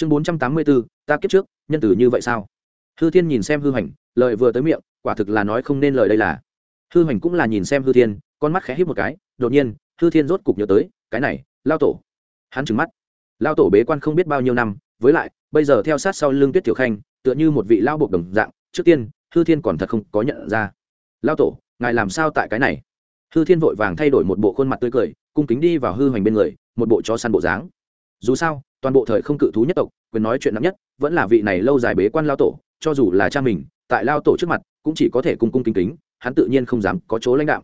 chương bốn trăm tám mươi bốn ta kiếp trước, nhân tử như vậy sao? Hư thiên nhìn xem hư hoành, lời vừa tới miệng, quả thực là nói không nên lời đây là. Hư hoành cũng là nhìn xem hư thiên, con mắt khẽ hít một cái, đột nhiên, hư thiên rốt cục nhớ tới, cái này, lao tổ. Hắn trừng mắt. Lao tổ bế quan không biết bao nhiêu năm, với lại, bây giờ theo sát sau lưng tuyết tiểu khanh, tựa như một vị lao buộc đồng dạng, trước tiên, hư thiên còn thật không có nhận ra. Lao tổ, ngài làm sao tại cái này? Hư thiên vội vàng thay đổi một bộ khuôn mặt tươi cười, cung kính đi vào hư hoành bên người, một bộ cho săn bộ dáng dù sao, toàn bộ thời không cự thú nhất tộc, quyền nói chuyện nặng nhất, vẫn là vị này lâu dài bế quan lao tổ, cho dù là cha mình, tại lao tổ trước mặt, cũng chỉ có thể cung cung kính kính, hắn tự nhiên không dám có chỗ lãnh đạo.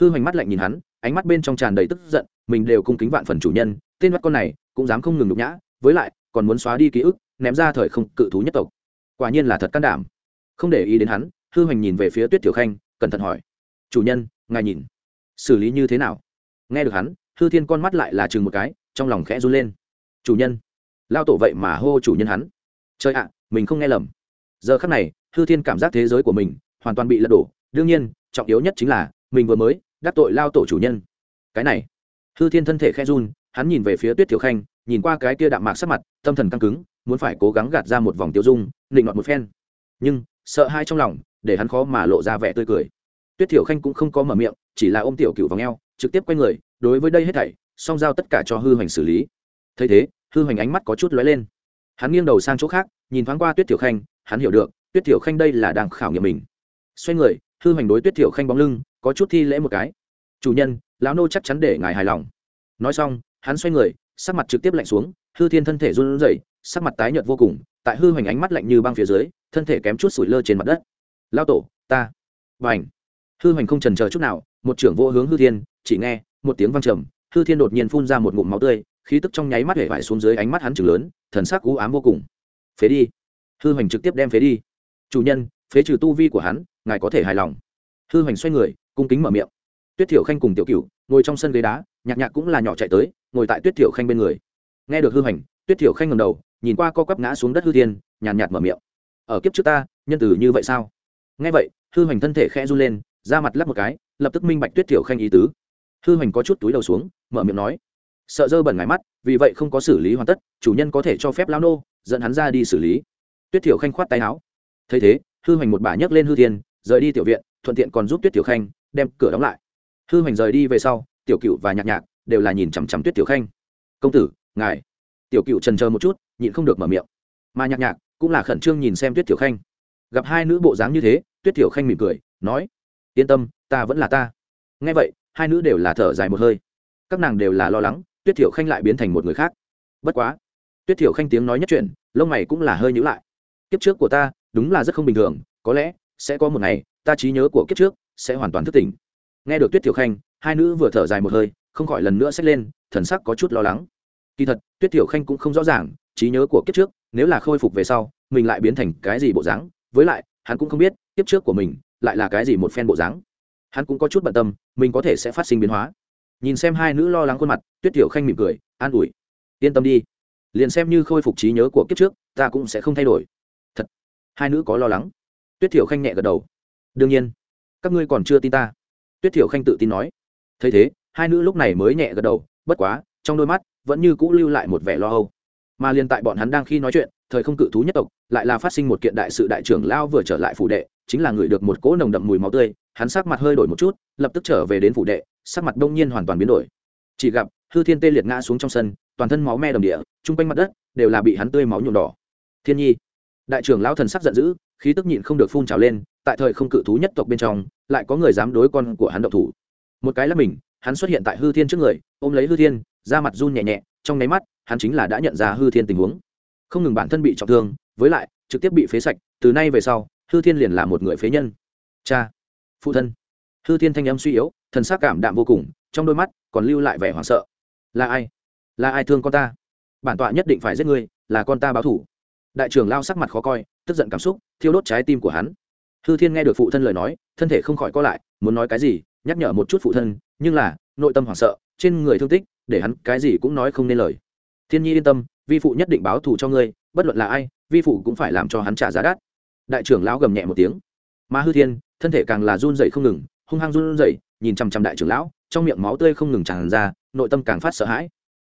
Hư hoành mắt lạnh nhìn hắn, ánh mắt bên trong tràn đầy tức giận, mình đều cung kính vạn phần chủ nhân, tên mắt con này, cũng dám không ngừng nhục nhã, với lại, còn muốn xóa đi ký ức, ném ra thời không cự thú nhất tộc. Quả nhiên là thật can đảm. Không để ý đến hắn, hư hoành nhìn về phía tuyết tiểu khanh, cẩn thận hỏi, chủ nhân, ngài nhìn, xử lý như thế nào? Nghe được hắn, hư thiên con mắt lại là chừng một cái, trong lòng khẽ run lên chủ nhân. Lao tổ vậy mà hô chủ nhân hắn. Chơi ạ, mình không nghe lầm. Giờ khắc này, hư thiên cảm giác thế giới của mình hoàn toàn bị lật đổ. Đương nhiên, trọng yếu nhất chính là, mình vừa mới đắc tội lao tổ chủ nhân. Cái này. Hư thiên thân thể khe run, hắn nhìn về phía tuyết tiểu khanh, nhìn qua cái kia đạm mạc sắc mặt, tâm thần căng cứng, muốn phải cố gắng gạt ra một vòng tiêu dung định ngọt một phen. Nhưng, sợ hai trong lòng, để hắn khó mà lộ ra vẻ tươi cười. Tuyết tiểu khanh cũng không có mở miệng, chỉ là ôm tiểu cựu vào ngheo trực tiếp quay người, đối với đây hết thảy, song giao tất cả cho hư hoành xử lý thấy thế, hư hoành ánh mắt có chút lóe lên. Hắn nghiêng đầu sang chỗ khác, nhìn thoáng qua tuyết tiểu khanh, hắn hiểu được, tuyết tiểu khanh đây là đang khảo nghiệm mình. Xoay người, hư hoành đối tuyết tiểu khanh bóng lưng, có chút thi lễ một cái. Chủ nhân, lão nô chắc chắn để ngài hài lòng. Nói xong, hắn xoay người, sắc mặt trực tiếp lạnh xuống, hư thiên thân thể run rẩy, sắc mặt tái nhợt vô cùng, tại hư hoành ánh mắt lạnh như băng phía dưới, thân thể kém chút sủi lơ trên mặt đất. Lao tổ, ta. Và ảnh hư hoành không trần chờ chút nào, một trưởng vô hướng hư thiên, chỉ nghe một tiếng vang trầm, hư thiên đột nhiên phun ra một ngụm máu tươi khí tức trong nháy mắt hể vải xuống dưới ánh mắt hắn chừng lớn, thần sắc u ám vô cùng. Phế đi. Hư hoành trực tiếp đem phế đi. Chủ nhân, phế trừ tu vi của hắn, ngài có thể hài lòng. Hư hoành xoay người, cung kính mở miệng. Tuyết thiểu khanh cùng tiểu cựu ngồi trong sân ghế đá, nhạc nhạc cũng là nhỏ chạy tới, ngồi tại tuyết thiểu khanh bên người. Nghe được hư hoành, tuyết thiểu khanh ngầm đầu, nhìn qua co quắp ngã xuống đất hư thiên, nhàn nhạt mở miệng. Ở kiếp trước ta, nhân tử như vậy sao? Nghe vậy, hư hoành thân thể khẽ run lên ra mặt lắp một cái, lập tức minh bạch tuyết thiểu khanh ý tứ. Hư hoành có chút túi đầu xuống, mở miệng nói sợ dơ bẩn ngài mắt, vì vậy không có xử lý hoàn tất, chủ nhân có thể cho phép lao nô dẫn hắn ra đi xử lý. Tuyết thiểu khanh khoát tay áo. Thấy thế, hư hoành một bà nhấc lên hư thiên, rời đi tiểu viện, thuận tiện còn giúp tuyết tiểu khanh đem cửa đóng lại. Hư hoành rời đi về sau, tiểu cựu và nhạc nhạc đều là nhìn chằm chằm tuyết tiểu khanh. Công tử, ngài. Tiểu cựu trần chờ một chút, nhịn không được mở miệng. Mà nhạc nhạc cũng là khẩn trương nhìn xem tuyết tiểu khanh. Gặp hai nữ bộ dáng như thế, tuyết tiểu khanh mỉm cười, nói, yên tâm, ta vẫn là ta. Nghe vậy, hai nữ đều là thở dài một hơi. Các nàng đều là lo lắng tuyết thiểu khanh lại biến thành một người khác. Bất quá, tuyết thiểu khanh tiếng nói nhất chuyện lông mày cũng là hơi nhữ lại. Kiếp trước của ta, đúng là rất không bình thường, có lẽ sẽ có một ngày, ta trí nhớ của kiếp trước sẽ hoàn toàn thức tỉnh. Nghe được tuyết thiểu khanh, hai nữ vừa thở dài một hơi, không khỏi lần nữa xét lên, thần sắc có chút lo lắng. Kỳ thật, tuyết thiểu khanh cũng không rõ ràng, trí nhớ của kiếp trước, nếu là khôi phục về sau, mình lại biến thành cái gì bộ dáng, với lại, hắn cũng không biết, kiếp trước của mình lại là cái gì một phen bộ dáng. Hắn cũng có chút bận tâm, mình có thể sẽ phát sinh biến hóa nhìn xem hai nữ lo lắng khuôn mặt, tuyết tiểu khanh mỉm cười, an ủi. Yên tâm đi. Liền xem như khôi phục trí nhớ của kiếp trước, ta cũng sẽ không thay đổi. Thật. Hai nữ có lo lắng. Tuyết tiểu khanh nhẹ gật đầu. Đương nhiên. Các ngươi còn chưa tin ta. Tuyết thiểu khanh tự tin nói. Thấy thế, hai nữ lúc này mới nhẹ gật đầu, bất quá, trong đôi mắt vẫn như cũ lưu lại một vẻ lo âu mà liên tại bọn hắn đang khi nói chuyện, thời không cự thú nhất tộc, lại là phát sinh một kiện đại sự đại trưởng lao vừa trở lại phủ đệ, chính là người được một cỗ nồng đậm mùi máu tươi, hắn sắc mặt hơi đổi một chút, lập tức trở về đến phủ đệ, sắc mặt đông nhiên hoàn toàn biến đổi. Chỉ gặp, hư thiên tê liệt ngã xuống trong sân, toàn thân máu me đồng địa, chung quanh mặt đất, đều là bị hắn tươi máu nhuộm đỏ. Thiên nhi, đại trưởng lao thần sắc giận dữ, khí tức nhịn không được phun trào lên, tại thời không cự thú nhất tộc bên trong, lại có người dám đối con của hắn độc thủ. Một cái là mình, hắn xuất hiện tại hư thiên trước người, ôm lấy hư thiên ra mặt run nhẹ nhẹ, trong nháy mắt hắn chính là đã nhận ra hư thiên tình huống. Không ngừng bản thân bị trọng thương, với lại, trực tiếp bị phế sạch, từ nay về sau, hư thiên liền là một người phế nhân. Cha, phụ thân. Hư thiên thanh âm suy yếu, thần s cảm đạm vô cùng, trong đôi mắt còn lưu lại vẻ hoảng sợ. Là ai? Là ai thương con ta? Bản tọa nhất định phải giết ngươi, là con ta báo thủ. Đại trưởng lao sắc mặt khó coi, tức giận cảm xúc, thiêu đốt trái tim của hắn. Hư thiên nghe được phụ thân lời nói, thân thể không khỏi co lại, muốn nói cái gì, nhắc nhở một chút phụ thân, nhưng là, nội tâm hoảng sợ, trên người thương tích, để hắn cái gì cũng nói không nên lời thiên nhi yên tâm, vi phụ nhất định báo thù cho ngươi, bất luận là ai, vi phụ cũng phải làm cho hắn trả giá đắt. Đại trưởng lão gầm nhẹ một tiếng. Mà hư thiên, thân thể càng là run dậy không ngừng, hung hăng run dậy nhìn chằm chằm đại trưởng lão, trong miệng máu tươi không ngừng tràn ra, nội tâm càng phát sợ hãi.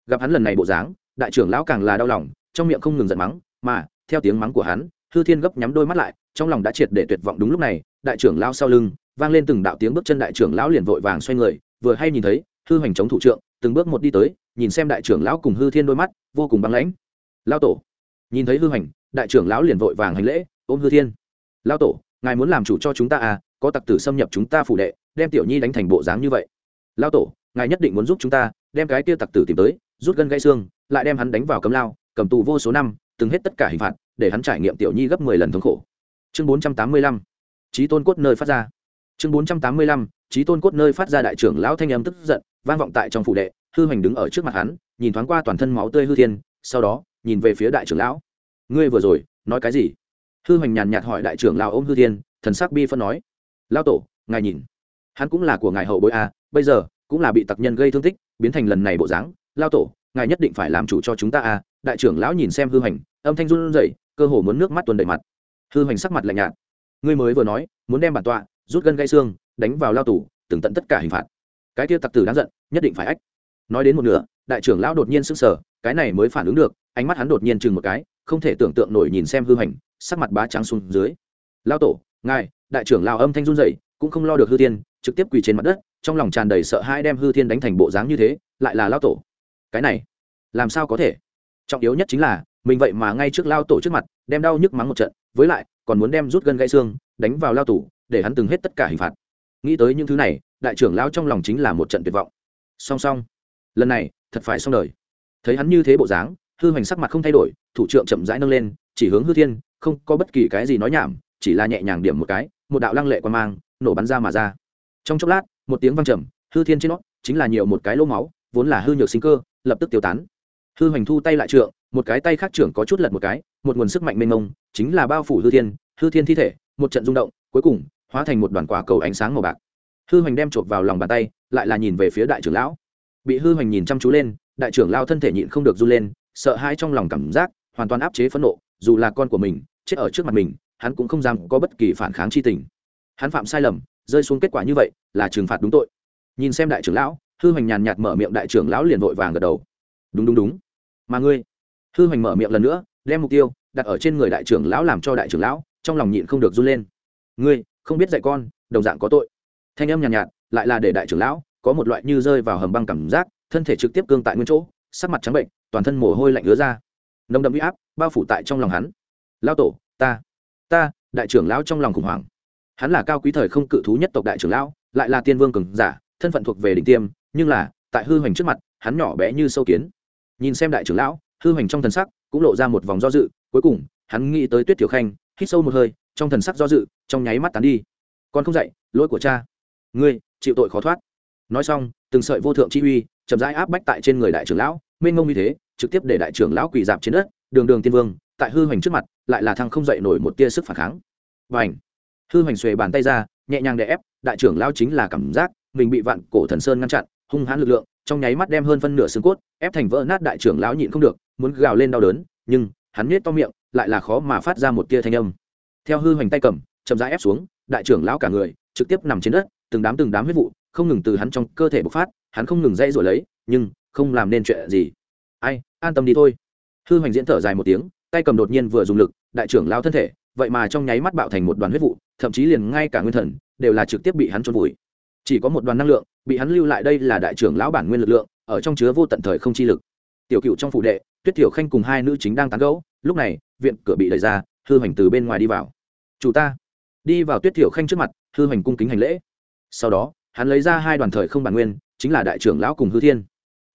Gặp hắn lần này bộ dáng, đại trưởng lão càng là đau lòng, trong miệng không ngừng giận mắng, mà, theo tiếng mắng của hắn, hư thiên gấp nhắm đôi mắt lại, trong lòng đã triệt để tuyệt vọng đúng lúc này, đại trưởng lao sau lưng, vang lên từng đạo tiếng bước chân đại trưởng lão liền vội vàng xoay người, vừa hay nhìn thấy, hư hoành chống thủ trượng, từng bước một đi tới nhìn xem đại trưởng lão cùng hư thiên đôi mắt, vô cùng băng lãnh. Lao tổ, nhìn thấy hư hành, đại trưởng lão liền vội vàng hành lễ, ôm hư thiên. Lao tổ, ngài muốn làm chủ cho chúng ta à có tặc tử xâm nhập chúng ta phủ đệ, đem tiểu nhi đánh thành bộ dáng như vậy. Lao tổ, ngài nhất định muốn giúp chúng ta, đem cái kia tặc tử tìm tới, rút gân gãy xương, lại đem hắn đánh vào cấm lao, cầm tù vô số năm, từng hết tất cả hình phạt, để hắn trải nghiệm tiểu nhi gấp mười lần thống khổ. Chương bốn trăm tám mươi lăm trí tôn cốt nơi phát ra. Chương bốn trăm tám mươi lăm trí tôn cốt nơi phát ra đại trưởng lão thanh âm tức giận, vang vọng tại trong phủ đệ hư hoành đứng ở trước mặt hắn nhìn thoáng qua toàn thân máu tươi hư thiên sau đó nhìn về phía đại trưởng lão. Ngươi vừa rồi nói cái gì? Hư hoành nhàn nhạt hỏi đại trưởng lão ôm hư thiên thần sắc bi phân nói. Lao tổ ngài nhìn hắn cũng là của ngài hậu bối a à, bây giờ cũng là bị tặc nhân gây thương tích biến thành lần này bộ dáng. Lao tổ ngài nhất định phải làm chủ cho chúng ta a à. đại trưởng lão nhìn xem hư hoành âm thanh run rẩy cơ hồ muốn nước mắt tuần đầy mặt. Hư hoành sắc mặt lạnh nhạt. Ngươi mới vừa nói muốn đem bản tọa rút gân gây xương đánh vào lao tù từng tận tất cả hình phạt. Cái kia tặc tử đáng giận nhất định phải ách nói đến một nửa, đại trưởng lão đột nhiên sững sờ, cái này mới phản ứng được, ánh mắt hắn đột nhiên chừng một cái, không thể tưởng tượng nổi nhìn xem hư hành sắc mặt bá trắng xuống dưới. Lao tổ, ngài! Đại trưởng lao âm thanh run dậy cũng không lo được hư thiên, trực tiếp quỳ trên mặt đất, trong lòng tràn đầy sợ hãi đem hư thiên đánh thành bộ dáng như thế, lại là lao tổ. Cái này, làm sao có thể? Trọng yếu nhất chính là, mình vậy mà ngay trước lao tổ trước mặt, đem đau nhức mắng một trận, với lại, còn muốn đem rút gân gãy xương, đánh vào lao tủ để hắn từng hết tất cả hình phạt. Nghĩ tới những thứ này, đại trưởng lao trong lòng chính là một trận tuyệt vọng. Song song lần này, thật phải xong đời. Thấy hắn như thế bộ dáng, hư hoành sắc mặt không thay đổi, thủ trưởng chậm rãi nâng lên, chỉ hướng hư thiên, không có bất kỳ cái gì nói nhảm, chỉ là nhẹ nhàng điểm một cái, một đạo lăng lệ quan mang nổ bắn ra mà ra. Trong chốc lát, một tiếng vang trầm, hư thiên trên nó, chính là nhiều một cái lỗ máu, vốn là hư nhược sinh cơ, lập tức tiêu tán. Hư hoành thu tay lại trượng, một cái tay khác trưởng có chút lật một cái, một nguồn sức mạnh mênh mông, chính là bao phủ hư thiên hư thiên thi thể, một trận rung động, cuối cùng, hóa thành một đoàn quả cầu ánh sáng màu bạc. Hư hoành đem chộp vào lòng bàn tay, lại là nhìn về phía đại trưởng lão bị hư hoành nhìn chăm chú lên đại trưởng lao thân thể nhịn không được run lên sợ hãi trong lòng cảm giác hoàn toàn áp chế phẫn nộ dù là con của mình chết ở trước mặt mình hắn cũng không dám có bất kỳ phản kháng chi tình. Hắn phạm sai lầm rơi xuống kết quả như vậy là trừng phạt đúng tội. Nhìn xem đại trưởng lão hư hoành nhàn nhạt mở miệng đại trưởng lão liền vội vàng gật đầu. Đúng đúng đúng. Mà ngươi hư hoành mở miệng lần nữa đem mục tiêu đặt ở trên người đại trưởng lão làm cho đại trưởng lão trong lòng nhịn không được run lên. Ngươi không biết dạy con đồng dạng có tội. Thanh âm nhàn nhạt, nhạt lại là để đại trưởng lão có một loại như rơi vào hầm băng cảm giác, thân thể trực tiếp cương tại nguyên chỗ, sắc mặt trắng bệnh, toàn thân mồ hôi lạnh ứa ra. Nồng đậm huy áp bao phủ tại trong lòng hắn. Lao tổ, ta ta, đại trưởng lão trong lòng khủng hoảng. Hắn là cao quý thời không cự thú nhất tộc đại trưởng lão, lại là tiên vương cường giả, thân phận thuộc về đỉnh tiêm, nhưng là, tại hư hoành trước mặt, hắn nhỏ bé như sâu kiến. Nhìn xem đại trưởng lão, hư hoành trong thần sắc cũng lộ ra một vòng do dự, cuối cùng, hắn nghĩ tới tuyết tiểu khanh, hít sâu một hơi, trong thần sắc do dự, trong nháy mắt tán đi. Con không dậy, lỗi của cha. Ngươi, chịu tội khó thoát nói xong, từng sợi vô thượng chi uy, chậm rãi áp bách tại trên người đại trưởng lão, mênh mông như thế, trực tiếp để đại trưởng lão quỳ dạp trên đất, đường đường tiên vương, tại hư hoành trước mặt, lại là thăng không dậy nổi một tia sức phản kháng. Và ảnh hư hoành xuề bàn tay ra, nhẹ nhàng đè ép, đại trưởng lão chính là cảm giác mình bị vạn cổ thần sơn ngăn chặn, hung hãn lực lượng, trong nháy mắt đem hơn phân nửa xương cốt, ép thành vỡ nát đại trưởng lão nhịn không được, muốn gào lên đau đớn, nhưng hắn nhếch to miệng, lại là khó mà phát ra một tia thanh âm. Theo hư hoành tay cầm, chậm rãi ép xuống, đại trưởng lão cả người, trực tiếp nằm trên đất, từng đám từng đám huyết vụ không ngừng từ hắn trong cơ thể bộc phát, hắn không ngừng dây rồi lấy, nhưng không làm nên chuyện gì. Ai, an tâm đi thôi. Hư hoành diễn thở dài một tiếng, tay cầm đột nhiên vừa dùng lực, đại trưởng lao thân thể, vậy mà trong nháy mắt bạo thành một đoàn huyết vụ, thậm chí liền ngay cả nguyên thần đều là trực tiếp bị hắn trôn vùi. Chỉ có một đoàn năng lượng, bị hắn lưu lại đây là đại trưởng lão bản nguyên lực lượng, ở trong chứa vô tận thời không chi lực. Tiểu cựu trong phủ đệ, tuyết tiểu khanh cùng hai nữ chính đang tán gẫu, lúc này, viện cửa bị đẩy ra, hư hoành từ bên ngoài đi vào. Chủ ta. Đi vào tuyết tiểu khanh trước mặt, hư hoành cung kính hành lễ. Sau đó hắn lấy ra hai đoàn thời không bản nguyên, chính là đại trưởng lão cùng hư thiên.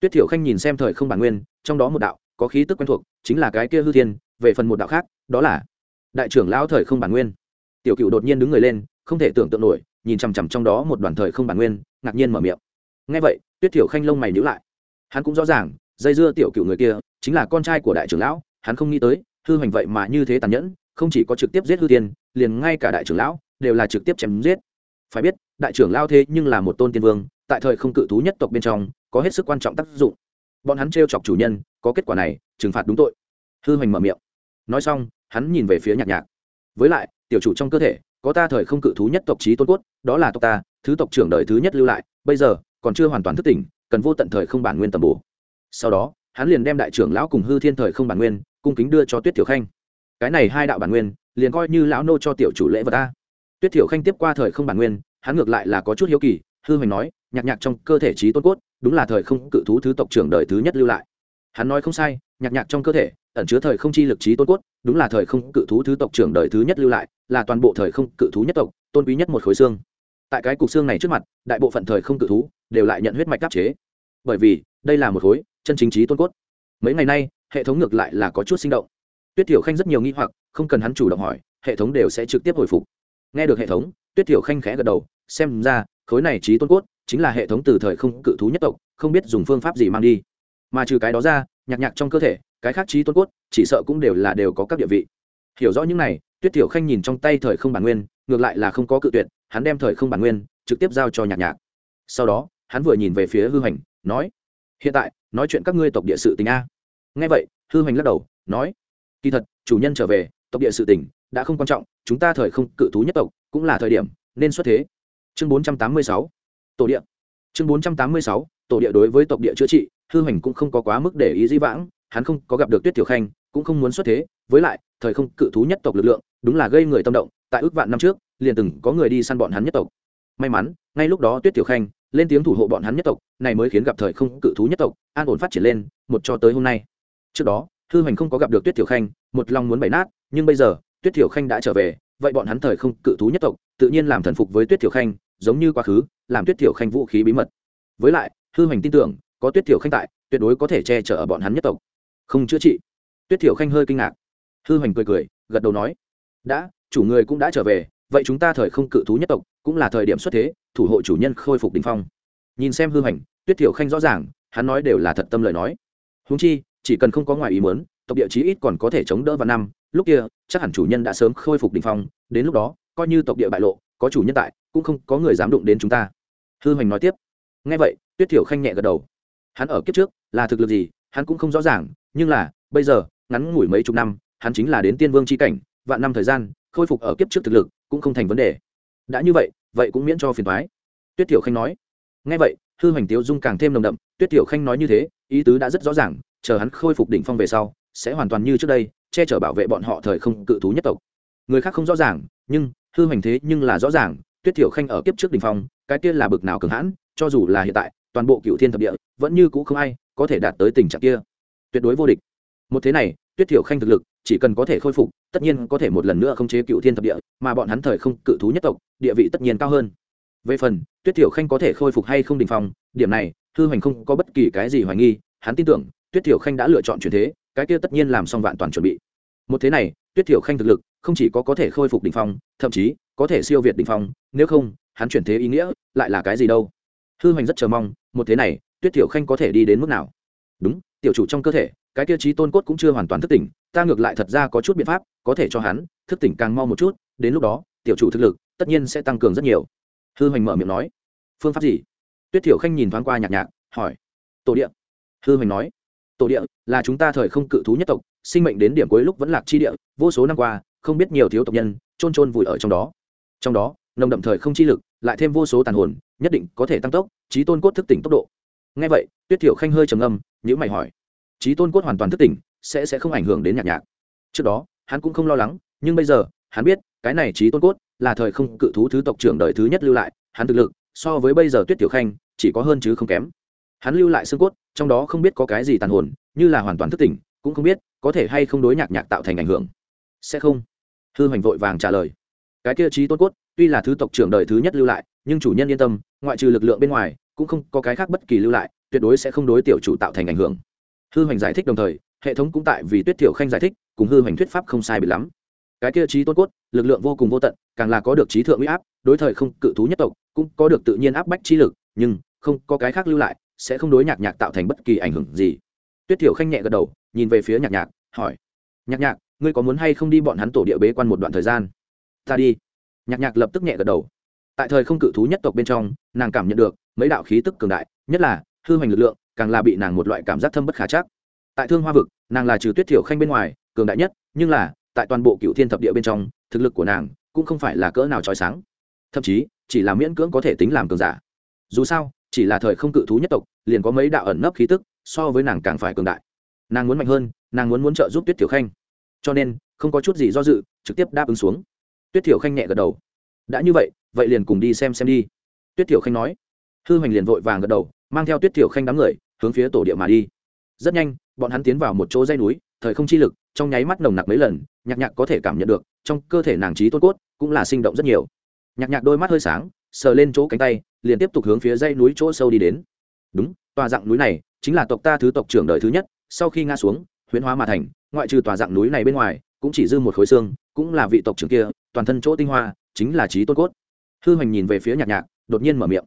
Tuyết thiểu khanh nhìn xem thời không bản nguyên, trong đó một đạo, có khí tức quen thuộc, chính là cái kia hư thiên, về phần một đạo khác, đó là đại trưởng lão thời không bản nguyên. Tiểu cựu đột nhiên đứng người lên, không thể tưởng tượng nổi, nhìn chằm chằm trong đó một đoàn thời không bản nguyên, ngạc nhiên mở miệng. Ngay vậy, tuyết thiểu khanh lông mày nhữ lại. Hắn cũng rõ ràng, dây dưa tiểu cựu người kia, chính là con trai của đại trưởng lão, hắn không nghĩ tới, hư hoành vậy mà như thế tàn nhẫn, không chỉ có trực tiếp giết hư thiên, liền ngay cả đại trưởng lão, đều là trực tiếp chém giết. Phải biết đại trưởng lao thế nhưng là một tôn tiên vương, tại thời không cự thú nhất tộc bên trong, có hết sức quan trọng tác dụng. Bọn hắn t chọc chủ nhân, có kết quả này, trừng phạt đúng tội. Hư hoành mở miệng. Nói xong, hắn nhìn về phía nhạc nhạc. Với lại, tiểu chủ trong cơ thể, có ta thời không cự thú nhất tộc trí tôn cốt, đó là tộc ta, thứ tộc trưởng đời thứ nhất lưu lại, bây giờ, còn chưa hoàn toàn thức tỉnh, cần vô tận thời không bản nguyên tầm bổ. Sau đó, hắn liền đem đại trưởng lão cùng hư thiên thời không bản nguyên, cung kính đưa cho tuyết thiểu khanh. Cái này hai đạo bản nguyên, liền coi như lão nô cho tiểu chủ lễ vật ta. Tuyết thiểu khanh tiếp qua thời không bản nguyên hắn ngược lại là có chút hiếu kỳ, hư hoành nói, nhạc nhạc trong cơ thể trí tôn cốt, đúng là thời không cự thú thứ tộc trưởng đời thứ nhất lưu lại. Hắn nói không sai, nhạc nhạc trong cơ thể, ẩn chứa thời không chi lực trí tôn cốt, đúng là thời không cự thú thứ tộc trưởng đời thứ nhất lưu lại, là toàn bộ thời không cự thú nhất tộc, tôn quý nhất một khối xương. Tại cái cục xương này trước mặt, đại bộ phận thời không cự thú đều lại nhận huyết mạch đáp chế. Bởi vì, đây là một khối chân chính trí tôn cốt. Mấy ngày nay, hệ thống ngược lại là có chút sinh động. Tuyết thiểu khanh rất nhiều nghi hoặc, không cần hắn chủ động hỏi, hệ thống đều sẽ trực tiếp hồi phục nghe được hệ thống, tuyết thiểu khanh khẽ gật đầu, xem ra, khối này trí tôn cốt, chính là hệ thống từ thời không cự thú nhất tộc, không biết dùng phương pháp gì mang đi. Mà trừ cái đó ra, nhạc nhạc trong cơ thể, cái khác trí tôn cốt, chỉ sợ cũng đều là đều có các địa vị. Hiểu rõ những này, tuyết thiểu khanh nhìn trong tay thời không bản nguyên, ngược lại là không có cự tuyệt, hắn đem thời không bản nguyên, trực tiếp giao cho nhạc nhạc. Sau đó, hắn vừa nhìn về phía hư hành nói, hiện tại, nói chuyện các ngươi tộc địa sự tình a. Nghe vậy, hư hành lắc đầu, nói, kỳ thật, chủ nhân trở về, tộc địa sự tình đã không quan trọng, chúng ta thời không cự thú nhất tộc cũng là thời điểm, nên xuất thế. Chương bốn trăm tám mươi sáu, tổ địa. Chương bốn trăm tám mươi sáu, tổ địa đối với tộc địa chữa trị, hư hành cũng không có quá mức để ý di vãng, hắn không có gặp được tuyết tiểu khanh, cũng không muốn xuất thế. Với lại, thời không cự thú nhất tộc lực lượng, đúng là gây người tâm động, tại ước vạn năm trước, liền từng có người đi săn bọn hắn nhất tộc. May mắn, ngay lúc đó tuyết tiểu khanh lên tiếng thủ hộ bọn hắn nhất tộc, này mới khiến gặp thời không cự thú nhất tộc an ổn phát triển lên, một cho tới hôm nay. Trước đó, hư hành không có gặp được tuyết tiểu khanh, một lòng muốn bày nát, nhưng bây giờ tuyết thiểu khanh đã trở về, vậy bọn hắn thời không cự thú nhất tộc, tự nhiên làm thần phục với tuyết thiểu khanh, giống như quá khứ, làm tuyết thiểu khanh vũ khí bí mật. Với lại, hư hành tin tưởng, có tuyết thiểu khanh tại, tuyệt đối có thể che chở ở bọn hắn nhất tộc. Không chữa trị. Tuyết thiểu khanh hơi kinh ngạc. Hư hành cười cười, gật đầu nói, đã, chủ người cũng đã trở về, vậy chúng ta thời không cự thú nhất tộc cũng là thời điểm xuất thế, thủ hộ chủ nhân khôi phục đình phong. Nhìn xem hư hành, tuyết thiểu khanh rõ ràng, hắn nói đều là thật tâm lời nói. Húng chi, chỉ cần không có ngoài ý muốn tộc địa chí ít còn có thể chống đỡ vào năm, lúc kia, chắc hẳn chủ nhân đã sớm khôi phục đình phong, đến lúc đó, coi như tộc địa bại lộ, có chủ nhân tại, cũng không có người dám đụng đến chúng ta. Hư hoành nói tiếp. Ngay vậy, tuyết thiểu khanh nhẹ gật đầu. Hắn ở kiếp trước, là thực lực gì, hắn cũng không rõ ràng, nhưng là, bây giờ, ngắn ngủi mấy chục năm, hắn chính là đến tiên vương c h i cảnh, vạn năm thời gian, khôi phục ở kiếp trước thực lực, cũng không thành vấn đề. Đã như vậy vậy cũng miễn cho phiền thoái tuyết thiểu khanh nói. Ngay vậy, hư hoành tiếu dung càng thêm nồng đậm, tuyết thiểu khanh nói như thế, ý tứ đã rất rõ ràng, chờ hắn khôi phục đỉnh phong về sau sẽ hoàn toàn như trước đây, che chở bảo vệ bọn họ thời không cự thú nhất tộc. Người khác không rõ ràng, nhưng, hư hoành thế nhưng là rõ ràng, tuyết thiểu khanh ở kiếp trước đình phong, cái kia là bực nào cường hãn, cho dù là hiện tại, toàn bộ cựu thiên thập địa, vẫn như cũ không ai có thể đạt tới tình trạng kia. Tuyệt đối vô địch. Một thế này, tuyết thiểu khanh thực lực, chỉ cần có thể khôi phục, tất nhiên có thể một lần nữa khống chế cựu thiên thập địa, mà bọn hắn thời không cự thú nhất tộc, địa vị tất nhiên cao hơn. Về phần, tuyết thiểu khanh có thể khôi phục hay không đình phong, điểm này, hư hoành không có bất kỳ cái gì hoài nghi, hắn tin tưởng tuyết thiểu khanh đã lựa chọn chuyển thế, cái kia tất nhiên làm xong vạn toàn chuẩn bị. Một thế này, tuyết thiểu khanh thực lực không chỉ có có thể khôi phục đỉnh phong, thậm chí có thể siêu việt đỉnh phong, nếu không, hắn chuyển thế ý nghĩa lại là cái gì đâu? Hư hoành rất chờ mong, một thế này, tuyết thiểu khanh có thể đi đến mức nào? Đúng, tiểu chủ trong cơ thể, cái tiêu chí tôn cốt cũng chưa hoàn toàn thức tỉnh, ta ngược lại thật ra có chút biện pháp, có thể cho hắn thức tỉnh càng mau một chút, đến lúc đó, tiểu chủ thực lực tất nhiên sẽ tăng cường rất nhiều. Hư hoành mở miệng nói. Phương pháp gì? Tuyết thiểu khanh nhìn thoáng qua nhạc nhạc, hỏi. Tổ địa. Hư hoành nói tổ địa là chúng ta thời không cự thú nhất tộc, sinh mệnh đến điểm cuối lúc vẫn lạc chi địa, vô số năm qua, không biết nhiều thiếu tộc nhân trôn trôn vùi ở trong đó. Trong đó, nồng đậm thời không chi lực, lại thêm vô số tàn hồn, nhất định có thể tăng tốc trí tôn cốt thức tỉnh tốc độ. Ngay vậy, tuyết thiểu khanh hơi trầm âm nhữ mày hỏi trí tôn cốt hoàn toàn thức tỉnh, sẽ sẽ không ảnh hưởng đến nhạc nhạc? Trước đó, hắn cũng không lo lắng, nhưng bây giờ, hắn biết, cái này trí tôn cốt là thời không cự thú thứ tộc trưởng đời thứ nhất lưu lại, hắn thực lực, so với bây giờ tuyết tiểu khanh, chỉ có hơn chứ không kém hắn lưu lại xương cốt, trong đó không biết có cái gì tàn hồn, như là hoàn toàn thức tỉnh, cũng không biết có thể hay không đối nhạc nhạc tạo thành ảnh hưởng. Sẽ không. Hư hoành vội vàng trả lời. Cái kia trí tôn cốt, tuy là thứ tộc trưởng đời thứ nhất lưu lại, nhưng chủ nhân yên tâm, ngoại trừ lực lượng bên ngoài, cũng không có cái khác bất kỳ lưu lại, tuyệt đối sẽ không đối tiểu chủ tạo thành ảnh hưởng. Hư hoành giải thích đồng thời, hệ thống cũng tại vì tuyết tiểu khanh giải thích, cùng hư hoành thuyết pháp không sai bị lắm. Cái kia trí tôn cốt, lực lượng vô cùng vô tận, càng là có được trí thượng uy áp, đối thời không cự thú nhất tộc, cũng có được tự nhiên áp bách trí lực, nhưng không có cái khác lưu lại sẽ không đối nhạc nhạc tạo thành bất kỳ ảnh hưởng gì. Tuyết tiểu khanh nhẹ gật đầu, nhìn về phía nhạc nhạc, hỏi, nhạc nhạc, ngươi có muốn hay không đi bọn hắn tổ địa bế quan một đoạn thời gian? Ta đi. Nhạc nhạc lập tức nhẹ gật đầu. Tại thời không cự thú nhất tộc bên trong, nàng cảm nhận được mấy đạo khí tức cường đại, nhất là hư hoành lực lượng, càng là bị nàng một loại cảm giác thâm bất khả chắc. Tại thương hoa vực, nàng là trừ tuyết thiểu khanh bên ngoài, cường đại nhất, nhưng là, tại toàn bộ cựu thiên thập địa bên trong, thực lực của nàng cũng không phải là cỡ nào trói sáng. Thậm chí, chỉ là miễn cưỡng có thể tính làm cường giả. Dù sao chỉ là thời không cự thú nhất tộc, liền có mấy đạo ẩn nấp khí tức, so với nàng càng phải cường đại. Nàng muốn mạnh hơn, nàng muốn muốn trợ giúp tuyết tiểu khanh. Cho nên, không có chút gì do dự, trực tiếp đáp ứng xuống. Tuyết tiểu khanh nhẹ gật đầu. Đã như vậy vậy liền cùng đi xem xem đi. Tuyết tiểu khanh nói. Hư hoành liền vội vàng gật đầu, mang theo tuyết tiểu khanh đám người, hướng phía tổ địa mà đi. Rất nhanh, bọn hắn tiến vào một chỗ dây núi, thời không chi lực, trong nháy mắt nồng nặc mấy lần, nhạc nhạc có thể cảm nhận được, trong cơ thể nàng trí tôn cốt, cũng là sinh động rất nhiều. Nhạc nhạc đôi mắt hơi sáng sờ lên chỗ cánh tay, liền tiếp tục hướng phía dây núi chỗ sâu đi đến. Đúng, tòa dạng núi này chính là tộc ta thứ tộc trưởng đời thứ nhất, sau khi ngã xuống, huyễn hóa mà thành, ngoại trừ tòa dạng núi này bên ngoài, cũng chỉ dư một khối xương, cũng là vị tộc trưởng kia, toàn thân chỗ tinh hoa, chính là trí tôn cốt. Hư hoành nhìn về phía nhạc nhạc, đột nhiên mở miệng.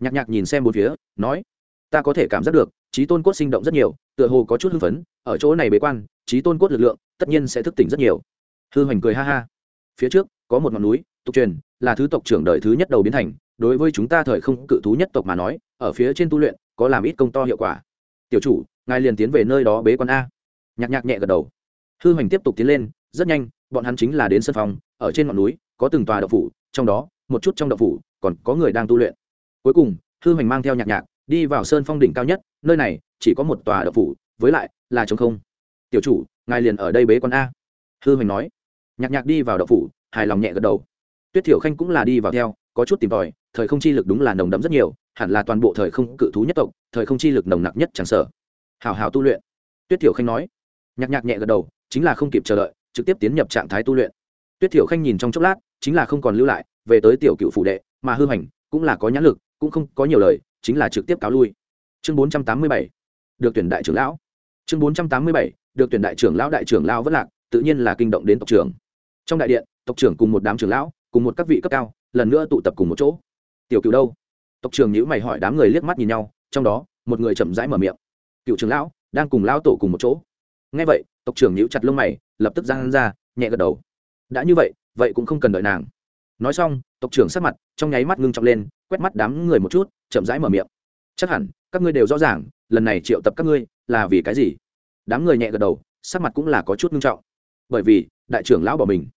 Nhạc nhạc nhìn xem bốn phía, nói, ta có thể cảm giác được, trí tôn cốt sinh động rất nhiều, tựa hồ có chút hưng phấn, ở chỗ này bế quan, trí tôn cốt lực lượng tất nhiên sẽ thức tỉnh rất nhiều. Hư hoành cười ha ha. Phía trước, có một ngọn núi, tục truyền là thứ tộc trưởng đời thứ nhất đầu biến thành, đối với chúng ta thời không cự thú nhất tộc mà nói, ở phía trên tu luyện, có làm ít công to hiệu quả. Tiểu chủ, ngài liền tiến về nơi đó bế quan a. Nhạc nhạc nhẹ gật đầu. Hư hoành tiếp tục tiến lên, rất nhanh, bọn hắn chính là đến sân phòng, ở trên ngọn núi, có từng tòa đậu phủ, trong đó, một chút trong đậu phủ, còn có người đang tu luyện. Cuối cùng, hư hoành mang theo nhạc nhạc, đi vào sơn phong đỉnh cao nhất, nơi này, chỉ có một tòa đậu phủ, với lại, là trống không. Tiểu chủ, ngài liền ở đây bế quan a. Hư hoành nói. Nhạc nhạc đi vào đậu phủ, hài lòng nhẹ gật đầu tuyết thiểu khanh cũng là đi vào theo, có chút tìm tòi, thời không chi lực đúng là nồng đậm rất nhiều, hẳn là toàn bộ thời không cự thú nhất tộc, thời không chi lực nồng nặc nhất chẳng sở hào hào tu luyện. Tuyết thiểu khanh nói. Nhạc nhạc nhẹ gật đầu, chính là không kịp chờ đợi, trực tiếp tiến nhập trạng thái tu luyện. Tuyết thiểu khanh nhìn trong chốc lát, chính là không còn lưu lại, về tới tiểu cựu phủ đệ, mà hư hành, cũng là có nhãn lực, cũng không có nhiều lời, chính là trực tiếp cáo lui. Chương bốn trăm tám mươi bảy. Được tuyển đại trưởng lão. Chương bốn trăm tám mươi bảy. Được tuyển đại trưởng lão, đại trưởng lão vất lạc, tự nhiên là kinh động đến tộc trưởng. Trong đại điện, tộc trưởng cùng một đám trưởng lão cùng một các vị cấp cao, lần nữa tụ tập cùng một chỗ. Tiểu cựu đâu? Tộc trưởng nhữ mày hỏi đám người liếc mắt nhìn nhau, trong đó, một người chậm rãi mở miệng. Cựu trưởng lão, đang cùng lão tổ cùng một chỗ. Ngay vậy, tộc trưởng nhữ chặt lông mày, lập tức giang ra, nhẹ gật đầu. Đã như vậy vậy cũng không cần đợi nàng. Nói xong, tộc trưởng sắc mặt trong nháy mắt ngưng trọng lên, quét mắt đám người một chút, chậm rãi mở miệng. Chắc hẳn, các ngươi đều rõ ràng, lần này triệu tập các ngươi là vì cái gì? Đám người nhẹ gật đầu, sắc mặt cũng là có chút ngưng trọng. Bởi vì, đại trưởng lão bỏ mình.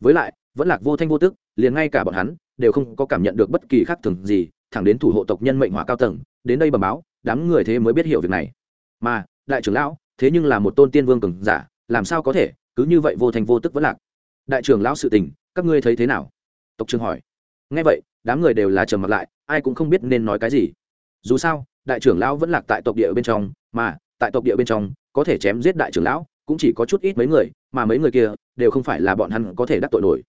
Với lại, vẫn lạc vô thanh vô tức liền ngay cả bọn hắn đều không có cảm nhận được bất kỳ khác thường gì, thẳng đến thủ hộ tộc nhân mệnh hỏa cao tầng, đến đây bẩm báo, đám người thế mới biết hiểu việc này. Mà, đại trưởng lão, thế nhưng là một tôn tiên vương cường giả, làm sao có thể, cứ như vậy vô thành vô tức vẫn lạc. Đại trưởng lão sự tình, các ngươi thấy thế nào? Tộc trưởng hỏi. Ngay vậy, đám người đều là trầm mặt lại, ai cũng không biết nên nói cái gì. Dù sao, đại trưởng lão vẫn lạc tại tộc địa bên trong, mà, tại tộc địa bên trong, có thể chém giết đại trưởng lão, cũng chỉ có chút ít mấy người, mà mấy người kia, đều không phải là bọn hắn có thể đắc tội nổi.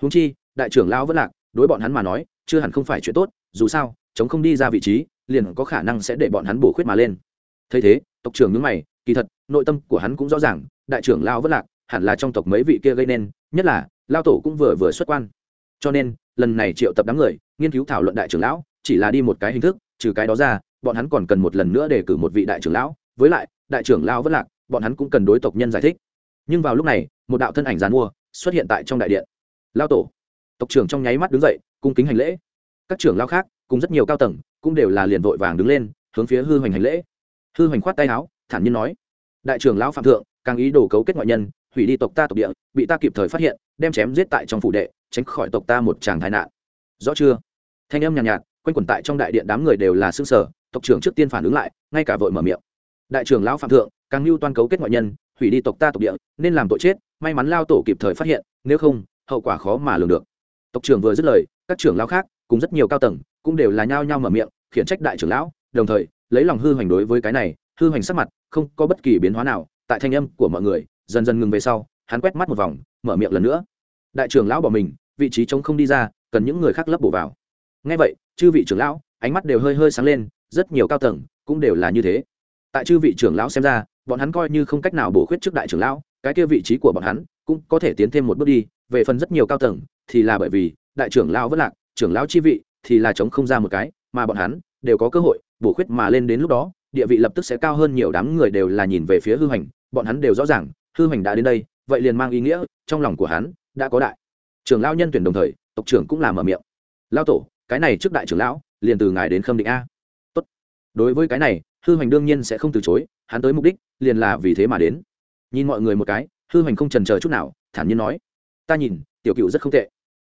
Húng chi đại trưởng lão vẫn lạc, đối bọn hắn mà nói, chưa hẳn không phải chuyện tốt, dù sao, chống không đi ra vị trí, liền có khả năng sẽ để bọn hắn bổ khuyết mà lên. Thấy thế, tộc trưởng nhướng mày, kỳ thật, nội tâm của hắn cũng rõ ràng, đại trưởng lão vẫn lạc, hẳn là trong tộc mấy vị kia gây nên, nhất là lao tổ cũng vừa vừa xuất quan. Cho nên, lần này triệu tập đám người, nghiên cứu thảo luận đại trưởng lão, chỉ là đi một cái hình thức, trừ cái đó ra, bọn hắn còn cần một lần nữa để cử một vị đại trưởng lão. Với lại, đại trưởng lão vẫn lạc, bọn hắn cũng cần đối tộc nhân giải thích. Nhưng vào lúc này, một đạo thân ảnh giàn mua xuất hiện tại trong đại điện. Lao tổ tộc trưởng trong nháy mắt đứng dậy cung kính hành lễ. Các trưởng lao khác cùng rất nhiều cao tầng cũng đều là liền vội vàng đứng lên hướng phía hư hoành hành lễ. Hư hoành khoát tay áo thản nhiên nói đại trưởng lão phạm thượng càng ý đồ cấu kết ngoại nhân hủy đi tộc ta tộc địa bị ta kịp thời phát hiện đem chém giết tại trong phủ đệ tránh khỏi tộc ta một tràng tai nạn. Rõ chưa? Thanh âm nhàn nhạt, nhạt quanh quẩn tại trong đại điện đám người đều là xương sở tộc trưởng trước tiên phản ứng lại ngay cả vội mở miệng. Đại trưởng lão phạm thượng càng lưu toan cấu kết ngoại nhân hủy đi tộc ta tộc địa nên làm tội chết may mắn lao tổ kịp thời phát hiện nếu không hậu quả khó mà lường được tộc trưởng vừa dứt lời, các trưởng lão khác, cùng rất nhiều cao tầng, cũng đều là nhao nhao mở miệng, khiển trách đại trưởng lão, đồng thời, lấy lòng hư hoành đối với cái này, hư hoành sắc mặt, không có bất kỳ biến hóa nào, tại thanh âm của mọi người, dần dần ngừng về sau, hắn quét mắt một vòng, mở miệng lần nữa. Đại trưởng lão bỏ mình, vị trí trống không đi ra, cần những người khác lấp bổ vào. Ngay vậy, chư vị trưởng lão, ánh mắt đều hơi hơi sáng lên, rất nhiều cao tầng, cũng đều là như thế. Tại chư vị trưởng lão xem ra, bọn hắn coi như không cách nào bổ khuyết trước đại trưởng lão, cái kia vị trí của bọn hắn cũng có thể tiến thêm một bước đi, về phần rất nhiều cao tầng thì là bởi vì đại trưởng lão vẫn lạc, trưởng lão chi vị thì là chống không ra một cái, mà bọn hắn đều có cơ hội bổ khuyết mà lên đến lúc đó, địa vị lập tức sẽ cao hơn nhiều, đám người đều là nhìn về phía hư hành, bọn hắn đều rõ ràng, hư hành đã đến đây, vậy liền mang ý nghĩa trong lòng của hắn đã có đại. Trưởng lao nhân tuyển đồng thời, tộc trưởng cũng làm ở miệng. Lao tổ, cái này trước đại trưởng lão, liền từ ngài đến khâm định a. Tốt. đối với cái này, hư hành đương nhiên sẽ không từ chối, hắn tới mục đích liền là vì thế mà đến. Nhìn mọi người một cái hư hành không trần chờ chút nào, thản nhiên nói, ta nhìn, tiểu cựu rất không tệ.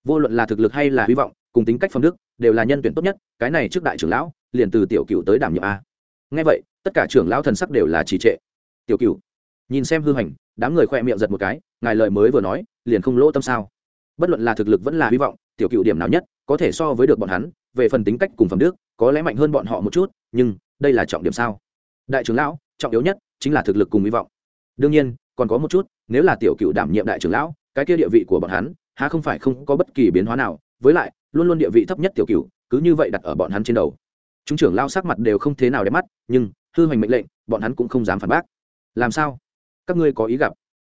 Vô luận là thực lực hay là hy vọng, cùng tính cách phẩm đức, đều là nhân tuyển tốt nhất, cái này trước đại trưởng lão, liền từ tiểu cựu tới đảm nhiệm a. Ngay vậy, tất cả trưởng lão thần sắc đều là trì trệ. Tiểu cựu, nhìn xem hư hành đám người khoe miệng giật một cái, ngài lời mới vừa nói, liền không lỗ tâm sao? Bất luận là thực lực vẫn là hy vọng, tiểu cựu điểm nào nhất, có thể so với được bọn hắn, về phần tính cách cùng phẩm đức, có lẽ mạnh hơn bọn họ một chút, nhưng đây là trọng điểm sao? Đại trưởng lão, trọng yếu nhất chính là thực lực cùng hy vọng. Đương nhiên, còn có một chút nếu là tiểu cựu đảm nhiệm đại trưởng lão, cái kia địa vị của bọn hắn, há không phải không có bất kỳ biến hóa nào, với lại, luôn luôn địa vị thấp nhất tiểu cựu, cứ như vậy đặt ở bọn hắn trên đầu. Chúng trưởng lao sắc mặt đều không thế nào đẹp mắt, nhưng, hư hoành mệnh lệnh, bọn hắn cũng không dám phản bác. Làm sao? Các ngươi có ý gặp.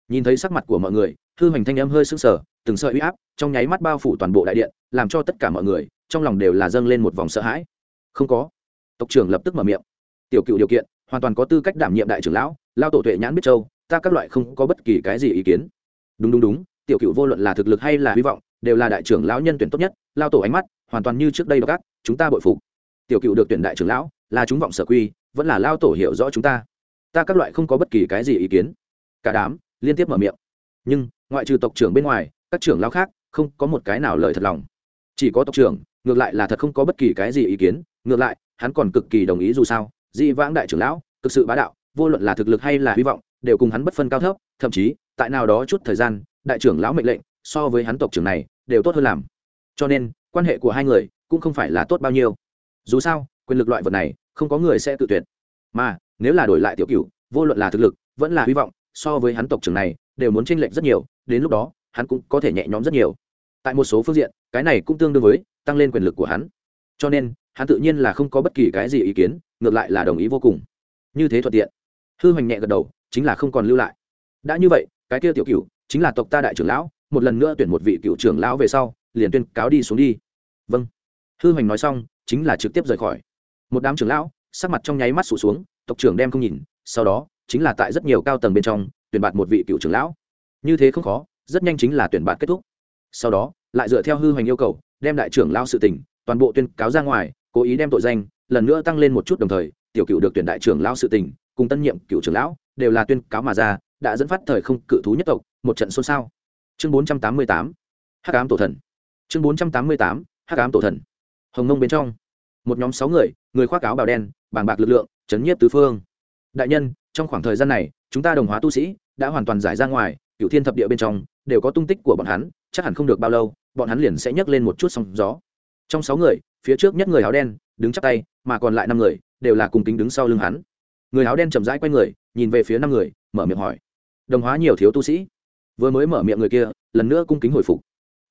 Nhìn thấy sắc mặt của mọi người, hư hoành thanh âm hơi sững sờ, từng sợi uy áp, trong nháy mắt bao phủ toàn bộ đại điện, làm cho tất cả mọi người, trong lòng đều là dâng lên một vòng sợ hãi. Không có. Tộc trưởng lập tức mở miệng. Tiểu cựu điều kiện, hoàn toàn có tư cách đảm nhiệm đại trưởng lão, lao tổ tuệ nhãn biết châu ta các loại không có bất kỳ cái gì ý kiến. Đúng đúng đúng, tiểu cựu vô luận là thực lực hay là hy vọng, đều là đại trưởng lão nhân tuyển tốt nhất, lao tổ ánh mắt, hoàn toàn như trước đây đó các chúng ta bội phục. Tiểu cựu được tuyển đại trưởng lão, là chúng vọng sở quy, vẫn là lao tổ hiểu rõ chúng ta. Ta các loại không có bất kỳ cái gì ý kiến. Cả đám, liên tiếp mở miệng. Nhưng, ngoại trừ tộc trưởng bên ngoài, các trưởng lao khác, không có một cái nào lời thật lòng. Chỉ có tộc trưởng, ngược lại là thật không có bất kỳ cái gì ý kiến, ngược lại, hắn còn cực kỳ đồng ý dù sao, dị vãng đại trưởng lão, thực sự bá đạo vô luận là thực lực hay là hy vọng, đều cùng hắn bất phân cao thấp, thậm chí, tại nào đó chút thời gian, đại trưởng lão mệnh lệnh, so với hắn tộc trưởng này, đều tốt hơn làm. Cho nên, quan hệ của hai người cũng không phải là tốt bao nhiêu. Dù sao, quyền lực loại vật này, không có người sẽ tự tuyệt. Mà, nếu là đổi lại tiểu cựu vô luận là thực lực, vẫn là hy vọng, so với hắn tộc trưởng này, đều muốn tranh lệch rất nhiều, đến lúc đó, hắn cũng có thể nhẹ nhõm rất nhiều. Tại một số phương diện, cái này cũng tương đương với tăng lên quyền lực của hắn. Cho nên, hắn tự nhiên là không có bất kỳ cái gì ý kiến, ngược lại là đồng ý vô cùng. Như thế thuận tiện hư hoành nhẹ gật đầu, chính là không còn lưu lại. Đã như vậy, cái kia tiểu cựu chính là tộc ta đại trưởng lão, một lần nữa tuyển một vị cựu trưởng lão về sau, liền tuyên cáo đi xuống đi. Vâng. Hư hoành nói xong, chính là trực tiếp rời khỏi. Một đám trưởng lão, sắc mặt trong nháy mắt sụt xuống, tộc trưởng đem không nhìn, sau đó, chính là tại rất nhiều cao tầng bên trong, tuyển bạt một vị cựu trưởng lão. Như thế không khó, rất nhanh chính là tuyển bạt kết thúc. Sau đó, lại dựa theo hư hoành yêu cầu, đem đại trưởng lão sự tỉnh toàn bộ tuyên cáo ra ngoài, cố ý đem tội danh, lần nữa tăng lên một chút đồng thời, tiểu cựu được tuyển đại trưởng lão sự tỉnh cùng tân nhiệm cựu trưởng lão, đều là tuyên cáo mà ra, đã dẫn phát thời không cự thú nhất tộc, một trận xôn xao. Chương bốn trăm tám mươi tám, hắc ám tổ thần. Chương bốn trăm tám mươi tám, hắc ám tổ thần. Hồng nông bên trong, một nhóm sáu người người khoác áo bào đen, bàng bạc lực lượng, chấn nhiếp tứ phương. Đại nhân, trong khoảng thời gian này, chúng ta đồng hóa tu sĩ, đã hoàn toàn giải ra ngoài, cựu thiên thập địa bên trong, đều có tung tích của bọn hắn, chắc hẳn không được bao lâu, bọn hắn liền sẽ nhấc lên một chút sóng gió. Trong sáu người, phía trước nhất người áo đen, đứng chắp tay, mà còn lại năm người, đều là cùng kính đứng sau lưng hắn người áo đen chậm rãi quay người, nhìn về phía năm người, mở miệng hỏi. Đồng hóa nhiều thiếu tu sĩ. Vừa mới mở miệng người kia, lần nữa cung kính hồi phục.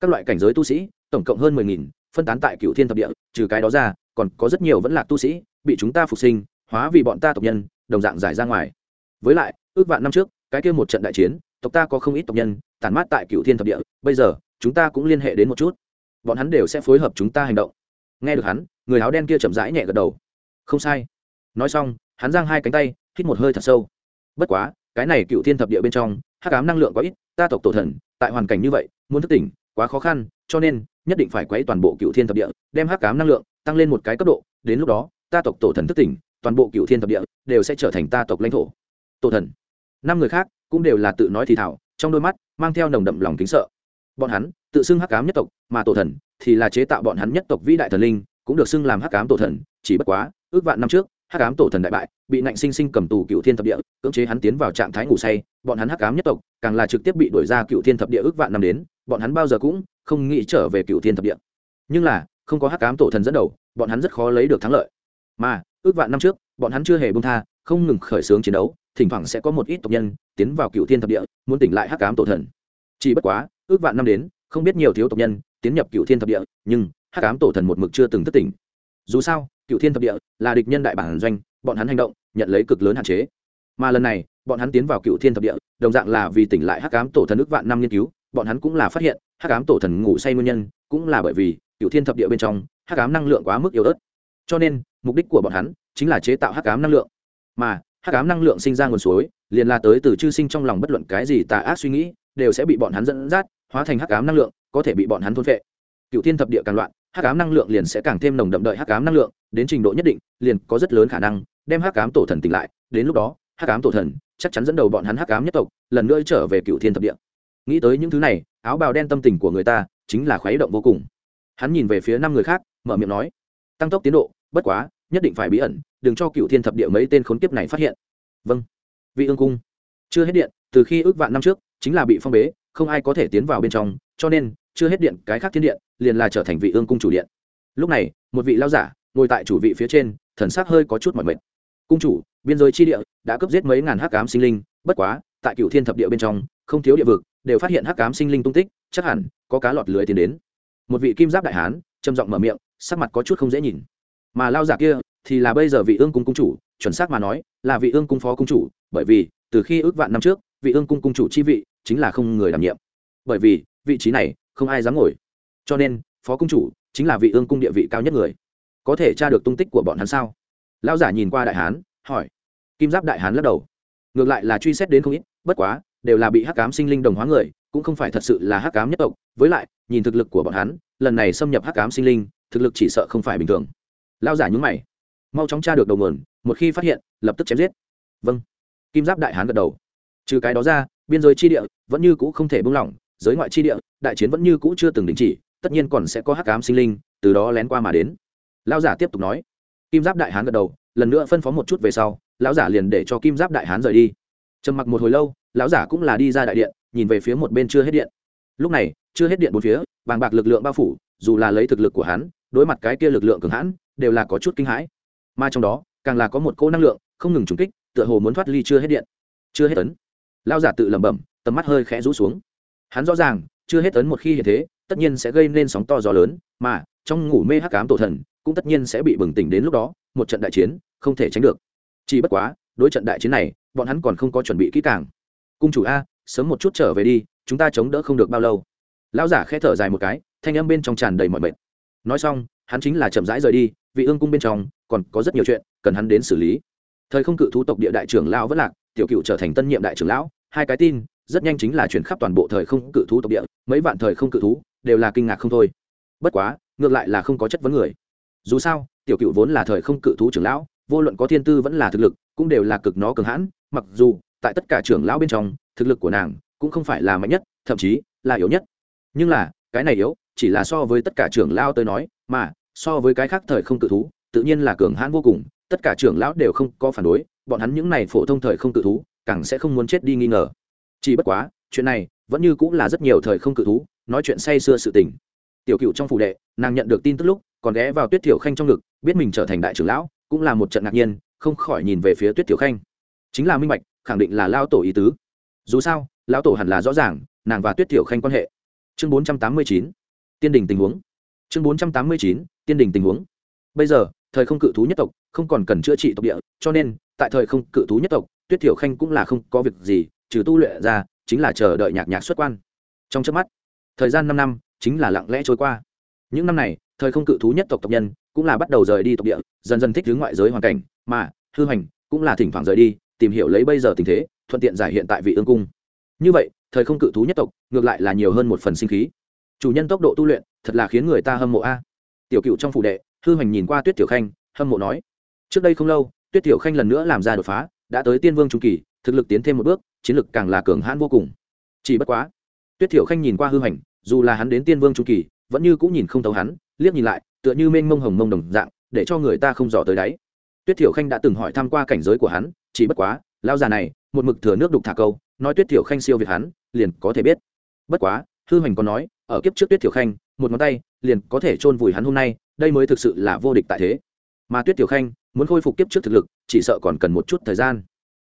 Các loại cảnh giới tu sĩ, tổng cộng hơn mười nghìn, phân tán tại cựu thiên thập địa, trừ cái đó ra, còn có rất nhiều vẫn là tu sĩ, bị chúng ta phục sinh, hóa vì bọn ta tộc nhân, đồng dạng giải ra ngoài. Với lại, ước vạn năm trước, cái kia một trận đại chiến, tộc ta có không ít tộc nhân, tản mát tại cựu thiên thập địa, bây giờ, chúng ta cũng liên hệ đến một chút. Bọn hắn đều sẽ phối hợp chúng ta hành động. Nghe được hắn, người áo đen kia chậm rãi nhẹ gật đầu. Không sai. Nói xong hắn giang hai cánh tay, hít một hơi thật sâu. Bất quá, cái này cựu thiên thập địa bên trong, hắc ám năng lượng quá ít, ta tộc tổ thần, tại hoàn cảnh như vậy, muốn thức tỉnh, quá khó khăn, cho nên, nhất định phải quấy toàn bộ cựu thiên thập địa, đem hắc ám năng lượng tăng lên một cái cấp độ, đến lúc đó, ta tộc tổ thần thức tỉnh, toàn bộ cựu thiên thập địa đều sẽ trở thành ta tộc lãnh thổ. Tổ thần. Năm người khác cũng đều là tự nói thì thảo, trong đôi mắt mang theo nồng đậm lòng kính sợ. Bọn hắn, tự xưng hắc ám nhất tộc, mà tổ thần thì là chế tạo bọn hắn nhất tộc vĩ đại thần linh, cũng được xưng làm hắc ám tổ thần, chỉ bất quá, ước vạn năm trước hắc Ám tổ thần đại bại, bị nạnh sinh sinh cầm tù cựu thiên thập địa, cưỡng chế hắn tiến vào trạng thái ngủ say, bọn hắn hắc Ám nhất tộc, càng là trực tiếp bị đuổi ra cựu thiên thập địa ước vạn năm đến, bọn hắn bao giờ cũng không nghĩ trở về cựu thiên thập địa. Nhưng là, không có hắc Ám tổ thần dẫn đầu, bọn hắn rất khó lấy được thắng lợi. Mà, ước vạn năm trước, bọn hắn chưa hề bông tha, không ngừng khởi xướng chiến đấu, thỉnh thoảng sẽ có một ít tộc nhân tiến vào cựu thiên thập địa, muốn tỉnh lại hắc Ám tổ thần. Chỉ bất quá, ước vạn năm đến, không biết nhiều thiếu tộc nhân tiến nhập cựu thiên thập địa, nhưng hắc Ám tổ thần một mực chưa từng thất tỉnh dù sao cựu thiên thập địa là địch nhân đại bản doanh, bọn hắn hành động, nhận lấy cực lớn hạn chế. Mà lần này, bọn hắn tiến vào cựu thiên thập địa, đồng dạng là vì tỉnh lại hắc cám tổ thần ước vạn năm nghiên cứu, bọn hắn cũng là phát hiện, hắc cám tổ thần ngủ say nguyên nhân cũng là bởi vì cựu thiên thập địa bên trong, hắc cám năng lượng quá mức yếu ớt. Cho nên, mục đích của bọn hắn chính là chế tạo hắc ám năng lượng. Mà, hắc ám năng lượng sinh ra nguồn suối, liền là tới từ chư sinh trong lòng bất luận cái gì tà ác suy nghĩ, đều sẽ bị bọn hắn dẫn dắt, hóa thành hắc ám năng lượng, có thể bị bọn hắn thôn phệ. Cựu thiên thập địa càng loạn hắc ám năng lượng liền sẽ càng thêm nồng đậm đợi hắc ám năng lượng, đến trình độ nhất định, liền có rất lớn khả năng đem hắc ám tổ thần tỉnh lại. Đến lúc đó, hắc ám tổ thần chắc chắn dẫn đầu bọn hắn hắc ám nhất tộc, lần nữa trở về cựu thiên thập địa. Nghĩ tới những thứ này, áo bào đen tâm tình của người ta chính là khuấy động vô cùng. Hắn nhìn về phía năm người khác, mở miệng nói, tăng tốc tiến độ, bất quá, nhất định phải bí ẩn, đừng cho cựu thiên thập địa mấy tên khốn kiếp này phát hiện. Vâng. Vị ương cung. Chưa hết điện, từ khi ước vạn năm trước, chính là bị phong bế, không ai có thể tiến vào bên trong, cho nên chưa hết điện, cái khác thiên điện, liền là trở thành vị ương cung chủ điện. Lúc này, một vị lao giả, ngồi tại chủ vị phía trên, thần sắc hơi có chút mỏi mệt. Cung chủ, biên giới chi địa, đã cấp giết mấy ngàn hắc cám sinh linh, bất quá, tại cựu thiên thập địa bên trong, không thiếu địa vực, đều phát hiện hắc cám sinh linh tung tích, chắc hẳn, có cá lọt lưới tiến đến. Một vị kim giáp đại hán, trầm giọng mở miệng, sắc mặt có chút không dễ nhìn. Mà lao giả kia, thì là bây giờ vị ương cung cung chủ, chuẩn xác mà nói, là vị ương cung phó cung chủ, bởi vì, từ khi ước vạn năm trước, vị ương cung cung chủ chi vị, chính là không người đảm nhiệm. Bởi vì, vị trí này không ai dám ngồi. Cho nên, phó cung chủ chính là vị ương cung địa vị cao nhất người. Có thể tra được tung tích của bọn hắn sao? Lao giả nhìn qua đại hán, hỏi. Kim giáp đại hán lắc đầu. Ngược lại là truy xét đến không ít, bất quá, đều là bị hắc cám sinh linh đồng hóa người, cũng không phải thật sự là hắc cám nhất tộc. Với lại, nhìn thực lực của bọn hắn, lần này xâm nhập hắc cám sinh linh, thực lực chỉ sợ không phải bình thường. Lao giả nhúng mày. Mau chóng tra được đầu nguồn, một khi phát hiện, lập tức chém giết. Vâng. Kim giáp đại hán gật đầu. Trừ cái đó ra, biên giới chi địa vẫn như cũ không thể buông lỏng giới ngoại chi địa, đại chiến vẫn như cũ chưa từng đình chỉ, tất nhiên còn sẽ có hắc ám sinh linh, từ đó lén qua mà đến. Lão giả tiếp tục nói. Kim giáp đại hán gật đầu, lần nữa phân phó một chút về sau, lão giả liền để cho kim giáp đại hán rời đi. Trầm mặc một hồi lâu, lão giả cũng là đi ra đại điện, nhìn về phía một bên chưa hết điện. Lúc này, chưa hết điện bốn phía, bàng bạc lực lượng bao phủ, dù là lấy thực lực của hắn, đối mặt cái kia lực lượng cường hãn, đều là có chút kinh hãi. Mà trong đó, càng là có một cô năng lượng không ngừng trùng kích, tựa hồ muốn thoát ly chưa hết điện. Chưa hết tấn lao giả tự lẩm bẩm, tầm mắt hơi khẽ rũ xuống hắn rõ ràng, chưa hết tấn một khi hiện thế, tất nhiên sẽ gây nên sóng to gió lớn, mà trong ngủ mê hắc cám tổ thần, cũng tất nhiên sẽ bị bừng tỉnh đến lúc đó, một trận đại chiến, không thể tránh được. Chỉ bất quá, đối trận đại chiến này, bọn hắn còn không có chuẩn bị kỹ càng. Cung chủ a, sớm một chút trở về đi, chúng ta chống đỡ không được bao lâu. Lão giả khẽ thở dài một cái, thanh âm bên trong tràn đầy mọi mệt. Nói xong, hắn chính là chậm rãi rời đi, vị ương cung bên trong, còn có rất nhiều chuyện cần hắn đến xử lý. Thời không cự thú tộc địa đại trưởng lão vẫn lạc, tiểu cựu trở thành tân nhiệm đại trưởng lão, hai cái tin rất nhanh chính là chuyển khắp toàn bộ thời không cự thú tộc địa, mấy vạn thời không cự thú đều là kinh ngạc không thôi. Bất quá, ngược lại là không có chất vấn người. Dù sao, tiểu cựu vốn là thời không cự thú trưởng lão, vô luận có thiên tư vẫn là thực lực, cũng đều là cực nó cường hãn, mặc dù, tại tất cả trưởng lão bên trong, thực lực của nàng cũng không phải là mạnh nhất, thậm chí là yếu nhất. Nhưng là, cái này yếu, chỉ là so với tất cả trưởng lão tới nói, mà, so với cái khác thời không cự thú, tự nhiên là cường hãn vô cùng, tất cả trưởng lão đều không có phản đối, bọn hắn những này phổ thông thời không cự thú, càng sẽ không muốn chết đi nghi ngờ chỉ bất quá, chuyện này vẫn như cũng là rất nhiều thời không cự thú, nói chuyện say xưa sự tình. Tiểu cựu trong phủ đệ, nàng nhận được tin tức lúc, còn ghé vào tuyết thiểu khanh trong ngực, biết mình trở thành đại trưởng lão, cũng là một trận ngạc nhiên, không khỏi nhìn về phía tuyết thiểu khanh. Chính là minh bạch, khẳng định là lao tổ ý tứ. Dù sao, lão tổ hẳn là rõ ràng, nàng và tuyết thiểu khanh quan hệ. Chương bốn trăm tám mươi chín, tiên đình tình huống. Chương bốn trăm tám mươi chín, tiên đình tình huống. Bây giờ, thời không cự thú nhất tộc không còn cần chữa trị tộc địa, cho nên, tại thời không cự thú nhất tộc, tuyết thiểu khanh cũng là không có việc gì trừ tu luyện ra, chính là chờ đợi nhạc nhạc xuất quan. Trong trước mắt, thời gian năm năm, chính là lặng lẽ trôi qua. Những năm này, thời không cự thú nhất tộc tộc nhân cũng là bắt đầu rời đi tộc địa, dần dần thích hướng ngoại giới hoàn cảnh, mà hư hành cũng là thỉnh thoảng rời đi, tìm hiểu lấy bây giờ tình thế, thuận tiện giải hiện tại vị ương cung. Như vậy, thời không cự thú nhất tộc ngược lại là nhiều hơn một phần sinh khí. Chủ nhân tốc độ tu luyện thật là khiến người ta hâm mộ a. Tiểu cựu trong phủ đệ, hư hành nhìn qua tuyết tiểu khanh, hâm mộ nói, trước đây không lâu, tuyết tiểu khanh lần nữa làm ra đột phá đã tới tiên vương trung kỳ, thực lực tiến thêm một bước, chiến lực càng là cường hãn vô cùng. Chỉ bất quá, tuyết tiểu khanh nhìn qua hư hành dù là hắn đến tiên vương trung kỳ, vẫn như cũng nhìn không thấu hắn, liếc nhìn lại, tựa như mênh mông hồng mông đồng dạng, để cho người ta không dò tới đáy. Tuyết thiểu khanh đã từng hỏi tham q u a cảnh giới của hắn, chỉ bất quá lao già này, một mực thừa nước đục thả câu, nói tuyết thiểu khanh siêu việt hắn, liền có thể biết. Bất quá, hư hoành còn nói, ở kiếp trước tuyết thiểu khanh, một ngón tay, liền có thể chôn vùi hắn hôm nay, đây mới thực sự là vô địch tại thế mà tuyết tiểu khanh muốn khôi phục kiếp trước thực lực, chỉ sợ còn cần một chút thời gian.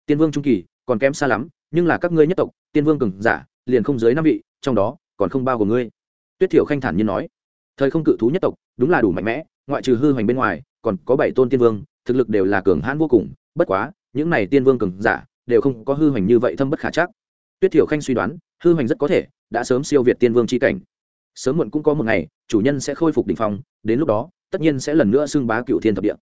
Tiên vương trung kỳ còn kém xa lắm, nhưng là các ngươi nhất tộc, tiên vương cường giả, liền không dưới năm vị, trong đó còn không bao gồm ngươi. Tuyết thiểu khanh thản nhiên nói, thời không cự thú nhất tộc, đúng là đủ mạnh mẽ, ngoại trừ hư hoành bên ngoài, còn có bảy tôn tiên vương, thực lực đều là cường hãn vô cùng, bất quá, những này tiên vương cường giả đều không có hư hoành như vậy thâm bất khả chắc. Tuyết thiểu khanh suy đoán, hư hoành rất có thể đã sớm siêu việt tiên vương c h i cảnh. Sớm muộn cũng có một ngày, chủ nhân sẽ khôi phục đ ỉ n h phong, đến lúc đó tất nhiên sẽ lần nữa xưng bá cựu thiên thập địa.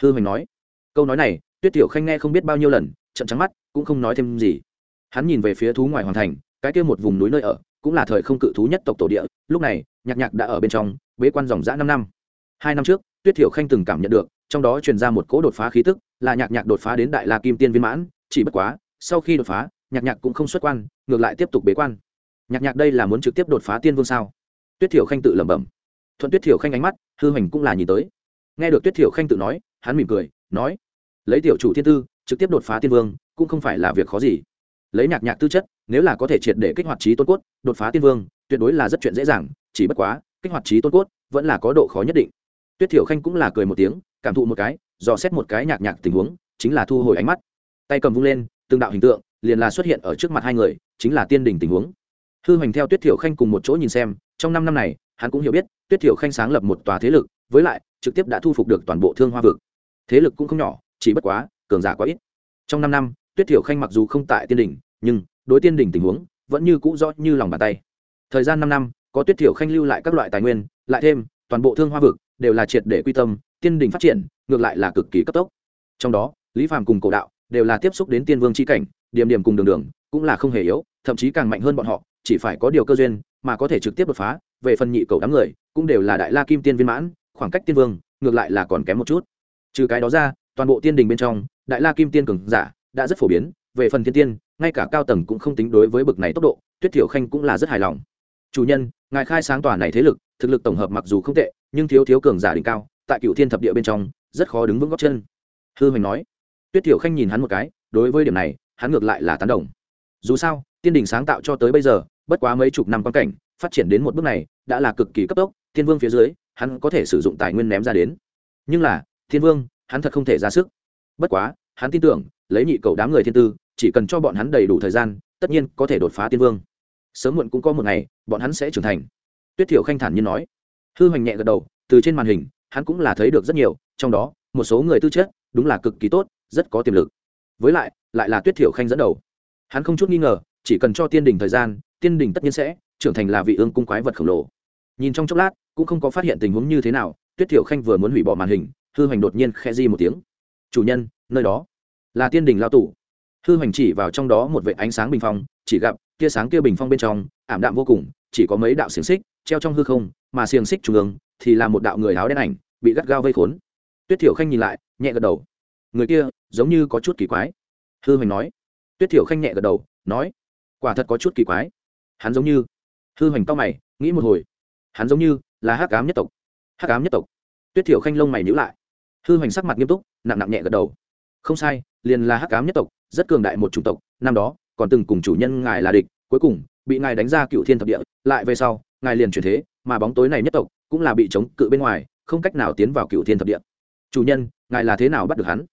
Hư hoành nói, câu nói này, tuyết tiểu khanh nghe không biết bao nhiêu lần trận trắng mắt, cũng không nói thêm gì. Hắn nhìn về phía thú ngoài hoàn thành, cái kia một vùng núi nơi ở, cũng là thời không cự thú nhất tộc tổ địa, lúc này, nhạc nhạc đã ở bên trong, bế quan dòng dã năm năm. Hai năm trước, tuyết thiểu khanh từng cảm nhận được, trong đó truyền ra một cỗ đột phá khí tức, là nhạc nhạc đột phá đến đại la kim tiên viên mãn, chỉ bất quá, sau khi đột phá, nhạc nhạc cũng không xuất quan, ngược lại tiếp tục bế quan. Nhạc nhạc đây là muốn trực tiếp đột phá tiên vương sao? Tuyết thiểu khanh tự lẩm bẩm thuận tuyết thiểu khanh ánh mắt, hư hoành cũng là nhìn tới. Nghe được tuyết thiểu khanh tự nói, hắn mỉm cười, nói, lấy tiểu chủ thiên tư, trực tiếp đột phá tiên vương, cũng không phải là việc khó gì. Lấy nhạc nhạc tư chất, nếu là có thể triệt để kích hoạt trí tôn cốt, đột phá tiên vương, tuyệt đối là rất chuyện dễ dàng, chỉ bất quá, kích hoạt trí tôn cốt, vẫn là có độ khó nhất định. Tuyết thiểu khanh cũng là cười một tiếng, cảm thụ một cái, dò xét một cái nhạc nhạc tình huống, chính là thu hồi ánh mắt. Tay cầm vung lên, từng đạo hình tượng liền là xuất hiện ở trước mặt hai người, chính là tiên đình tình huống. Hư hoành theo tuyết thiểu khanh cùng một chỗ nhìn xem, trong năm năm này hắn cũng hiểu biết, tuyết thiểu khanh sáng lập một tòa thế lực, với lại, trực tiếp đã thu phục được toàn bộ thương hoa vực. Thế lực cũng không nhỏ, chỉ bất quá, cường giả quá ít. Trong năm năm, tuyết thiểu khanh mặc dù không tại tiên đình nhưng, đối tiên đình tình huống, vẫn như cũ rõ như lòng bàn tay. Thời gian năm năm, có tuyết thiểu khanh lưu lại các loại tài nguyên, lại thêm, toàn bộ thương hoa vực đều là triệt để quy tâm, tiên đình phát triển, ngược lại là cực kỳ cấp tốc. Trong đó, lý phàm cùng cổ đạo đều là tiếp xúc đến tiên vương c h i cảnh, điểm điểm cùng đường đường, cũng là không hề yếu, thậm chí càng mạnh hơn bọn họ, chỉ phải có điều cơ duyên mà có thể trực tiếp đột phá, về phần nhị cầu đám người, cũng đều là đại la kim tiên viên mãn, khoảng cách tiên vương, ngược lại là còn kém một chút. Trừ cái đó ra, toàn bộ tiên đình bên trong, đại la kim tiên cường giả đã rất phổ biến, về phần thiên tiên, ngay cả cao tầng cũng không tính đối với bực này tốc độ, tuyết thiểu khanh cũng là rất hài lòng. Chủ nhân, ngài khai sáng tòa này thế lực, thực lực tổng hợp mặc dù không tệ, nhưng thiếu thiếu cường giả đỉnh cao, tại cựu thiên thập địa bên trong, rất khó đứng vững góc chân. Hư hoành nói. Tuyết thiểu khanh nhìn hắn một cái, đối với điểm này, hắn ngược lại là tán đồng. Dù sao, tiên đình sáng tạo cho tới bây giờ bất quá mấy chục năm quan cảnh, phát triển đến một bước này, đã là cực kỳ cấp tốc, thiên vương phía dưới, hắn có thể sử dụng tài nguyên ném ra đến. Nhưng là, thiên vương, hắn thật không thể ra sức. Bất quá, hắn tin tưởng, lấy nhị cầu đám người thiên tư, chỉ cần cho bọn hắn đầy đủ thời gian, tất nhiên có thể đột phá tiên vương. Sớm muộn cũng có một ngày, bọn hắn sẽ trưởng thành. Tuyết thiểu khanh thản nhiên nói. Hư hoành nhẹ gật đầu, từ trên màn hình, hắn cũng là thấy được rất nhiều, trong đó, một số người tư chất, đúng là cực kỳ tốt, rất có tiềm lực. Với lại lại là tuyết thiểu khanh dẫn đầu. Hắn không chút nghi ngờ chỉ cần cho tiên đình thời gian, tiên đình tất nhiên sẽ trưởng thành là vị ương cung quái vật khổng lồ. Nhìn trong chốc lát, cũng không có phát hiện tình huống như thế nào, tuyết thiểu khanh vừa muốn hủy bỏ màn hình, hư hoành đột nhiên khe di một tiếng. Chủ nhân, nơi đó là tiên đình lao tủ hư hoành chỉ vào trong đó một vệ ánh sáng bình phong, chỉ gặp tia sáng kia bình phong bên trong, ảm đạm vô cùng, chỉ có mấy đạo xiềng xích treo trong hư không, mà xiềng xích trung ương thì là một đạo người áo đen ảnh bị gắt gao vây khốn. Tuyết thiểu khanh nhìn lại, nhẹ gật đầu. Người kia giống như có chút kỳ quái. Hư hoành nói. Tuyết thiểu khanh nhẹ gật đầu, nói quả thật có chút kỳ quái. Hắn giống như, hư hoành to mày, nghĩ một hồi. Hắn giống như là hắc ám nhất tộc, hắc ám nhất tộc. Tuyết thiểu khanh lông mày nhữ lại. Hư hoành sắc mặt nghiêm túc, nặng nặng nhẹ gật đầu. Không sai, liền là hắc ám nhất tộc, rất cường đại một chủng tộc, năm đó, còn từng cùng chủ nhân ngài là địch, cuối cùng, bị ngài đánh ra cựu thiên thập địa, lại về sau, ngài liền chuyển thế, mà bóng tối này nhất tộc cũng là bị chống cự bên ngoài, không cách nào tiến vào cựu thiên thập địa. Chủ nhân, ngài là thế nào bắt được hắn?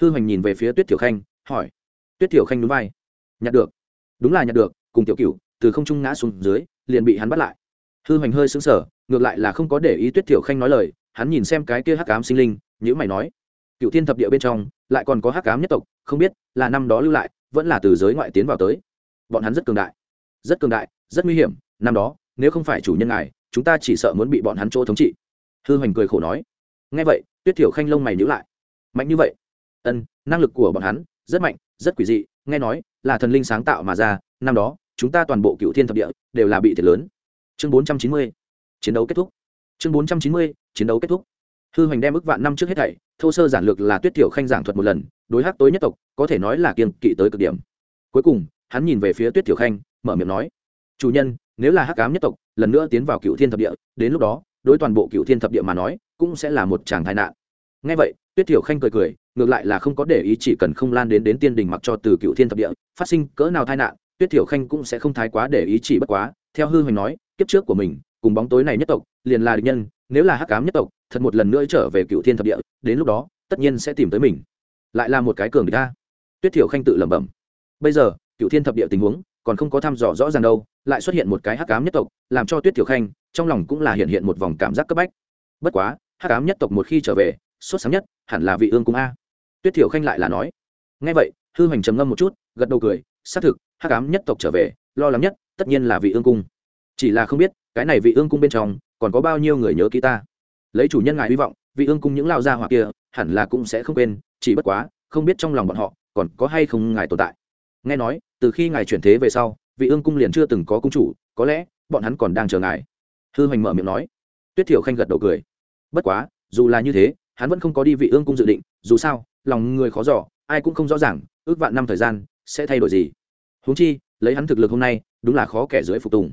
Hư hoành nhìn về phía tuyết thiểu khanh, hỏi. Tuyết thiểu khanh núi vai. Nhặt được đúng là nhặt được, cùng tiểu cựu từ không trung ngã xuống dưới, liền bị hắn bắt lại. Hư hoành hơi xứng sở ngược lại là không có để ý tuyết thiểu khanh nói lời, hắn nhìn xem cái kia hắc ám sinh linh nhữ mày nói cựu thiên thập địa bên trong, lại còn có hắc ám nhất tộc, không biết là năm đó lưu lại, vẫn là từ giới ngoại tiến vào tới. Bọn hắn rất cường đại, rất cường đại, rất nguy hiểm, năm đó, nếu không phải chủ nhân ngài, chúng ta chỉ sợ muốn bị bọn hắn chỗ thống trị. Hư hoành cười khổ nói. Ngay vậy, tuyết thiểu khanh lông mày nhữ lại. Mạnh như vậy? Ân, năng lực của bọn hắn rất mạnh, rất quỷ dị nghe nói là thần linh sáng tạo mà ra, năm đó, chúng ta toàn bộ cựu thiên thập địa đều là bị thiệt lớn. Chương bốn trăm chín mươi, chiến đấu kết thúc. Chương bốn trăm chín mươi, chiến đấu kết thúc. Hư hoành đem ức vạn năm trước hết thảy, thô sơ giản lược là tuyết tiểu khanh giảng thuật một lần, đối hắc tối nhất tộc, có thể nói là kiên kỵ tới cực điểm. Cuối cùng, hắn nhìn về phía tuyết tiểu khanh, mở miệng nói, chủ nhân, nếu là hắc ám nhất tộc, lần nữa tiến vào cựu thiên thập địa, đến lúc đó, đối toàn bộ cựu thiên thập địa mà nói, cũng sẽ là một tràng tai nạn. Ngay vậy, tuyết tiểu khanh cười cười ngược lại là không có để ý, chỉ cần không lan đến đến tiên đình mặc cho từ cựu thiên thập địa, phát sinh cỡ nào tai nạn, tuyết tiểu khanh cũng sẽ không thái quá để ý, chỉ bất quá, theo hư hoành nói, kiếp trước của mình, cùng bóng tối này nhất tộc, liền là địch nhân, nếu là hắc ám nhất tộc, thật một lần nữa trở về cựu thiên thập địa, đến lúc đó, tất nhiên sẽ tìm tới mình. Lại là một cái cường địch ta. Tuyết thiểu khanh tự lẩm bẩm. Bây giờ, cựu thiên thập địa tình huống, còn không có thăm dò rõ ràng đâu, lại xuất hiện một cái hắc ám nhất tộc, làm cho tuyết thiểu khanh, trong lòng cũng là hiện hiện một vòng cảm giác cấp bách. Bất quá, hắc ám nhất tộc một khi trở về xuất sáng nhất, hẳn là vị ương cung a tuyết thiểu khanh lại là nói ngay vậy, hư hoành trầm ngâm một chút, gật đầu cười, xác thực, hắc ám nhất tộc trở về, lo lắng nhất, tất nhiên là vị ương cung. Chỉ là không biết, cái này vị ương cung bên trong, còn có bao nhiêu người nhớ ký ta. Lấy chủ nhân ngài hy vọng, vị ương cung những lao gia hỏa kia, hẳn là cũng sẽ không quên, chỉ bất quá, không biết trong lòng bọn họ, còn có hay không ngài tồn tại. Nghe nói, từ khi ngài chuyển thế về sau, vị ương cung liền chưa từng có cung chủ, có lẽ, bọn hắn còn đang chờ ngài. Hư hoành mở miệng nói. Tuyết thiểu khanh gật đầu cười. Bất quá, dù là như thế, hắn vẫn không có đi vị ương cung dự định, dù sao lòng người khó giỏ ai cũng không rõ ràng, ước vạn năm thời gian sẽ thay đổi gì. Huống chi, lấy hắn thực lực hôm nay, đúng là khó kẻ dưới phục tùng.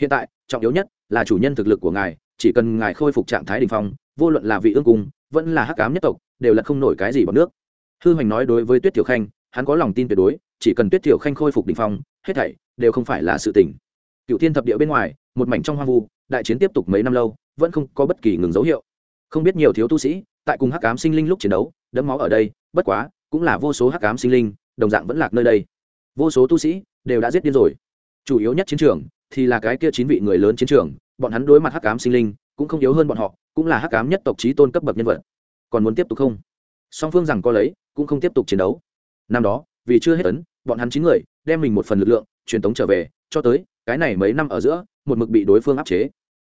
Hiện tại, trọng yếu nhất là chủ nhân thực lực của ngài, chỉ cần ngài khôi phục trạng thái đình phong, vô luận là vị ương cung, vẫn là hắc ám nhất tộc, đều là không nổi cái gì bằng nước. Hư hoành nói đối với tuyết tiểu khanh, hắn có lòng tin tuyệt đối, chỉ cần tuyết thiểu khanh khôi phục đỉnh phong, hết thảy đều không phải là sự tình. cựu thiên thập địa bên ngoài, một mảnh trong hoang vu, đại chiến tiếp tục mấy năm lâu, vẫn không có bất kỳ ngừng dấu hiệu. Không biết nhiều thiếu tu sĩ tại cùng hắc ám sinh linh lúc chiến đấu, đẫm máu ở đây, bất quá, cũng là vô số hắc ám sinh linh, đồng dạng vẫn lạc nơi đây. Vô số tu sĩ đều đã giết điên rồi. Chủ yếu nhất chiến trường thì là cái kia chín vị người lớn chiến trường, bọn hắn đối mặt hắc ám sinh linh cũng không yếu hơn bọn họ, cũng là hắc ám nhất tộc trí tôn cấp bậc nhân vật. Còn muốn tiếp tục không? Song phương rằng có lấy, cũng không tiếp tục chiến đấu. Năm đó, vì chưa hết tấn bọn hắn chín người đem mình một phần lực lượng truyền tống trở về, cho tới cái này mấy năm ở giữa, một mực bị đối phương áp chế.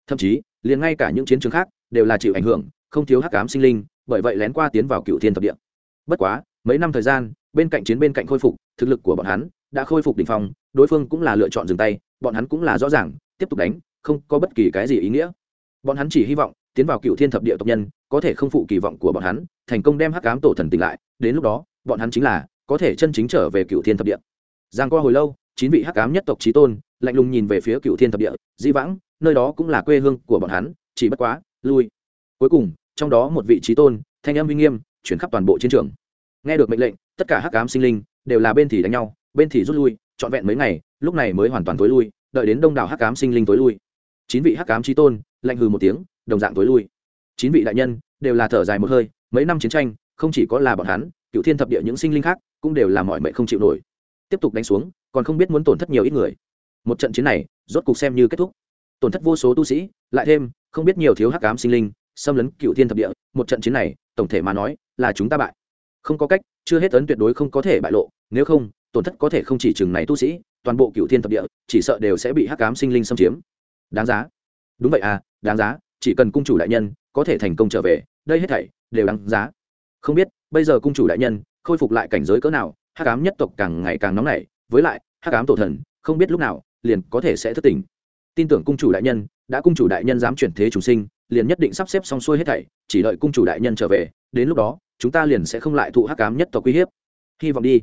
Thậm chí, liền ngay cả những chiến trường khác đều là chịu ảnh hưởng không thiếu hắc cám sinh linh, bởi vậy lén qua tiến vào cựu thiên thập địa. Bất quá, mấy năm thời gian, bên cạnh chiến bên cạnh khôi phục, thực lực của bọn hắn đã khôi phục đỉnh phong, đối phương cũng là lựa chọn dừng tay, bọn hắn cũng là rõ ràng, tiếp tục đánh, không có bất kỳ cái gì ý nghĩa. Bọn hắn chỉ hy vọng tiến vào cựu thiên thập địa tộc nhân có thể không phụ kỳ vọng của bọn hắn, thành công đem hắc cám tổ thần tỉnh lại, đến lúc đó, bọn hắn chính là có thể chân chính trở về cựu thiên thập địa. Giang qua hồi lâu, chín vị hắc cám nhất tộc trí tôn lạnh lùng nhìn về phía cựu thiên thập địa, di vãng, nơi đó cũng là quê hương của bọn hắn, chỉ bất quá, lui. Cuối cùng trong đó một vị trí tôn, thanh âm uy nghiêm, chuyển khắp toàn bộ chiến trường. Nghe được mệnh lệnh, tất cả hắc ám sinh linh đều là bên thì đánh nhau, bên thì rút lui, trọn vẹn mấy ngày, lúc này mới hoàn toàn tối lui, đợi đến đông đảo hắc ám sinh linh tối lui. Chín vị hắc ám trí tôn lạnh hừ một tiếng, đồng dạng tối lui. Chín vị đại nhân đều là thở dài một hơi, mấy năm chiến tranh, không chỉ có là bọn hắn, cựu thiên thập địa những sinh linh khác cũng đều là mọi mệnh không chịu nổi. Tiếp tục đánh xuống, còn không biết muốn tổn thất nhiều ít người. Một trận chiến này, rốt cục xem như kết thúc. Tổn thất vô số tu sĩ, lại thêm, không biết nhiều thiếu hắc ám sinh linh xâm lấn cựu thiên thập địa, một trận chiến này, tổng thể mà nói, là chúng ta bại. Không có cách, chưa hết ấn tuyệt đối không có thể bại lộ, nếu không, tổn thất có thể không chỉ chừng này tu sĩ, toàn bộ cựu thiên thập địa, chỉ sợ đều sẽ bị hắc cám sinh linh xâm chiếm. Đáng giá. Đúng vậy à đáng giá, chỉ cần cung chủ đại nhân có thể thành công trở về, đây hết thảy đều đáng giá. Không biết, bây giờ cung chủ đại nhân khôi phục lại cảnh giới cỡ nào, hắc cám nhất tộc càng ngày càng nóng nảy, với lại, hắc cám tổ thần, không biết lúc nào, liền có thể sẽ thất tình tin tưởng cung chủ đại nhân đã cung chủ đại nhân dám chuyển thế chúng sinh, liền nhất định sắp xếp xong xuôi hết thảy, chỉ đợi cung chủ đại nhân trở về, đến lúc đó, chúng ta liền sẽ không lại thụ hắc cám nhất tộc uy hiếp. Hy vọng đi.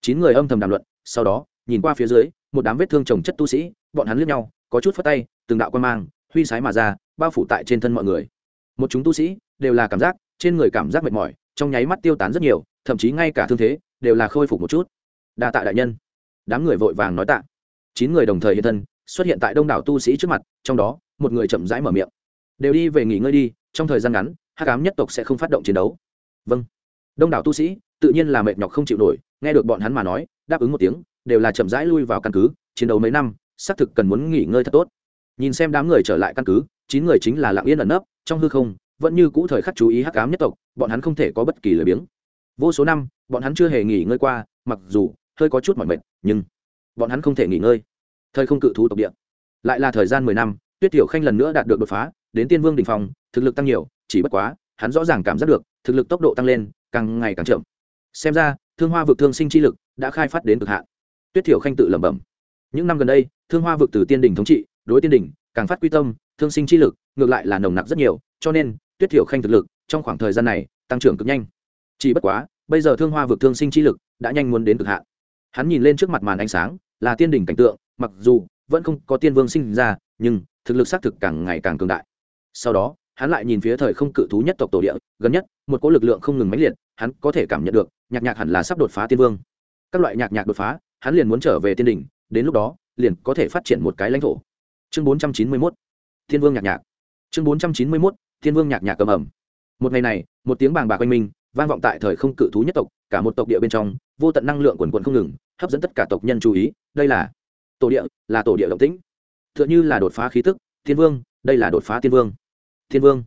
Chín người âm thầm đàm luận, sau đó, nhìn qua phía dưới, một đám vết thương trồng chất tu sĩ, bọn hắn lướt nhau, có chút phất tay, từng đạo quan mang, huy sái mà ra, bao phủ tại trên thân mọi người. Một chúng tu sĩ, đều là cảm giác, trên người cảm giác mệt mỏi, trong nháy mắt tiêu tán rất nhiều, thậm chí ngay cả thương thế, đều là khôi phục một chút. Đa tạ đại nhân. Đám người vội vàng nói tạ. Chín người đồng thời hiện thân, xuất hiện tại đông đảo tu sĩ trước mặt, trong đó một người chậm rãi mở miệng. Đều đi về nghỉ ngơi đi, trong thời gian ngắn, hắc ám nhất tộc sẽ không phát động chiến đấu. Vâng. Đông đảo tu sĩ, tự nhiên là mệt nhọc không chịu nổi, nghe được bọn hắn mà nói, đáp ứng một tiếng, đều là chậm rãi lui vào căn cứ, chiến đấu mấy năm, xác thực cần muốn nghỉ ngơi thật tốt. Nhìn xem đám người trở lại căn cứ, chín người chính là lặng yên ẩn nấp, trong hư không, vẫn như cũ thời khắc chú ý hắc ám nhất tộc, bọn hắn không thể có bất kỳ lời biếng. Vô số năm, bọn hắn chưa hề nghỉ ngơi qua, mặc dù hơi có chút mỏi mệt, nhưng bọn hắn không thể nghỉ ngơi. Thời không cự thú tộc địa. Lại là thời gian mười năm tuyết tiểu khanh lần nữa đạt được đột phá, đến tiên vương đình phòng thực lực tăng nhiều, chỉ bất quá, hắn rõ ràng cảm giác được, thực lực tốc độ tăng lên, càng ngày càng chậm. Xem ra, thương hoa vực thương sinh chi lực đã khai phát đến cực hạn. Tuyết thiểu khanh tự lẩm bẩm. Những năm gần đây, thương hoa vực từ tiên đình thống trị, đối tiên đình càng phát quy tâm, thương sinh chi lực, ngược lại là nồng nặc rất nhiều, cho nên, tuyết thiểu khanh thực lực, trong khoảng thời gian này, tăng trưởng cực nhanh. Chỉ bất quá, bây giờ thương hoa vực thương sinh chi lực đã nhanh muốn đến cực hạn. Hắn nhìn lên trước mặt màn ánh sáng, là tiên đình cảnh tượng, mặc dù vẫn không có tiên vương sinh ra, nhưng thực lực xác thực càng ngày càng cường đại. Sau đó, hắn lại nhìn phía thời không cự thú nhất tộc tổ địa, gần nhất, một cỗ lực lượng không ngừng mãnh liệt, hắn có thể cảm nhận được, nhạc nhạc hẳn là sắp đột phá tiên vương. Các loại nhạc nhạc đột phá, hắn liền muốn trở về tiên đỉnh, đến lúc đó, liền có thể phát triển một cái lãnh thổ. Chương bốn trăm chín mươi mốt, thiên vương nhạc nhạc. Chương bốn trăm chín mươi mốt, thiên vương nhạc nhạc cầm ẩm một ngày này, một tiếng bàng bạc quanh minh vang vọng tại thời không cự thú nhất tộc, cả một tộc địa bên trong, vô tận năng lượng quần quần không ngừng, hấp dẫn tất cả tộc nhân chú ý, đây là tổ địa, là tổ địa động tĩnh tựa như là đột phá khí tức, thiên vương, đây là đột phá tiên vương. Thiên vương,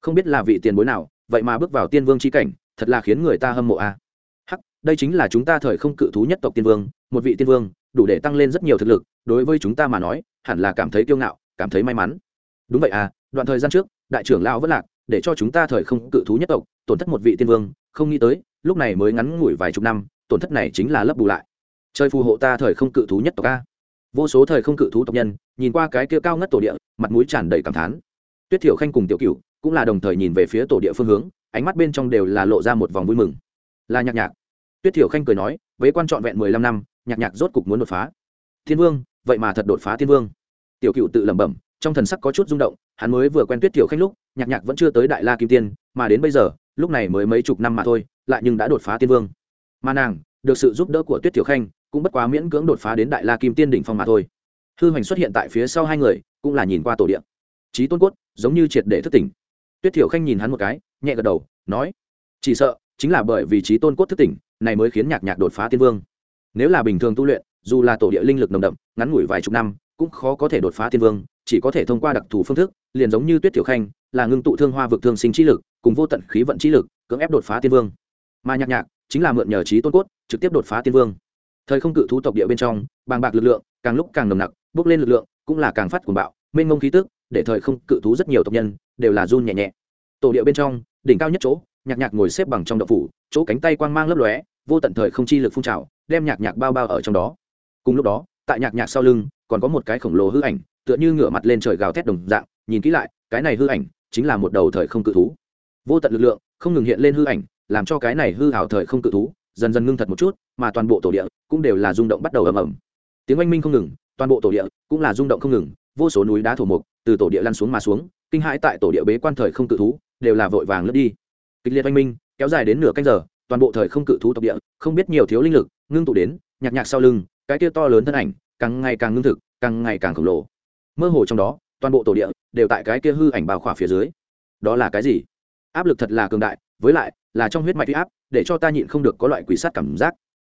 không biết là vị tiền bối nào, vậy mà bước vào tiên vương c h i cảnh, thật là khiến người ta hâm mộ a. À. hắc, đây chính là chúng ta thời không cự thú nhất tộc tiên vương, một vị tiên vương, đủ để tăng lên rất nhiều thực lực, đối với chúng ta mà nói, hẳn là cảm thấy kiêu ngạo, cảm thấy may mắn. Đúng vậy à đoạn thời gian trước, đại trưởng lão vẫn lạc, để cho chúng ta thời không cự thú nhất tộc, tổn thất một vị tiên vương, không nghĩ tới, lúc này mới ngắn ngủi vài chục năm, tổn thất này chính là lấp bù lại. Chơi phù hộ ta thời không cự thú nhất tộc a vô số thời không cự thú tộc nhân, nhìn qua cái kia cao ngất tổ địa, mặt mũi tràn đầy cảm thán. Tuyết thiểu khanh cùng tiểu cựu cũng là đồng thời nhìn về phía tổ địa phương hướng, ánh mắt bên trong đều là lộ ra một vòng vui mừng. Là nhạc nhạc. Tuyết thiểu khanh cười nói với quan trọn vẹn mười lăm năm, nhạc nhạc rốt cục muốn đột phá. Thiên vương, vậy mà thật đột phá thiên vương. Tiểu cựu tự lẩm bẩm, trong thần sắc có chút rung động, hắn mới vừa quen tuyết thiểu khanh lúc, nhạc nhạc vẫn chưa tới đại la kim tiên, mà đến bây giờ, lúc này mới mấy chục năm mà thôi, lại nhưng đã đột phá tiên vương. Mà nàng, được sự giúp đỡ của tuyết thiểu khanh cũng bất quá miễn cưỡng đột phá đến đại la kim tiên đỉnh phong mà thôi. Hư hoành xuất hiện tại phía sau hai người, cũng là nhìn qua tổ điện trí tôn cốt, giống như triệt để thức tỉnh. Tuyết thiểu khanh nhìn hắn một cái, nhẹ gật đầu, nói, chỉ sợ, chính là bởi vì trí tôn cốt thức tỉnh, này mới khiến nhạc nhạc đột phá tiên vương. Nếu là bình thường tu luyện, dù là tổ địa linh lực nồng đậm, ngắn ngủi vài chục năm, cũng khó có thể đột phá tiên vương, chỉ có thể thông qua đặc thù phương thức, liền giống như tuyết tiểu khanh, là ngưng tụ thương hoa vực thương sinh trí lực, cùng vô tận khí vận trí lực, cưỡng ép đột phá tiên vương. Mà nhạc nhạc, chính là mượn nhờ trí tôn cốt, trực tiếp đột phá tiên vương thời không cự thú tộc địa bên trong, bàng bạc lực lượng, càng lúc càng nồng nặc, bước lên lực lượng cũng là càng phát cuồng bạo, mênh mông khí tức, để thời không cự thú rất nhiều tộc nhân đều là run nhẹ nhẹ. Tổ địa bên trong, đỉnh cao nhất chỗ, nhạc nhạc ngồi xếp bằng trong đậu phủ, chỗ cánh tay quang mang lấp lóe, vô tận thời không chi lực phun trào, đem nhạc nhạc bao bao ở trong đó. Cùng lúc đó, tại nhạc nhạc sau lưng, còn có một cái khổng lồ hư ảnh, tựa như ngửa mặt lên trời gào thét đồng dạng, nhìn kỹ lại, cái này hư ảnh chính là một đầu thời không cự thú. Vô tận lực lượng không ngừng hiện lên hư ảnh, làm cho cái này hư hảo thời không cự thú dần dần ngưng thật một chút, mà toàn bộ tổ địa cũng đều là rung động bắt đầu ầm ầm. Tiếng oanh minh không ngừng, toàn bộ tổ địa cũng là rung động không ngừng, vô số núi đá thổ mục từ tổ địa lăn xuống mà xuống, kinh hãi tại tổ địa bế quan thời không cự thú đều là vội vàng lướt đi. Kịch liệt oanh minh, kéo dài đến nửa canh giờ, toàn bộ thời không cự thú tộc địa không biết nhiều thiếu linh lực, ngưng tụ đến, nhạc nhạc sau lưng, cái kia to lớn thân ảnh càng ngày càng ngưng thực, càng ngày càng khổng lồ. Mơ hồ trong đó, toàn bộ tổ địa đều tại cái kia hư ảnh bào khỏa phía dưới. Đó là cái gì? Áp lực thật là cường đại, với lại là trong huyết mạch huy áp, để cho ta nhịn không được có loại quỷ sát cảm giác.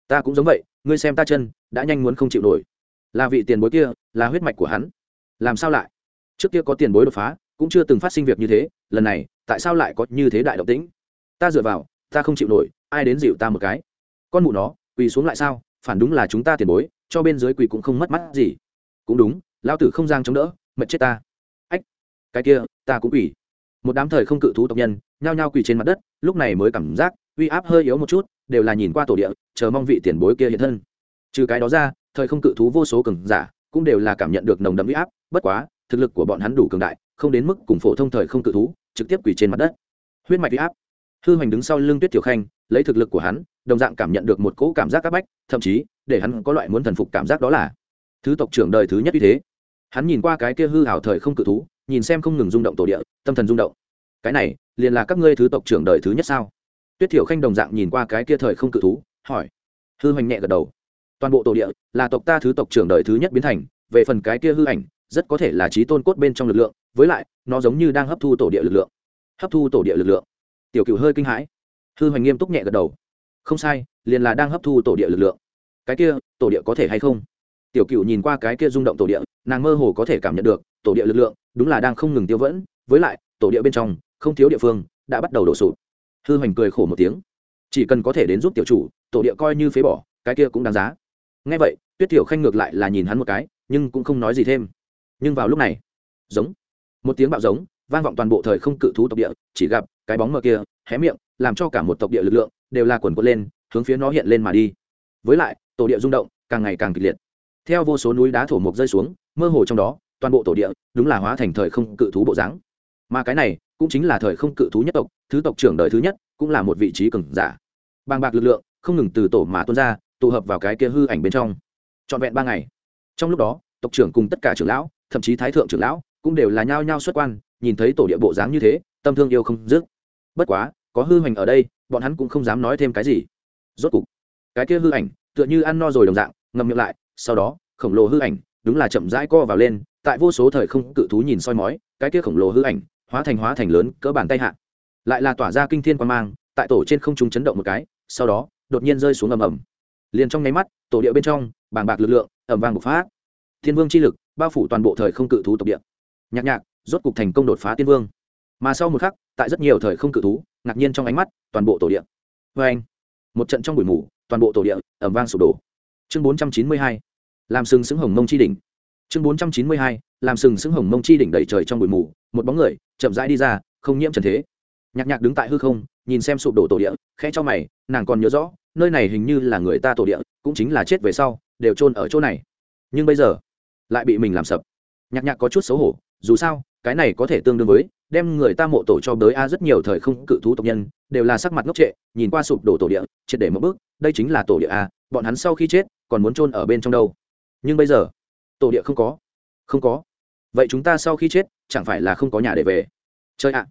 Ta cũng giống vậy, ngươi xem ta chân, đã nhanh muốn không chịu nổi. Là vị tiền bối kia, là huyết mạch của hắn. Làm sao lại? Trước kia có tiền bối đột phá, cũng chưa từng phát sinh việc như thế, lần này, tại sao lại có như thế đại động tĩnh? Ta dựa vào, ta không chịu nổi, ai đến dịu ta một cái? Con mụ nó, quỳ xuống lại sao? Phản đúng là chúng ta tiền bối, cho bên dưới quỳ cũng không mất mắt gì. Cũng đúng lao tử không giang chống đỡ, mệt chết ta. Ách, cái kia, ta cũng quỳ một đám thời không cự thú tộc nhân, nhao nhao quỳ trên mặt đất, lúc này mới cảm giác uy áp hơi yếu một chút, đều là nhìn qua tổ địa, chờ mong vị tiền bối kia hiện thân. Trừ cái đó ra, thời không cự thú vô số cường giả cũng đều là cảm nhận được nồng đậm uy áp, bất quá, thực lực của bọn hắn đủ cường đại, không đến mức cùng phổ thông thời không cự thú trực tiếp quỳ trên mặt đất. Huyết mạch uy áp. Hư hoành đứng sau lưng tuyết tiểu khanh, lấy thực lực của hắn, đồng dạng cảm nhận được một cỗ cảm giác áp bách, thậm chí, để hắn có loại muốn thần phục cảm giác đó là thứ tộc trưởng đời thứ nhất uy thế. Hắn nhìn qua cái kia hư hảo thời không cự thú nhìn xem không ngừng rung động tổ địa, tâm thần rung động. Cái này, liền là các ngươi thứ tộc trưởng đời thứ nhất sao? Tuyết thiểu khanh đồng dạng nhìn qua cái kia thời không cự thú, hỏi. Hư hoành nhẹ gật đầu. Toàn bộ tổ địa là tộc ta thứ tộc trưởng đời thứ nhất biến thành, về phần cái kia hư ảnh, rất có thể là trí tôn cốt bên trong lực lượng, với lại, nó giống như đang hấp thu tổ địa lực lượng. Hấp thu tổ địa lực lượng. Tiểu cựu hơi kinh hãi. Hư hoành nghiêm túc nhẹ gật đầu. Không sai, liền là đang hấp thu tổ địa lực lượng. Cái kia, tổ địa có thể hay không? Tiểu cựu nhìn qua cái kia rung động tổ địa, nàng mơ hồ có thể cảm nhận được, tổ địa lực lượng đúng là đang không ngừng tiêu vẫn, với lại, tổ địa bên trong, không thiếu địa phương, đã bắt đầu đổ sụp. Hư hoành cười khổ một tiếng. Chỉ cần có thể đến giúp tiểu chủ, tổ địa coi như phế bỏ, cái kia cũng đáng giá. Ngay vậy, tuyết tiểu khanh ngược lại là nhìn hắn một cái, nhưng cũng không nói gì thêm. Nhưng vào lúc này, giống, một tiếng bạo giống, vang vọng toàn bộ thời không cự thú tộc địa, chỉ gặp cái bóng mờ kia, hé miệng, làm cho cả một tộc địa lực lượng đều là quần quật lên, hướng phía nó hiện lên mà đi. Với lại, tổ địa rung động, càng ngày càng kịch liệt. Theo vô số núi đá thổ mộc rơi xuống, mơ hồ trong đó toàn bộ tổ địa, đúng là hóa thành thời không cự thú bộ dáng. Mà cái này cũng chính là thời không cự thú nhất tộc, thứ tộc trưởng đời thứ nhất, cũng là một vị trí cường giả. Bàng bạc lực lượng không ngừng từ tổ mà tuôn ra, tụ hợp vào cái kia hư ảnh bên trong. Trọn vẹn ba ngày. Trong lúc đó, tộc trưởng cùng tất cả trưởng lão, thậm chí thái thượng trưởng lão, cũng đều là nhao nhao xuất quan, nhìn thấy tổ địa bộ dáng như thế, tâm thương yêu không dứt. Bất quá, có hư hoành ở đây, bọn hắn cũng không dám nói thêm cái gì. Rốt cục, cái kia hư ảnh tựa như ăn no rồi đồng dạng ngầm miệng lại, sau đó, khổng lồ hư ảnh, đúng là chậm rãi co vào lên tại vô số thời không cự thú nhìn soi mói, cái kia khổng lồ hư ảnh, hóa thành hóa thành lớn, cỡ bàn tay hạ. Lại là tỏa ra kinh thiên quan mang, tại tổ trên không trung chấn động một cái, sau đó, đột nhiên rơi xuống ầm ầm. Liền trong nháy mắt, tổ địa bên trong, bàng bạc lực lượng ẩm vang bộc phát. Thiên vương chi lực, bao phủ toàn bộ thời không cự thú tộc địa. Nhạc nhạc, rốt cục thành công đột phá tiên vương. Mà sau một khắc, tại rất nhiều thời không cự thú, ngạc nhiên trong ánh mắt, toàn bộ tổ địa. Vê anh, một trận trong buổi mù, toàn bộ tổ địa ẩm vang sụp đổ. Chương bốn trăm chín mươi hai, làm sừng sững hồng mông chi đỉnh chương bốn trăm chín mươi hai, làm sừng sững hồng mông chi đỉnh đầy trời trong buổi mù, một bóng người, chậm rãi đi ra, không nhiễm trần thế. Nhạc nhạc đứng tại hư không, nhìn xem sụp đổ tổ địa, khẽ cho mày, nàng còn nhớ rõ, nơi này hình như là người ta tổ địa, cũng chính là chết về sau, đều chôn ở chỗ này. Nhưng bây giờ, lại bị mình làm sập. Nhạc nhạc có chút xấu hổ, dù sao, cái này có thể tương đương với, đem người ta mộ tổ cho bới a rất nhiều thời không cự thú tộc nhân, đều là sắc mặt ngốc trệ, nhìn qua sụp đổ tổ địa, triệt để một bước, đây chính là tổ địa a, bọn hắn sau khi chết, còn muốn chôn ở bên trong đâu. Nhưng bây giờ tổ địa không có. Không có. Vậy chúng ta sau khi chết, chẳng phải là không có nhà để về? Chơi ạ!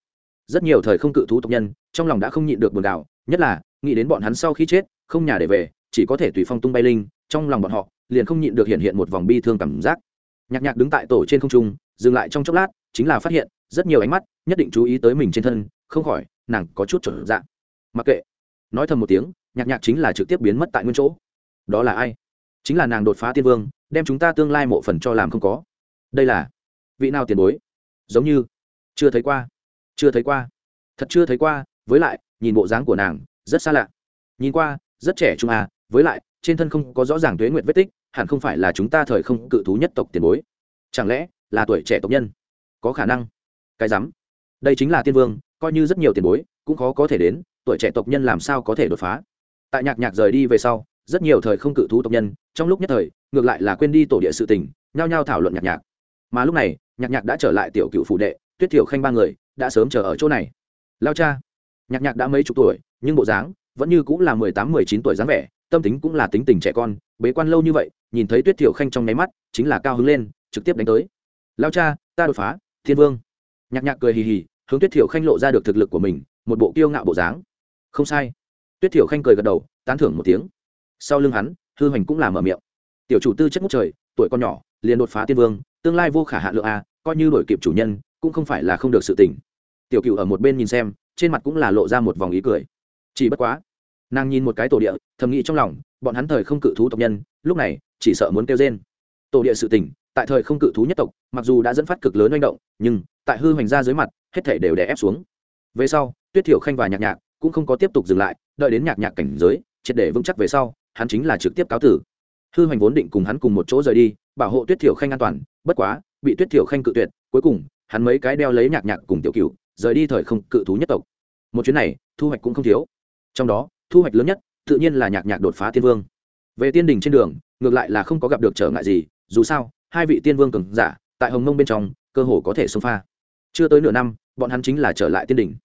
Rất nhiều thời không cự thú tộc nhân, trong lòng đã không nhịn được buồn đảo nhất là, nghĩ đến bọn hắn sau khi chết, không nhà để về, chỉ có thể tùy phong tung bay linh, trong lòng bọn họ, liền không nhịn được hiện hiện một vòng bi thương cảm giác. Nhạc nhạc đứng tại tổ trên không trung, dừng lại trong chốc lát, chính là phát hiện, rất nhiều ánh mắt, nhất định chú ý tới mình trên thân, không khỏi, nàng có chút trở dạng mặc kệ. Nói thầm một tiếng, nhạc nhạc chính là trực tiếp biến mất tại nguyên chỗ. Đó là ai? Chính là nàng đột phá tiên vương đem chúng ta tương lai mộ phần cho làm không có. Đây là vị nào tiền bối? Giống như chưa thấy qua, chưa thấy qua, thật chưa thấy qua, với lại, nhìn bộ dáng của nàng, rất xa lạ. Nhìn qua, rất trẻ trung à với lại, trên thân không có rõ ràng tuế nguyện vết tích, hẳn không phải là chúng ta thời không cự thú nhất tộc tiền bối. Chẳng lẽ là tuổi trẻ tộc nhân? Có khả năng. Cái rắm. Đây chính là tiên vương, coi như rất nhiều tiền bối, cũng khó có thể đến, tuổi trẻ tộc nhân làm sao có thể đột phá. Tại nhạc nhạc rời đi về sau, rất nhiều thời không cự thú tộc nhân trong lúc nhất thời, ngược lại là quên đi tổ địa sự tình, nhao nhao thảo luận nhạc nhạc. Mà lúc này, nhạc nhạc đã trở lại tiểu cựu phủ đệ, tuyết thiểu khanh ba người đã sớm chờ ở chỗ này. Lao cha, nhạc nhạc đã mấy chục tuổi, nhưng bộ dáng vẫn như cũng là mười tám, mười chín tuổi dáng vẻ, tâm tính cũng là tính tình trẻ con, bế quan lâu như vậy, nhìn thấy tuyết thiểu khanh trong nháy mắt, chính là cao hứng lên, trực tiếp đánh tới. Lao cha, ta đột phá, thiên vương. Nhạc nhạc cười hì hì, hướng tuyết thiểu khanh lộ ra được thực lực của mình, một bộ kiêu ngạo bộ dáng. Không sai. Tuyết thiểu khanh cười gật đầu, tán thưởng một tiếng. Sau lưng hắn hư hoành cũng là mở miệng. Tiểu chủ tư chất ngút trời, tuổi con nhỏ, liền đột phá tiên vương, tương lai vô khả hạ lượng a, coi như đổi kịp chủ nhân, cũng không phải là không được sự tỉnh tiểu cựu ở một bên nhìn xem, trên mặt cũng là lộ ra một vòng ý cười. Chỉ bất quá, nàng nhìn một cái tổ địa, thầm nghĩ trong lòng, bọn hắn thời không cự thú tộc nhân, lúc này, chỉ sợ muốn kêu trên tổ địa sự tỉnh tại thời không cự thú nhất tộc, mặc dù đã dẫn phát cực lớn manh động, nhưng, tại hư hoành ra dưới mặt, hết thể đều đè ép xuống. Về sau, tuyết thiểu khanh và nhạc nhạc cũng không có tiếp tục dừng lại, đợi đến nhạc nhạc cảnh giới, triệt để vững chắc về sau hắn chính là trực tiếp cáo tử. Hư hoành vốn định cùng hắn cùng một chỗ rời đi, bảo hộ tuyết thiểu khanh an toàn, bất quá, bị tuyết thiểu khanh cự tuyệt, cuối cùng, hắn mấy cái đeo lấy nhạc nhạc cùng tiểu cựu rời đi thời không cự thú nhất tộc. Một chuyến này, thu hoạch cũng không thiếu. Trong đó, thu hoạch lớn nhất, tự nhiên là nhạc nhạc đột phá tiên vương. Về tiên đình trên đường, ngược lại là không có gặp được trở ngại gì, dù sao, hai vị tiên vương cường giả, tại hồng mông bên trong, cơ hồ có thể xông pha. Chưa tới nửa năm, bọn hắn chính là trở lại tiên đình.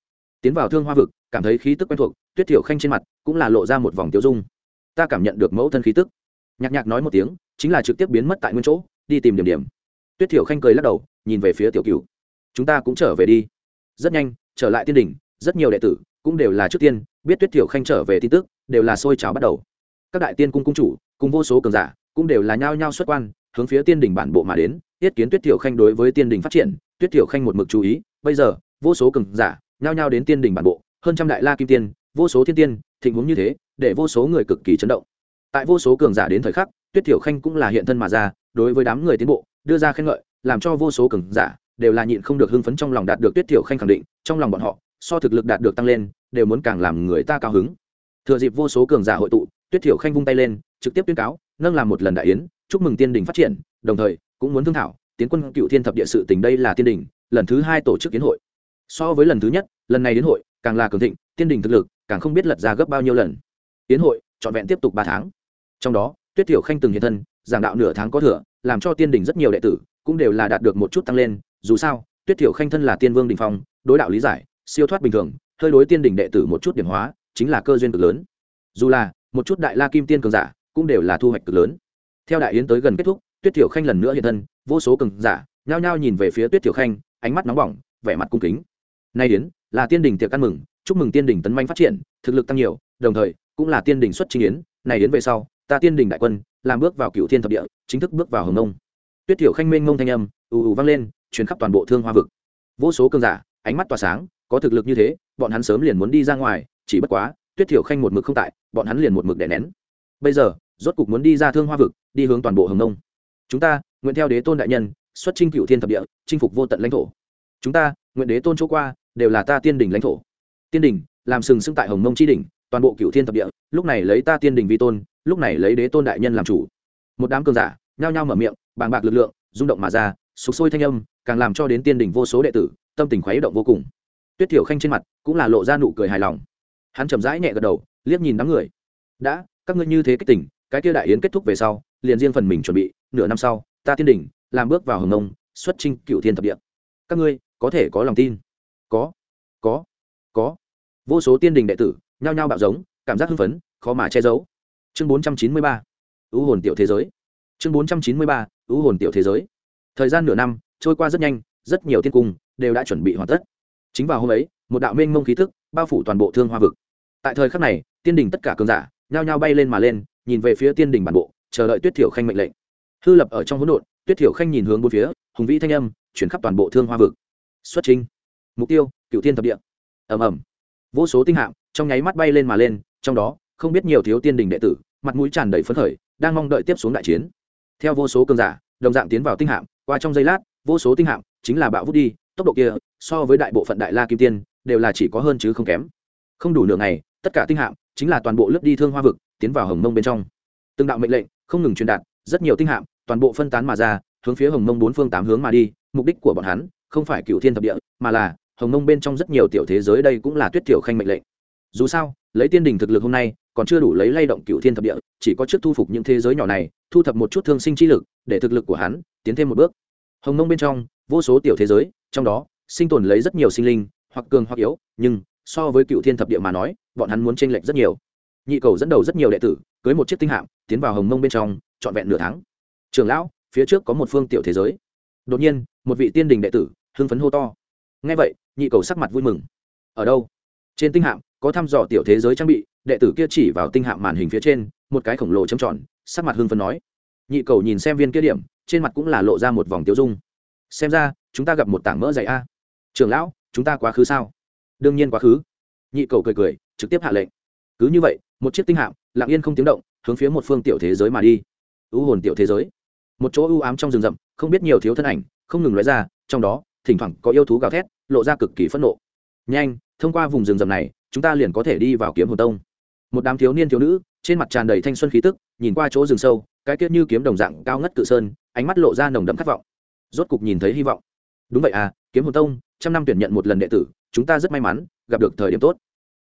Tiến vào thương hoa vực, cảm thấy khí tức quen thuộc, tuyết thiểu khanh trên mặt cũng là lộ ra một vòng tiêu dung ta cảm nhận được mẫu thân khí tức. Nhạc nhạc nói một tiếng, chính là trực tiếp biến mất tại nguyên chỗ, đi tìm điểm điểm. Tuyết thiểu khanh cười lắc đầu, nhìn về phía tiểu cựu chúng ta cũng trở về đi. Rất nhanh, trở lại tiên đình rất nhiều đệ tử, cũng đều là trước tiên, biết tuyết thiểu khanh trở về tin tức, đều là sôi trào bắt đầu. Các đại tiên cung cung chủ, cùng vô số cường giả, cũng đều là nhao nhao xuất quan, hướng phía tiên đình bản bộ mà đến tiết kiến tuyết thiểu khanh đối với tiên đình phát triển, tuyết thiểu khanh một mực chú ý, bây giờ, vô số cường giả, nhao nhao đến tiên đình bản bộ, hơn trăm đại la kim tiên, vô số thiên tiên thịnh huống như thế để vô số người cực kỳ chấn động. Tại vô số cường giả đến thời khắc, tuyết thiểu khanh cũng là hiện thân mà ra, đối với đám người tiến bộ, đưa ra khen ngợi, làm cho vô số cường giả đều là nhịn không được hưng phấn trong lòng đạt được tuyết thiểu khanh khẳng định, trong lòng bọn họ, so thực lực đạt được tăng lên, đều muốn càng làm người ta cao hứng. Thừa dịp vô số cường giả hội tụ, tuyết thiểu khanh vung tay lên, trực tiếp tuyên cáo, nâng làm một lần đại yến, chúc mừng tiên đình phát triển, đồng thời, cũng muốn thương thảo, tiến quân cựu thiên thập địa sự tình đây là tiên đình, lần thứ hai tổ chức kiến hội. So với lần thứ nhất, lần này đến hội, càng là cường thịnh, tiên đình thực lực, càng không biết lật ra gấp bao nhiêu lần tiến hội, trọn vẹn tiếp tục ba tháng. Trong đó, tuyết thiểu khanh từng hiện thân, giảng đạo nửa tháng có thừa, làm cho tiên đình rất nhiều đệ tử cũng đều là đạt được một chút tăng lên. Dù sao, tuyết thiểu khanh thân là tiên vương đình phong, đối đạo lý giải, siêu thoát bình thường, hơi đối tiên đình đệ tử một chút điểm hóa, chính là cơ duyên cực lớn. Dù là, một chút đại la kim tiên cường giả cũng đều là thu hoạch cực lớn. Theo đại yến tới gần kết thúc, tuyết thiểu khanh lần nữa hiện thân, vô số cường giả nhao nhao nhìn về phía tuyết thiểu khanh, ánh mắt nóng bỏng, vẻ mặt cung kính. Nay yến là tiên đình tiệc ăn mừng, chúc mừng tiên đình tấn manh phát triển, thực lực tăng nhiều, đồng thời cũng là tiên đình xuất chính yến, này đến về sau, ta tiên đình đại quân, làm bước vào cựu thiên thập địa, chính thức bước vào hồng nông tuyết thiểu khanh minh ngông thanh âm, ù ù vang lên chuyến khắp toàn bộ thương hoa vực. Vô số cường giả, ánh mắt tỏa sáng, có thực lực như thế, bọn hắn sớm liền muốn đi ra ngoài, chỉ bất quá, tuyết thiểu khanh một mực không tại, bọn hắn liền một mực đè nén. Bây giờ, rốt cục muốn đi ra thương hoa vực, đi hướng toàn bộ hồng nông chúng ta, nguyện theo đế tôn đại nhân, xuất chinh cựu thiên thập địa, chinh phục vô tận lãnh thổ. Chúng ta, nguyện đế tôn chỗ qua, đều là ta tiên đình lãnh thổ. Tiên đình, làm sừng sững tại hồng mông chi đỉnh toàn bộ cựu thiên thập địa, lúc này lấy ta tiên đình vi tôn, lúc này lấy đế tôn đại nhân làm chủ. Một đám cường giả, nhao nhao mở miệng, bàng bạc lực lượng, rung động mà ra, sục sôi thanh âm, càng làm cho đến tiên đình vô số đệ tử, tâm tình khuấy động vô cùng. Tuyết thiểu khanh trên mặt cũng là lộ ra nụ cười hài lòng. Hắn chậm rãi nhẹ gật đầu, liếc nhìn đám người. Đã, các ngươi như thế kích tỉnh cái kia đại yến kết thúc về sau, liền riêng phần mình chuẩn bị, nửa năm sau, ta tiên đình, làm bước vào hồng nông xuất trinh cựu thiên thập địa. Các ngươi có thể có lòng tin. Có có có. Vô số tiên đình đệ tử nhao nhao bạo giống, cảm giác hưng phấn, khó mà che giấu. Chương bốn trăm chín mươi ba, ưu hồn tiểu thế giới. Chương bốn trăm chín mươi ba, ưu hồn tiểu thế giới. Thời gian nửa năm, trôi qua rất nhanh, rất nhiều tiên cung đều đã chuẩn bị hoàn tất. Chính vào hôm ấy, một đạo mênh mông khí thức bao phủ toàn bộ thương hoa vực. Tại thời khắc này, tiên đình tất cả cường giả nhao nhao bay lên mà lên, nhìn về phía tiên đình bản bộ, chờ đợi tuyết thiểu khanh mệnh lệnh. Hư lập ở trong hỗn độn, tuyết thiểu khanh nhìn hướng bốn phía, hùng vĩ thanh âm chuyển khắp toàn bộ thương hoa vực. Xuất trình mục tiêu cựu thiên thập địa. Ầm ầm. Vô số tinh hạm trong nháy mắt bay lên mà lên, trong đó, không biết nhiều thiếu tiên đình đệ tử, mặt mũi tràn đầy phấn khởi, đang mong đợi tiếp xuống đại chiến. Theo vô số cơn giả, đồng dạng tiến vào tinh hạm, qua trong giây lát, vô số tinh hạm, chính là bạo vút đi, tốc độ kia, so với đại bộ phận đại la kim tiên, đều là chỉ có hơn chứ không kém. Không đủ nửa ngày, tất cả tinh hạm, chính là toàn bộ lướt đi thương hoa vực, tiến vào hồng mông bên trong. Từng đạo mệnh lệnh, không ngừng truyền đạt, rất nhiều tinh hạm, toàn bộ phân tán mà ra, hướng phía hồng mông bốn phương tám hướng mà đi, mục đích của bọn hắn, không phải cựu thiên thập địa, mà là, hồng mông bên trong rất nhiều tiểu thế giới đây cũng là tuyết tiểu khanh mệnh lệnh dù sao, lấy tiên đình thực lực hôm nay, còn chưa đủ lấy lay động cựu thiên thập địa, chỉ có trước thu phục những thế giới nhỏ này, thu thập một chút thương sinh chi lực, để thực lực của hắn tiến thêm một bước. Hồng mông bên trong, vô số tiểu thế giới, trong đó, sinh tồn lấy rất nhiều sinh linh, hoặc cường hoặc yếu, nhưng, so với cựu thiên thập địa mà nói, bọn hắn muốn tranh lệch rất nhiều. Nhị cầu dẫn đầu rất nhiều đệ tử, cưới một chiếc tinh hạm, tiến vào hồng mông bên trong, trọn vẹn nửa tháng. Trường lão, phía trước có một phương tiểu thế giới. Đột nhiên, một vị tiên đình đệ tử, hưng phấn hô to. Ngay vậy, nhị cầu sắc mặt vui mừng. Ở đâu? Trên tinh hạm có thăm dò tiểu thế giới trang bị, đệ tử kia chỉ vào tinh hạng màn hình phía trên, một cái khổng lồ trầm tròn, sắc mặt hưng phấn nói. Nhị cầu nhìn xem viên kia điểm, trên mặt cũng là lộ ra một vòng tiêu dung. Xem ra, chúng ta gặp một tảng mỡ dày a. Trường lão, chúng ta quá khứ sao? Đương nhiên quá khứ. Nhị cầu cười cười, trực tiếp hạ lệnh. Cứ như vậy, một chiếc tinh hạm, lặng yên không tiếng động, hướng phía một phương tiểu thế giới mà đi. Ưu hồn tiểu thế giới. Một chỗ ưu ám trong rừng rậm, không biết nhiều thiếu thân ảnh, không ngừng nói ra, trong đó, thỉnh thoảng có yêu thú gào thét, lộ ra cực kỳ phẫn nộ. Nhanh, thông qua vùng rừng rậm này chúng ta liền có thể đi vào kiếm hồn tông. Một đám thiếu niên thiếu nữ, trên mặt tràn đầy thanh xuân khí tức, nhìn qua chỗ rừng sâu, cái kết như kiếm đồng dạng cao ngất cự sơn, ánh mắt lộ ra nồng đậm khát vọng. Rốt cục nhìn thấy hy vọng. Đúng vậy à kiếm hồn tông, trăm năm tuyển nhận một lần đệ tử, chúng ta rất may mắn, gặp được thời điểm tốt.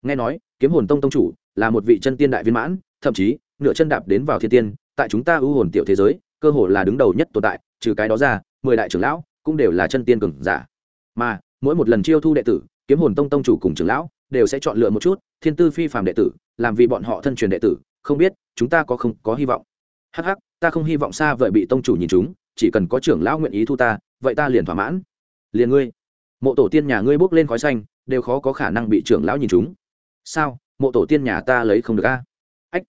Nghe nói, kiếm hồn tông tông chủ là một vị chân tiên đại viên mãn, thậm chí, nửa chân đạp đến vào thiên tiên, tại chúng ta ưu hồn tiểu thế giới, cơ hồ là đứng đầu nhất tồn tại, trừ cái đó ra, mười đại trưởng lão cũng đều là chân tiên cường giả. Mà, mỗi một lần chiêu thu đệ tử, kiếm hồn tông tông chủ cùng trưởng lão đều sẽ chọn lựa một chút, thiên tư phi phàm đệ tử, làm vì bọn họ thân truyền đệ tử, không biết, chúng ta có không, có hy vọng. Hh ta không hy vọng xa vời bị tông chủ nhìn chúng, chỉ cần có trưởng lão nguyện ý thu ta, vậy ta liền thỏa mãn. Liền ngươi. Mộ tổ tiên nhà ngươi bước lên khói xanh, đều khó có khả năng bị trưởng lão nhìn chúng. Sao? Mộ tổ tiên nhà ta lấy không được a? Ách.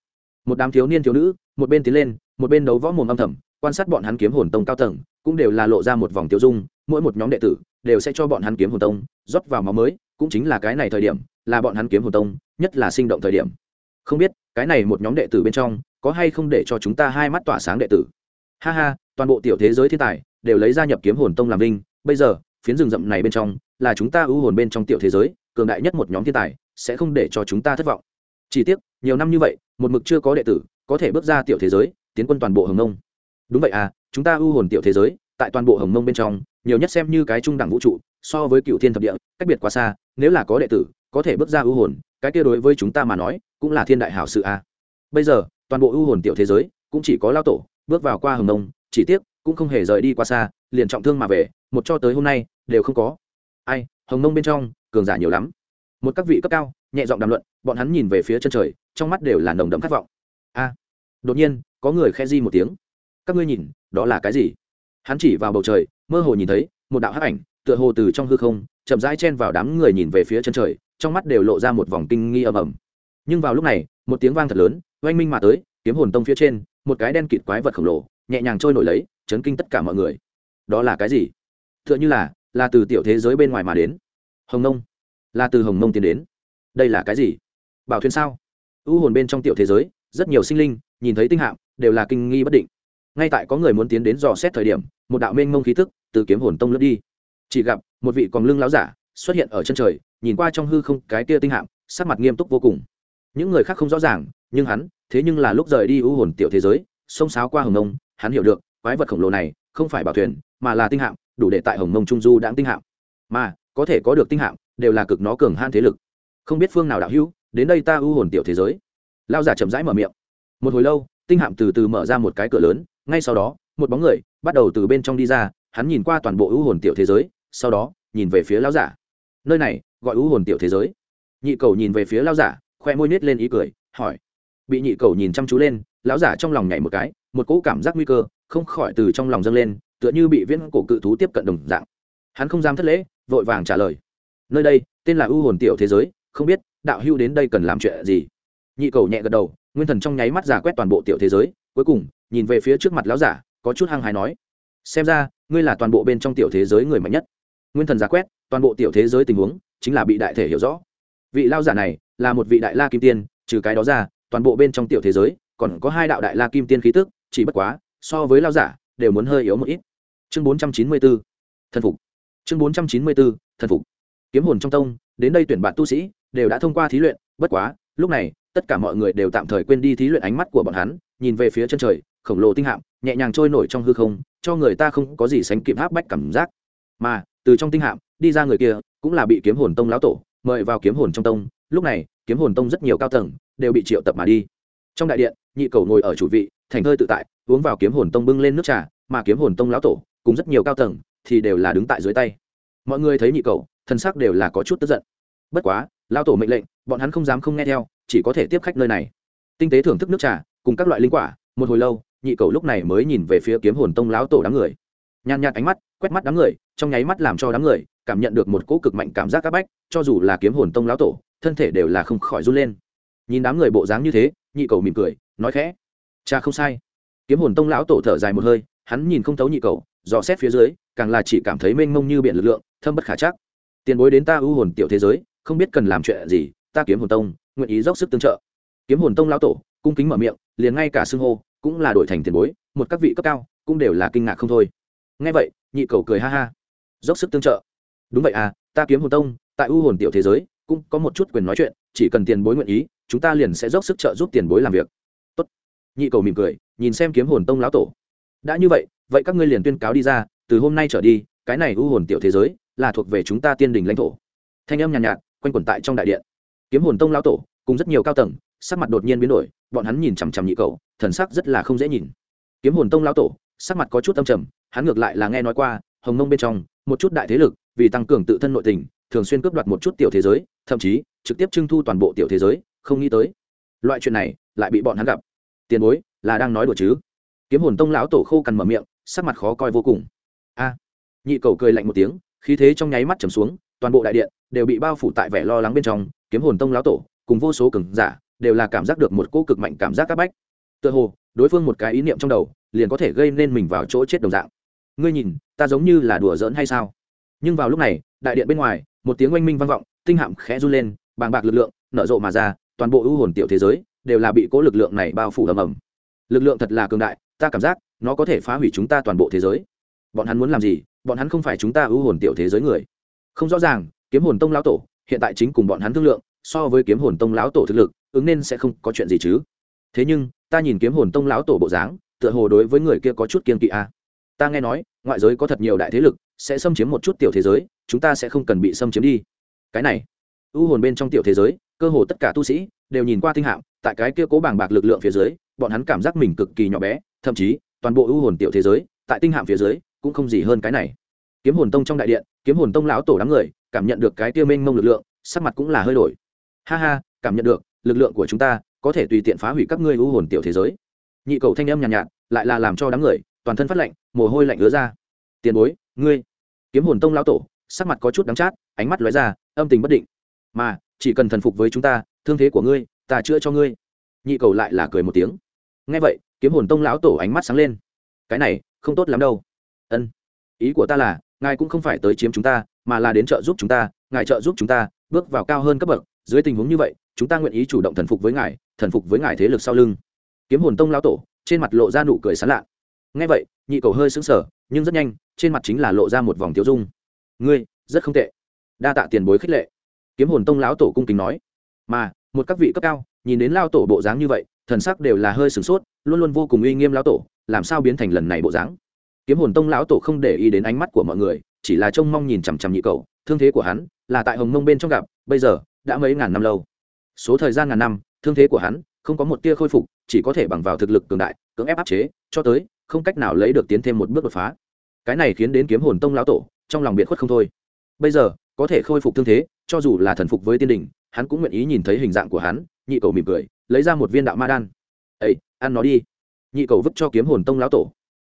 Một đám thiếu niên thiếu nữ, một bên tiến lên, một bên đấu võ mồm âm thầm, quan sát bọn hắn kiếm hồn tông cao tầng, cũng đều là lộ ra một vòng tiêu dung, mỗi một nhóm đệ tử đều sẽ cho bọn hắn kiếm hồn tông rót vào máu mới cũng chính là cái này thời điểm, là bọn hắn kiếm hồn tông, nhất là sinh động thời điểm. Không biết, cái này một nhóm đệ tử bên trong, có hay không để cho chúng ta hai mắt tỏa sáng đệ tử? Ha ha, toàn bộ tiểu thế giới thiên tài, đều lấy gia nhập kiếm hồn tông làm linh bây giờ, phiến rừng rậm này bên trong, là chúng ta ưu hồn bên trong tiểu thế giới, cường đại nhất một nhóm thiên tài, sẽ không để cho chúng ta thất vọng. Chỉ tiếc, nhiều năm như vậy, một mực chưa có đệ tử, có thể bước ra tiểu thế giới, tiến quân toàn bộ hồng nông đúng vậy à chúng ta ưu hồn tiểu thế giới, tại toàn bộ hồng nông bên trong, nhiều nhất xem như cái trung đẳng vũ trụ so với cựu thiên thập địa, cách biệt quá xa, nếu là có đệ tử, có thể bước ra ưu hồn, cái kia đối với chúng ta mà nói, cũng là thiên đại hảo sự à. bây giờ, toàn bộ ưu hồn tiểu thế giới, cũng chỉ có lao tổ, bước vào qua hồng nông, chỉ tiếc, cũng không hề rời đi qua xa, liền trọng thương mà về, một cho tới hôm nay, đều không có. Ai, hồng nông bên trong, cường giả nhiều lắm. Một các vị cấp cao, nhẹ giọng đàm luận, bọn hắn nhìn về phía chân trời, trong mắt đều là nồng đậm khát vọng. A, đột nhiên, có người khe di một tiếng. Các ngươi nhìn, đó là cái gì? Hắn chỉ vào bầu trời, mơ hồ nhìn thấy, một đạo hắc ảnh tựa hồ từ trong hư không, chậm rãi chen vào đám người nhìn về phía chân trời, trong mắt đều lộ ra một vòng kinh nghi ầm ầm. Nhưng vào lúc này, một tiếng vang thật lớn, oanh minh mà tới, kiếm hồn tông phía trên, một cái đen kịt quái vật khổng lồ, nhẹ nhàng trôi nổi lấy, chấn kinh tất cả mọi người. Đó là cái gì? T h ư ợ n h ư là là từ tiểu thế giới bên ngoài mà đến. Hồng nông. Là từ hồng nông tiến đến. Đây là cái gì? Bảo thuyền sao? U hồn bên trong tiểu thế giới, rất nhiều sinh linh, nhìn thấy tinh hạm, đều là kinh nghi bất định. Ngay tại có người muốn tiến đến dò xét thời điểm, một đạo mênh mông khí tức từ kiếm hồn tông lướt đi chỉ gặp, một vị còn lưng láo giả xuất hiện ở chân trời, nhìn qua trong hư không cái tia tinh hạm, sắc mặt nghiêm túc vô cùng. Những người khác không rõ ràng, nhưng hắn, thế nhưng là lúc rời đi u hồn tiểu thế giới, xông xáo qua hồng nông hắn hiểu được, quái vật khổng lồ này không phải bảo thuyền, mà là tinh hạm, đủ để tại hồng nông trung du đãng tinh hạm. Mà, có thể có được tinh hạm, đều là cực nó cường han thế lực. Không biết phương nào đạo hữu, đến đây ta u hồn tiểu thế giới. Lao giả chậm rãi mở miệng. Một hồi lâu, tinh hạm từ từ mở ra một cái cửa lớn, ngay sau đó, một bóng người bắt đầu từ bên trong đi ra, hắn nhìn qua toàn bộ u hồn tiểu thế giới sau đó, nhìn về phía lao giả. Nơi này, gọi u hồn tiểu thế giới. Nhị cầu nhìn về phía lao giả, khoe môi nết lên ý cười, hỏi. Bị nhị cầu nhìn chăm chú lên, lão giả trong lòng nhảy một cái, một cỗ cảm giác nguy cơ, không khỏi từ trong lòng dâng lên, tựa như bị viễn cổ cự thú tiếp cận đồng dạng. Hắn không dám thất lễ, vội vàng trả lời. Nơi đây, tên là u hồn tiểu thế giới, không biết đạo hưu đến đây cần làm chuyện gì. Nhị cầu nhẹ gật đầu, nguyên thần trong nháy mắt giả quét toàn bộ tiểu thế giới, cuối cùng, nhìn về phía trước mặt lão giả, có chút hăng hái nói. Xem ra, ngươi là toàn bộ bên trong tiểu thế giới người mạnh nhất nguyên thần giả quét, toàn bộ tiểu thế giới tình huống chính là bị đại thể hiểu rõ. Vị lao giả này là một vị đại la kim tiên, trừ cái đó ra, toàn bộ bên trong tiểu thế giới còn có hai đạo đại la kim tiên khí tức, chỉ bất quá, so với lao giả, đều muốn hơi yếu một ít. Chương bốn trăm chín mươi bốn, thần phục. Chương bốn trăm chín mươi bốn, thần phục. Kiếm hồn trong tông, đến đây tuyển bạn tu sĩ, đều đã thông qua thí luyện, bất quá, lúc này, tất cả mọi người đều tạm thời quên đi thí luyện ánh mắt của bọn hắn, nhìn về phía chân trời, khổng lồ tinh hạm, nhẹ nhàng trôi nổi trong hư không, cho người ta không có gì sánh kịp áp bách cảm giác. Mà từ trong tinh hạm, đi ra người kia, cũng là bị kiếm hồn tông lão tổ, mời vào kiếm hồn trong tông. Lúc này, kiếm hồn tông rất nhiều cao tầng, đều bị triệu tập mà đi. Trong đại điện, nhị cầu ngồi ở chủ vị, thành hơi tự tại, uống vào kiếm hồn tông bưng lên nước trà, mà kiếm hồn tông lão tổ, cùng rất nhiều cao tầng, thì đều là đứng tại dưới tay. Mọi người thấy nhị cầu, thân xác đều là có chút tức giận. Bất quá, lão tổ mệnh lệnh, bọn hắn không dám không nghe theo, chỉ có thể tiếp khách nơi này. Tinh tế thưởng thức nước trà, cùng các loại linh quả, một hồi lâu, nhị cầu lúc này mới nhìn về phía kiếm hồn tông lão tổ đám người. Nhàn nhạt ánh mắt quét mắt đám người, trong nháy mắt làm cho đám người cảm nhận được một cỗ cực mạnh cảm giác áp bách, cho dù là kiếm hồn tông lão tổ, thân thể đều là không khỏi run lên. Nhìn đám người bộ dáng như thế, nhị cầu mỉm cười, nói khẽ, cha không sai. Kiếm hồn tông lão tổ thở dài một hơi, hắn nhìn không thấu nhị cầu, dò xét phía dưới, càng là chỉ cảm thấy mênh mông như biển lực lượng, thâm bất khả chắc. Tiền bối đến ta ưu hồn tiểu thế giới, không biết cần làm chuyện gì, ta kiếm hồn tông, nguyện ý dốc sức tương trợ. Kiếm hồn tông lão tổ, cung kính mở miệng, liền ngay cả xưng hô, cũng là đổi thành tiền bối, một các vị cấp cao, cũng đều là kinh ngạc không thôi nghe vậy nhị cầu cười ha ha. Dốc sức tương trợ. Đúng vậy à ta kiếm hồn tông tại u hồn tiểu thế giới cũng có một chút quyền nói chuyện chỉ cần tiền bối nguyện ý chúng ta liền sẽ dốc sức trợ giúp tiền bối làm việc. Tốt. nhị cầu mỉm cười nhìn xem kiếm hồn tông lão tổ. Đã như vậy vậy các ngươi liền tuyên cáo đi ra từ hôm nay trở đi cái này u hồn tiểu thế giới là thuộc về chúng ta tiên đình lãnh thổ. Thanh âm nhàn nhạt, nhạt quanh quẩn tại trong đại điện. Kiếm hồn tông lão tổ cùng rất nhiều cao tầng sắc mặt đột nhiên biến đổi bọn hắn nhìn chằm chằm nhị cầu thần sắc rất là không dễ nhìn. Kiếm hồn tông lão tổ sắc mặt có chút âm trầm hắn ngược lại là nghe nói qua, hồng mông bên trong, một chút đại thế lực, vì tăng cường tự thân nội tình, thường xuyên cướp đoạt một chút tiểu thế giới, thậm chí, trực tiếp trưng thu toàn bộ tiểu thế giới, không nghĩ tới. Loại chuyện này, lại bị bọn hắn gặp. Tiền bối, là đang nói đùa chứ? Kiếm hồn tông lão tổ khô cằn mở miệng, sắc mặt khó coi vô cùng. A. Nhị cầu cười lạnh một tiếng, khí thế trong nháy mắt trầm xuống, toàn bộ đại điện đều bị bao phủ tại vẻ lo lắng bên trong. Kiếm hồn tông lão tổ, cùng vô số cường giả, đều là cảm giác được một cỗ cực mạnh cảm giác áp bách. Tựa hồ, đối phương một cái ý niệm trong đầu, liền có thể gây nên mình vào chỗ chết đồng dạng ngươi nhìn, ta giống như là đùa giỡn hay sao? Nhưng vào lúc này, đại điện bên ngoài, một tiếng oanh minh vang vọng, tinh hạm khẽ run lên, bàng bạc lực lượng, nở rộ mà ra, toàn bộ ưu hồn tiểu thế giới đều là bị cố lực lượng này bao phủ ầm ầm. Lực lượng thật là cường đại, ta cảm giác, nó có thể phá hủy chúng ta toàn bộ thế giới. Bọn hắn muốn làm gì? Bọn hắn không phải chúng ta ưu hồn tiểu thế giới người. Không rõ ràng, kiếm hồn tông lão tổ, hiện tại chính cùng bọn hắn thương lượng, so với kiếm hồn tông lão tổ thực lực, ứng nên sẽ không có chuyện gì chứ. Thế nhưng, ta nhìn kiếm hồn tông lão tổ bộ dáng, tựa hồ đối với người kia có chút kiên kỵ a. à ta nghe nói ngoại giới có thật nhiều đại thế lực sẽ xâm chiếm một chút tiểu thế giới chúng ta sẽ không cần bị xâm chiếm đi. Cái này u hồn bên trong tiểu thế giới cơ hồ tất cả tu sĩ đều nhìn qua tinh hạm tại cái kia cố bảng bạc lực lượng phía dưới bọn hắn cảm giác mình cực kỳ nhỏ bé thậm chí toàn bộ u hồn tiểu thế giới tại tinh hạm phía dưới cũng không gì hơn cái này. Kiếm hồn tông trong đại điện kiếm hồn tông lão tổ đám người cảm nhận được cái kia mênh mông lực lượng sắc mặt cũng là hơi đổi. Ha ha cảm nhận được lực lượng của chúng ta có thể tùy tiện phá hủy các ngươi u hồn tiểu thế giới. Nhị cầu thanh âm nhàn nhạt, nhạt lại là làm cho đám người toàn thân phát lạnh mồ hôi lạnh ứa ra. Tiền bối, ngươi. Kiếm hồn tông lão tổ, sắc mặt có chút đắng chát, ánh mắt lóe ra, âm tình bất định. Mà, chỉ cần thần phục với chúng ta, thương thế của ngươi, ta chữa cho ngươi. Nhị cầu lại là cười một tiếng. Nghe vậy, kiếm hồn tông lão tổ ánh mắt sáng lên. Cái này, không tốt lắm đâu. Ân, ý của ta là, ngài cũng không phải tới chiếm chúng ta, mà là đến trợ giúp chúng ta, ngài trợ giúp chúng ta, bước vào cao hơn cấp bậc. Dưới tình huống như vậy, chúng ta nguyện ý chủ động thần phục với ngài, thần phục với ngài thế lực sau lưng. Kiếm hồn tông lão tổ, trên mặt lộ ra nụ cười sán lạ. Ngay vậy nhị cầu hơi sững sờ, nhưng rất nhanh, trên mặt chính là lộ ra một vòng tiêu dung. Ngươi, rất không tệ. Đa tạ tiền bối khích lệ. Kiếm hồn tông lão tổ cung kính nói. Mà, một các vị cấp cao, nhìn đến lao tổ bộ dáng như vậy, thần sắc đều là hơi sửng sốt, luôn luôn vô cùng uy nghiêm lão tổ, làm sao biến thành lần này bộ dáng? Kiếm hồn tông lão tổ không để ý đến ánh mắt của mọi người, chỉ là trông mong nhìn chằm chằm nhị cầu, thương thế của hắn là tại hồng mông bên trong gặp, bây giờ, đã mấy ngàn năm lâu. Số thời gian ngàn năm, thương thế của hắn không có một tia khôi phục, chỉ có thể bằng vào thực lực cường đại, cưỡng ép áp chế, cho tới không cách nào lấy được tiến thêm một bước đột phá. Cái này khiến đến kiếm hồn tông lão tổ, trong lòng biệt khuất không thôi. Bây giờ, có thể khôi phục thương thế, cho dù là thần phục với tiên đình hắn cũng nguyện ý nhìn thấy hình dạng của hắn, nhị cầu mỉm cười, lấy ra một viên đạo ma đan. Ấy ăn nó đi. Nhị cầu vứt cho kiếm hồn tông lão tổ.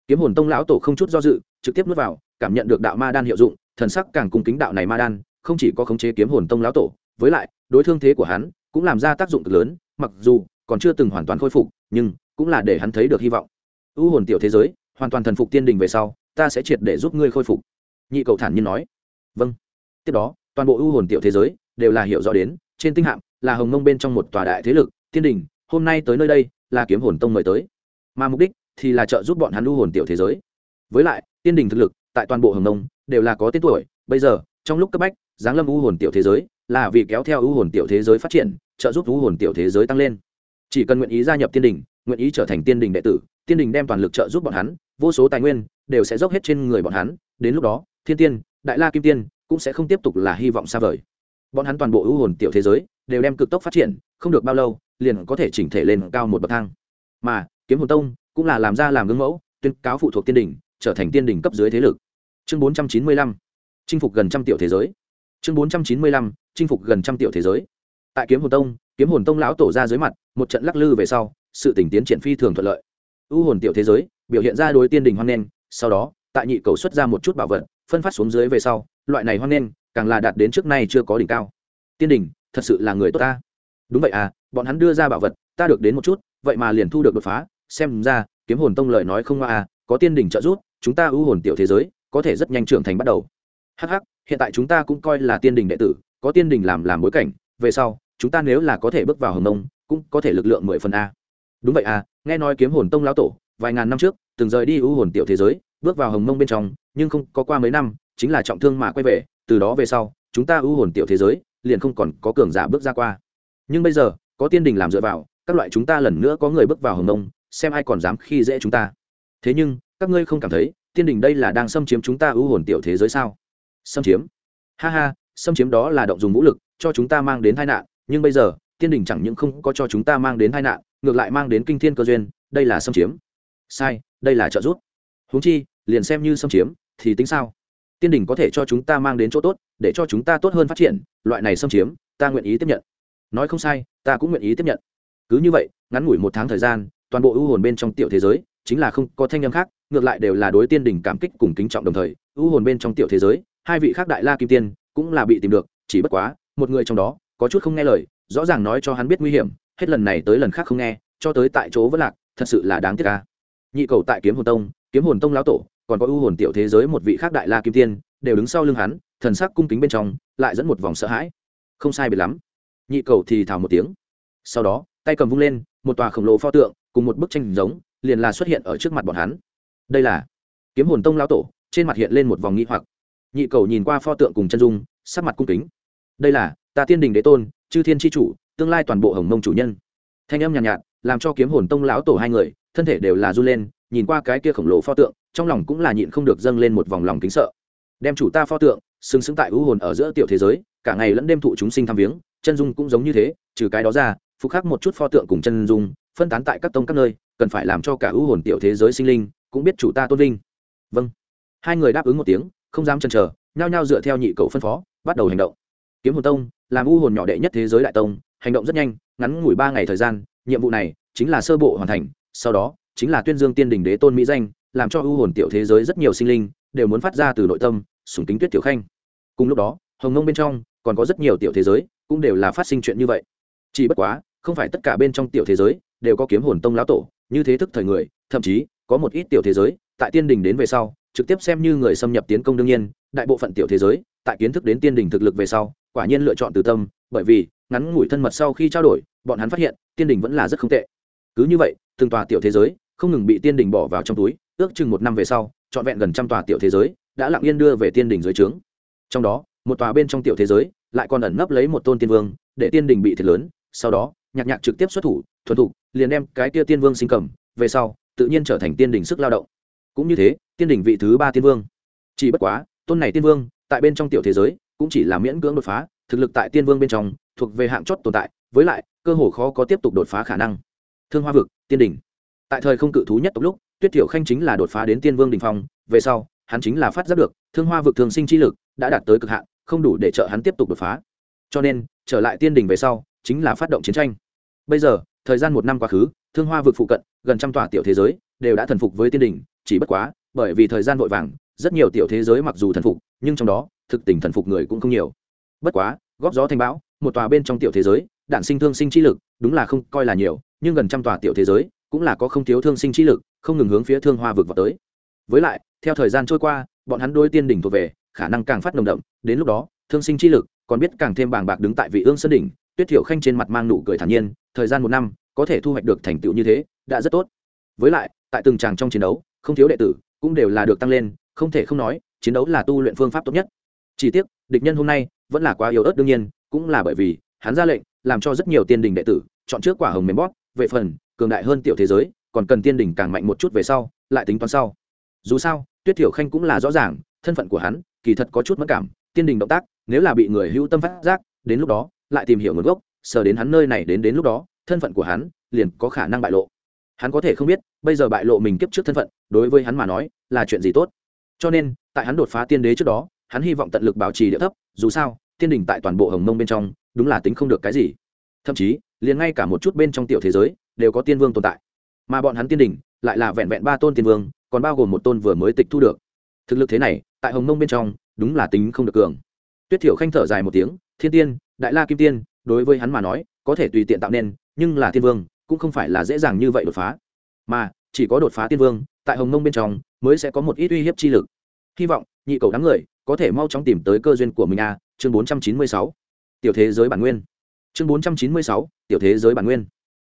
Kiếm hồn tông lão tổ không chút do dự, trực tiếp nuốt vào, cảm nhận được đạo ma đan hiệu dụng, thần sắc càng cung kính đạo này ma đan, không chỉ có khống chế kiếm hồn tông lão tổ, với lại, đối thương thế của hắn cũng làm ra tác dụng cực lớn, mặc dù còn chưa từng hoàn toàn khôi phục, nhưng cũng là để hắn thấy được hy vọng u hồn tiểu thế giới, hoàn toàn thần phục tiên đình về sau, ta sẽ triệt để giúp ngươi khôi phục. Nhị cầu thản nhiên nói. Vâng. Tiếp đó, toàn bộ u hồn tiểu thế giới đều là hiểu rõ đến, trên tinh hạm là hồng mông bên trong một tòa đại thế lực, tiên đình, hôm nay tới nơi đây là kiếm hồn tông mời tới. Mà mục đích thì là trợ giúp bọn hắn u hồn tiểu thế giới. Với lại, tiên đình thực lực tại toàn bộ hồng mông đều là có tên tuổi, bây giờ, trong lúc cấp bách, giáng lâm u hồn tiểu thế giới là vì kéo theo u hồn tiểu thế giới phát triển, trợ giúp u hồn tiểu thế giới tăng lên. Chỉ cần nguyện ý gia nhập tiên đình, nguyện ý trở thành tiên đình đệ tử tiên đình đem toàn lực trợ giúp bọn hắn, vô số tài nguyên đều sẽ dốc hết trên người bọn hắn. Đến lúc đó, thiên tiên, đại la kim tiên cũng sẽ không tiếp tục là hy vọng xa vời. Bọn hắn toàn bộ ưu hồn tiểu thế giới đều đem cực tốc phát triển, không được bao lâu, liền có thể chỉnh thể lên cao một bậc thang. Mà, kiếm hồn tông cũng là làm ra làm gương mẫu, tuyên cáo phụ thuộc tiên đình, trở thành tiên đình cấp dưới thế lực. Chương bốn trăm chín mươi lăm, chinh phục gần trăm tiểu thế giới. Chương bốn trăm chín mươi lăm, chinh phục gần trăm tiểu thế giới. Tại kiếm hồn tông, kiếm hồn tông lão tổ ra dưới mặt, một trận lắc lư về sau, sự tỉnh tiến triển phi thường thuận lợi u hồn tiểu thế giới, biểu hiện ra đối tiên đình hoan nghênh, sau đó, tại nhị cầu xuất ra một chút bảo vật, phân phát xuống dưới về sau, loại này hoan nghênh, càng là đạt đến trước nay chưa có đỉnh cao. Tiên đình, thật sự là người tốt ta. Đúng vậy à bọn hắn đưa ra bảo vật, ta được đến một chút, vậy mà liền thu được đột phá, xem ra, kiếm hồn tông lời nói không ngoa à có tiên đình trợ giúp, chúng ta ưu hồn tiểu thế giới, có thể rất nhanh trưởng thành bắt đầu. Hh hiện tại chúng ta cũng coi là tiên đình đệ tử, có tiên đình làm làm bối cảnh, về sau, chúng ta nếu là có thể bước vào hồng nông cũng có thể lực lượng mười phần a. Đúng vậy à nghe nói kiếm hồn tông lão tổ, vài ngàn năm trước, từng rời đi ưu hồn tiểu thế giới, bước vào hồng mông bên trong, nhưng không có qua mấy năm, chính là trọng thương mà quay về, từ đó về sau, chúng ta ưu hồn tiểu thế giới, liền không còn có cường giả bước ra qua. Nhưng bây giờ, có tiên đình làm dựa vào, các loại chúng ta lần nữa có người bước vào hồng mông, xem ai còn dám khi dễ chúng ta. Thế nhưng, các ngươi không cảm thấy, tiên đình đây là đang xâm chiếm chúng ta ưu hồn tiểu thế giới sao? Xâm chiếm? Ha ha, xâm chiếm đó là động dùng vũ lực, cho chúng ta mang đến tai nạn, nhưng bây giờ, tiên đình chẳng những không có cho chúng ta mang đến tai nạn ngược lại mang đến kinh thiên cơ duyên, đây là xâm chiếm. Sai, đây là trợ giúp. Huống chi, liền xem như xâm chiếm, thì tính sao? Tiên đình có thể cho chúng ta mang đến chỗ tốt, để cho chúng ta tốt hơn phát triển, loại này xâm chiếm, ta nguyện ý tiếp nhận. Nói không sai, ta cũng nguyện ý tiếp nhận. Cứ như vậy, ngắn ngủi một tháng thời gian, toàn bộ ưu hồn bên trong tiểu thế giới, chính là không có thanh âm khác, ngược lại đều là đối tiên đình cảm kích cùng kính trọng đồng thời, ưu hồn bên trong tiểu thế giới, hai vị khác đại la kim tiên, cũng là bị tìm được, chỉ bất quá, một người trong đó, có chút không nghe lời rõ ràng nói cho hắn biết nguy hiểm, hết lần này tới lần khác không nghe, cho tới tại chỗ vẫn lạc, thật sự là đáng tiếc ca nhị cầu tại kiếm hồn tông, kiếm hồn tông lão tổ, còn có ưu hồn tiểu thế giới một vị khác đại la kim tiên, đều đứng sau lưng hắn, thần sắc cung kính bên trong, lại dẫn một vòng sợ hãi. Không sai biệt lắm. Nhị cầu thì thào một tiếng. Sau đó, tay cầm vung lên, một tòa khổng lồ pho tượng, cùng một bức tranh giống, liền là xuất hiện ở trước mặt bọn hắn. Đây là kiếm hồn tông lão tổ, trên mặt hiện lên một vòng nghi hoặc. Nhị cầu nhìn qua pho tượng cùng chân dung, sắc mặt cung kính đây là ta tiên đình đế tôn chư thiên tri chủ tương lai toàn bộ hồng mông chủ nhân. Thanh âm nhàn nhạt, nhạt làm cho kiếm hồn tông lão tổ hai người thân thể đều là run lên nhìn qua cái kia khổng lồ pho tượng trong lòng cũng là nhịn không được dâng lên một vòng lòng kính sợ. Đem chủ ta pho tượng xứng xứng tại ưu hồn ở giữa tiểu thế giới cả ngày lẫn đêm thụ chúng sinh thăm viếng chân dung cũng giống như thế trừ cái đó ra phục khắc một chút pho tượng cùng chân dung phân tán tại các tông các nơi cần phải làm cho cả ưu hồn tiểu thế giới sinh linh cũng biết chủ ta tôn linh vâng. Hai người đáp ứng một tiếng không dám chần chờ nhao nhao dựa theo nhị cầu phân phó bắt đầu hành động kiếm hồn tông, làm u hồn nhỏ đệ nhất thế giới đại tông, hành động rất nhanh, ngắn ngủi ba ngày thời gian, nhiệm vụ này chính là sơ bộ hoàn thành, sau đó chính là tuyên dương tiên đình đế tôn mỹ danh, làm cho u hồn tiểu thế giới rất nhiều sinh linh đều muốn phát ra từ nội tâm, sùng kính tuyết tiểu khanh. Cùng lúc đó, hồng ngông bên trong còn có rất nhiều tiểu thế giới cũng đều là phát sinh chuyện như vậy. Chỉ bất quá, không phải tất cả bên trong tiểu thế giới đều có kiếm hồn tông lão tổ, như thế thức thời người, thậm chí có một ít tiểu thế giới, tại tiên đình đến về sau, trực tiếp xem như người xâm nhập tiến công đương nhiên, đại bộ phận tiểu thế giới, tại kiến thức đến tiên đình thực lực về sau quả nhiên lựa chọn từ tâm, bởi vì, ngắn ngủi thân mật sau khi trao đổi, bọn hắn phát hiện, tiên đình vẫn là rất không tệ. Cứ như vậy, từng tòa tiểu thế giới, không ngừng bị tiên đình bỏ vào trong túi, ước chừng một năm về sau, trọn vẹn gần trăm tòa tiểu thế giới, đã lặng yên đưa về tiên đình dưới trướng. Trong đó, một tòa bên trong tiểu thế giới, lại còn ẩn nấp lấy một tôn tiên vương, để tiên đình bị thiệt lớn, sau đó, nhạc nhạc trực tiếp xuất thủ, thuần thục, liền đem cái kia tiên vương sinh cầm, về sau, tự nhiên trở thành tiên đình sức lao động. Cũng như thế, tiên đình vị thứ ba tiên vương. Chỉ bất quá, tôn này tiên vương, tại bên trong tiểu thế giới cũng chỉ là miễn cưỡng đột phá, thực lực tại tiên vương bên trong, thuộc về hạng chót tồn tại, với lại, cơ hồ khó có tiếp tục đột phá khả năng. Thương hoa vực, tiên đình tại thời không cự thú nhất tộc lúc, tuyết thiểu khanh chính là đột phá đến tiên vương đình phong, về sau, hắn chính là phát giác được, thương hoa vực thường sinh chi lực đã đạt tới cực hạn, không đủ để trợ hắn tiếp tục đột phá. Cho nên, trở lại tiên đình về sau, chính là phát động chiến tranh. Bây giờ, thời gian một năm quá khứ, thương hoa vực phụ cận, gần trăm tòa tiểu thế giới đều đã thần phục với tiên đình chỉ bất quá, bởi vì thời gian vội vàng, rất nhiều tiểu thế giới mặc dù thần phục, nhưng trong đó thực tình thần phục người cũng không nhiều. Bất quá, góp gió thành bão, một tòa bên trong tiểu thế giới, đạn sinh thương sinh chi lực, đúng là không coi là nhiều, nhưng gần trăm tòa tiểu thế giới, cũng là có không thiếu thương sinh chi lực, không ngừng hướng phía thương hoa vực vào tới. Với lại, theo thời gian trôi qua, bọn hắn đôi tiên đỉnh thuộc về, khả năng càng phát nồng đậm, đến lúc đó, thương sinh chi lực còn biết càng thêm bàng bạc đứng tại vị ương sơn đỉnh, tuyết thiểu khanh trên mặt mang nụ cười thản nhiên, thời gian một năm, có thể thu hoạch được thành tựu như thế, đã rất tốt. Với lại, tại từng tràng trong chiến đấu, không thiếu đệ tử, cũng đều là được tăng lên, không thể không nói, chiến đấu là tu luyện phương pháp tốt nhất chỉ tiếc, địch nhân hôm nay vẫn là quá yếu ớt đương nhiên, cũng là bởi vì hắn ra lệnh làm cho rất nhiều tiên đình đệ tử chọn trước quả hồng mềm bóp, về phần cường đại hơn tiểu thế giới, còn cần tiên đình càng mạnh một chút về sau, lại tính toán sau. Dù sao, tuyết thiểu khanh cũng là rõ ràng, thân phận của hắn kỳ thật có chút mất cảm, tiên đình động tác, nếu là bị người hữu tâm phát giác, đến lúc đó, lại tìm hiểu nguồn gốc, sờ đến hắn nơi này đến đến lúc đó, thân phận của hắn liền có khả năng bại lộ. Hắn có thể không biết, bây giờ bại lộ mình kiếp trước thân phận, đối với hắn mà nói là chuyện gì tốt. Cho nên, tại hắn đột phá tiên đế trước đó hắn hy vọng tận lực bảo trì địa thấp, dù sao, tiên đình tại toàn bộ hồng mông bên trong, đúng là tính không được cái gì. Thậm chí, liền ngay cả một chút bên trong tiểu thế giới, đều có tiên vương tồn tại. Mà bọn hắn tiên đình lại là vẹn vẹn ba tôn tiên vương, còn bao gồm một tôn vừa mới tịch thu được. Thực lực thế này, tại hồng mông bên trong, đúng là tính không được cường. Tuyết thiểu khanh thở dài một tiếng, thiên tiên, đại la kim tiên, đối với hắn mà nói, có thể tùy tiện tạo nên, nhưng là tiên vương, cũng không phải là dễ dàng như vậy đột phá. Mà, chỉ có đột phá tiên vương, tại hồng mông bên trong, mới sẽ có một ít uy hiếp chi lực. Hy vọng, nhị cầu đám người có thể mau chóng tìm tới cơ duyên của mình a chương bốn trăm chín mươi sáu. Tiểu thế giới bản nguyên. Chương bốn trăm chín mươi sáu, tiểu thế giới bản nguyên.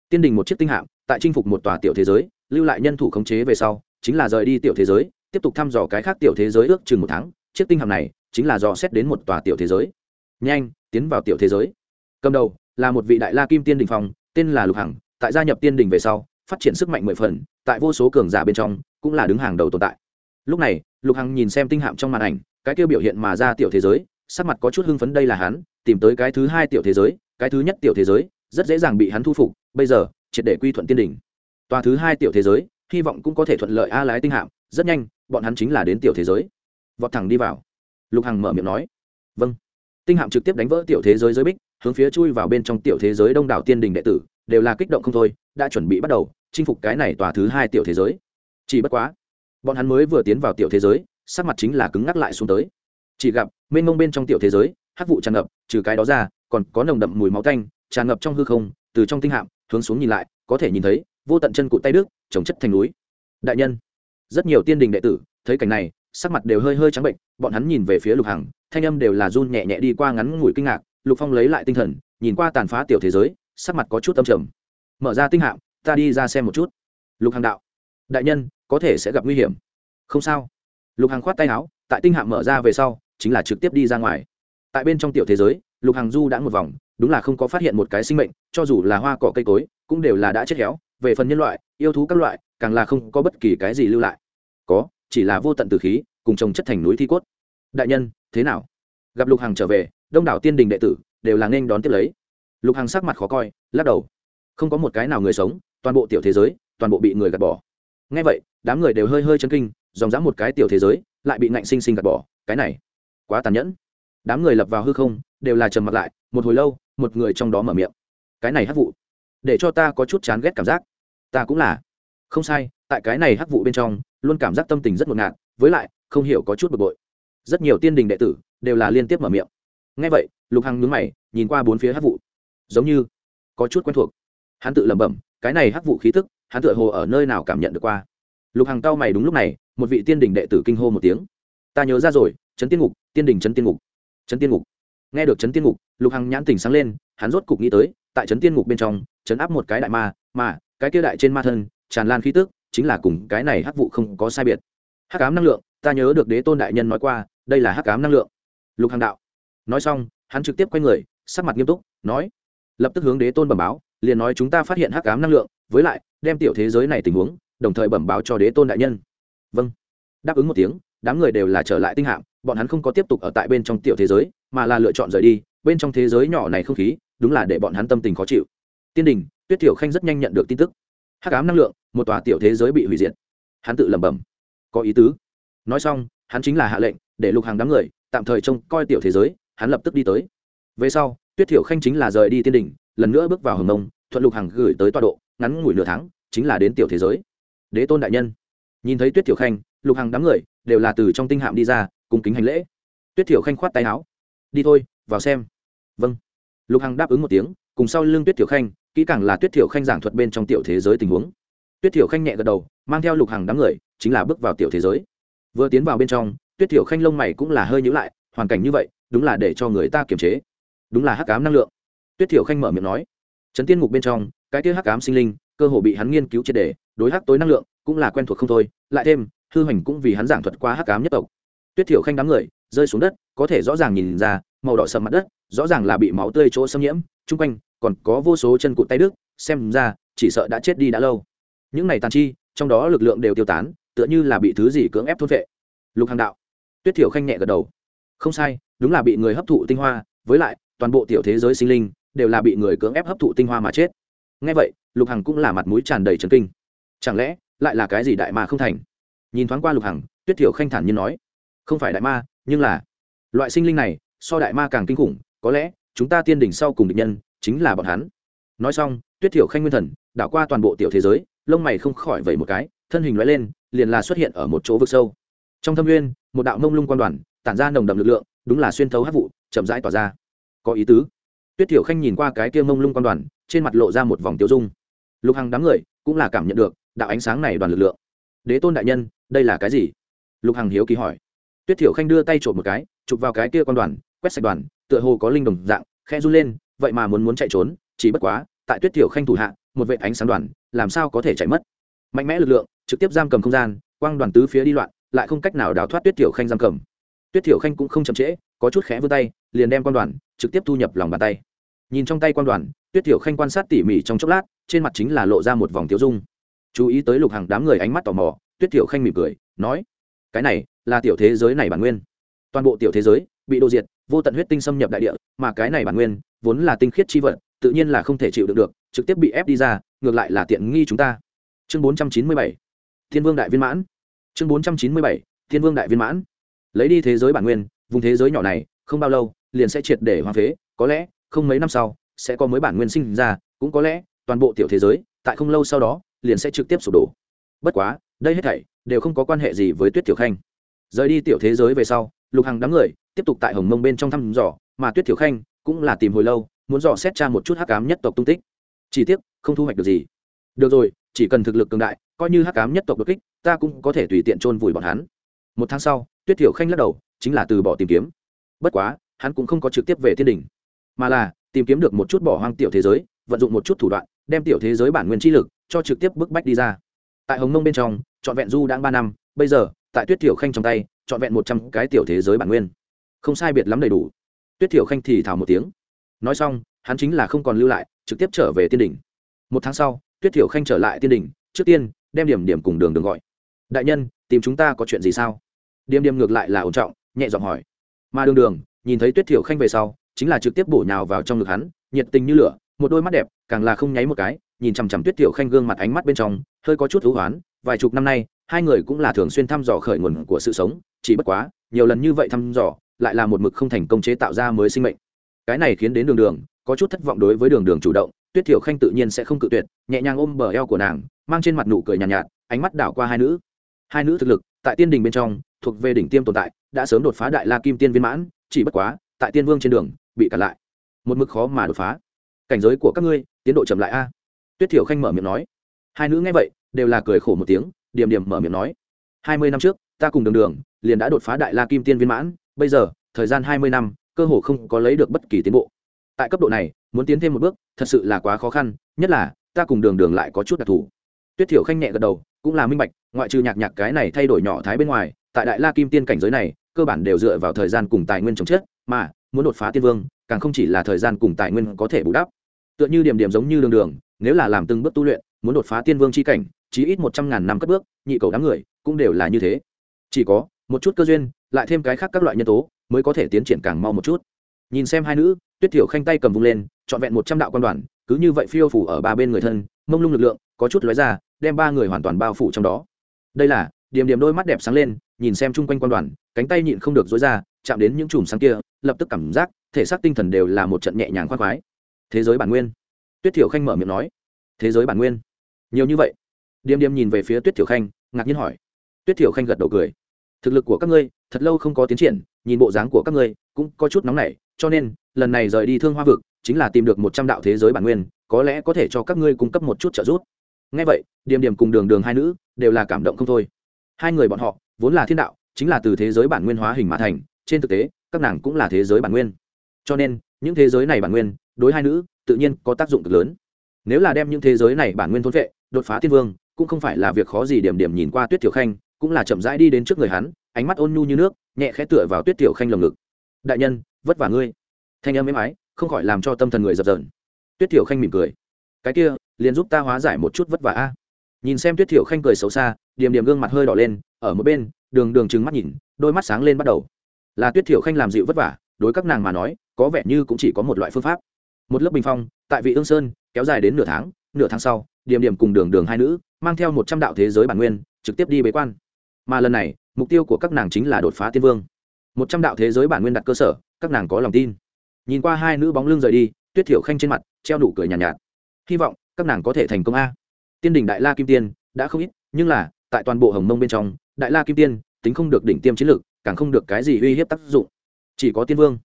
Tiên đình một chiếc tinh hạm, tại chinh phục một tòa tiểu thế giới, lưu lại nhân thủ khống chế về sau, chính là rời đi tiểu thế giới, tiếp tục thăm dò cái khác tiểu thế giới ước chừng một tháng. Chiếc tinh hạm này chính là dò xét đến một tòa tiểu thế giới. Nhanh, tiến vào tiểu thế giới. Cầm đầu là một vị đại la kim tiên đình phòng tên là lục hằng. Tại gia nhập tiên đình về sau, phát triển sức mạnh mười phần, tại vô số cường giả bên trong cũng là đứng hàng đầu tồn tại. Lúc này, lục hằng nhìn xem tinh hạm trong màn ảnh cái kia biểu hiện mà ra tiểu thế giới sắc mặt có chút hưng phấn đây là hắn tìm tới cái thứ hai tiểu thế giới cái thứ nhất tiểu thế giới rất dễ dàng bị hắn thu phục bây giờ triệt để quy thuận tiên đỉnh, tòa thứ hai tiểu thế giới hy vọng cũng có thể thuận lợi a lái tinh hạm rất nhanh bọn hắn chính là đến tiểu thế giới. Vọt thẳng đi vào. Lục hằng mở miệng nói. Vâng. Tinh hạm trực tiếp đánh vỡ tiểu thế giới giới bích hướng phía chui vào bên trong tiểu thế giới đông đảo tiên đình đệ tử đều là kích động không thôi đã chuẩn bị bắt đầu chinh phục cái này tòa thứ hai tiểu thế giới. Chỉ bất quá bọn hắn mới vừa tiến vào tiểu thế giới sắc mặt chính là cứng ngắc lại xuống tới. Chỉ gặp, mênh mông bên trong tiểu thế giới, hắc vụ tràn ngập, trừ cái đó ra, còn có nồng đậm mùi máu tanh, tràn ngập trong hư không, từ trong tinh hạm, hướng xuống nhìn lại, có thể nhìn thấy, vô tận chân cụt tay đức trồng chất thành núi. Đại nhân, rất nhiều tiên đình đệ tử, thấy cảnh này, sắc mặt đều hơi hơi trắng bệnh, bọn hắn nhìn về phía lục hằng, thanh âm đều là run nhẹ nhẹ đi qua ngắn ngủi kinh ngạc, lục phong lấy lại tinh thần, nhìn qua tàn phá tiểu thế giới, sắc mặt có chút âm trầm. Mở ra tinh hạm, ta đi ra xem một chút. Lục hằng đạo. Đại nhân, có thể sẽ gặp nguy hiểm. Không sao lục hằng khoát tay áo, tại tinh hạm mở ra về sau, chính là trực tiếp đi ra ngoài. Tại bên trong tiểu thế giới, lục hằng du đã một vòng, đúng là không có phát hiện một cái sinh mệnh, cho dù là hoa cỏ cây cối, cũng đều là đã chết héo, về phần nhân loại, yêu thú các loại, càng là không có bất kỳ cái gì lưu lại. Có, chỉ là vô tận từ khí, cùng trồng chất thành núi thi cốt. Đại nhân, thế nào? Gặp lục hằng trở về, đông đảo tiên đình đệ tử, đều là nên đón tiếp lấy. Lục hằng sắc mặt khó coi, lắc đầu. Không có một cái nào người sống, toàn bộ tiểu thế giới, toàn bộ bị người gạt bỏ. Ngay vậy, đám người đều hơi hơi chân kinh dòng dã một cái tiểu thế giới, lại bị ngạnh sinh sinh gạt bỏ, cái này quá tàn nhẫn. Đám người lập vào hư không, đều là trầm mặt lại, một hồi lâu, một người trong đó mở miệng. Cái này hắc vụ, để cho ta có chút chán ghét cảm giác. Ta cũng là. Không sai, tại cái này hắc vụ bên trong, luôn cảm giác tâm tình rất ngột ngạt, với lại, không hiểu có chút bực bội. Rất nhiều tiên đình đệ tử, đều là liên tiếp mở miệng. Ngay vậy, lục hằng nhướng mày, nhìn qua bốn phía hắc vụ. Giống như có chút quen thuộc. Hắn tự lẩm bẩm, cái này hắc vụ khí tức, hắn tựa hồ ở nơi nào cảm nhận được qua? Lục hằng cao mày đúng lúc này, một vị tiên đình đệ tử kinh hô một tiếng. Ta nhớ ra rồi trấn tiên ngục, tiên đình trấn tiên ngục. Trấn tiên ngục. Nghe được trấn tiên ngục, lục hằng nhãn tình sáng lên, hắn rốt cục nghĩ tới, tại trấn tiên ngục bên trong trấn áp một cái đại ma, mà, cái kia đại trên ma thân, tràn lan khí tức, chính là cùng cái này hắc vụ không có sai biệt. Hắc ám năng lượng, ta nhớ được đế tôn đại nhân nói qua, đây là hắc ám năng lượng. Lục hằng đạo. Nói xong, hắn trực tiếp quay người, sắc mặt nghiêm túc, nói, lập tức hướng đế tôn bẩm báo, liền nói chúng ta phát hiện hắc ám năng lượng, với lại, đem tiểu thế giới này tình huống đồng thời bẩm báo cho đế tôn đại nhân. Vâng. Đáp ứng một tiếng, đám người đều là trở lại tinh hạm, bọn hắn không có tiếp tục ở tại bên trong tiểu thế giới, mà là lựa chọn rời đi, bên trong thế giới nhỏ này không khí, đúng là để bọn hắn tâm tình khó chịu. Tiên đình, tuyết tiểu khanh rất nhanh nhận được tin tức. Hắc ám năng lượng, một tòa tiểu thế giới bị hủy diệt. Hắn tự lẩm bẩm. Có ý tứ. Nói xong, hắn chính là hạ lệnh, để lục hàng đám người, tạm thời trông coi tiểu thế giới, hắn lập tức đi tới. Về sau, tuyết thiểu khanh chính là rời đi tiên đình, lần nữa bước vào hầm mông, thuận lục hàng gửi tới tọa độ, ngắn ngủi nửa tháng, chính là đến tiểu thế giới đế tôn đại nhân. Nhìn thấy tuyết thiểu khanh, lục hàng đám người đều là từ trong tinh hạm đi ra, cùng kính hành lễ. Tuyết thiểu khanh khoát tay áo. Đi thôi, vào xem. Vâng. Lục hằng đáp ứng một tiếng, cùng sau lưng tuyết thiểu khanh, kỹ càng là tuyết thiểu khanh giảng thuật bên trong tiểu thế giới tình huống. Tuyết thiểu khanh nhẹ gật đầu, mang theo lục hằng đám người, chính là bước vào tiểu thế giới. Vừa tiến vào bên trong, tuyết thiểu khanh lông mày cũng là hơi nhữ lại, hoàn cảnh như vậy, đúng là để cho người ta kiềm chế. Đúng là hắc cám năng lượng. Tuyết thiểu khanh mở miệng nói. Trấn tiên ngục bên trong, cái kia hắc cám sinh linh cơ hồ bị hắn nghiên cứu triệt đề đối hắc tối năng lượng cũng là quen thuộc không thôi, lại thêm, hư hoành cũng vì hắn giảng thuật qua hắc cám nhất tộc. Tuyết thiểu khanh đám người rơi xuống đất, có thể rõ ràng nhìn ra, màu đỏ sầm mặt đất, rõ ràng là bị máu tươi chỗ xâm nhiễm, chung quanh còn có vô số chân cụt tay đức xem ra chỉ sợ đã chết đi đã lâu. Những này tàn chi, trong đó lực lượng đều tiêu tán, tựa như là bị thứ gì cưỡng ép thôn vệ lục hàng đạo. Tuyết thiểu khanh nhẹ gật đầu. Không sai, đúng là bị người hấp thụ tinh hoa, với lại toàn bộ tiểu thế giới sinh linh đều là bị người cưỡng ép hấp thụ tinh hoa mà chết. Ngay vậy lục hằng cũng là mặt mũi tràn đầy trần kinh. Chẳng lẽ lại là cái gì đại ma không thành? Nhìn thoáng qua lục hằng, tuyết thiểu khanh thản nhiên nói, không phải đại ma, nhưng là loại sinh linh này, so đại ma càng kinh khủng, có lẽ chúng ta tiên đỉnh sau cùng địch nhân chính là bọn hắn. Nói xong, tuyết thiểu khanh nguyên thần, đảo qua toàn bộ tiểu thế giới, lông mày không khỏi vẩy một cái, thân hình loại lên, liền là xuất hiện ở một chỗ vực sâu. Trong thâm nguyên, một đạo mông lung quan đoàn, tản ra nồng đậm lực lượng, đúng là xuyên thấu hát vụ, chậm rãi tỏa ra. Có ý tứ. Tuyết thiểu khanh nhìn qua cái kia mông lung quan đoàn, trên mặt lộ ra một vòng tiêu dung lục hằng đám người cũng là cảm nhận được đạo ánh sáng này đoàn lực lượng. Đế tôn đại nhân, đây là cái gì? Lục hằng hiếu kỳ hỏi. Tuyết thiểu khanh đưa tay trộm một cái, chụp vào cái kia quan đoàn, quét sạch đoàn, tựa hồ có linh đồng dạng khe run lên, vậy mà muốn muốn chạy trốn, chỉ bất quá, tại tuyết thiểu khanh thủ hạ, một vệ ánh sáng đoàn, làm sao có thể chạy mất? Mạnh mẽ lực lượng, trực tiếp giam cầm không gian, quang đoàn tứ phía đi loạn, lại không cách nào đào thoát tuyết thiểu khanh giam cầm. Tuyết thiểu khanh cũng không chậm trễ, có chút khẽ vươn tay, liền đem quan đoàn, trực tiếp thu nhập lòng bàn tay. Nhìn trong tay quan đoàn tuyết thiểu khanh quan sát tỉ mỉ trong chốc lát, trên mặt chính là lộ ra một vòng tiêu dung. Chú ý tới lục hàng đám người ánh mắt tò mò, tuyết thiểu khanh mỉm cười, nói, cái này là tiểu thế giới này bản nguyên. Toàn bộ tiểu thế giới bị đô diệt, vô tận huyết tinh xâm nhập đại địa, mà cái này bản nguyên vốn là tinh khiết chi vật, tự nhiên là không thể chịu được được, trực tiếp bị ép đi ra, ngược lại là tiện nghi chúng ta. Chương bốn trăm chín mươi bảy, thiên vương đại viên mãn. Chương bốn trăm chín mươi bảy, thiên vương đại viên mãn. Lấy đi thế giới bản nguyên, vùng thế giới nhỏ này, không bao lâu, liền sẽ triệt để hoang phế, có lẽ không mấy năm sau sẽ có mới bản nguyên sinh ra, cũng có lẽ toàn bộ tiểu thế giới, tại không lâu sau đó, liền sẽ trực tiếp sụp đổ. Bất quá, đây hết thảy đều không có quan hệ gì với tuyết tiểu khanh. Rời đi tiểu thế giới về sau, lục hằng đám người tiếp tục tại hồng mông bên trong thăm dò, mà tuyết tiểu khanh cũng là tìm hồi lâu, muốn dò xét tra một chút hắc cám nhất tộc tung tích. Chỉ tiếc, không thu hoạch được gì. Được rồi, chỉ cần thực lực cường đại, coi như hắc cám nhất tộc đột kích, ta cũng có thể tùy tiện chôn vùi bọn hắn. Một tháng sau, tuyết tiểu khanh lắc đầu, chính là từ bỏ tìm kiếm. Bất quá, hắn cũng không có trực tiếp về thiên đình, mà là tìm kiếm được một chút bỏ hoang tiểu thế giới, vận dụng một chút thủ đoạn, đem tiểu thế giới bản nguyên chi lực cho trực tiếp bức bách đi ra. Tại hồng mông bên trong, trọn vẹn du đã ba năm, bây giờ, tại tuyết tiểu khanh trong tay, trọn vẹn một trăm cái tiểu thế giới bản nguyên. Không sai biệt lắm đầy đủ. Tuyết tiểu khanh thì thào một tiếng. Nói xong, hắn chính là không còn lưu lại, trực tiếp trở về tiên đỉnh. Một tháng sau, tuyết tiểu khanh trở lại tiên đỉnh, trước tiên, đem điểm điểm cùng đường đường gọi. Đại nhân, tìm chúng ta có chuyện gì sao? Điểm điểm ngược lại là ổn trọng, nhẹ giọng hỏi. Mà đường đường, nhìn thấy tuyết tiểu khanh về sau chính là trực tiếp bổ nhào vào trong ngực hắn nhiệt tình như lửa một đôi mắt đẹp càng là không nháy một cái nhìn chằm chằm tuyết tiểu khanh gương mặt ánh mắt bên trong hơi có chút thú hoán vài chục năm nay hai người cũng là thường xuyên thăm dò khởi nguồn của sự sống chỉ bất quá nhiều lần như vậy thăm dò lại là một mực không thành công chế tạo ra mới sinh mệnh. Cái này khiến đến đường đường có chút thất vọng đối với đường đường chủ động tuyết tiểu khanh tự nhiên sẽ không cự tuyệt nhẹ nhàng ôm bờ eo của nàng mang trên mặt nụ cười nhàn nhạt, nhạt ánh mắt đảo qua hai nữ. Hai nữ thực lực tại tiên đình bên trong thuộc về đỉnh tiêm tồn tại đã sớm đột phá đại la kim tiên viên mãn chỉ bất quá tại tiên vương trên đường bị cản lại. Một mức khó mà đột phá. Cảnh giới của các ngươi, tiến độ chậm lại a. Tuyết thiểu khanh mở miệng nói. Hai nữ nghe vậy, đều là cười khổ một tiếng điểm điểm mở miệng nói. Hai mươi năm trước, ta cùng đường đường, liền đã đột phá đại la kim tiên viên mãn, bây giờ, thời gian hai mươi năm, cơ hồ không có lấy được bất kỳ tiến bộ. Tại cấp độ này, muốn tiến thêm một bước, thật sự là quá khó khăn, nhất là, ta cùng đường đường lại có chút đặc thù. Tuyết thiểu khanh nhẹ gật đầu, cũng là minh bạch, ngoại trừ nhạc nhạc cái này thay đổi nhỏ thái bên ngoài, tại đại la kim tiên cảnh giới này, cơ bản đều dựa vào thời gian cùng tài nguyên trồng chết, mà muốn đột phá tiên vương, càng không chỉ là thời gian cùng tài nguyên có thể bù đắp. Tựa như điểm điểm giống như đường đường, nếu là làm từng bước tu luyện, muốn đột phá tiên vương c h i cảnh, chí ít một trăm ngàn năm cất bước, nhị cầu đám người cũng đều là như thế. Chỉ có một chút cơ duyên, lại thêm cái khác các loại nhân tố, mới có thể tiến triển càng mau một chút. Nhìn xem hai nữ, tuyết thiểu khanh tay cầm vung lên, trọn vẹn một trăm đạo quan đoàn, cứ như vậy phiêu phủ ở ba bên người thân, mông lung lực lượng, có chút lóe ra, đem ba người hoàn toàn bao phủ trong đó. Đây là, điểm điểm đôi mắt đẹp sáng lên nhìn xem chung quanh quan đoàn, cánh tay nhịn không được dối ra, chạm đến những chùm sáng kia, lập tức cảm giác thể xác tinh thần đều là một trận nhẹ nhàng khoác khoái. Thế giới bản nguyên. Tuyết thiểu khanh mở miệng nói. Thế giới bản nguyên. Nhiều như vậy. Điềm điềm nhìn về phía tuyết thiểu khanh, ngạc nhiên hỏi. Tuyết thiểu khanh gật đầu cười. Thực lực của các ngươi, thật lâu không có tiến triển, nhìn bộ dáng của các ngươi, cũng có chút nóng nảy, cho nên, lần này rời đi thương hoa vực, chính là tìm được một trăm đạo thế giới bản nguyên, có lẽ có thể cho các ngươi cung cấp một chút trợ giúp. Ngay vậy, điềm điềm cùng đường đường hai nữ, đều là cảm động không thôi. Hai người bọn họ vốn là thiên đạo, chính là từ thế giới bản nguyên hóa hình mà thành, trên thực tế, các nàng cũng là thế giới bản nguyên. Cho nên, những thế giới này bản nguyên, đối hai nữ, tự nhiên có tác dụng cực lớn. Nếu là đem những thế giới này bản nguyên thôn vệ đột phá thiên vương, cũng không phải là việc khó gì điểm điểm nhìn qua tuyết tiểu khanh, cũng là chậm rãi đi đến trước người hắn, ánh mắt ôn nhu như nước, nhẹ khẽ tựa vào tuyết tiểu khanh lồng ngực. Đại nhân, vất vả ngươi. Thanh âm êm ái, không khỏi làm cho tâm thần người dập dờn. Tuyết tiểu khanh mỉm cười. Cái kia, liền giúp ta hóa giải một chút vất vả a nhìn xem tuyết Thiểu khanh cười xấu xa điểm điểm gương mặt hơi đỏ lên ở một bên đường đường trừng mắt nhìn đôi mắt sáng lên bắt đầu. Là tuyết Thiểu khanh làm dịu vất vả đối các nàng mà nói có vẻ như cũng chỉ có một loại phương pháp. Một lớp bình phong tại vị ương sơn kéo dài đến nửa tháng nửa tháng sau điểm điểm cùng đường đường hai nữ mang theo một trăm đạo thế giới bản nguyên trực tiếp đi bế quan. Mà lần này mục tiêu của các nàng chính là đột phá tiên vương. Một trăm đạo thế giới bản nguyên đặt cơ sở các nàng có lòng tin. Nhìn qua hai nữ bóng lưng rời đi tuyết thiểu khanh trên mặt treo đủ cười nhàn nhạt, nhạt. Hy vọng các nàng có thể thành công a tiên đỉnh đại la kim tiên, đã không ít, nhưng là, tại toàn bộ hồng mông bên trong, đại la kim tiên tính không được đỉnh tiêm chiến lược, càng không được cái gì uy hiếp tác dụng. Chỉ có tiên vương.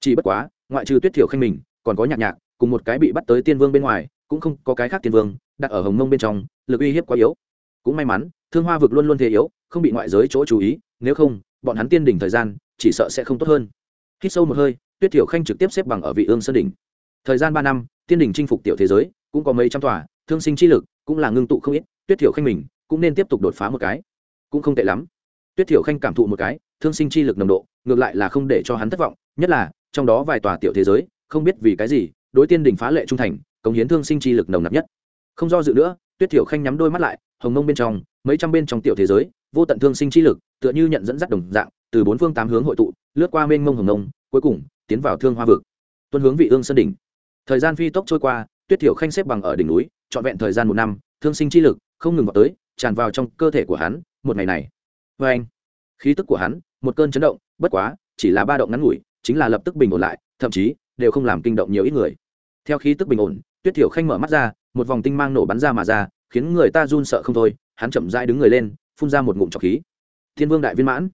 Chỉ bất quá, ngoại trừ tuyết thiểu khanh mình, còn có nhạc nhạc, cùng một cái bị bắt tới tiên vương bên ngoài, cũng không có cái khác tiên vương, đặt ở hồng mông bên trong, lực uy hiếp quá yếu. Cũng may mắn, thương hoa vực luôn luôn thế yếu, không bị ngoại giới chỗ chú ý, nếu không, bọn hắn tiên đỉnh thời gian, chỉ sợ sẽ không tốt hơn. Hít sâu một hơi, tuyết thiểu khanh trực tiếp xếp bằng ở vị ương sơn đỉnh. Thời gian ba năm, tiên đỉnh chinh phục tiểu thế giới cũng có mấy trăm tòa, thương sinh chi lực cũng là ngưng tụ không ít, tuyết thiểu khanh mình cũng nên tiếp tục đột phá một cái. Cũng không tệ lắm. Tuyết thiểu khanh cảm thụ một cái, thương sinh chi lực nồng độ, ngược lại là không để cho hắn thất vọng, nhất là trong đó vài tòa tiểu thế giới, không biết vì cái gì, đối tiên đỉnh phá lệ trung thành, cống hiến thương sinh chi lực nồng nặc nhất. Không do dự nữa, tuyết thiểu khanh nhắm đôi mắt lại, hồng mông bên trong, mấy trăm bên trong tiểu thế giới, vô tận thương sinh chi lực, tựa như nhận dẫn dắt đồng dạng, từ bốn phương tám hướng hội tụ, lướt qua mênh mông hồng mông, cuối cùng tiến vào thương hoa vực. Tuân hướng vị ương sơn đỉnh. Thời gian phi tốc trôi qua tuyết thiểu khanh xếp bằng ở đỉnh núi, trọn vẹn thời gian một năm, thương sinh chi lực không ngừng vào tới, tràn vào trong cơ thể của hắn, một ngày này. Vê anh, khí tức của hắn, một cơn chấn động, bất quá, chỉ là ba động ngắn ngủi, chính là lập tức bình ổn lại, thậm chí, đều không làm kinh động nhiều ít người. Theo khí tức bình ổn, tuyết thiểu khanh mở mắt ra, một vòng tinh mang nổ bắn ra mà ra, khiến người ta run sợ không thôi, hắn chậm rãi đứng người lên, phun ra một ngụm trọc khí. Thiên vương đại viên mãn.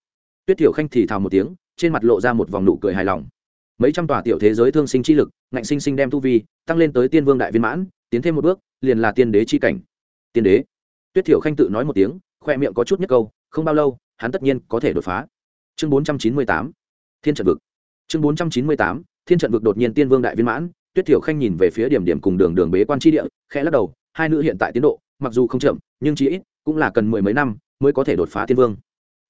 Tuyết thiểu khanh thì thào một tiếng, trên mặt lộ ra một vòng nụ cười hài lòng mấy trăm tòa tiểu thế giới thương sinh chi lực, ngạnh sinh sinh đem tu vi, tăng lên tới tiên vương đại viên mãn, tiến thêm một bước, liền là tiên đế chi cảnh. Tiên đế. Tuyết thiểu khanh tự nói một tiếng, khoe miệng có chút nhất câu, không bao lâu, hắn tất nhiên có thể đột phá. Chương bốn trăm chín mươi tám, thiên trận vực. Chương bốn trăm chín mươi tám, thiên trận vực đột nhiên tiên vương đại viên mãn, tuyết thiểu khanh nhìn về phía điểm điểm cùng đường đường bế quan tri địa, khẽ lắc đầu, hai nữ hiện tại tiến độ, mặc dù không chậm, nhưng chỉ ít cũng là cần mười mấy năm mới có thể đột phá tiên vương.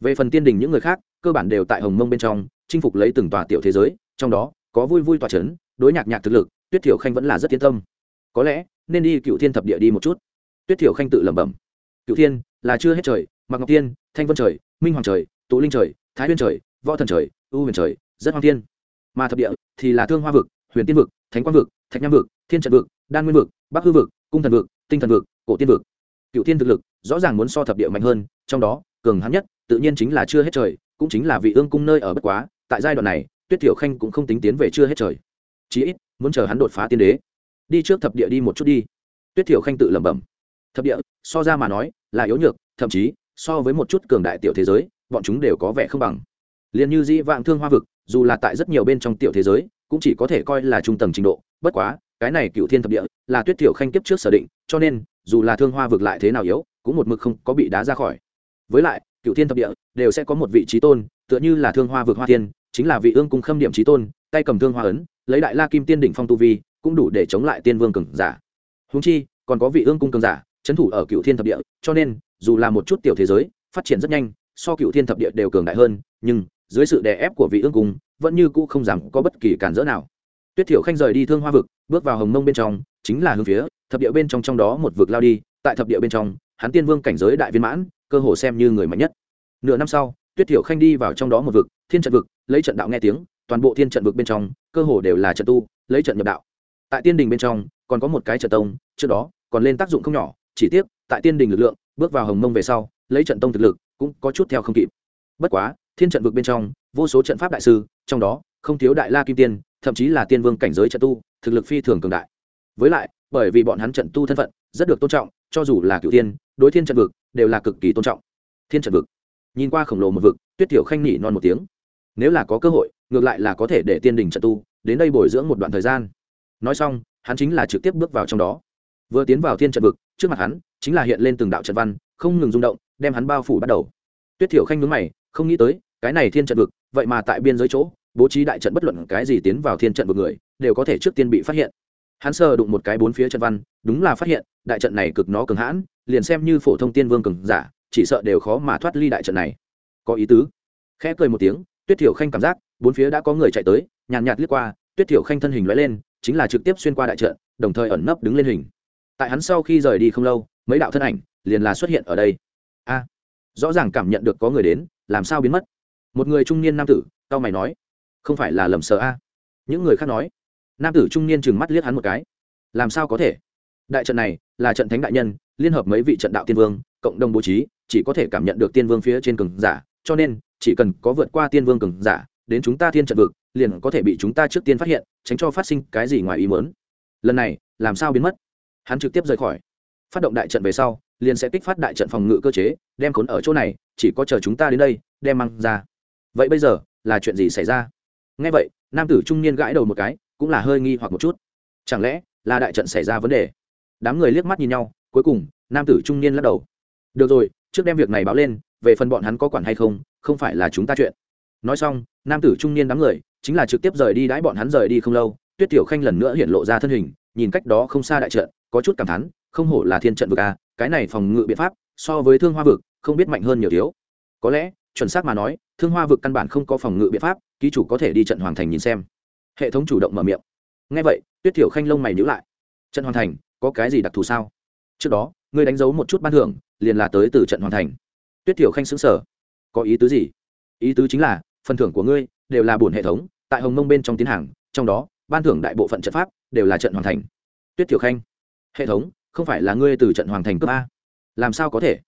Về phần tiên đình những người khác, cơ bản đều tại hồng mông bên trong, chinh phục lấy từng tòa tiểu thế giới trong đó có vui vui tỏa c h ấ n đối nhạc nhạc thực lực, tuyết thiểu khanh vẫn là rất yên tâm. Có lẽ nên đi cựu thiên thập địa đi một chút. Tuyết thiểu khanh tự lẩm bẩm. Cựu thiên là chưa hết trời mặc ngọc tiên, thanh vân trời, minh hoàng trời, tụ linh trời, thái huyên trời, võ thần trời ưu huyền trời, rất hoàng thiên. Mà thập địa thì là thương hoa vực, huyền tiên vực, thánh quang vực, thạch nham vực, thiên trận vực, đan nguyên vực, bắc hư vực, cung thần vực, tinh thần vực, cổ tiên vực. Cựu thiên thực lực rõ ràng muốn so thập địa mạnh hơn, trong đó cường hắn nhất tự nhiên chính là chưa hết trời, cũng chính là vị ương cung nơi ở bất quá, tại giai đoạn này tuyết thiểu khanh cũng không tính tiến về chưa hết trời. Chí ít, muốn chờ hắn đột phá tiên đế. Đi trước thập địa đi một chút đi. Tuyết thiểu khanh tự lẩm bẩm. Thập địa, so ra mà nói, là yếu nhược, thậm chí, so với một chút cường đại tiểu thế giới, bọn chúng đều có vẻ không bằng. Liền như di vạn thương hoa vực, dù là tại rất nhiều bên trong tiểu thế giới, cũng chỉ có thể coi là trung tầng trình độ. Bất quá, cái này cựu thiên thập địa, là tuyết thiểu khanh kiếp trước sở định, cho nên, dù là thương hoa vực lại thế nào yếu, cũng một mực không có bị đá ra khỏi. Với lại, cựu thiên thập địa, đều sẽ có một vị trí tôn, tựa như là thương hoa vực hoa thiên chính là vị ương cung khâm điểm trí tôn, tay cầm thương hoa ấn, lấy đại la kim tiên đỉnh phong tu vi, cũng đủ để chống lại tiên vương cường giả. Húng chi, còn có vị ương cung cường giả, trấn thủ ở cựu thiên thập địa, cho nên, dù là một chút tiểu thế giới, phát triển rất nhanh, so cựu thiên thập địa đều cường đại hơn, nhưng, dưới sự đè ép của vị ương cung, vẫn như cũ không dám có bất kỳ cản dỡ nào. Tuyết thiểu khanh rời đi thương hoa vực, bước vào hồng mông bên trong, chính là hướng phía thập địa bên trong trong đó một vực lao đi. Tại thập địa bên trong, hắn tiên vương cảnh giới đại viên mãn, cơ hồ xem như người mạnh nhất. Nửa năm sau tuyết thiểu khanh đi vào trong đó một vực, thiên trận vực, lấy trận đạo nghe tiếng, toàn bộ thiên trận vực bên trong, cơ hồ đều là trận tu, lấy trận nhập đạo. Tại tiên đình bên trong, còn có một cái trận tông, trước đó, còn lên tác dụng không nhỏ, chỉ tiếc, tại tiên đình lực lượng, bước vào hồng mông về sau, lấy trận tông thực lực, cũng có chút theo không kịp. Bất quá, thiên trận vực bên trong, vô số trận pháp đại sư, trong đó, không thiếu đại la kim tiên, thậm chí là tiên vương cảnh giới trận tu, thực lực phi thường cường đại. Với lại, bởi vì bọn hắn trận tu thân phận, rất được tôn trọng, cho dù là cựu tiên đối thiên trận vực, đều là cực kỳ tôn trọng. Thiên trận vực nhìn qua khổng lồ một vực, tuyết thiểu khanh nỉ non một tiếng. Nếu là có cơ hội, ngược lại là có thể để tiên đình trận tu, đến đây bồi dưỡng một đoạn thời gian. Nói xong, hắn chính là trực tiếp bước vào trong đó. Vừa tiến vào thiên trận vực, trước mặt hắn chính là hiện lên từng đạo trận văn, không ngừng rung động, đem hắn bao phủ bắt đầu. Tuyết thiểu khanh nhướng mày, không nghĩ tới, cái này thiên trận vực, vậy mà tại biên giới chỗ, bố trí đại trận bất luận cái gì tiến vào thiên trận vực người, đều có thể trước tiên bị phát hiện. Hắn sờ đụng một cái bốn phía trận văn, đúng là phát hiện, đại trận này cực nó cường hãn, liền xem như phổ thông tiên vương cường giả chỉ sợ đều khó mà thoát ly đại trận này. Có ý tứ. Khẽ cười một tiếng, tuyết thiểu khanh cảm giác, bốn phía đã có người chạy tới, nhàn nhạt liếc qua, tuyết thiểu khanh thân hình lóe lên, chính là trực tiếp xuyên qua đại trận, đồng thời ẩn nấp đứng lên hình. Tại hắn sau khi rời đi không lâu, mấy đạo thân ảnh liền là xuất hiện ở đây. A, rõ ràng cảm nhận được có người đến, làm sao biến mất? Một người trung niên nam tử, cao mày nói, không phải là lầm sờ a? Những người khác nói. Nam tử trung niên chừng mắt liếc hắn một cái. Làm sao có thể? Đại trận này là trận thánh đại nhân, liên hợp mấy vị trận đạo tiên vương, cộng đồng bố trí chỉ có thể cảm nhận được tiên vương phía trên cường giả, cho nên, chỉ cần có vượt qua tiên vương cường giả, đến chúng ta thiên trận vực, liền có thể bị chúng ta trước tiên phát hiện, tránh cho phát sinh cái gì ngoài ý mớn lần này, làm sao biến mất? Hắn trực tiếp rời khỏi. Phát động đại trận về sau, liền sẽ kích phát đại trận phòng ngự cơ chế, đem khốn ở chỗ này, chỉ có chờ chúng ta đến đây, đem mang ra. Vậy bây giờ, là chuyện gì xảy ra? Ngay vậy, nam tử trung niên gãi đầu một cái, cũng là hơi nghi hoặc một chút. Chẳng lẽ, là đại trận xảy ra vấn đề? Đám người liếc mắt nhìn nhau, cuối cùng, nam tử trung niên lắc đầu. Được rồi trước đem việc này báo lên, về phần bọn hắn có quản hay không không phải là chúng ta chuyện. Nói xong, nam tử trung niên đám người, chính là trực tiếp rời đi đãi bọn hắn rời đi không lâu, tuyết tiểu khanh lần nữa hiện lộ ra thân hình, nhìn cách đó không xa đại trận, có chút cảm thán, không hổ là thiên trận vực a cái này phòng ngự biện pháp, so với thương hoa vực, không biết mạnh hơn nhiều thiếu. Có lẽ, chuẩn xác mà nói, thương hoa vực căn bản không có phòng ngự biện pháp, ký chủ có thể đi trận hoàng thành nhìn xem. Hệ thống chủ động mở miệng. Ngay vậy, tuyết tiểu khanh lông mày nhữ lại. Trận hoàng thành, có cái gì đặc thù sao? Trước đó ngươi đánh dấu một chút ban thưởng, liền là tới từ trận hoàn thành. Tuyết Tiểu khanh xứng sở có ý tứ gì? Ý tứ chính là, phần thưởng của ngươi đều là bổn hệ thống, tại hồng mông bên trong tiến hàng, trong đó, ban thưởng đại bộ phận trận pháp đều là trận hoàn thành. Tuyết Tiểu khanh. Hệ thống, không phải là ngươi từ trận hoàn thành cấp a. Làm sao có thể?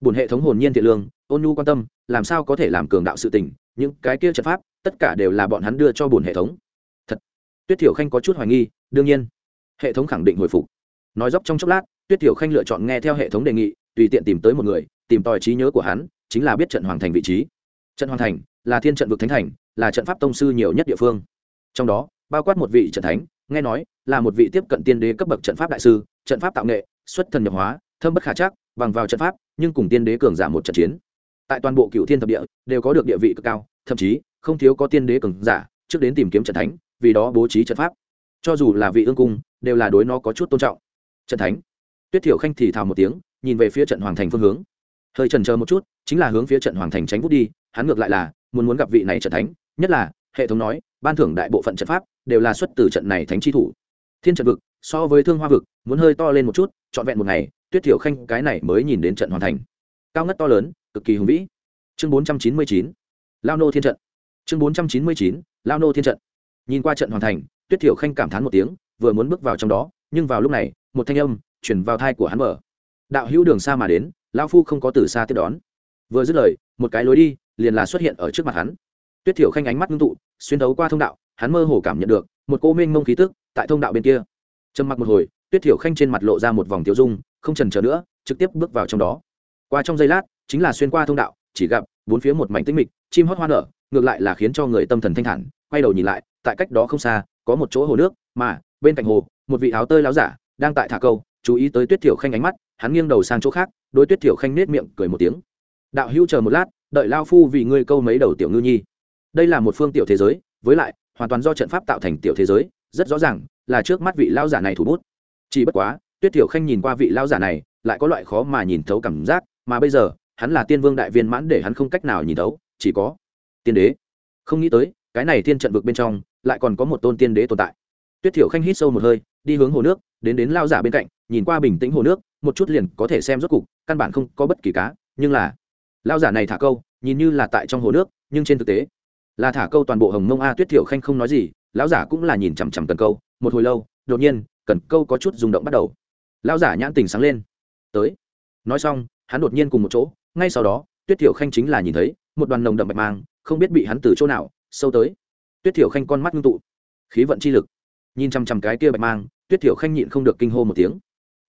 Bổn hệ thống hồn nhiên thiện lương, ôn nhu quan tâm, làm sao có thể làm cường đạo sự tình, những cái kia trận pháp, tất cả đều là bọn hắn đưa cho bổn hệ thống. Thật. Tuyết thiểu khanh có chút hoài nghi, đương nhiên. Hệ thống khẳng định hồi phục. Nói dốc trong chốc lát tuyết thiểu khanh lựa chọn nghe theo hệ thống đề nghị, tùy tiện tìm tới một người, tìm tòi trí nhớ của hắn, chính là biết trận hoàng thành vị trí. Trận hoàng thành là thiên trận vực thánh thành, là trận pháp tông sư nhiều nhất địa phương. Trong đó, bao quát một vị trận thánh, nghe nói là một vị tiếp cận tiên đế cấp bậc trận pháp đại sư, trận pháp tạo nghệ, xuất thần nhập hóa, thâm bất khả chắc, bằng vào trận pháp, nhưng cùng tiên đế cường giả một trận chiến. Tại toàn bộ cựu thiên thập địa, đều có được địa vị cực cao, thậm chí không thiếu có tiên đế cường giả, trước đến tìm kiếm trận thánh, vì đó bố trí trận pháp. Cho dù là vị ương cung, đều là đối nó có chút tôn trọng. Trận thánh tuyết thiểu khanh thì thào một tiếng, nhìn về phía trận hoàng thành phương hướng. Hơi trần chờ một chút, chính là hướng phía trận hoàng thành tránh vút đi, hắn ngược lại là muốn muốn gặp vị này trận thánh, nhất là, hệ thống nói, ban thưởng đại bộ phận trận pháp đều là xuất từ trận này thánh chi thủ. Thiên trận vực, so với thương hoa vực, muốn hơi to lên một chút, trọn vẹn một ngày, tuyết thiểu khanh cái này mới nhìn đến trận hoàn thành. Cao ngất to lớn, cực kỳ hùng vĩ. Chương bốn trăm chín mươi chín, lao nô thiên trận. Chương bốn trăm chín mươi chín, lao nô thiên trận. Nhìn qua trận hoàn thành, tuyết thiểu khanh cảm thán một tiếng, vừa muốn bước vào trong đó, nhưng vào lúc này, một thanh âm chuyển vào thai của hắn mở. Đạo hữu đường xa mà đến lao phu không có từ xa tiếp đón. Vừa dứt lời, một cái lối đi liền là xuất hiện ở trước mặt hắn. Tuyết thiểu khanh ánh mắt ngưng tụ, xuyên thấu qua thông đạo, hắn mơ hồ cảm nhận được một cô mênh mông khí tức tại thông đạo bên kia. Trầm mặc một hồi, tuyết thiểu khanh trên mặt lộ ra một vòng tiêu dung, không trần chờ nữa, trực tiếp bước vào trong đó. Qua trong giây lát, chính là xuyên qua thông đạo, chỉ gặp bốn phía một mảnh tĩnh mịch, chim hót hoa nở, ngược lại là khiến cho người tâm thần thanh thản, quay đầu nhìn lại, tại cách đó không xa, có một chỗ hồ nước, mà bên cạnh hồ, một vị áo tơi láo giả đang tại thả câu chú ý tới tuyết thiểu khanh ánh mắt, hắn nghiêng đầu sang chỗ khác đôi tuyết thiểu khanh nết miệng cười một tiếng. Đạo hữu chờ một lát, đợi lao phu vì ngươi câu mấy đầu tiểu ngư nhi. Đây là một phương tiểu thế giới, với lại, hoàn toàn do trận pháp tạo thành tiểu thế giới, rất rõ ràng là trước mắt vị lao giả này thủ bút. Chỉ bất quá, tuyết thiểu khanh nhìn qua vị lao giả này, lại có loại khó mà nhìn thấu cảm giác, mà bây giờ, hắn là tiên vương đại viên mãn để hắn không cách nào nhìn thấu, chỉ có tiên đế. Không nghĩ tới, cái này thiên trận vực bên trong, lại còn có một tôn tiên đế tồn tại. Tuyết thiểu khanh hít sâu một hơi, đi hướng hồ nước, đến đến lao giả bên cạnh nhìn qua bình tĩnh hồ nước, một chút liền có thể xem rốt cục, căn bản không có bất kỳ cá, nhưng là lao giả này thả câu, nhìn như là tại trong hồ nước, nhưng trên thực tế, là thả câu toàn bộ hồng mông a tuyết thiểu khanh không nói gì, lão giả cũng là nhìn chằm chằm cần câu, một hồi lâu, đột nhiên, cần câu có chút rung động bắt đầu. Lão giả nhãn tình sáng lên. Tới. Nói xong, hắn đột nhiên cùng một chỗ, ngay sau đó, tuyết thiểu khanh chính là nhìn thấy, một đoàn nồng đậm bạch mang, không biết bị hắn từ chỗ nào, sâu tới. Tuyết thiểu khanh con mắt ngưng tụ. Khí vận chi lực. Nhìn chằm chằm cái kia bạch mang, tuyết thiểu khanh nhịn không được kinh hô một tiếng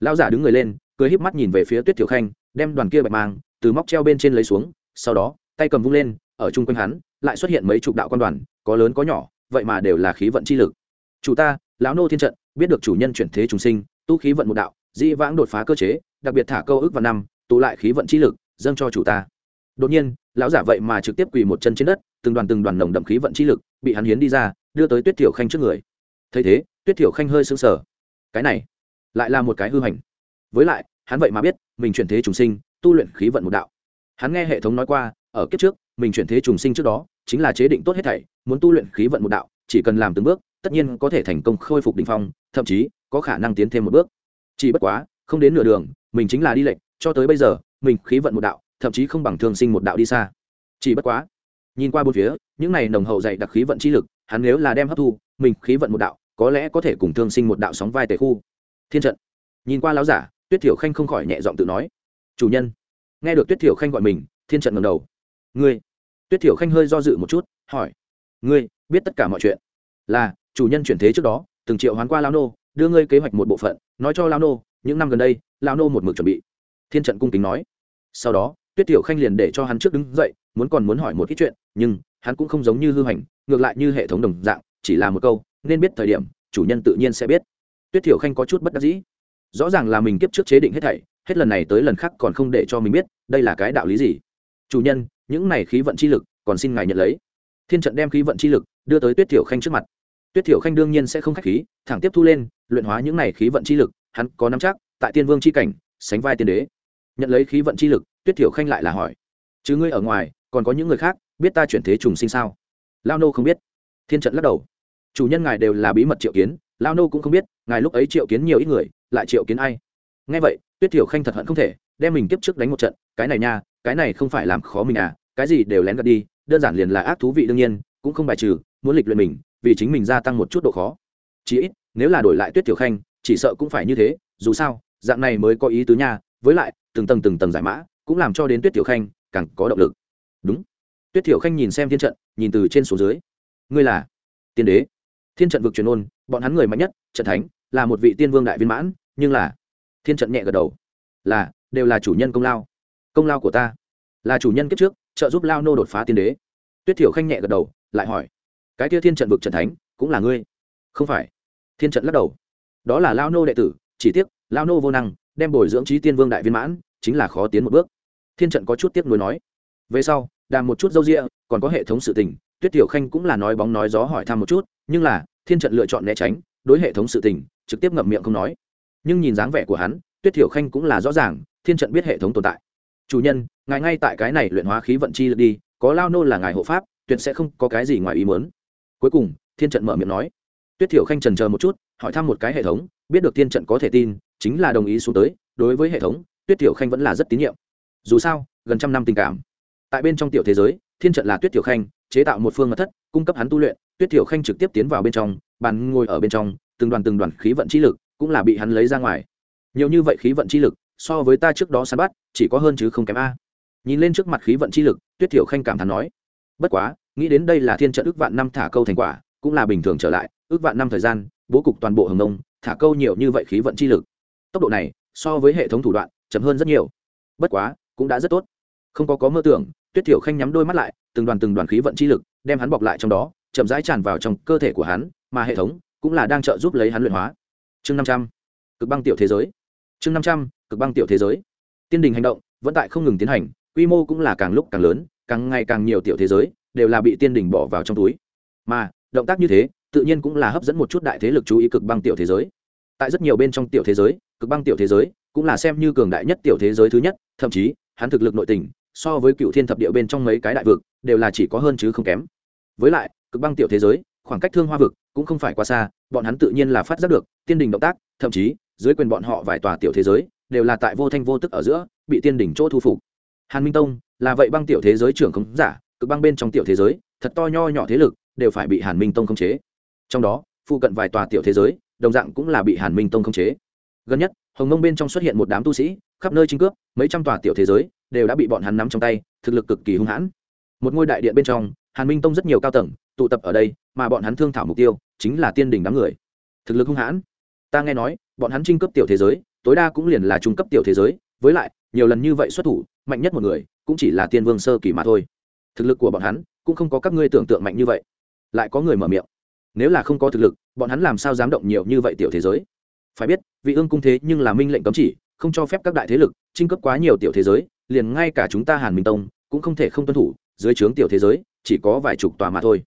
lão giả đứng người lên, cười híp mắt nhìn về phía tuyết thiểu khanh, đem đoàn kia bạch mang từ móc treo bên trên lấy xuống, sau đó, tay cầm vung lên, ở chung quanh hắn, lại xuất hiện mấy chục đạo quan đoàn, có lớn có nhỏ, vậy mà đều là khí vận chi lực. Chủ ta, lão nô thiên trận, biết được chủ nhân chuyển thế trùng sinh, tu khí vận một đạo di vãng đột phá cơ chế, đặc biệt thả câu ước vào năm, tụ lại khí vận chi lực, dâng cho chủ ta. Đột nhiên, lão giả vậy mà trực tiếp quỳ một chân trên đất, từng đoàn từng đoàn nồng đậm khí vận chi lực, bị hắn hiến đi ra, đưa tới tuyết thiểu khanh trước người. Thấy thế, tuyết thiểu khanh hơi sững sờ. Cái này lại là một cái hư hành. Với lại, hắn vậy mà biết, mình chuyển thế trùng sinh, tu luyện khí vận một đạo. Hắn nghe hệ thống nói qua, ở kiếp trước, mình chuyển thế trùng sinh trước đó, chính là chế định tốt hết thảy, muốn tu luyện khí vận một đạo, chỉ cần làm từng bước, tất nhiên có thể thành công khôi phục đ ỉ n h phong, thậm chí, có khả năng tiến thêm một bước. Chỉ bất quá, không đến nửa đường, mình chính là đi lệnh cho tới bây giờ, mình khí vận một đạo, thậm chí không bằng thường sinh một đạo đi xa. Chỉ bất quá, nhìn qua bốn phía, những này nồng hậu dạy đặc khí vận chi lực, hắn nếu là đem hấp thu, mình khí vận một đạo, có lẽ có thể cùng thương sinh một đạo sóng vai tề khu thiên trận. Nhìn qua láo giả, tuyết thiểu khanh không khỏi nhẹ giọng tự nói, chủ nhân. Nghe được tuyết thiểu khanh gọi mình, thiên trận ngầm đầu. Ngươi? Tuyết thiểu khanh hơi do dự một chút, hỏi, ngươi biết tất cả mọi chuyện? Là, chủ nhân chuyển thế trước đó, từng triệu hoán qua lao nô, đưa ngươi kế hoạch một bộ phận, nói cho lao nô, những năm gần đây lao nô một mực chuẩn bị. Thiên trận cung kính nói. Sau đó, tuyết tiểu khanh liền để cho hắn trước đứng dậy, muốn còn muốn hỏi một ít chuyện, nhưng hắn cũng không giống như hư hành, ngược lại như hệ thống đồng dạng, chỉ là một câu, nên biết thời điểm, chủ nhân tự nhiên sẽ biết tuyết tiểu khanh có chút bất đắc dĩ. Rõ ràng là mình kiếp trước chế định hết thảy, hết lần này tới lần khác còn không để cho mình biết, đây là cái đạo lý gì. Chủ nhân, những này khí vận chi lực, còn xin ngài nhận lấy. Thiên trận đem khí vận chi lực đưa tới tuyết thiểu khanh trước mặt. Tuyết thiểu khanh đương nhiên sẽ không k h á c h khí, thẳng tiếp thu lên, luyện hóa những này khí vận chi lực, hắn có nắm chắc, tại tiên vương c h i cảnh, sánh vai tiên đế. Nhận lấy khí vận chi lực, tuyết thiểu khanh lại là hỏi, chứ ngươi ở ngoài, còn có những người khác, biết ta chuyển thế trùng sinh sao? Lao nô không biết. Thiên trận lắc đầu, chủ nhân ngài đều là bí mật triệu kiến lao nô cũng không biết, ngài lúc ấy triệu kiến nhiều ít người, lại triệu kiến ai? Nghe vậy, tuyết thiểu khanh thật hận không thể, đem mình tiếp trước đánh một trận, cái này nha, cái này không phải làm khó mình à cái gì đều lén gạt đi, đơn giản liền là ác thú vị đương nhiên, cũng không bài trừ, muốn lịch luyện mình, vì chính mình gia tăng một chút độ khó. Chí ít, nếu là đổi lại tuyết tiểu khanh, chỉ sợ cũng phải như thế, dù sao, dạng này mới có ý tứ nha, với lại, từng tầng từng tầng giải mã, cũng làm cho đến tuyết tiểu khanh càng có động lực. Đúng. Tuyết tiểu khanh nhìn xem thiên trận, nhìn từ trên xuống dưới. Ngươi là? Tiên đế thiên trận vực truyền ôn, bọn hắn người mạnh nhất, trận thánh, là một vị tiên vương đại viên mãn, nhưng là, thiên trận nhẹ gật đầu, là, đều là chủ nhân công lao. Công lao của ta, là chủ nhân kiếp trước, trợ giúp lao nô đột phá tiên đế. Tuyết thiểu khanh nhẹ gật đầu, lại hỏi, cái kia thiên trận vực trận thánh, cũng là ngươi? Không phải. Thiên trận lắc đầu, đó là lao nô đệ tử, chỉ tiếc, lao nô vô năng, đem bồi dưỡng trí tiên vương đại viên mãn, chính là khó tiến một bước. Thiên trận có chút tiếc nuối nói, về sau, đàm một chút dâu rịa còn có hệ thống sự tình, tuyết tiểu khanh cũng là nói bóng nói gió hỏi thăm một chút, nhưng là thiên trận lựa chọn né tránh, đối hệ thống sự tình, trực tiếp ngậm miệng không nói. Nhưng nhìn dáng vẻ của hắn, tuyết tiểu khanh cũng là rõ ràng, thiên trận biết hệ thống tồn tại. Chủ nhân, ngài ngay tại cái này luyện hóa khí vận chi lực đi, có lao nô là ngài hộ pháp, tuyệt sẽ không có cái gì ngoài ý muốn. Cuối cùng, thiên trận mở miệng nói. Tuyết thiểu khanh trần chờ một chút, hỏi thăm một cái hệ thống, biết được thiên trận có thể tin, chính là đồng ý xuống tới, đối với hệ thống, tuyết thiểu khanh vẫn là rất tín nhiệm. Dù sao, gần trăm năm tình cảm. Tại bên trong tiểu thế giới, thiên trận là tuyết thiểu khanh, chế tạo một phương mật thất, cung cấp hắn tu luyện tuyết thiểu khanh trực tiếp tiến vào bên trong, bàn ngồi ở bên trong, từng đoàn từng đoàn khí vận chi lực cũng là bị hắn lấy ra ngoài. Nhiều như vậy khí vận chi lực, so với ta trước đó săn bắt, chỉ có hơn chứ không kém a. Nhìn lên trước mặt khí vận chi lực, tuyết thiểu khanh cảm thán nói, bất quá, nghĩ đến đây là thiên trận ước vạn năm thả câu thành quả, cũng là bình thường trở lại, ước vạn năm thời gian, bố cục toàn bộ hồng nông, thả câu nhiều như vậy khí vận chi lực. Tốc độ này, so với hệ thống thủ đoạn, chậm hơn rất nhiều. Bất quá, cũng đã rất tốt. Không có có mơ tưởng, tuyết thiểu khanh nhắm đôi mắt lại, từng đoàn từng đoàn khí vận chi lực, đem hắn bọc lại trong đó chậm rãi tràn vào trong cơ thể của hắn, mà hệ thống cũng là đang trợ giúp lấy hắn luyện hóa. Chương năm trăm, cực băng tiểu thế giới. Chương năm trăm, cực băng tiểu thế giới. Tiên đình hành động vẫn tại không ngừng tiến hành, quy mô cũng là càng lúc càng lớn, càng ngày càng nhiều tiểu thế giới đều là bị tiên đình bỏ vào trong túi. Mà, động tác như thế tự nhiên cũng là hấp dẫn một chút đại thế lực chú ý cực băng tiểu thế giới. Tại rất nhiều bên trong tiểu thế giới, cực băng tiểu thế giới cũng là xem như cường đại nhất tiểu thế giới thứ nhất, thậm chí, hắn thực lực nội tình so với cựu thiên thập địa bên trong mấy cái đại vực đều là chỉ có hơn chứ không kém. Với lại cực băng tiểu thế giới, khoảng cách thương hoa vực cũng không phải quá xa, bọn hắn tự nhiên là phát giác được, tiên đình động tác, thậm chí, dưới quyền bọn họ vài tòa tiểu thế giới, đều là tại vô thanh vô tức ở giữa, bị tiên đỉnh chỗ thu phục. Hàn minh tông là vậy băng tiểu thế giới trưởng khống giả, cực băng bên trong tiểu thế giới, thật to nho nhỏ thế lực đều phải bị hàn minh tông khống chế. Trong đó, phụ cận vài tòa tiểu thế giới, đồng dạng cũng là bị hàn minh tông khống chế. Gần nhất, hồng mông bên trong xuất hiện một đám tu sĩ, khắp nơi trinh cướp, mấy trăm tòa tiểu thế giới đều đã bị bọn hắn nắm trong tay, thực lực cực kỳ hung hãn. Một ngôi đại điện bên trong hàn minh tông rất nhiều cao tầng, tụ tập ở đây, mà bọn hắn thương thảo mục tiêu chính là tiên đình đám người. Thực lực hung hãn. Ta nghe nói, bọn hắn trinh cấp tiểu thế giới, tối đa cũng liền là trung cấp tiểu thế giới, với lại, nhiều lần như vậy xuất thủ, mạnh nhất một người, cũng chỉ là tiên vương sơ kỳ mà thôi. Thực lực của bọn hắn, cũng không có các ngươi tưởng tượng mạnh như vậy. Lại có người mở miệng. Nếu là không có thực lực, bọn hắn làm sao dám động nhiều như vậy tiểu thế giới? Phải biết, vị ương cung thế nhưng là minh lệnh cấm chỉ, không cho phép các đại thế lực trinh cấp quá nhiều tiểu thế giới, liền ngay cả chúng ta hàn minh tông, cũng không thể không tuân thủ, dưới trướng tiểu thế giới chỉ có vài chục tòa mà thôi.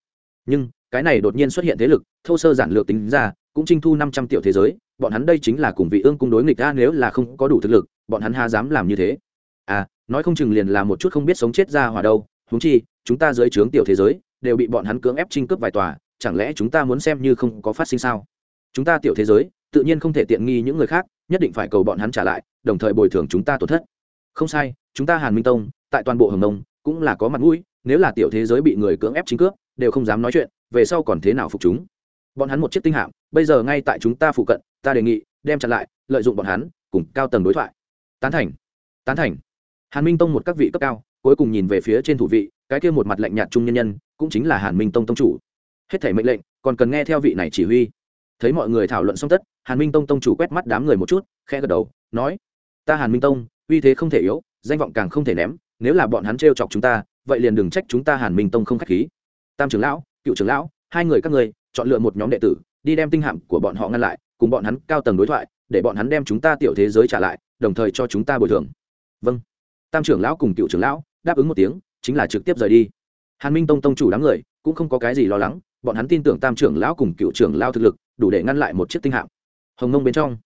Nhưng, cái này đột nhiên xuất hiện thế lực, thô sơ giản lược tính ra, cũng trinh thu năm trăm triệu thế giới, bọn hắn đây chính là cùng vị ương cung đối nghịch ra nếu là không có đủ thực lực, bọn hắn ha dám làm như thế? À nói không chừng liền là một chút không biết sống chết ra hỏa đâu húng chi, chúng ta dưới trướng tiểu thế giới, đều bị bọn hắn cưỡng ép trinh cướp vài tòa, chẳng lẽ chúng ta muốn xem như không có phát sinh sao? Chúng ta tiểu thế giới, tự nhiên không thể tiện nghi những người khác, nhất định phải cầu bọn hắn trả lại, đồng thời bồi thường chúng ta tổn thất. Không sai, chúng ta hàn minh tông, tại toàn bộ hồng nông, cũng là có mặt mũi nếu là tiểu thế giới bị người cưỡng ép chính cướp, đều không dám nói chuyện, về sau còn thế nào phục chúng? Bọn hắn một chiếc tinh hạm, bây giờ ngay tại chúng ta phụ cận, ta đề nghị, đem chặn lại, lợi dụng bọn hắn, cùng cao tầng đối thoại. Tán thành tán thành. Hàn minh tông một các vị cấp cao, cuối cùng nhìn về phía trên thủ vị, cái kia một mặt lạnh nhạt trung nhân nhân, cũng chính là hàn minh tông tông chủ. Hết thể mệnh lệnh, còn cần nghe theo vị này chỉ huy. Thấy mọi người thảo luận xong tất, hàn minh tông tông chủ quét mắt đám người một chút khe gật đầu, nói, ta hàn minh tông, uy thế không thể yếu, danh vọng càng không thể ném, nếu là bọn hắn t chọc chúng ta vậy liền đừng trách chúng ta hàn minh tông không k h á c h khí. Tam trưởng lão, cựu trưởng lão, hai người các ngươi, chọn lựa một nhóm đệ tử, đi đem tinh hạm của bọn họ ngăn lại, cùng bọn hắn cao tầng đối thoại, để bọn hắn đem chúng ta tiểu thế giới trả lại, đồng thời cho chúng ta bồi thường. Vâng. Tam trưởng lão cùng cựu trưởng lão đáp ứng một tiếng, chính là trực tiếp rời đi. Hàn minh tông tông chủ đám người cũng không có cái gì lo lắng, bọn hắn tin tưởng tam trưởng lão cùng cựu trưởng lao thực lực, đủ để ngăn lại một chiếc tinh hạm. Hồng nông bên trong,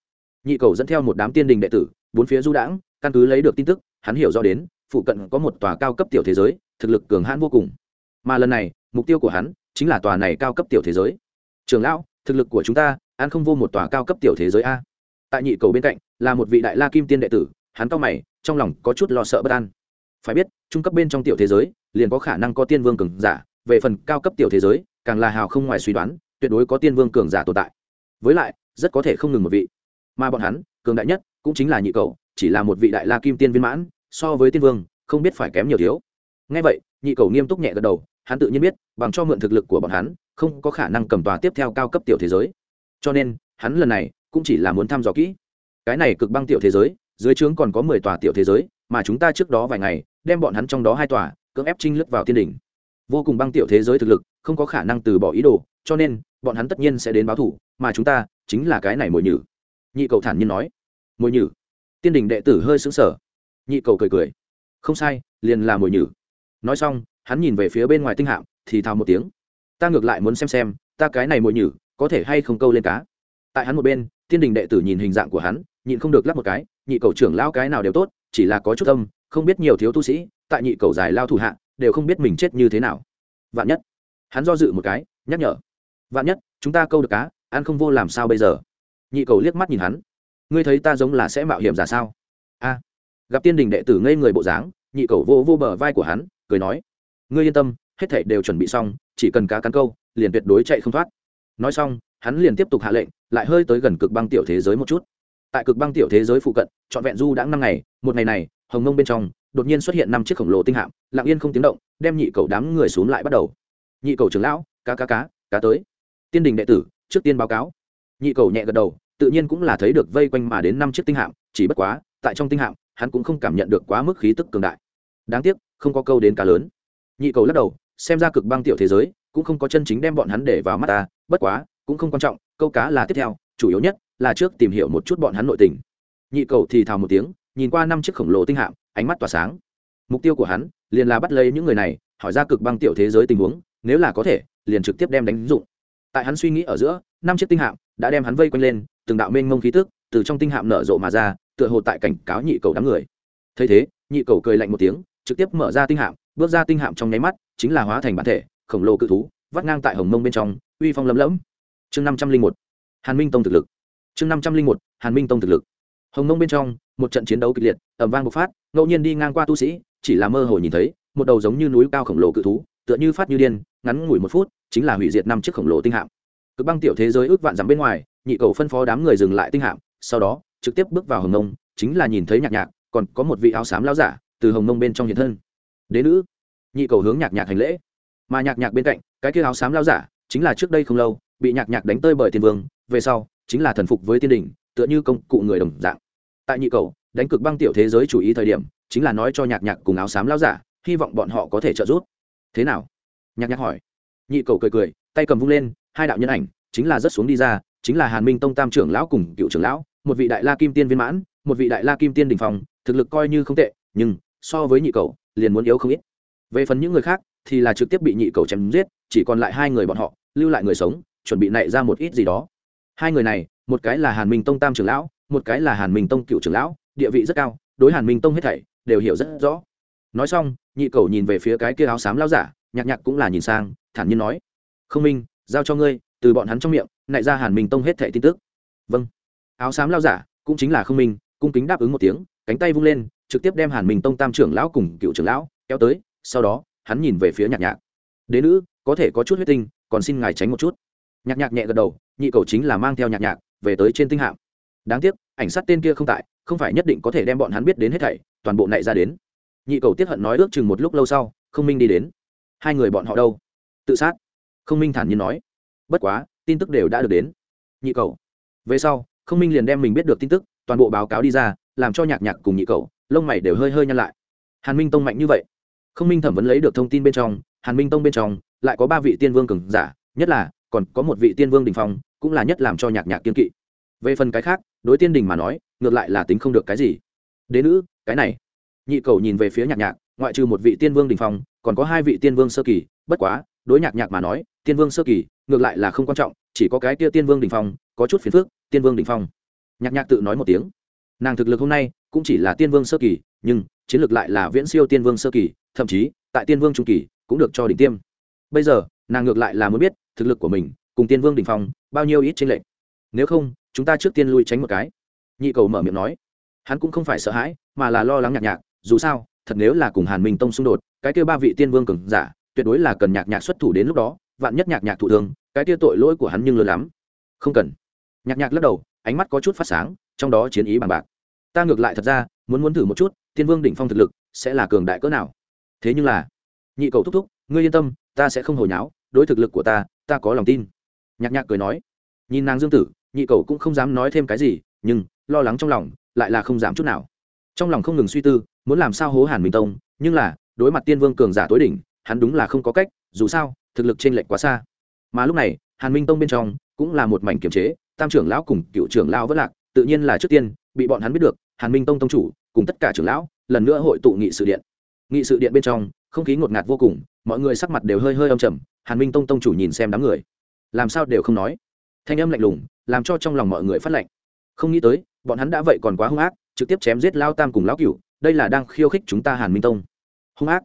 nhị cầu dẫn theo một đám tiên đình đệ tử, bốn phía du đãng, căn cứ lấy được tin tức, hắn hiểu rõ đến, phụ cận có một tòa cao cấp tiểu thế giới thực lực cường hãn vô cùng. Mà lần này, mục tiêu của hắn chính là tòa này cao cấp tiểu thế giới. Trường lão, thực lực của chúng ta, ăn không vô một tòa cao cấp tiểu thế giới a. Tại nhị cầu bên cạnh, là một vị đại la kim tiên đệ tử, hắn cao mày, trong lòng có chút lo sợ bất an. Phải biết, trung cấp bên trong tiểu thế giới, liền có khả năng có tiên vương cường giả, về phần cao cấp tiểu thế giới, càng là hào không ngoài suy đoán, tuyệt đối có tiên vương cường giả tồn tại. Với lại, rất có thể không ngừng một vị. Mà bọn hắn, cường đại nhất cũng chính là nhị cầu, chỉ là một vị đại la kim tiên viên mãn, so với tiên vương, không biết phải kém nhiều thiếu ngay vậy, nhị cầu nghiêm túc nhẹ gật đầu, hắn tự nhiên biết, bằng cho mượn thực lực của bọn hắn, không có khả năng cầm tòa tiếp theo cao cấp tiểu thế giới. Cho nên, hắn lần này cũng chỉ là muốn thăm dò kỹ. Cái này cực băng tiểu thế giới, dưới trướng còn có mười tòa tiểu thế giới, mà chúng ta trước đó vài ngày, đem bọn hắn trong đó hai tòa, cưỡng ép trinh lướt vào tiên đỉnh. Vô cùng băng tiểu thế giới thực lực, không có khả năng từ bỏ ý đồ, cho nên, bọn hắn tất nhiên sẽ đến báo thủ, mà chúng ta chính là cái này mồi nhử. Nhị cầu thản nhiên nói. Mồi nhử? Tiên đình đệ tử hơi xứng sở nhị cầu cười cười. Không sai, liền là mồi nhử nói xong, hắn nhìn về phía bên ngoài tinh hạm, thì thào một tiếng. Ta ngược lại muốn xem xem, ta cái này mồi nhử, có thể hay không câu lên cá? Tại hắn một bên, thiên đình đệ tử nhìn hình dạng của hắn, nhịn không được lắp một cái, nhị cầu trưởng lao cái nào đều tốt, chỉ là có chút tâm không biết nhiều thiếu tu sĩ, tại nhị cầu dài lao thủ hạ, đều không biết mình chết như thế nào. Vạn nhất, hắn do dự một cái, nhắc nhở. Vạn nhất, chúng ta câu được cá, ăn không vô làm sao bây giờ? Nhị cầu liếc mắt nhìn hắn. Ngươi thấy ta giống là sẽ mạo hiểm giả sao? A. Gặp tiên đình đệ tử ngây người bộ dáng, nhị cầu vô vô bờ vai của hắn cười nói, ngươi yên tâm, hết thảy đều chuẩn bị xong, chỉ cần cá cắn câu, liền tuyệt đối chạy không thoát. Nói xong, hắn liền tiếp tục hạ lệnh, lại hơi tới gần cực băng tiểu thế giới một chút. Tại cực băng tiểu thế giới phụ cận, trọn vẹn du đã năm ngày, một ngày này, hồng nông bên trong, đột nhiên xuất hiện năm chiếc khổng lồ tinh hạm, lặng yên không tiếng động, đem nhị cầu đám người xuống lại bắt đầu. Nhị cầu trưởng lão, cá cá cá cá tới. Tiên đình đệ tử, trước tiên báo cáo. Nhị cầu nhẹ gật đầu, tự nhiên cũng là thấy được vây quanh mà đến năm chiếc tinh hạm, chỉ bất quá, tại trong tinh hạm, hắn cũng không cảm nhận được quá mức khí tức cường đại. Đáng tiếc không có câu đến cá lớn. Nhị cầu lắc đầu, xem ra cực băng tiểu thế giới, cũng không có chân chính đem bọn hắn để vào mắt ta, bất quá, cũng không quan trọng, câu cá là tiếp theo, chủ yếu nhất là trước tìm hiểu một chút bọn hắn nội tình. Nhị cầu thì thào một tiếng, nhìn qua năm chiếc khổng lồ tinh hạm, ánh mắt tỏa sáng. Mục tiêu của hắn, liền là bắt lấy những người này, hỏi ra cực băng tiểu thế giới tình huống, nếu là có thể, liền trực tiếp đem đánh dụng. Tại hắn suy nghĩ ở giữa, năm chiếc tinh hạm đã đem hắn vây quanh lên, từng đạo mênh mông khí tức từ trong tinh hạm nở rộ mà ra, tựa hồ tại cảnh cáo nhị cầu đám người. Thấy thế, nhị cầu cười lạnh một tiếng trực tiếp mở ra tinh hạm, bước ra tinh hạm trong nháy mắt, chính là hóa thành bản thể, khổng lồ cự thú, vắt ngang tại hồng mông bên trong, uy phong lấm lẫm. Chương năm trăm linh một, hàn minh tông thực lực. Chương năm trăm linh một, hàn minh tông thực lực. Hồng mông bên trong, một trận chiến đấu kịch liệt ẩm vang bộc phát, ngẫu nhiên đi ngang qua tu sĩ, chỉ là mơ hồ nhìn thấy, một đầu giống như núi cao khổng lồ cự thú, tựa như phát như điên, ngắn ngủi một phút, chính là hủy diệt năm chiếc khổng lồ tinh hạm. Cực băng tiểu thế giới ước vạn dặm bên ngoài, nhị cầu phân phó đám người dừng lại tinh hạm, sau đó, trực tiếp bước vào hồng mông, chính là nhìn thấy nhạc nhạc, còn có một vị áo xám lao giả từ hồng mông bên trong hiện thân. Đế nữ, nhị cầu hướng nhạc nhạc hành lễ. Mà nhạc nhạc bên cạnh, cái kia áo xám lao giả, chính là trước đây không lâu, bị nhạc nhạc đánh tơi bởi tiên vương, về sau, chính là thần phục với tiên đình, tựa như công cụ người đồng dạng. Tại nhị cầu, đánh cực băng tiểu thế giới chủ ý thời điểm, chính là nói cho nhạc nhạc cùng áo xám lao giả, hy vọng bọn họ có thể trợ giúp. Thế nào? Nhạc nhạc hỏi. Nhị cầu cười cười, tay cầm vung lên, hai đạo nhân ảnh, chính là rất xuống đi ra, chính là hàn minh tông tam trưởng lão cùng cựu trưởng lão, một vị đại la kim tiên viên mãn, một vị đại la kim tiên đình phong, thực lực coi như không tệ, nhưng so với nhị cầu, liền muốn yếu không ít. Về phần những người khác, thì là trực tiếp bị nhị cầu chém giết, chỉ còn lại hai người bọn họ, lưu lại người sống, chuẩn bị nảy ra một ít gì đó. Hai người này, một cái là hàn minh tông tam trưởng lão, một cái là hàn minh tông cựu trưởng lão, địa vị rất cao, đối hàn minh tông hết thảy đều hiểu rất rõ. Nói xong, nhị cầu nhìn về phía cái kia áo xám lao giả, nhạc nhạc cũng là nhìn sang, thản nhiên nói, không minh, giao cho ngươi, từ bọn hắn trong miệng nại ra hàn minh tông hết thảy tin tức. Vâng. Áo xám lao giả, cũng chính là không minh, cung kính đáp ứng một tiếng cánh tay vung lên, trực tiếp đem hàn minh tông tam trưởng lão cùng cựu trưởng lão kéo tới, sau đó, hắn nhìn về phía nhạc nhạc. Đế nữ, có thể có chút huyết tinh, còn xin ngài tránh một chút. Nhạc nhạc nhẹ gật đầu, nhị cầu chính là mang theo nhạc nhạc về tới trên tinh hạm. Đáng tiếc, ảnh sát tên kia không tại, không phải nhất định có thể đem bọn hắn biết đến hết thảy, toàn bộ nại ra đến. Nhị cầu tiết hận nói ước chừng một lúc lâu sau, không minh đi đến. Hai người bọn họ đâu? Tự sát. Không minh thản nhiên nói. Bất quá, tin tức đều đã được đến. Nhị cầu. Về sau, không minh liền đem mình biết được tin tức, toàn bộ báo cáo đi ra làm cho nhạc nhạc cùng nhị cầu lông mày đều hơi hơi nhăn lại. Hàn minh tông mạnh như vậy. Không minh thẩm vấn lấy được thông tin bên trong, hàn minh tông bên trong lại có ba vị tiên vương cường giả, nhất là, còn có một vị tiên vương đình phong, cũng là nhất làm cho nhạc nhạc kiên kỵ. Về phần cái khác, đối tiên đình mà nói, ngược lại là tính không được cái gì. Đế nữ, cái này. Nhị cầu nhìn về phía nhạc nhạc, ngoại trừ một vị tiên vương đình phong, còn có hai vị tiên vương sơ kỳ, bất quá, đối nhạc nhạc mà nói, tiên vương sơ kỳ, ngược lại là không quan trọng, chỉ có cái kia tiên vương đình phong, có chút phiền phức, tiên vương đình phong. Nhạc nhạc tự nói một tiếng nàng thực lực hôm nay cũng chỉ là tiên vương sơ kỳ, nhưng chiến lược lại là viễn siêu tiên vương sơ kỳ, thậm chí tại tiên vương trung kỳ cũng được cho đỉnh tiêm. Bây giờ, nàng ngược lại là muốn biết thực lực của mình cùng tiên vương đình phong bao nhiêu ít tranh lệch. Nếu không, chúng ta trước tiên lui tránh một cái. Nhị cầu mở miệng nói. Hắn cũng không phải sợ hãi, mà là lo lắng nhạc nhạc, dù sao, thật nếu là cùng hàn minh tông xung đột, cái kia ba vị tiên vương cường giả, tuyệt đối là cần nhạc nhạc xuất thủ đến lúc đó, vạn nhất nhạc nhạc thụ thương, cái kia tội lỗi của hắn nhưng lớn lắm. Không cần. Nhạc nhạc lắc đầu, ánh mắt có chút phát sáng trong đó chiến ý bằng bạc. Ta ngược lại thật ra, muốn muốn thử một chút, tiên vương đỉnh phong thực lực, sẽ là cường đại cỡ nào? Thế nhưng là, nhị cầu thúc thúc, ngươi yên tâm, ta sẽ không hồi nháo, đối thực lực của ta ta có lòng tin. Nhạc nhạc cười nói. Nhìn nàng dương tử, nhị cầu cũng không dám nói thêm cái gì, nhưng, lo lắng trong lòng, lại là không giảm chút nào. Trong lòng không ngừng suy tư, muốn làm sao hố hàn minh tông, nhưng là, đối mặt tiên vương cường giả tối đỉnh, hắn đúng là không có cách, dù sao, thực lực t r ê n lệch quá xa. Mà lúc này, hàn minh tông bên trong, cũng là một mảnh kiềm chế, tam trưởng lão cùng cựu trưởng lão vất lạc tự nhiên là trước tiên, bị bọn hắn biết được, hàn minh tông tông chủ, cùng tất cả trưởng lão, lần nữa hội tụ nghị sự điện. Nghị sự điện bên trong, không khí ngột ngạt vô cùng, mọi người sắc mặt đều hơi hơi âm trầm, hàn minh tông tông chủ nhìn xem đám người. Làm sao đều không nói? Thanh âm lạnh lùng, làm cho trong lòng mọi người phát lạnh. Không nghĩ tới, bọn hắn đã vậy còn quá hung ác, trực tiếp chém giết lao tam cùng lão cửu, đây là đang khiêu khích chúng ta hàn minh tông. Hung ác?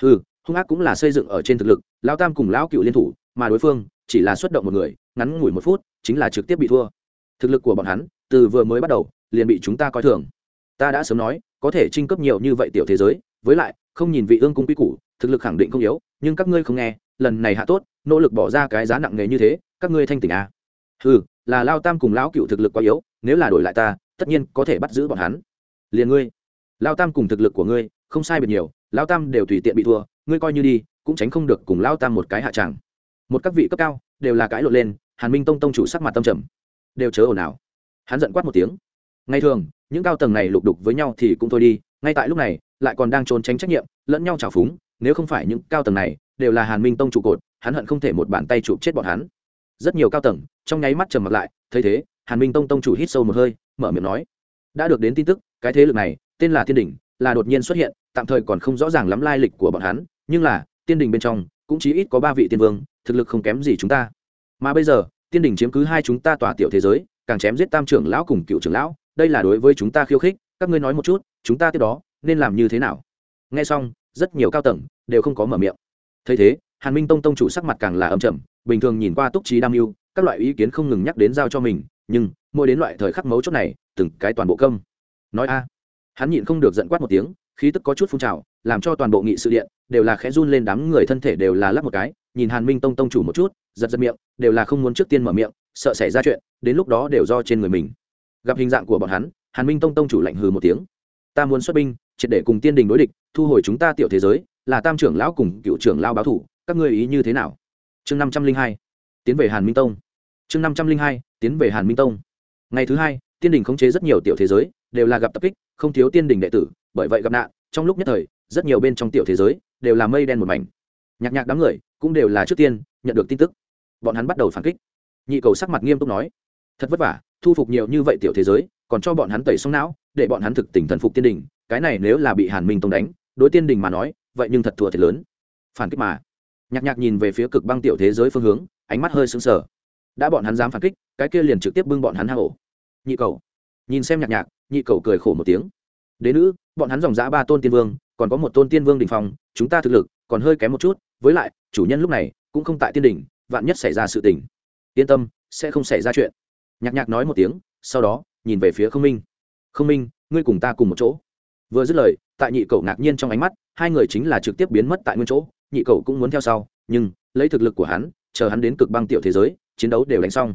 Ừ hung ác cũng là xây dựng ở trên thực lực, lao tam cùng lão cửu liên thủ, mà đối phương chỉ là xuất động một người, ngắn ngủi một phút, chính là trực tiếp bị thua. Thực lực của bọn hắn từ vừa mới bắt đầu, liền bị chúng ta coi thường. Ta đã sớm nói, có thể trinh cấp nhiều như vậy tiểu thế giới, với lại, không nhìn vị ương cung quy củ, thực lực khẳng định không yếu, nhưng các ngươi không nghe, lần này hạ tốt, nỗ lực bỏ ra cái giá nặng nề như thế, các ngươi thanh tỉnh à. ừ là lao tam cùng lão cựu thực lực quá yếu, nếu là đổi lại ta, tất nhiên có thể bắt giữ bọn hắn. Liền ngươi, lao tam cùng thực lực của ngươi, không sai biệt nhiều, lao tam đều tùy tiện bị thua, ngươi coi như đi, cũng tránh không được cùng lao tam một cái hạ tràng. Một các vị cấp cao, đều là cái lộn lên, hàn minh tông tông chủ sắc mặt tâm trầm. Đều chớ ồn ào hắn giận quát một tiếng. Ngày thường, những cao tầng này lục đục với nhau thì cũng thôi đi, ngay tại lúc này, lại còn đang trốn tránh trách nhiệm, lẫn nhau trào phúng, nếu không phải những cao tầng này đều là hàn minh tông trụ cột, hắn hận không thể một bàn tay chụp chết bọn hắn. Rất nhiều cao tầng, trong nháy mắt trầm mặt lại, thấy thế, hàn minh tông tông chủ hít sâu một hơi, mở miệng nói, đã được đến tin tức, cái thế lực này, tên là thiên đình, là đột nhiên xuất hiện, tạm thời còn không rõ ràng lắm lai lịch của bọn hắn, nhưng là tiên đình bên trong, cũng chỉ ít có ba vị tiên vương, thực lực không kém gì chúng ta. Mà bây giờ tiên đình chiếm cứ hai chúng ta tòa tiểu thế giới càng chém giết tam trưởng lão cùng cựu trưởng lão, đây là đối với chúng ta khiêu khích, các ngươi nói một chút, chúng ta tiếp đó, nên làm như thế nào? Nghe xong, rất nhiều cao tầng đều không có mở miệng. Thấy thế, hàn minh tông tông chủ sắc mặt càng là âm trầm, bình thường nhìn qua túc trí đam mưu, các loại ý kiến không ngừng nhắc đến giao cho mình, nhưng mỗi đến loại thời khắc mấu chốt này, từng cái toàn bộ công nói a, hắn nhịn không được giận quát một tiếng, khí tức có chút phun trào, làm cho toàn bộ nghị sự điện đều là khẽ run lên đám người thân thể đều là lắp một cái, nhìn hàn minh tông tông chủ một chút, giật giật miệng, đều là không muốn trước tiên mở miệng sợ xảy ra chuyện, đến lúc đó đều do trên người mình. Gặp hình dạng của bọn hắn, hàn minh tông tông chủ lạnh hừ một tiếng. Ta muốn xuất binh, triệt để cùng tiên đình đối địch, thu hồi chúng ta tiểu thế giới, là tam trưởng lão cùng cựu trưởng lao báo thủ, các ngươi ý như thế nào? Chương năm trăm linh hai, tiến về hàn minh tông. Chương năm trăm linh hai, tiến về hàn minh tông. Ngày thứ hai, tiên đình khống chế rất nhiều tiểu thế giới, đều là gặp tập kích, không thiếu tiên đình đệ tử, bởi vậy gặp nạn, trong lúc nhất thời, rất nhiều bên trong tiểu thế giới, đều là mây đen một mảnh. Nhạc nhạc đám người, cũng đều là trước tiên nhận được tin tức. Bọn hắn bắt đầu phản kích nhị cầu sắc mặt nghiêm túc nói thật vất vả thu phục nhiều như vậy tiểu thế giới còn cho bọn hắn tẩy xong não để bọn hắn thực tình thần phục tiên đình cái này nếu là bị hàn minh tông đánh đối tiên đình mà nói vậy nhưng thật thua thiệt lớn. Phản kích mà nhạc nhạc nhìn về phía cực băng tiểu thế giới phương hướng ánh mắt hơi sững sờ. Đã bọn hắn dám phản kích cái kia liền trực tiếp bưng bọn hắn hạ ổ nhị cầu nhìn xem nhạc nhạc nhị cầu cười khổ một tiếng. Đế nữ bọn hắn dòng dã ba tôn tiên vương còn có một tôn tiên vương đình phòng, chúng ta thực lực còn hơi kém một chút với lại chủ nhân lúc này cũng không tại tiên đình vạn nhất xảy ra sự tình yên tâm, sẽ không xảy ra chuyện. Nhạc nhạc nói một tiếng, sau đó, nhìn về phía không minh. Không minh, ngươi cùng ta cùng một chỗ. Vừa dứt lời, tại nhị Cậu ngạc nhiên trong ánh mắt, hai người chính là trực tiếp biến mất tại nguyên chỗ. Nhị Cậu cũng muốn theo sau, nhưng, lấy thực lực của hắn, chờ hắn đến cực băng tiểu thế giới, chiến đấu đều đánh xong.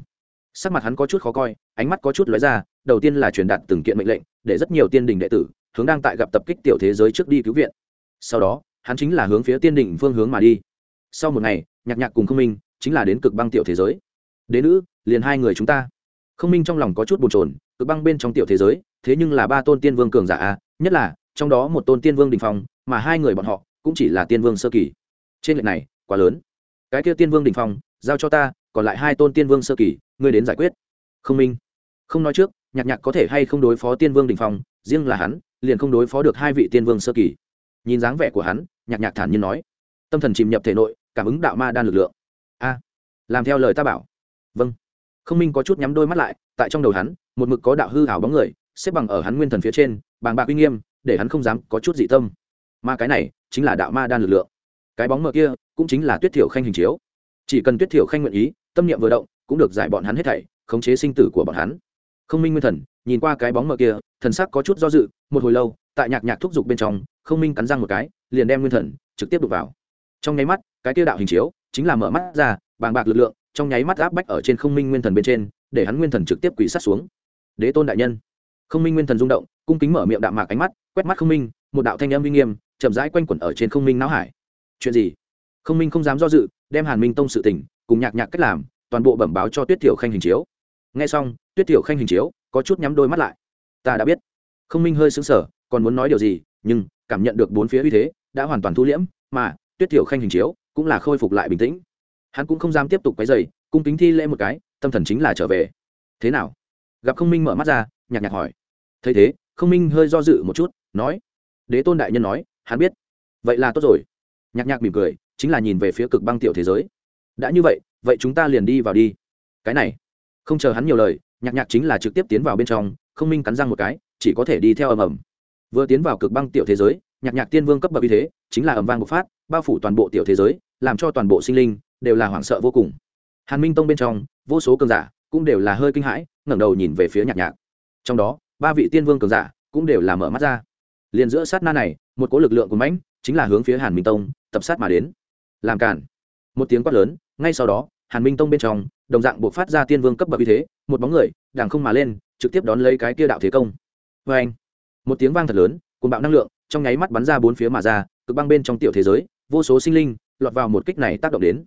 Sắc mặt hắn có chút khó coi, ánh mắt có chút lóe ra, đầu tiên là truyền đạt từng kiện mệnh lệnh, để rất nhiều tiên đình đệ tử, hướng đang tại gặp tập kích tiểu thế giới trước đi cứu viện. Sau đó, hắn chính là hướng phía tiên đình phương hướng mà đi. Sau một ngày, nhạc nhạc cùng không minh chính là đến cực băng tiểu thế giới đế nữ, liền hai người chúng ta. Không minh trong lòng có chút bồn chồn, cực băng bên trong tiểu thế giới, thế nhưng là ba tôn tiên vương cường giả a, nhất là, trong đó một tôn tiên vương đình phong, mà hai người bọn họ, cũng chỉ là tiên vương sơ kỳ. Trên lệch này, quá lớn. Cái kia tiên vương đình phong, giao cho ta, còn lại hai tôn tiên vương sơ kỳ, ngươi đến giải quyết. Không minh. Không nói trước, nhạc nhạc có thể hay không đối phó tiên vương đình phong, riêng là hắn, liền không đối phó được hai vị tiên vương sơ kỳ. Nhìn dáng vẻ của hắn, nhạc nhạc thản nhiên nói. Tâm thần chìm nhập thể nội, cảm ứng đạo ma đan lực lượng. A, làm theo lời ta bảo vâng. Không minh có chút nhắm đôi mắt lại, tại trong đầu hắn, một mực có đạo hư ảo bóng người, xếp bằng ở hắn nguyên thần phía trên, bàng bạc uy nghiêm, để hắn không dám có chút dị tâm. Mà cái này, chính là đạo ma đan lực lượng. Cái bóng mờ kia, cũng chính là tuyết thiểu khanh hình chiếu. Chỉ cần tuyết thiểu khanh nguyện ý, tâm niệm vừa động, cũng được giải bọn hắn hết thảy, khống chế sinh tử của bọn hắn. Không minh nguyên thần, nhìn qua cái bóng mờ kia, thần sắc có chút do dự, một hồi lâu, tại nhạc nhạc thúc giục bên trong, không minh cắn răng một cái, liền đem nguyên thần, trực tiếp đục vào. Trong nháy mắt, cái kia đạo hình chiếu, chính là mở mắt ra, bàng bạc lực lượng trong nháy mắt áp bách ở trên không minh nguyên thần bên trên để hắn nguyên thần trực tiếp quỷ sát xuống. Đế tôn đại nhân. Không minh nguyên thần rung động cung kính mở miệng đạm mạc ánh mắt quét mắt không minh một đạo thanh âm uy nghiêm chậm rãi quanh quẩn ở trên không minh não hải. Chuyện gì? Không minh không dám do dự đem hàn minh tông sự tỉnh, cùng nhạc nhạc cách làm toàn bộ bẩm báo cho tuyết tiểu khanh hình chiếu. Nghe xong tuyết tiểu khanh hình chiếu có chút nhắm đôi mắt lại. Ta đã biết. Không minh hơi xứng sở còn muốn nói điều gì nhưng cảm nhận được bốn phía uy thế đã hoàn toàn thu liễm mà tuyết tiểu khanh hình chiếu cũng là khôi phục lại bình tĩnh hắn cũng không dám tiếp tục quấy dày cung kính thi lễ một cái, tâm thần chính là trở về. Thế nào? Gặp không minh mở mắt ra, nhạc nhạc hỏi. Thấy thế, không minh hơi do dự một chút, nói. Đế tôn đại nhân nói, hắn biết. Vậy là tốt rồi. Nhạc nhạc mỉm cười, chính là nhìn về phía cực băng tiểu thế giới. Đã như vậy vậy chúng ta liền đi vào đi. Cái này. Không chờ hắn nhiều lời, nhạc nhạc chính là trực tiếp tiến vào bên trong, không minh cắn răng một cái, chỉ có thể đi theo ầm ầm. Vừa tiến vào cực băng tiểu thế giới, nhạc nhạc tiên vương cấp bậc như thế, chính là ầm vang bộc phát, bao phủ toàn bộ tiểu thế giới, làm cho toàn bộ sinh linh đều là hoảng sợ vô cùng. Hàn minh tông bên trong, vô số cường giả cũng đều là hơi kinh hãi, ngẩng đầu nhìn về phía nhạc nhạc. Trong đó, ba vị tiên vương cường giả cũng đều là mở mắt ra. Liền giữa sát na này, một cỗ lực lượng của mãnh chính là hướng phía hàn minh tông tập sát mà đến. Làm cản một tiếng quát lớn, ngay sau đó, hàn minh tông bên trong, đồng dạng buộc phát ra tiên vương cấp bậc uy thế, một bóng người đàng không mà lên, trực tiếp đón lấy cái kia đạo thế công. Vê anh một tiếng vang thật lớn cùng bạo năng lượng trong nháy mắt bắn ra bốn phía mà ra, cực băng bên trong tiểu thế giới, vô số sinh linh lọt vào một kích này tác động đến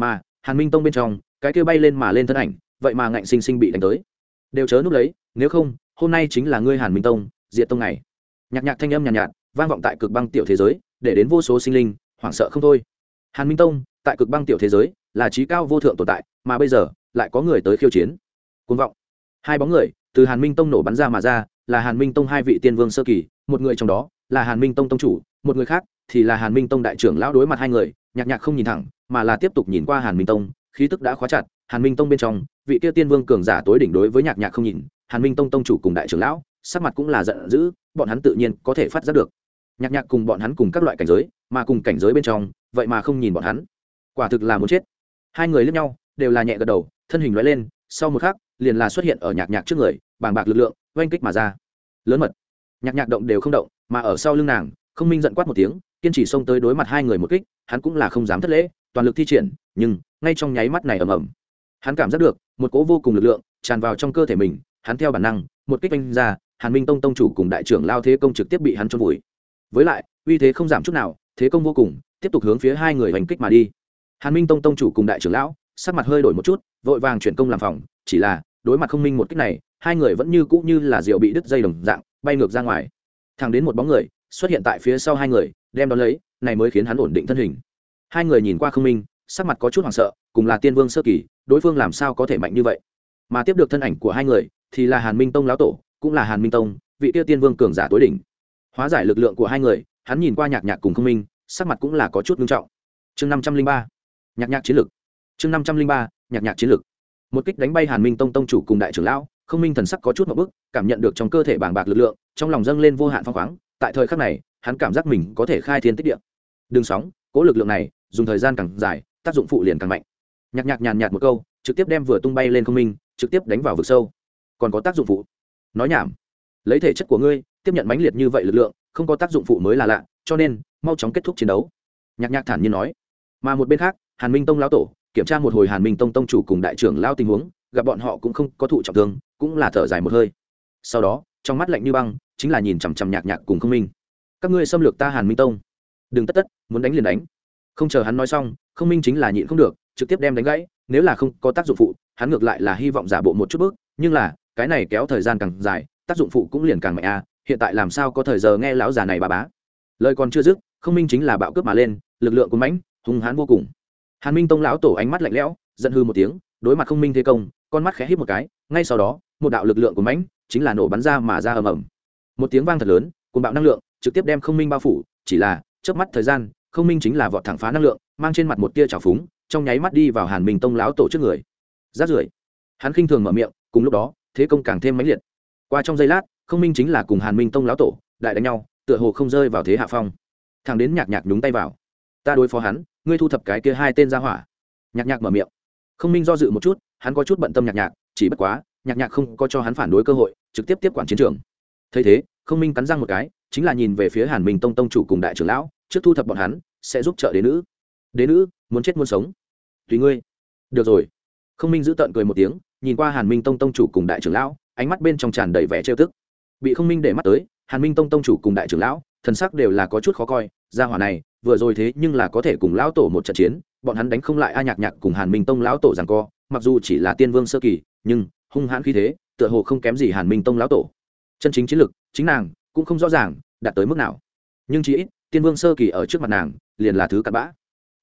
mà hàn minh tông bên trong cái kia bay lên mà lên thân ảnh vậy mà ngạnh sinh sinh bị đánh tới đều chớ núp lấy nếu không hôm nay chính là ngươi hàn minh tông diệt tông này nhạc nhạc thanh âm nhàn nhạt, nhạt vang vọng tại cực băng tiểu thế giới để đến vô số sinh linh hoảng sợ không thôi hàn minh tông tại cực băng tiểu thế giới là trí cao vô thượng tồn tại mà bây giờ lại có người tới khiêu chiến côn vọng hai bóng người từ hàn minh tông nổ bắn ra mà ra là hàn minh tông hai vị tiên vương sơ kỳ một người trong đó là hàn minh tông tông chủ một người khác thì là hàn minh tông đại trưởng lão đối mặt hai người nhạc nhạc không nhìn thẳng mà là tiếp tục nhìn qua hàn minh tông, khí tức đã khóa chặt, hàn minh tông bên trong, vị kia tiên vương cường giả tối đỉnh đối với nhạc nhạc không nhìn, hàn minh tông tông chủ cùng đại trưởng lão, sắc mặt cũng là giận dữ, bọn hắn tự nhiên có thể phát giác được. Nhạc nhạc cùng bọn hắn cùng các loại cảnh giới, mà cùng cảnh giới bên trong, vậy mà không nhìn bọn hắn. Quả thực là muốn chết. Hai người lướt nhau, đều là nhẹ gật đầu, thân hình loại lên, sau một khắc, liền là xuất hiện ở nhạc nhạc trước người, bàng bạc lực lượng, oanh kích mà ra. Lớn mật. Nhạc nhạc động đều không động, mà ở sau lưng nàng, không minh giận quát một tiếng, kiên trì xông tới đối mặt hai người một kích, hắn cũng là không dám thất lễ toàn lực thi triển, nhưng ngay trong nháy mắt này ầm ầm, hắn cảm giác được một cỗ vô cùng lực lượng tràn vào trong cơ thể mình, hắn theo bản năng, một kích vanh ra, hàn minh tông tông chủ cùng đại trưởng lao thế công trực tiếp bị hắn trôn vùi. Với lại, uy thế không giảm chút nào, thế công vô cùng, tiếp tục hướng phía hai người hành kích mà đi. Hàn minh tông tông chủ cùng đại trưởng lão, sắc mặt hơi đổi một chút, vội vàng chuyển công làm phòng, chỉ là đối mặt không minh một kích này, hai người vẫn như cũ như là rượu bị đứt dây đồng dạng, bay ngược ra ngoài. Thẳng đến một bóng người xuất hiện tại phía sau hai người, đem đón lấy, này mới khiến hắn ổn định thân hình hai người nhìn qua không minh, sắc mặt có chút hoảng sợ, cùng là tiên vương sơ kỳ, đối phương làm sao có thể mạnh như vậy? Mà tiếp được thân ảnh của hai người, thì là hàn minh tông lão tổ, cũng là hàn minh tông, vị tiêu tiên vương cường giả tối đỉnh. Hóa giải lực lượng của hai người, hắn nhìn qua nhạc nhạc cùng không minh, sắc mặt cũng là có chút nghiêm trọng. Chương năm trăm linh ba, nhạc nhạc chiến lực. Chương năm trăm linh ba, nhạc nhạc chiến lực. Một kích đánh bay hàn minh tông tông chủ cùng đại trưởng lão, không minh thần sắc có chút một bức, cảm nhận được trong cơ thể bàng bạc lực lượng, trong lòng dâng lên vô hạn phong khoáng. Tại thời khắc này, hắn cảm giác mình có thể khai thiên tích địa. Đừng sóng, cố lực lượng này dùng thời gian càng dài, tác dụng phụ liền càng mạnh. Nhạc nhạc nhàn nhạt một câu, trực tiếp đem vừa tung bay lên không minh, trực tiếp đánh vào vực sâu. Còn có tác dụng phụ. Nói nhảm. Lấy thể chất của ngươi, tiếp nhận mãnh liệt như vậy lực lượng, không có tác dụng phụ mới là lạ, cho nên, mau chóng kết thúc chiến đấu. Nhạc nhạc thản nhiên nói. Mà một bên khác, hàn minh tông lão tổ, kiểm tra một hồi hàn minh tông tông chủ cùng đại trưởng lao tình huống, gặp bọn họ cũng không có thụ trọng thương, cũng là thở dài một hơi. Sau đó, trong mắt lạnh như băng, chính là nhìn chằm chằm nhạc nhạc cùng không minh. Các ngươi xâm lược ta hàn minh tông. Đừng tất tất, muốn đánh liền đánh không chờ hắn nói xong không minh chính là nhịn không được, trực tiếp đem đánh gãy, nếu là không có tác dụng phụ, hắn ngược lại là hy vọng giả bộ một chút bước, nhưng là, cái này kéo thời gian càng dài, tác dụng phụ cũng liền càng mạnh a à. hiện tại làm sao có thời giờ nghe lão già này bà bá lời còn chưa dứt không minh chính là bạo cướp mà lên, lực lượng cuốn mãnh, hung hãn vô cùng hàn minh tông lão tổ ánh mắt lạnh lẽo, giận hư một tiếng, đối mặt không minh thế công, con mắt khẽ hít một cái, ngay sau đó, một đạo lực lượng của mãnh chính là nổ bắn ra mà ra ầm ầm một tiếng vang thật lớn cùng bạo năng lượng trực tiếp đem không minh bao phủ, chỉ là trước mắt thời gian không minh chính là vọt thẳng phá năng lượng, mang trên mặt một tia trào phúng, trong nháy mắt đi vào hàn minh tông lão tổ trước người. Rát rưởi, hắn khinh thường mở miệng, cùng lúc đó, thế công càng thêm mãnh liệt. Qua trong giây lát, không minh chính là cùng hàn minh tông lão tổ, đại đánh nhau, tựa hồ không rơi vào thế hạ phong. Thằng đến nhạc nhạc nhúng tay vào. Ta đối phó hắn, ngươi thu thập cái kia hai tên ra hỏa. Nhạc nhạc mở miệng. Không minh do dự một chút, hắn có chút bận tâm nhạc nhạc, chỉ bất quá, nhạc nhạc không có cho hắn phản đối cơ hội, trực tiếp tiếp quản chiến trường. Thấy thế, không minh cắn răng một cái, chính là nhìn về phía hàn minh tông tông chủ cùng đại trưởng lão trước thu thập bọn hắn, sẽ giúp trợ đế nữ. Đế nữ, muốn chết muốn sống. Tùy ngươi. Được rồi. Không minh giữ tận cười một tiếng, nhìn qua hàn minh tông tông chủ cùng đại trưởng lão, ánh mắt bên trong tràn đầy vẻ trêu tức. Bị không minh để mắt tới, hàn minh tông tông chủ cùng đại trưởng lão, thần sắc đều là có chút khó coi ra hỏa này, vừa rồi thế nhưng là có thể cùng lão tổ một trận chiến, bọn hắn đánh không lại a nhạc nhạc cùng hàn minh tông lão tổ rằng co, mặc dù chỉ là tiên vương sơ kỳ, nhưng, hung hãn khí thế, tựa hồ không kém gì hàn minh tông lão tổ. Chân chính chiến lực, chính nàng, cũng không rõ ràng, đạt tới mức nào. Nhưng chỉ ít tiên vương sơ kỳ ở trước mặt nàng, liền là thứ cặn bã.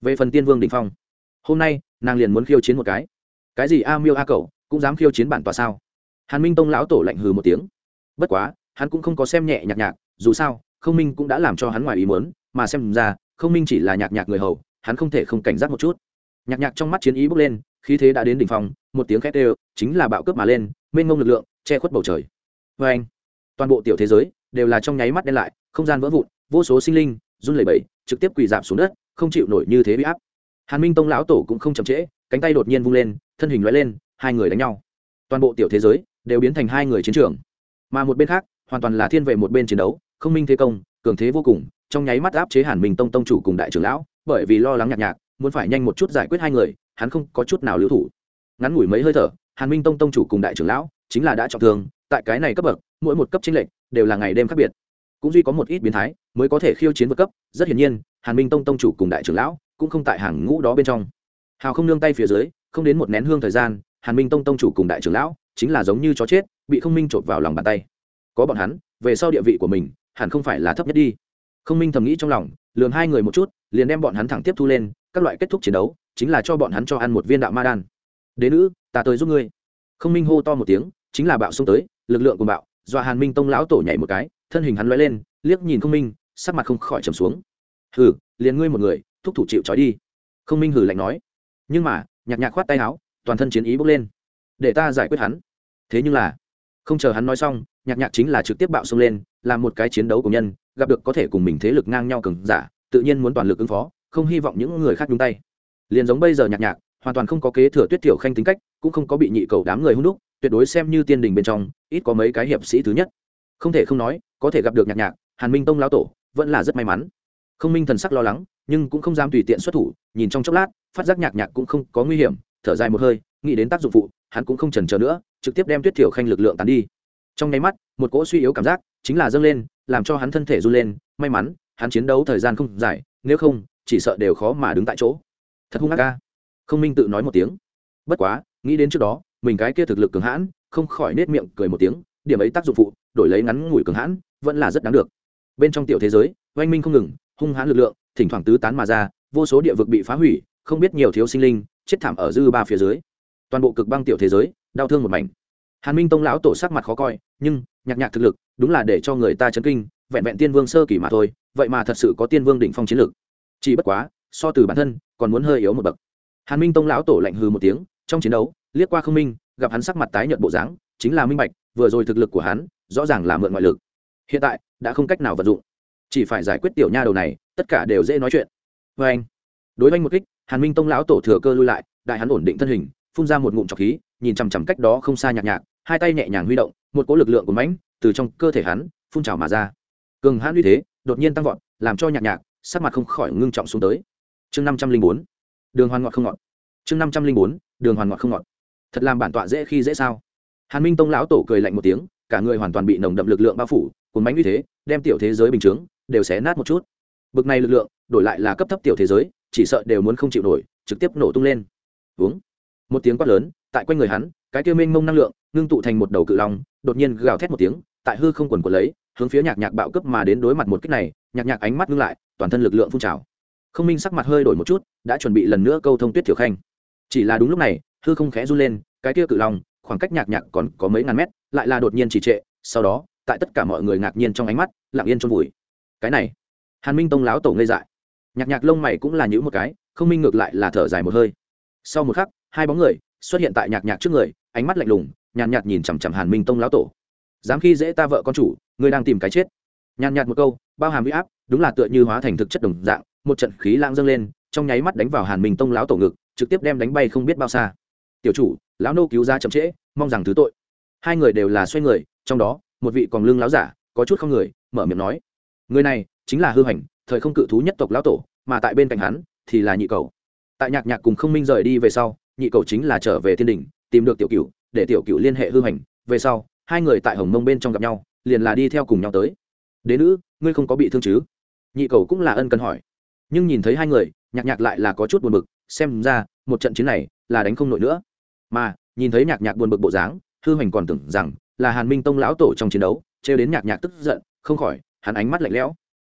Về phần tiên vương đình phong, hôm nay, nàng liền muốn khiêu chiến một cái. Cái gì a miêu a cậu cũng dám khiêu chiến bản tòa sao? Hàn minh tông lão tổ lạnh hừ một tiếng. Bất quá, hắn cũng không có xem nhẹ nhạc nhạc, dù sao không minh cũng đã làm cho hắn ngoài ý muốn, mà xem ra không minh chỉ là nhạc nhạc người hầu, hắn không thể không cảnh giác một chút. Nhạc nhạc trong mắt chiến ý bốc lên, khí thế đã đến đỉnh phong, một tiếng khét đều, chính là bạo cướp mà lên, mênh ngông lực lượng, che khuất bầu trời. Vê anh toàn bộ tiểu thế giới đều là trong nháy mắt đen lại, không gian vỡ vụn vô số sinh linh, run lẩy bẩy, trực tiếp quỳ giảm xuống đất, không chịu nổi như thế bị áp. Hàn minh tông lão tổ cũng không chậm trễ, cánh tay đột nhiên vung lên, thân hình loại lên, hai người đánh nhau. Toàn bộ tiểu thế giới đều biến thành hai người chiến trường. Mà một bên khác, hoàn toàn là thiên về một bên chiến đấu, không minh thế công, cường thế vô cùng, trong nháy mắt áp chế hàn minh tông tông chủ cùng đại trưởng lão, bởi vì lo lắng nhạc nhạc muốn phải nhanh một chút giải quyết hai người, hắn không có chút nào lưu thủ. Ngắn ngủi mấy hơi thở, hàn minh tông tông chủ cùng đại trưởng lão chính là đã trọng thương, tại cái này cấp bậc, mỗi một cấp chính lệnh đều là ngày đêm khác biệt. Cũng duy có một ít biến thái mới có thể khiêu chiến vượt cấp, rất hiển nhiên, hàn minh tông tông chủ cùng đại trưởng lão cũng không tại hàng ngũ đó bên trong. Hào không nương tay phía dưới, không đến một nén hương thời gian, hàn minh tông tông chủ cùng đại trưởng lão chính là giống như chó chết, bị không minh trộm vào lòng bàn tay. Có bọn hắn, về sau địa vị của mình hẳn không phải là thấp nhất đi. Không minh thầm nghĩ trong lòng lường hai người một chút, liền đem bọn hắn thẳng tiếp thu lên, các loại kết thúc chiến đấu, chính là cho bọn hắn cho ăn một viên đạo ma đan. Đế nữ, ta tới giúp ngươi. Không minh hô to một tiếng, chính là bạo xông tới, lực lượng của bạo, dọa hàn minh tông lão tổ nhảy một cái, thân hình hắn loay lên, liếc nhìn không minh sắc mặt không khỏi trầm xuống. Hừ, liền ngươi một người, thúc thủ chịu trói đi. Không minh hừ lạnh nói. Nhưng mà, nhạc nhạc khoát tay áo, toàn thân chiến ý bốc lên. Để ta giải quyết hắn. Thế nhưng là, không chờ hắn nói xong, nhạc nhạc chính là trực tiếp bạo xông lên, làm một cái chiến đấu của nhân, gặp được có thể cùng mình thế lực ngang nhau cường giả, tự nhiên muốn toàn lực ứng phó, không hy vọng những người khác nhúng tay. Liền giống bây giờ nhạc nhạc, hoàn toàn không có kế thừa tuyết tiểu khanh tính cách, cũng không có bị nhị cầu đám người hung đúc, tuyệt đối xem như tiên đình bên trong, ít có mấy cái hiệp sĩ thứ nhất. Không thể không nói, có thể gặp được nhạc nhạc, hàn minh tông lão tổ vẫn là rất may mắn. Không minh thần sắc lo lắng, nhưng cũng không dám tùy tiện xuất thủ, nhìn trong chốc lát, phát giác nhạc nhạc cũng không có nguy hiểm, thở dài một hơi, nghĩ đến tác dụng phụ, hắn cũng không chần chờ nữa, trực tiếp đem tuyết thiểu khanh lực lượng tán đi. Trong nháy mắt, một cỗ suy yếu cảm giác chính là dâng lên, làm cho hắn thân thể run lên, may mắn, hắn chiến đấu thời gian không dài, nếu không, chỉ sợ đều khó mà đứng tại chỗ. Thật hung ác ca không minh tự nói một tiếng. Bất quá, nghĩ đến trước đó, mình cái kia thực lực cường hãn, không khỏi nết miệng cười một tiếng, điểm ấy tác dụng phụ, đổi lấy ngắn ngủi cường hãn, vẫn là rất đáng được bên trong tiểu thế giới, oanh minh không ngừng, hung hãn lực lượng, thỉnh thoảng tứ tán mà ra, vô số địa vực bị phá hủy, không biết nhiều thiếu sinh linh, chết thảm ở dư ba phía dưới. Toàn bộ cực băng tiểu thế giới, đau thương một mảnh. Hàn minh tông lão tổ sắc mặt khó coi, nhưng, nhạc nhạc thực lực, đúng là để cho người ta chấn kinh, vẹn vẹn tiên vương sơ kỳ mà thôi, vậy mà thật sự có tiên vương đỉnh phong chiến lực. Chỉ bất quá, so từ bản thân, còn muốn hơi yếu một bậc. Hàn minh tông lão tổ lạnh hừ một tiếng, trong chiến đấu, liếc qua không minh, gặp hắn sắc mặt tái nhợt bộ dáng, chính là minh bạch, vừa rồi thực lực của hắn, rõ ràng là mượn ngoại lực. Hiện tại đã không cách nào vận dụng. Chỉ phải giải quyết tiểu nha đầu này, tất cả đều dễ nói chuyện. Vê anh, đối với anh một kích, hàn minh tông lão tổ thừa cơ lui lại, đại hắn ổn định thân hình, phun ra một ngụm trọc khí, nhìn chằm chằm cách đó không xa nhạc nhạc, hai tay nhẹ nhàng huy động, một cỗ lực lượng của mãnh từ trong cơ thể hắn phun trào mà ra. Cường hãn uy thế, đột nhiên tăng vọt, làm cho nhạc nhạc sắc mặt không khỏi ngưng trọng xuống tới. Chương năm trăm linh bốn, đường hoàn ngọt không ngọt. Chương năm trăm linh bốn, đường hoàn ngọt không ngọt. Thật làm bản tọa dễ khi dễ sao? Hàn minh tông lão tổ cười lạnh một tiếng, cả người hoàn toàn bị nồng đậm lực lượng bao phủ cuốn bánh uy thế, đem tiểu thế giới bình chướng, đều xé nát một chút. Bực này lực lượng, đổi lại là cấp thấp tiểu thế giới, chỉ sợ đều muốn không chịu nổi, trực tiếp nổ tung lên. Uống một tiếng quát lớn, tại quanh người hắn, cái kia mênh mông năng lượng, ngưng tụ thành một đầu cự long, đột nhiên gào thét một tiếng, tại hư không quần của lấy, hướng phía nhạc nhạc bạo cấp mà đến đối mặt một kích này, nhạc nhạc ánh mắt ngưng lại, toàn thân lực lượng phun trào. Không minh sắc mặt hơi đổi một chút, đã chuẩn bị lần nữa câu thông tuyết thiểu khanh. Chỉ là đúng lúc này, hư không khẽ run lên, cái kia cự long, khoảng cách nhạc nhạc còn có mấy ngàn mét, lại là đột nhiên trì trệ, sau đó tại tất cả mọi người ngạc nhiên trong ánh mắt, lặng yên trong vùi. Cái này, hàn minh tông láo tổ ngây dại. Nhạc nhạc lông mày cũng là những một cái, không minh ngược lại là thở dài một hơi. Sau một khắc, hai bóng người xuất hiện tại nhạc nhạc trước người, ánh mắt lạnh lùng, nhàn nhạt nhìn chằm chằm hàn minh tông lão tổ. Dám khi dễ ta vợ con chủ, ngươi đang tìm cái chết. Nhàn nhạt một câu, bao hàm huy áp, đúng là tựa như hóa thành thực chất đồng dạng, một trận khí lang dâng lên, trong nháy mắt đánh vào hàn minh tông lão tổ ngực, trực tiếp đem đánh bay không biết bao xa. Tiểu chủ, lão nô cứu ra chậm trễ, mong rằng thứ tội. Hai người đều là xoay người, trong đó một vị còn lưng láo giả, có chút không người, mở miệng nói, người này chính là hư hành, thời không cự thú nhất tộc lão tổ, mà tại bên cạnh hắn thì là nhị cầu. Tại nhạc nhạc cùng không minh rời đi về sau, nhị cầu chính là trở về thiên đình, tìm được tiểu cựu để tiểu cựu liên hệ hư hành. Về sau, hai người tại hồng mông bên trong gặp nhau, liền là đi theo cùng nhau tới. Đế nữ, ngươi không có bị thương chứ? Nhị cầu cũng là ân cần hỏi. Nhưng nhìn thấy hai người, nhạc nhạc lại là có chút buồn bực, xem ra một trận chiến này là đánh không nổi nữa. Mà nhìn thấy nhạc nhạc buồn bực bộ dáng, hư hoành còn tưởng rằng là hàn minh tông lão tổ trong chiến đấu, trêu đến nhạc nhạc tức giận, không khỏi, hắn ánh mắt lạnh lẽo.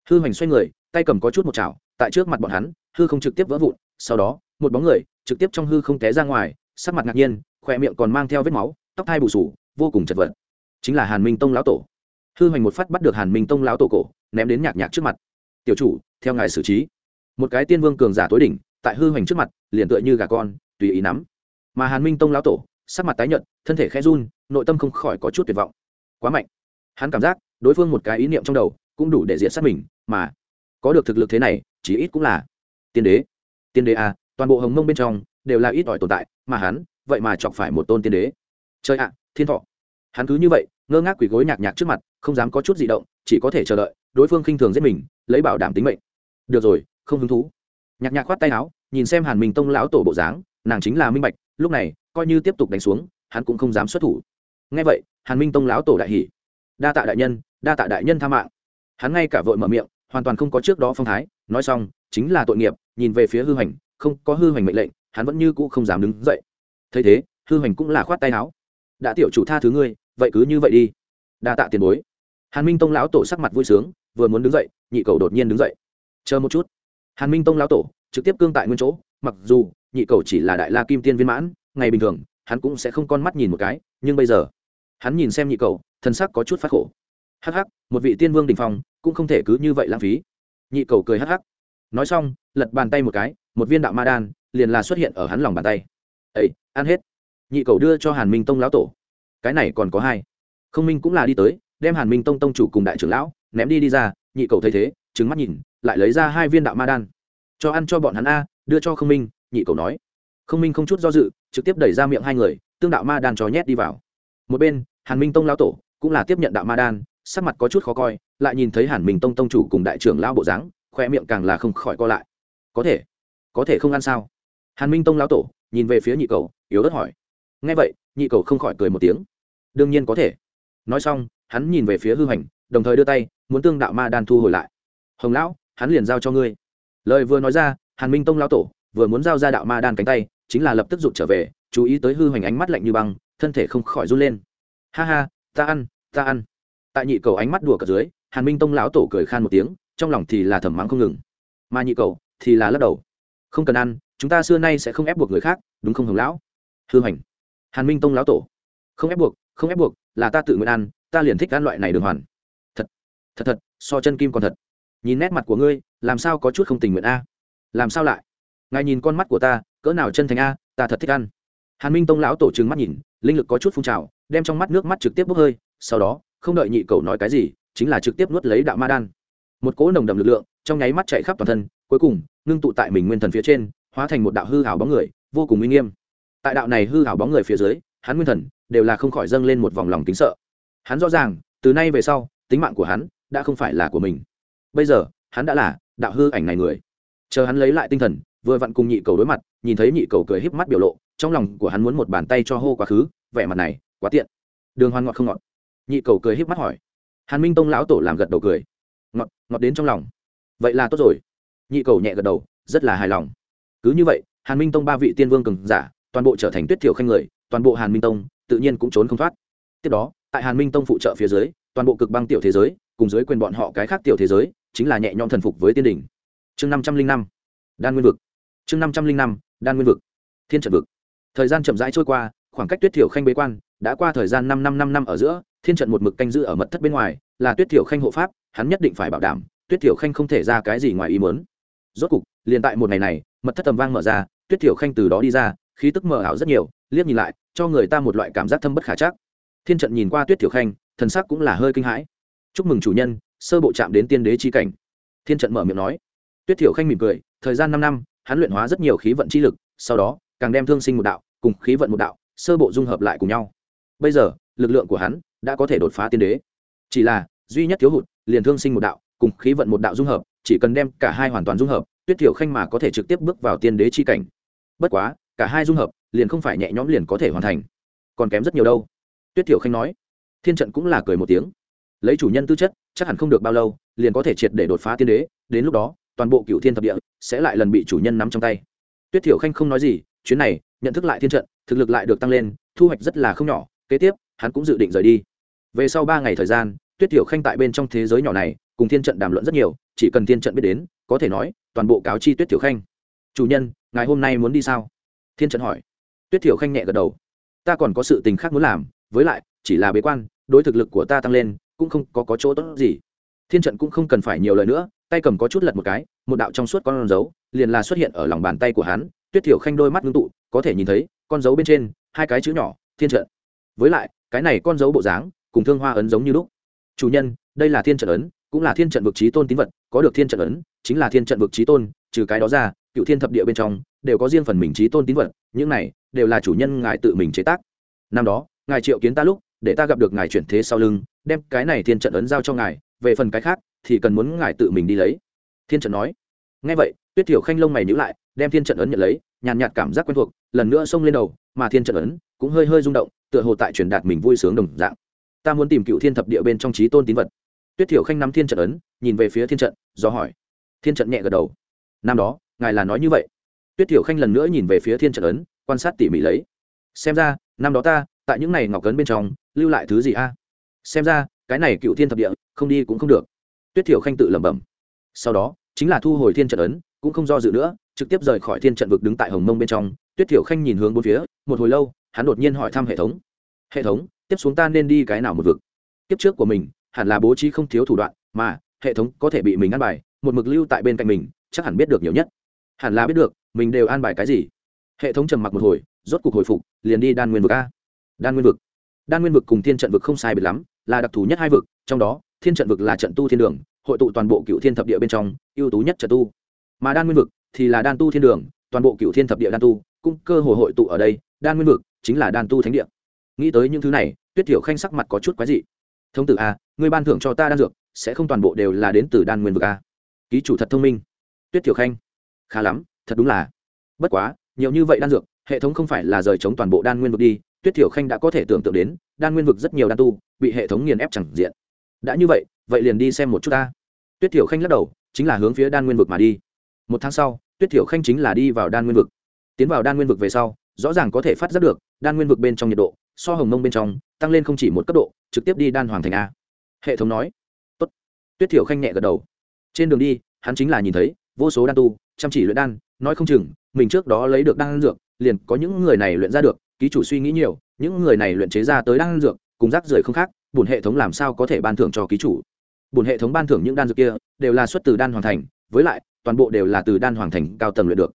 Hư hoành xoay người, tay cầm có chút một chảo, tại trước mặt bọn hắn, hư không trực tiếp vỡ vụn, sau đó, một bóng người, trực tiếp trong hư không té ra ngoài, sắc mặt ngạc nhiên, khỏe miệng còn mang theo vết máu, tóc thai bù sù, vô cùng chật vật. Chính là hàn minh tông lão tổ. Hư hoành một phát bắt được hàn minh tông lão tổ cổ, ném đến nhạc nhạc trước mặt. Tiểu chủ, theo ngài xử trí. Một cái tiên vương cường giả tối đỉnh, tại hư hoành trước mặt, liền tựa như gà con, tùy ý nắm. Mà hàn minh tông lão tổ, sắc mặt tái nhợt, thân thể khẽ run nội tâm không khỏi có chút tuyệt vọng. Quá mạnh. Hắn cảm giác, đối phương một cái ý niệm trong đầu cũng đủ để diệt sát mình, mà có được thực lực thế này chỉ ít cũng là tiên đế. Tiên đế à toàn bộ hồng mông bên trong đều là ít ỏi tồn tại, mà hắn, vậy mà chọc phải một tôn tiên đế. Chơi ạ, thiên thọ. Hắn cứ như vậy, ngơ ngác quỳ gối nhạc nhạc trước mặt, không dám có chút gì động, chỉ có thể chờ đợi đối phương khinh thường giết mình, lấy bảo đảm tính mệnh. Được rồi, không hứng thú. Nhạc nhạc khoát tay áo, nhìn xem hàn minh tông lão tổ bộ dáng, nàng chính là minh bạch, lúc này, coi như tiếp tục đánh xuống, hắn cũng không dám xuất thủ nghe vậy, hàn minh tông lão tổ đại hỷ đa tạ đại nhân, đa tạ đại nhân tha mạng. Hắn ngay cả vội mở miệng, hoàn toàn không có trước đó phong thái, nói xong, chính là tội nghiệp, nhìn về phía hư hoành, không có hư hoành mệnh lệnh, hắn vẫn như cũ không dám đứng dậy. Thấy thế, hư hoành cũng là khoát tay áo. Đã tiểu chủ tha thứ ngươi, vậy cứ như vậy đi. Đa tạ tiền bối. Hàn minh tông lão tổ sắc mặt vui sướng, vừa muốn đứng dậy, nhị cầu đột nhiên đứng dậy. Chờ một chút. Hàn minh tông lão tổ, trực tiếp cương tại nguyên chỗ, mặc dù, nhị cầu chỉ là đại la kim tiên viên mãn, ngày bình thường, hắn cũng sẽ không con mắt nhìn một cái, nhưng bây giờ hắn nhìn xem nhị cầu thân sắc có chút phát khổ. Hắc hắc, một vị tiên vương đình phong, cũng không thể cứ như vậy lãng phí. Nhị cầu cười hắc hắc. Nói xong, lật bàn tay một cái, một viên đạo ma đan, liền là xuất hiện ở hắn lòng bàn tay. Ấy ăn hết. Nhị cầu đưa cho hàn minh tông lão tổ. Cái này còn có hai. Không minh cũng là đi tới, đem hàn minh tông tông chủ cùng đại trưởng lão ném đi đi ra, nhị cầu thấy thế trứng mắt nhìn, lại lấy ra hai viên đạo ma đan. Cho ăn cho bọn hắn a, đưa cho không minh, nhị cầu nói. Không minh không chút do dự, trực tiếp đẩy ra miệng hai người, tương đạo ma đan cho nhét đi vào. Một bên hàn minh tông lão tổ cũng là tiếp nhận đạo ma đan, sắc mặt có chút khó coi, lại nhìn thấy hàn minh tông tông chủ cùng đại trưởng lão bộ dáng khoe miệng càng là không khỏi co lại. Có thể có thể không ăn sao? Hàn minh tông lão tổ nhìn về phía nhị cầu, yếu ớt hỏi. Ngay vậy, nhị cầu không khỏi cười một tiếng. Đương nhiên có thể. Nói xong, hắn nhìn về phía hư hành đồng thời đưa tay, muốn tương đạo ma đan thu hồi lại. Hồng lão, hắn liền giao cho ngươi. Lời vừa nói ra, hàn minh tông lão tổ vừa muốn giao ra đạo ma đan cánh tay, chính là lập tức rụt trở về, chú ý tới hư hoành ánh mắt lạnh như băng, thân thể không khỏi run lên ha ha, ta ăn ta ăn. Tại nhị cầu ánh mắt đùa cờ dưới, hàn minh tông lão tổ cười khan một tiếng, trong lòng thì là thầm mắng không ngừng. Mà nhị cầu thì là lắc đầu. Không cần ăn, chúng ta xưa nay sẽ không ép buộc người khác, đúng không hồng lão? Hư hoành. Hàn minh tông lão tổ. Không ép buộc, không ép buộc, là ta tự nguyện ăn, ta liền thích ăn loại này đường hoàn. Thật thật thật, so chân kim còn thật. Nhìn nét mặt của ngươi, làm sao có chút không tình nguyện a? Làm sao lại? Ngài nhìn con mắt của ta, cỡ nào chân thành a, ta thật thích ăn. Hàn minh tông lão tổ trừng mắt nhìn linh lực có chút phun trào, đem trong mắt nước mắt trực tiếp bốc hơi, sau đó, không đợi nhị cầu nói cái gì, chính là trực tiếp nuốt lấy đạo ma đan. Một cỗ nồng đậm lực lượng trong nháy mắt chạy khắp toàn thân, cuối cùng, ngưng tụ tại mình nguyên thần phía trên, hóa thành một đạo hư hảo bóng người, vô cùng uy nghiêm. Tại đạo này hư hảo bóng người phía dưới, hắn nguyên thần đều là không khỏi dâng lên một vòng lòng kính sợ. Hắn rõ ràng, từ nay về sau, tính mạng của hắn đã không phải là của mình. Bây giờ, hắn đã là đạo hư ảnh này người. Chờ hắn lấy lại tinh thần, vừa vặn cùng nhị cầu đối mặt, nhìn thấy nhị cầu cười híp mắt biểu lộ trong lòng của hắn muốn một bàn tay cho hô quá khứ, vẻ mặt này, quá tiện. Đường hoan ngọt không ngọt? Nhị cầu cười híp mắt hỏi. Hàn minh tông lão tổ làm gật đầu cười. Ngọt ngọt đến trong lòng. Vậy là tốt rồi. Nhị cầu nhẹ gật đầu, rất là hài lòng. Cứ như vậy, hàn minh tông ba vị tiên vương cường giả, toàn bộ trở thành tuyết thiểu khanh người, toàn bộ hàn minh tông, tự nhiên cũng trốn không thoát. Tiếp đó, tại hàn minh tông phụ trợ phía dưới, toàn bộ cực băng tiểu thế giới, cùng dưới quyền bọn họ cái khác tiểu thế giới, chính là nhẹ nhõm thần phục với tiên đỉnh. Chương năm trăm linh năm, đan nguyên vực. Chương năm trăm linh năm, đan nguyên vực. Thiên trận vực thời gian chậm rãi trôi qua, khoảng cách tuyết thiểu khanh bế quan, đã qua thời gian năm năm năm năm ở giữa, thiên trận một mực canh giữ ở mật thất bên ngoài, là tuyết thiểu khanh hộ pháp, hắn nhất định phải bảo đảm, tuyết thiểu khanh không thể ra cái gì ngoài ý mớn rốt cục, liền tại một ngày này, mật thất tầm vang mở ra, tuyết thiểu khanh từ đó đi ra, khí tức mờ ảo rất nhiều, liếc nhìn lại, cho người ta một loại cảm giác thâm bất khả chắc. Thiên trận nhìn qua tuyết thiểu khanh, thần sắc cũng là hơi kinh hãi. Chúc mừng chủ nhân, sơ bộ chạm đến tiên đế chi cảnh. Thiên trận mở miệng nói. Tuyết thiểu khanh mỉm cười, thời gian năm năm, hắn luyện hóa rất nhiều khí vận chi lực, sau đó càng đem thương sinh một đạo, cùng khí vận một đạo, sơ bộ dung hợp lại cùng nhau. Bây giờ, lực lượng của hắn đã có thể đột phá tiên đế. Chỉ là, duy nhất thiếu hụt, liền thương sinh một đạo, cùng khí vận một đạo dung hợp, chỉ cần đem cả hai hoàn toàn dung hợp, tuyết thiểu khanh mà có thể trực tiếp bước vào tiên đế chi cảnh. Bất quá, cả hai dung hợp, liền không phải nhẹ nhõm liền có thể hoàn thành. Còn kém rất nhiều đâu. Tuyết thiểu khanh nói. Thiên trận cũng là cười một tiếng. Lấy chủ nhân tư chất, chắc hẳn không được bao lâu, liền có thể triệt để đột phá tiên đế, đến lúc đó, toàn bộ cựu thiên thập địa sẽ lại lần bị chủ nhân nắm trong tay. Tuyết thiểu khanh không nói gì chuyến này nhận thức lại thiên trận thực lực lại được tăng lên thu hoạch rất là không nhỏ kế tiếp hắn cũng dự định rời đi. Về sau ba ngày thời gian tuyết tiểu khanh tại bên trong thế giới nhỏ này cùng thiên trận đàm luận rất nhiều chỉ cần thiên trận biết đến có thể nói toàn bộ cáo chi tuyết tiểu khanh. Chủ nhân ngày hôm nay muốn đi sao? Thiên trận hỏi. Tuyết tiểu khanh nhẹ gật đầu. Ta còn có sự tình khác muốn làm với lại chỉ là bế quan đối thực lực của ta tăng lên cũng không có, có chỗ tốt gì. Thiên trận cũng không cần phải nhiều lời nữa tay cầm có chút lật một cái một đạo trong suốt con dấu liền là xuất hiện ở lòng bàn tay của hắn tuyết thiểu khanh đôi mắt ngưng tụ, có thể nhìn thấy, con dấu bên trên, hai cái chữ nhỏ, thiên trận. Với lại, cái này con dấu bộ dáng, cùng thương hoa ấn giống như lúc. Chủ nhân, đây là thiên trận ấn, cũng là thiên trận vực trí tôn tín vật, có được thiên trận ấn, chính là thiên trận vực trí tôn, trừ cái đó ra, cựu thiên thập địa bên trong, đều có riêng phần mình trí tôn tín vật, những này, đều là chủ nhân ngài tự mình chế tác. Năm đó, ngài triệu kiến ta lúc, để ta gặp được ngài chuyển thế sau lưng, đem cái này thiên trận ấn giao cho ngài, về phần cái khác, thì cần muốn ngài tự mình đi lấy. Thiên trận nói. Ngay vậy, tuyết thiểu khanh lông mày nhữ lại đem thiên trận ấn nhận lấy, nhàn nhạt cảm giác quen thuộc, lần nữa xông lên đầu, mà thiên trận ấn cũng hơi hơi rung động, tựa hồ tại truyền đạt mình vui sướng đồng dạng. Ta muốn tìm cựu thiên thập địa bên trong trí tôn tín vật. Tuyết thiểu khanh nắm thiên trận ấn, nhìn về phía thiên trận, do hỏi. Thiên trận nhẹ gật đầu. Năm đó, ngài là nói như vậy. Tuyết thiểu khanh lần nữa nhìn về phía thiên trận ấn, quan sát tỉ mỉ lấy. Xem ra, năm đó ta, tại những này ngọc cấn bên trong, lưu lại thứ gì a? Xem ra, cái này cựu thiên thập địa, không đi cũng không được. Tuyết thiểu khanh tự lẩm bẩm. Sau đó, chính là thu hồi thiên trận ấn cũng không do dự nữa, trực tiếp rời khỏi thiên trận vực đứng tại hồng mông bên trong. Tuyết thiểu khanh nhìn hướng bốn phía, một hồi lâu, hắn đột nhiên hỏi thăm hệ thống. Hệ thống, tiếp xuống ta nên đi cái nào một vực? Tiếp trước của mình, hẳn là bố trí không thiếu thủ đoạn, mà, hệ thống có thể bị mình ăn bài, một mực lưu tại bên cạnh mình, chắc hẳn biết được nhiều nhất. Hẳn là biết được, mình đều an bài cái gì? Hệ thống trầm mặc một hồi, rốt cuộc hồi phục, liền đi đan nguyên vực a. Đan nguyên vực. Đan nguyên vực cùng thiên trận vực không sai biệt lắm, là đặc thù nhất hai vực, trong đó, thiên trận vực là trận tu thiên đường, hội tụ toàn bộ cựu thiên thập địa bên trong, ưu tú nhất trận tu mà đan nguyên vực thì là đan tu thiên đường, toàn bộ cựu thiên thập địa đan tu cũng cơ hồ hội tụ ở đây, đan nguyên vực chính là đan tu thánh địa. Nghĩ tới những thứ này, tuyết thiểu khanh sắc mặt có chút quái dị. Thông tử à, a người ban thưởng cho ta đan dược, sẽ không toàn bộ đều là đến từ đan nguyên vực a ký chủ thật thông minh. Tuyết thiểu khanh. Khá lắm, thật đúng là. Bất quá, nhiều như vậy đan dược, hệ thống không phải là rời chống toàn bộ đan nguyên vực đi. Tuyết thiểu khanh đã có thể tưởng tượng đến, đan nguyên vực rất nhiều đan tu bị hệ thống nghiền ép chẳng diện. Đã như vậy vậy liền đi xem một chút ta. Tuyết thiểu khanh lắc đầu, chính là hướng phía đan nguyên vực mà đi một tháng sau, tuyết thiểu khanh chính là đi vào đan nguyên vực. Tiến vào đan nguyên vực về sau, rõ ràng có thể phát giác được, đan nguyên vực bên trong nhiệt độ, so hồng mông bên trong, tăng lên không chỉ một cấp độ, trực tiếp đi đan hoàng thành a. Hệ thống nói. Tốt. tuyết thiểu khanh nhẹ gật đầu. Trên đường đi, hắn chính là nhìn thấy, vô số đan tu, chăm chỉ luyện đan, nói không chừng, mình trước đó lấy được đan dược, liền có những người này luyện ra được, ký chủ suy nghĩ nhiều, những người này luyện chế ra tới đan dược, cùng rác rưởi không khác bùn hệ thống làm sao có thể ban thưởng cho ký chủ? Bùn hệ thống ban thưởng những đan dược kia, đều là xuất từ đan hoàng thành, với lại toàn bộ đều là từ đan hoàng thành cao tầng luyện được.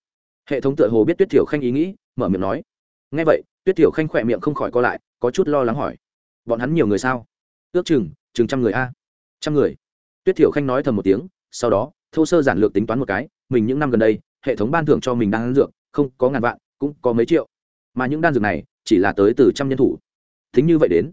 Hệ thống tựa hồ biết tuyết thiểu khanh ý nghĩ, mở miệng nói ngay vậy, tuyết thiểu khanh khỏe miệng không khỏi co lại, có chút lo lắng hỏi, bọn hắn nhiều người sao? Ước chừng chừng trăm người a. Trăm người? Tuyết thiểu khanh nói thầm một tiếng, sau đó, thô sơ giản lược tính toán một cái, mình những năm gần đây, hệ thống ban thưởng cho mình đan dược, không có ngàn vạn, cũng có mấy triệu. Mà những đan dược này, chỉ là tới từ trăm nhân thủ. Thính như vậy đến,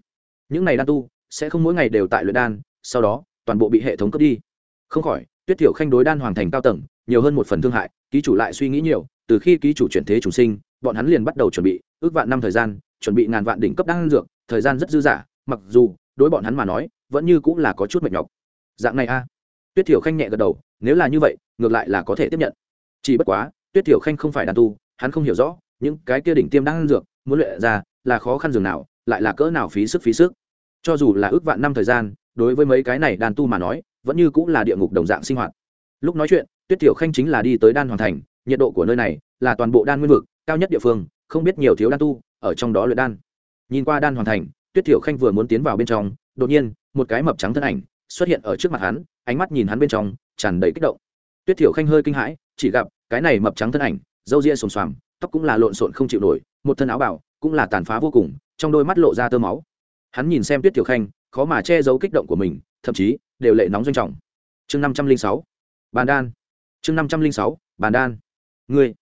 những này đan tu, sẽ không mỗi ngày đều tại luyện đan, sau đó, toàn bộ bị hệ thống cướp đi. Không khỏi tuyết thiểu khanh đối đan Hoàng thành cao tầng, nhiều hơn một phần thương hại, ký chủ lại suy nghĩ nhiều, từ khi ký chủ chuyển thế chủ sinh, bọn hắn liền bắt đầu chuẩn bị, ước vạn năm thời gian, chuẩn bị ngàn vạn đỉnh cấp đan dược, thời gian rất dư dả, mặc dù, đối bọn hắn mà nói, vẫn như cũng là có chút mệt nhọc. Dạng này a. Tuyết thiểu khanh nhẹ gật đầu, nếu là như vậy, ngược lại là có thể tiếp nhận. Chỉ bất quá, tuyết thiểu khanh không phải đàn tu, hắn không hiểu rõ, những cái kia đỉnh tiêm đan dược, muốn luyện ra, là khó khăn dường nào, lại là cỡ nào phí sức phí sức. Cho dù là ước vạn năm thời gian, đối với mấy cái này đàn tu mà nói vẫn như cũng là địa ngục đồng dạng sinh hoạt. Lúc nói chuyện, tuyết Tiểu khanh chính là đi tới đan hoàn thành, nhiệt độ của nơi này là toàn bộ đan nguyên vực, cao nhất địa phương, không biết nhiều thiếu đan tu, ở trong đó luyện đan. Nhìn qua đan hoàn thành, tuyết Tiểu khanh vừa muốn tiến vào bên trong, đột nhiên, một cái mập trắng thân ảnh xuất hiện ở trước mặt hắn, ánh mắt nhìn hắn bên trong, tràn đầy kích động. Tuyết Tiểu khanh hơi kinh hãi, chỉ gặp cái này mập trắng thân ảnh, râu ria xồm xoàm, tóc cũng là lộn xộn không chịu nổi, một thân áo bảo cũng là tàn phá vô cùng, trong đôi mắt lộ ra tơ máu. Hắn nhìn xem tuyết Tiểu khanh, khó mà che giấu kích động của mình, thậm chí đều lệ nóng doanh trọng. Chương năm trăm linh sáu, bàn đan. Chương năm trăm linh sáu, bàn đan. Ngươi,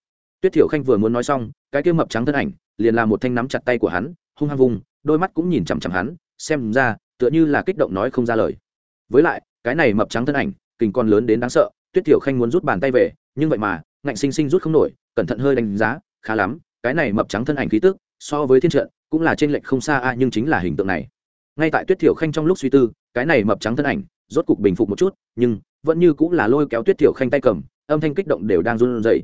tuyết thiểu khanh vừa muốn nói xong, cái kia mập trắng thân ảnh liền là một thanh nắm chặt tay của hắn, hung hăng vùng, đôi mắt cũng nhìn chằm chằm hắn, xem ra tựa như là kích động nói không ra lời. Với lại, cái này mập trắng thân ảnh, kình còn lớn đến đáng sợ, tuyết thiểu khanh muốn rút bàn tay về, nhưng vậy mà, ngạnh sinh sinh rút không nổi, cẩn thận hơi đánh giá, khá lắm, cái này mập trắng thân ảnh khí tức, so với thiên trận, cũng là trên lệch không xa a, nhưng chính là hình tượng này. Ngay tại tuyết thiểu khanh trong lúc suy tư, cái này mập trắng thân ảnh rốt cục bình phục một chút, nhưng vẫn như cũng là lôi kéo tuyết thiểu khanh tay cầm, âm thanh kích động đều đang run rẩy.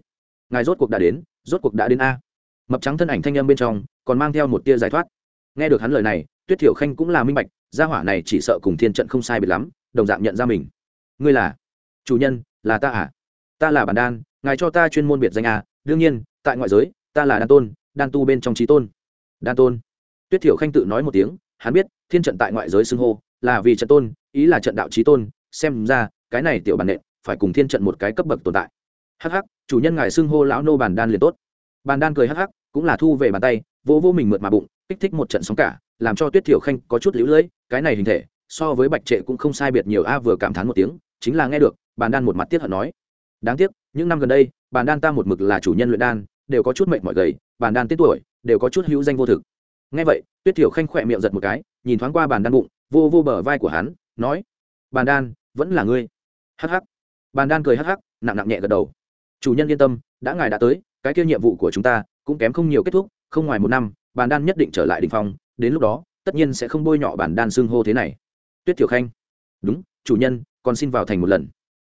Ngài rốt cuộc đã đến, rốt cuộc đã đến a. Mập trắng thân ảnh thanh âm bên trong còn mang theo một tia giải thoát. Nghe được hắn lời này, tuyết thiểu khanh cũng là minh bạch, gia hỏa này chỉ sợ cùng thiên trận không sai biệt lắm, đồng dạng nhận ra mình. Ngươi là? Chủ nhân, là ta à? Ta là bản đan, ngài cho ta chuyên môn biệt danh à đương nhiên, tại ngoại giới, ta là đan tôn, đan tu bên trong trí tôn. Đan tôn. Tuyết thiểu khanh tự nói một tiếng, hắn biết thiên trận tại ngoại giới xưng hô là vì trận tôn ý là trận đạo trí tôn, xem ra, cái này tiểu bản nện, phải cùng thiên trận một cái cấp bậc tồn tại. Hắc hắc, chủ nhân ngài xưng hô lão nô bàn đan liền tốt. Bàn đan cười hắc hắc, cũng là thu về bàn tay, vỗ vô mình mượt mà bụng, kích thích một trận sóng cả, làm cho tuyết thiểu khanh có chút lũ lưỡi, cái này hình thể, so với bạch trệ cũng không sai biệt nhiều, a, vừa cảm thán một tiếng, chính là nghe được, bàn đan một mặt tiếc hận nói. Đáng tiếc, những năm gần đây, bàn đan ta một mực là chủ nhân luyện đan, đều có chút mệnh mọi gầy, bàn đan tết tuổi, đều có chút hữu danh vô thực. Nghe vậy, tuyết thiểu khanh khỏe miệng giật một cái, nhìn thoáng qua bàn đan bụng, vô vô bờ vai của hắn nói, bàn đan vẫn là ngươi. Hắc hắc. Bàn đan cười hắc hắc, nặng nặng nhẹ gật đầu. Chủ nhân yên tâm, đã ngài đã tới, cái kia nhiệm vụ của chúng ta cũng kém không nhiều kết thúc, không ngoài một năm, bàn đan nhất định trở lại đ ỉ n h phong, đến lúc đó, tất nhiên sẽ không bôi nhọ bản đan xưng hô thế này. Tuyết thiểu khanh. Đúng, chủ nhân, còn xin vào thành một lần.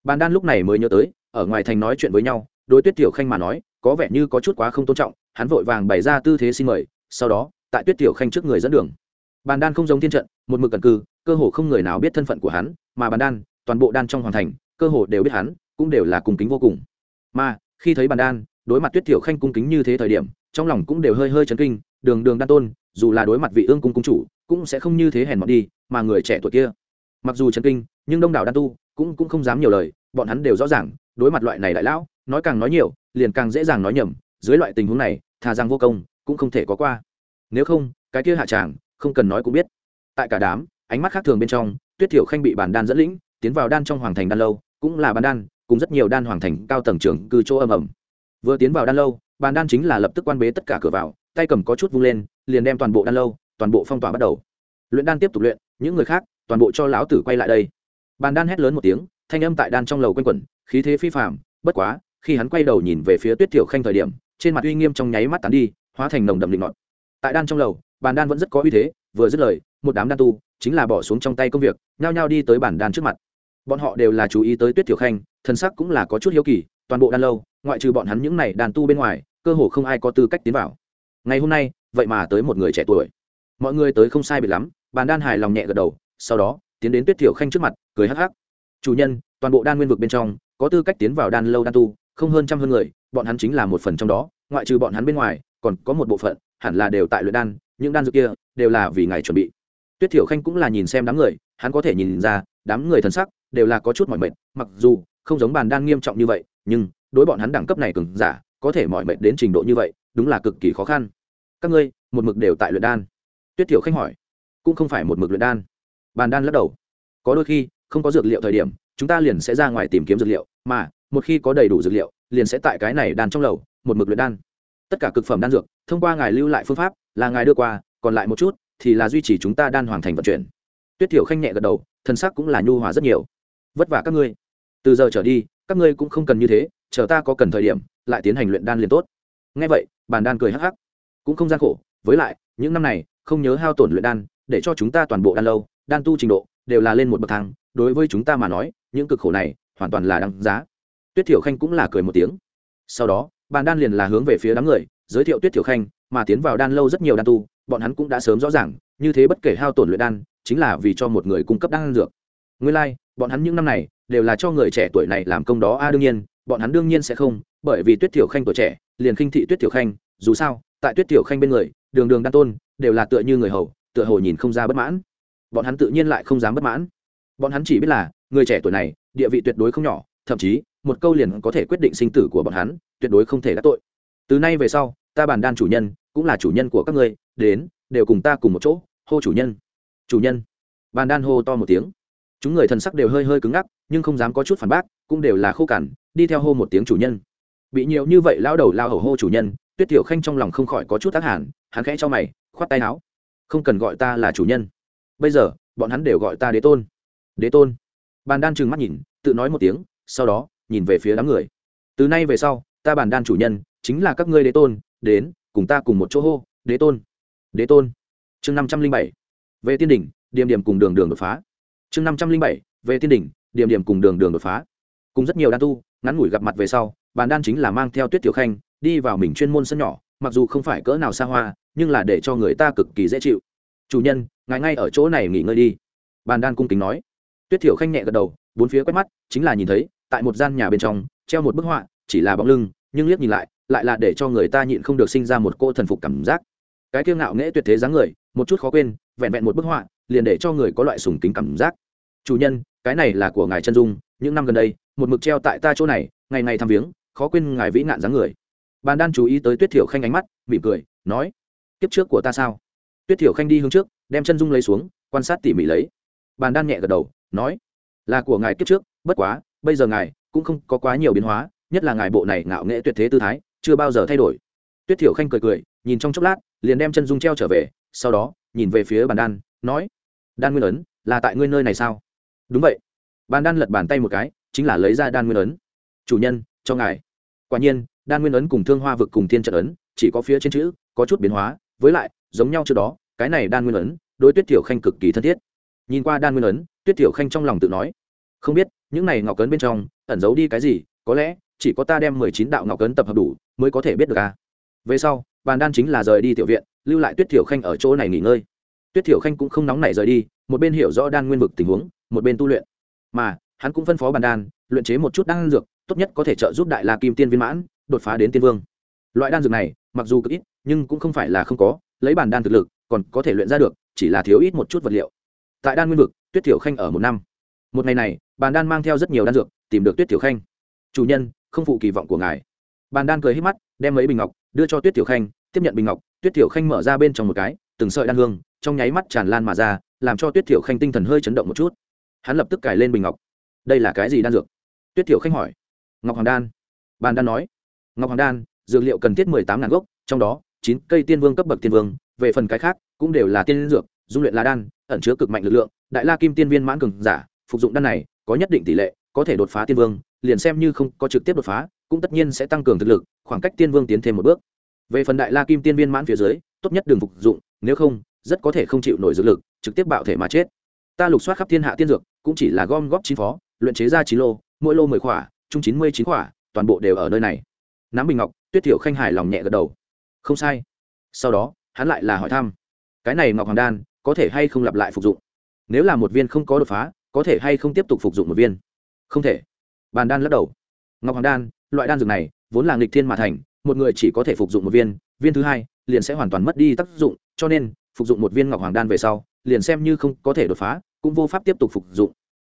Bàn đan lúc này mới nhớ tới, ở ngoài thành nói chuyện với nhau, đối tuyết tiểu khanh mà nói, có vẻ như có chút quá không tôn trọng, hắn vội vàng bày ra tư thế xin mời, sau đó, tại tuyết tiểu khanh trước người dẫn đường. Bàn đan không giống thiên trận, một mực cẩn cư cơ hồ không người nào biết thân phận của hắn, mà bàn đan, toàn bộ đan trong hoàng thành, cơ hồ đều biết hắn, cũng đều là cùng kính vô cùng. Mà, khi thấy bàn đan, đối mặt tuyết thiểu khanh cung kính như thế thời điểm, trong lòng cũng đều hơi hơi chấn kinh, đường đường đan tôn, dù là đối mặt vị ương cung cung chủ, cũng sẽ không như thế hèn mọt đi, mà người trẻ tuổi kia. Mặc dù chấn kinh, nhưng đông đảo đan tu cũng cũng không dám nhiều lời, bọn hắn đều rõ ràng, đối mặt loại này đại lão, nói càng nói nhiều, liền càng dễ dàng nói nhầm, dưới loại tình huống này, thà rằng vô công, cũng không thể có qua. Nếu không, cái kia hạ tràng, không cần nói cũng biết. Tại cả đám ánh mắt khác thường bên trong, tuyết thiểu khanh bị bản đan dẫn lĩnh, tiến vào đan trong hoàng thành đan lâu, cũng là bàn đan, cùng rất nhiều đan hoàng thành cao tầng trưởng cư chỗ âm ẩm vừa tiến vào đan lâu, bàn đan chính là lập tức quan bế tất cả cửa vào, tay cầm có chút vung lên, liền đem toàn bộ đan lâu, toàn bộ phong tỏa bắt đầu. Luyện đan tiếp tục luyện, những người khác, toàn bộ cho lão tử quay lại đây. Bàn đan hét lớn một tiếng, thanh âm tại đan trong lầu quanh quẩn, khí thế phi phạm bất quá, khi hắn quay đầu nhìn về phía tuyết thiểu khanh thời điểm, trên mặt uy nghiêm trong nháy mắt tán đi, hóa thành nồng đậm định ngọt tại đan trong lầu, bàn đan vẫn rất có uy thế, vừa dứt lời một đám đan tu chính là bỏ xuống trong tay công việc, nhao nhao đi tới bản đan trước mặt. Bọn họ đều là chú ý tới tuyết thiểu khanh thân sắc cũng là có chút hiếu kỳ, toàn bộ đan lâu, ngoại trừ bọn hắn những này đàn tu bên ngoài, cơ hồ không ai có tư cách tiến vào. Ngày hôm nay, vậy mà tới một người trẻ tuổi. Mọi người tới không sai biệt lắm bàn đan hài lòng nhẹ gật đầu, sau đó, tiến đến tuyết thiểu khanh trước mặt, cười hắc hắc. Chủ nhân, toàn bộ đan nguyên vực bên trong, có tư cách tiến vào đan lâu đan tu, không hơn trăm hơn người, bọn hắn chính là một phần trong đó, ngoại trừ bọn hắn bên ngoài, còn có một bộ phận, hẳn là đều tại luyện đan, những đan dược kia, đều là vì ngày chuẩn bị tuyết thiểu khanh cũng là nhìn xem đám người, hắn có thể nhìn ra, đám người thần sắc đều là có chút mỏi mệt, mặc dù không giống bàn đan nghiêm trọng như vậy, nhưng đối bọn hắn đẳng cấp này cường giả, có thể mỏi mệt đến trình độ như vậy, đúng là cực kỳ khó khăn. Các ngươi, một mực đều tại luyện đan. Tuyết thiểu khanh hỏi. Cũng không phải một mực luyện đan. Bàn đan lắc đầu. Có đôi khi, không có dược liệu thời điểm, chúng ta liền sẽ ra ngoài tìm kiếm dược liệu, mà một khi có đầy đủ dược liệu, liền sẽ tại cái này đan trong lầu, một mực luyện đan. Tất cả cực phẩm đan dược, thông qua ngài lưu lại phương pháp là ngài đưa qua, còn lại một chút thì là duy trì chúng ta đan hoàn thành vận chuyển. Tuyết thiểu khanh nhẹ gật đầu thân sắc cũng là nhu hòa rất nhiều. Vất vả các ngươi. Từ giờ trở đi, các ngươi cũng không cần như thế, chờ ta có cần thời điểm, lại tiến hành luyện đan liền tốt. Ngay vậy, bàn đan cười hắc hắc. Cũng không gian khổ, với lại, những năm này, không nhớ hao tổn luyện đan, để cho chúng ta toàn bộ đan lâu, đan tu trình độ, đều là lên một bậc thang. Đối với chúng ta mà nói, những cực khổ này, hoàn toàn là đáng giá. Tuyết thiểu khanh cũng là cười một tiếng. Sau đó, bàn đan liền là hướng về phía đám người, giới thiệu tuyết thiểu khanh, mà tiến vào đan lâu rất nhiều đan tu bọn hắn cũng đã sớm rõ ràng như thế bất kể hao tổn luyện đan chính là vì cho một người cung cấp đan dược. Nguyên lai、like, bọn hắn những năm này đều là cho người trẻ tuổi này làm công đó. A đương nhiên bọn hắn đương nhiên sẽ không bởi vì tuyết thiểu khanh tuổi trẻ liền khinh thị tuyết thiểu khanh dù sao tại tuyết thiểu khanh bên người đường đường đan tôn đều là tựa như người hầu tựa hồ nhìn không ra bất mãn. Bọn hắn tự nhiên lại không dám bất mãn. Bọn hắn chỉ biết là người trẻ tuổi này địa vị tuyệt đối không nhỏ thậm chí một câu liền có thể quyết định sinh tử của bọn hắn tuyệt đối không thể đắc tội. Từ nay về sau ta bàn đan chủ nhân cũng là chủ nhân của các ngươi, đến, đều cùng ta cùng một chỗ, hô chủ nhân. Chủ nhân. Bàn đan hô to một tiếng. Chúng người thần sắc đều hơi hơi cứng ngắc, nhưng không dám có chút phản bác, cũng đều là khô cằn, đi theo hô một tiếng chủ nhân. Bị nhiều như vậy lao đầu lao hầu hô chủ nhân, tuyết tiểu khanh trong lòng không khỏi có chút tác hẳn hắn khẽ cho mày, khoát tay áo. Không cần gọi ta là chủ nhân. Bây giờ, bọn hắn đều gọi ta đế tôn. Đế tôn. Bàn đan trừng mắt nhìn, tự nói một tiếng, sau đó, nhìn về phía đám người. Từ nay về sau, ta bàn đan chủ nhân, chính là các ngươi đế tôn, đến cùng ta cùng một chỗ hô, đế tôn đế tôn. Chương năm trăm linh bảy, về tiên đỉnh, điểm điểm cùng đường đường đột phá. Chương năm trăm linh bảy, về tiên đỉnh, điểm điểm cùng đường đường đột phá. Cùng rất nhiều đan tu, ngắn ngủi gặp mặt về sau, bàn đan chính là mang theo tuyết tiểu khanh, đi vào mình chuyên môn sân nhỏ, mặc dù không phải cỡ nào xa hoa, nhưng là để cho người ta cực kỳ dễ chịu. Chủ nhân, ngài ngay ở chỗ này nghỉ ngơi đi. Bàn đan cung kính nói. Tuyết thiểu khanh nhẹ gật đầu, bốn phía quét mắt, chính là nhìn thấy, tại một gian nhà bên trong, treo một bức họa, chỉ là bóng lưng, nhưng liếc nhìn lại lại là để cho người ta nhịn không được sinh ra một cô thần phục cảm giác. Cái kiêu ngạo nghễ tuyệt thế dáng người, một chút khó quên, vẹn vẹn một bức họa, liền để cho người có loại sùng kính cảm giác. Chủ nhân, cái này là của ngài chân dung, những năm gần đây, một mực treo tại ta chỗ này, ngày ngày thăm viếng, khó quên ngài vĩ nạn dáng người. Bàn đan chú ý tới tuyết thiểu khanh ánh mắt, mỉm cười, nói, kiếp trước của ta sao? Tuyết thiểu khanh đi hướng trước, đem chân dung lấy xuống, quan sát tỉ mỉ lấy. Bàn đan nhẹ gật đầu, nói, là của ngài kiếp trước, bất quá, bây giờ ngài cũng không có quá nhiều biến hóa, nhất là ngài bộ này ngạo nghệ tuyệt thế tư thái chưa bao giờ thay đổi. Tuyết thiểu khanh cười cười, nhìn trong chốc lát, liền đem chân dung treo trở về, sau đó, nhìn về phía bàn đan, nói, đan nguyên ấn, là tại ngươi nơi này sao? Đúng vậy. Bàn đan lật bàn tay một cái, chính là lấy ra đan nguyên ấn. Chủ nhân, cho ngài. Quả nhiên, đan nguyên ấn cùng thương hoa vực cùng thiên trận ấn, chỉ có phía trên chữ, có chút biến hóa, với lại, giống nhau trước đó, cái này đan nguyên ấn, đối tuyết tiểu khanh cực kỳ thân thiết. Nhìn qua đan nguyên ấn, tuyết tiểu khanh trong lòng tự nói, không biết, những này ngọc ấn bên trong, ẩn giấu đi cái gì, có lẽ, chỉ có ta đem mười chín đạo ngọc ấn tập hợp đủ mới có thể biết được à. về sau, bàn đan chính là rời đi tiểu viện, lưu lại tuyết tiểu khanh ở chỗ này nghỉ ngơi. Tuyết tiểu khanh cũng không nóng nảy rời đi, một bên hiểu rõ đan nguyên vực tình huống, một bên tu luyện. Mà, hắn cũng phân phó bàn đan, luyện chế một chút đan dược, tốt nhất có thể trợ giúp đại la kim tiên viên mãn, đột phá đến tiên vương. Loại đan dược này, mặc dù cực ít, nhưng cũng không phải là không có, lấy bản đan thực lực, còn có thể luyện ra được, chỉ là thiếu ít một chút vật liệu. Tại đan nguyên vực, tuyết thiểu khanh ở một năm. Một ngày này, bàn đan mang theo rất nhiều đan dược, tìm được tuyết thiểu khanh. Chủ nhân, không phụ kỳ vọng của ngài bàn đan cười hít mắt, đem mấy bình ngọc, đưa cho tuyết Tiểu khanh, tiếp nhận bình ngọc, tuyết Tiểu khanh mở ra bên trong một cái, từng sợi đan hương, trong nháy mắt tràn lan mà ra, làm cho tuyết Tiểu khanh tinh thần hơi chấn động một chút. Hắn lập tức cài lên bình ngọc. Đây là cái gì đan dược? Tuyết Tiểu khanh hỏi. Ngọc hoàng đan. Bàn đan nói. Ngọc hoàng đan, dược liệu cần thiết mười tám ngàn gốc, trong đó, chín cây tiên vương cấp bậc tiên vương, về phần cái khác, cũng đều là tiên dược, dung luyện là đan, ẩn chứa cực mạnh lực lượng, đại la kim tiên viên mãn cường giả, phục dụng đan này, có nhất định tỷ lệ, có thể đột phá tiên vương liền xem như không có trực tiếp đột phá, cũng tất nhiên sẽ tăng cường thực lực, khoảng cách tiên vương tiến thêm một bước. Về phần đại la kim tiên viên mãn phía dưới, tốt nhất đừng phục dụng, nếu không, rất có thể không chịu nổi dược lực, trực tiếp bạo thể mà chết. Ta lục soát khắp thiên hạ tiên dược, cũng chỉ là gom góp chín phó, luyện chế ra chín lô, mỗi lô mười khỏa, chung chín mươi chín khỏa, toàn bộ đều ở nơi này. Nắm bình ngọc, tuyết thiểu khanh hài lòng nhẹ gật đầu. Không sai. Sau đó, hắn lại là hỏi thăm. Cái này ngọc hoàng đan, có thể hay không lặp lại phục dụng? Nếu là một viên không có đột phá, có thể hay không tiếp tục phục dụng một viên? Không thể bàn đan lắc đầu. Ngọc hoàng đan, loại đan dược này, vốn là nghịch thiên mà thành, một người chỉ có thể phục dụng một viên viên thứ hai, liền sẽ hoàn toàn mất đi tác dụng, cho nên, phục dụng một viên ngọc hoàng đan về sau, liền xem như không có thể đột phá, cũng vô pháp tiếp tục phục dụng.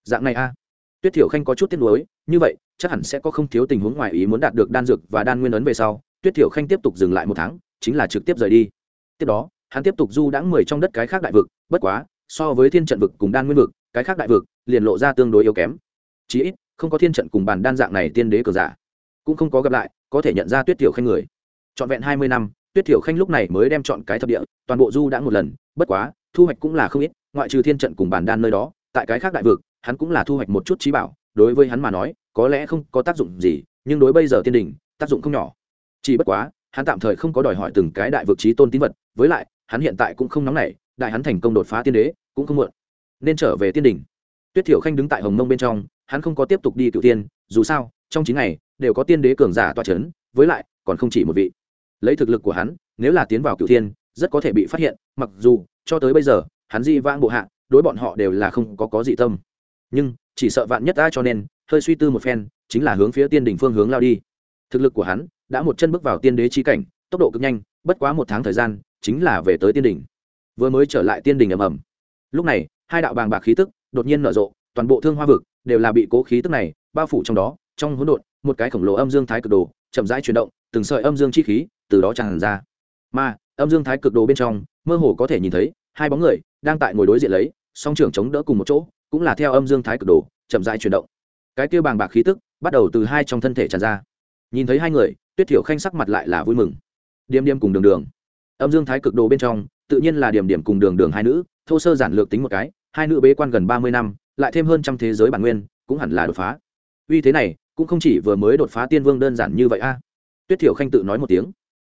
Dạng này a. Tuyết thiểu khanh có chút tiếc nuối, như vậy, chắc hẳn sẽ có không thiếu tình huống ngoài ý muốn đạt được đan dược và đan nguyên ấn về sau, tuyết thiểu khanh tiếp tục dừng lại một tháng, chính là trực tiếp rời đi. Tiếp đó, hắn tiếp tục du đãng mười trong đất cái khác đại vực, bất quá, so với thiên trận vực cùng đan nguyên vực, cái khác đại vực, liền lộ ra tương đối yếu kém. Chí ít không có thiên trận cùng bàn đan dạng này tiên đế cờ giả, cũng không có gặp lại, có thể nhận ra tuyết thiểu khanh người. Trọn vẹn hai mươi năm, tuyết thiểu khanh lúc này mới đem chọn cái thập địa, toàn bộ du đã một lần, bất quá, thu hoạch cũng là không ít, ngoại trừ thiên trận cùng bàn đan nơi đó, tại cái khác đại vực, hắn cũng là thu hoạch một chút trí bảo, đối với hắn mà nói, có lẽ không có tác dụng gì, nhưng đối bây giờ tiên đình tác dụng không nhỏ. Chỉ bất quá, hắn tạm thời không có đòi hỏi từng cái đại vực trí tôn tín vật, với lại, hắn hiện tại cũng không nóng nảy, đại hắn thành công đột phá tiên đế, cũng không muộn, nên trở về tiên đình tuyết thiểu khanh đứng tại hồng mông bên trong hắn không có tiếp tục đi cựu tiên dù sao, trong chín ngày, đều có tiên đế cường giả toa c h ấ n với lại, còn không chỉ một vị. Lấy thực lực của hắn, nếu là tiến vào cựu thiên, rất có thể bị phát hiện, mặc dù, cho tới bây giờ, hắn di vãng bộ hạ, đối bọn họ đều là không có có dị tâm. Nhưng, chỉ sợ vạn nhất ta cho nên, hơi suy tư một phen, chính là hướng phía tiên đỉnh phương hướng lao đi. Thực lực của hắn, đã một chân bước vào tiên đế chi cảnh, tốc độ cực nhanh, bất quá một tháng thời gian, chính là về tới tiên đỉnh. Vừa mới trở lại tiên đỉnh ầm ầm. Lúc này, hai đạo bàng bạc khí tức, đột nhiên nở rộ, toàn bộ thương hoa vực đều là bị cố khí tức này bao phủ trong đó, trong hỗn độn, một cái khổng lồ âm dương thái cực đồ chậm rãi chuyển động, từng sợi âm dương chi khí từ đó tràn ra. Mà, âm dương thái cực đồ bên trong, mơ hồ có thể nhìn thấy hai bóng người đang tại ngồi đối diện lấy, song trưởng chống đỡ cùng một chỗ, cũng là theo âm dương thái cực đồ chậm rãi chuyển động. Cái kia bàng bạc khí tức bắt đầu từ hai trong thân thể tràn ra. Nhìn thấy hai người, tuyết thiểu khanh sắc mặt lại là vui mừng. Điềm điềm cùng đường đường. Âm dương thái cực đồ bên trong, tự nhiên là điểm điểm cùng đường đường hai nữ, thô sơ giản lược tính một cái, hai nữ bế quan gần ba mươi năm lại thêm hơn trăm thế giới bản nguyên, cũng hẳn là đột phá. Uy thế này, cũng không chỉ vừa mới đột phá tiên vương đơn giản như vậy a. Tuyết thiểu khanh tự nói một tiếng.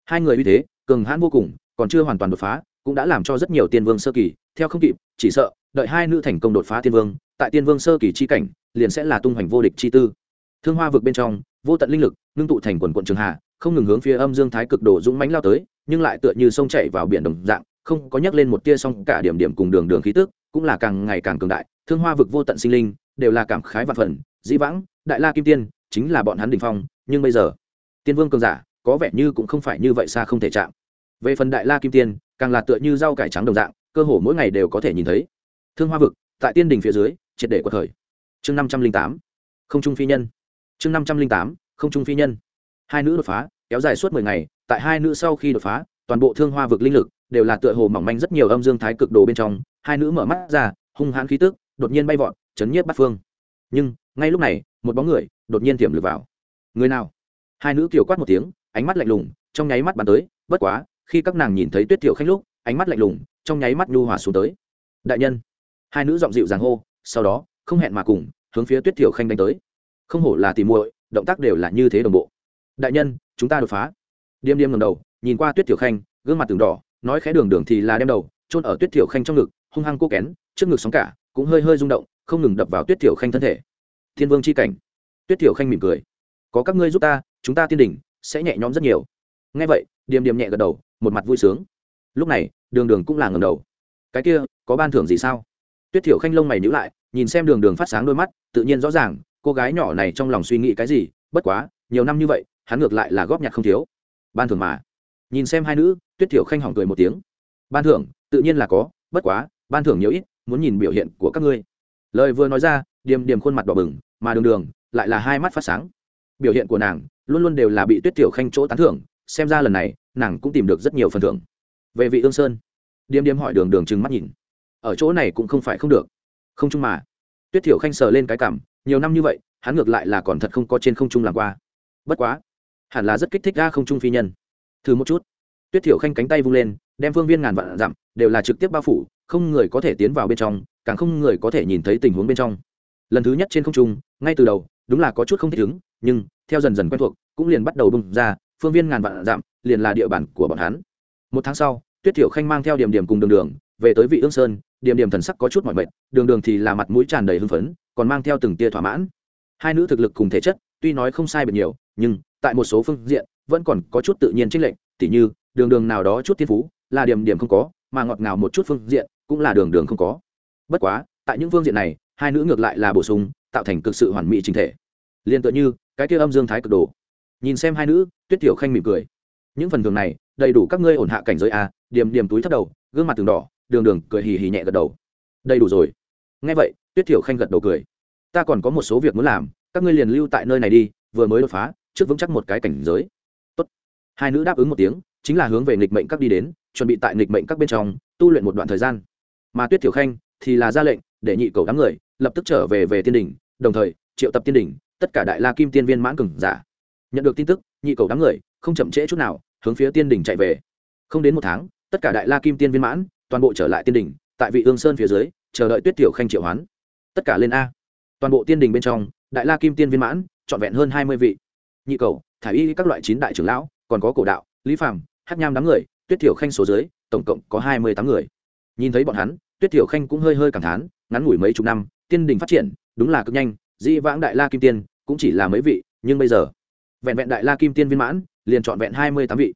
Hai người uy thế, cường hãn vô cùng, còn chưa hoàn toàn đột phá, cũng đã làm cho rất nhiều tiên vương sơ kỳ. Theo không kịp, chỉ sợ, đợi hai nữ thành công đột phá tiên vương, tại tiên vương sơ kỳ chi cảnh, liền sẽ là tung hoành vô địch chi tư. Thương hoa vực bên trong, vô tận linh lực, ngưng tụ thành quần quận trường hạ, không ngừng hướng phía âm dương thái cực đồ dũng mãnh lao tới, nhưng lại tựa như sông chảy vào biển đồng dạng, không có nhắc lên một tia song cả điểm điểm cùng đường đường khí tức, cũng là càng ngày càng cường đại thương hoa vực vô tận sinh linh đều là cảm khái vạn phần, dĩ vãng, đại la kim tiên chính là bọn hắn đình phong, nhưng bây giờ, tiên vương cường giả có vẻ như cũng không phải như vậy xa không thể chạm. Về phần đại la kim tiên, càng là tựa như rau cải trắng đồng dạng, cơ hồ mỗi ngày đều có thể nhìn thấy. Thương hoa vực, tại tiên đình phía dưới, triệt để của thời chương năm trăm linh tám, không trung phi nhân. Chương năm trăm linh tám, không trung phi nhân. Hai nữ đột phá, kéo dài suốt mười ngày, tại hai nữ sau khi đột phá, toàn bộ thương hoa vực linh lực đều là tựa hồ mỏng manh rất nhiều âm dương thái cực đồ bên trong, hai nữ mở mắt ra, hung hãn khí tức đột nhiên bay vọt, chấn nhiếp bắt phương. Nhưng, ngay lúc này, một bóng người đột nhiên tiềm lực vào. Người nào? Hai nữ kiều quát một tiếng, ánh mắt lạnh lùng, trong nháy mắt bắn tới, bất quá, khi các nàng nhìn thấy tuyết tiểu khanh lúc, ánh mắt lạnh lùng, trong nháy mắt nhu hòa xuống tới. Đại nhân, hai nữ giọng dịu dàng hô, sau đó, không hẹn mà cùng, hướng phía tuyết tiểu khanh đánh tới. Không hổ là tìm muội, động tác đều là như thế đồng bộ. Đại nhân, chúng ta đột phá. Điềm điềm ngầm đầu, nhìn qua tuyết tiểu khanh, gương mặt từng đỏ, nói khẽ đường đường thì là đem đầu trôn ở tuyết tiểu khanh trong ngực, hung hăng cô kén, trước ngực sóng cả cũng hơi hơi rung động, không ngừng đập vào tuyết tiểu khanh thân thể. Thiên vương c h i cảnh. Tuyết tiểu khanh mỉm cười. Có các ngươi giúp ta, chúng ta tiên đình sẽ nhẹ nhõm rất nhiều. Ngay vậy, điềm điềm nhẹ gật đầu, một mặt vui sướng. Lúc này, đường đường cũng là ngầm đầu. Cái kia, có ban thưởng gì sao? Tuyết tiểu khanh lông mày nhữ lại, nhìn xem đường đường phát sáng đôi mắt, tự nhiên rõ ràng, cô gái nhỏ này trong lòng suy nghĩ cái gì, bất quá, nhiều năm như vậy, hắn ngược lại là góp nhặt không thiếu. Ban thưởng mà. Nhìn xem hai nữ, tuyết tiểu khanh hỏng cười một tiếng. Ban thưởng, tự nhiên là có, bất quá, ban thưởng nhiều ít muốn nhìn biểu hiện của các ngươi. Lời vừa nói ra, điềm điềm khuôn mặt đỏ bừng, mà đường đường lại là hai mắt phát sáng. Biểu hiện của nàng luôn luôn đều là bị tuyết tiểu khanh chỗ tán thưởng, xem ra lần này, nàng cũng tìm được rất nhiều phần thưởng. Về vị ương sơn, điềm điềm hỏi đường đường trừng mắt nhìn. Ở chỗ này cũng không phải không được. Không chung mà. Tuyết tiểu khanh sờ lên cái cảm, nhiều năm như vậy, hắn ngược lại là còn thật không có trên không trung làm qua. Bất quá, hẳn là rất kích thích ra không trung phi nhân. Thử một chút. Tuyết tiểu khanh cánh tay vung lên, đem phương viên ngàn vạn dặm đều là trực tiếp bao phủ không người có thể tiến vào bên trong, càng không người có thể nhìn thấy tình huống bên trong. Lần thứ nhất trên không trung, ngay từ đầu, đúng là có chút không thích ứng, nhưng, theo dần dần quen thuộc, cũng liền bắt đầu bung ra, phương viên ngàn vạn dặm, liền là địa bàn của bọn hắn. Một tháng sau, tuyết thiểu khanh mang theo điểm điểm cùng đường đường, về tới vị ương sơn, điểm điểm thần sắc có chút mọi mệt, đường đường thì là mặt mũi tràn đầy hưng phấn, còn mang theo từng tia thỏa mãn. Hai nữ thực lực cùng thể chất, tuy nói không sai biệt nhiều, nhưng, tại một số phương diện, vẫn còn có chút tự nhiên trích lệnh tỉ như, đường đường nào đó chút thiên phú, là điểm điểm không có, mà ngọt ngào một chút phương diện cũng là đường đường không có. Bất quá, tại những phương diện này, hai nữ ngược lại là bổ sung, tạo thành cực sự hoàn mỹ trình thể. Liền tựa như, cái kia âm dương thái cực đồ. Nhìn xem hai nữ, tuyết tiểu khanh mỉm cười. Những phần thường này, đầy đủ các ngươi ổn hạ cảnh giới a, điểm điểm túi thấp đầu, gương mặt từng đỏ, đường đường cười hì hì nhẹ gật đầu. Đầy đủ rồi. Nghe vậy, tuyết tiểu khanh gật đầu cười. Ta còn có một số việc muốn làm, các ngươi liền lưu tại nơi này đi, vừa mới đột phá, trước vững chắc một cái cảnh giới. Tốt. hai nữ đáp ứng một tiếng, chính là hướng về nghịch mệnh các đi đến, chuẩn bị tại nghịch mệnh các bên trong, tu luyện một đoạn thời gian mà tuyết thiểu khanh thì là ra lệnh để nhị cầu đám người lập tức trở về về tiên đỉnh, đồng thời triệu tập tiên đỉnh, tất cả đại la kim tiên viên mãn cường giả. Nhận được tin tức, nhị cầu đám người không chậm trễ chút nào, hướng phía tiên đỉnh chạy về. Không đến một tháng, tất cả đại la kim tiên viên mãn toàn bộ trở lại tiên đỉnh, tại vị ương sơn phía dưới, chờ đợi tuyết tiểu khanh triệu hoán. Tất cả lên a. Toàn bộ tiên đình bên trong, đại la kim tiên viên mãn trọn vẹn hơn hai mươi vị. Nhị cầu thả y, các loại chín đại trưởng lão, còn có cổ đạo, lý phàm hát nham đám người, tuyết thiểu khanh số dưới, tổng cộng có hai mươi tám người. Nhìn thấy bọn hắn tuyết tiểu khanh cũng hơi hơi cảm thán, ngắn ngủi mấy chục năm, tiên đình phát triển, đúng là cực nhanh di vãng đại la kim tiên cũng chỉ là mấy vị, nhưng bây giờ, vẹn vẹn đại la kim tiên viên mãn, liền trọn vẹn hai mươi tám vị.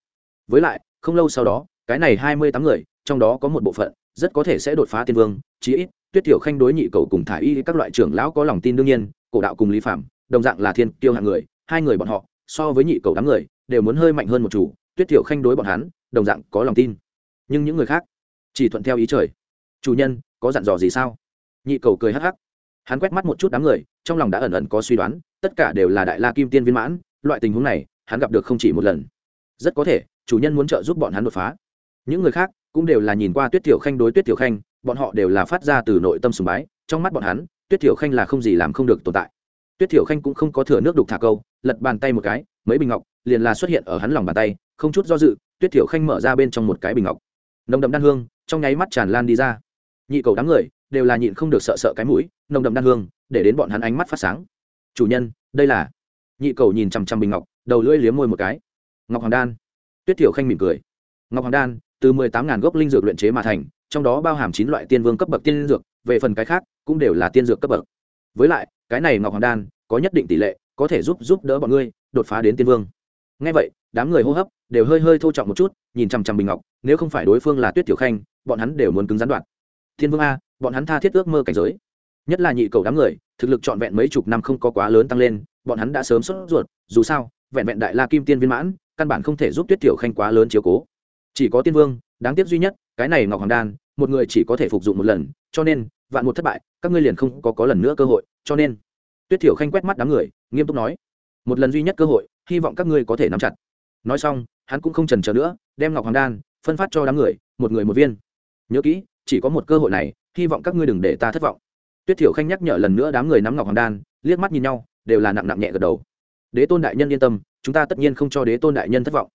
Với lại, không lâu sau đó, cái này hai mươi tám người, trong đó có một bộ phận, rất có thể sẽ đột phá tiên vương, chí ít, tuyết tiểu khanh đối nhị cầu cùng thả y, các loại trưởng lão có lòng tin đương nhiên, cổ đạo cùng lý phạm đồng dạng là thiên tiêu hạng người, hai người bọn họ, so với nhị cầu đám người, đều muốn hơi mạnh hơn một chủ, tuyết tiểu khanh đối bọn hắn, đồng dạng có lòng tin. Nhưng những người khác, chỉ thuận theo ý trời chủ nhân, có dặn dò gì sao? Nhị cầu cười hắc hắc. Hắn quét mắt một chút đám người, trong lòng đã ẩn ẩn có suy đoán, tất cả đều là đại la kim tiên viên mãn, loại tình huống này, hắn gặp được không chỉ một lần. Rất có thể, chủ nhân muốn trợ giúp bọn hắn đột phá. Những người khác cũng đều là nhìn qua tuyết tiểu khanh đối tuyết tiểu khanh, bọn họ đều là phát ra từ nội tâm sùng bái, trong mắt bọn hắn, tuyết tiểu khanh là không gì làm không được tồn tại. Tuyết tiểu khanh cũng không có thừa nước đục thả câu, lật bàn tay một cái, mấy bình ngọc liền là xuất hiện ở hắn lòng bàn tay, không chút do dự, tuyết tiểu khanh mở ra bên trong một cái bình ngọc. Nồng đậm đan hương, trong nháy mắt tràn lan đi ra nhị cầu đám người đều là nhịn không được sợ sợ cái mũi, nồng đậm đan hương, để đến bọn hắn ánh mắt phát sáng. Chủ nhân, đây là. Nhị cầu nhìn chằm chằm bình ngọc, đầu lưỡi liếm môi một cái. Ngọc hoàng đan. Tuyết tiểu khanh mỉm cười. Ngọc hoàng đan, từ mười tám ngàn gốc linh dược luyện chế mà thành, trong đó bao hàm chín loại tiên vương cấp bậc tiên dược, về phần cái khác, cũng đều là tiên dược cấp bậc. Với lại, cái này ngọc hoàng đan, có nhất định tỷ lệ, có thể giúp giúp đỡ bọn ngươi, đột phá đến tiên vương. Ngay vậy, đám người hô hấp đều hơi hơi thô trọng một chút, nhìn chằm chằm bình ngọc, nếu không phải đối phương là tuyết tiểu khanh, bọn hắn đều muốn cứng gián đoạn thiên vương a, bọn hắn tha thiết ước mơ cảnh giới. Nhất là nhị cầu đám người, thực lực trọn vẹn mấy chục năm không có quá lớn tăng lên, bọn hắn đã sớm sốt ruột, dù sao, vẹn vẹn đại la kim tiên viên mãn, căn bản không thể giúp tuyết tiểu khanh quá lớn chiếu cố. Chỉ có tiên vương, đáng tiếc duy nhất, cái này ngọc hoàng đan, một người chỉ có thể phục dụng một lần, cho nên, vạn một thất bại, các ngươi liền không có có lần nữa cơ hội, cho nên, tuyết tiểu khanh quét mắt đám người, nghiêm túc nói, một lần duy nhất cơ hội, hy vọng các ngươi có thể nắm chặt. Nói xong, hắn cũng không trần trờ nữa, đem ngọc hoàng đan phân phát cho đám người, một người một viên. Nhớ kỹ chỉ có một cơ hội này, hy vọng các ngươi đừng để ta thất vọng. Tuyết thiểu khanh nhắc nhở lần nữa đám người nắm ngọc hoàng đan, liếc mắt nhìn nhau, đều là nặng nặng nhẹ gật đầu. Đế tôn đại nhân yên tâm, chúng ta tất nhiên không cho đế tôn đại nhân thất vọng.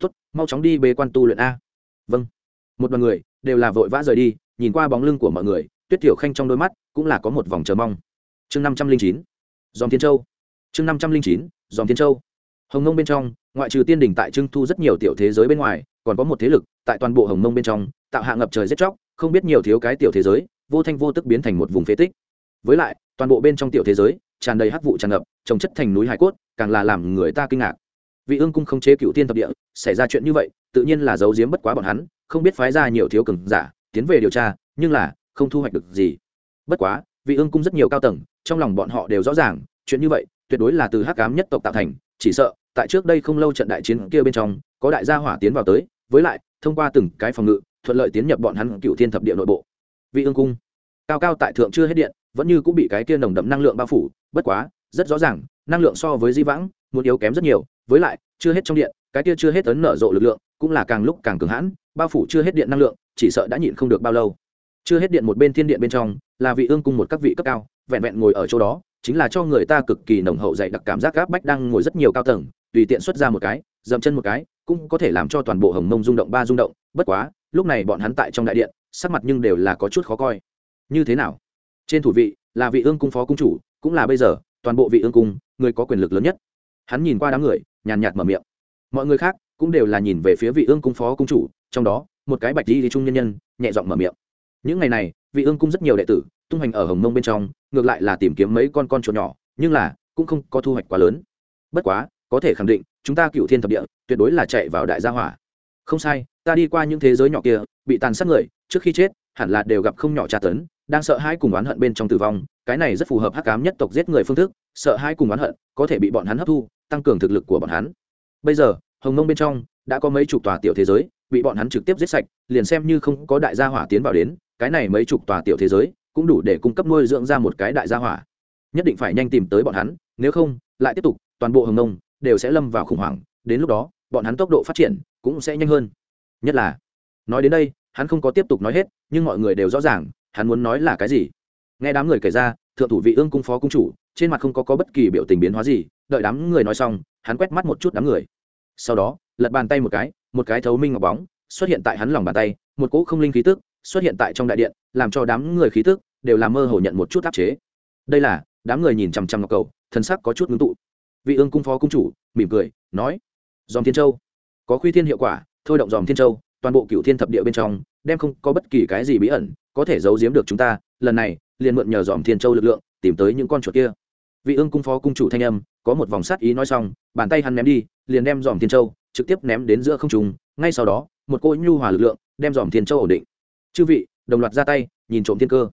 Tốt, mau chóng đi bê quan tu luyện a. Vâng. Một đoàn người đều là vội vã rời đi, nhìn qua bóng lưng của mọi người, tuyết tiểu khanh trong đôi mắt cũng là có một vòng chờ mong. Chương năm trăm linh chín dòm thiên châu. Chương năm trăm linh chín dòm thiên châu. Hồng nông bên trong, ngoại trừ tiên đình tại trưng thu rất nhiều tiểu thế giới bên ngoài, còn có một thế lực tại toàn bộ hồng nông bên trong, tạo hạ ngập trời giết chóc không biết nhiều thiếu cái tiểu thế giới, vô thanh vô tức biến thành một vùng phế tích. Với lại, toàn bộ bên trong tiểu thế giới, tràn đầy hắc vụ tràn ngập, trồng chất thành núi hải cốt, càng là làm người ta kinh ngạc. Vị ương cung không chế cựu tiên thập địa, xảy ra chuyện như vậy, tự nhiên là giấu giếm bất quá bọn hắn, không biết phái ra nhiều thiếu cường giả, tiến về điều tra, nhưng là, không thu hoạch được gì. Bất quá, vị ương cung rất nhiều cao tầng, trong lòng bọn họ đều rõ ràng, chuyện như vậy, tuyệt đối là từ hắc cám nhất tộc tạo thành, chỉ sợ, tại trước đây không lâu trận đại chiến kia bên trong, có đại gia hỏa tiến vào tới, với lại, thông qua từng cái phòng ngự thuận lợi tiến nhập bọn hắn cựu thiên thập địa nội bộ. Vị ương cung, cao cao tại thượng chưa hết điện, vẫn như cũng bị cái kia nồng đậm năng lượng bao phủ, bất quá, rất rõ ràng, năng lượng so với di vãng, muốn yếu kém rất nhiều, với lại, chưa hết trong điện, cái kia chưa hết ấn nở rộ lực lượng, cũng là càng lúc càng cường hãn, bao phủ chưa hết điện năng lượng, chỉ sợ đã nhịn không được bao lâu. Chưa hết điện một bên thiên điện bên trong, là vị ương cung một các vị cấp cao, vẹn vẹn ngồi ở chỗ đó, chính là cho người ta cực kỳ nồng hậu dạy đặc cảm giác gáp bách đang ngồi rất nhiều cao tầng, tùy tiện xuất ra một cái, dậm chân một cái, cũng có thể làm cho toàn bộ hồng mông rung động ba rung động, bất quá lúc này bọn hắn tại trong đại điện, sắc mặt nhưng đều là có chút khó coi. Như thế nào? Trên thủ vị là vị ương cung phó cung chủ, cũng là bây giờ, toàn bộ vị ương cung, người có quyền lực lớn nhất. Hắn nhìn qua đám người, nhàn nhạt mở miệng. Mọi người khác cũng đều là nhìn về phía vị ương cung phó cung chủ, trong đó, một cái bạch di trung nhân nhân, nhẹ giọng mở miệng. Những ngày này, vị ương cung rất nhiều đệ tử, tung hành ở hồng mông bên trong, ngược lại là tìm kiếm mấy con con chuột nhỏ, nhưng là, cũng không có thu hoạch quá lớn. Bất quá, có thể khẳng định, chúng ta cựu thiên thập địa, tuyệt đối là chạy vào đại gia hỏa. Không sai ta đi qua những thế giới nhỏ kia, bị tàn sát người, trước khi chết, hẳn là đều gặp không nhỏ tra tấn, đang sợ hãi cùng oán hận bên trong tử vong, cái này rất phù hợp hắc cám nhất tộc giết người phương thức, sợ hãi cùng oán hận có thể bị bọn hắn hấp thu, tăng cường thực lực của bọn hắn. Bây giờ, hồng mông bên trong đã có mấy chục tòa tiểu thế giới, bị bọn hắn trực tiếp giết sạch, liền xem như không có đại gia hỏa tiến vào đến, cái này mấy chục tòa tiểu thế giới cũng đủ để cung cấp nuôi dưỡng ra một cái đại gia hỏa. Nhất định phải nhanh tìm tới bọn hắn, nếu không, lại tiếp tục, toàn bộ hồng nông đều sẽ lâm vào khủng hoảng, đến lúc đó, bọn hắn tốc độ phát triển cũng sẽ nhanh hơn nhất là nói đến đây hắn không có tiếp tục nói hết nhưng mọi người đều rõ ràng hắn muốn nói là cái gì. Nghe đám người kể ra thượng thủ vị ương cung phó cung chủ trên mặt không có, có bất kỳ biểu tình biến hóa gì đợi đám người nói xong hắn quét mắt một chút đám người. Sau đó lật bàn tay một cái một cái thấu minh ngọc bóng xuất hiện tại hắn lòng bàn tay một cỗ không linh khí tức xuất hiện tại trong đại điện làm cho đám người khí tức đều làm mơ hồ nhận một chút áp chế. Đây là đám người nhìn chằm chằm ngọc cầu thân sắc có chút ngưng tụ. Vị ương cung phó cung chủ mỉm cười nói dòm thiên châu có khuy thiên hiệu quả thôi động dòm thiên châu, toàn bộ cựu thiên thập địa bên trong, đem không có bất kỳ cái gì bí ẩn có thể giấu giếm được chúng ta, lần này, liền mượn nhờ dòm thiên châu lực lượng, tìm tới những con chuột kia. Vị ương cung phó cung chủ thanh âm, có một vòng sát ý nói xong, bàn tay hắn ném đi, liền đem dòm thiên châu trực tiếp ném đến giữa không trùng ngay sau đó, một cô nhu hòa lực lượng đem dòm thiên châu ổn định. Chư vị, đồng loạt ra tay, nhìn trộm thiên cơ.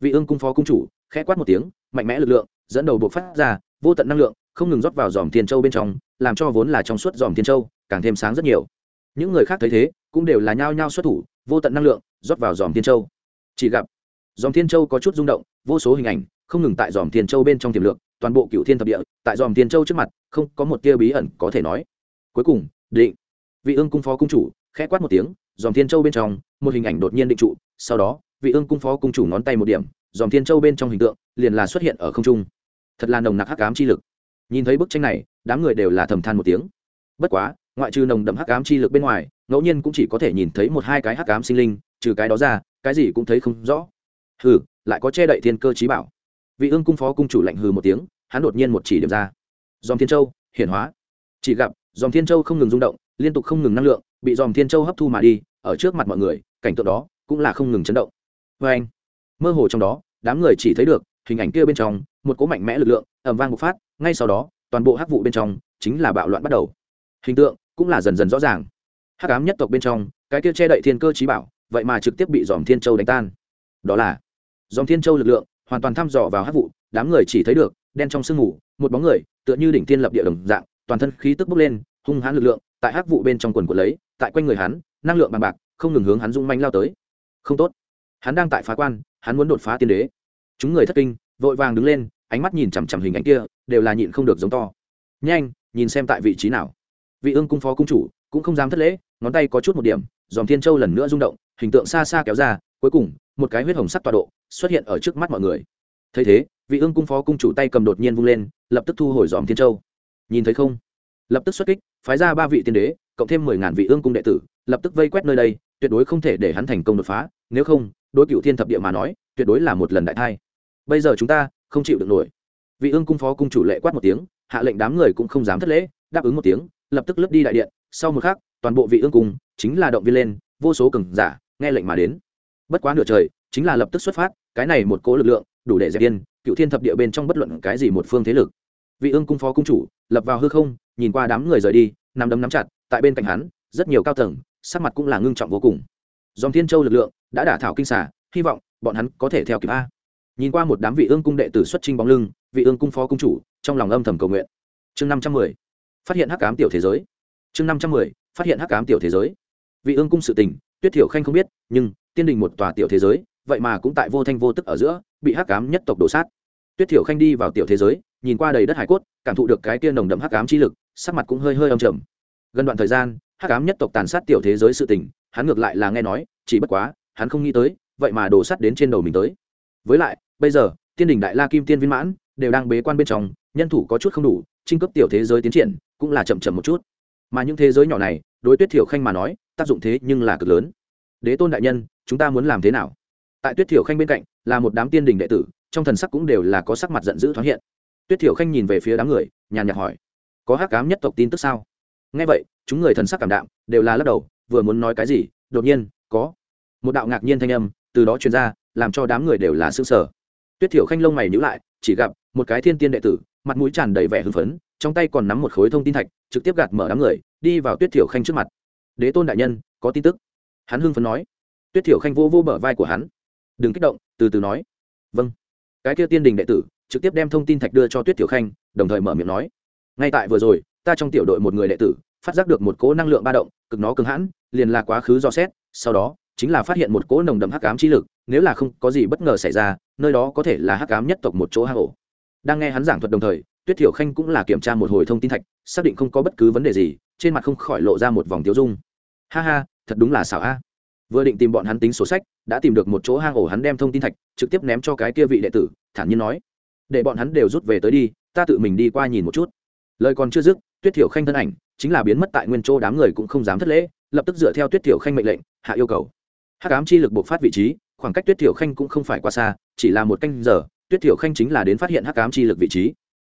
Vị ương cung phó cung chủ, khẽ quát một tiếng, mạnh mẽ lực lượng, dẫn đầu buộc phát ra, vô tận năng lượng, không ngừng rót vào dòm thiên châu bên trong, làm cho vốn là trong suốt dòm thiên châu, càng thêm sáng rất nhiều những người khác thấy thế, cũng đều là nhao nhao xuất thủ, vô tận năng lượng, rót vào dòm thiên châu. Chỉ gặp, dòm thiên châu có chút rung động, vô số hình ảnh, không ngừng tại dòm thiên châu bên trong tiềm lượng toàn bộ cựu thiên thập địa, tại dòm thiên châu trước mặt, không có một tia bí ẩn có thể nói. Cuối cùng, định, vị ương cung phó cung chủ, khẽ quát một tiếng, dòm thiên châu bên trong, một hình ảnh đột nhiên định trụ, sau đó, vị ương cung phó cung chủ ngón tay một điểm, dòm thiên châu bên trong hình tượng, liền là xuất hiện ở không trung. Thật là nồng nặc hắc ám chi lực. Nhìn thấy bức tranh này, đám người đều là thầm than một tiếng. Bất quá ngoại trừ nồng đậm hắc ám chi lực bên ngoài, ngẫu nhiên cũng chỉ có thể nhìn thấy một hai cái hắc ám sinh linh, trừ cái đó ra, cái gì cũng thấy không rõ. Hừ, lại có che đậy thiên cơ trí bảo. Vị ương cung phó cung chủ lạnh hừ một tiếng, hắn đột nhiên một chỉ điểm ra. Dòm thiên châu, hiển hóa. Chỉ gặp, dòm thiên châu không ngừng rung động, liên tục không ngừng năng lượng, bị dòm thiên châu hấp thu mà đi, ở trước mặt mọi người, cảnh tượng đó cũng là không ngừng chấn động. Vê anh, mơ hồ trong đó, đám người chỉ thấy được, hình ảnh kia bên trong, một cỗ mạnh mẽ lực lượng ẩm vang bộc phát, ngay sau đó, toàn bộ hắc vụ bên trong, chính là bạo loạn bắt đầu. Hình tượng cũng là dần dần rõ ràng. Hắc ám nhất tộc bên trong, cái kia che đậy thiên cơ trí bảo, vậy mà trực tiếp bị dòm thiên châu đánh tan. Đó là dòm thiên châu lực lượng, hoàn toàn thăm dò vào hắc vụ, đám người chỉ thấy được, đen trong sương mù, một bóng người, tựa như đỉnh thiên lập địa đồng dạng, toàn thân khí tức bốc lên, hung hãn lực lượng, tại hắc vụ bên trong quần của lấy, tại quanh người hắn, năng lượng bằng bạc, không ngừng hướng hắn dung manh lao tới. Không tốt. Hắn đang tại phá quan, hắn muốn đột phá tiên đế. Chúng người thất kinh, vội vàng đứng lên, ánh mắt nhìn chằm chằm hình ảnh kia, đều là nhịn không được giống to. Nhanh, nhìn xem tại vị trí nào vị ương cung phó cung chủ cũng không dám thất lễ, ngón tay có chút một điểm, dòm thiên châu lần nữa rung động, hình tượng xa xa kéo ra, cuối cùng, một cái huyết hồng sắc tọa độ xuất hiện ở trước mắt mọi người. Thấy thế, vị ương cung phó cung chủ tay cầm đột nhiên vung lên, lập tức thu hồi dòm thiên châu. Nhìn thấy không? Lập tức xuất kích, phái ra ba vị tiên đế, cộng thêm mười ngàn vị ương cung đệ tử, lập tức vây quét nơi đây, tuyệt đối không thể để hắn thành công đột phá, nếu không, đối cựu thiên thập địa mà nói, tuyệt đối là một lần đại thai. Bây giờ chúng ta không chịu được nổi. Vị ương cung phó cung chủ lệ quát một tiếng, hạ lệnh đám người cũng không dám thất lễ, đáp ứng một tiếng lập tức lướt đi đại điện, sau một khắc, toàn bộ vị ương cung chính là động viên lên, vô số cường giả nghe lệnh mà đến. Bất quá nửa trời, chính là lập tức xuất phát, cái này một cố lực lượng đủ để dẹp yên cựu thiên thập địa bên trong bất luận cái gì một phương thế lực. Vị ương cung phó cung chủ lập vào hư không, nhìn qua đám người rời đi nằm đấm nắm chặt, tại bên cạnh hắn, rất nhiều cao tầng, sắc mặt cũng là ngưng trọng vô cùng. Dòng thiên châu lực lượng đã đả thảo kinh xả hy vọng bọn hắn có thể theo kịp a. Nhìn qua một đám vị ương cung đệ tử xuất trinh bóng lưng, vị ương cung phó cung chủ trong lòng âm thầm cầu nguyện. Chương năm trăm mười phát hiện hắc cám tiểu thế giới. Chương năm trăm mười, phát hiện hắc cám tiểu thế giới. Vị ương cung sự tình, tuyết thiểu khanh không biết, nhưng, tiên đình một tòa tiểu thế giới, vậy mà cũng tại vô thanh vô tức ở giữa, bị hắc cám nhất tộc đổ sát. Tuyết thiểu khanh đi vào tiểu thế giới, nhìn qua đầy đất hải cốt, cảm thụ được cái kia nồng đậm hắc cám chi lực, sắc mặt cũng hơi hơi âm trầm. Gần đoạn thời gian, hắc cám nhất tộc tàn sát tiểu thế giới sự tình, hắn ngược lại là nghe nói, chỉ bất quá, hắn không nghĩ tới, vậy mà đổ sát đến trên đầu mình tới. Với lại, bây giờ, tiên đình đại la kim tiên viên mãn, đều đang bế quan bên trong, nhân thủ có chút không đủ trinh cấp tiểu thế giới tiến triển cũng là chậm chậm một chút. Mà những thế giới nhỏ này, đối tuyết thiểu khanh mà nói, tác dụng thế nhưng là cực lớn. Đế tôn đại nhân, chúng ta muốn làm thế nào? Tại tuyết thiểu khanh bên cạnh, là một đám tiên đình đệ tử, trong thần sắc cũng đều là có sắc mặt giận dữ thoáng hiện. Tuyết thiểu khanh nhìn về phía đám người, nhàn nhạt hỏi, có hắc cám nhất tộc tin tức sao? Nghe vậy, chúng người thần sắc cảm đạm, đều là lắc đầu, vừa muốn nói cái gì, đột nhiên, có một đạo ngạc nhiên thanh âm từ đó truyền ra, làm cho đám người đều là xương sở tuyết thiểu khanh lông mày nhữ lại, chỉ gặp một cái thiên tiên đệ tử, mặt mũi tràn đầy vẻ hưng phấn trong tay còn nắm một khối thông tin thạch, trực tiếp gạt mở đám người, đi vào tuyết thiểu khanh trước mặt. Đế tôn đại nhân, có tin tức. Hắn hưng phấn nói. Tuyết thiểu khanh vô vô bờ vai của hắn. Đừng kích động, từ từ nói. Vâng. Cái kia tiên đình đệ tử trực tiếp đem thông tin thạch đưa cho tuyết thiểu khanh, đồng thời mở miệng nói. Ngay tại vừa rồi, ta trong tiểu đội một người đệ tử, phát giác được một cỗ năng lượng ba động, cực nó cứng hãn, liền là quá khứ do xét, sau đó chính là phát hiện một cỗ nồng đậm hắc ám chi lực, nếu là không có gì bất ngờ xảy ra, nơi đó có thể là hắc ám nhất tộc một chỗ hang ổ. Đang nghe hắn giảng thuật đồng thời tuyết thiểu khanh cũng là kiểm tra một hồi thông tin thạch, xác định không có bất cứ vấn đề gì, trên mặt không khỏi lộ ra một vòng tiêu dung. Ha ha, thật đúng là xảo a. Vừa định tìm bọn hắn tính sổ sách, đã tìm được một chỗ hang ổ hắn đem thông tin thạch, trực tiếp ném cho cái kia vị đệ tử, thản nhiên nói, để bọn hắn đều rút về tới đi, ta tự mình đi qua nhìn một chút. Lời còn chưa dứt, tuyết thiểu khanh thân ảnh, chính là biến mất tại nguyên chỗ đám người cũng không dám thất lễ, lập tức dựa theo tuyết thiểu khanh mệnh lệnh, hạ yêu cầu. Hắc ám chi lực bộc phát vị trí, khoảng cách tuyết thiểu khanh cũng không phải quá xa, chỉ là một canh giờ, tuyết thiểu khanh chính là đến phát hiện hắc ám chi lực vị trí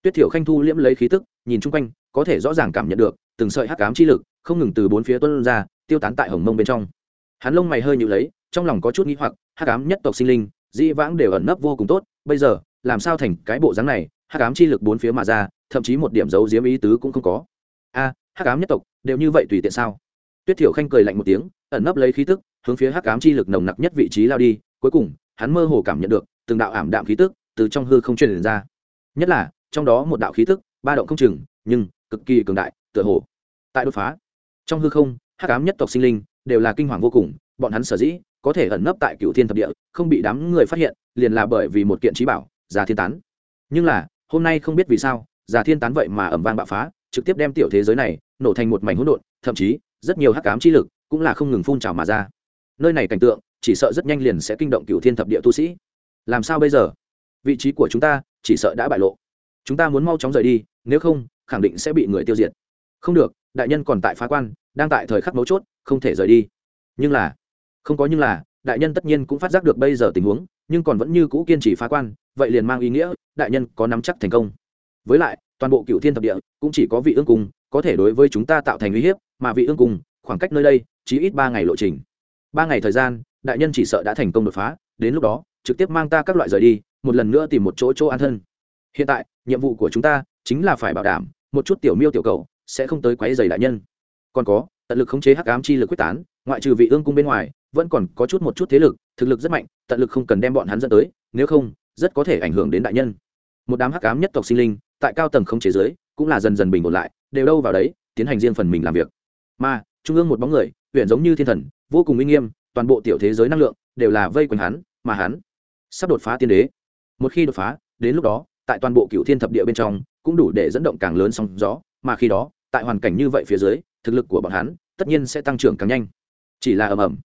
tuyết thiểu khanh thu liễm lấy khí tức, nhìn chung quanh, có thể rõ ràng cảm nhận được, từng sợi hắc ám chi lực, không ngừng từ bốn phía tuân ra, tiêu tán tại hồng mông bên trong. Hắn lông mày hơi nhịu lấy, trong lòng có chút nghĩ hoặc, hắc ám nhất tộc sinh linh, dĩ vãng đều ẩn nấp vô cùng tốt, bây giờ, làm sao thành cái bộ dáng này, hắc ám chi lực bốn phía mà ra, thậm chí một điểm dấu diếm ý tứ cũng không có. A, hắc ám nhất tộc, đều như vậy tùy tiện sao? Tuyết thiểu khanh cười lạnh một tiếng, ẩn nấp lấy khí tức, hướng phía hắc ám chi lực nồng nặc nhất vị trí lao đi, cuối cùng, hắn mơ hồ cảm nhận được, từng đạo ảm đạm khí tức từ trong hư không truyền ra. Nhất là trong đó một đạo khí tức, ba động không chừng, nhưng cực kỳ cường đại, tựa hồ tại đột phá. Trong hư không, hắc ám nhất tộc sinh linh đều là kinh hoàng vô cùng, bọn hắn sở dĩ có thể ẩn nấp tại cựu thiên thập địa, không bị đám người phát hiện, liền là bởi vì một kiện trí bảo, già thiên tán. Nhưng là, hôm nay không biết vì sao, già thiên tán vậy mà ẩm vang bạo phá, trực tiếp đem tiểu thế giới này nổ thành một mảnh hỗn độn, thậm chí rất nhiều hắc ám chi lực cũng là không ngừng phun trào mà ra. Nơi này cảnh tượng, chỉ sợ rất nhanh liền sẽ kinh động cựu thiên thập địa tu sĩ. Làm sao bây giờ? Vị trí của chúng ta, chỉ sợ đã bại lộ chúng ta muốn mau chóng rời đi, nếu không, khẳng định sẽ bị người tiêu diệt. Không được, đại nhân còn tại phá quan, đang tại thời khắc mấu chốt, không thể rời đi. Nhưng là, không có nhưng là, đại nhân tất nhiên cũng phát giác được bây giờ tình huống, nhưng còn vẫn như cũ kiên trì phá quan, vậy liền mang ý nghĩa, đại nhân có nắm chắc thành công. Với lại, toàn bộ cựu thiên thập địa cũng chỉ có vị ương cung, có thể đối với chúng ta tạo thành uy hiếp, mà vị ương cung, khoảng cách nơi đây, chỉ ít ba ngày lộ trình. Ba ngày thời gian, đại nhân chỉ sợ đã thành công đột phá, đến lúc đó, trực tiếp mang ta các loại rời đi, một lần nữa tìm một chỗ chỗ an thân hiện tại, nhiệm vụ của chúng ta chính là phải bảo đảm một chút tiểu miêu tiểu cầu sẽ không tới quấy rầy đại nhân. Còn có, tận lực khống chế hắc ám chi lực quyết tán, ngoại trừ vị ương cung bên ngoài, vẫn còn có chút một chút thế lực, thực lực rất mạnh, tận lực không cần đem bọn hắn dẫn tới, nếu không, rất có thể ảnh hưởng đến đại nhân. Một đám hắc ám nhất tộc sinh linh, tại cao tầng không chế giới, cũng là dần dần bình ổn lại, đều đâu vào đấy, tiến hành riêng phần mình làm việc. Mà, trung ương một bóng người, huyện giống như thiên thần, vô cùng uy nghiêm, toàn bộ tiểu thế giới năng lượng đều là vây quanh hắn, mà hắn sắp đột phá tiên đế. Một khi đột phá, đến lúc đó tại toàn bộ cựu thiên thập địa bên trong, cũng đủ để dẫn động càng lớn sóng gió, mà khi đó, tại hoàn cảnh như vậy phía dưới, thực lực của bọn hắn tất nhiên sẽ tăng trưởng càng nhanh. Chỉ là ầm ầm.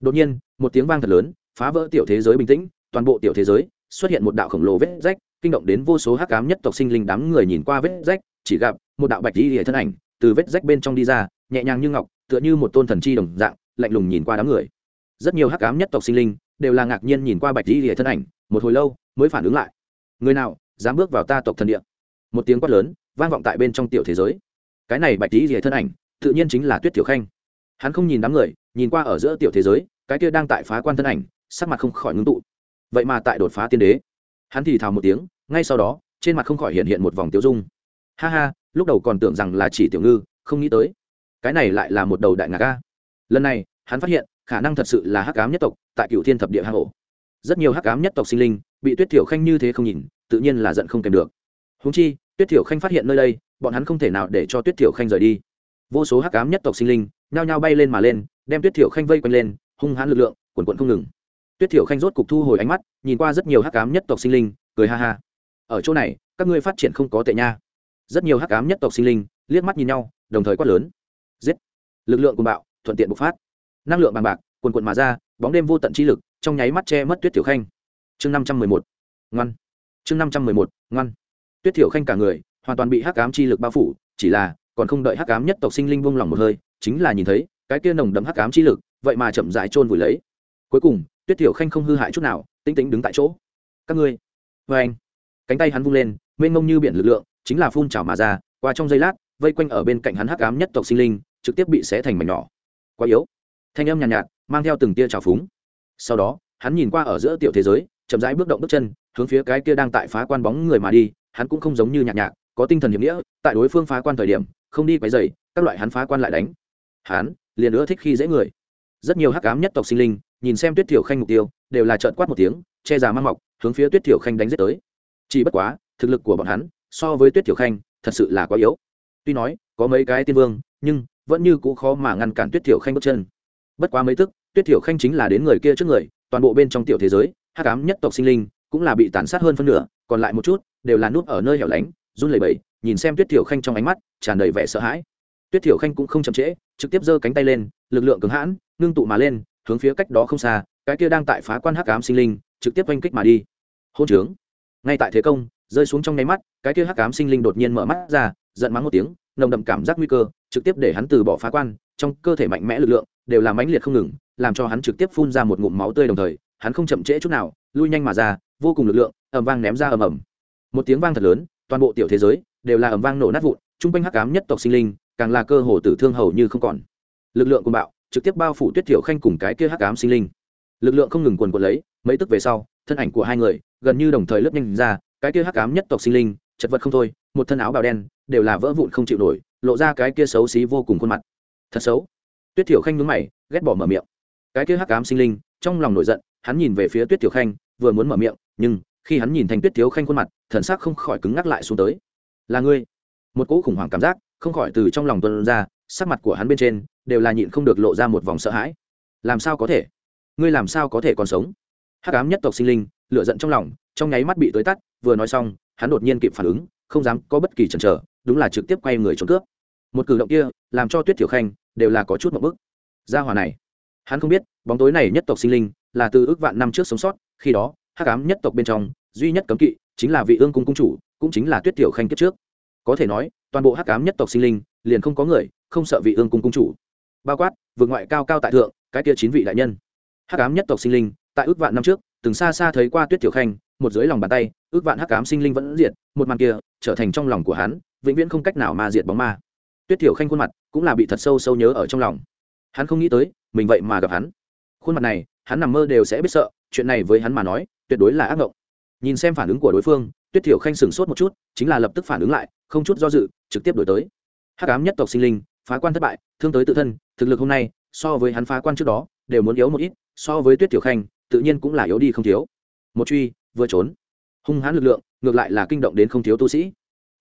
Đột nhiên, một tiếng vang thật lớn, phá vỡ tiểu thế giới bình tĩnh, toàn bộ tiểu thế giới xuất hiện một đạo khổng lồ vết rách, kinh động đến vô số hắc ám nhất tộc sinh linh đám người nhìn qua vết rách, chỉ gặp một đạo bạch đi hệ thân ảnh từ vết rách bên trong đi ra, nhẹ nhàng như ngọc, tựa như một tôn thần chi đồng dạng, lạnh lùng nhìn qua đám người. Rất nhiều hắc ám nhất tộc sinh linh đều là ngạc nhiên nhìn qua bạch đi hệ thân ảnh, một hồi lâu mới phản ứng lại. Người nào dám bước vào ta tộc thần địa. Một tiếng quát lớn, vang vọng tại bên trong tiểu thế giới. Cái này bạch tí hệ thân ảnh, tự nhiên chính là tuyết tiểu khanh. Hắn không nhìn đám người, nhìn qua ở giữa tiểu thế giới, cái kia đang tại phá quan thân ảnh, sắc mặt không khỏi ngưng tụ. Vậy mà tại đột phá tiên đế. Hắn thì thào một tiếng, ngay sau đó, trên mặt không khỏi hiện hiện một vòng tiêu dung. Ha ha, lúc đầu còn tưởng rằng là chỉ tiểu ngư, không nghĩ tới. Cái này lại là một đầu đại ngạc ca lần này, hắn phát hiện, khả năng thật sự là hắc ám nhất tộc tại cựu thiên thập địa hang hổ rất nhiều hắc ám nhất tộc sinh linh, bị tuyết thiểu khanh như thế không nhìn tự nhiên là giận không kèm được. Húng chi, tuyết thiểu khanh phát hiện nơi đây, bọn hắn không thể nào để cho tuyết thiểu khanh rời đi. Vô số hắc ám nhất tộc sinh linh nhao nhao bay lên mà lên, đem tuyết thiểu khanh vây quanh lên, hung hãn lực lượng, quần quận không ngừng. Tuyết thiểu khanh rốt cục thu hồi ánh mắt, nhìn qua rất nhiều hắc ám nhất tộc sinh linh, cười ha ha. Ở chỗ này, các ngươi phát triển không có tệ nha. Rất nhiều hắc ám nhất tộc sinh linh liếc mắt nhìn nhau, đồng thời quát lớn. Giết! Lực lượng cùng bạo, thuận tiện bộc phát. Năng lượng bằng bạc quần quận mà ra, bóng đêm vô tận chi lực, trong nháy mắt che mất tuyết tiểu khanh. Chương năm trăm mười một. Ngoan! Chương năm trăm mười một ngoan. Tuyết tiểu khanh cả người hoàn toàn bị hắc ám chi lực bao phủ chỉ là còn không đợi hắc ám nhất tộc sinh linh buông lỏng một hơi chính là nhìn thấy cái kia nồng đậm hắc ám chi lực vậy mà chậm rãi chôn vùi lấy. Cuối cùng tuyết tiểu khanh không hư hại chút nào tĩnh tĩnh đứng tại chỗ. Các ngươi vê anh. Cánh tay hắn vung lên mênh mông như biển lực lượng chính là phun trào mà ra qua trong giây lát vây quanh ở bên cạnh hắn hắc ám nhất tộc sinh linh trực tiếp bị xé thành mảnh nhỏ. Quá yếu. Thanh âm nhàn nhạt, nhạt mang theo từng tia trào phúng. Sau đó hắn nhìn qua ở giữa tiểu thế giới chậm rãi bước động bước chân, hướng phía cái kia đang tại phá quan bóng người mà đi, hắn cũng không giống như nhạc nhạc, có tinh thần hiểm nghĩa, tại đối phương phá quan thời điểm, không đi quấy dày các loại hắn phá quan lại đánh. Hắn liền nữa thích khi dễ người. Rất nhiều hắc ám nhất tộc sinh linh, nhìn xem tuyết thiểu khanh mục tiêu, đều là trợn quát một tiếng, che già mang mọc, hướng phía tuyết thiểu khanh đánh giết tới. Chỉ bất quá, thực lực của bọn hắn, so với tuyết thiểu khanh, thật sự là quá yếu. Tuy nói, có mấy cái tiên vương, nhưng vẫn như cũ khó mà ngăn cản tuyết thiểu khanh bước chân. Bất quá mấy tức, tuyết thiểu khanh chính là đến người kia trước người, toàn bộ bên trong tiểu thế giới hát cám nhất tộc sinh linh cũng là bị tàn sát hơn phân nửa, còn lại một chút đều là nút ở nơi hẻo lánh, run lẩy bẩy, nhìn xem tuyết thiểu khanh trong ánh mắt tràn đầy vẻ sợ hãi. Tuyết thiểu khanh cũng không chậm trễ, trực tiếp giơ cánh tay lên, lực lượng cứng hãn, ngưng tụ mà lên, hướng phía cách đó không xa, cái kia đang tại phá quan hắc ám sinh linh trực tiếp oanh kích mà đi. Hôn trướng. Ngay tại thế công, rơi xuống trong nháy mắt, cái kia hắc ám sinh linh đột nhiên mở mắt ra, giận mắng một tiếng, nồng đậm cảm giác nguy cơ, trực tiếp để hắn từ bỏ phá quan, trong cơ thể mạnh mẽ lực lượng đều làm mãnh liệt không ngừng, làm cho hắn trực tiếp phun ra một ngụm máu tươi đồng thời hắn không chậm trễ chút nào, lui nhanh mà ra, vô cùng lực lượng, ầm vang ném ra ầm ầm. Một tiếng vang thật lớn, toàn bộ tiểu thế giới đều là ầm vang nổ nát vụn, trung quanh hắc ám nhất tộc sinh linh, càng là cơ hồ tử thương hầu như không còn. Lực lượng của bạo, trực tiếp bao phủ tuyết thiểu khanh cùng cái kia hắc ám sinh linh. Lực lượng không ngừng quần quần lấy, mấy tức về sau, thân ảnh của hai người gần như đồng thời lướt nhanh ra, cái kia hắc ám nhất tộc sinh linh, chật vật không thôi, một thân áo bào đen, đều là vỡ vụn không chịu nổi, lộ ra cái kia xấu xí vô cùng khuôn mặt. Thật xấu. Tuyết thiểu khanh nhướng mày, ghét bỏ mở miệng. Cái kia hắc ám sinh linh, trong lòng nổi giận hắn nhìn về phía tuyết tiểu khanh, vừa muốn mở miệng, nhưng khi hắn nhìn thành tuyết thiếu khanh khuôn mặt, thần sắc không khỏi cứng ngắc lại xuống tới. Là ngươi? Một cỗ khủng hoảng cảm giác không khỏi từ trong lòng tuân ra, sắc mặt của hắn bên trên đều là nhịn không được lộ ra một vòng sợ hãi. Làm sao có thể? Ngươi làm sao có thể còn sống? Hắc ám nhất tộc sinh linh lựa giận trong lòng, trong nháy mắt bị tới tắt, vừa nói xong, hắn đột nhiên kịp phản ứng, không dám có bất kỳ chần chờ, đúng là trực tiếp quay người trốn cướp. Một cử động kia làm cho tuyết thiểu khanh đều là có chút một bức. Gia hòa này, hắn không biết, bóng tối này nhất tộc sinh linh là từ ước vạn năm trước sống sót, khi đó, hắc ám nhất tộc bên trong, duy nhất cấm kỵ chính là vị ương cung cung chủ, cũng chính là tuyết tiểu khanh kiếp trước. Có thể nói, toàn bộ hắc ám nhất tộc sinh linh liền không có người không sợ vị ương cung cung chủ. Bao quát, vượt ngoại cao cao tại thượng, cái kia chín vị đại nhân. Hắc ám nhất tộc sinh linh, tại ước vạn năm trước, từng xa xa thấy qua tuyết tiểu khanh, một dưới lòng bàn tay, ước vạn hắc ám sinh linh vẫn diệt, một màn kia trở thành trong lòng của hắn, vĩnh viễn không cách nào mà diệt bóng ma. Tuyết tiểu khanh khuôn mặt cũng là bị thật sâu sâu nhớ ở trong lòng. Hắn không nghĩ tới, mình vậy mà gặp hắn. Khuôn mặt này hắn nằm mơ đều sẽ biết sợ, chuyện này với hắn mà nói, tuyệt đối là ác mộng nhìn xem phản ứng của đối phương, tuyết thiểu khanh sửng sốt một chút, chính là lập tức phản ứng lại, không chút do dự, trực tiếp đổi tới. Hắc ám nhất tộc sinh linh, phá quan thất bại, thương tới tự thân, thực lực hôm nay, so với hắn phá quan trước đó, đều muốn yếu một ít, so với tuyết tiểu khanh, tự nhiên cũng là yếu đi không thiếu. Một truy, vừa trốn. Hung hãn lực lượng, ngược lại là kinh động đến không thiếu tu sĩ.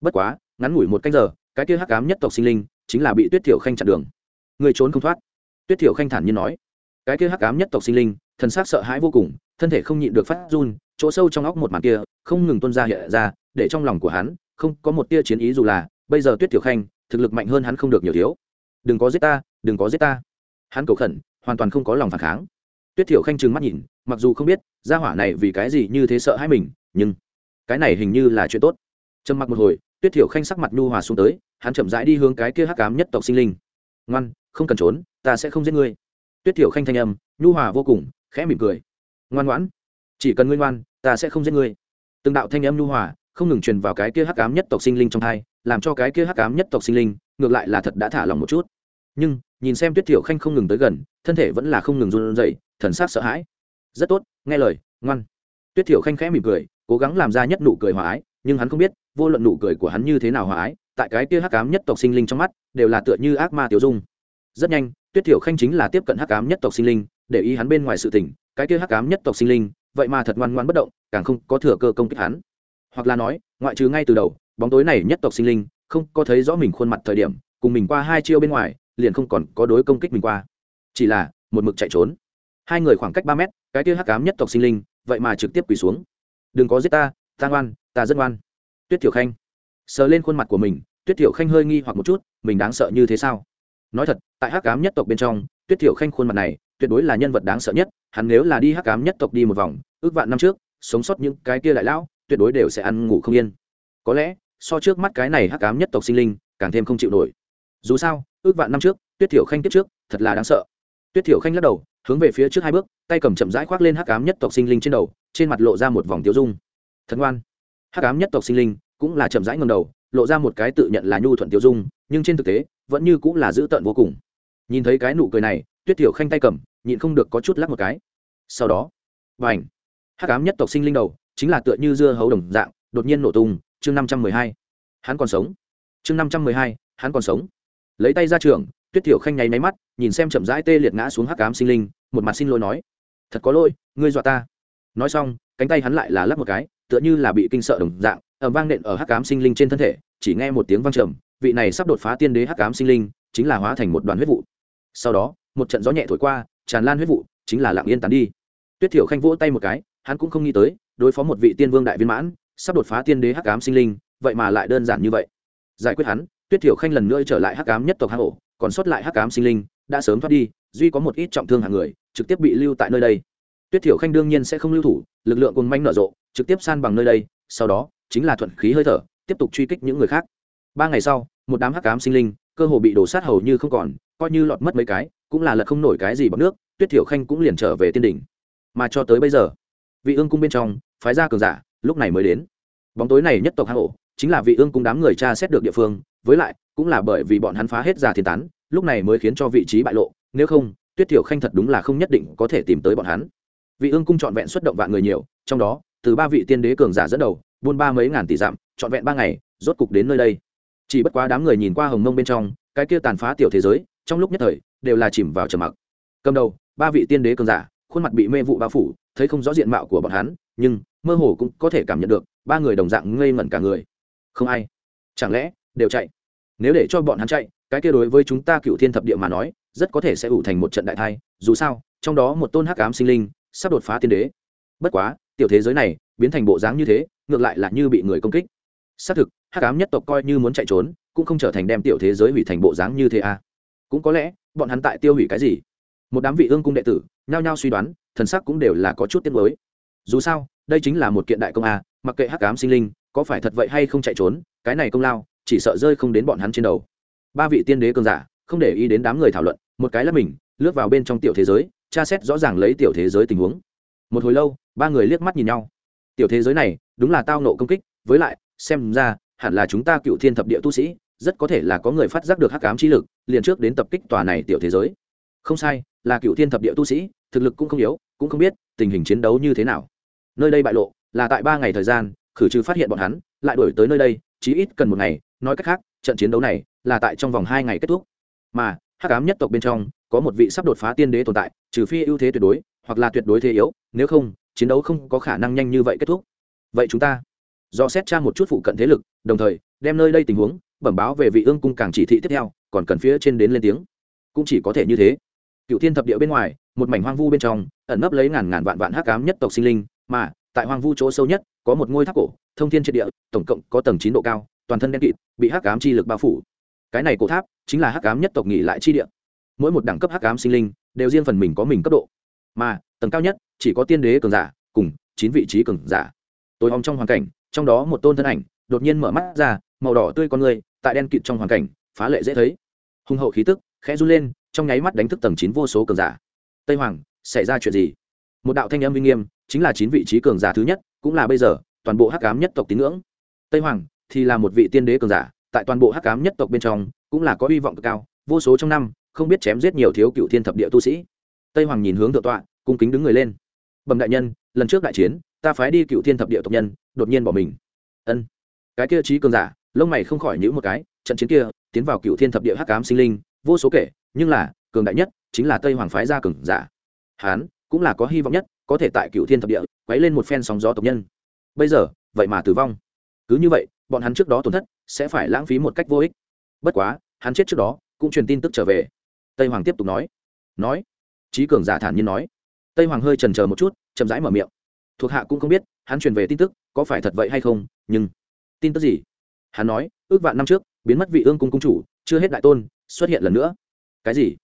Bất quá, ngắn ngủi một canh giờ, cái kia hắc ám nhất tộc sinh linh, chính là bị tuyết tiểu khanh chặn đường. Người trốn không thoát. Tuyết tiểu khanh thản nhiên nói cái kia hắc ám nhất tộc sinh linh, thần sắc sợ hãi vô cùng, thân thể không nhịn được phát run, chỗ sâu trong óc một màn kia, không ngừng tuôn ra hiện ra, để trong lòng của hắn, không có một tia chiến ý dù là, bây giờ tuyết tiểu khanh, thực lực mạnh hơn hắn không được nhiều thiếu. Đừng có giết ta, đừng có giết ta. Hắn cầu khẩn, hoàn toàn không có lòng phản kháng. Tuyết tiểu khanh trừng mắt nhìn, mặc dù không biết, gia hỏa này vì cái gì như thế sợ hãi mình, nhưng cái này hình như là chuyện tốt. Trầm mặc một hồi, tuyết tiểu khanh sắc mặt nhu hòa xuống tới, hắn chậm rãi đi hướng cái kia hắc ám nhất tộc sinh linh. Ngoan, không cần trốn, ta sẽ không giết ngươi tuyết tiểu khanh thanh âm, nhu hòa vô cùng, khẽ mỉm cười. Ngoan ngoãn. Chỉ cần ngươi ngoan, ta sẽ không giết ngươi. Từng đạo thanh âm nhu hòa, không ngừng truyền vào cái kia hắc ám nhất tộc sinh linh trong thai, làm cho cái kia hắc ám nhất tộc sinh linh, ngược lại là thật đã thả lòng một chút. Nhưng, nhìn xem tuyết tiểu khanh không ngừng tới gần, thân thể vẫn là không ngừng run rẩy, thần sắc sợ hãi. Rất tốt, nghe lời, ngoan. Tuyết tiểu khanh khẽ mỉm cười, cố gắng làm ra nhất nụ cười hòa ái, nhưng hắn không biết, vô luận nụ cười của hắn như thế nào hòa ái, tại cái kia hắc ám nhất tộc sinh linh trong mắt, đều là tựa như ác ma tiểu dung. Rất nhanh tuyết tiểu khanh chính là tiếp cận hắc ám nhất tộc sinh linh, để ý hắn bên ngoài sự tình, cái kia hắc ám nhất tộc sinh linh, vậy mà thật ngoan ngoan bất động, càng không có thừa cơ công kích hắn. Hoặc là nói, ngoại trừ ngay từ đầu, bóng tối này nhất tộc sinh linh, không có thấy rõ mình khuôn mặt thời điểm, cùng mình qua hai chiêu bên ngoài, liền không còn có đối công kích mình qua. Chỉ là, một mực chạy trốn. Hai người khoảng cách ba mét, cái kia hắc ám nhất tộc sinh linh, vậy mà trực tiếp quỳ xuống. Đừng có giết ta ta ngoan, ta rất ngoan. Tuyết tiểu khanh sờ lên khuôn mặt của mình, tuyết tiểu khanh hơi nghi hoặc một chút, mình đáng sợ như thế sao? Nói thật, tại hắc ám nhất tộc bên trong, tuyết tiểu khanh khuôn mặt này, tuyệt đối là nhân vật đáng sợ nhất, hắn nếu là đi hắc ám nhất tộc đi một vòng, ước vạn năm trước, sống sót những cái kia lại lão, tuyệt đối đều sẽ ăn ngủ không yên. Có lẽ, so trước mắt cái này hắc ám nhất tộc sinh linh, càng thêm không chịu nổi. Dù sao, ước vạn năm trước, tuyết thiểu khanh tiếp trước, thật là đáng sợ. Tuyết thiểu khanh lắc đầu, hướng về phía trước hai bước, tay cầm chậm rãi khoác lên hắc ám nhất tộc sinh linh trên đầu, trên mặt lộ ra một vòng tiêu dung. Thật ngoan. Hắc ám nhất tộc sinh linh cũng là chậm rãi ngầm đầu, lộ ra một cái tự nhận là nhu thuận tiêu dung nhưng trên thực tế, vẫn như cũng là dữ tợn vô cùng. Nhìn thấy cái nụ cười này, tuyết thiểu khanh tay cầm, nhịn không được có chút lắc một cái. Sau đó và ảnh hắc ám nhất tộc sinh linh đầu, chính là tựa như dưa hấu đồng dạng, đột nhiên nổ tung, chương năm trăm mười hai. Hắn còn sống. Chương năm trăm mười hai, hắn còn sống. Lấy tay ra trường, tuyết thiểu khanh nháy máy mắt, nhìn xem chậm rãi tê liệt ngã xuống hắc ám sinh linh, một mặt xin lỗi nói. Thật có lỗi, ngươi dọa ta. Nói xong, cánh tay hắn lại là lắp một cái, tựa như là bị kinh sợ đồng dạng ẩm vang nện ở hắc ám sinh linh trên thân thể, chỉ nghe một tiếng vang trầm vị này sắp đột phá tiên đế hắc ám sinh linh, chính là hóa thành một đoàn huyết vụ. Sau đó, một trận gió nhẹ thổi qua, tràn lan huyết vụ, chính là lặng yên tán đi. Tuyết thiểu khanh vỗ tay một cái, hắn cũng không nghĩ tới, đối phó một vị tiên vương đại viên mãn, sắp đột phá tiên đế hắc ám sinh linh, vậy mà lại đơn giản như vậy. Giải quyết hắn, tuyết thiểu khanh lần nữa trở lại hắc ám nhất tộc hang ổ, còn sót lại hắc ám sinh linh, đã sớm thoát đi, duy có một ít trọng thương hàng người, trực tiếp bị lưu tại nơi đây. Tuyết thiểu khanh đương nhiên sẽ không lưu thủ, lực lượng cùng manh nở rộ, trực tiếp san bằng nơi đây, sau đó, chính là thuận khí hơi thở, tiếp tục truy kích những người khác ba ngày sau, một đám hắc ám sinh linh, cơ hồ bị đổ sát hầu như không còn, coi như lọt mất mấy cái, cũng là lật không nổi cái gì bằng nước, tuyết thiểu khanh cũng liền trở về tiên đỉnh. Mà cho tới bây giờ, vị ương cung bên trong, phái gia cường giả, lúc này mới đến. Bóng tối này nhất tộc hang ổ, chính là vị ương cung đám người tra xét được địa phương, với lại, cũng là bởi vì bọn hắn phá hết giả thiên tán, lúc này mới khiến cho vị trí bại lộ, nếu không, tuyết thiểu khanh thật đúng là không nhất định có thể tìm tới bọn hắn. Vị ương cung trọn vẹn xuất động vạn người nhiều, trong đó, từ ba vị tiên đế cường giả dẫn đầu, buôn ba mấy ngàn tỷ dặm, trọn vẹn ba ngày, rốt cục đến nơi đây chỉ bất quá đám người nhìn qua hồng mông bên trong, cái kia tàn phá tiểu thế giới, trong lúc nhất thời, đều là chìm vào trầm mặc. Cầm đầu, ba vị tiên đế cường giả, khuôn mặt bị mê vụ bao phủ, thấy không rõ diện mạo của bọn hắn, nhưng mơ hồ cũng có thể cảm nhận được, ba người đồng dạng ngây ngẩn cả người. Không ai. Chẳng lẽ, đều chạy? Nếu để cho bọn hắn chạy, cái kia đối với chúng ta cựu thiên thập địa mà nói, rất có thể sẽ ủ thành một trận đại thai, dù sao, trong đó một tôn hắc ám sinh linh sắp đột phá tiên đế. Bất quá, tiểu thế giới này, biến thành bộ dáng như thế, ngược lại là như bị người công kích xác thực, hắc ám nhất tộc coi như muốn chạy trốn, cũng không trở thành đem tiểu thế giới hủy thành bộ dáng như thế à. Cũng có lẽ, bọn hắn tại tiêu hủy cái gì? Một đám vị ương cung đệ tử, nhao nhao suy đoán, thần sắc cũng đều là có chút tiếc nuối. Dù sao, đây chính là một kiện đại công a mặc kệ hắc ám sinh linh, có phải thật vậy hay không chạy trốn, cái này công lao, chỉ sợ rơi không đến bọn hắn trên đầu. Ba vị tiên đế cường giả, không để ý đến đám người thảo luận, một cái là mình, lướt vào bên trong tiểu thế giới, tra xét rõ ràng lấy tiểu thế giới tình huống. Một hồi lâu, ba người liếc mắt nhìn nhau. Tiểu thế giới này, đúng là tao nộ công kích, với lại xem ra, hẳn là chúng ta cựu thiên thập địa tu sĩ, rất có thể là có người phát giác được hắc ám chi lực, liền trước đến tập kích tòa này tiểu thế giới. Không sai, là cựu thiên thập địa tu sĩ, thực lực cũng không yếu, cũng không biết tình hình chiến đấu như thế nào. Nơi đây bại lộ, là tại ba ngày thời gian, khử trừ phát hiện bọn hắn, lại đổi tới nơi đây, chí ít cần một ngày, nói cách khác, trận chiến đấu này là tại trong vòng hai ngày kết thúc. Mà, hắc ám nhất tộc bên trong, có một vị sắp đột phá tiên đế tồn tại, trừ phi ưu thế tuyệt đối, hoặc là tuyệt đối thế yếu, nếu không, chiến đấu không có khả năng nhanh như vậy kết thúc. Vậy chúng ta do xét tra một chút phụ cận thế lực, đồng thời, đem nơi đây tình huống, bẩm báo về vị ương cung càng chỉ thị tiếp theo, còn cần phía trên đến lên tiếng. Cũng chỉ có thể như thế. Cựu thiên thập địa bên ngoài, một mảnh hoang vu bên trong, ẩn nấp lấy ngàn ngàn vạn vạn hắc ám nhất tộc sinh linh, mà, tại hoang vu chỗ sâu nhất, có một ngôi tháp cổ, thông thiên triệt địa, tổng cộng có tầng chín độ cao, toàn thân đen kịt, bị hắc ám chi lực bao phủ. Cái này cổ tháp, chính là hắc ám nhất tộc nghỉ lại chi địa. Mỗi một đẳng cấp hắc ám sinh linh, đều riêng phần mình có mình cấp độ. Mà, tầng cao nhất, chỉ có tiên đế cường giả, cùng chín vị trí cường giả tối om trong hoàn cảnh, trong đó một tôn thân ảnh, đột nhiên mở mắt ra, màu đỏ tươi con người, tại đen kịt trong hoàn cảnh, phá lệ dễ thấy. Hùng hậu khí tức, khẽ run lên, trong nháy mắt đánh thức tầng chín vô số cường giả. Tây hoàng, xảy ra chuyện gì? Một đạo thanh âm uy nghiêm, chính là chín vị trí cường giả thứ nhất, cũng là bây giờ, toàn bộ hắc ám nhất tộc tín ngưỡng. Tây hoàng, thì là một vị tiên đế cường giả, tại toàn bộ hắc ám nhất tộc bên trong, cũng là có hy vọng cực cao, vô số trong năm, không biết chém giết nhiều thiếu cựu thiên thập địa tu sĩ. Tây hoàng nhìn hướng thượng tọa, cung kính đứng người lên. Bẩm đại nhân, lần trước đại chiến ta phái đi cựu thiên thập địa tộc nhân, đột nhiên bỏ mình. Ân. Cái kia trí cường giả, lông mày không khỏi nhữ một cái, trận chiến kia, tiến vào cựu thiên thập địa hắc ám sinh linh, vô số kể, nhưng là, cường đại nhất chính là tây hoàng phái gia cường giả. Hán, cũng là có hy vọng nhất, có thể tại cựu thiên thập địa, quấy lên một phen sóng gió tộc nhân. Bây giờ, vậy mà tử vong. Cứ như vậy, bọn hắn trước đó tổn thất, sẽ phải lãng phí một cách vô ích. Bất quá, hắn chết trước đó, cũng truyền tin tức trở về. Tây hoàng tiếp tục nói. Nói. Trí cường giả thản nhiên nói. Tây hoàng hơi trần c một chút, chậm rãi mở miệng thuộc hạ cũng không biết, hắn truyền về tin tức, có phải thật vậy hay không, nhưng tin tức gì? Hắn nói, ước vạn năm trước, biến mất vị ương cung cung chủ, chưa hết đại tôn, xuất hiện lần nữa. Cái gì?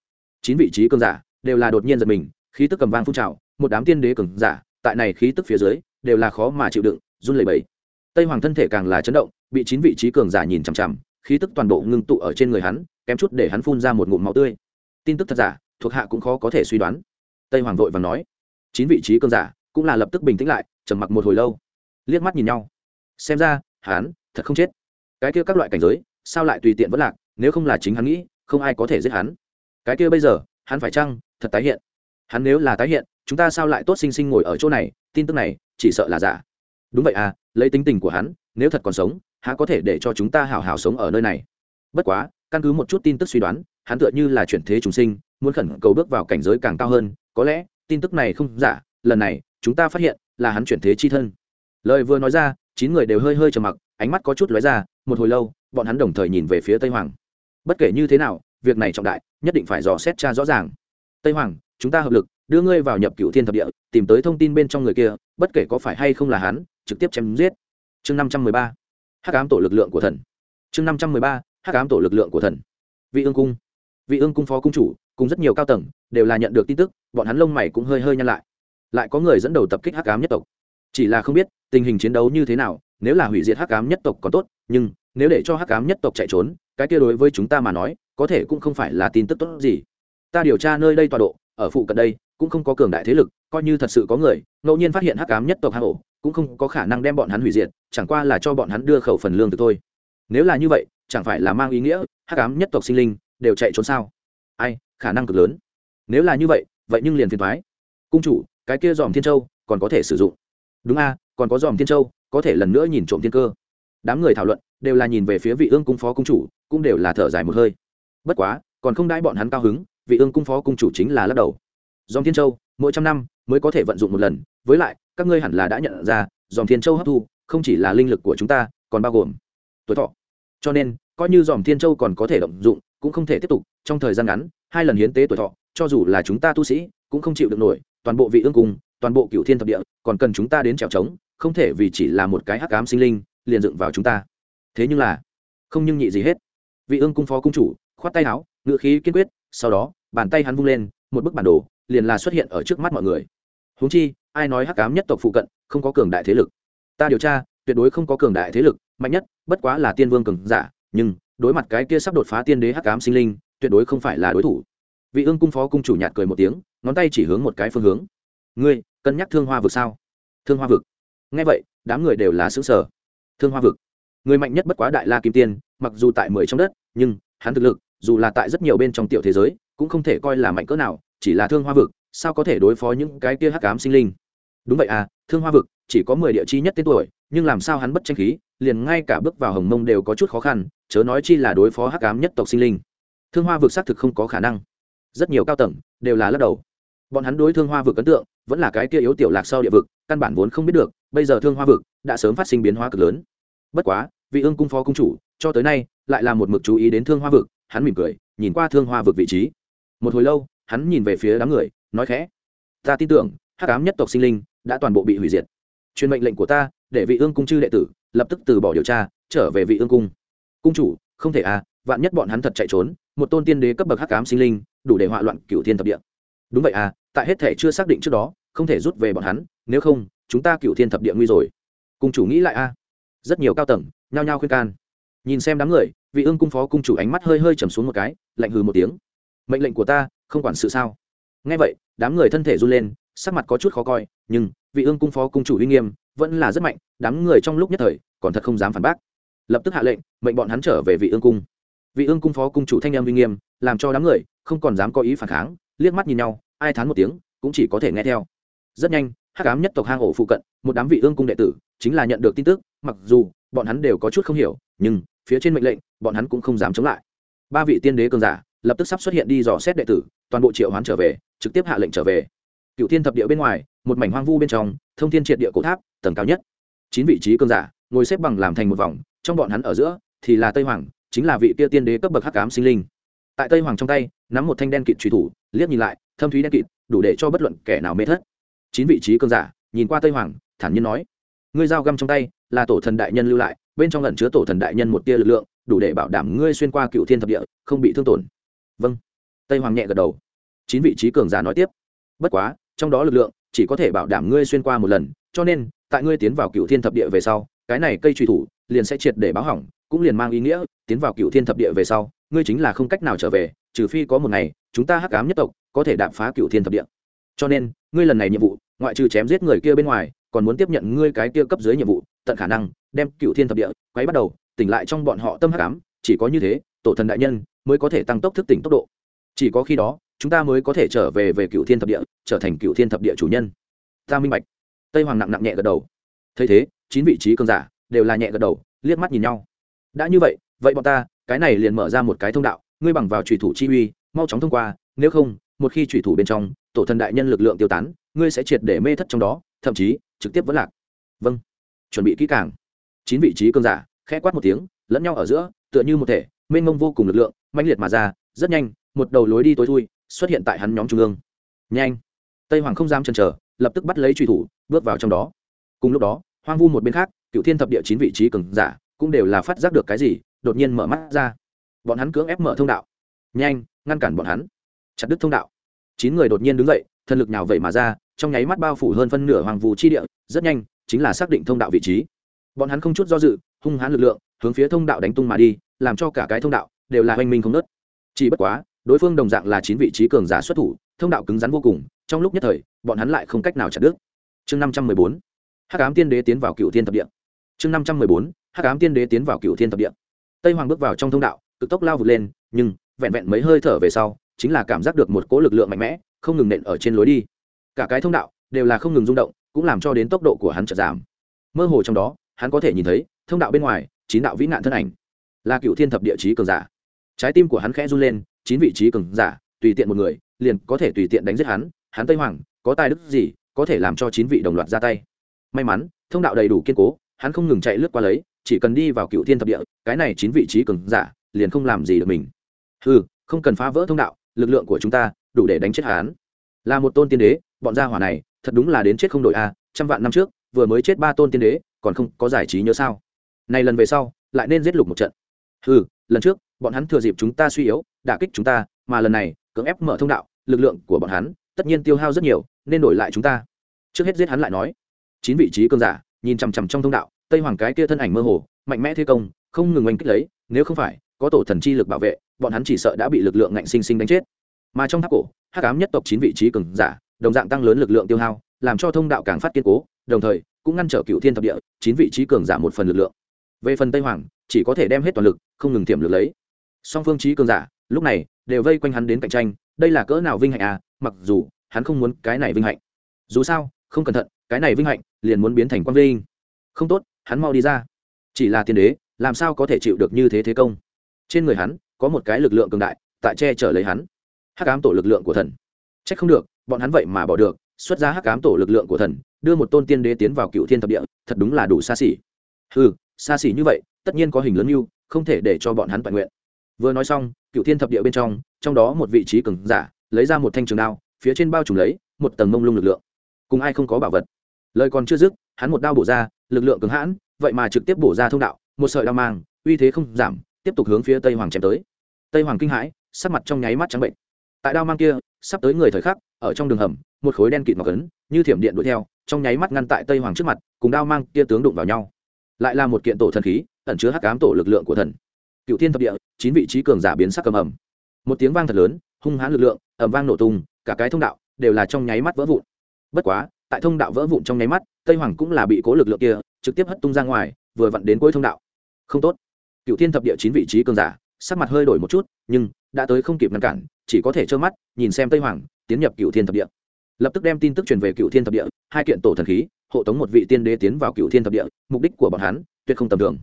Chín vị trí cường giả đều là đột nhiên giật mình, khí tức cầm vang phun trào, một đám tiên đế cường giả, tại này khí tức phía dưới, đều là khó mà chịu đựng, run lẩy bẩy. Tây hoàng thân thể càng là chấn động, bị chín vị trí cường giả nhìn chằm chằm, khí tức toàn bộ ngưng tụ ở trên người hắn, kém chút để hắn phun ra một ngụm máu tươi. Tin tức thật giả, thuộc hạ cũng khó có thể suy đoán. Tây hoàng vội và nói, chín vị trí cường giả cũng là lập tức bình tĩnh lại, trầm mặc một hồi lâu. Liếc mắt nhìn nhau. Xem ra, hắn thật không chết. Cái kia các loại cảnh giới, sao lại tùy tiện vẫn lạc, nếu không là chính hắn nghĩ, không ai có thể giết hắn. Cái kia bây giờ, hắn phải chăng thật tái hiện? Hắn nếu là tái hiện, chúng ta sao lại tốt sinh sinh ngồi ở chỗ này, tin tức này, chỉ sợ là giả. Đúng vậy à lấy tính tình của hắn, nếu thật còn sống, há có thể để cho chúng ta hào hào sống ở nơi này? Bất quá, căn cứ một chút tin tức suy đoán, hắn tựa như là chuyển thế chúng sinh, muốn khẩn cầu bước vào cảnh giới càng cao hơn, có lẽ tin tức này không giả, lần này chúng ta phát hiện là hắn chuyển thế chi thân. Lời vừa nói ra, chín người đều hơi hơi trầm mặc, ánh mắt có chút lóe ra, một hồi lâu, bọn hắn đồng thời nhìn về phía tây hoàng. Bất kể như thế nào, việc này trọng đại, nhất định phải dò xét cha rõ ràng. Tây hoàng, chúng ta hợp lực, đưa ngươi vào nhập cựu thiên thập địa, tìm tới thông tin bên trong người kia, bất kể có phải hay không là hắn, trực tiếp chém giết. Chương năm trăm mười ba. Hắc ám tổ lực lượng của thần. Chương năm trăm mười ba. Hắc ám tổ lực lượng của thần. Vị ương cung. Vị ương cung phó cung chủ, cùng rất nhiều cao tầng, đều là nhận được tin tức, bọn hắn lông mày cũng hơi hơi nhăn lại lại có người dẫn đầu tập kích hắc ám nhất tộc. Chỉ là không biết, tình hình chiến đấu như thế nào, nếu là hủy diệt hắc ám nhất tộc còn tốt, nhưng nếu để cho hắc ám nhất tộc chạy trốn, cái kia đối với chúng ta mà nói, có thể cũng không phải là tin tức tốt gì. Ta điều tra nơi đây tọa độ, ở phụ cận đây, cũng không có cường đại thế lực, coi như thật sự có người, ngẫu nhiên phát hiện hắc ám nhất tộc hang ổ, cũng không có khả năng đem bọn hắn hủy diệt, chẳng qua là cho bọn hắn đưa khẩu phần lương từ thôi. Nếu là như vậy, chẳng phải là mang ý nghĩa, hắc ám nhất tộc sinh linh đều chạy trốn sao? Ai, khả năng cực lớn. Nếu là như vậy vậy nhưng liền phiền thoái cung chủ cái kia dòm thiên châu, còn có thể sử dụng. Đúng a, còn có dòm thiên châu, có thể lần nữa nhìn trộm thiên cơ. Đám người thảo luận, đều là nhìn về phía vị ương cung phó cung chủ, cũng đều là thở dài một hơi. Bất quá, còn không đãi bọn hắn cao hứng, vị ương cung phó cung chủ chính là lắc đầu. Dòm thiên châu, mỗi trăm năm mới có thể vận dụng một lần, với lại, các ngươi hẳn là đã nhận ra, dòm thiên châu hấp thu, không chỉ là linh lực của chúng ta, còn bao gồm tuổi thọ. Cho nên, coi như dòm thiên châu còn có thể động dụng, cũng không thể tiếp tục, trong thời gian ngắn, hai lần hiến tế tuổi thọ, cho dù là chúng ta tu sĩ, cũng không chịu được nổi toàn bộ vị ương cung, toàn bộ cựu thiên thập địa, còn cần chúng ta đến trèo trống, không thể vì chỉ là một cái hắc ám sinh linh, liền dựng vào chúng ta. Thế nhưng là, không nhưng nhị gì hết. Vị ương cung phó cung chủ, khoát tay áo, ngựa khí kiên quyết, sau đó, bàn tay hắn vung lên, một bức bản đồ, liền là xuất hiện ở trước mắt mọi người. Huống chi, ai nói hắc ám nhất tộc phụ cận, không có cường đại thế lực? Ta điều tra, tuyệt đối không có cường đại thế lực, mạnh nhất, bất quá là tiên vương cường giả, nhưng, đối mặt cái kia sắp đột phá tiên đế hắc ám sinh linh, tuyệt đối không phải là đối thủ. Vị ương cung phó cung chủ nhạt cười một tiếng ngón tay chỉ hướng một cái phương hướng. Ngươi, cân nhắc thương hoa vực sao? Thương hoa vực. Ngay vậy, đám người đều là xứ sở thương hoa vực. Người mạnh nhất bất quá đại la kim tiên, mặc dù tại mười trong đất, nhưng hắn thực lực, dù là tại rất nhiều bên trong tiểu thế giới, cũng không thể coi là mạnh cỡ nào, chỉ là thương hoa vực, sao có thể đối phó những cái kia hắc ám sinh linh? Đúng vậy à thương hoa vực, chỉ có mười địa chi nhất tên tuổi, nhưng làm sao hắn bất tranh khí, liền ngay cả bước vào hồng mông đều có chút khó khăn, chớ nói chi là đối phó hắc ám nhất tộc sinh linh. Thương hoa vực xác thực không có khả năng. Rất nhiều cao tầng đều là lắc đầu bọn hắn đối thương hoa vực ấn tượng vẫn là cái kia yếu tiểu lạc sau địa vực, căn bản vốn không biết được, bây giờ thương hoa vực đã sớm phát sinh biến hóa cực lớn. Bất quá, vị ương cung phó cung chủ, cho tới nay, lại là một mực chú ý đến thương hoa vực, hắn mỉm cười, nhìn qua thương hoa vực vị trí. Một hồi lâu, hắn nhìn về phía đám người, nói khẽ, ta tin tưởng, hắc ám nhất tộc sinh linh đã toàn bộ bị hủy diệt. Truyền mệnh lệnh của ta, để vị ương cung chư đệ tử lập tức từ bỏ điều tra, trở về vị ương cung. Cung chủ, không thể à vạn nhất bọn hắn thật chạy trốn, một tôn tiên đế cấp bậc hắc ám sinh linh đủ để họa loạn cửu thiên thập địa. Đúng vậy à tại hết thể chưa xác định trước đó, không thể rút về bọn hắn, nếu không, chúng ta cửu thiên thập địa nguy rồi. Cung chủ nghĩ lại a. Rất nhiều cao tầng, nhao nhao khuyên can. Nhìn xem đám người, vị ương cung phó cung chủ ánh mắt hơi hơi trầm xuống một cái, lạnh hừ một tiếng. Mệnh lệnh của ta, không quản sự sao. Nghe vậy, đám người thân thể run lên, sắc mặt có chút khó coi, nhưng vị ương cung phó cung chủ uy nghiêm vẫn là rất mạnh, đám người trong lúc nhất thời còn thật không dám phản bác. Lập tức hạ lệnh, mệnh bọn hắn trở về vị ương cung. Vị ương cung phó cung chủ thanh em uy nghiêm, làm cho đám người không còn dám có ý phản kháng, liếc mắt nhìn nhau ai thán một tiếng, cũng chỉ có thể nghe theo. Rất nhanh, hắc ám nhất tộc hang ổ phụ cận, một đám vị ương cung đệ tử chính là nhận được tin tức, mặc dù bọn hắn đều có chút không hiểu, nhưng phía trên mệnh lệnh, bọn hắn cũng không dám chống lại. Ba vị tiên đế cường giả lập tức sắp xuất hiện đi dò xét đệ tử, toàn bộ triệu hoán trở về, trực tiếp hạ lệnh trở về. Cựu thiên thập địa bên ngoài, một mảnh hoang vu bên trong, thông thiên triệt địa cổ tháp, tầng cao nhất. Chín vị trí cường giả ngồi xếp bằng làm thành một vòng, trong bọn hắn ở giữa thì là tây hoàng, chính là vị kia tiên đế cấp bậc hắc ám sinh linh. Tại tây hoàng trong tay, nắm một thanh đen kịt truy thủ, liếc nhìn lại thâm thúy đen kịt, đủ để cho bất luận kẻ nào mê thất. Chín vị trí cường giả, nhìn qua tây hoàng, thản nhiên nói, ngươi dao găm trong tay, là tổ thần đại nhân lưu lại, bên trong lần chứa tổ thần đại nhân một tia lực lượng, đủ để bảo đảm ngươi xuyên qua cựu thiên thập địa, không bị thương tổn. Vâng. Tây hoàng nhẹ gật đầu. Chín vị trí cường giả nói tiếp, bất quá, trong đó lực lượng chỉ có thể bảo đảm ngươi xuyên qua một lần, cho nên, tại ngươi tiến vào cựu thiên thập địa về sau, cái này cây truy thủ liền sẽ triệt để báo hỏng, cũng liền mang ý nghĩa, tiến vào cựu thiên thập địa về sau, ngươi chính là không cách nào trở về, trừ phi có một ngày chúng ta hắc ám nhất tộc có thể đạp phá cựu thiên thập địa. Cho nên, ngươi lần này nhiệm vụ, ngoại trừ chém giết người kia bên ngoài, còn muốn tiếp nhận ngươi cái kia cấp dưới nhiệm vụ, tận khả năng đem cựu thiên thập địa quay bắt đầu, tỉnh lại trong bọn họ tâm hắc ám, chỉ có như thế, tổ thần đại nhân mới có thể tăng tốc thức tỉnh tốc độ. Chỉ có khi đó, chúng ta mới có thể trở về về cựu thiên thập địa, trở thành cựu thiên thập địa chủ nhân. Ta minh bạch. Tây hoàng nặng nặng nhẹ gật đầu. Thấy thế, chín vị trí cường giả đều là nhẹ gật đầu, liếc mắt nhìn nhau. Đã như vậy vậy bọn ta, cái này liền mở ra một cái thông đạo, ngươi bằng vào trùy thủ chi uy mau chóng thông qua, nếu không, một khi trùy thủ bên trong, tổ thần đại nhân lực lượng tiêu tán, ngươi sẽ triệt để mê thất trong đó, thậm chí, trực tiếp vẫn lạc. Vâng. Chuẩn bị kỹ càng. Chín vị trí cơn giả, khẽ quát một tiếng, lẫn nhau ở giữa, tựa như một thể, mênh mông vô cùng lực lượng, mãnh liệt mà ra, rất nhanh, một đầu lối đi tối thui, xuất hiện tại hắn nhóm trung ương. Nhanh. Tây hoàng không dám chần chờ, lập tức bắt lấy truy thủ, bước vào trong đó. Cùng lúc đó, hoang vu một bên khác, cựu thiên thập địa chín vị trí cường giả, cũng đều là phát giác được cái gì, đột nhiên mở mắt ra. Bọn hắn cưỡng ép mở thông đạo nhanh, ngăn cản bọn hắn. Chặt đứt thông đạo. Chín người đột nhiên đứng dậy, thần lực nhào vậy mà ra, trong nháy mắt bao phủ hơn phân nửa hoàng vù chi địa, rất nhanh, chính là xác định thông đạo vị trí. Bọn hắn không chút do dự, hung hãn lực lượng, hướng phía thông đạo đánh tung mà đi, làm cho cả cái thông đạo đều là hoành minh không nớt chỉ bất quá, đối phương đồng dạng là chín vị trí cường giả xuất thủ, thông đạo cứng rắn vô cùng, trong lúc nhất thời, bọn hắn lại không cách nào chặt đứt. Chương năm trăm mười bốn, hắc ám tiên đế tiến vào cựu thiên thập địa. Chương năm trăm mười bốn, hắc ám tiên đế tiến vào cựu thiên thập địa. Tây hoàng bước vào trong thông đạo, cực tốc lao vụt lên, nhưng vẹn vẹn mấy hơi thở về sau, chính là cảm giác được một cỗ lực lượng mạnh mẽ, không ngừng nện ở trên lối đi. Cả cái thông đạo đều là không ngừng rung động, cũng làm cho đến tốc độ của hắn chợt giảm. Mơ hồ trong đó, hắn có thể nhìn thấy thông đạo bên ngoài chín đạo vĩ nạn thân ảnh. Là cựu thiên thập địa chí cường giả. Trái tim của hắn khẽ run lên, chín vị trí cường giả, tùy tiện một người, liền có thể tùy tiện đánh giết hắn hắn tây hoàng, có tài đức gì, có thể làm cho chín vị đồng loạt ra tay. May mắn, thông đạo đầy đủ kiên cố, hắn không ngừng chạy lướt qua lấy, chỉ cần đi vào cựu thiên thập địa, cái này chín vị trí cường giả, liền không làm gì được mình ừ không cần phá vỡ thông đạo, lực lượng của chúng ta đủ để đánh chết hắn là một tôn tiên đế, bọn gia hỏa này thật đúng là đến chết không đội a, trăm vạn năm trước, vừa mới chết ba tôn tiên đế, còn không có giải trí nhớ sao? Này lần về sau, lại nên giết lục một trận. Ừ lần trước, bọn hắn thừa dịp chúng ta suy yếu, đả kích chúng ta, mà lần này, cưỡng ép mở thông đạo, lực lượng của bọn hắn tất nhiên tiêu hao rất nhiều, nên đổi lại chúng ta. Trước hết giết hắn lại nói. Chín vị trí cơn giả, nhìn chằm chằm trong thông đạo, tây hoàng cái kia thân ảnh mơ hồ, mạnh mẽ thế công, không ngừng oanh kích lấy, nếu không phải có tổ thần chi lực bảo vệ, bọn hắn chỉ sợ đã bị lực lượng ngạnh sinh sinh đánh chết. Mà trong tháp cổ, hắc ám nhất tộc chín vị trí cường giả, đồng dạng tăng lớn lực lượng tiêu hao, làm cho thông đạo càng phát kiên cố, đồng thời, cũng ngăn trở cựu thiên thập địa, chín vị trí cường giả một phần lực lượng. Về phần tây hoàng, chỉ có thể đem hết toàn lực, không ngừng tiềm lực lấy. Song phương trí cường giả, lúc này, đều vây quanh hắn đến cạnh tranh, đây là cỡ nào vinh hạnh à mặc dù, hắn không muốn cái này vinh hạnh. Dù sao, không cẩn thận, cái này vinh hạnh, liền muốn biến thành quang vinh. Không tốt, hắn mau đi ra. Chỉ là tiên đế, làm sao có thể chịu được như thế thế công? Trên người hắn có một cái lực lượng cường đại, tại che chở lấy hắn. Hắc ám tổ lực lượng của thần. C h ắ c không được, bọn hắn vậy mà bỏ được, xuất ra hắc ám tổ lực lượng của thần, đưa một tôn tiên đế tiến vào cựu thiên thập địa, thật đúng là đủ xa xỉ. Ừ xa xỉ như vậy, tất nhiên có hình lớn như, không thể để cho bọn hắn toàn nguyện. Vừa nói xong, cựu thiên thập địa bên trong trong đó một vị trí cường giả, lấy ra một thanh trường đao, phía trên bao trùm lấy một tầng mông lung lực lượng. Cùng ai không có bảo vật. Lời còn chưa dứt, hắn một đao bổ ra, lực lượng cứng hãn, vậy mà trực tiếp bổ ra thông đạo, một sợi đao mang, uy thế không giảm tiếp tục hướng phía tây hoàng chém tới. Tây hoàng kinh hãi, sắc mặt trong nháy mắt trắng bệnh. Tại đao mang kia, sắp tới người thời khắc, ở trong đường hầm, một khối đen kịt ngọc ấn, như thiểm điện đuổi theo, trong nháy mắt ngăn tại tây hoàng trước mặt, cùng đao mang kia tướng đụng vào nhau. Lại là một kiện tổ thần khí, ẩn chứa hắc ám tổ lực lượng của thần. Cựu thiên thập địa, chín vị trí cường giả biến sắc cầm ẩm một tiếng vang thật lớn, hung hãn lực lượng ẩm vang nổ tung, cả cái thông đạo đều là trong nháy mắt vỡ vụn. Bất quá, tại thông đạo vỡ vụn trong nháy mắt, tây hoàng cũng là bị cố lực lượng kia trực tiếp hất tung ra ngoài, vừa vặn đến cuối thông đạo. Không tốt cựu thiên thập địa chín vị trí cường giả, sắc mặt hơi đổi một chút, nhưng đã tới không kịp ngăn cản, chỉ có thể trơ mắt, nhìn xem tây hoàng, tiến nhập cựu thiên thập địa. Lập tức đem tin tức truyền về cựu thiên thập địa, hai kiện tổ thần khí, hộ tống một vị tiên đế tiến vào cựu thiên thập địa, mục đích của bọn hắn tuyệt không tầm thường.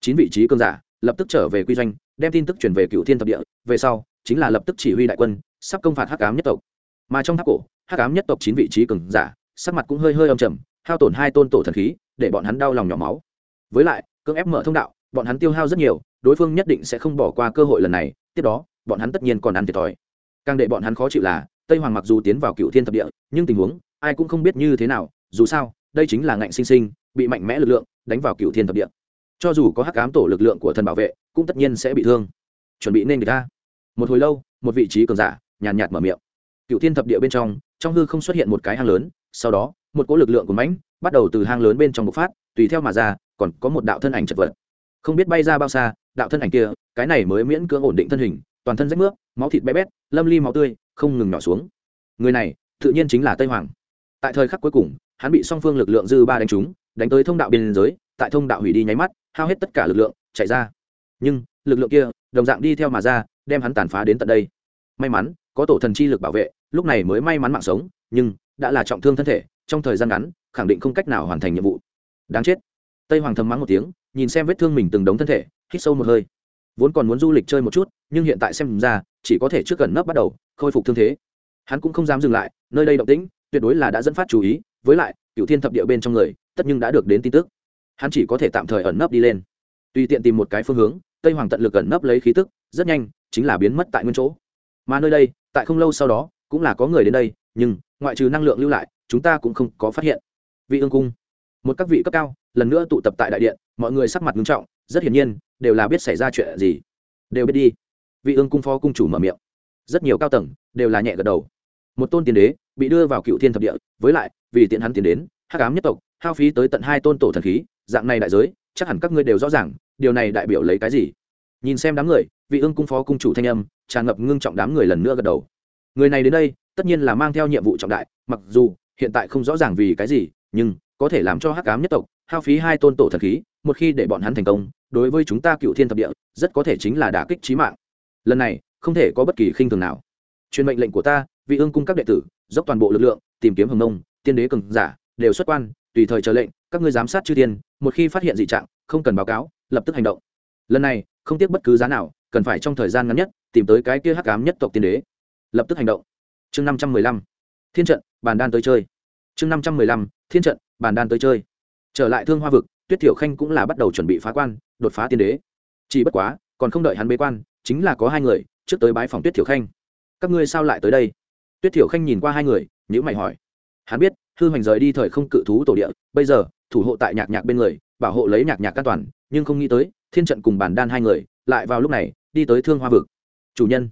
Chín vị trí cường giả lập tức trở về quy doanh, đem tin tức truyền về cựu thiên thập địa, về sau chính là lập tức chỉ huy đại quân, sắp công phạt hắc ám nhất tộc. Mà trong tháp cổ, hắc ám nhất tộc chín vị trí cường giả, sắc mặt cũng hơi hơi âm trầm, hao tổn hai tôn tổ thần khí, để bọn hắn đau lòng nhỏ máu. Với lại, cưỡng ép mở thông đạo bọn hắn tiêu hao rất nhiều đối phương nhất định sẽ không bỏ qua cơ hội lần này tiếp đó bọn hắn tất nhiên còn ăn thiệt thòi. Càng để bọn hắn khó chịu là tây hoàng mặc dù tiến vào cựu thiên thập địa nhưng tình huống ai cũng không biết như thế nào dù sao đây chính là ngạnh sinh sinh bị mạnh mẽ lực lượng đánh vào cựu thiên thập địa. Cho dù có hắc ám tổ lực lượng của thần bảo vệ cũng tất nhiên sẽ bị thương. Chuẩn bị nên người ta. Một hồi lâu một vị trí cường giả nhàn nhạt, mở miệng. Cựu thiên thập địa bên trong trong hư không xuất hiện một cái hang lớn sau đó một cỗ lực lượng của mãnh bắt đầu từ hang lớn bên trong bộc phát tùy theo mà ra còn có một đạo thân ảnh chật vật không biết bay ra bao xa, đạo thân ảnh kia, cái này mới miễn cưỡng ổn định thân hình, toàn thân rách nước máu thịt bé bét, lâm ly máu tươi, không ngừng nhỏ xuống. Người này, tự nhiên chính là tây hoàng. Tại thời khắc cuối cùng, hắn bị song phương lực lượng dư ba đánh trúng, đánh tới thông đạo biên giới, tại thông đạo hủy đi nháy mắt, hao hết tất cả lực lượng, chạy ra. Nhưng, lực lượng kia, đồng dạng đi theo mà ra, đem hắn tàn phá đến tận đây. May mắn, có tổ thần chi lực bảo vệ, lúc này mới may mắn mạng sống, nhưng, đã là trọng thương thân thể, trong thời gian ngắn, khẳng định không cách nào hoàn thành nhiệm vụ. Đáng chết. Tây hoàng thầm mắng một tiếng nhìn xem vết thương mình từng đống thân thể, hít sâu một hơi. Vốn còn muốn du lịch chơi một chút, nhưng hiện tại xem ra, chỉ có thể trước gần nấp bắt đầu, khôi phục thương thế. Hắn cũng không dám dừng lại, nơi đây động tĩnh, tuyệt đối là đã dẫn phát chú ý, với lại cựu thiên thập địa bên trong người, tất nhưng đã được đến tin tức. Hắn chỉ có thể tạm thời ẩn nấp đi lên. Tùy tiện tìm một cái phương hướng, tây hoàng tận lực ẩn nấp lấy khí tức, rất nhanh, chính là biến mất tại nguyên chỗ. Mà nơi đây, tại không lâu sau đó, cũng là có người đến đây, nhưng, ngoại trừ năng lượng lưu lại, chúng ta cũng không có phát hiện. Vị ương cung, một các vị cấp cao, lần nữa tụ tập tại đại điện mọi người sắc mặt nghiêm trọng, rất hiển nhiên, đều là biết xảy ra chuyện gì. Đều biết đi. Vị ương cung phó cung chủ mở miệng. Rất nhiều cao tầng đều là nhẹ gật đầu. Một tôn tiên đế bị đưa vào cựu thiên thập địa, với lại, vì tiện hắn tiến đến, hắc ám nhất tộc, hao phí tới tận hai tôn tổ thần khí, dạng này đại giới, chắc hẳn các ngươi đều rõ ràng, điều này đại biểu lấy cái gì? Nhìn xem đám người, vị ương cung phó cung chủ thanh âm, tràn ngập ngưng trọng đám người lần nữa gật đầu. Người này đến đây, tất nhiên là mang theo nhiệm vụ trọng đại, mặc dù hiện tại không rõ ràng vì cái gì, nhưng có thể làm cho hắc ám nhất tộc hao phí hai tôn tổ thần khí một khi để bọn hắn thành công, đối với chúng ta cựu thiên thập địa, rất có thể chính là đả kích trí mạng. Lần này, không thể có bất kỳ khinh thường nào. Truyền mệnh lệnh của ta, vị ương cung các đệ tử, dốc toàn bộ lực lượng, tìm kiếm hồng nông, tiên đế cường giả, đều xuất quan, tùy thời chờ lệnh, các ngươi giám sát chư tiên một khi phát hiện dị trạng, không cần báo cáo, lập tức hành động. Lần này, không tiếc bất cứ giá nào, cần phải trong thời gian ngắn nhất, tìm tới cái kia hắc ám nhất tộc tiên đế. Lập tức hành động. Chương năm trăm mười lăm. Thiên trận, bàn đan tới chơi. Chương năm trăm mười lăm. Thiên trận, bàn đan tới chơi. Trở lại thương hoa vực tuyết thiểu khanh cũng là bắt đầu chuẩn bị phá quan, đột phá tiên đế. Chỉ bất quá, còn không đợi hắn bế quan, chính là có hai người, trước tới bái phòng tuyết thiểu khanh. Các ngươi sao lại tới đây? Tuyết thiểu khanh nhìn qua hai người nhữ mày hỏi. Hắn biết, hư hoành rời đi thời không cự thú tổ địa, bây giờ, thủ hộ tại nhạc nhạc bên người, bảo hộ lấy nhạc nhạc an toàn, nhưng không nghĩ tới, thiên trận cùng bản đan hai người, lại vào lúc này, đi tới thương hoa vực. Chủ nhân.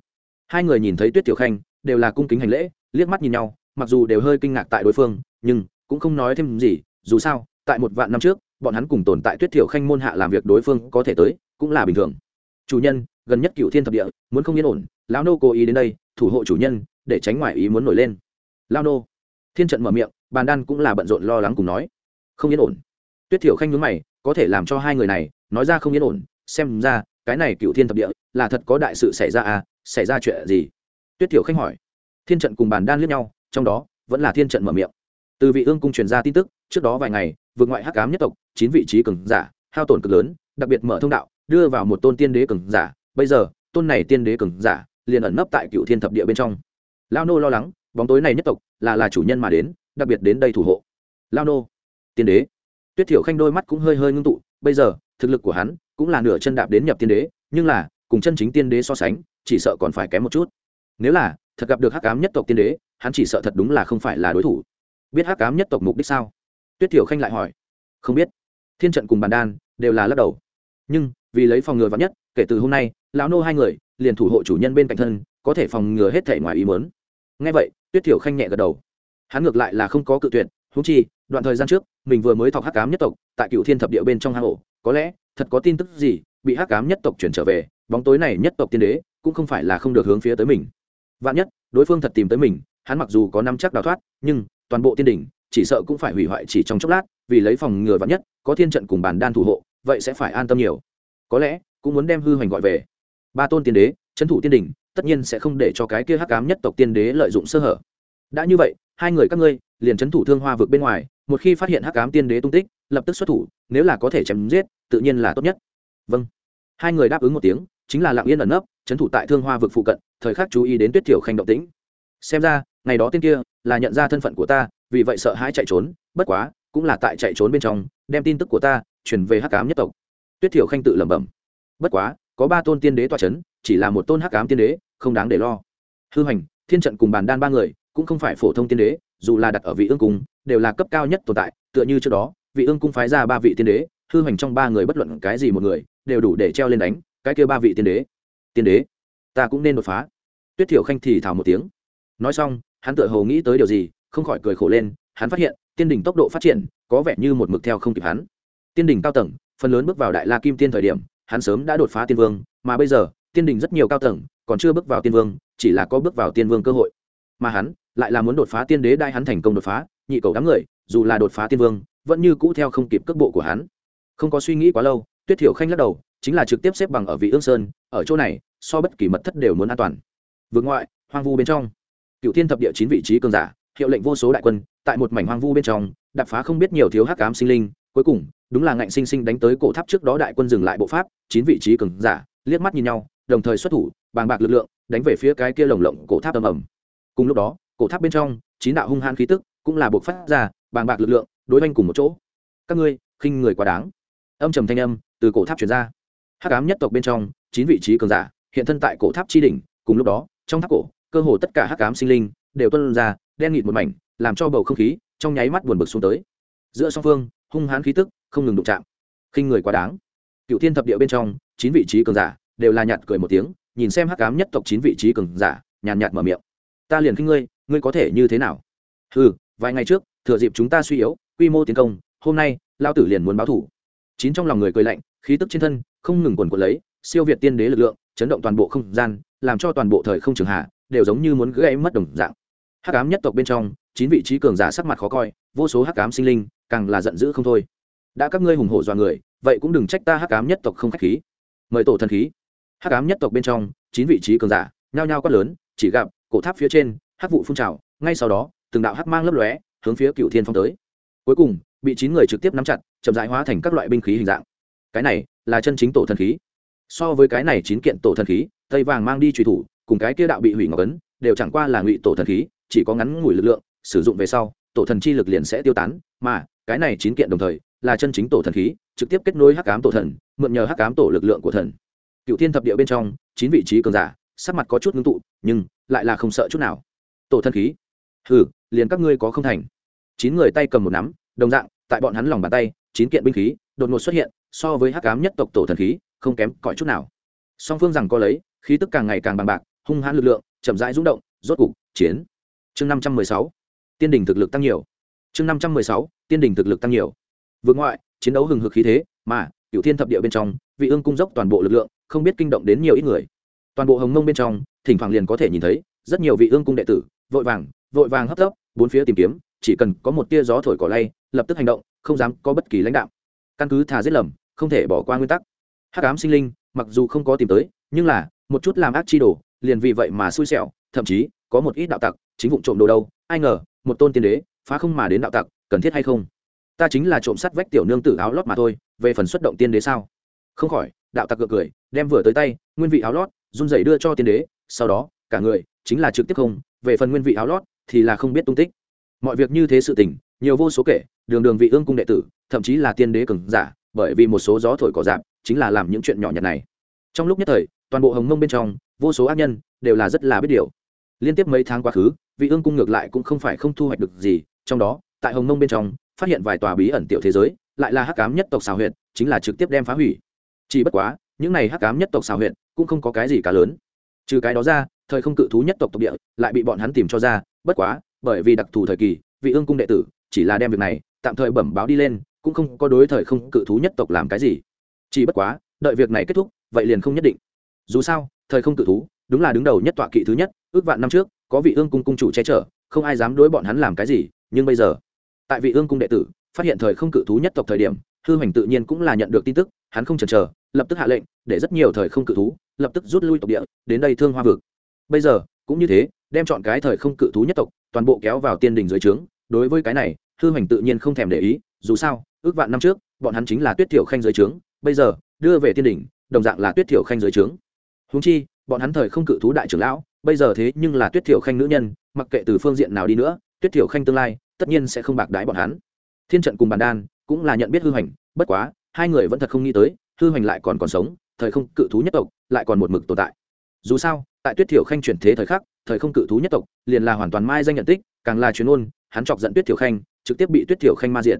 Hai người nhìn thấy tuyết tiểu khanh, đều là cung kính hành lễ, liếc mắt nhìn nhau, mặc dù đều hơi kinh ngạc tại đối phương, nhưng cũng không nói thêm gì, dù sao, tại một vạn năm trước bọn hắn cùng tồn tại tuyết thiểu khanh môn hạ làm việc đối phương có thể tới, cũng là bình thường. Chủ nhân, gần nhất cựu thiên thập địa, muốn không yên ổn, lão nô cố ý đến đây, thủ hộ chủ nhân, để tránh ngoại ý muốn nổi lên. Lao nô. Thiên trận mở miệng, bàn đan cũng là bận rộn lo lắng cùng nói. Không yên ổn. Tuyết thiểu khanh nhướng mày, có thể làm cho hai người này, nói ra không yên ổn, xem ra, cái này cựu thiên thập địa, là thật có đại sự xảy ra à xảy ra chuyện gì? Tuyết thiểu khanh hỏi. Thiên trận cùng bàn đan liếc nhau, trong đó, vẫn là thiên trận mở miệng. Từ vị ương cung truyền ra tin tức, trước đó vài ngày vượt ngoại hắc ám nhất tộc, chín vị trí cường giả, hao tổn cực lớn, đặc biệt mở thông đạo, đưa vào một tôn tiên đế cường giả. Bây giờ, tôn này tiên đế cường giả liền ẩn nấp tại cựu thiên thập địa bên trong. Lao nô lo lắng, bóng tối này nhất tộc là là chủ nhân mà đến, đặc biệt đến đây thủ hộ. Lao nô, tiên đế. Tuyết thiểu khanh đôi mắt cũng hơi hơi ngưng tụ, bây giờ, thực lực của hắn cũng là nửa chân đạp đến nhập tiên đế, nhưng là, cùng chân chính tiên đế so sánh, chỉ sợ còn phải kém một chút. Nếu là, thật gặp được hắc ám nhất tộc tiên đế, hắn chỉ sợ thật đúng là không phải là đối thủ. Biết hắc ám nhất tộc mục đích sao? Tuyết thiểu khanh lại hỏi. Không biết. Thiên trận cùng bàn đan đều là lắc đầu. Nhưng, vì lấy phòng ngừa vắn nhất, kể từ hôm nay, lão nô hai người liền thủ hộ chủ nhân bên cạnh thân, có thể phòng ngừa hết thể ngoài ý mớn ngay vậy, tuyết thiểu khanh nhẹ gật đầu. Hắn ngược lại là không có cự tuyệt húng chi, đoạn thời gian trước, mình vừa mới thọc hắc cám nhất tộc, tại cựu thiên thập địa bên trong hang ổ, có lẽ, thật có tin tức gì, bị hắc cám nhất tộc chuyển trở về, bóng tối này nhất tộc tiên đế, cũng không phải là không được hướng phía tới mình. Vạn nhất, đối phương thật tìm tới mình, hắn mặc dù có năm chắc đào thoát, nhưng, toàn bộ tiên đỉnh chỉ sợ cũng phải hủy hoại chỉ trong chốc lát, vì lấy phòng ngừa vạn nhất, có thiên trận cùng bàn đan thủ hộ, vậy sẽ phải an tâm nhiều. Có lẽ, cũng muốn đem hư hoành gọi về. Ba tôn tiên đế trấn thủ tiên đỉnh, tất nhiên sẽ không để cho cái kia hắc cám nhất tộc tiên đế lợi dụng sơ hở. Đã như vậy, hai người các ngươi, liền trấn thủ thương hoa vực bên ngoài, một khi phát hiện hắc cám tiên đế tung tích, lập tức xuất thủ, nếu là có thể chém giết, tự nhiên là tốt nhất. Vâng. Hai người đáp ứng một tiếng, chính là lặng yên ẩn nấp trấn thủ tại thương hoa vực phụ cận, thời khắc chú ý đến tuyết thiểu khanh động tĩnh. Xem ra, ngày đó tiên kia là nhận ra thân phận của ta, vì vậy sợ hãi chạy trốn, bất quá, cũng là tại chạy trốn bên trong, đem tin tức của ta chuyển về hắc cám nhất tộc. Tuyết thiểu khanh tự lẩm bẩm. Bất quá, có ba tôn tiên đế tọa c h ấ n chỉ là một tôn hắc cám tiên đế, không đáng để lo. Hư hành, thiên trận cùng bàn đan ba người, cũng không phải phổ thông tiên đế, dù là đặt ở vị ương cung, đều là cấp cao nhất tồn tại, tựa như trước đó, vị ương cung phái ra ba vị tiên đế, hư hành trong ba người bất luận cái gì một người, đều đủ để treo lên đánh cái kia ba vị tiên đế. Tiên đế, ta cũng nên đột phá. Tuyết thiểu khanh thì thảo một tiếng. Nói xong hắn tựa hồ nghĩ tới điều gì, không khỏi cười khổ lên, hắn phát hiện, tiên đỉnh tốc độ phát triển, có vẻ như một mực theo không kịp hắn. Tiên đỉnh cao tầng, phần lớn bước vào đại la kim tiên thời điểm, hắn sớm đã đột phá tiên vương, mà bây giờ, tiên Đỉnh rất nhiều cao tầng, còn chưa bước vào tiên vương, chỉ là có bước vào tiên vương cơ hội. Mà hắn, lại là muốn đột phá tiên đế đai hắn thành công đột phá, nhị cầu đám người, dù là đột phá tiên vương, vẫn như cũ theo không kịp cước bộ của hắn. Không có suy nghĩ quá lâu, tuyết thiểu khanh lắc đầu, chính là trực tiếp xếp bằng ở vị ương sơn, ở chỗ này, so bất kỳ mật thất đều muốn an toàn. Vượt ngoại, hoang vu bên trong cựu thiên thập địa chín vị trí cường giả, hiệu lệnh vô số đại quân, tại một mảnh hoang vu bên trong đập phá không biết nhiều thiếu hắc ám sinh linh. Cuối cùng, đúng là ngạnh sinh sinh đánh tới cổ tháp trước đó đại quân dừng lại bộ pháp, chín vị trí cường giả, liếc mắt nhìn nhau, đồng thời xuất thủ, bàng bạc lực lượng, đánh về phía cái kia lồng lộng cổ tháp ầm ầm. Cùng lúc đó, cổ tháp bên trong, chín đạo hung hãn khí tức cũng là buộc phát ra, bàng bạc lực lượng, đối oanh cùng một chỗ. Các ngươi, khinh người quá đáng. Âm trầm thanh âm từ cổ tháp truyền ra. Hắc ám nhất tộc bên trong, chín vị trí cường giả, hiện thân tại cổ tháp chi đỉnh, cùng lúc đó, trong tháp cổ cơ hồ tất cả hắc ám sinh linh đều tuân ra, đen nghịt một mảnh, làm cho bầu không khí trong nháy mắt buồn bực xuống tới. Giữa song phương, hung hãn khí tức không ngừng đụng chạm. Khinh người quá đáng. Cựu thiên thập địa bên trong, chín vị trí cường giả đều là nhạt cười một tiếng, nhìn xem hắc ám nhất tộc chín vị trí cường giả, nhàn nhạt mở miệng. Ta liền khinh ngươi ngươi có thể như thế nào? Ừ vài ngày trước, thừa dịp chúng ta suy yếu, quy mô tiến công, hôm nay lao tử liền muốn báo thủ. Chín trong lòng người cười lạnh, khí tức trên thân không ngừng quần quần lấy, siêu việt tiên đế lực lượng, chấn động toàn bộ không gian, làm cho toàn bộ thời không trường hạ đều giống như muốn gãy mất đồng dạng. Hắc ám nhất tộc bên trong, chín vị trí cường giả sắc mặt khó coi, vô số hắc ám sinh linh, càng là giận dữ không thôi. Đã các ngươi hùng hổ dọa người, vậy cũng đừng trách ta hắc ám nhất tộc không khách khí. Mời tổ thần khí. Hắc ám nhất tộc bên trong, chín vị trí cường giả, nhao nhao quát lớn, chỉ gặp, cổ tháp phía trên, hắc vụ phun trào, ngay sau đó, từng đạo hắc mang lấp lóe, hướng phía cựu thiên phong tới. Cuối cùng, bị chín người trực tiếp nắm chặt, chậm rãi hóa thành các loại binh khí hình dạng. Cái này là chân chính tổ thần khí. So với cái này chín kiện tổ thần khí, tây vàng mang đi truy thủ cùng cái kia đạo bị hủy ngọc ấn, đều chẳng qua là ngụy tổ thần khí, chỉ có ngắn ngủi lực lượng, sử dụng về sau, tổ thần chi lực liền sẽ tiêu tán, mà cái này chín kiện đồng thời, là chân chính tổ thần khí, trực tiếp kết nối hắc ám tổ thần, mượn nhờ hắc ám tổ lực lượng của thần. Cựu thiên thập địa bên trong, chín vị trí cường giả, sắc mặt có chút ngưng tụ, nhưng lại là không sợ chút nào. Tổ thần khí? Hừ, liền các ngươi có không thành. Chín người tay cầm một nắm, đồng dạng, tại bọn hắn lòng bàn tay, chín kiện binh khí, đột ngột xuất hiện, so với hắc ám nhất tộc tổ thần khí, không kém cỏi chút nào. Song phương rằng có lấy, khí tức càng ngày càng bằng bạc hung hãn lực lượng, chậm rãi rung động, rốt cục, chiến. Chương năm trăm mười sáu, tiên đình thực lực tăng nhiều. Chương năm trăm mười sáu, tiên đình thực lực tăng nhiều. Vượt ngoại, chiến đấu hừng hực khí thế, mà cựu thiên thập địa bên trong, vị ương cung dốc toàn bộ lực lượng, không biết kinh động đến nhiều ít người. Toàn bộ hồng mông bên trong, thỉnh thoảng liền có thể nhìn thấy, rất nhiều vị ương cung đệ tử, vội vàng vội vàng hấp tấp, bốn phía tìm kiếm, chỉ cần có một tia gió thổi cỏ lay, lập tức hành động, không dám có bất kỳ lãnh đạo. Căn cứ thà giết lầm, không thể bỏ qua nguyên tắc. Hắc ám sinh linh, mặc dù không có tìm tới, nhưng là, một chút làm ác chi đồ liền vì vậy mà xui xẻo, thậm chí có một ít đạo tặc, chính vụ trộm đồ đâu, ai ngờ, một tôn tiên đế, phá không mà đến đạo tặc, cần thiết hay không? Ta chính là trộm sắt vách tiểu nương tử áo lót mà thôi, về phần xuất động tiên đế sao? Không khỏi, đạo tặc gượng cười, đem vừa tới tay, nguyên vị áo lót, run rẩy đưa cho tiên đế, sau đó, cả người, chính là trực tiếp không, về phần nguyên vị áo lót, thì là không biết tung tích. Mọi việc như thế sự tình, nhiều vô số kể, đường đường vị ương cung đệ tử, thậm chí là tiên đế cường giả, bởi vì một số gió thổi cỏ dạp, chính là làm những chuyện nhỏ nhặt này. Trong lúc nhất thời, toàn bộ hồng mông bên trong vô số ác nhân đều là rất là biết điều. Liên tiếp mấy tháng quá khứ, vị ương cung ngược lại cũng không phải không thu hoạch được gì, trong đó, tại hồng mông bên trong, phát hiện vài tòa bí ẩn tiểu thế giới, lại là hắc cám nhất tộc xào huyện chính là trực tiếp đem phá hủy. Chỉ bất quá, những này hắc cám nhất tộc xào huyện cũng không có cái gì cả lớn. Trừ cái đó ra, thời không cự thú nhất tộc tộc địa lại bị bọn hắn tìm cho ra, bất quá, bởi vì đặc thù thời kỳ, vị ương cung đệ tử chỉ là đem việc này tạm thời bẩm báo đi lên, cũng không có đối thời không cự thú nhất tộc làm cái gì. Chỉ bất quá, đợi việc này kết thúc, vậy liền không nhất định. Dù sao thời không tự thú, đúng là đứng đầu nhất tọa kỵ thứ nhất, ước vạn năm trước, có vị ương cung cung chủ che chở, không ai dám đối bọn hắn làm cái gì, nhưng bây giờ, tại vị ương cung đệ tử, phát hiện thời không cự thú nhất tộc thời điểm, hư hoành tự nhiên cũng là nhận được tin tức, hắn không chần chờ, lập tức hạ lệnh, để rất nhiều thời không cự thú, lập tức rút lui tộc địa, đến đây thương hoa vực. Bây giờ, cũng như thế, đem chọn cái thời không cự thú nhất tộc, toàn bộ kéo vào tiên đình dưới trướng, đối với cái này, hư hoành tự nhiên không thèm để ý, dù sao, ước vạn năm trước, bọn hắn chính là tuyết thiểu khanh dưới trướng, bây giờ, đưa về tiên đình, đồng dạng là tuyết thiểu khanh dưới trướng húng chi, bọn hắn thời không cự thú đại trưởng lão, bây giờ thế nhưng là tuyết thiểu khanh nữ nhân, mặc kệ từ phương diện nào đi nữa, tuyết thiểu khanh tương lai, tất nhiên sẽ không bạc đái bọn hắn. Thiên trận cùng bàn đan, cũng là nhận biết hư hoành bất quá, hai người vẫn thật không nghĩ tới, hư hoành lại còn còn sống, thời không cự thú nhất tộc, lại còn một mực tồn tại. Dù sao, tại tuyết thiểu khanh chuyển thế thời khắc, thời không cự thú nhất tộc, liền là hoàn toàn mai danh nhận tích, càng là chuyên ôn hắn chọc dẫn tuyết thiểu khanh, trực tiếp bị tuyết thiểu khanh ma diện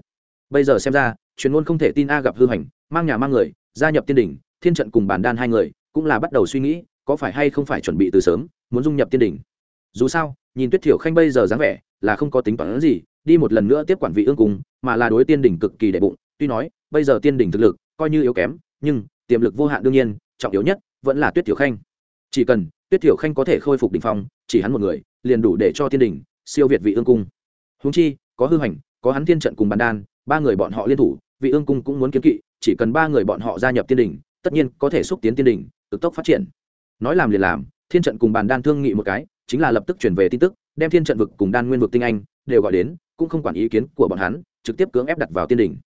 bây giờ xem ra, chuyên ôn không thể tin a gặp hư hoành mang nhà mang người, gia nhập tiên đỉnh, thiên trận cùng bàn đan hai người cũng là bắt đầu suy nghĩ, có phải hay không phải chuẩn bị từ sớm, muốn dung nhập tiên đỉnh. Dù sao, nhìn tuyết thiểu khanh bây giờ dáng vẻ, là không có tính toán gì, đi một lần nữa tiếp quản vị ương cùng mà là đối tiên đỉnh cực kỳ đệ bụng. Tuy nói, bây giờ tiên đỉnh thực lực coi như yếu kém, nhưng tiềm lực vô hạn đương nhiên, trọng yếu nhất vẫn là tuyết thiểu khanh. Chỉ cần tuyết thiểu khanh có thể khôi phục đ ỉ n h phong, chỉ hắn một người, liền đủ để cho tiên đỉnh siêu việt vị ương cung. Húng chi, có hư hành có hắn thiên trận cùng bàn đan, ba người bọn họ liên thủ, vị ương cung cũng muốn kiếm kỵ, chỉ cần ba người bọn họ gia nhập tiên đỉnh, tất nhiên có thể xúc tiến tiên đỉnh cực tốc phát triển. Nói làm liền làm, thiên trận cùng bàn đan thương nghị một cái, chính là lập tức chuyển về tin tức, đem thiên trận vực cùng đan nguyên vực tinh anh đều gọi đến, cũng không quản ý kiến của bọn hắn, trực tiếp cưỡng ép đặt vào tiên đỉnh.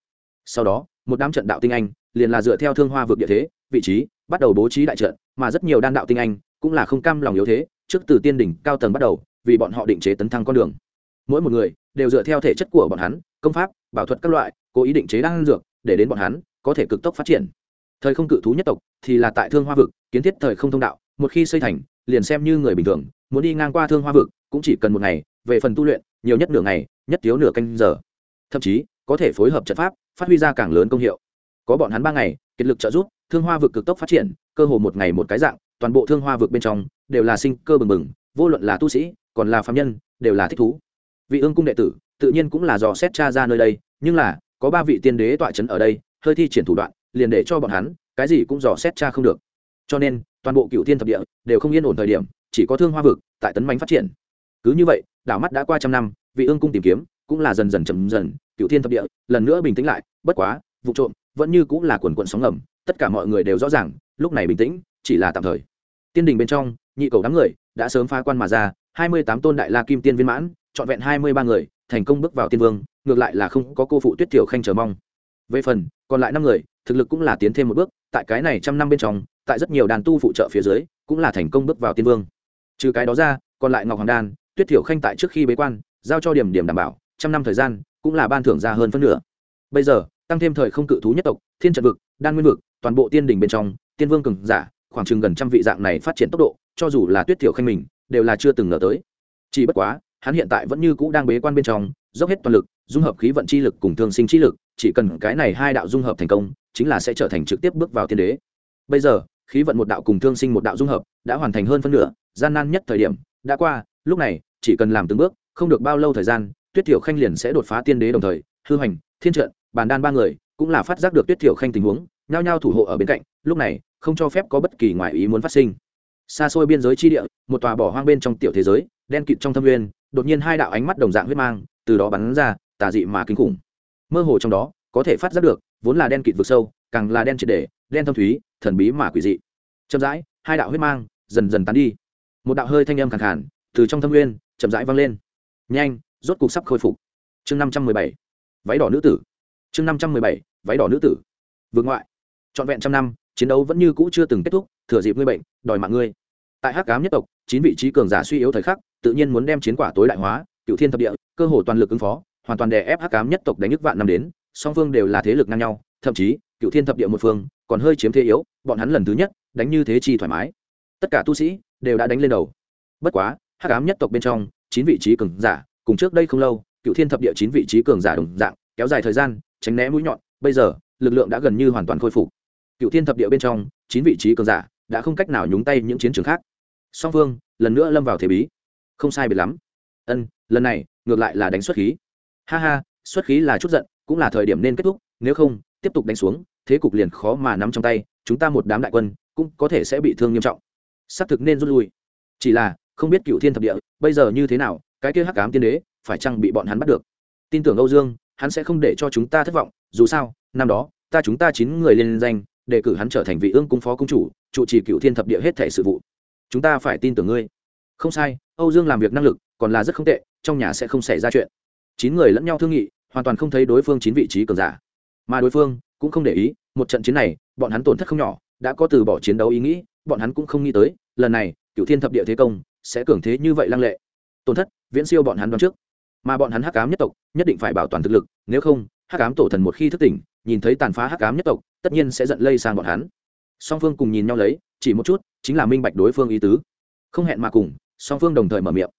Sau đó, một đám trận đạo tinh anh liền là dựa theo thương hoa vực địa thế, vị trí, bắt đầu bố trí đại trận, mà rất nhiều đan đạo tinh anh cũng là không cam lòng yếu thế, trước từ tiên đỉnh cao tầng bắt đầu, vì bọn họ định chế tấn thăng con đường. Mỗi một người đều dựa theo thể chất của bọn hắn, công pháp, bảo thuật các loại, cố ý định chế đan dược, để đến bọn hắn có thể cực tốc phát triển thời không cự thú nhất tộc thì là tại thương hoa vực, kiến thiết thời không thông đạo, một khi xây thành, liền xem như người bình thường, muốn đi ngang qua thương hoa vực cũng chỉ cần một ngày, về phần tu luyện, nhiều nhất nửa ngày, nhất thiếu nửa canh giờ. Thậm chí, có thể phối hợp trận pháp, phát huy ra càng lớn công hiệu. Có bọn hắn ba ngày, kiệt lực trợ giúp, thương hoa vực cực tốc phát triển, cơ hồ một ngày một cái dạng, toàn bộ thương hoa vực bên trong đều là sinh cơ bừng bừng, vô luận là tu sĩ, còn là phạm nhân, đều là thích thú. Vị ương cung đệ tử, tự nhiên cũng là dò xét cha ra nơi đây, nhưng là, có ba vị tiên đế tọa trấn ở đây, hơi thi triển thủ đoạn liền để cho bọn hắn, cái gì cũng dò xét cha không được. Cho nên, toàn bộ cựu thiên thập địa đều không yên ổn thời điểm, chỉ có thương hoa vực tại tấn mạnh phát triển. Cứ như vậy, đảo mắt đã qua trăm năm, vị ương cung tìm kiếm cũng là dần dần chậm dần cựu thiên thập địa lần nữa bình tĩnh lại, bất quá, vụ trộm vẫn như cũng là quần quận sóng ngầm, tất cả mọi người đều rõ ràng, lúc này bình tĩnh chỉ là tạm thời. Tiên đình bên trong, nhị cầu đám người đã sớm phá quan mà ra, hai mươi tám tôn đại la kim tiên viên mãn, trọn vẹn hai mươi ba người thành công bước vào tiên vương, ngược lại là không có cô phụ tuyết tiểu khanh chờ mong. Về phần còn lại năm người, thực lực cũng là tiến thêm một bước, tại cái này trăm năm bên trong, tại rất nhiều đàn tu phụ trợ phía dưới, cũng là thành công bước vào tiên vương. Trừ cái đó ra, còn lại ngọc hoàng đan, tuyết tiểu khanh tại trước khi bế quan, giao cho điểm điểm đảm bảo, trăm năm thời gian, cũng là ban thưởng ra hơn phân nửa. Bây giờ, tăng thêm thời không cự thú nhất tộc, thiên trận vực, đan nguyên vực, toàn bộ tiên đình bên trong, tiên vương cường giả, khoảng chừng gần trăm vị dạng này phát triển tốc độ, cho dù là tuyết tiểu khanh mình, đều là chưa từng ngờ tới. Chỉ bất quá, hắn hiện tại vẫn như cũ đang bế quan bên trong, dốc hết toàn lực, dung hợp khí vận chi lực cùng thương sinh chi lực chỉ cần cái này hai đạo dung hợp thành công, chính là sẽ trở thành trực tiếp bước vào thiên đế. Bây giờ, khí vận một đạo cùng thương sinh một đạo dung hợp đã hoàn thành hơn phân nửa, gian nan nhất thời điểm đã qua, lúc này, chỉ cần làm từng bước, không được bao lâu thời gian, tuyết thiểu khanh liền sẽ đột phá tiên đế đồng thời, hư hành, thiên trận, bàn đan ba người, cũng là phát giác được tuyết thiểu khanh tình huống, nhao nhao thủ hộ ở bên cạnh, lúc này, không cho phép có bất kỳ ngoại ý muốn phát sinh. Xa xôi biên giới chi địa, một tòa bỏ hoang bên trong tiểu thế giới, đen kịt trong thâm nguyên, đột nhiên hai đạo ánh mắt đồng dạng huyết mang, từ đó bắn ra, tà dị mà kinh khủng mơ hồ trong đó, có thể phát giác được, vốn là đen kịt vực sâu, càng là đen triệt để, đen thâm thúy, thần bí mà quỷ dị. Chậm rãi, hai đạo huyết mang dần dần tán đi. Một đạo hơi thanh âm khẳng khản từ trong thâm nguyên chậm rãi vang lên. Nhanh, rốt cục sắp khôi phục. Chương năm trăm mười bảy, váy đỏ nữ tử. Chương năm trăm mười bảy, váy đỏ nữ tử. Vượt ngoại, trọn vẹn trăm năm, chiến đấu vẫn như cũ chưa từng kết thúc, thừa dịp ngươi bệnh, đòi mạng ngươi. Tại hắc cám nhất tộc, chín vị trí cường giả suy yếu thời khắc, tự nhiên muốn đem chiến quả tối đại hóa, cựu thiên thập địa, cơ hồ toàn lực ứng phó hoàn toàn đè ép hắc ám nhất tộc đánh nhức vạn năm đến, song phương đều là thế lực ngang nhau, thậm chí, cựu thiên thập địa một phương, còn hơi chiếm thế yếu, bọn hắn lần thứ nhất, đánh như thế chi thoải mái. Tất cả tu sĩ, đều đã đánh lên đầu. Bất quá, hắc ám nhất tộc bên trong, chín vị trí cường giả, cùng trước đây không lâu, cựu thiên thập địa chín vị trí cường giả đồng dạng, kéo dài thời gian, tránh né mũi nhọn, bây giờ, lực lượng đã gần như hoàn toàn khôi phục. Cựu thiên thập địa bên trong, chín vị trí cường giả, đã không cách nào nhúng tay những chiến trường khác. Song phương, lần nữa lâm vào thế bí. Không sai biệt lắm. Ân, lần này, ngược lại là đánh xuất khí ha ha, xuất khí là chút giận, cũng là thời điểm nên kết thúc, nếu không, tiếp tục đánh xuống, thế cục liền khó mà nắm trong tay, chúng ta một đám đại quân, cũng có thể sẽ bị thương nghiêm trọng. Xác thực nên rút lui. Chỉ là, không biết cựu thiên thập địa, bây giờ như thế nào, cái kia hắc cám tiên đế, phải chăng bị bọn hắn bắt được? Tin tưởng âu dương, hắn sẽ không để cho chúng ta thất vọng, dù sao, năm đó, ta chúng ta chín người lên danh đề cử hắn trở thành vị ương cung phó công chủ, trụ trì cựu thiên thập địa hết thể sự vụ. Chúng ta phải tin tưởng ngươi. Không sai, âu dương làm việc năng lực, còn là rất không tệ, trong nhà sẽ không xảy ra chuyện chín người lẫn nhau thương nghị, hoàn toàn không thấy đối phương chín vị trí cường giả. Mà đối phương cũng không để ý, một trận chiến này, bọn hắn tổn thất không nhỏ, đã có từ bỏ chiến đấu ý nghĩ, bọn hắn cũng không nghĩ tới, lần này cựu thiên thập địa thế công sẽ cường thế như vậy lăng lệ. Tổn thất, viễn siêu bọn hắn đoán trước. Mà bọn hắn hắc cám nhất tộc, nhất định phải bảo toàn thực lực, nếu không, hắc cám tổ thần một khi thức tỉnh, nhìn thấy tàn phá hắc cám nhất tộc, tất nhiên sẽ giận lây sang bọn hắn. Song phương cùng nhìn nhau lấy, chỉ một chút, chính là minh bạch đối phương ý tứ. Không hẹn mà cùng, song phương đồng thời mở miệng.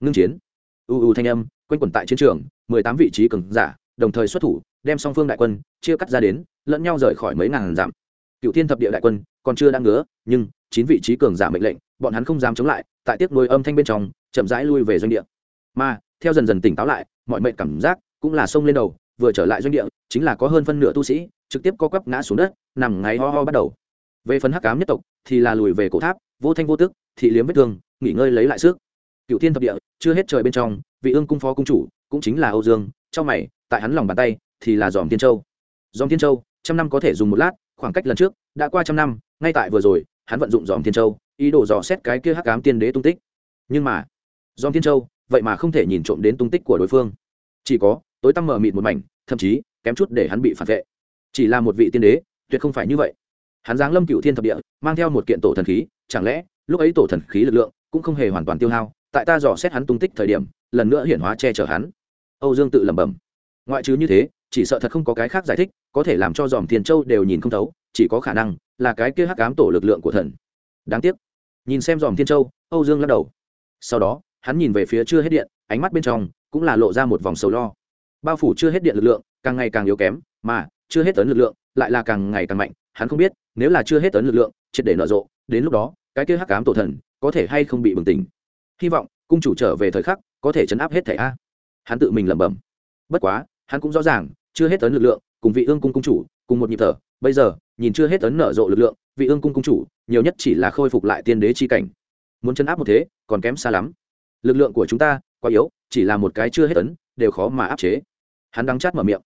Ngưng chiến u u thanh âm, quanh quẩn tại chiến trường, mười tám vị trí cường giả, đồng thời xuất thủ, đem song phương đại quân chia cắt ra đến, lẫn nhau rời khỏi mấy ngàn dặm. Cựu thiên thập địa đại quân còn chưa đang ngứa, nhưng chín vị trí cường giả mệnh lệnh, bọn hắn không dám chống lại, tại tiếc nuôi âm thanh bên trong, chậm rãi lui về doanh địa. Mà, theo dần dần tỉnh táo lại, mọi mệnh cảm giác cũng là sông lên đầu, vừa trở lại doanh địa, chính là có hơn phân nửa tu sĩ trực tiếp co quắp ngã xuống đất, nằm ngáy ho ho bắt đầu. Về phần hắc cám nhất tộc thì là lùi về cổ tháp, vô thanh vô tức, thị liếm vết thương, nghỉ ngơi lấy lại sức cựu thiên thập địa, chưa hết trời bên trong, vị ương cung phó cung chủ cũng chính là âu dương, trong mày, tại hắn lòng bàn tay thì là dòm thiên châu. Dòm thiên châu, trăm năm có thể dùng một lát, khoảng cách lần trước đã qua trăm năm, ngay tại vừa rồi, hắn vận dụng dòm thiên châu, ý đồ dò xét cái kia hắc cám tiên đế tung tích. Nhưng mà dòm thiên châu, vậy mà không thể nhìn trộm đến tung tích của đối phương. Chỉ có, tối tăm mờ mịt một mảnh, thậm chí, kém chút để hắn bị phản vệ. Chỉ là một vị tiên đế, tuyệt không phải như vậy. Hắn giáng lâm cựu thiên thập địa, mang theo một kiện tổ thần khí, chẳng lẽ, lúc ấy tổ thần khí lực lượng cũng không hề hoàn toàn tiêu hao tại ta dò xét hắn tung tích thời điểm, lần nữa hiển hóa che chở hắn. Âu dương tự lẩm bẩm. Ngoại trừ như thế, chỉ sợ thật không có cái khác giải thích, có thể làm cho dòm thiên châu đều nhìn không thấu, chỉ có khả năng là cái kia hắc ám tổ lực lượng của thần. Đáng tiếc. Nhìn xem dòm thiên châu, âu dương lắc đầu. Sau đó, hắn nhìn về phía chưa hết điện, ánh mắt bên trong cũng là lộ ra một vòng sầu lo. Bao phủ chưa hết điện lực lượng, càng ngày càng yếu kém, mà chưa hết tấn lực lượng lại là càng ngày càng mạnh, hắn không biết, nếu là chưa hết tấn lực lượng, triệt để nở rộ, đến lúc đó, cái kia hắc cám tổ thần có thể hay không bị bừng tỉnh hy vọng, cung chủ trở về thời khắc, có thể chấn áp hết thẻ a. Hắn tự mình lẩm bẩm. Bất quá, hắn cũng rõ ràng, chưa hết tấn lực lượng, cùng vị ương cung cung chủ, cùng một nhịp thở. Bây giờ, nhìn chưa hết tấn nở rộ lực lượng, vị ương cung cung chủ, nhiều nhất chỉ là khôi phục lại tiên đế chi cảnh. Muốn chấn áp một thế, còn kém xa lắm. Lực lượng của chúng ta, quá yếu, chỉ là một cái chưa hết tấn đều khó mà áp chế. Hắn đắng chát mở miệng.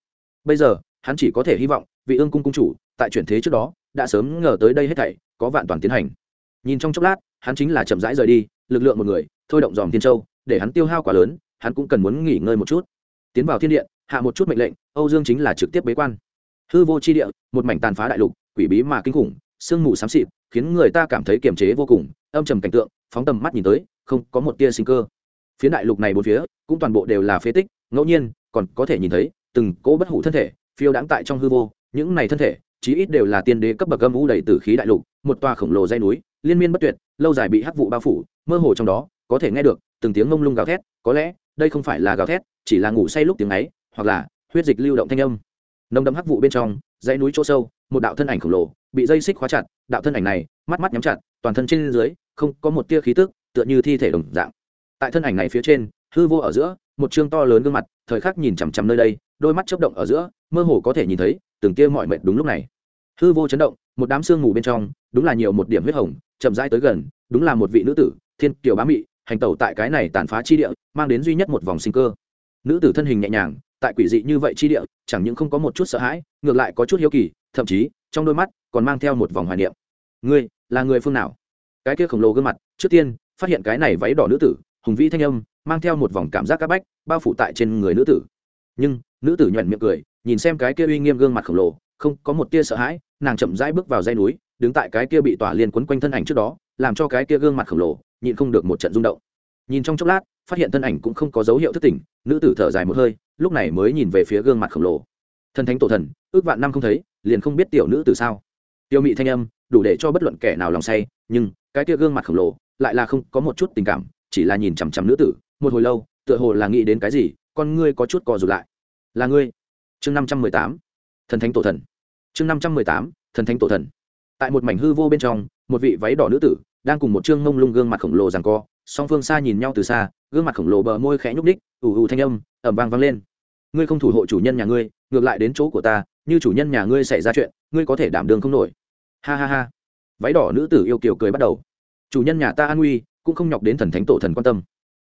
Bây giờ, hắn chỉ có thể hy vọng, vị ương cung cung chủ, tại chuyển thế trước đó, đã sớm ngờ tới đây hết thảy, có vạn toàn tiến hành. Nhìn trong chốc lát, hắn chính là chậm rãi rời đi, lực lượng một người thôi động dòm thiên châu, để hắn tiêu hao quá lớn, hắn cũng cần muốn nghỉ ngơi một chút. Tiến vào thiên điện hạ một chút mệnh lệnh, âu dương chính là trực tiếp bế quan. Hư vô chi địa, một mảnh tàn phá đại lục, quỷ bí mà kinh khủng, sương mù xám xịt, khiến người ta cảm thấy kiềm chế vô cùng, âm trầm cảnh tượng, phóng tầm mắt nhìn tới, không có một tia sinh cơ. Phía đại lục này bốn phía, cũng toàn bộ đều là phế tích, ngẫu nhiên, còn có thể nhìn thấy từng cỗ bất hủ thân thể, phiêu đãng tại trong hư vô. Những này thân thể, chí ít đều là tiên đế cấp bậc âm u đầy tử khí đại lục, một tòa khổng lồ dây núi, liên miên bất tuyệt, lâu dài bị hắc vụ bao phủ, mơ hồ trong đó có thể nghe được từng tiếng ngông lung gào thét, có lẽ đây không phải là gào thét, chỉ là ngủ say lúc tiếng ấy, hoặc là huyết dịch lưu động thanh âm. Nồng đậm hắc vụ bên trong, dãy núi chỗ sâu, một đạo thân ảnh khổng lồ bị dây xích khóa chặt, đạo thân ảnh này mắt mắt nhắm chặt, toàn thân trên dưới không có một tia khí tức, tựa như thi thể đồng dạng. Tại thân ảnh này phía trên, hư vô ở giữa, một chương to lớn gương mặt, thời khắc nhìn chằm chằm nơi đây, đôi mắt chớp động ở giữa, mơ hồ có thể nhìn thấy từng tia mọi mệt đúng lúc này. Hư vô chấn động, một đám xương ngủ bên trong, đúng là nhiều một điểm huyết hồng, chậm rãi tới gần, đúng là một vị nữ tử, thiên kiều bá mị hành tẩu tại cái này tàn phá chi địa, mang đến duy nhất một vòng sinh cơ. Nữ tử thân hình nhẹ nhàng, tại quỷ dị như vậy chi địa, chẳng những không có một chút sợ hãi, ngược lại có chút hiếu kỳ, thậm chí, trong đôi mắt, còn mang theo một vòng hoài niệm. Ngươi, là người phương nào? Cái kia khổng lồ gương mặt, trước tiên, phát hiện cái này váy đỏ nữ tử, hùng vĩ thanh âm, mang theo một vòng cảm giác áp bách, bao phủ tại trên người nữ tử. Nhưng, nữ tử nhuận miệng cười, nhìn xem cái kia uy nghiêm gương mặt khổng lồ, không có một tia sợ hãi, nàng chậm rãi bước vào dây núi, đứng tại cái kia bị tỏa liên quấn quanh thân ảnh trước đó, làm cho cái kia gương mặt khổng lồ nhịn không được một trận rung động. Nhìn trong chốc lát, phát hiện thân ảnh cũng không có dấu hiệu thất tỉnh, nữ tử thở dài một hơi, lúc này mới nhìn về phía gương mặt khổng lồ. Thần thánh tổ thần, ước vạn năm không thấy, liền không biết tiểu nữ từ sao? Tiêu mị thanh âm, đủ để cho bất luận kẻ nào lòng say, nhưng cái kia gương mặt khổng lồ lại là không có một chút tình cảm, chỉ là nhìn chằm chằm nữ tử, một hồi lâu, tựa hồ là nghĩ đến cái gì, con ngươi có chút cò rụt lại. Là ngươi. Chương năm trăm mười tám, thần thánh tổ thần. Chương năm trăm mười tám, thần thánh tổ thần. Tại một mảnh hư vô bên trong, một vị váy đỏ nữ tử đang cùng một chương mông lung gương mặt khổng lồ rằng co, song phương xa nhìn nhau từ xa, gương mặt khổng lồ bờ môi khẽ nhúc ních ù ù thanh âm ẩm vang vang lên. Ngươi không thủ hộ chủ nhân nhà ngươi, ngược lại đến chỗ của ta, như chủ nhân nhà ngươi xảy ra chuyện, ngươi có thể đảm đường không nổi. Ha ha ha. Váy đỏ nữ tử yêu kiều cười bắt đầu. Chủ nhân nhà ta an nguy, cũng không nhọc đến thần thánh tổ thần quan tâm.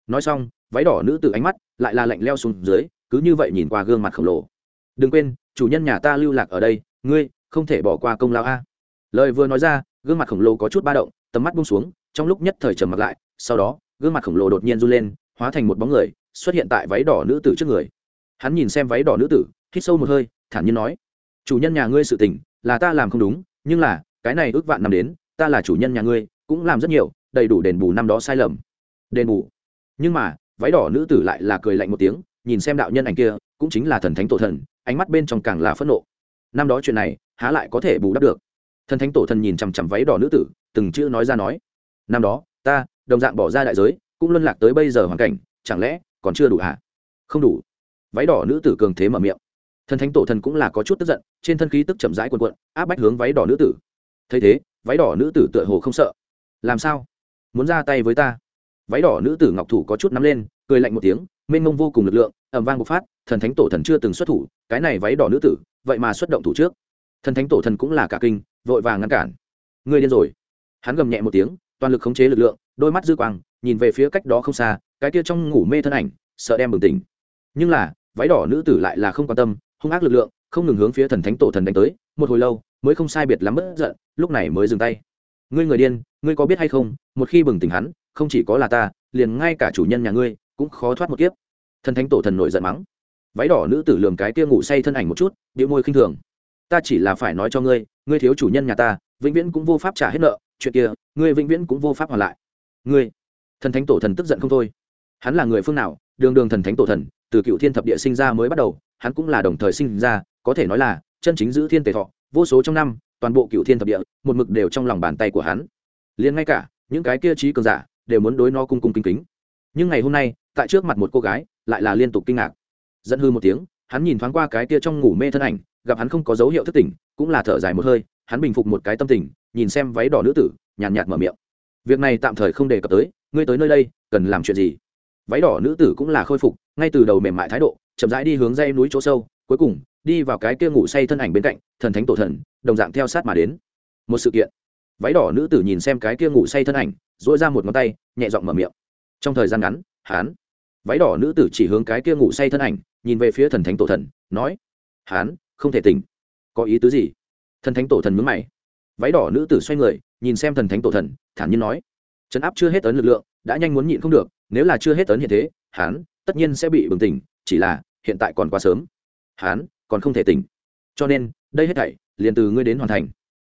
Nói xong, váy đỏ nữ tử ánh mắt lại là lạnh leo xuống dưới, cứ như vậy nhìn qua gương mặt khổng lồ. Đừng quên, chủ nhân nhà ta lưu lạc ở đây, ngươi không thể bỏ qua công lao a. Lời vừa nói ra, gương mặt khổng lồ có chút ba động tầm mắt buông xuống, trong lúc nhất thời trầm mặt lại, sau đó, gương mặt khổng lồ đột nhiên run lên, hóa thành một bóng người, xuất hiện tại váy đỏ nữ tử trước người. Hắn nhìn xem váy đỏ nữ tử, hít sâu một hơi, thản nhiên nói, chủ nhân nhà ngươi sự tình, là ta làm không đúng, nhưng là, cái này ước vạn năm đến, ta là chủ nhân nhà ngươi, cũng làm rất nhiều, đầy đủ đền bù năm đó sai lầm. Đền bù? Nhưng mà, váy đỏ nữ tử lại là cười lạnh một tiếng, nhìn xem đạo nhân ảnh kia, cũng chính là thần thánh tổ thần, ánh mắt bên trong càng là phẫn nộ. Năm đó chuyện này, há lại có thể bù đắp được? Thần thánh tổ thần nhìn chằm chằm váy đỏ nữ tử từng chữ nói ra nói. Năm đó, ta, đồng dạng bỏ ra đại giới, cũng luân lạc tới bây giờ hoàn cảnh, chẳng lẽ còn chưa đủ hả? Không đủ. Váy đỏ nữ tử cường thế mở miệng. Thần thánh tổ thần cũng là có chút tức giận, trên thân khí tức chậm rãi quần quận áp bách hướng váy đỏ nữ tử. Thấy thế, váy đỏ nữ tử tựa hồ không sợ. Làm sao? Muốn ra tay với ta? Váy đỏ nữ tử ngọc thủ có chút nắm lên, cười lạnh một tiếng, mênh mông vô cùng lực lượng ẩm vang bộc phát, thần thánh tổ thần chưa từng xuất thủ, cái này váy đỏ nữ tử, vậy mà xuất động thủ trước. Thần thánh tổ thần cũng là cả kinh, vội vàng ngăn cản. Ngươi điên rồi hắn gầm nhẹ một tiếng, toàn lực khống chế lực lượng, đôi mắt dư quang, nhìn về phía cách đó không xa, cái kia trong ngủ mê thân ảnh, sợ đem bừng tỉnh. Nhưng là, váy đỏ nữ tử lại là không quan tâm, hung ác lực lượng, không ngừng hướng phía thần thánh tổ thần đánh tới, một hồi lâu, mới không sai biệt lắm bất giận, lúc này mới dừng tay. Ngươi người điên, ngươi có biết hay không, một khi bừng tỉnh hắn, không chỉ có là ta, liền ngay cả chủ nhân nhà ngươi, cũng khó thoát một kiếp. Thần thánh tổ thần nổi giận mắng. Váy đỏ nữ tử lường cái kia ngủ say thân ảnh một chút điệu môi khinh thường. Ta chỉ là phải nói cho ngươi ngươi thiếu chủ nhân nhà ta, vĩnh viễn cũng vô pháp trả hết nợ chuyện kia, ngươi vĩnh viễn cũng vô pháp hoàn lại. Ngươi, thần thánh tổ thần tức giận không thôi. Hắn là người phương nào, đường đường thần thánh tổ thần, từ cựu thiên thập địa sinh ra mới bắt đầu, hắn cũng là đồng thời sinh ra, có thể nói là chân chính giữ thiên tề thọ, vô số trong năm, toàn bộ cựu thiên thập địa, một mực đều trong lòng bàn tay của hắn. Liền ngay cả, những cái kia trí cường giả, đều muốn đối nó cung cung kính kính. Nhưng ngày hôm nay, tại trước mặt một cô gái, lại là liên tục kinh ngạc. Dẫn hư một tiếng, hắn nhìn thoáng qua cái kia trong ngủ mê thân ảnh, gặp hắn không có dấu hiệu thức tỉnh, cũng là thở dài một hơi, hắn bình phục một cái tâm tình nhìn xem váy đỏ nữ tử, nhàn nhạt mở miệng. Việc này tạm thời không đề cập tới, ngươi tới nơi đây, cần làm chuyện gì? Váy đỏ nữ tử cũng là khôi phục, ngay từ đầu mềm mại thái độ, chậm rãi đi hướng dây núi chỗ sâu, cuối cùng, đi vào cái kia ngủ say thân ảnh bên cạnh, thần thánh tổ thần, đồng dạng theo sát mà đến. Một sự kiện. Váy đỏ nữ tử nhìn xem cái kia ngủ say thân ảnh dỗi ra một ngón tay, nhẹ giọng mở miệng. Trong thời gian ngắn hán váy đỏ nữ tử chỉ hướng cái kia ngủ say thân ảnh, nhìn về phía thần thánh tổ thần, nói hán không thể tỉnh. Có ý tứ gì? Thần thánh tổ thần mướn mày váy đỏ nữ tử xoay người, nhìn xem thần thánh tổ thần, thản nhiên nói, trấn áp chưa hết ấn lực lượng, đã nhanh muốn nhịn không được, nếu là chưa hết ấn hiện thế hán tất nhiên sẽ bị bừng tỉnh, chỉ là hiện tại còn quá sớm. Hán còn không thể tỉnh. Cho nên, đây hết thảy liền từ ngươi đến hoàn thành.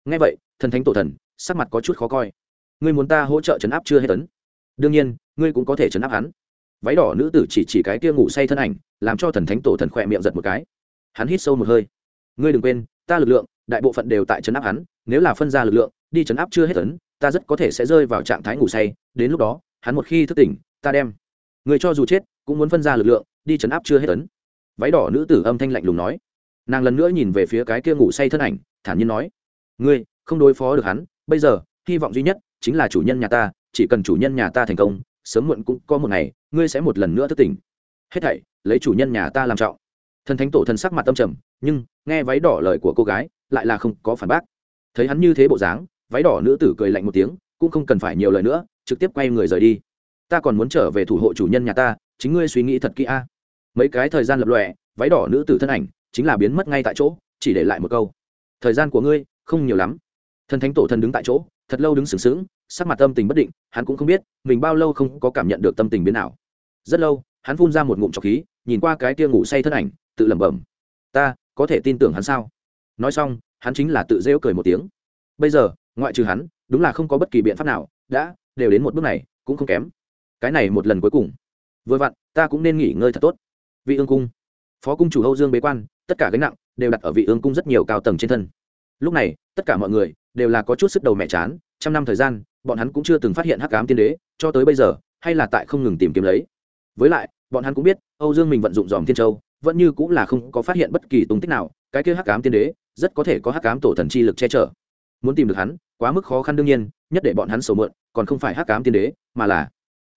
Ngay vậy, thần thánh tổ thần sắc mặt có chút khó coi. Ngươi muốn ta hỗ trợ chấn áp chưa hết tấn đương nhiên, ngươi cũng có thể chấn áp hắn. Váy đỏ nữ tử chỉ chỉ cái kia ngủ say thân ảnh, làm cho thần thánh tổ thần khỏe miệng giật một cái. Hắn hít sâu một hơi. Ngươi đừng quên, ta lực lượng, đại bộ phận đều tại chấn áp hắn nếu là phân ra lực lượng, đi chấn áp chưa hết tấn ta rất có thể sẽ rơi vào trạng thái ngủ say, đến lúc đó, hắn một khi thức tỉnh, ta đem người cho dù chết, cũng muốn phân ra lực lượng, đi chấn áp chưa hết tấn váy đỏ nữ tử âm thanh lạnh lùng nói. Nàng lần nữa nhìn về phía cái kia ngủ say thân ảnh, thản nhiên nói. Ngươi, không đối phó được hắn, bây giờ, hy vọng duy nhất chính là chủ nhân nhà ta, chỉ cần chủ nhân nhà ta thành công, sớm muộn cũng có một ngày, ngươi sẽ một lần nữa thức tỉnh. Hết thảy, lấy chủ nhân nhà ta làm trọng. Thần thánh tổ thần sắc mặt tâm trầm, nhưng, nghe váy đỏ lời của cô gái, lại là không có phản bác thấy hắn như thế bộ dáng, váy đỏ nữ tử cười lạnh một tiếng, cũng không cần phải nhiều lời nữa, trực tiếp quay người rời đi. Ta còn muốn trở về thủ hộ chủ nhân nhà ta, chính ngươi suy nghĩ thật kỹ a. Mấy cái thời gian lập lòe, váy đỏ nữ tử thân ảnh chính là biến mất ngay tại chỗ, chỉ để lại một câu. Thời gian của ngươi, không nhiều lắm. Thần thánh tổ thần đứng tại chỗ, thật lâu đứng sừng sững, sắc mặt tâm tình bất định, hắn cũng không biết, mình bao lâu không có cảm nhận được tâm tình biến nào rất lâu, hắn phun ra một ngụm trọc khí, nhìn qua cái tia ngủ say thân ảnh, tự lẩm bẩm. Ta, có thể tin tưởng hắn sao? Nói xong hắn chính là tự rêu cười một tiếng. Bây giờ, ngoại trừ hắn, đúng là không có bất kỳ biện pháp nào, đã, đều đến một bước này, cũng không kém. Cái này một lần cuối cùng. Vừa vặn, ta cũng nên nghỉ ngơi thật tốt. Vị ương cung. Phó cung chủ âu dương bế quan, tất cả gánh nặng đều đặt ở vị ương cung rất nhiều cao tầng trên thân. Lúc này, tất cả mọi người đều là có chút sức đầu mẹ chán, trăm năm thời gian, bọn hắn cũng chưa từng phát hiện hắc ám tiên đế, cho tới bây giờ, hay là tại không ngừng tìm kiếm lấy. Với lại, bọn hắn cũng biết, âu dương mình vận dụng dòm thiên châu, vẫn như cũng là không có phát hiện bất kỳ tung tích nào, cái kia hắc ám tiên đế rất có thể có hắc ám tổ thần chi lực che chở. Muốn tìm được hắn, quá mức khó khăn đương nhiên, nhất để bọn hắn sầu mượn, còn không phải hắc ám tiên đế, mà là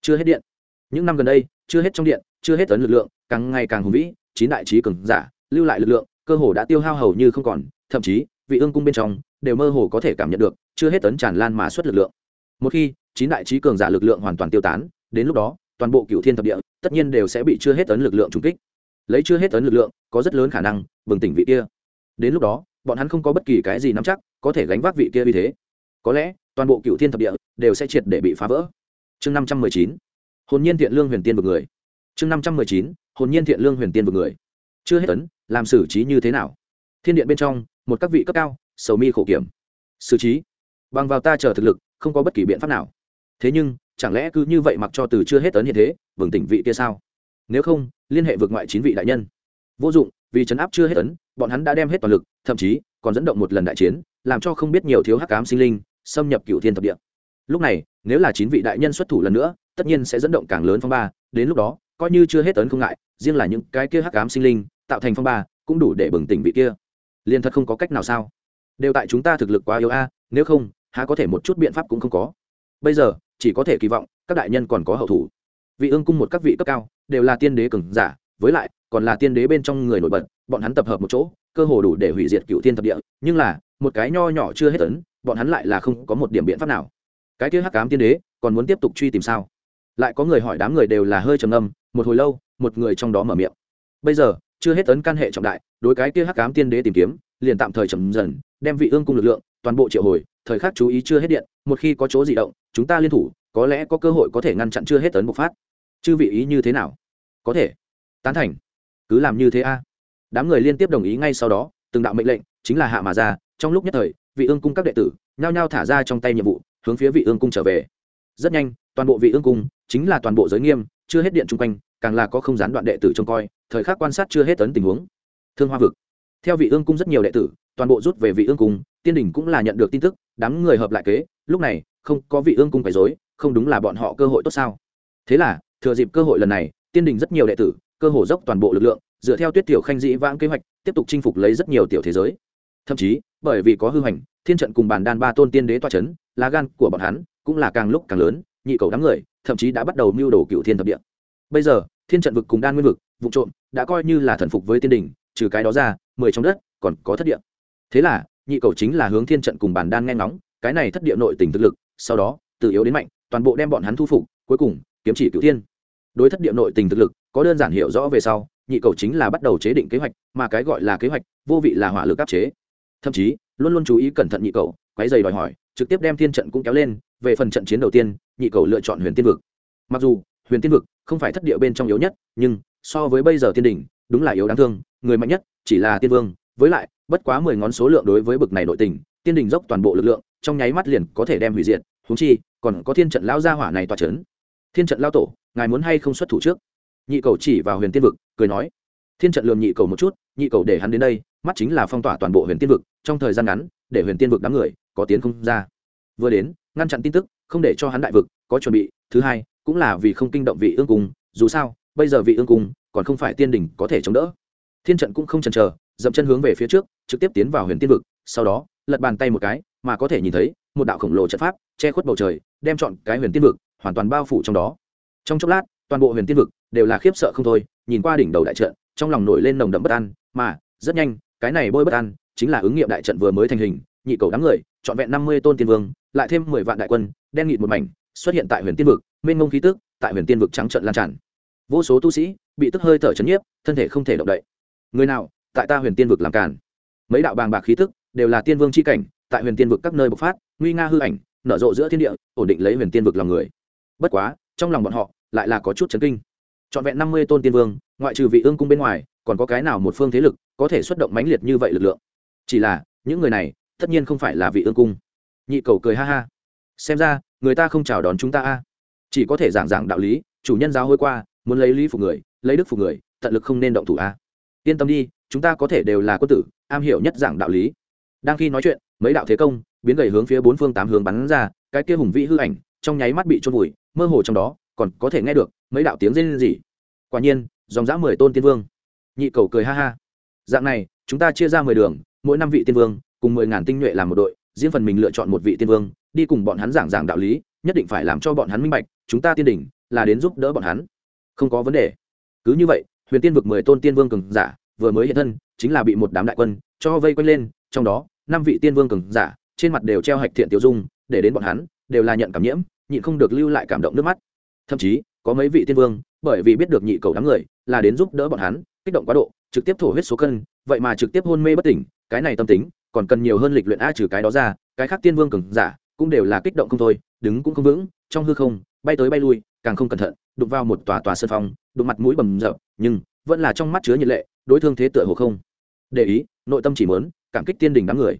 chưa hết điện. Những năm gần đây, chưa hết trong điện, chưa hết tấn lực lượng, càng ngày càng hùng vĩ, chín đại trí cường giả, lưu lại lực lượng, cơ hồ đã tiêu hao hầu như không còn, thậm chí, vị ương cung bên trong, đều mơ hồ có thể cảm nhận được, chưa hết tấn tràn lan mà xuất lực lượng. Một khi, chín đại trí cường giả lực lượng hoàn toàn tiêu tán, đến lúc đó, toàn bộ cựu thiên thập địa, tất nhiên đều sẽ bị chưa hết tấn lực lượng trùng kích. Lấy chưa hết tấn lực lượng, có rất lớn khả năng, bừng tỉnh vị kia đến lúc đó, bọn hắn không có bất kỳ cái gì nắm chắc, có thể gánh vác vị kia vì thế. Có lẽ, toàn bộ cựu thiên thập địa đều sẽ triệt để bị phá vỡ. Chương năm trăm mười chín, hồn nhiên thiện lương huyền tiên vực người. Chương năm trăm mười chín, hồn nhiên thiện lương huyền tiên vực người. Chưa hết tấn làm xử trí như thế nào? Thiên điện bên trong, một các vị cấp cao, sầu mi khổ kiểm. Xử trí. Bằng vào ta chờ thực lực, không có bất kỳ biện pháp nào. Thế nhưng, chẳng lẽ cứ như vậy mặc cho từ chưa hết tấn hiện thế vừng tỉnh vị kia sao? Nếu không, liên hệ vượt ngoại chín vị đại nhân. Vô dụng vì chấn áp chưa hết tấn bọn hắn đã đem hết toàn lực, thậm chí còn dẫn động một lần đại chiến, làm cho không biết nhiều thiếu hắc cám sinh linh xâm nhập cựu thiên thập địa. Lúc này, nếu là chín vị đại nhân xuất thủ lần nữa, tất nhiên sẽ dẫn động càng lớn phong ba, đến lúc đó, coi như chưa hết tấn không ngại, riêng là những cái kia hắc cám sinh linh, tạo thành phong ba, cũng đủ để bừng tỉnh vị kia. Liền thật không có cách nào sao? Đều tại chúng ta thực lực quá yếu a, nếu không, há có thể một chút biện pháp cũng không có. Bây giờ, chỉ có thể kỳ vọng các đại nhân còn có hậu thủ. Vị ương cung một các vị cấp cao, đều là tiên đế cường giả, với lại còn là tiên đế bên trong người nổi bật, bọn hắn tập hợp một chỗ, cơ hồ đủ để hủy diệt cựu thiên thập địa, nhưng là, một cái nho nhỏ chưa hết tấn bọn hắn lại là không có một điểm biện pháp nào. Cái kia hắc cám tiên đế, còn muốn tiếp tục truy tìm sao? Lại có người hỏi đám người đều là hơi trầm âm một hồi lâu, một người trong đó mở miệng. Bây giờ, chưa hết tấn căn hệ trọng đại, đối cái kia hắc cám tiên đế tìm kiếm, liền tạm thời chậm dần, đem vị ương cung lực lượng, toàn bộ triệu hồi, thời khắc chú ý chưa hết điện, một khi có chỗ di động, chúng ta liên thủ, có lẽ có cơ hội có thể ngăn chặn chưa hết tấn bộc phát. Chư vị ý như thế nào? Có thể. Tán thành cứ làm như thế a. Đám người liên tiếp đồng ý ngay sau đó, từng đạo mệnh lệnh, chính là hạ mà ra, trong lúc nhất thời, vị ương cung các đệ tử, nhao nhao thả ra trong tay nhiệm vụ, hướng phía vị ương cung trở về. Rất nhanh, toàn bộ vị ương cung, chính là toàn bộ giới nghiêm, chưa hết điện chung quanh, càng là có không gián đoạn đệ tử trông coi, thời khắc quan sát chưa hết tấn tình huống. Thương hoa vực. Theo vị ương cung rất nhiều đệ tử, toàn bộ rút về vị ương cung, tiên đình cũng là nhận được tin tức, đám người hợp lại kế, lúc này, không có vị ương cung phải dối không đúng là bọn họ cơ hội tốt sao? Thế là, thừa dịp cơ hội lần này, tiên đình rất nhiều đệ tử cơ hồ dốc toàn bộ lực lượng, dựa theo tuyết tiểu khanh dĩ vãng kế hoạch, tiếp tục chinh phục lấy rất nhiều tiểu thế giới. Thậm chí, bởi vì có hư hành, thiên trận cùng bàn đan ba tôn tiên đế toa c h ấ n lá gan của bọn hắn cũng là càng lúc càng lớn, nhị cầu đám người thậm chí đã bắt đầu mưu đồ cựu thiên thập địa. Bây giờ, thiên trận vực cùng đan nguyên vực, vụ trộm, đã coi như là thần phục với tiên đình trừ cái đó ra, mười trong đất còn có thất địa. Thế là, nhị cầu chính là hướng thiên trận cùng bàn đan nghe ngóng, cái này thất địa nội tình thực lực, sau đó từ yếu đến mạnh, toàn bộ đem bọn hắn thu phục, cuối cùng, kiếm chỉ cựu thiên. Đối thất địa nội tình thực lực có đơn giản hiểu rõ về sau, nhị cầu chính là bắt đầu chế định kế hoạch, mà cái gọi là kế hoạch, vô vị là hỏa lực áp chế. Thậm chí, luôn luôn chú ý cẩn thận nhị cầu quái dày đòi hỏi, trực tiếp đem thiên trận cũng kéo lên, về phần trận chiến đầu tiên, nhị cầu lựa chọn huyền tiên vực. Mặc dù, huyền tiên vực không phải thất địa bên trong yếu nhất, nhưng, so với bây giờ tiên đỉnh, đúng là yếu đáng thương, người mạnh nhất chỉ là tiên vương, với lại, bất quá mười ngón số lượng đối với bực này nội tình, tiên đình dốc toàn bộ lực lượng, trong nháy mắt liền có thể đem hủy diệt húng chi, còn có thiên trận lao gia hỏa này tỏa c h ấ n thiên trận lao tổ, ngài muốn hay không xuất thủ trước? Nhị cầu chỉ vào huyền tiên vực, cười nói, thiên trận lường nhị cầu một chút, nhị cầu để hắn đến đây, mắt chính là phong tỏa toàn bộ huyền tiên vực, trong thời gian ngắn, để huyền tiên vực đám người có tiến không ra. Vừa đến, ngăn chặn tin tức, không để cho hắn đại vực có chuẩn bị, thứ hai, cũng là vì không kinh động vị ương cung, dù sao, bây giờ vị ương cung còn không phải tiên đình có thể chống đỡ. Thiên trận cũng không chần chờ, dậm chân hướng về phía trước, trực tiếp tiến vào huyền tiên vực, sau đó, lật bàn tay một cái, mà có thể nhìn thấy, một đạo khổng lồ trận pháp, che khuất bầu trời, đem chọn cái huyền tiên vực hoàn toàn bao phủ trong đó. Trong chốc lát, toàn bộ huyền tiên vực đều là khiếp sợ không thôi, nhìn qua đỉnh đầu đại trận, trong lòng nổi lên nồng đậm bất an, mà, rất nhanh, cái này bôi bất an chính là ứng nghiệm đại trận vừa mới thành hình, nhị cầu đám người, trọn vẹn năm mươi tôn tiên vương, lại thêm mười vạn đại quân, đen nghịt một mảnh, xuất hiện tại huyền tiên vực, mênh mông khí tức tại huyền tiên vực trắng trận lan tràn. Vô số tu sĩ bị tức hơi thở chấn nhiếp, thân thể không thể động đậy. Người nào, tại ta huyền tiên vực làm càn? Mấy đạo bàng bạc khí tức đều là tiên vương c h i cảnh, tại huyền tiên vực các nơi bộc phát, nguy nga hư ảnh, nở rộ giữa thiên địa, ổn định lấy huyền tiên vực lòng người. Bất quá, trong lòng bọn họ lại là có chút chấn kinh trọn vẹn năm mươi tôn tiên vương, ngoại trừ vị ương cung bên ngoài, còn có cái nào một phương thế lực có thể xuất động mãnh liệt như vậy lực lượng? Chỉ là, những người này, tất nhiên không phải là vị ương cung. Nhị cầu cười ha ha. Xem ra, người ta không chào đón chúng ta a. Chỉ có thể giảng giảng đạo lý, chủ nhân giáo hôi qua, muốn lấy lý phục người, lấy đức phục người, tận lực không nên động thủ a. Yên tâm đi, chúng ta có thể đều là quân tử, am hiểu nhất giảng đạo lý. Đang khi nói chuyện, mấy đạo thế công, biến gầy hướng phía bốn phương tám hướng bắn ra, cái kia hùng vĩ hư ảnh, trong nháy mắt bị trôn vùi, mơ hồ trong đó còn có thể nghe được mấy đạo tiếng rên rỉ. Quả nhiên, dòng dã mười tôn tiên vương. Nhị cầu cười ha ha. Dạng này, chúng ta chia ra mười đường, mỗi năm vị tiên vương cùng mười ngàn tinh nhuệ làm một đội, riêng phần mình lựa chọn một vị tiên vương, đi cùng bọn hắn giảng giảng đạo lý, nhất định phải làm cho bọn hắn minh bạch, chúng ta tiên đỉnh là đến giúp đỡ bọn hắn. Không có vấn đề. Cứ như vậy, huyền tiên vực mười tôn tiên vương cường giả, vừa mới hiện thân, chính là bị một đám đại quân cho vây quanh lên, trong đó, năm vị tiên vương cường giả, trên mặt đều treo hạch thiện tiêu dung, để đến bọn hắn, đều là nhận cảm nhiễm, nhịn không được lưu lại cảm động nước mắt thậm chí, có mấy vị tiên vương, bởi vì biết được nhị cầu đám người, là đến giúp đỡ bọn hắn, kích động quá độ, trực tiếp thổ huyết số cân, vậy mà trực tiếp hôn mê bất tỉnh, cái này tâm tính, còn cần nhiều hơn lịch luyện a trừ cái đó ra, cái khác tiên vương cường giả, cũng đều là kích động không thôi, đứng cũng không vững, trong hư không, bay tới bay lui, càng không cẩn thận, đụng vào một tòa tòa sân phong, đụng mặt mũi bầm rợp nhưng, vẫn là trong mắt chứa nhiệt lệ, đối thương thế tựa hồ không. Để ý, nội tâm chỉ mớn cảm kích tiên đình đám người.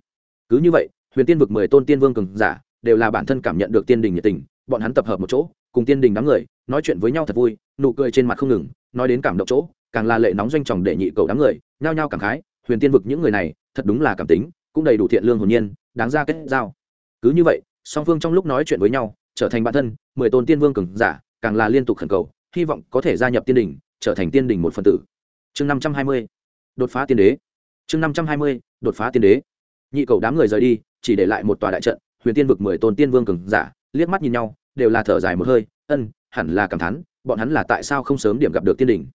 Cứ như vậy, huyền tiên vực mười tôn tiên vương cường giả, đều là bản thân cảm nhận được tiên đình nhiệt tình, bọn hắn tập hợp một chỗ cùng tiên đình đám người, nói chuyện với nhau thật vui, nụ cười trên mặt không ngừng, nói đến cảm động chỗ, càng là lệ nóng doanh tròng để nhị cầu đám người, nhao nhao cảm khái, huyền tiên vực những người này, thật đúng là cảm tính, cũng đầy đủ thiện lương hồn nhiên, đáng ra kết giao. Cứ như vậy, song phương trong lúc nói chuyện với nhau, trở thành bạn thân, mười tôn tiên vương cường giả, càng là liên tục khẩn cầu, hy vọng có thể gia nhập tiên đình, trở thành tiên đình một phần tử. Chương năm trăm hai mươi, đột phá tiên đế. Chương năm trăm hai mươi, đột phá tiên đế. Nhị cầu đám người rời đi, chỉ để lại một tòa đại trận, huyền tiên vực mười tôn tiên vương cường giả, liếc mắt nhìn nhau đều là thở dài một hơi, ân, hẳn là cảm thán, bọn hắn là tại sao không sớm điểm gặp được tiên đỉnh?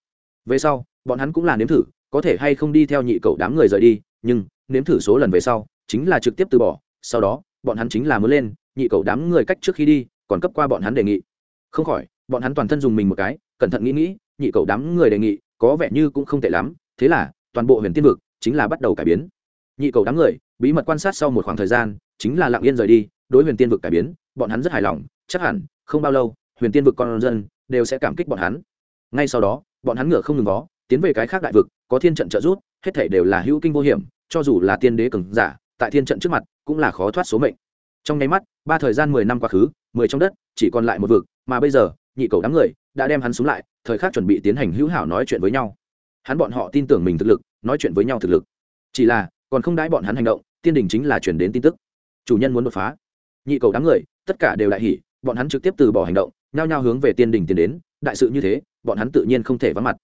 Về sau, bọn hắn cũng là nếm thử, có thể hay không đi theo nhị cầu đám người rời đi, nhưng nếm thử số lần về sau, chính là trực tiếp từ bỏ, sau đó, bọn hắn chính là mới lên, nhị cầu đám người cách trước khi đi, còn cấp qua bọn hắn đề nghị. Không khỏi, bọn hắn toàn thân dùng mình một cái, cẩn thận nghĩ nghĩ, nhị cầu đám người đề nghị, có vẻ như cũng không tệ lắm, thế là, toàn bộ huyền tiên vực chính là bắt đầu cải biến. Nhị cầu đám người, bí mật quan sát sau một khoảng thời gian, chính là lặng yên rời đi đối huyền tiên vực cải biến, bọn hắn rất hài lòng, chắc hẳn, không bao lâu, huyền tiên vực con dân đều sẽ cảm kích bọn hắn. Ngay sau đó, bọn hắn ngựa không ngừng vó tiến về cái khác đại vực, có thiên trận trợ giúp, hết thể đều là hữu kinh vô hiểm, cho dù là tiên đế cường giả, tại thiên trận trước mặt, cũng là khó thoát số mệnh. Trong nháy mắt, ba thời gian mười năm quá khứ, mười trong đất, chỉ còn lại một vực, mà bây giờ, nhị cầu đám người đã đem hắn xuống lại, thời khắc chuẩn bị tiến hành hữu hảo nói chuyện với nhau. Hắn bọn họ tin tưởng mình thực lực, nói chuyện với nhau thực lực. Chỉ là, còn không đãi bọn hắn hành động, tiên đình chính là chuyển đến tin tức. Chủ nhân muốn đột phá nhị cầu đám người, tất cả đều đại hỉ, bọn hắn trực tiếp từ bỏ hành động, nhao nhao hướng về tiên đình tiến đến, đại sự như thế, bọn hắn tự nhiên không thể vắng mặt.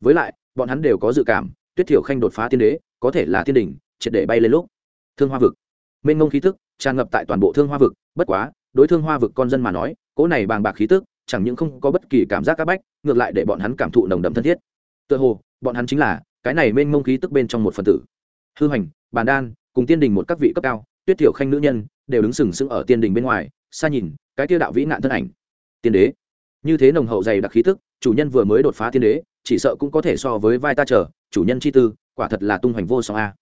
Với lại, bọn hắn đều có dự cảm, tuyết thiểu khanh đột phá tiên đế, có thể là tiên đình triệt để bay lên lúc. Thương hoa vực. Mênh ngông khí tức tràn ngập tại toàn bộ thương hoa vực, bất quá, đối thương hoa vực con dân mà nói, cỗ này bàng bạc khí tức chẳng những không có bất kỳ cảm giác áp bách, ngược lại để bọn hắn cảm thụ nồng đậm thân thiết. Tựa hồ, bọn hắn chính là cái này mênh mông khí tức bên trong một phần tử. Hư hành, bàn đan, cùng tiên đình một các vị cấp cao tuyết thiểu khanh nữ nhân đều đứng sừng sững ở tiên đình bên ngoài, xa nhìn cái tiêu đạo vĩ nạn thân ảnh. Tiên đế. Như thế nồng hậu dày đặc khí tức, chủ nhân vừa mới đột phá tiên đế, chỉ sợ cũng có thể so với vai ta chờ, chủ nhân chi tư, quả thật là tung hoành vô song a.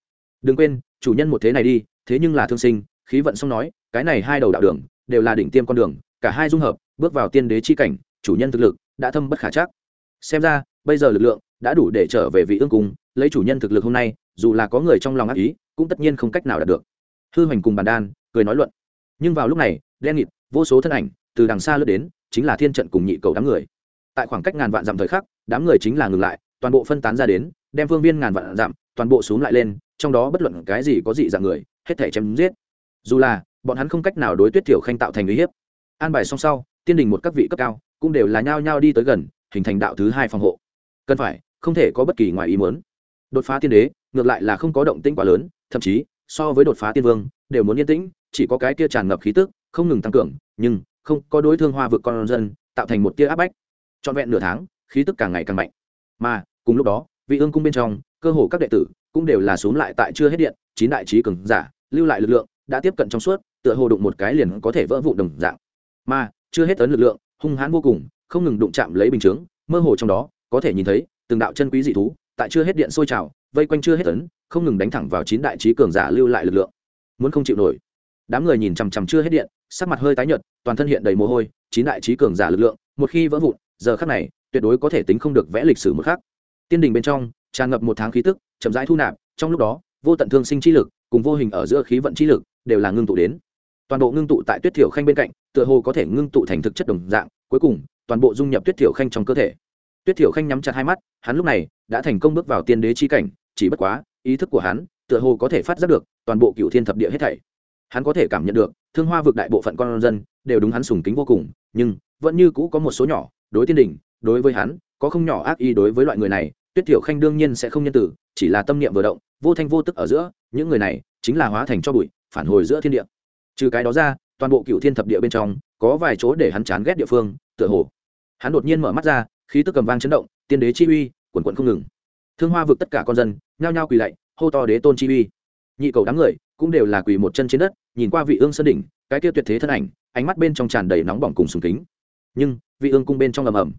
Đừng quên, chủ nhân một thế này đi, thế nhưng là thương sinh, khí vận song nói, cái này hai đầu đạo đường đều là đỉnh tiêm con đường, cả hai dung hợp, bước vào tiên đế chi cảnh, chủ nhân thực lực đã thâm bất khả chắc. Xem ra, bây giờ lực lượng đã đủ để trở về vị ương cung, lấy chủ nhân thực lực hôm nay, dù là có người trong lòng ác ý, cũng tất nhiên không cách nào đạt được hư hoành cùng bàn đan, cười nói luận. Nhưng vào lúc này, đen nghịt, vô số thân ảnh, từ đằng xa lướt đến, chính là thiên trận cùng nhị cầu đám người. Tại khoảng cách ngàn vạn dặm thời khắc, đám người chính là ngừng lại, toàn bộ phân tán ra đến, đem phương viên ngàn vạn dặm, toàn bộ xuống lại lên, trong đó bất luận cái gì có dị dạng người, hết thể chém giết. Dù là, bọn hắn không cách nào đối tuyết thiểu khanh tạo thành uy hiếp. An bài song sau, tiên đình một các vị cấp cao, cũng đều là nhao nhao đi tới gần, hình thành đạo thứ hai phòng hộ. Cần phải, không thể có bất kỳ ngoài ý muốn. Đột phá tiên đế, ngược lại là không có động tĩnh quá lớn, thậm chí so với đột phá tiên vương, đều muốn yên tĩnh, chỉ có cái kia tràn ngập khí tức, không ngừng tăng cường, nhưng không có đối thương hoa vượt con dân tạo thành một tia áp bách. Trọn vẹn nửa tháng, khí tức càng ngày càng mạnh. Mà, cùng lúc đó, vị ương cung bên trong, cơ hồ các đệ tử cũng đều là xuống lại tại chưa hết điện, chín đại trí cường giả, lưu lại lực lượng, đã tiếp cận trong suốt, tựa hồ đụng một cái liền có thể vỡ vụ đồng dạng. Mà, chưa hết tấn lực lượng, hung hãn vô cùng, không ngừng đụng chạm lấy bình chướng, mơ hồ trong đó, có thể nhìn thấy từng đạo chân quý dị thú tại chưa hết điện sôi trào, vây quanh chưa hết tấn không ngừng đánh thẳng vào chín đại trí cường giả lưu lại lực lượng. Muốn không chịu nổi. Đám người nhìn chằm chằm chưa hết điện, sắc mặt hơi tái nhợt, toàn thân hiện đầy mồ hôi, chín đại trí cường giả lực lượng, một khi vỡ vụn, giờ khắc này, tuyệt đối có thể tính không được vẽ lịch sử một khắc. Tiên đình bên trong, tràn ngập một tháng khí tức, chậm rãi thu nạp, trong lúc đó, vô tận thương sinh chi lực, cùng vô hình ở giữa khí vận chi lực, đều là ngưng tụ đến. Toàn bộ ngưng tụ tại tuyết thiểu khanh bên cạnh, tựa hồ có thể ngưng tụ thành thực chất đồng dạng, cuối cùng, toàn bộ dung nhập tuyết thiểu khanh trong cơ thể. Tuyết thiểu khanh nhắm chặt hai mắt, hắn lúc này đã thành công bước vào tiên đế chi cảnh, chỉ bất quá, ý thức của hắn, tựa hồ có thể phát giác được, toàn bộ cựu thiên thập địa hết thảy. Hắn có thể cảm nhận được, thương hoa vực đại bộ phận con dân, đều đúng hắn sùng kính vô cùng, nhưng, vẫn như cũ có một số nhỏ, đối tiên đình đối với hắn, có không nhỏ ác ý đối với loại người này, tuyết thiểu khanh đương nhiên sẽ không nhân tử, chỉ là tâm niệm vừa động, vô thanh vô tức ở giữa, những người này, chính là hóa thành cho bụi, phản hồi giữa thiên địa. Trừ cái đó ra, toàn bộ cựu thiên thập địa bên trong, có vài chỗ để hắn chán ghét địa phương, tựa hồ. Hắn đột nhiên mở mắt ra, khí tức cầm vang chấn động, tiên đế chi uy quần quận không ngừng. Thương hoa vực tất cả con dân, nhao nhao quỳ lạy, hô to đế tôn chi uy. Nhị cầu đám người cũng đều là quỳ một chân trên đất, nhìn qua vị ương sơn đỉnh, cái kia tuyệt thế thân ảnh, ánh mắt bên trong tràn đầy nóng bỏng cùng sùng kính. Nhưng, vị ương cung bên trong ầm ầm.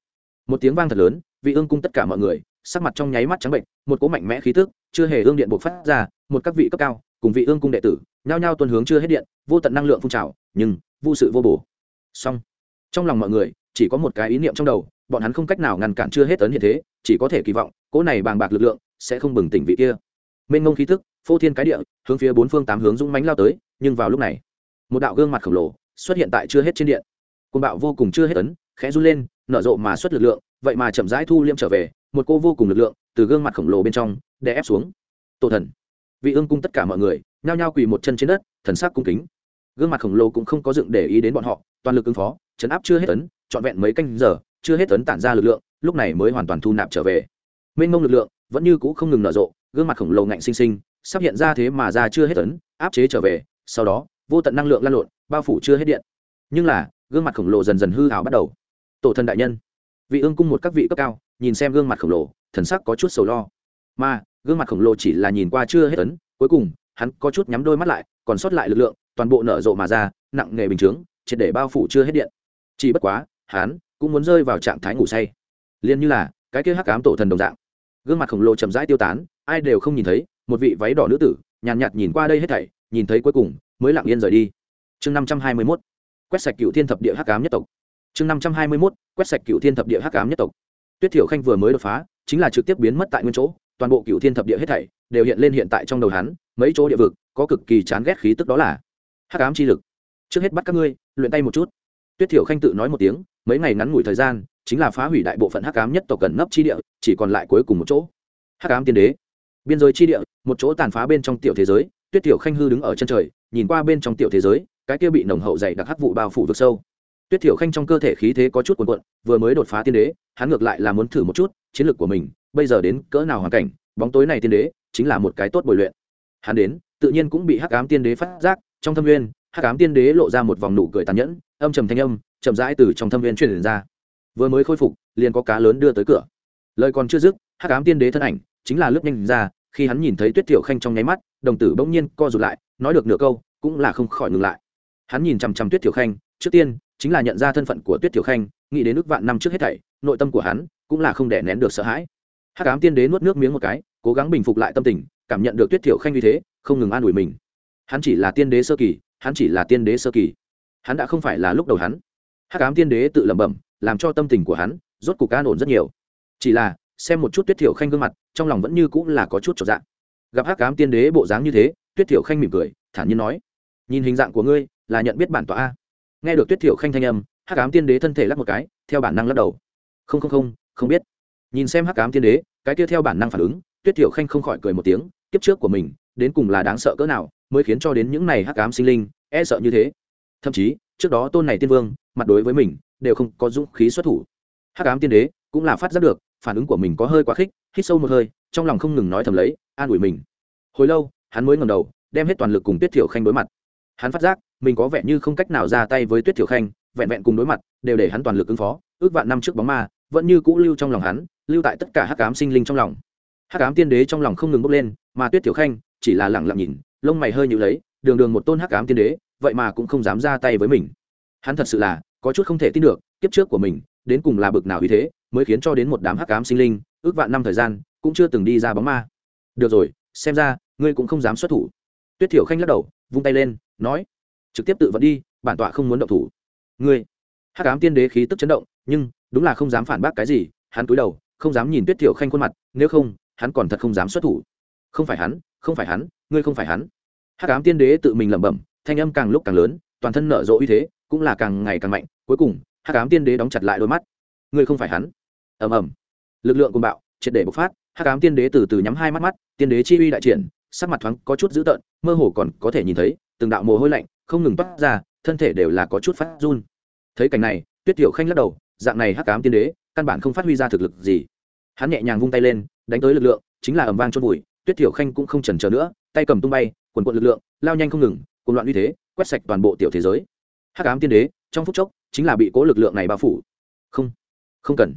Một tiếng vang thật lớn, vị ương cung tất cả mọi người, sắc mặt trong nháy mắt trắng bệnh, một cỗ mạnh mẽ khí tức, chưa hề ương điện buộc phát ra, một các vị cấp cao, cùng vị ương cung đệ tử, nhao nhao tuân hướng chưa hết điện, vô tận năng lượng phun trào, nhưng vô sự vô bổ. Song trong lòng mọi người, chỉ có một cái ý niệm trong đầu bọn hắn không cách nào ngăn cản chưa hết tấn hiện thế, chỉ có thể kỳ vọng, cỗ này bàng bạc lực lượng sẽ không bừng tỉnh vị kia. Mênh ngông khí tức phô thiên cái địa, hướng phía bốn phương tám hướng dũng mánh lao tới, nhưng vào lúc này, một đạo gương mặt khổng lồ xuất hiện tại chưa hết trên điện. Côn bạo vô cùng chưa hết tấn khẽ run lên, nở rộ mà xuất lực lượng, vậy mà chậm rãi thu liêm trở về, một cô vô cùng lực lượng từ gương mặt khổng lồ bên trong đè ép xuống. Tổ thần, vị ương cung tất cả mọi người, nhao nhao quỳ một chân trên đất, thần sắc cung kính. Gương mặt khổng lồ cũng không có dựng để ý đến bọn họ, toàn lực ứng phó, chấn áp chưa hết tấn trọn vẹn mấy canh giờ chưa hết tấn tản ra lực lượng, lúc này mới hoàn toàn thu nạp trở về. Mênh mông lực lượng vẫn như cũ không ngừng nở rộ, gương mặt khổng lồ ngạnh sinh sinh, sắp hiện ra thế mà ra chưa hết tấn áp chế trở về, sau đó, vô tận năng lượng lan lộn, bao phủ chưa hết điện. Nhưng là, gương mặt khổng lồ dần dần hư hào bắt đầu. Tổ thần đại nhân, vị ương cung một các vị cấp cao, nhìn xem gương mặt khổng lồ, thần sắc có chút sầu lo. Mà, gương mặt khổng lồ chỉ là nhìn qua chưa hết tấn cuối cùng, hắn có chút nhắm đôi mắt lại, còn sót lại lực lượng, toàn bộ nở rộ mà ra, nặng nghề bình chướng, triệt để bao phủ chưa hết điện. Chỉ bất quá, hắn cũng muốn rơi vào trạng thái ngủ say. Liền như là cái kia hắc ám tổ thần đồng dạng. Gương mặt khổng lồ chậm rãi tiêu tán ai đều không nhìn thấy một vị váy đỏ nữ tử nhàn nhạt, nhạt nhìn qua đây hết thảy nhìn thấy cuối cùng mới lặng yên rời đi. Chương năm trăm hai mươi mốt quét sạch cựu thiên thập địa hắc ám nhất tộc. Chương năm trăm hai mươi mốt quét sạch cựu thiên thập địa hắc ám nhất tộc. Tuyết thiểu khanh vừa mới đột phá chính là trực tiếp biến mất tại nguyên chỗ toàn bộ cựu thiên thập địa hết thảy đều hiện lên hiện tại trong đầu hắn mấy chỗ địa vực có cực kỳ chán ghét khí tức đó là hắc ám chi lực. Trước hết bắt các ngươi luyện tay một chút tuyết thiểu khanh tự nói một tiếng, mấy ngày ngắn ngủi thời gian, chính là phá hủy đại bộ phận hắc ám nhất tộc cần nấp chi địa, chỉ còn lại cuối cùng một chỗ. Hắc ám tiên đế. Biên giới chi địa, một chỗ tàn phá bên trong tiểu thế giới, tuyết tiểu khanh hư đứng ở chân trời, nhìn qua bên trong tiểu thế giới, cái kia bị nồng hậu dày đặc hắc vụ bao phủ vực sâu. Tuyết thiểu khanh trong cơ thể khí thế có chút cuồn cuộn, vừa mới đột phá tiên đế, hắn ngược lại là muốn thử một chút, chiến lược của mình, bây giờ đến cỡ nào hoàn cảnh, bóng tối này tiên đế, chính là một cái tốt bồi luyện. Hắn đến, tự nhiên cũng bị hắc ám tiên đế phát giác, trong thâm nguyên, hắc ám tiên đế lộ ra một vòng nụ cười tàn nhẫn âm trầm thanh âm, chậm rãi từ trong thâm viên truyền ra. Vừa mới khôi phục, liền có cá lớn đưa tới cửa. Lời còn chưa dứt, hắc ám tiên đế thân ảnh chính là lướt nhanh ra, khi hắn nhìn thấy tuyết tiểu khanh trong nháy mắt, đồng tử bỗng nhiên co rụt lại, nói được nửa câu, cũng là không khỏi ngừng lại. Hắn nhìn chằm chằm tuyết tiểu khanh, trước tiên, chính là nhận ra thân phận của tuyết tiểu khanh, nghĩ đến ước vạn năm trước hết thảy, nội tâm của hắn cũng là không đè nén được sợ hãi. Hắc ám tiên đế nuốt nước miếng một cái, cố gắng bình phục lại tâm tình, cảm nhận được tuyết tiểu khanh như thế, không ngừng an ủi mình. Hắn chỉ là tiên đế sơ kỳ, hắn chỉ là tiên đế sơ kỳ hắn đã không phải là lúc đầu hắn. Hắc ám tiên đế tự lẩm bẩm, làm cho tâm tình của hắn rốt cục an ổn rất nhiều. Chỉ là, xem một chút tuyết thiểu khanh gương mặt, trong lòng vẫn như cũng là có chút trọn dạng gặp hắc ám tiên đế bộ dáng như thế, tuyết thiểu khanh mỉm cười, thản nhiên nói, nhìn hình dạng của ngươi, là nhận biết bản tọa a. Nghe được tuyết thiểu khanh thanh âm, hắc ám tiên đế thân thể lắc một cái, theo bản năng lắc đầu. Không không không không biết. Nhìn xem hắc ám tiên đế, cái kia theo bản năng phản ứng, tuyết thiểu khanh không khỏi cười một tiếng, kiếp trước của mình, đến cùng là đáng sợ cỡ nào, mới khiến cho đến những này hắc ám sinh linh e sợ như thế thậm chí, trước đó tôn này tiên vương, mặt đối với mình, đều không có dũng khí xuất thủ. Hắc ám tiên đế cũng là phát giác được, phản ứng của mình có hơi quá khích, hít sâu một hơi, trong lòng không ngừng nói thầm lấy, an ủi mình. Hồi lâu, hắn mới ngầm đầu, đem hết toàn lực cùng tuyết thiểu khanh đối mặt. Hắn phát giác, mình có vẻ như không cách nào ra tay với tuyết thiểu khanh, vẹn vẹn cùng đối mặt, đều để hắn toàn lực ứng phó, ước vạn năm trước bóng ma, vẫn như cũ lưu trong lòng hắn, lưu tại tất cả hắc ám sinh linh trong lòng. Hắc ám tiên đế trong lòng không ngừng bốc lên, mà tuyết thiểu khanh chỉ là lẳng lặng nhìn, lông mày hơi nhữ lấy đường đường một tôn hắc ám tiên đế, vậy mà cũng không dám ra tay với mình. Hắn thật sự là, có chút không thể tin được, kiếp trước của mình, đến cùng là bực nào như thế, mới khiến cho đến một đám hắc ám sinh linh, ước vạn năm thời gian, cũng chưa từng đi ra bóng ma. Được rồi, xem ra, ngươi cũng không dám xuất thủ. Tuyết thiểu khanh lắc đầu, vung tay lên, nói, trực tiếp tự vẫn đi, bản tọa không muốn động thủ. Ngươi, hắc ám tiên đế khí tức chấn động, nhưng, đúng là không dám phản bác cái gì, hắn cúi đầu, không dám nhìn tuyết thiểu khanh khuôn mặt, nếu không, hắn còn thật không dám xuất thủ. Không phải hắn, không phải hắn, ngươi không phải hắn hắc ám tiên đế tự mình lẩm bẩm, thanh âm càng lúc càng lớn, toàn thân nở rộ uy thế, cũng là càng ngày càng mạnh. Cuối cùng, hắc ám tiên đế đóng chặt lại đôi mắt. Ngươi không phải hắn. Ầm ầm. Lực lượng cùng bạo, triệt để bộc phát, hắc ám tiên đế từ từ nhắm hai mắt mắt, tiên đế chi uy đại triển, sắc mặt thoáng có chút dữ tợn, mơ hồ còn có thể nhìn thấy, từng đạo mồ hôi lạnh không ngừng toát ra, thân thể đều là có chút phát run. Thấy cảnh này, tuyết tiểu khanh lắc đầu, dạng này hắc ám tiên đế, căn bản không phát huy ra thực lực gì. Hắn nhẹ nhàng vung tay lên, đánh tới lực lượng, chính là ầm vang chôn vùi, tuyết tiểu khanh cũng không chần chờ nữa tay cầm tung bay, quần quận lực lượng, lao nhanh không ngừng cùng loạn uy thế, quét sạch toàn bộ tiểu thế giới. Hắc ám tiên đế, trong phút chốc, chính là bị cố lực lượng này bao phủ. Không không cần.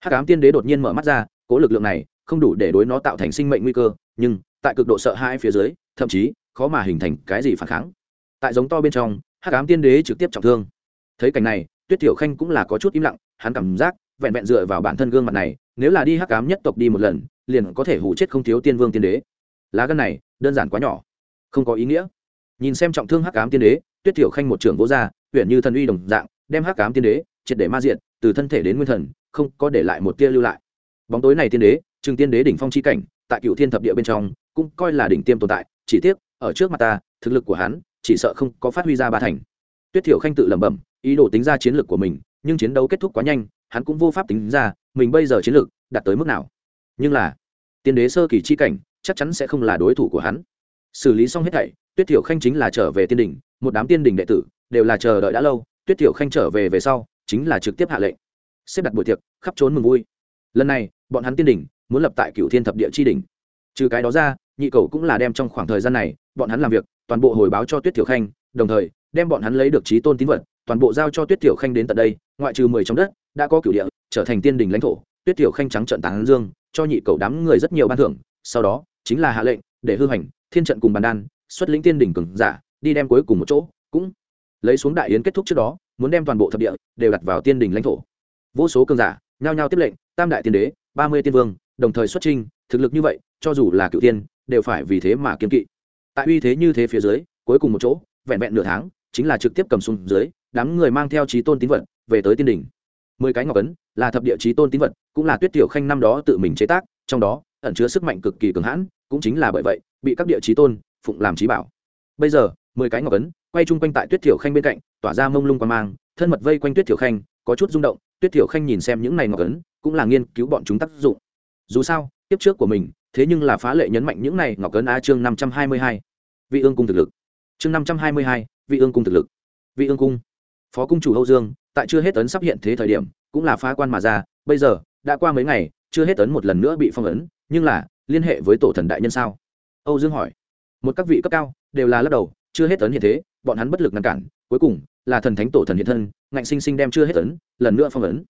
Hắc ám tiên đế đột nhiên mở mắt ra, cố lực lượng này không đủ để đối nó tạo thành sinh mệnh nguy cơ, nhưng tại cực độ sợ hãi phía dưới, thậm chí khó mà hình thành cái gì phản kháng. Tại giống to bên trong, hắc ám tiên đế trực tiếp trọng thương. Thấy cảnh này, tuyết tiểu khanh cũng là có chút im lặng, hắn cảm giác vẹn vẹn dựa vào bản thân gương mặt này, nếu là đi hắc ám nhất tộc đi một lần, liền có thể hủ chết không thiếu tiên vương tiên đế. Lá gân này đơn giản quá nhỏ. Không có ý nghĩa. Nhìn xem trọng thương hắc ám tiên đế tuyết tiểu khanh một trưởng vỗ gia, huyện như thần uy đồng dạng đem hắc ám tiên đế triệt để ma diện từ thân thể đến nguyên thần không có để lại một tia lưu lại. Bóng tối này tiên đế chừng tiên đế đỉnh phong chi cảnh tại cựu thiên thập địa bên trong cũng coi là đỉnh tiêm tồn tại chỉ tiếc ở trước mặt ta thực lực của hắn chỉ sợ không có phát huy ra ba thành. Tuyết thiểu khanh tự lẩm bẩm ý đồ tính ra chiến lược của mình nhưng chiến đấu kết thúc quá nhanh hắn cũng vô pháp tính ra mình bây giờ chiến lược đạt tới mức nào. Nhưng là tiên đế sơ kỳ chi cảnh chắc chắn sẽ không là đối thủ của hắn. Xử lý xong hết thảy, tuyết thiểu khanh chính là trở về tiên Đình. một đám tiên Đình đệ tử đều là chờ đợi đã lâu, tuyết thiểu khanh trở về về sau, chính là trực tiếp hạ lệnh. Xếp đặt buổi tiệc, khắp trốn mừng vui. Lần này, bọn hắn tiên Đình muốn lập tại cựu thiên thập địa chi đỉnh. Trừ cái đó ra, nhị cầu cũng là đem trong khoảng thời gian này, bọn hắn làm việc, toàn bộ hồi báo cho tuyết tiểu khanh, đồng thời, đem bọn hắn lấy được trí tôn tín vật, toàn bộ giao cho tuyết tiểu khanh đến tận đây, ngoại trừ mười trong đất, đã có cựu địa, trở thành tiên đình lãnh thổ, tuyết tiểu khanh trắng trận tán dương, cho nhị cầu đám người rất nhiều ban thưởng, sau đó chính là hạ lệnh, để hư hành, thiên trận cùng bàn đan, xuất lĩnh tiên đỉnh cường giả, đi đem cuối cùng một chỗ, cũng lấy xuống đại yến kết thúc trước đó, muốn đem toàn bộ thập địa đều đặt vào tiên đỉnh lãnh thổ. Vô số cường giả, nhao nhao tiếp lệnh, tam đại tiên đế, ba mươi tiên vương, đồng thời xuất trinh thực lực như vậy, cho dù là cựu tiên, đều phải vì thế mà kiên kỵ. Tại uy thế như thế phía dưới, cuối cùng một chỗ, vẹn vẹn nửa tháng, chính là trực tiếp cầm xuống dưới, đám người mang theo trí tôn tín vật, về tới tiên đỉnh. Mười cái ngọc ấn, là thập địa trí tôn tín vật, cũng là tuyết tiểu khanh năm đó tự mình chế tác, trong đó, ẩn chứa sức mạnh cực kỳ cường hãn cũng chính là bởi vậy, bị các địa chí tôn phụng làm trí bảo. Bây giờ, mười cái ngọc ấn quay chung quanh tại tuyết tiểu khanh bên cạnh, tỏa ra mông lung quan mang, thân mật vây quanh tuyết tiểu khanh, có chút rung động, tuyết tiểu khanh nhìn xem những này ngọc ấn, cũng là nghiên cứu bọn chúng tác dụng. Dù sao tiếp trước của mình, thế nhưng là phá lệ nhấn mạnh những này ngọc ấn a chương năm trăm hai mươi hai. Vị ương cung thực lực. Chương năm trăm hai mươi hai, vị ương cung thực lực. Vị ương cung. Phó cung chủ âu dương, tại chưa hết tấn sắp hiện thế thời điểm, cũng là phá quan mà ra, bây giờ, đã qua mấy ngày, chưa hết tấn một lần nữa bị phong ấn, nhưng là liên hệ với tổ thần đại nhân sao? Âu dương hỏi. Một các vị cấp cao đều là lắc đầu, chưa hết tấn hiện thế, bọn hắn bất lực ngăn cản, cuối cùng là thần thánh tổ thần hiện thân, ngạnh sinh sinh đem chưa hết tấn lần nữa phong ấn.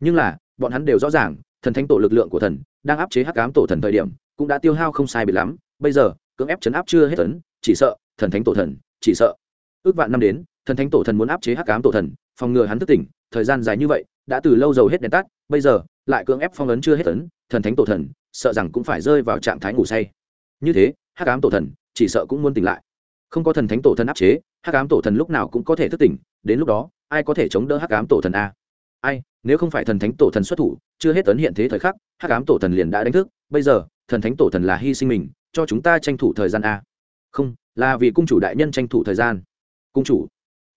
Nhưng là, bọn hắn đều rõ ràng, thần thánh tổ lực lượng của thần đang áp chế hắc ám tổ thần thời điểm, cũng đã tiêu hao không sai biệt lắm, bây giờ, cưỡng ép chấn áp chưa hết tấn chỉ sợ thần thánh tổ thần, chỉ sợ. Ước vạn năm đến, thần thánh tổ thần muốn áp chế hắc ám tổ thần phòng ngừa hắn thức tỉnh, thời gian dài như vậy, đã từ lâu dầu hết đèn tắt, bây giờ, lại cưỡng ép phong ấn chưa hết ấn, thần thánh tổ thần, sợ rằng cũng phải rơi vào trạng thái ngủ say. Như thế, hắc ám tổ thần, chỉ sợ cũng muốn tỉnh lại. Không có thần thánh tổ thần áp chế, hắc ám tổ thần lúc nào cũng có thể thức tỉnh, đến lúc đó, ai có thể chống đỡ hắc ám tổ thần a? Ai, nếu không phải thần thánh tổ thần xuất thủ, chưa hết tấn hiện thế thời khắc, hắc ám tổ thần liền đã đánh thức, bây giờ, thần thánh tổ thần là hy sinh mình, cho chúng ta tranh thủ thời gian a. Không, là vì cung chủ đại nhân tranh thủ thời gian. Cung chủ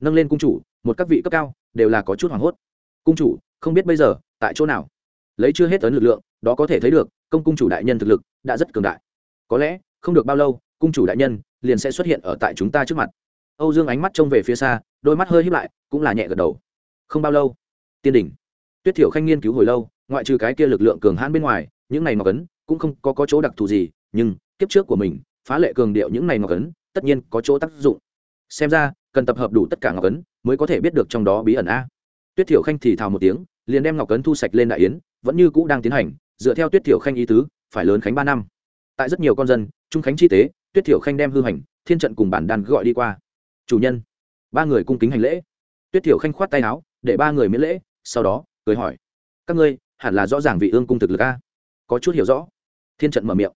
nâng lên cung chủ một các vị cấp cao đều là có chút hoảng hốt. Cung chủ không biết bây giờ tại chỗ nào? Lấy chưa hết tấn lực lượng đó có thể thấy được công cung chủ đại nhân thực lực đã rất cường đại. Có lẽ không được bao lâu cung chủ đại nhân liền sẽ xuất hiện ở tại chúng ta trước mặt. Âu dương ánh mắt trông về phía xa đôi mắt hơi híp lại cũng là nhẹ gật đầu. Không bao lâu tiên đỉnh. Tuyết thiểu khanh nghiên cứu hồi lâu ngoại trừ cái kia lực lượng cường hãn bên ngoài những này ngọc ấn cũng không có, có chỗ đặc thù gì nhưng kiếp trước của mình phá lệ cường điệu những này ngọc ấn tất nhiên có chỗ tác dụng. Xem ra cần tập hợp đủ tất cả ngọc ấn mới có thể biết được trong đó bí ẩn a. Tuyết thiểu khanh thì thào một tiếng, liền đem ngọc ấn thu sạch lên đại yến, vẫn như cũ đang tiến hành, dựa theo tuyết thiểu khanh ý tứ, phải lớn khánh ba năm. Tại rất nhiều con dân, trung khánh chi tế, tuyết thiểu khanh đem hư hành, thiên trận cùng bản đàn gọi đi qua. Chủ nhân, ba người cung kính hành lễ. Tuyết thiểu khanh khoát tay áo, để ba người miễn lễ, sau đó, cười hỏi, các ngươi, hẳn là rõ ràng vị ương cung thực lực a? Có chút hiểu rõ. Thiên trận mở miệng.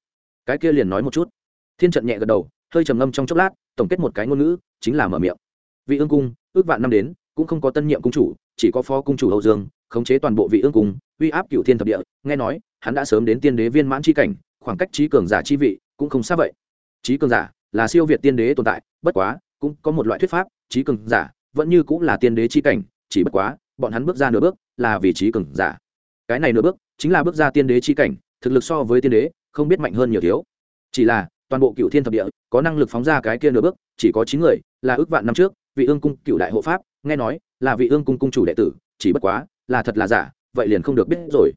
Cái kia liền nói một chút. Thiên trận nhẹ gật đầu, hơi trầm ngâm trong chốc lát, tổng kết một cái ngôn ngữ, chính là mở miệng vị ương cung, ước vạn năm đến, cũng không có tân nhiệm cung chủ, chỉ có phó cung chủ hậu dương, khống chế toàn bộ vị ương cung, uy áp cựu thiên thập địa. Nghe nói, hắn đã sớm đến tiên đế viên mãn c h i cảnh, khoảng cách trí cường giả chi vị cũng không xa vậy. Trí cường giả là siêu việt tiên đế tồn tại, bất quá, cũng có một loại thuyết pháp, trí cường giả vẫn như cũng là tiên đế chi cảnh, chỉ bất quá, bọn hắn bước ra nửa bước là vì trí cường giả. Cái này nửa bước chính là bước ra tiên đế chi cảnh, thực lực so với tiên đế không biết mạnh hơn nhiều thiếu. Chỉ là, toàn bộ cựu thiên thập địa có năng lực phóng ra cái kia nửa bước, chỉ có chín người là ước vạn năm trước vị ương cung cựu đại hộ pháp, nghe nói, là vị ương cung cung chủ đệ tử, chỉ bất quá, là thật là giả, vậy liền không được biết rồi.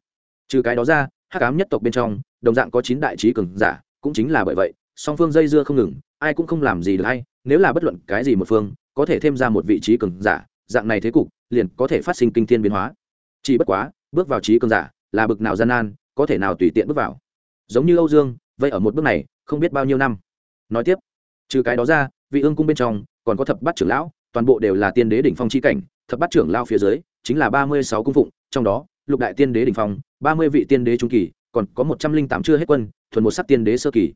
Trừ cái đó ra, hắc ám nhất tộc bên trong, đồng dạng có chín đại trí cường giả, cũng chính là bởi vậy, song phương dây dưa không ngừng, ai cũng không làm gì được hay, nếu là bất luận cái gì một phương, có thể thêm ra một vị trí cường giả, dạng này thế cục, liền có thể phát sinh kinh thiên biến hóa. Chỉ bất quá, bước vào trí cường giả, là bực nào gian nan, có thể nào tùy tiện bước vào. Giống như âu dương, vậy ở một bước này, không biết bao nhiêu năm. Nói tiếp, trừ cái đó ra, vị ương cung bên trong còn có thập bát trưởng lão, toàn bộ đều là tiên đế đỉnh phong chi cảnh, thập bát trưởng lao phía dưới chính là ba mươi sáu cung phụng, trong đó, lục đại tiên đế đỉnh phong, ba mươi vị tiên đế trung kỳ, còn có một trăm linh tám chưa hết quân, thuần một sắc tiên đế sơ kỳ.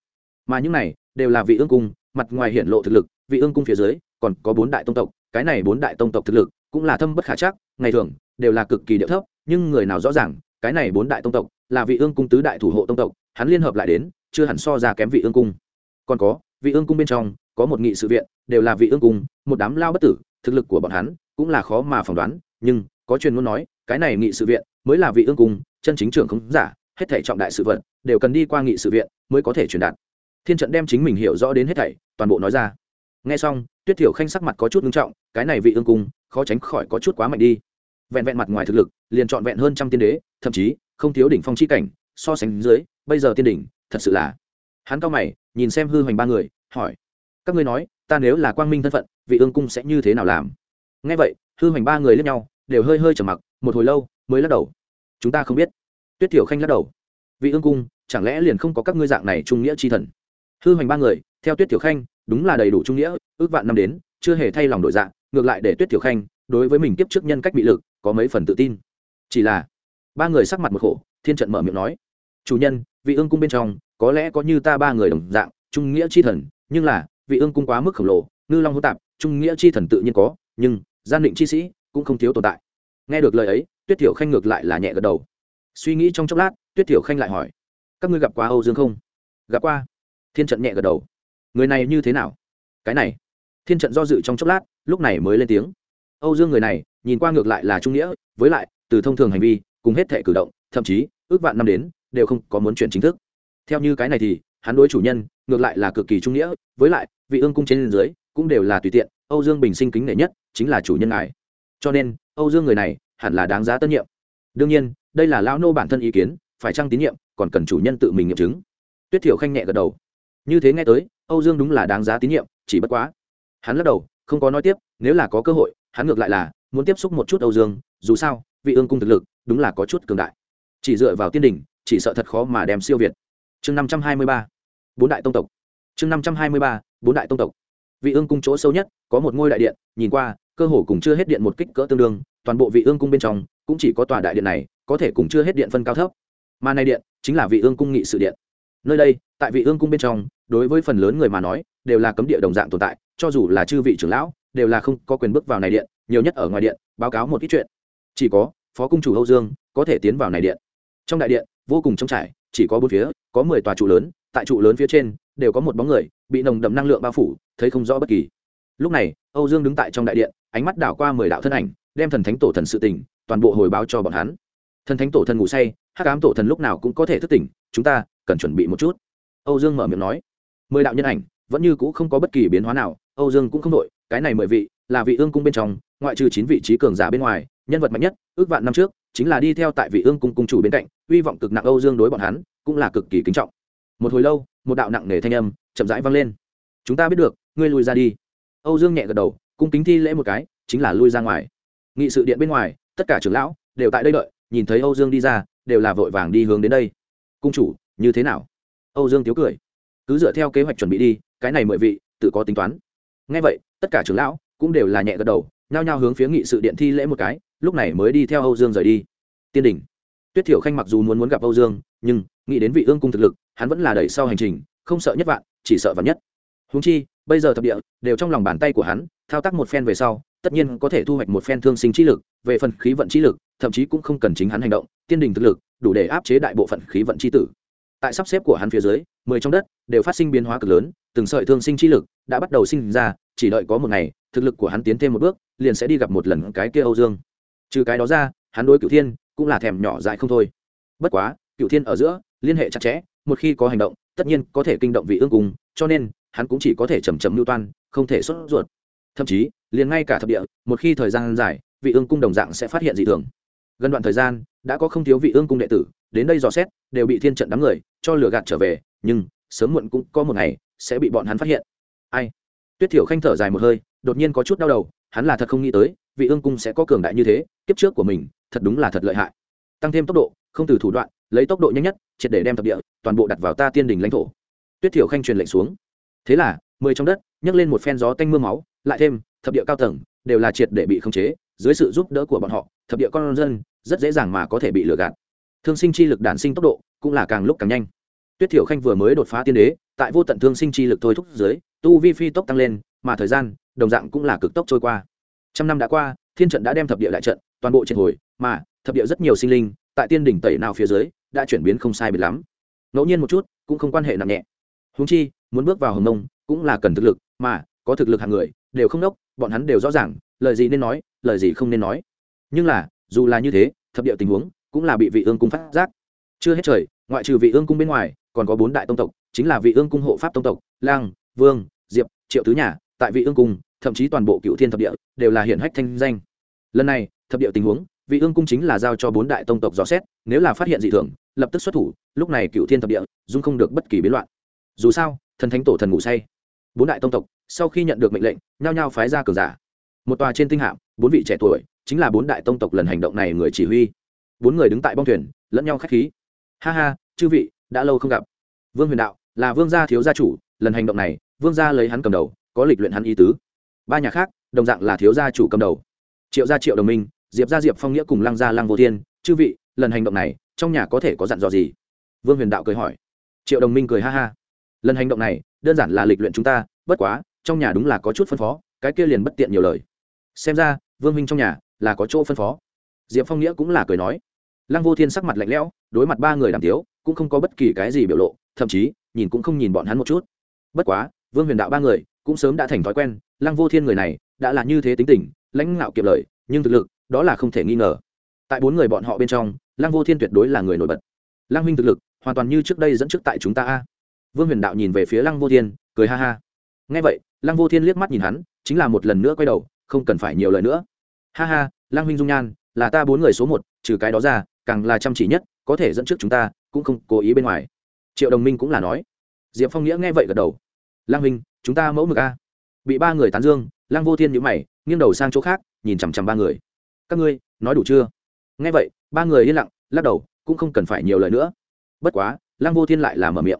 Mà những này đều là vị ương cung, mặt ngoài hiển lộ thực lực, vị ương cung phía dưới còn có bốn đại tông tộc, cái này bốn đại tông tộc thực lực cũng là thâm bất khả chắc, ngày thường đều là cực kỳ điệu thấp, nhưng người nào rõ ràng, cái này bốn đại tông tộc là vị ương cung tứ đại thủ hộ tông tộc, hắn liên hợp lại đến, chưa hẳn so ra kém vị ương cung. Còn có vị ương cung bên trong, có một nghị sự viện, đều là vị ương cung, một đám lao bất tử, thực lực của bọn hắn cũng là khó mà phỏng đoán, nhưng có truyền muốn nói, cái này nghị sự viện mới là vị ương cung, chân chính trưởng không giả, hết thảy trọng đại sự vật đều cần đi qua nghị sự viện mới có thể truyền đạt. Thiên trận đem chính mình hiểu rõ đến hết thảy, toàn bộ nói ra. Nghe xong, tuyết thiểu khanh sắc mặt có chút nghiêm trọng, cái này vị ương cung, khó tránh khỏi có chút quá mạnh đi. Vẹn vẹn mặt ngoài thực lực, liền trọn vẹn hơn trăm tiên đế, thậm chí không thiếu đỉnh phong chi cảnh, so sánh dưới, bây giờ tiên đỉnh, thật sự là hắn cao mày nhìn xem hư hoành ba người, hỏi, các ngươi nói, ta nếu là quang minh thân phận, vị ương cung sẽ như thế nào làm? Nghe vậy, hư hoành ba người lẫn nhau, đều hơi hơi trầm mặc, một hồi lâu, mới lắc đầu. Chúng ta không biết. Tuyết thiểu khanh lắc đầu. Vị ương cung, chẳng lẽ liền không có các ngươi dạng này trung nghĩa chi thần? Hư hoành ba người, theo tuyết thiểu khanh, đúng là đầy đủ trung nghĩa, ước vạn năm đến, chưa hề thay lòng đổi dạng ngược lại để tuyết thiểu khanh, đối với mình tiếp trước nhân cách bị lực, có mấy phần tự tin. Chỉ là, ba người sắc mặt một khổ, thiên trận mở miệng nói, chủ nhân, vị ương cung bên trong có lẽ có như ta ba người đồng dạng, trung nghĩa chi thần, nhưng là, vị ương cung quá mức khổng lồ, ngư long hỗn tạp, trung nghĩa chi thần tự nhiên có, nhưng, gian định chi sĩ cũng không thiếu tồn tại. Nghe được lời ấy, tuyết thiểu khanh ngược lại là nhẹ gật đầu. Suy nghĩ trong chốc lát, tuyết thiểu khanh lại hỏi, các ngươi gặp qua âu dương không? Gặp qua. Thiên trận nhẹ gật đầu. Người này như thế nào? Cái này. Thiên trận do dự trong chốc lát, lúc này mới lên tiếng. Âu dương người này, nhìn qua ngược lại là trung nghĩa, với lại, từ thông thường hành vi, cùng hết thể cử động, thậm chí, ước vạn năm đến, đều không có muốn chuyện chính thức theo như cái này thì, hắn đối chủ nhân, ngược lại là cực kỳ trung nghĩa, với lại, vị ương cung trên dưới, cũng đều là tùy tiện, âu dương bình sinh kính nể nhất, chính là chủ nhân ngài. Cho nên, âu dương người này, hẳn là đáng giá tân nhiệm. Đương nhiên, đây là lão nô bản thân ý kiến, phải chăng tín nhiệm, còn cần chủ nhân tự mình nghiệm chứng. Tuyết thiểu khanh nhẹ gật đầu. Như thế nghe tới, âu dương đúng là đáng giá tín nhiệm, chỉ bất quá. Hắn lắc đầu, không có nói tiếp, nếu là có cơ hội, hắn ngược lại là, muốn tiếp xúc một chút âu dương, dù sao, vị ương cung thực lực, đúng là có chút cường đại. Chỉ dựa vào tiên đỉnh, chỉ sợ thật khó mà đem siêu việt chương năm trăm hai mươi ba, bốn đại tông tộc. Chương năm trăm hai mươi ba, bốn đại tông tộc. Vị ương cung chỗ sâu nhất, có một ngôi đại điện, nhìn qua, cơ hồ cùng chưa hết điện một kích cỡ tương đương, toàn bộ vị ương cung bên trong, cũng chỉ có tòa đại điện này, có thể cùng chưa hết điện phân cao thấp. Mà này điện, chính là vị ương cung nghị sự điện. Nơi đây, tại vị ương cung bên trong, đối với phần lớn người mà nói, đều là cấm địa đồng dạng tồn tại, cho dù là chư vị trưởng lão, đều là không có quyền bước vào này điện, nhiều nhất ở ngoài điện, báo cáo một ít chuyện. Chỉ có, phó cung chủ âu dương, có thể tiến vào này điện. Trong đại điện, vô cùng trống trải chỉ có bốn phía, có mười tòa trụ lớn, tại trụ lớn phía trên, đều có một bóng người, bị nồng đậm năng lượng bao phủ, thấy không rõ bất kỳ. Lúc này, âu dương đứng tại trong đại điện, ánh mắt đảo qua mười đạo thân ảnh, đem thần thánh tổ thần sự tỉnh toàn bộ hồi báo cho bọn hắn. Thần thánh tổ thần ngủ say, hắc ám tổ thần lúc nào cũng có thể thức tỉnh, chúng ta cần chuẩn bị một chút. Âu dương mở miệng nói. Mười đạo nhân ảnh, vẫn như c ũ không có bất kỳ biến hóa nào, âu dương cũng không đội cái này mười vị, là vị ương cung bên trong, ngoại trừ chín vị trí cường giả bên ngoài, nhân vật mạnh nhất, ước vạn năm trước chính là đi theo tại vị ương cung cung chủ bên cạnh, hy vọng cực nặng âu dương đối bọn hắn cũng là cực kỳ kính trọng. Một hồi lâu, một đạo nặng nề thanh âm chậm rãi vang lên. Chúng ta biết được, ngươi lùi ra đi. Âu dương nhẹ gật đầu, cung kính thi lễ một cái, chính là lui ra ngoài. Nghị sự điện bên ngoài, tất cả trưởng lão đều tại đây đợi, nhìn thấy âu dương đi ra, đều là vội vàng đi hướng đến đây. Cung chủ, như thế nào? Âu dương tiếu cười. Cứ dựa theo kế hoạch chuẩn bị đi, cái này mười vị, tự có tính toán. Ngay vậy, tất cả trưởng lão cũng đều là nhẹ gật đầu, nhao nhao hướng phía nghị sự điện thi lễ một cái lúc này mới đi theo âu dương rời đi. Tiên đình tuyết thiểu khanh mặc dù muốn muốn gặp âu dương, nhưng nghĩ đến vị ương cung thực lực, hắn vẫn là đẩy sau hành trình, không sợ nhất vạn, chỉ sợ vạn nhất. Húng chi, bây giờ thập địa đều trong lòng bàn tay của hắn, thao tác một phen về sau, tất nhiên có thể thu hoạch một phen thương sinh trí lực, về phần khí vận trí lực, thậm chí cũng không cần chính hắn hành động, tiên đình thực lực đủ để áp chế đại bộ phận khí vận chi tử. Tại sắp xếp của hắn phía dưới, mười trong đất đều phát sinh biến hóa cực lớn, từng sợi thương sinh trí lực đã bắt đầu sinh ra, chỉ đợi có một ngày, thực lực của hắn tiến thêm một bước, liền sẽ đi gặp một lần cái kia âu dương trừ cái đó ra, hắn đối cựu thiên cũng là thèm nhỏ dại không thôi. Bất quá cựu thiên ở giữa, liên hệ chặt chẽ, một khi có hành động, tất nhiên có thể kinh động vị ương cùng, cho nên hắn cũng chỉ có thể chầm chầm mưu toan, không thể xuất ruột. Thậm chí, liền ngay cả thập địa, một khi thời gian dài, vị ương cung đồng dạng sẽ phát hiện dị thường. Gần đoạn thời gian, đã có không thiếu vị ương cung đệ tử, đến đây dò xét, đều bị thiên trận đám người cho lừa gạt trở về, nhưng sớm muộn cũng có một ngày sẽ bị bọn hắn phát hiện. Ai? Tuyết thiểu khanh thở dài một hơi, đột nhiên có chút đau đầu, hắn là thật không nghĩ tới vị ương cung sẽ có cường đại như thế, kiếp trước của mình, thật đúng là thật lợi hại. Tăng thêm tốc độ, không từ thủ đoạn, lấy tốc độ nhanh nhất, triệt để đem thập địa, toàn bộ đặt vào ta tiên đình lãnh thổ. Tuyết thiểu khanh truyền lệnh xuống. Thế là, mười trong đất, nhấc lên một phen gió tanh m ư a máu, lại thêm, thập địa cao tầng đều là triệt để bị khống chế, dưới sự giúp đỡ của bọn họ, thập địa con dân rất dễ dàng mà có thể bị lừa gạt. Thương sinh chi lực đản sinh tốc độ cũng là càng lúc càng nhanh. Tuyết thiểu khanh vừa mới đột phá tiên đế, tại vô tận thương sinh chi lực thôi thúc dưới, tu vi phi tốc tăng lên, mà thời gian, đồng dạng cũng là cực tốc trôi qua trăm năm đã qua, thiên trận đã đem thập địa đại trận, toàn bộ triệt hồi, mà thập địa rất nhiều sinh linh, tại tiên đỉnh tẩy nào phía dưới, đã chuyển biến không sai biệt lắm. Ngẫu nhiên một chút, cũng không quan hệ nặng nhẹ. Húng chi, muốn bước vào hồng nông cũng là cần thực lực, mà có thực lực hàng người, đều không đốc, bọn hắn đều rõ ràng, lời gì nên nói, lời gì không nên nói. Nhưng là, dù là như thế, thập địa tình huống, cũng là bị vị ương cung phát giác. Chưa hết trời, ngoại trừ vị ương cung bên ngoài, còn có bốn đại tông tộc, chính là vị ương cung hộ pháp tông tộc, lang, vương, diệp, triệu tứ nhà, tại vị ương cung thậm chí toàn bộ cựu thiên thập địa đều là hiển hách thanh danh. Lần này, thập địa tình huống, vị ương cung chính là giao cho bốn đại tông tộc dò xét, nếu là phát hiện dị thường, lập tức xuất thủ, lúc này cựu thiên thập địa, dung không được bất kỳ biến loạn. Dù sao, thần thánh tổ thần ngủ say. Bốn đại tông tộc, sau khi nhận được mệnh lệnh, nhao nhao phái ra cường giả. Một tòa trên tinh hạm, bốn vị trẻ tuổi, chính là bốn đại tông tộc lần hành động này người chỉ huy. Bốn người đứng tại bong thuyền, lẫn nhau k h á c h khí. Ha ha, chư vị, đã lâu không gặp. Vương huyền đạo, là vương gia thiếu gia chủ, lần hành động này, vương gia lấy hắn cầm đầu, có lịch luyện hắn ý tứ ba nhà khác, đồng dạng là thiếu gia chủ cầm đầu. Triệu gia triệu đồng minh, diệp gia diệp phong nghĩa cùng lăng gia lăng vô thiên, chư vị, lần hành động này, trong nhà có thể có dặn dò gì? Vương huyền đạo cười hỏi. Triệu đồng minh cười ha ha. Lần hành động này, đơn giản là lịch luyện chúng ta, bất quá, trong nhà đúng là có chút phân phó, cái kia liền bất tiện nhiều lời. Xem ra, vương minh trong nhà là có chỗ phân phó. Diệp phong nghĩa cũng là cười nói. Lăng vô thiên sắc mặt lạnh lẽo, đối mặt ba người đàm tiếu, cũng không có bất kỳ cái gì biểu lộ, thậm chí, nhìn cũng không nhìn bọn hắn một chút. Bất quá, vương huyền đạo ba người cũng sớm đã thành thói quen, lăng vô thiên người này đã là như thế tính tình, lãnh ngạo kiệm lời, nhưng thực lực đó là không thể nghi ngờ. Tại bốn người bọn họ bên trong, lăng vô thiên tuyệt đối là người nổi bật. Lăng huynh thực lực hoàn toàn như trước đây dẫn trước tại chúng ta a. Vương huyền đạo nhìn về phía lăng vô thiên, cười ha ha. Ngay vậy, lăng vô thiên liếc mắt nhìn hắn, chính là một lần nữa quay đầu, không cần phải nhiều lời nữa. Ha ha, lăng huynh dung nhan, là ta bốn người số một, trừ cái đó ra, càng là chăm chỉ nhất, có thể dẫn trước chúng ta, cũng không cố ý bên ngoài. Triệu đồng minh cũng là nói. Diệp phong nghĩa nghe vậy gật đầu. Lang huynh, chúng ta mẫu mực a. Bị ba người tán dương, Lang vô thiên nhữ mày, nghiêng đầu sang chỗ khác, nhìn chằm chằm ba người. Các ngươi, nói đủ chưa? Nghe vậy, ba người yên lặng, lắc đầu, cũng không cần phải nhiều lời nữa. Bất quá, Lang vô thiên lại là mở miệng.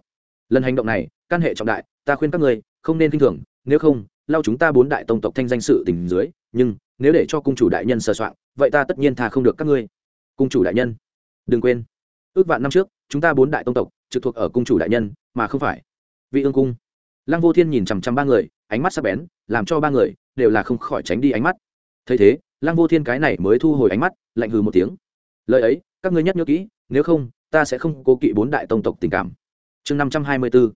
Lần hành động này căn hệ trọng đại, ta khuyên các ngươi, không nên kinh thường, nếu không, lao chúng ta bốn đại tông tộc thanh danh sự tình dưới, nhưng, nếu để cho cung chủ đại nhân sờ soạn, vậy ta tất nhiên thà không được các ngươi. Cung chủ đại nhân, đừng quên. Ước vạn năm trước, chúng ta bốn đại tông tộc trực thuộc ở cung chủ đại nhân, mà không phải. Vị ương cung lăng vô thiên nhìn chằm chằm ba người, ánh mắt sắc bén, làm cho ba người đều là không khỏi tránh đi ánh mắt. Thấy thế, lăng vô thiên cái này mới thu hồi ánh mắt, lạnh hừ một tiếng. Lời ấy, các ngươi nhất nhớ kỹ, nếu không, ta sẽ không cố kỵ bốn đại tông tộc tình cảm. Chương năm trăm hai mươi b ố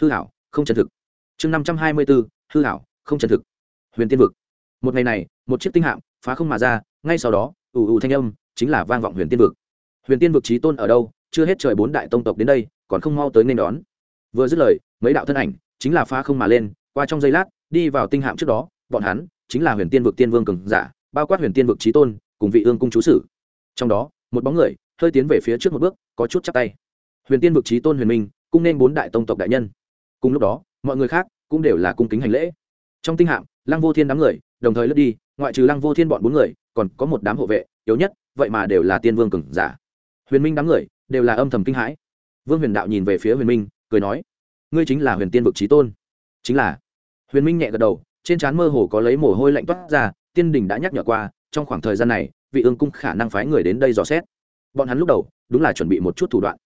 hư hảo, không chân thực. Chương năm trăm hai mươi b ố hư hảo, không chân thực. Huyền tiên vực. Một ngày này, một chiếc tinh hạm phá không mà ra, ngay sau đó, ù ù thanh âm chính là vang vọng huyền tiên vực. Huyền tiên vực trí tôn ở đâu, chưa hết trời bốn đại tông tộc đến đây, còn không mau tới nên đón. Vừa dứt lời, mấy đạo thân ảnh chính là phá không mà lên, qua trong giây lát, đi vào tinh hạm trước đó, bọn hắn chính là huyền tiên vực tiên vương cường giả, bao quát huyền tiên vực trí tôn, cùng vị ương cung chú sử. Trong đó, một bóng người hơi tiến về phía trước một bước, có chút chắc tay. Huyền tiên vực trí tôn huyền minh, cung nên bốn đại tông tộc đại nhân. Cùng lúc đó, mọi người khác cũng đều là cung kính hành lễ. Trong tinh hạm, lăng vô thiên đám người, đồng thời lướt đi, ngoại trừ lăng vô thiên bọn bốn người, còn có một đám hộ vệ, yếu nhất, vậy mà đều là tiên vương cường giả. Huyền minh đám người đều là âm thầm kinh hãi. Vương huyền đạo nhìn về phía huyền minh, cười nói ngươi chính là huyền tiên vực trí tôn. Chính là. Huyền minh nhẹ gật đầu, trên trán mơ hồ có lấy mồ hôi lạnh toát ra, tiên đình đã nhắc nhở qua, trong khoảng thời gian này, vị ương cung khả năng phái người đến đây dò xét. Bọn hắn lúc đầu, đúng là chuẩn bị một chút thủ đoạn.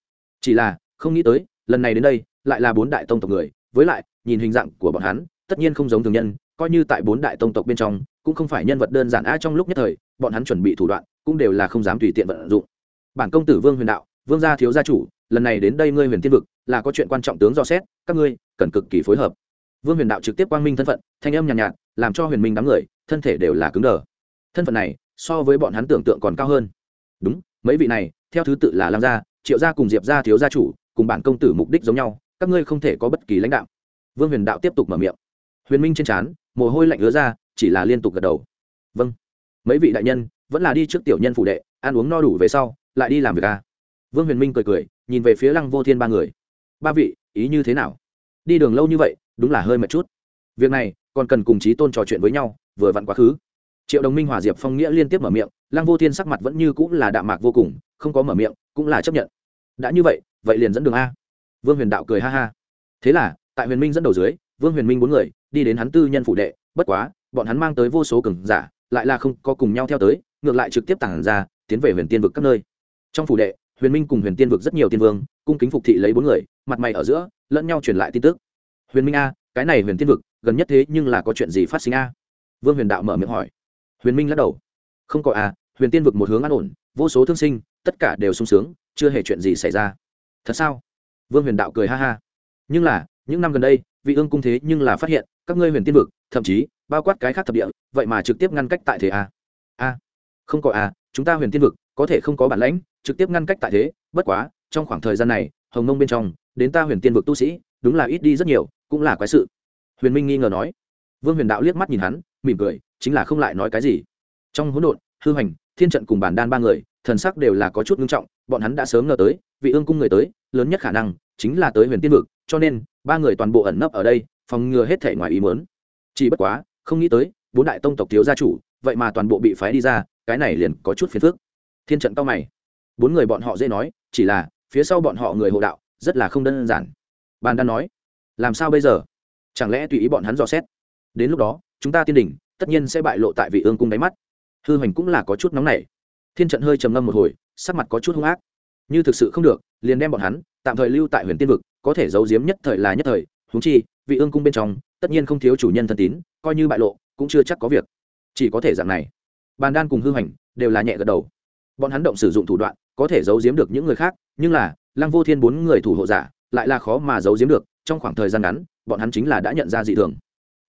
Chỉ là, không nghĩ tới, lần này đến đây, lại là bốn đại tông tộc người, với lại, nhìn hình dạng của bọn hắn, tất nhiên không giống thường nhân, coi như tại bốn đại tông tộc bên trong, cũng không phải nhân vật đơn giản a trong lúc nhất thời, bọn hắn chuẩn bị thủ đoạn, cũng đều là không dám tùy tiện vận dụng. Bản công tử vương huyền đạo, vương gia thiếu gia chủ lần này đến đây ngươi huyền tiên vực là có chuyện quan trọng tướng do xét các ngươi cần cực kỳ phối hợp. Vương huyền đạo trực tiếp quang minh thân phận thanh âm nhàn nhạt, nhạt làm cho huyền minh đám người thân thể đều là cứng đờ. Thân phận này so với bọn hắn tưởng tượng còn cao hơn. Đúng mấy vị này theo thứ tự là lam gia triệu gia cùng diệp gia thiếu gia chủ cùng bản công tử mục đích giống nhau các ngươi không thể có bất kỳ lãnh đạo. Vương huyền đạo tiếp tục mở miệng. Huyền minh trên trán mồ hôi lạnh ứa ra chỉ là liên tục gật đầu. Vâng. Mấy vị đại nhân vẫn là đi trước tiểu nhân phụ đệ ăn uống no đủ về sau lại đi làm việc à. vương huyền minh cười cười nhìn về phía lăng vô thiên ba người. Ba vị, ý như thế nào? Đi đường lâu như vậy, đúng là hơi mệt chút. Việc này, còn cần cùng chí tôn trò chuyện với nhau, vừa vặn quá khứ. Triệu đồng minh hòa diệp phong nghĩa liên tiếp mở miệng, lăng vô thiên sắc mặt vẫn như cũng là đạm mạc vô cùng, không có mở miệng, cũng là chấp nhận. Đã như vậy vậy liền dẫn đường a. Vương huyền đạo cười ha ha. Thế là, tại huyền minh dẫn đầu dưới, vương huyền minh bốn người, đi đến hắn tư nhân phủ đệ, bất quá, bọn hắn mang tới vô số cường giả, lại là không có cùng nhau theo tới, ngược lại trực tiếp tản ra, tiến về huyền tiên vực các nơi. Trong phủ đệ huyền minh cùng huyền tiên vực rất nhiều tiên vương, cung kính phục thị lấy bốn người, mặt mày ở giữa, lẫn nhau truyền lại tin tức. Huyền minh a, cái này huyền tiên vực, gần nhất thế nhưng là có chuyện gì phát sinh a? Vương huyền đạo mở miệng hỏi. Huyền minh lắc đầu. Không có a, huyền tiên vực một hướng an ổn, vô số thương sinh, tất cả đều sung sướng, chưa hề chuyện gì xảy ra. Thật sao? Vương huyền đạo cười ha ha. Nhưng là, những năm gần đây, vị ương cung thế nhưng là phát hiện, các ngươi huyền tiên vực, thậm chí, bao quát cái khác thập địa, vậy mà trực tiếp ngăn cách tại thế a. A, không có a, chúng ta huyền tiên vực, có thể không có bản lãnh trực tiếp ngăn cách tại thế, bất quá, trong khoảng thời gian này, hồng nông bên trong, đến ta huyền tiên vực tu sĩ, đúng là ít đi rất nhiều, cũng là quái sự. Huyền minh nghi ngờ nói. Vương huyền đạo liếc mắt nhìn hắn, mỉm cười, chính là không lại nói cái gì. Trong hỗn độn, hư hành, thiên trận cùng bản đan ba người, thần sắc đều là có chút ngưng trọng, bọn hắn đã sớm ngờ tới, vị ương cung người tới, lớn nhất khả năng, chính là tới huyền tiên vực, cho nên, ba người toàn bộ ẩn nấp ở đây, phòng ngừa hết thể ngoài ý mớn chỉ bất quá, không nghĩ tới, bốn đại tông tộc thiếu gia chủ, vậy mà toàn bộ bị phái đi ra, cái này liền có chút phiền phức. Thiên trận cao mày bốn người bọn họ dễ nói, chỉ là, phía sau bọn họ người hộ đạo, rất là không đơn giản. Bàn đan nói, làm sao bây giờ? Chẳng lẽ tùy ý bọn hắn dò xét? Đến lúc đó, chúng ta tiên đỉnh, tất nhiên sẽ bại lộ tại vị ương cung đáy mắt. Hư hoành cũng là có chút nóng nảy. Thiên trận hơi trầm ngâm một hồi, sắc mặt có chút hung ác. Như thực sự không được, liền đem bọn hắn, tạm thời lưu tại huyền tiên vực, có thể giấu giếm nhất thời là nhất thời. Húng chi, vị ương cung bên trong, tất nhiên không thiếu chủ nhân thân tín, coi như bại lộ, cũng chưa chắc có việc. Chỉ có thể dạng này. Bàn đan cùng hư hoành, đều là nhẹ gật đầu. Bọn hắn động sử dụng thủ đoạn có thể giấu giếm được những người khác, nhưng là, lăng vô thiên bốn người thủ hộ giả, lại là khó mà giấu giếm được, trong khoảng thời gian ngắn, bọn hắn chính là đã nhận ra dị thường.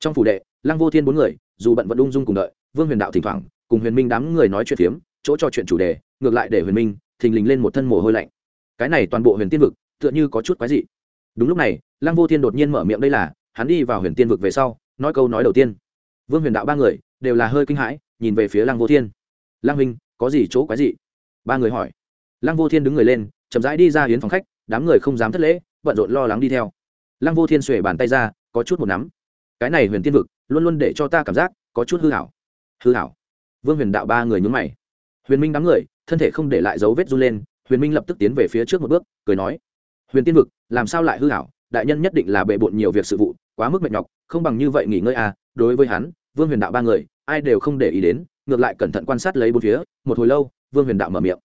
Trong phủ đệ, lăng vô thiên bốn người, dù bận vẫn ung dung cùng đợi, vương huyền đạo thỉnh thoảng, cùng huyền minh đám người nói chuyện phiếm, chỗ cho chuyện chủ đề, ngược lại để huyền minh thình lình lên một thân mồ hôi lạnh. Cái này toàn bộ huyền tiên vực, tựa như có chút quái dị. Đúng lúc này, lăng vô thiên đột nhiên mở miệng đây là, hắn đi vào huyền tiên vực về sau, nói câu nói đầu tiên. Vương huyền đạo ba người, đều là hơi kinh hãi, nhìn về phía lăng vô thiên. Lăng Minh có gì chỗ quái dị? Ba người hỏi lăng vô thiên đứng người lên, chậm rãi đi ra hiến phòng khách, đám người không dám thất lễ, bận rộn lo lắng đi theo. Lăng vô thiên xuể bàn tay ra, có chút một nắm. Cái này huyền tiên vực, luôn luôn để cho ta cảm giác có chút hư hảo hư hảo vương huyền đạo ba người nhúng mày. Huyền minh đám người, thân thể không để lại dấu vết run lên, huyền minh lập tức tiến về phía trước một bước, cười nói, huyền tiên vực, làm sao lại hư hảo đại nhân nhất định là bệ bộn nhiều việc sự vụ, quá mức mệt nhọc, không bằng như vậy nghỉ ngơi à đối với hắn, vương huyền đạo ba người, ai đều không để ý đến, ngược lại cẩn thận quan sát lấy bốn phía, một hồi lâu, vương huyền đạo mở miệng,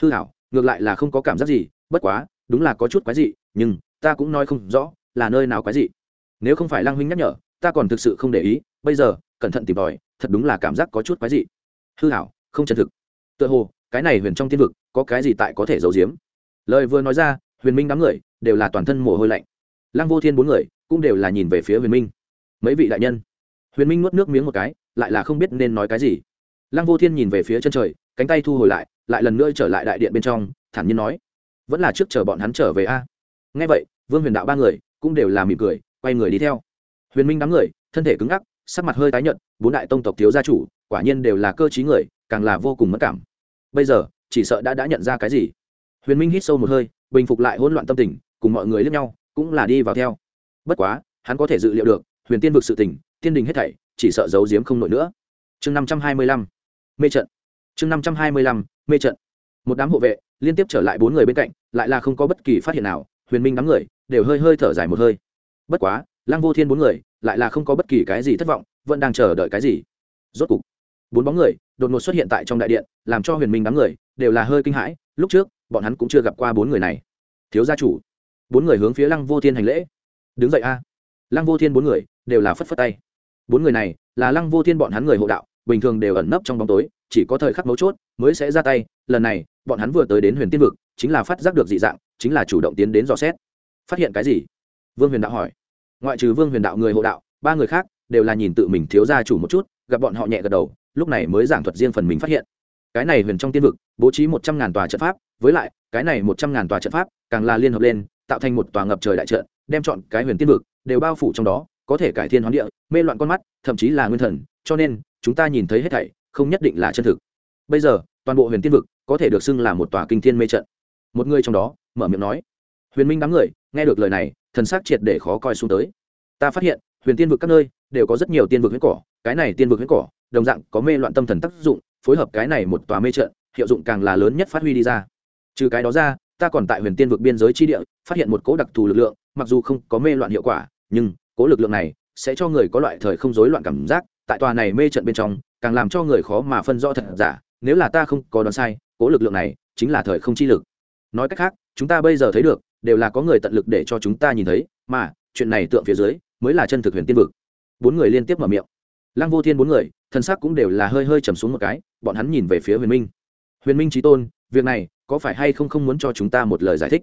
hư hảo ngược lại là không có cảm giác gì, bất quá, đúng là có chút quái dị, nhưng, ta cũng nói không rõ, là nơi nào quái dị. Nếu không phải lang huynh nhắc nhở, ta còn thực sự không để ý, bây giờ, cẩn thận tìm tòi, thật đúng là cảm giác có chút quái dị. Hư hảo, không chân thực. Tựa hồ, cái này huyền trong tiên vực, có cái gì tại có thể giấu giếm. Lời vừa nói ra, huyền minh đám người, đều là toàn thân mồ hôi lạnh. Lăng vô thiên bốn người, cũng đều là nhìn về phía huyền minh. Mấy vị đại nhân. Huyền minh nuốt nước miếng một cái, lại là không biết nên nói cái gì. Lăng vô thiên nhìn về phía chân trời, cánh tay thu hồi lại lại lần nữa trở lại đại điện bên trong, thản nhiên nói, vẫn là trước chờ bọn hắn trở về a. À? ngay vậy, vương huyền đạo ba người cũng đều là mỉm cười, quay người đi theo. Huyền minh đám người, thân thể cứng ngắc, sắc mặt hơi tái nhợt, bốn đại tông tộc thiếu gia chủ, quả nhiên đều là cơ t người, càng là vô cùng mất cảm. Bây giờ, chỉ sợ đã đã nhận ra cái gì? Huyền minh hít sâu một hơi, bình phục lại hỗn loạn tâm tình, cùng mọi người lướt nhau, cũng là đi vào theo. Bất quá, hắn có thể dự liệu được, huyền tiên vực sự tình, tiên đình hết thảy, chỉ sợ giấu giếm không nổi nữa. Chương năm trăm hai mươi lăm, mê trận. Chương năm trăm hai mươi lăm mê trận. Một đám hộ vệ, liên tiếp trở lại bốn người bên cạnh, lại là không có bất kỳ phát hiện nào, huyền minh đám người, đều hơi hơi thở dài một hơi. Bất quá, lăng vô thiên bốn người, lại là không có bất kỳ cái gì thất vọng, vẫn đang chờ đợi cái gì. Rốt cục, bốn bóng người, đột ngột xuất hiện tại trong đại điện, làm cho huyền minh đám người, đều là hơi kinh hãi, lúc trước, bọn hắn cũng chưa gặp qua bốn người này. Thiếu gia chủ, bốn người hướng phía lăng vô thiên hành lễ. Đứng dậy a. Lăng vô thiên bốn người, đều là phất phất tay. Bốn người này, là lăng vô thiên bọn hắn người hộ đạo bình thường đều ẩn nấp trong bóng tối, chỉ có thời khắc mấu chốt mới sẽ ra tay. Lần này, bọn hắn vừa tới đến huyền tiên vực, chính là phát giác được dị dạng, chính là chủ động tiến đến dò xét. Phát hiện cái gì? Vương huyền đạo hỏi. Ngoại trừ vương huyền đạo người hộ đạo, ba người khác đều là nhìn tự mình thiếu gia chủ một chút, gặp bọn họ nhẹ gật đầu, lúc này mới giảng thuật riêng phần mình phát hiện. Cái này huyền trong tiên vực, bố trí một trăm ngàn tòa trận pháp, với lại, cái này một trăm ngàn tòa trận pháp càng là liên hợp lên, tạo thành một tòa ngập trời đại trận, đem chọn cái huyền tiên vực đều bao phủ trong đó, có thể cải thiên hoán địa, mê loạn con mắt, thậm chí là nguyên thần, cho nên chúng ta nhìn thấy hết thảy, không nhất định là chân thực. Bây giờ, toàn bộ huyền tiên vực có thể được xưng là một tòa kinh thiên mê trận. Một người trong đó, mở miệng nói, huyền minh đám người, nghe được lời này, thần sắc triệt để khó coi xuống tới. Ta phát hiện, huyền tiên vực các nơi đều có rất nhiều tiên vực huyết cỏ, cái này tiên vực huyết cỏ, đồng dạng có mê loạn tâm thần tác dụng, phối hợp cái này một tòa mê trận, hiệu dụng càng là lớn nhất phát huy đi ra. Trừ cái đó ra, ta còn tại huyền tiên vực biên giới chi địa, phát hiện một cố đặc thù lực lượng, mặc dù không có mê loạn hiệu quả, nhưng cố lực lượng này sẽ cho người có loại thời không rối loạn cảm giác tại tòa này mê trận bên trong, càng làm cho người khó mà phân rõ thật giả, nếu là ta không có đoán sai, cố lực lượng này chính là thời không chi lực. Nói cách khác, chúng ta bây giờ thấy được, đều là có người tận lực để cho chúng ta nhìn thấy, mà, chuyện này tượng phía dưới, mới là chân thực huyền tiên vực. Bốn người liên tiếp mở miệng. Lăng vô thiên bốn người thân xác cũng đều là hơi hơi trầm xuống một cái, bọn hắn nhìn về phía huyền minh. Huyền minh trí tôn, việc này, có phải hay không không muốn cho chúng ta một lời giải thích?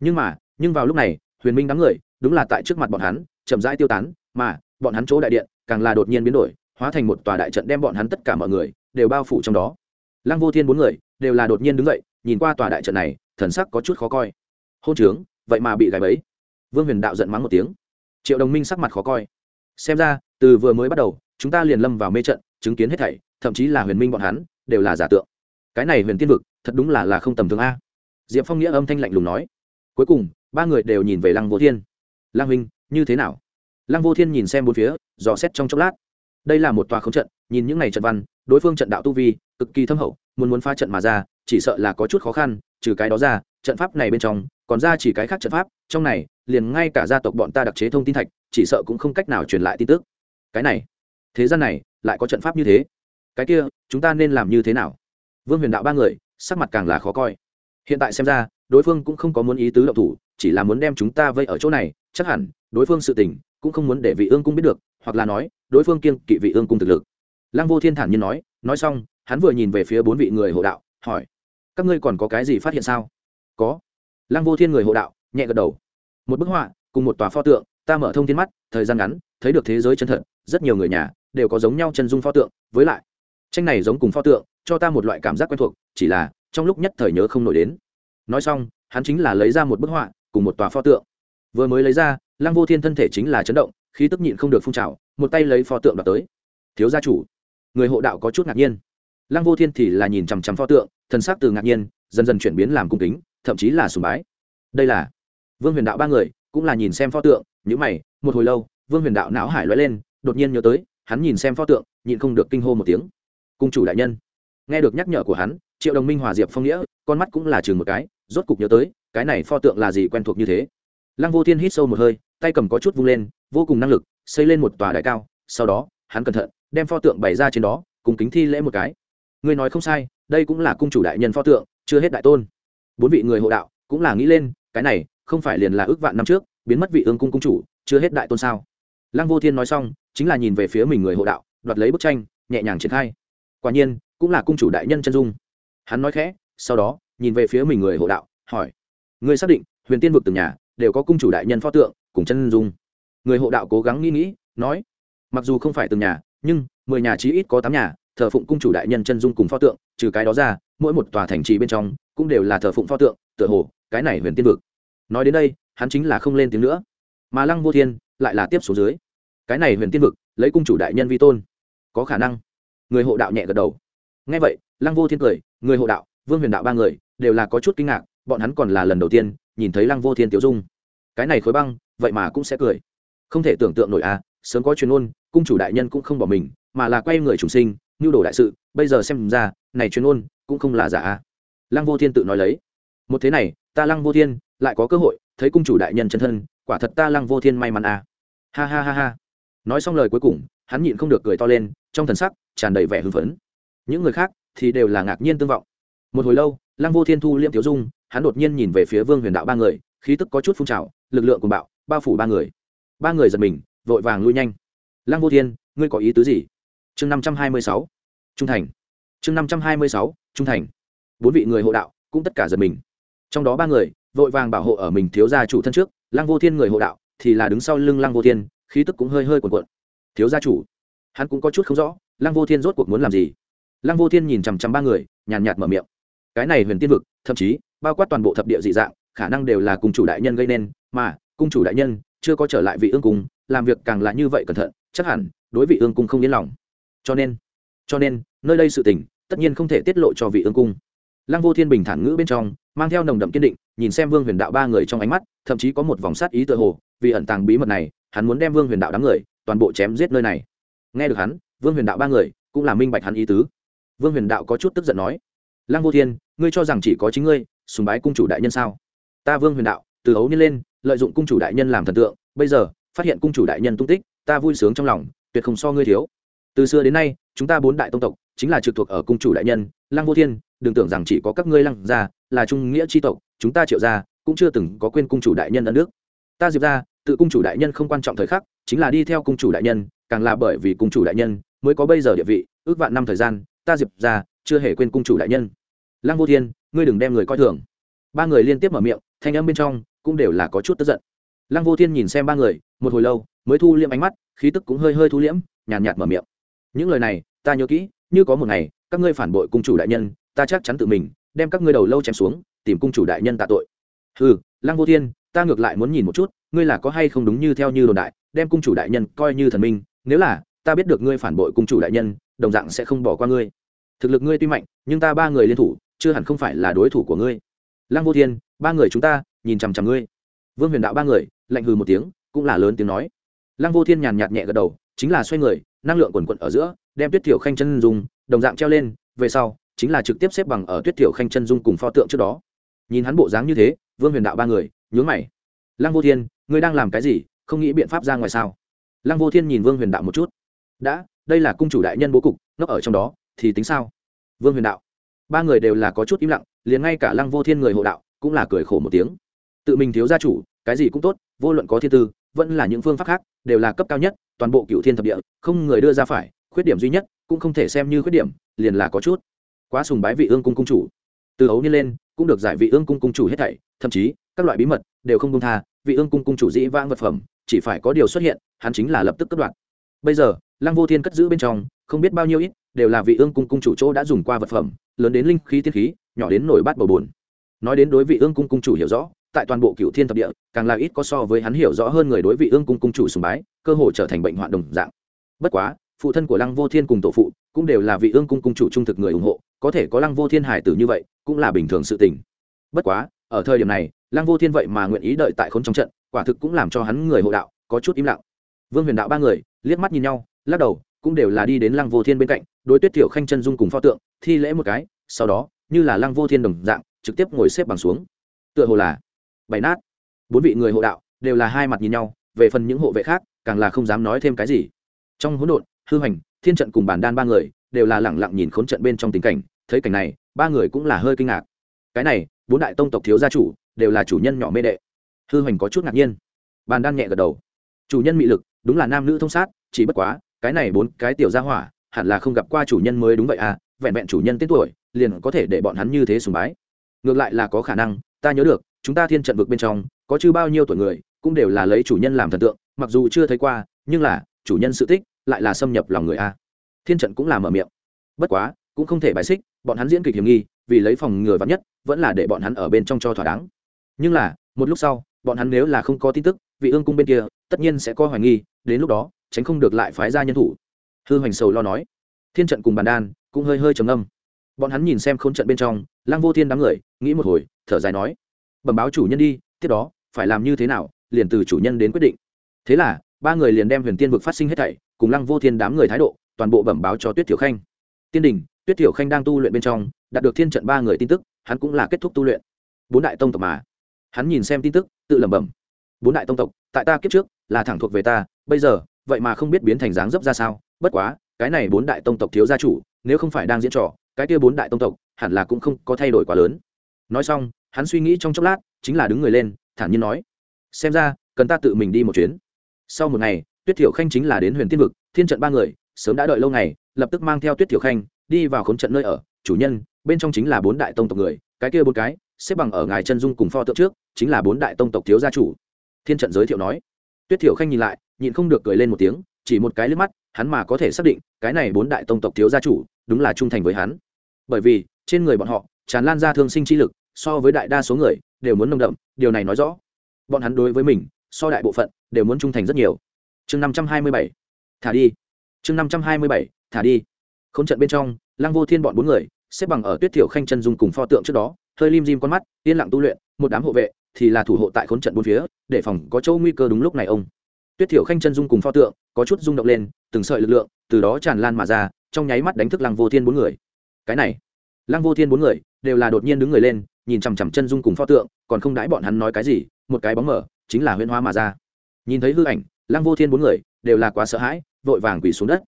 Nhưng mà, nhưng vào lúc này, huyền minh đám người, đúng là tại trước mặt bọn hắn, chậm rãi tiêu tán, mà, bọn hắn chỗ đại điện, càng là đột nhiên biến đổi hóa thành một tòa đại trận đem bọn hắn tất cả mọi người đều bao phủ trong đó. Lăng vô thiên bốn người đều là đột nhiên đứng dậy, nhìn qua tòa đại trận này, thần sắc có chút khó coi. Hôn trướng, vậy mà bị gài bẫy. Vương huyền đạo giận mắng một tiếng. Triệu đồng minh sắc mặt khó coi. Xem ra, từ vừa mới bắt đầu, chúng ta liền lâm vào mê trận, chứng kiến hết thảy, thậm chí là huyền minh bọn hắn, đều là giả tượng. Cái này huyền tiên vực, thật đúng là là không tầm thường a. Diệp phong nghĩa âm thanh lạnh lùng nói. Cuối cùng, ba người đều nhìn về lăng vô thiên. Lăng huynh, như thế nào? Lăng vô thiên nhìn xem bốn phía, dò xét trong chốc lát đây là một tòa không trận, nhìn những ngày trận văn, đối phương trận đạo tu vi, cực kỳ thâm hậu, muốn muốn phá trận mà ra, chỉ sợ là có chút khó khăn, trừ cái đó ra, trận pháp này bên trong, còn ra chỉ cái khác trận pháp, trong này, liền ngay cả gia tộc bọn ta đặc chế thông tin thạch, chỉ sợ cũng không cách nào truyền lại tin tức. Cái này, thế gian này, lại có trận pháp như thế? Cái kia, chúng ta nên làm như thế nào? Vương huyền đạo ba người, sắc mặt càng là khó coi. Hiện tại xem ra, đối phương cũng không có muốn ý tứ động thủ, chỉ là muốn đem chúng ta vây ở chỗ này, chắc hẳn, đối phương sự tình, cũng không muốn để vị ương cung biết được hoặc là nói, đối phương kiêng kỵ vị ương cung thực lực. Lăng vô thiên thản nhiên nói nói xong, hắn vừa nhìn về phía bốn vị người hộ đạo, hỏi, các ngươi còn có cái gì phát hiện sao? Có. Lăng vô thiên người hộ đạo, nhẹ gật đầu. Một bức họa, cùng một tòa pho tượng, ta mở thông thiên mắt, thời gian ngắn, thấy được thế giới chân thật, rất nhiều người nhà đều có giống nhau chân dung pho tượng, với lại, tranh này giống cùng pho tượng, cho ta một loại cảm giác quen thuộc, chỉ là, trong lúc nhất thời nhớ không nổi đến. Nói xong, hắn chính là lấy ra một bức họa, cùng một tòa pho tượng. Vừa mới lấy ra, lăng vô thiên thân thể chính là chấn động khí tức nhịn không được phun trào, một tay lấy pho tượng đoạt tới. Thiếu gia chủ, người hộ đạo có chút ngạc nhiên. Lăng vô thiên thì là nhìn chằm chằm pho tượng thân xác từ ngạc nhiên, dần dần chuyển biến làm cung kính, thậm chí là sùng bái. Đây là vương huyền đạo ba người, cũng là nhìn xem pho tượng nhữ mày, một hồi lâu, vương huyền đạo não hải loay lên, đột nhiên nhớ tới, hắn nhìn xem pho tượng, nhịn không được kinh hô một tiếng. Cung chủ đại nhân, nghe được nhắc nhở của hắn, triệu đồng minh hòa diệp phong nghĩa, con mắt cũng là chừng một cái, rốt cục nhớ tới, cái này pho tượng là gì quen thuộc như thế. Lăng vô thiên hít sâu một hơi, tay cầm có chút vung lên vô cùng năng lực, xây lên một tòa đại cao, sau đó, hắn cẩn thận, đem pho tượng bày ra trên đó, cùng kính thi lễ một cái. Người nói không sai, đây cũng là cung chủ đại nhân pho tượng, chưa hết đại tôn. Bốn vị người hộ đạo cũng là nghĩ lên, cái này, không phải liền là ước vạn năm trước, biến mất vị ương cung cung chủ, chưa hết đại tôn sao? Lăng vô thiên nói xong, chính là nhìn về phía mình người hộ đạo, đoạt lấy bức tranh, nhẹ nhàng triển khai. Quả nhiên, cũng là cung chủ đại nhân chân dung. Hắn nói khẽ, sau đó, nhìn về phía mình người hộ đạo, hỏi người xác định, huyền tiên vực từng nhà, đều có cung chủ đại nhân pho tượng cùng chân dung? Người hộ đạo cố gắng nghĩ nghĩ, nói, mặc dù không phải từng nhà, nhưng mười nhà chí ít có tám nhà, thờ phụng cung chủ đại nhân chân dung cùng pho tượng, trừ cái đó ra, mỗi một tòa thành trì bên trong cũng đều là thờ phụng pho tượng, tựa hồ, cái này huyền tiên vực. Nói đến đây, hắn chính là không lên tiếng nữa. Mà lăng vô thiên lại là tiếp xuống dưới. Cái này huyền tiên vực, lấy cung chủ đại nhân vi tôn, có khả năng. Người hộ đạo nhẹ gật đầu. Ngay vậy, lăng vô thiên cười, người hộ đạo, vương huyền đạo ba người đều là có chút kinh ngạc, bọn hắn còn là lần đầu tiên nhìn thấy lăng vô thiên tiểu dung. Cái này khối băng, vậy mà cũng sẽ cười không thể tưởng tượng nổi à sớm có chuyên ôn cung chủ đại nhân cũng không bỏ mình, mà là quay người trùng sinh nhu đồ đại sự, bây giờ xem ra, này chuyên ôn cũng không là giả à. Lăng vô thiên tự nói lấy. Một thế này, ta lăng vô thiên, lại có cơ hội, thấy cung chủ đại nhân chân thân, quả thật ta lăng vô thiên may mắn à. Ha ha ha ha. Nói xong lời cuối cùng, hắn nhịn không được cười to lên, trong thần sắc tràn đầy vẻ hưng phấn. Những người khác thì đều là ngạc nhiên tương vọng. Một hồi lâu, lăng vô thiên thu liêm tiểu dung, hắn đột nhiên nhìn về phía vương huyền đạo ba người, khí tức có chút phun trào, lực lượng của bạo, bao phủ ba người ba người giật mình, vội vàng lui nhanh. Lăng vô thiên, ngươi có ý tứ gì? Chương năm trăm hai mươi sáu, trung thành. Chương năm trăm hai mươi sáu, trung thành. Bốn vị người hộ đạo cũng tất cả giật mình. Trong đó ba người vội vàng bảo hộ ở mình thiếu gia chủ thân trước, lăng vô thiên người hộ đạo thì là đứng sau lưng lăng vô thiên, khí tức cũng hơi hơi cuồn cuộn. Thiếu gia chủ, hắn cũng có chút không rõ, lăng vô thiên rốt cuộc muốn làm gì? Lăng vô thiên nhìn chằm chằm ba người, nhàn nhạt mở miệng. Cái này huyền tiên vực, thậm chí, bao quát toàn bộ thập địa dị dạng, khả năng đều là cung chủ đại nhân gây nên, mà, cung chủ đại nhân chưa có trở lại vị ương cung, làm việc càng là như vậy cẩn thận, chắc hẳn đối vị ương cung không yên lòng. Cho nên cho nên, nơi đây sự tình, tất nhiên không thể tiết lộ cho vị ương cung. Lăng vô thiên bình thản ngữ bên trong, mang theo nồng đậm kiên định, nhìn xem vương huyền đạo ba người trong ánh mắt, thậm chí có một vòng sát ý tự hồ, vì ẩn tàng bí mật này, hắn muốn đem vương huyền đạo đám người, toàn bộ chém giết nơi này. Nghe được hắn, vương huyền đạo ba người cũng là minh bạch hắn ý tứ. Vương huyền đạo có chút tức giận nói, lăng vô thiên, ngươi cho rằng chỉ có chính ngươi, sùng bái cung chủ đại nhân sao? Ta vương huyền đạo, từ ấu niên lên lợi dụng cung chủ đại nhân làm thần tượng, bây giờ, phát hiện cung chủ đại nhân tung tích, ta vui sướng trong lòng, tuyệt không so ngươi thiếu. Từ xưa đến nay, chúng ta bốn đại tông tộc, chính là trực thuộc ở cung chủ đại nhân, lăng vô thiên, đừng tưởng rằng chỉ có các ngươi lăng gia, là trung nghĩa tri tộc, chúng ta triệu gia, cũng chưa từng có quên cung chủ đại nhân ân nước ta diệp ra tự cung chủ đại nhân không quan trọng thời khắc, chính là đi theo cung chủ đại nhân, càng là bởi vì cung chủ đại nhân mới có bây giờ địa vị, ước vạn năm thời gian, ta diệp ra chưa hề quên cung chủ đại nhân. Lăng vô thiên, ngươi đừng đem người coi thường. Ba người liên tiếp mở miệng thanh âm bên trong cũng đều là có chút tức giận. Lăng vô thiên nhìn xem ba người, một hồi lâu mới thu liễm ánh mắt, khí tức cũng hơi hơi thu liễm, nhàn nhạt mở miệng. Những lời này, ta nhớ kỹ, như có một ngày, các ngươi phản bội cung chủ đại nhân, ta chắc chắn tự mình, đem các ngươi đầu lâu chém xuống, tìm cung chủ đại nhân tạ tội. Ừ lăng vô thiên, ta ngược lại muốn nhìn một chút, ngươi là có hay không đúng như theo như đồn đại, đem cung chủ đại nhân coi như thần minh, nếu là, ta biết được ngươi phản bội cung chủ đại nhân, đồng dạng sẽ không bỏ qua ngươi. Thực lực ngươi tuy mạnh, nhưng ta ba người liên thủ, chưa hẳn không phải là đối thủ của ngươi. Lăng vô thiên ba người chúng ta, nhìn chằm chằm ngươi. Vương huyền đạo ba người, lạnh hừ một tiếng, cũng là lớn tiếng nói. Lăng vô thiên nhàn nhạt nhẹ gật đầu, chính là xoay người, năng lượng quần quận ở giữa, đem tuyết thiểu khanh chân dung, đồng dạng treo lên, về sau, chính là trực tiếp xếp bằng ở tuyết thiểu khanh chân dung cùng pho tượng trước đó. Nhìn hắn bộ dáng như thế, vương huyền đạo ba người, nhướng mày. Lăng vô thiên, ngươi đang làm cái gì, không nghĩ biện pháp ra ngoài sao? Lăng vô thiên nhìn vương huyền đạo một chút. Đã, đây là cung chủ đại nhân bố cục nóc ở trong đó, thì tính sao? Vương huyền đạo. Ba người đều là có chút im lặng, liền ngay cả lăng vô thiên người hộ đạo cũng là cười khổ một tiếng. Tự mình thiếu gia chủ, cái gì cũng tốt, vô luận có thiên tư, vẫn là những phương pháp khác, đều là cấp cao nhất, toàn bộ cựu thiên thập địa, không người đưa ra phải, khuyết điểm duy nhất, cũng không thể xem như khuyết điểm, liền là có chút. Quá sùng bái vị ương cung cung chủ. Từ ấu niên lên, cũng được giải vị ương cung cung chủ hết thảy, thậm chí, các loại bí mật, đều không công tha, vị ương cung cung chủ dĩ vãng vật phẩm, chỉ phải có điều xuất hiện, hắn chính là lập tức cất đoạn. Bây giờ, lăng vô thiên cất giữ bên trong, không biết bao nhiêu ít, đều là vị ương cung cung chủ chỗ đã dùng qua vật phẩm, lớn đến linh khí tiên khí, nhỏ đến nổi bát bầu bùn nói đến đối vị ương cung cung chủ hiểu rõ, tại toàn bộ cựu thiên thập địa, càng là ít có so với hắn hiểu rõ hơn người đối vị ương cung cung chủ sùng bái, cơ hội trở thành bệnh hoạn đồng dạng. Bất quá, phụ thân của lăng vô thiên cùng tổ phụ cũng đều là vị ương cung cung chủ trung thực người ủng hộ, có thể có lăng vô thiên hải tử như vậy cũng là bình thường sự tình. Bất quá, ở thời điểm này, lăng vô thiên vậy mà nguyện ý đợi tại khốn trong trận, quả thực cũng làm cho hắn người hộ đạo có chút im lặng. Vương huyền đạo ba người liếc mắt nhìn nhau, lắc đầu, cũng đều là đi đến lăng vô thiên bên cạnh, đối tuyết tiểu khanh chân dung cùng pho tượng, thi lễ một cái, sau đó như là lăng vô thiên đồng dạng, trực tiếp ngồi xếp bằng xuống. Tựa hồ là bày nát. Bốn vị người hộ đạo đều là hai mặt nhìn nhau, về phần những hộ vệ khác, càng là không dám nói thêm cái gì. Trong hỗn độn, hư hành, thiên trận cùng bản đan ba người đều là lẳng lặng nhìn khốn trận bên trong tình cảnh, thấy cảnh này, ba người cũng là hơi kinh ngạc. Cái này, bốn đại tông tộc thiếu gia chủ đều là chủ nhân nhỏ mê đệ. Hư hành có chút ngạc nhiên. Bàn đan nhẹ gật đầu. Chủ nhân mị lực, đúng là nam nữ thông sát, chỉ bất quá, cái này bốn cái tiểu gia hỏa, hẳn là không gặp qua chủ nhân mới đúng vậy à vẹn vẹn chủ nhân tên tuổi, liền có thể để bọn hắn như thế sùng bái. Ngược lại là có khả năng, ta nhớ được, chúng ta thiên trận vực bên trong, có chưa bao nhiêu tuổi người, cũng đều là lấy chủ nhân làm thần tượng, mặc dù chưa thấy qua, nhưng là, chủ nhân sự tích, lại là xâm nhập lòng người a. Thiên trận cũng là mở miệng. Bất quá, cũng không thể bài xích, bọn hắn diễn kịch hiểm nghi, vì lấy phòng ngừa vắn nhất, vẫn là để bọn hắn ở bên trong cho thỏa đáng. Nhưng là, một lúc sau, bọn hắn nếu là không có tin tức, vị ương cung bên kia, tất nhiên sẽ có hoài nghi, đến lúc đó, tránh không được lại phái ra nhân thủ. Hư hoành sầu lo nói. Thiên trận cùng bàn đan cũng hơi hơi trầm âm bọn hắn nhìn xem khốn trận bên trong lang vô thiên đám người, nghĩ một hồi, thở dài nói, bẩm báo chủ nhân đi, tiếp đó, phải làm như thế nào, liền từ chủ nhân đến quyết định. Thế là, ba người liền đem huyền tiên vực phát sinh hết thảy, cùng lăng vô thiên đám người thái độ, toàn bộ bẩm báo cho tuyết tiểu khanh. Tiên đình, tuyết tiểu khanh đang tu luyện bên trong, đạt được thiên trận ba người tin tức, hắn cũng là kết thúc tu luyện. Bốn đại tông tộc mà. Hắn nhìn xem tin tức, tự lẩm bẩm, bốn đại tông tộc, tại ta kiếp trước, là thẳng thuộc về ta, bây giờ, vậy mà không biết biến thành dáng dấp ra sao, bất quá, cái này bốn đại tông tộc thiếu gia chủ nếu không phải đang diễn trò, cái kia bốn đại tông tộc hẳn là cũng không có thay đổi quá lớn. Nói xong, hắn suy nghĩ trong chốc lát, chính là đứng người lên, thản nhiên nói, xem ra, cần ta tự mình đi một chuyến. Sau một ngày, tuyết thiểu khanh chính là đến huyền tiên vực, thiên trận ba người, sớm đã đợi lâu ngày, lập tức mang theo tuyết thiểu khanh đi vào khốn trận nơi ở. Chủ nhân, bên trong chính là bốn đại tông tộc người, cái kia bốn cái, xếp bằng ở ngài chân dung cùng pho tượng trước, chính là bốn đại tông tộc thiếu gia chủ. Thiên trận giới thiệu nói. Tuyết thiểu khanh nhìn lại, nhịn không được cười lên một tiếng chỉ một cái liếc mắt, hắn mà có thể xác định, cái này bốn đại tông tộc thiếu gia chủ, đúng là trung thành với hắn. Bởi vì, trên người bọn họ, tràn lan ra thương sinh chi lực, so với đại đa số người, đều muốn nồng đậm, điều này nói rõ. Bọn hắn đối với mình, so đại bộ phận, đều muốn trung thành rất nhiều. Chương năm trăm hai mươi bảy, thả đi. Chương năm trăm hai mươi bảy, thả đi. K h n trận bên trong, lăng vô thiên bọn bốn người, xếp bằng ở tuyết thiểu khanh chân dung cùng pho tượng trước đó, hơi lim dim con mắt, yên lặng tu luyện, một đám hộ vệ, thì là thủ hộ tại khốn trận bốn phía, để phòng có chỗ nguy cơ đúng lúc này ông. Tuyết thiểu khanh chân dung cùng pho tượng có chút rung động lên, từng sợi lực lượng từ đó tràn lan mà ra, trong nháy mắt đánh thức lăng vô thiên bốn người. Cái này, lăng vô thiên bốn người đều là đột nhiên đứng người lên, nhìn chằm chằm chân dung cùng pho tượng, còn không đãi bọn hắn nói cái gì, một cái bóng mở, chính là huyễn hóa mà ra. Nhìn thấy hư ảnh, lăng vô thiên bốn người đều là quá sợ hãi, vội vàng quỳ xuống đất.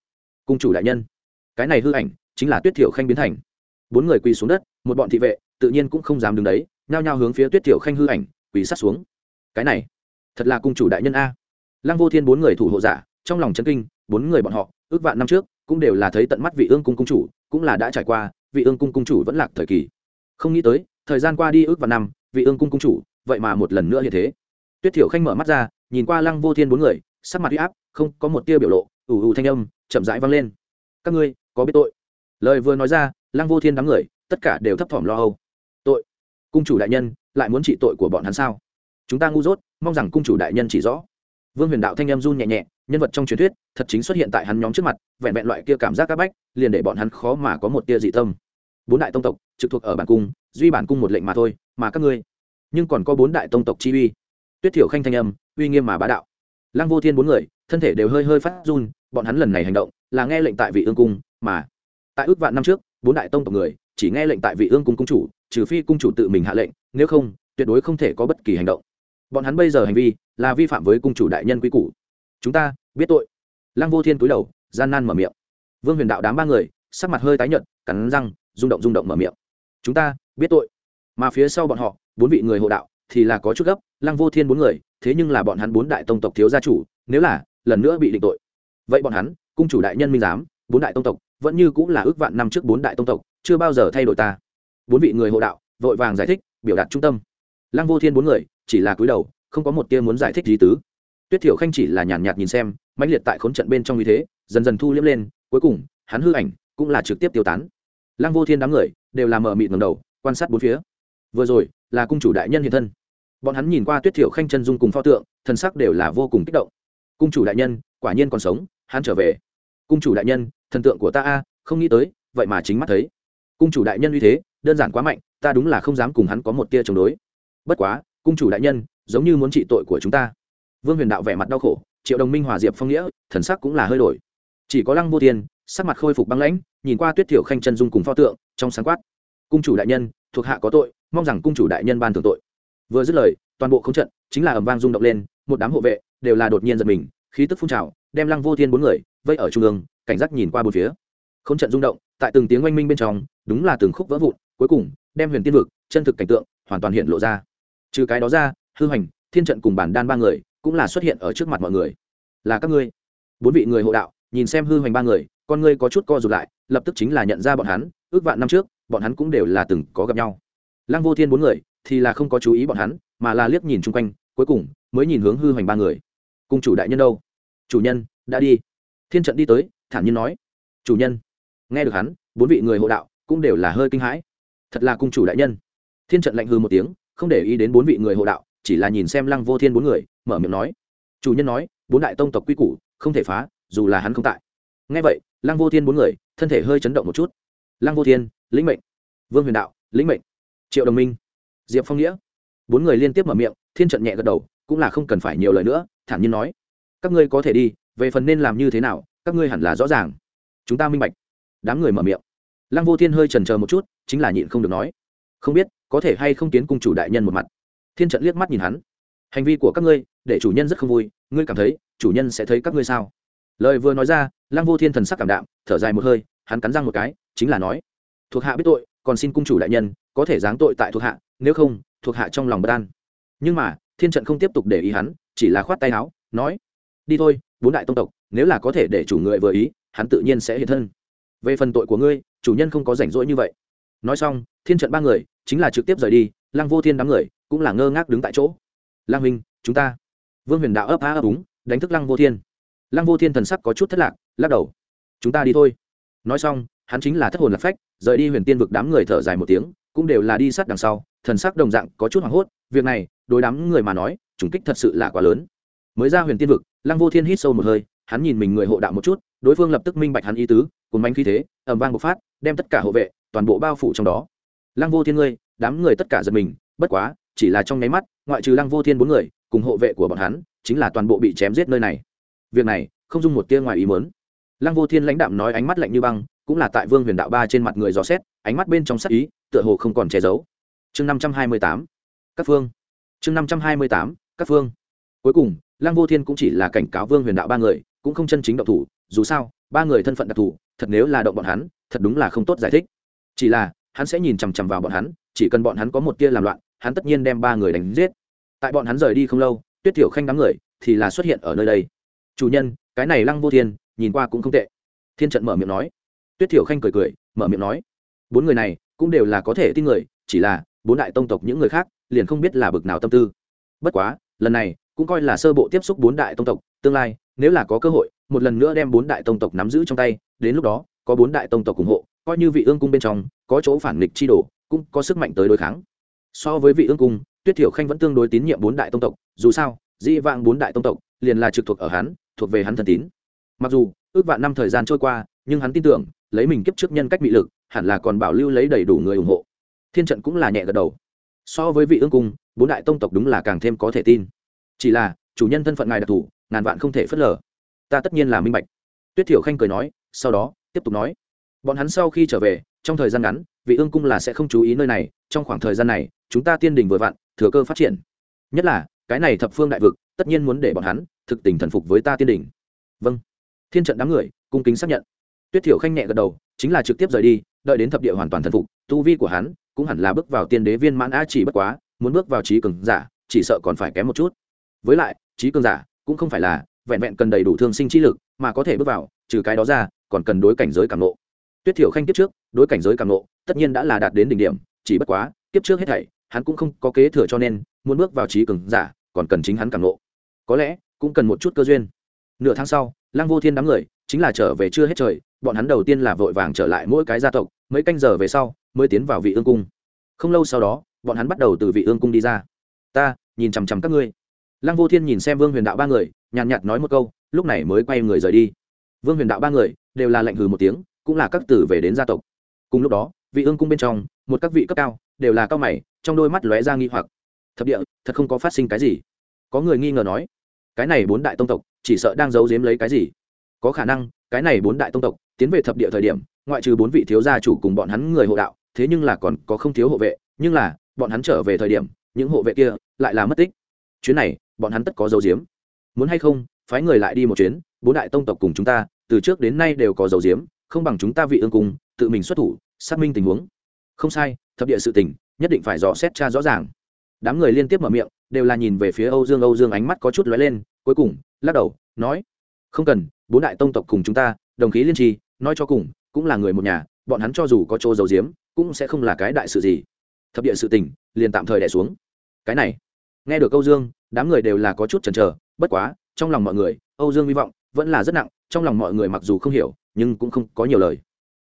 Cung chủ đại nhân, cái này hư ảnh chính là tuyết thiểu khanh biến thành. Bốn người quỳ xuống đất, một bọn thị vệ tự nhiên cũng không dám đứng đấy, nhao nhao hướng phía tuyết thiểu khanh hư ảnh quỳ sát xuống. Cái này, thật là cung chủ đại nhân a. Lăng vô thiên bốn người thủ hộ giả trong lòng chân kinh, bốn người bọn họ, ước vạn năm trước, cũng đều là thấy tận mắt vị ương cung cung chủ, cũng là đã trải qua, vị ương cung cung chủ vẫn lạc thời kỳ. Không nghĩ tới, thời gian qua đi ước vạn năm, vị ương cung cung chủ, vậy mà một lần nữa như thế. Tuyết thiểu khanh mở mắt ra, nhìn qua lăng vô thiên bốn người, sắc mặt huy áp, không có một tia biểu lộ ủ ủ thanh âm, chậm rãi vang lên. Các ngươi, có biết tội? Lời vừa nói ra, lăng vô thiên đám người, tất cả đều thấp thỏm lo âu. Tội? Cung chủ đại nhân, lại muốn trị tội của bọn hắn sao? Chúng ta ngu dốt, mong rằng cung chủ đại nhân chỉ rõ. Vương huyền đạo thanh âm run nhẹ nhẹ nhân vật trong truyền thuyết thật chính xuất hiện tại hắn nhóm trước mặt, vẹn vẹn loại kia cảm giác các bách, liền để bọn hắn khó mà có một tia dị tâm. Bốn đại tông tộc trực thuộc ở bản cung, duy bản cung một lệnh mà thôi, mà các ngươi, nhưng còn có bốn đại tông tộc chi uy. Tuyết thiểu khanh thanh âm, uy nghiêm mà bá đạo. Lăng vô thiên bốn người, thân thể đều hơi hơi phát run, bọn hắn lần này hành động là nghe lệnh tại vị ương cung, mà tại ước vạn năm trước, bốn đại tông tộc người chỉ nghe lệnh tại vị ương cung cung chủ, trừ phi cung chủ tự mình hạ lệnh, nếu không, tuyệt đối không thể có bất kỳ hành động. Bọn hắn bây giờ hành vi là vi phạm với cung chủ đại nhân quy củ chúng ta, biết tội. Lăng vô thiên cúi đầu, gian nan mở miệng. Vương huyền đạo đám ba người, sắc mặt hơi tái nhợt, cắn răng, rung động rung động mở miệng. Chúng ta, biết tội. Mà phía sau bọn họ, bốn vị người hộ đạo, thì là có chút gấp, lăng vô thiên bốn người, thế nhưng là bọn hắn bốn đại tông tộc thiếu gia chủ, nếu là, lần nữa bị định tội. Vậy bọn hắn, cung chủ đại nhân minh giám, bốn đại tông tộc, vẫn như cũng là ước vạn năm trước bốn đại tông tộc, chưa bao giờ thay đổi ta. Bốn vị người hộ đạo, vội vàng giải thích, biểu đạt trung tâm. Lăng vô thiên bốn người, chỉ là cúi đầu, không có một tia muốn giải thích gì tứ tuyết thiểu khanh chỉ là nhàn nhạt, nhìn xem mãnh liệt tại khốn trận bên trong như thế dần dần thu liếm lên cuối cùng hắn hư ảnh cũng là trực tiếp tiêu tán. Lăng vô thiên đám người đều là mở mịt ngầm đầu quan sát bốn phía. Vừa rồi là cung chủ đại nhân hiện thân. Bọn hắn nhìn qua tuyết thiểu khanh chân dung cùng pho tượng thân sắc đều là vô cùng kích động. Cung chủ đại nhân quả nhiên còn sống hắn trở về. Cung chủ đại nhân thần tượng của ta a không nghĩ tới vậy mà chính mắt thấy. Cung chủ đại nhân uy thế đơn giản quá mạnh ta đúng là không dám cùng hắn có một tia chống đối. Bất quá cung chủ đại nhân giống như muốn trị tội của chúng ta vương huyền đạo vẻ mặt đau khổ, triệu đồng minh hòa diệp phong nghĩa, thần sắc cũng là hơi đổi. Chỉ có lăng vô thiên, sắc mặt khôi phục băng lãnh, nhìn qua tuyết thiểu khanh chân dung cùng pho tượng, trong sáng quát. Cung chủ đại nhân, thuộc hạ có tội, mong rằng cung chủ đại nhân ban thưởng tội. Vừa dứt lời, toàn bộ không trận chính là ầm vang rung động lên, một đám hộ vệ đều là đột nhiên giật mình, khí tức phun trào, đem lăng vô thiên bốn người vây ở trung ương, cảnh giác nhìn qua bốn phía. Không trận rung động, tại từng tiếng oanh minh bên trong, đúng là từng khúc vỡ vụn, cuối cùng, đem huyền tiên vực, chân thực cảnh tượng, hoàn toàn hiện lộ ra. Trừ cái đó ra, hư hoành thiên trận cùng bản đan ba người cũng là xuất hiện ở trước mặt mọi người. Là các ngươi. Bốn vị người hộ đạo, nhìn xem hư hoành ba người, con ngươi có chút co rụt lại, lập tức chính là nhận ra bọn hắn, ước vạn năm trước, bọn hắn cũng đều là từng có gặp nhau. Lăng vô thiên bốn người, thì là không có chú ý bọn hắn, mà là liếc nhìn chung quanh, cuối cùng mới nhìn hướng hư hoành ba người. Cung chủ đại nhân đâu? Chủ nhân, đã đi. Thiên trận đi tới, thản nhiên nói. Chủ nhân. Nghe được hắn, bốn vị người hộ đạo cũng đều là hơi kinh hãi. Thật là cung chủ đại nhân. Thiên trận lạnh hư một tiếng, không để ý đến bốn vị người hộ đạo chỉ là nhìn xem lăng vô thiên bốn người, mở miệng nói. Chủ nhân nói, bốn đại tông tộc quy củ, không thể phá, dù là hắn không tại. Ngay vậy, lăng vô thiên bốn người, thân thể hơi chấn động một chút. Lăng vô thiên, lĩnh mệnh. Vương huyền đạo, lĩnh mệnh. Triệu đồng minh, diệp phong nghĩa. Bốn người liên tiếp mở miệng, thiên trận nhẹ gật đầu, cũng là không cần phải nhiều lời nữa, thản nhiên nói. Các ngươi có thể đi, về phần nên làm như thế nào, các ngươi hẳn là rõ ràng. Chúng ta minh bạch. Đám người mở miệng. Lăng vô thiên hơi trần chờ một chút, chính là nhịn không được nói. Không biết, có thể hay không kiến cung chủ đại nhân một mặt thiên trận liếc mắt nhìn hắn. Hành vi của các ngươi, để chủ nhân rất không vui, ngươi cảm thấy, chủ nhân sẽ thấy các ngươi sao? Lời vừa nói ra, lăng vô thiên thần sắc cảm đạm, thở dài một hơi, hắn cắn răng một cái, chính là nói, thuộc hạ biết tội, còn xin cung chủ đại nhân, có thể giáng tội tại thuộc hạ, nếu không, thuộc hạ trong lòng bất an. Nhưng mà, thiên trận không tiếp tục để ý hắn, chỉ là khoát tay áo, nói, đi thôi, bốn đại tông tộc, nếu là có thể để chủ người vừa ý, hắn tự nhiên sẽ hiện thân. Về phần tội của ngươi, chủ nhân không có rảnh rỗi như vậy. Nói xong, thiên trận ba người, chính là trực tiếp rời đi lăng vô thiên đám người cũng là ngơ ngác đứng tại chỗ. Lăng huynh, chúng ta. Vương huyền đạo ấp á ấp úng, đánh thức lăng vô thiên. Lăng vô thiên thần sắc có chút thất lạc, lắc đầu. Chúng ta đi thôi. Nói xong, hắn chính là thất hồn lạc phách, rời đi huyền tiên vực đám người thở dài một tiếng, cũng đều là đi sát đằng sau, thần sắc đồng dạng có chút hoảng hốt, việc này, đối đám người mà nói chủng kích thật sự là quá lớn. Mới ra huyền tiên vực, lăng vô thiên hít sâu một hơi, hắn nhìn mình người hộ đạo một chút, đối phương lập tức minh bạch hắn ý tứ cùng bánh khí thế ẩm vang bộc phát, đem tất cả hộ vệ toàn bộ bao phủ trong đó. Lăng vô thiên ngươi đám người tất cả giật mình, bất quá, chỉ là trong nháy mắt, ngoại trừ lăng vô thiên bốn người, cùng hộ vệ của bọn hắn, chính là toàn bộ bị chém giết nơi này. Việc này, không dung một tia ngoài ý muốn. Lăng vô thiên lãnh đạm nói ánh mắt lạnh như băng, cũng là tại vương huyền đạo ba trên mặt người dò xét, ánh mắt bên trong sắc ý, tựa hồ không còn che giấu. Chương năm trăm hai mươi tám, các phương. Chương năm trăm hai mươi tám, các phương. Cuối cùng, lăng vô thiên cũng chỉ là cảnh cáo vương huyền đạo ba người, cũng không chân chính động thủ, dù sao, ba người thân phận đặc thù, thật nếu là động bọn hắn, thật đúng là không tốt giải thích. Chỉ là, hắn sẽ nhìn chằm chằm vào bọn hắn chỉ cần bọn hắn có một tia làm loạn, hắn tất nhiên đem ba người đánh giết. Tại bọn hắn rời đi không lâu, tuyết thiểu khanh đám người thì là xuất hiện ở nơi đây. Chủ nhân, cái này lăng vô thiên, nhìn qua cũng không tệ. Thiên trận mở miệng nói. Tuyết thiểu khanh cười cười, mở miệng nói. Bốn người này cũng đều là có thể tin người, chỉ là bốn đại tông tộc những người khác liền không biết là bực nào tâm tư. Bất quá, lần này cũng coi là sơ bộ tiếp xúc bốn đại tông tộc, tương lai nếu là có cơ hội, một lần nữa đem bốn đại tông tộc nắm giữ trong tay, đến lúc đó, có bốn đại tông tộc ủng hộ, coi như vị ương cung bên trong có chỗ phản nghịch chi đổ cũng có sức mạnh tới đối kháng. So với vị ương cung, tuyết thiểu khanh vẫn tương đối tín nhiệm bốn đại tông tộc, dù sao, dĩ vãng bốn đại tông tộc liền là trực thuộc ở hắn, thuộc về hắn thần tín. Mặc dù, ước vạn năm thời gian trôi qua, nhưng hắn tin tưởng, lấy mình kiếp trước nhân cách bị lực, hẳn là còn bảo lưu lấy đầy đủ người ủng hộ. Thiên trận cũng là nhẹ gật đầu. So với vị ương cung, bốn đại tông tộc đúng là càng thêm có thể tin. Chỉ là, chủ nhân thân phận ngài đặc thù, ngàn vạn không thể phớt lờ. Ta tất nhiên là minh bạch. Tuyết thiểu khanh cười nói, sau đó, tiếp tục nói. Bọn hắn sau khi trở về, trong thời gian ngắn vị ương cung là sẽ không chú ý nơi này, trong khoảng thời gian này, chúng ta tiên đình vừa vặn, thừa cơ phát triển. Nhất là, cái này thập phương đại vực, tất nhiên muốn để bọn hắn thực tình thần phục với ta tiên đình. Vâng. Thiên trận đám người, cung kính xác nhận. Tuyết thiểu khanh nhẹ gật đầu, chính là trực tiếp rời đi, đợi đến thập địa hoàn toàn thần phục, tu vi của hắn cũng hẳn là bước vào tiên đế viên mãn a chỉ bất quá, muốn bước vào trí cường giả, chỉ sợ còn phải kém một chút. Với lại, trí cường giả cũng không phải là vẹn vẹn cần đầy đủ thương sinh trí lực mà có thể bước vào, trừ cái đó ra, còn cần đối cảnh giới cảm nộ tuyết thiểu khanh kiếp trước, đối cảnh giới càng nộ tất nhiên đã là đạt đến đỉnh điểm, chỉ bất quá, kiếp trước hết thảy, hắn cũng không có kế thừa cho nên, muốn bước vào trí cường giả, còn cần chính hắn càng nộ có lẽ, cũng cần một chút cơ duyên. Nửa tháng sau, lăng vô thiên đám người, chính là trở về chưa hết trời, bọn hắn đầu tiên là vội vàng trở lại mỗi cái gia tộc, mấy canh giờ về sau, mới tiến vào vị ương cung. Không lâu sau đó, bọn hắn bắt đầu từ vị ương cung đi ra. Ta, nhìn chằm chằm các ngươi. Lăng vô thiên nhìn xem vương huyền đạo ba người, nhàn nhạt nói một câu, lúc này mới quay người rời đi. Vương huyền đạo ba người, đều là lệnh hừ một tiếng cũng là các tử về đến gia tộc. Cùng lúc đó, vị ương cung bên trong, một các vị cấp cao, đều là cao mày, trong đôi mắt lóe ra nghi hoặc. Thập địa, thật không có phát sinh cái gì. Có người nghi ngờ nói, cái này bốn đại tông tộc, chỉ sợ đang giấu giếm lấy cái gì? Có khả năng, cái này bốn đại tông tộc, tiến về thập địa thời điểm, ngoại trừ bốn vị thiếu gia chủ cùng bọn hắn người hộ đạo, thế nhưng là còn có không thiếu hộ vệ, nhưng là, bọn hắn trở về thời điểm, những hộ vệ kia lại là mất tích. Chuyến này, bọn hắn tất có dấu diếm muốn hay không, phái người lại đi một chuyến, bốn đại tông tộc cùng chúng ta, từ trước đến nay đều có dấu diếm không bằng chúng ta vị ương cùng tự mình xuất thủ, xác minh tình huống. Không sai, thập địa sự tình, nhất định phải dò xét cha rõ ràng. Đám người liên tiếp mở miệng, đều là nhìn về phía âu dương âu dương ánh mắt có chút lóe lên, cuối cùng, lắc đầu, nói, không cần, bốn đại tông tộc cùng chúng ta, đồng khí liên trì nói cho cùng, cũng là người một nhà, bọn hắn cho dù có chỗ dầu diếm cũng sẽ không là cái đại sự gì. Thập địa sự tình, liền tạm thời đẻ xuống. Cái này, nghe được âu dương, đám người đều là có chút chần chờ, bất quá, trong lòng mọi người, âu dương hy vọng vẫn là rất nặng trong lòng mọi người mặc dù không hiểu, nhưng cũng không có nhiều lời.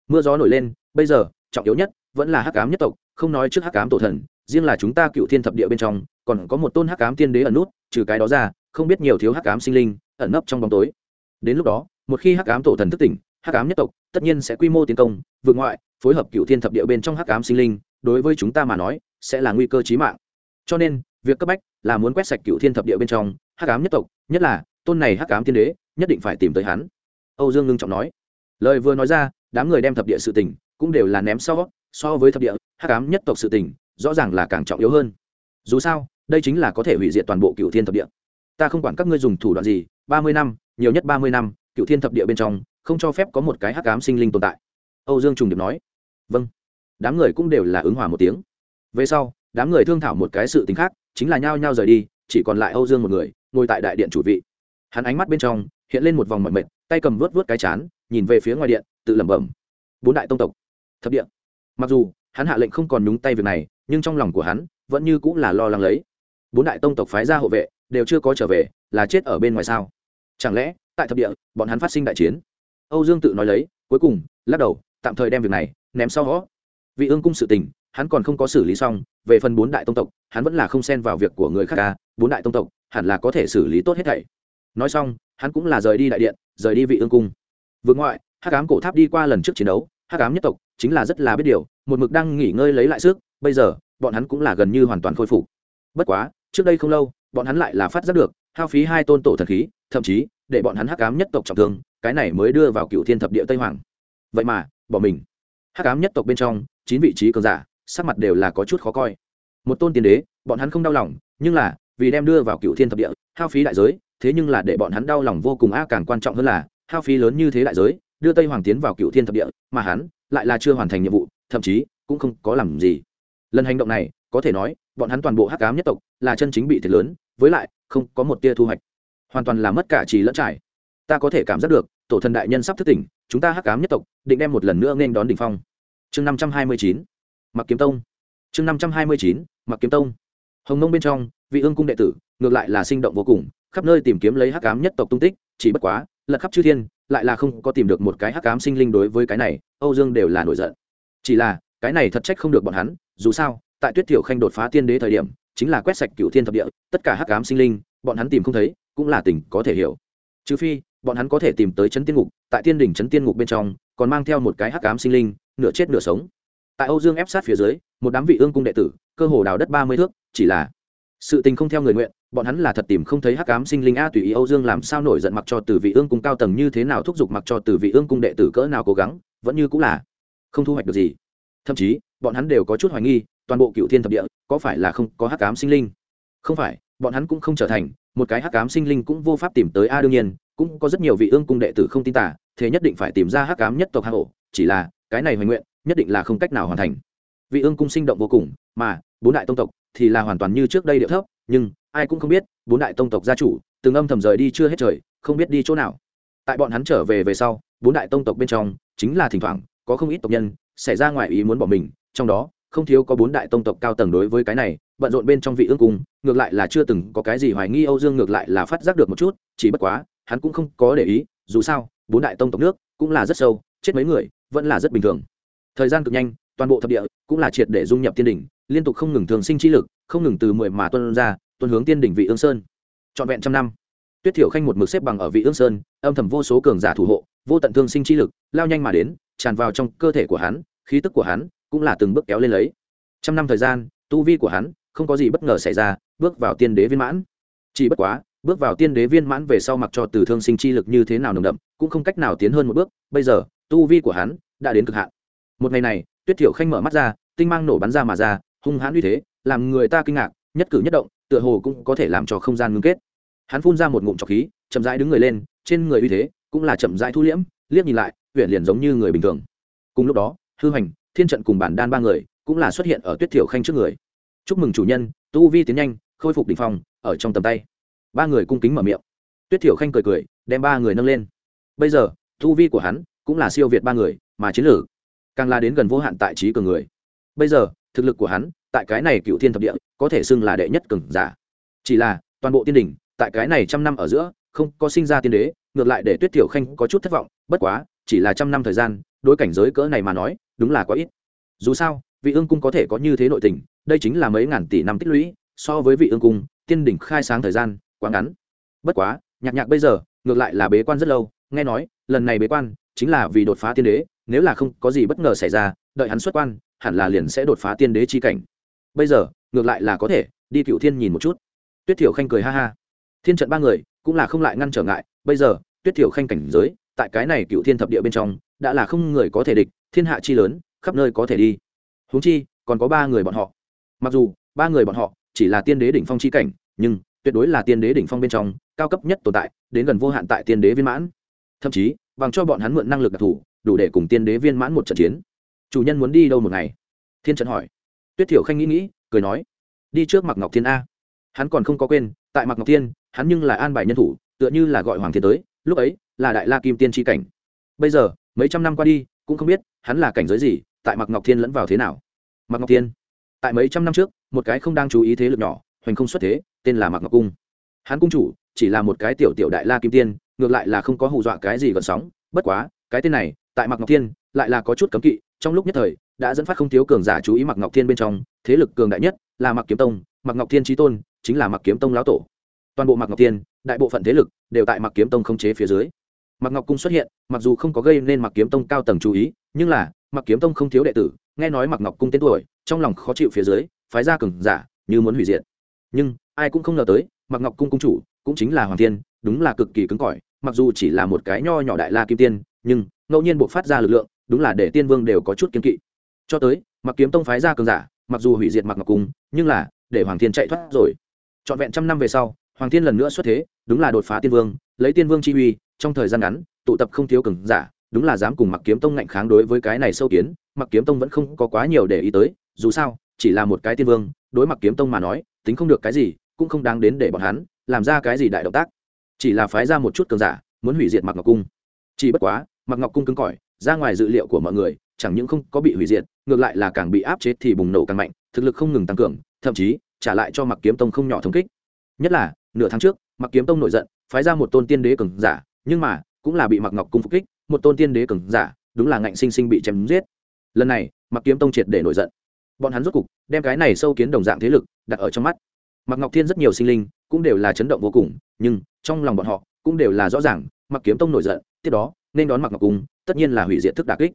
Mưa gió nổi lên, bây giờ, trọng yếu nhất vẫn là hắc cám nhất tộc, không nói trước hắc cám tổ thần, riêng là chúng ta cựu thiên thập địa bên trong, còn có một tôn hắc cám tiên đế ẩn nút, trừ cái đó ra, không biết nhiều thiếu hắc cám sinh linh ẩn nấp trong bóng tối. Đến lúc đó, một khi hắc cám tổ thần thức tỉnh, hắc ám nhất tộc tất nhiên sẽ quy mô tiến công, vượt ngoại, phối hợp cựu thiên thập địa bên trong hắc ám sinh linh, đối với chúng ta mà nói, sẽ là nguy cơ chí mạng. Cho nên, việc cấp bách là muốn quét sạch cựu thiên thập địa bên trong hắc ám nhất tộc, nhất là tôn này hắc ám tiên đế nhất định phải tìm tới hắn. Âu dương ngưng trọng nói. Lời vừa nói ra, đám người đem thập địa sự tình cũng đều là ném sau so với thập địa, hắc ám nhất tộc sự tình, rõ ràng là càng trọng yếu hơn. Dù sao, đây chính là có thể hủy diệt toàn bộ cựu thiên thập địa. Ta không quản các ngươi dùng thủ đoạn gì, ba mươi năm, nhiều nhất ba mươi năm cựu thiên thập địa bên trong, không cho phép có một cái hắc ám sinh linh tồn tại. Âu dương trùng điệp nói. Vâng. Đám người cũng đều là ứng hòa một tiếng. Về sau, đám người thương thảo một cái sự tính khác, chính là nhao nhao rời đi, chỉ còn lại âu dương một người, ngồi tại đại điện chủ vị. Hắn ánh mắt bên trong hiện lên một vòng mọi mệt, tay cầm vớt vớt cái chán, nhìn về phía ngoài điện, tự lẩm bẩm. Bốn đại tông tộc, thập điện mặc dù, hắn hạ lệnh không còn nhúng tay việc này, nhưng trong lòng của hắn vẫn như cũng là lo lắng lấy. Bốn đại tông tộc phái ra hộ vệ, đều chưa có trở về, là chết ở bên ngoài sao? Chẳng lẽ, tại thập địa, bọn hắn phát sinh đại chiến? Âu dương tự nói lấy, cuối cùng, lắc đầu, tạm thời đem việc này ném sau hó vị ương cung sự tình, hắn còn không có xử lý xong, về phần bốn đại tông tộc, hắn vẫn là không xen vào việc của người khác ca bốn đại tông tộc, hẳn là có thể xử lý tốt hết thảy. Nói xong hắn cũng là rời đi đại điện, rời đi vị ương cung. Vượt ngoại hát cám cổ tháp đi qua lần trước chiến đấu hát cám nhất tộc chính là rất là biết điều, một mực đang nghỉ ngơi lấy lại sức, bây giờ, bọn hắn cũng là gần như hoàn toàn khôi phục. Bất quá, trước đây không lâu, bọn hắn lại là phát giác được, hao phí hai tôn tổ thần khí, thậm chí, để bọn hắn hắc ám nhất tộc trọng thương, cái này mới đưa vào cựu thiên thập địa tây hoàng. Vậy mà, bỏ mình. Hắc ám nhất tộc bên trong, chín vị trí cường giả, sắc mặt đều là có chút khó coi. Một tôn tiên đế, bọn hắn không đau lòng, nhưng là, vì đem đưa vào cựu thiên thập địa, hao phí đại giới thế nhưng là để bọn hắn đau lòng vô cùng a, càng quan trọng hơn là, hao phí lớn như thế đại giới, đưa tây hoàng tiến vào cựu thiên thập địa, mà hắn lại là chưa hoàn thành nhiệm vụ, thậm chí cũng không có làm gì. Lần hành động này, có thể nói, bọn hắn toàn bộ hắc ám nhất tộc là chân chính bị thiệt lớn, với lại không có một tia thu hoạch. Hoàn toàn là mất cả trì lẫn trải. Ta có thể cảm giác được, tổ thần đại nhân sắp thức tỉnh, chúng ta hắc cám nhất tộc định đem một lần nữa nên đón đ ỉ n h phong. Chương năm trăm hai mươi chín, mặc kiếm tông. Chương năm trăm hai mươi chín, mặc kiếm tông. Hồng nông bên trong, vị ương cung đệ tử, ngược lại là sinh động vô cùng khắp nơi tìm kiếm lấy hắc cám nhất tộc tung tích, chỉ bất quá, lật khắp chư thiên, lại là không có tìm được một cái hắc cám sinh linh đối với cái này, âu dương đều là nổi giận. Chỉ là, cái này thật trách không được bọn hắn, dù sao, tại tuyết thiểu khanh đột phá tiên đế thời điểm, chính là quét sạch cựu thiên thập địa, tất cả hắc cám sinh linh, bọn hắn tìm không thấy, cũng là tình có thể hiểu. Trừ phi, bọn hắn có thể tìm tới chấn tiên ngục, tại tiên đỉnh chấn tiên ngục bên trong, còn mang theo một cái hắc ám sinh linh, nửa chết nửa sống. Tại âu dương ép sát phía dưới, một đám vị ương cung đệ tử, cơ hồ đào đất ba mươi thước, chỉ là sự tình không theo người nguyện, bọn hắn là thật tìm không thấy hắc ám sinh linh a tùy ý âu dương làm sao nổi giận mặc cho từ vị ương cung cao tầng như thế nào thúc giục mặc cho từ vị ương cung đệ tử cỡ nào cố gắng, vẫn như cũng là không thu hoạch được gì. Thậm chí, bọn hắn đều có chút hoài nghi, toàn bộ cựu thiên thập địa có phải là không có hắc ám sinh linh? Không phải, bọn hắn cũng không trở thành, một cái hắc ám sinh linh cũng vô pháp tìm tới a đương nhiên, cũng có rất nhiều vị ương cung đệ tử không tin tả thế nhất định phải tìm ra hắc ám nhất tộc hắc hộ chỉ là cái này hoài nguyện, nhất định là không cách nào hoàn thành. Vị ương cung sinh động vô cùng, mà, bốn đại tông tộc thì là hoàn toàn như trước đây điệu thấp, nhưng ai cũng không biết, bốn đại tông tộc gia chủ, từng âm thầm rời đi chưa hết trời, không biết đi chỗ nào. Tại bọn hắn trở về về sau, bốn đại tông tộc bên trong chính là thỉnh thoảng có không ít tộc nhân xảy ra ngoài ý muốn bỏ mình, trong đó không thiếu có bốn đại tông tộc cao tầng đối với cái này, bận rộn bên trong vị ương cung, ngược lại là chưa từng có cái gì hoài nghi âu dương ngược lại là phát giác được một chút, chỉ bất quá, hắn cũng không có để ý, dù sao, bốn đại tông tộc nước cũng là rất sâu, chết mấy người vẫn là rất bình thường. Thời gian cực nhanh, toàn bộ thập địa cũng là triệt để dung nhập thiên đỉnh liên tục không ngừng thường sinh chi lực, không ngừng từ mười mà tuân ra, tuân hướng tiên đỉnh vị ương sơn. Trọn vẹn trăm năm, tuyết thiểu khanh một mực xếp bằng ở vị ương sơn, âm thầm vô số cường giả thủ hộ, vô tận thương sinh chi lực, lao nhanh mà đến, tràn vào trong cơ thể của hắn, khí tức của hắn cũng là từng bước kéo lên lấy. Trăm năm thời gian, tu vi của hắn không có gì bất ngờ xảy ra, bước vào tiên đế viên mãn. Chỉ bất quá, bước vào tiên đế viên mãn về sau mặc cho từ thương sinh chi lực như thế nào nồng đậm, cũng không cách nào tiến hơn một bước. Bây giờ, tu vi của hắn đã đến cực hạn. Một ngày này, tuyết thiểu khanh mở mắt ra, tinh mang nổ bắn ra mà ra hung hãn uy thế, làm người ta kinh ngạc, nhất cử nhất động, tựa hồ cũng có thể làm cho không gian ngưng kết. Hắn phun ra một ngụm trọc khí, chậm rãi đứng người lên, trên người uy thế cũng là chậm rãi thu liễm, liếc nhìn lại huyện liền giống như người bình thường. Cùng lúc đó, hư hành, thiên trận cùng bản đan ba người cũng là xuất hiện ở tuyết thiểu khanh trước người. Chúc mừng chủ nhân, tu vi tiến nhanh, khôi phục đ ỉ n h phòng ở trong tầm tay. Ba người cung kính mở miệng. Tuyết thiểu khanh cười cười, đem ba người nâng lên. Bây giờ, tu vi của hắn cũng là siêu việt ba người, mà chiến lược càng là đến gần vô hạn tại trí cường người. Bây giờ thực lực của hắn, tại cái này cựu thiên thập địa, có thể xưng là đệ nhất cường giả. Chỉ là, toàn bộ tiên đình tại cái này trăm năm ở giữa, không có sinh ra tiên đế, ngược lại để tuyết thiểu khanh có chút thất vọng, bất quá, chỉ là trăm năm thời gian, đối cảnh giới cỡ này mà nói, đúng là quá ít. Dù sao, vị ương cung có thể có như thế nội tình, đây chính là mấy ngàn tỷ năm tích lũy, so với vị ương cung, tiên đỉnh khai sáng thời gian, quá ngắn. Bất quá, nhạc nhạc bây giờ, ngược lại là bế quan rất lâu, nghe nói, lần này bế quan, chính là vì đột phá tiên đế, nếu là không có gì bất ngờ xảy ra, đợi hắn xuất quan hẳn là liền sẽ đột phá tiên đế chi cảnh. Bây giờ, ngược lại là có thể, đi cựu thiên nhìn một chút. Tuyết thiểu khanh cười ha ha. Thiên trận ba người, cũng là không lại ngăn trở ngại, bây giờ, tuyết thiểu khanh cảnh giới, tại cái này cựu thiên thập địa bên trong, đã là không người có thể địch, thiên hạ chi lớn, khắp nơi có thể đi. Huống chi, còn có ba người bọn họ. Mặc dù, ba người bọn họ chỉ là tiên đế đỉnh phong chi cảnh, nhưng tuyệt đối là tiên đế đỉnh phong bên trong, cao cấp nhất tồn tại, đến gần vô hạn tại tiên đế viên mãn. Thậm chí, bằng cho bọn hắn mượn năng lực đặc thù, đủ để cùng tiên đế viên mãn một trận chiến chủ nhân muốn đi đâu một ngày? Thiên trần hỏi. Tuyết thiểu khanh nghĩ nghĩ, cười nói, đi trước mặc ngọc thiên a. Hắn còn không có quên, tại mặc ngọc thiên, hắn nhưng là an bài nhân thủ, tựa như là gọi hoàng thiên tới, lúc ấy là đại la kim tiên tri cảnh. Bây giờ, mấy trăm năm qua đi, cũng không biết hắn là cảnh giới gì, tại mặc ngọc thiên lẫn vào thế nào. Mặc ngọc thiên, tại mấy trăm năm trước, một cái không đang chú ý thế lực nhỏ, hoành không xuất thế, tên là mặc ngọc cung. Hắn cung chủ, chỉ là một cái tiểu tiểu đại la kim tiên, ngược lại là không có hù dọa cái gì gần sóng, bất quá, cái tên này, tại mặc ngọc thiên, lại là có chút cấm kỵ trong lúc nhất thời, đã dẫn phát không thiếu cường giả chú ý mặc ngọc thiên bên trong, thế lực cường đại nhất là mặc kiếm tông mặc ngọc thiên trí tôn, chính là mặc kiếm tông lão tổ. Toàn bộ mặc ngọc thiên, đại bộ phận thế lực đều tại mặc kiếm tông không chế phía dưới. Mặc ngọc cung xuất hiện, mặc dù không có gây nên mặc kiếm tông cao tầng chú ý, nhưng là mặc kiếm tông không thiếu đệ tử, nghe nói mặc ngọc cung tên tuổi, trong lòng khó chịu phía dưới, phái ra cường giả, như muốn hủy diệt. Nhưng, ai cũng không ngờ tới mặc ngọc cung cung chủ, cũng chính là hoàng thiên, đúng là cực kỳ cứng cỏi, mặc dù chỉ là một cái nho nhỏ đại la kim tiên, nhưng, ngẫu nhiên buộc phát ra lực lượng đúng là để tiên vương đều có chút kiên kỵ. Cho tới mặc kiếm tông phái ra cường giả, mặc dù hủy diệt mặc ngọc cung, nhưng là, để hoàng thiên chạy thoát rồi. Trọn vẹn trăm năm về sau, hoàng thiên lần nữa xuất thế, đúng là đột phá tiên vương, lấy tiên vương chi uy, trong thời gian ngắn, tụ tập không thiếu cường giả, đúng là dám cùng mặc kiếm tông ngạnh kháng đối với cái này sâu kiến mặc kiếm tông vẫn không có quá nhiều để ý tới, dù sao, chỉ là một cái tiên vương, đối mặc kiếm tông mà nói, tính không được cái gì, cũng không đáng đến để bọn hắn làm ra cái gì đại động tác. Chỉ là phái ra một chút cường giả, muốn hủy diệt mặc ngọc cung. Chỉ bất quá mặc ngọc cung cứng cỏi ra ngoài dự liệu của mọi người, chẳng những không có bị hủy diệt, ngược lại là càng bị áp chế thì bùng nổ càng mạnh, thực lực không ngừng tăng cường, thậm chí trả lại cho mặc kiếm tông không nhỏ thống kích. Nhất là, nửa tháng trước mặc kiếm tông nổi giận, phái ra một tôn tiên đế cường giả, nhưng mà, cũng là bị mặc ngọc cung phục kích, một tôn tiên đế cường giả, đúng là ngạnh sinh sinh bị chém giết. Lần này mặc kiếm tông triệt để nổi giận. Bọn hắn rốt cục, đem cái này sâu kiến đồng dạng thế lực, đặt ở trong mắt. Mặc ngọc thiên rất nhiều sinh linh, cũng đều là chấn động vô cùng, nhưng trong lòng bọn họ, cũng đều là rõ ràng mặc kiếm tông nổi giận, tiếp đó nên đón mặc ngọc cung, tất nhiên là hủy diệt thức đà kích.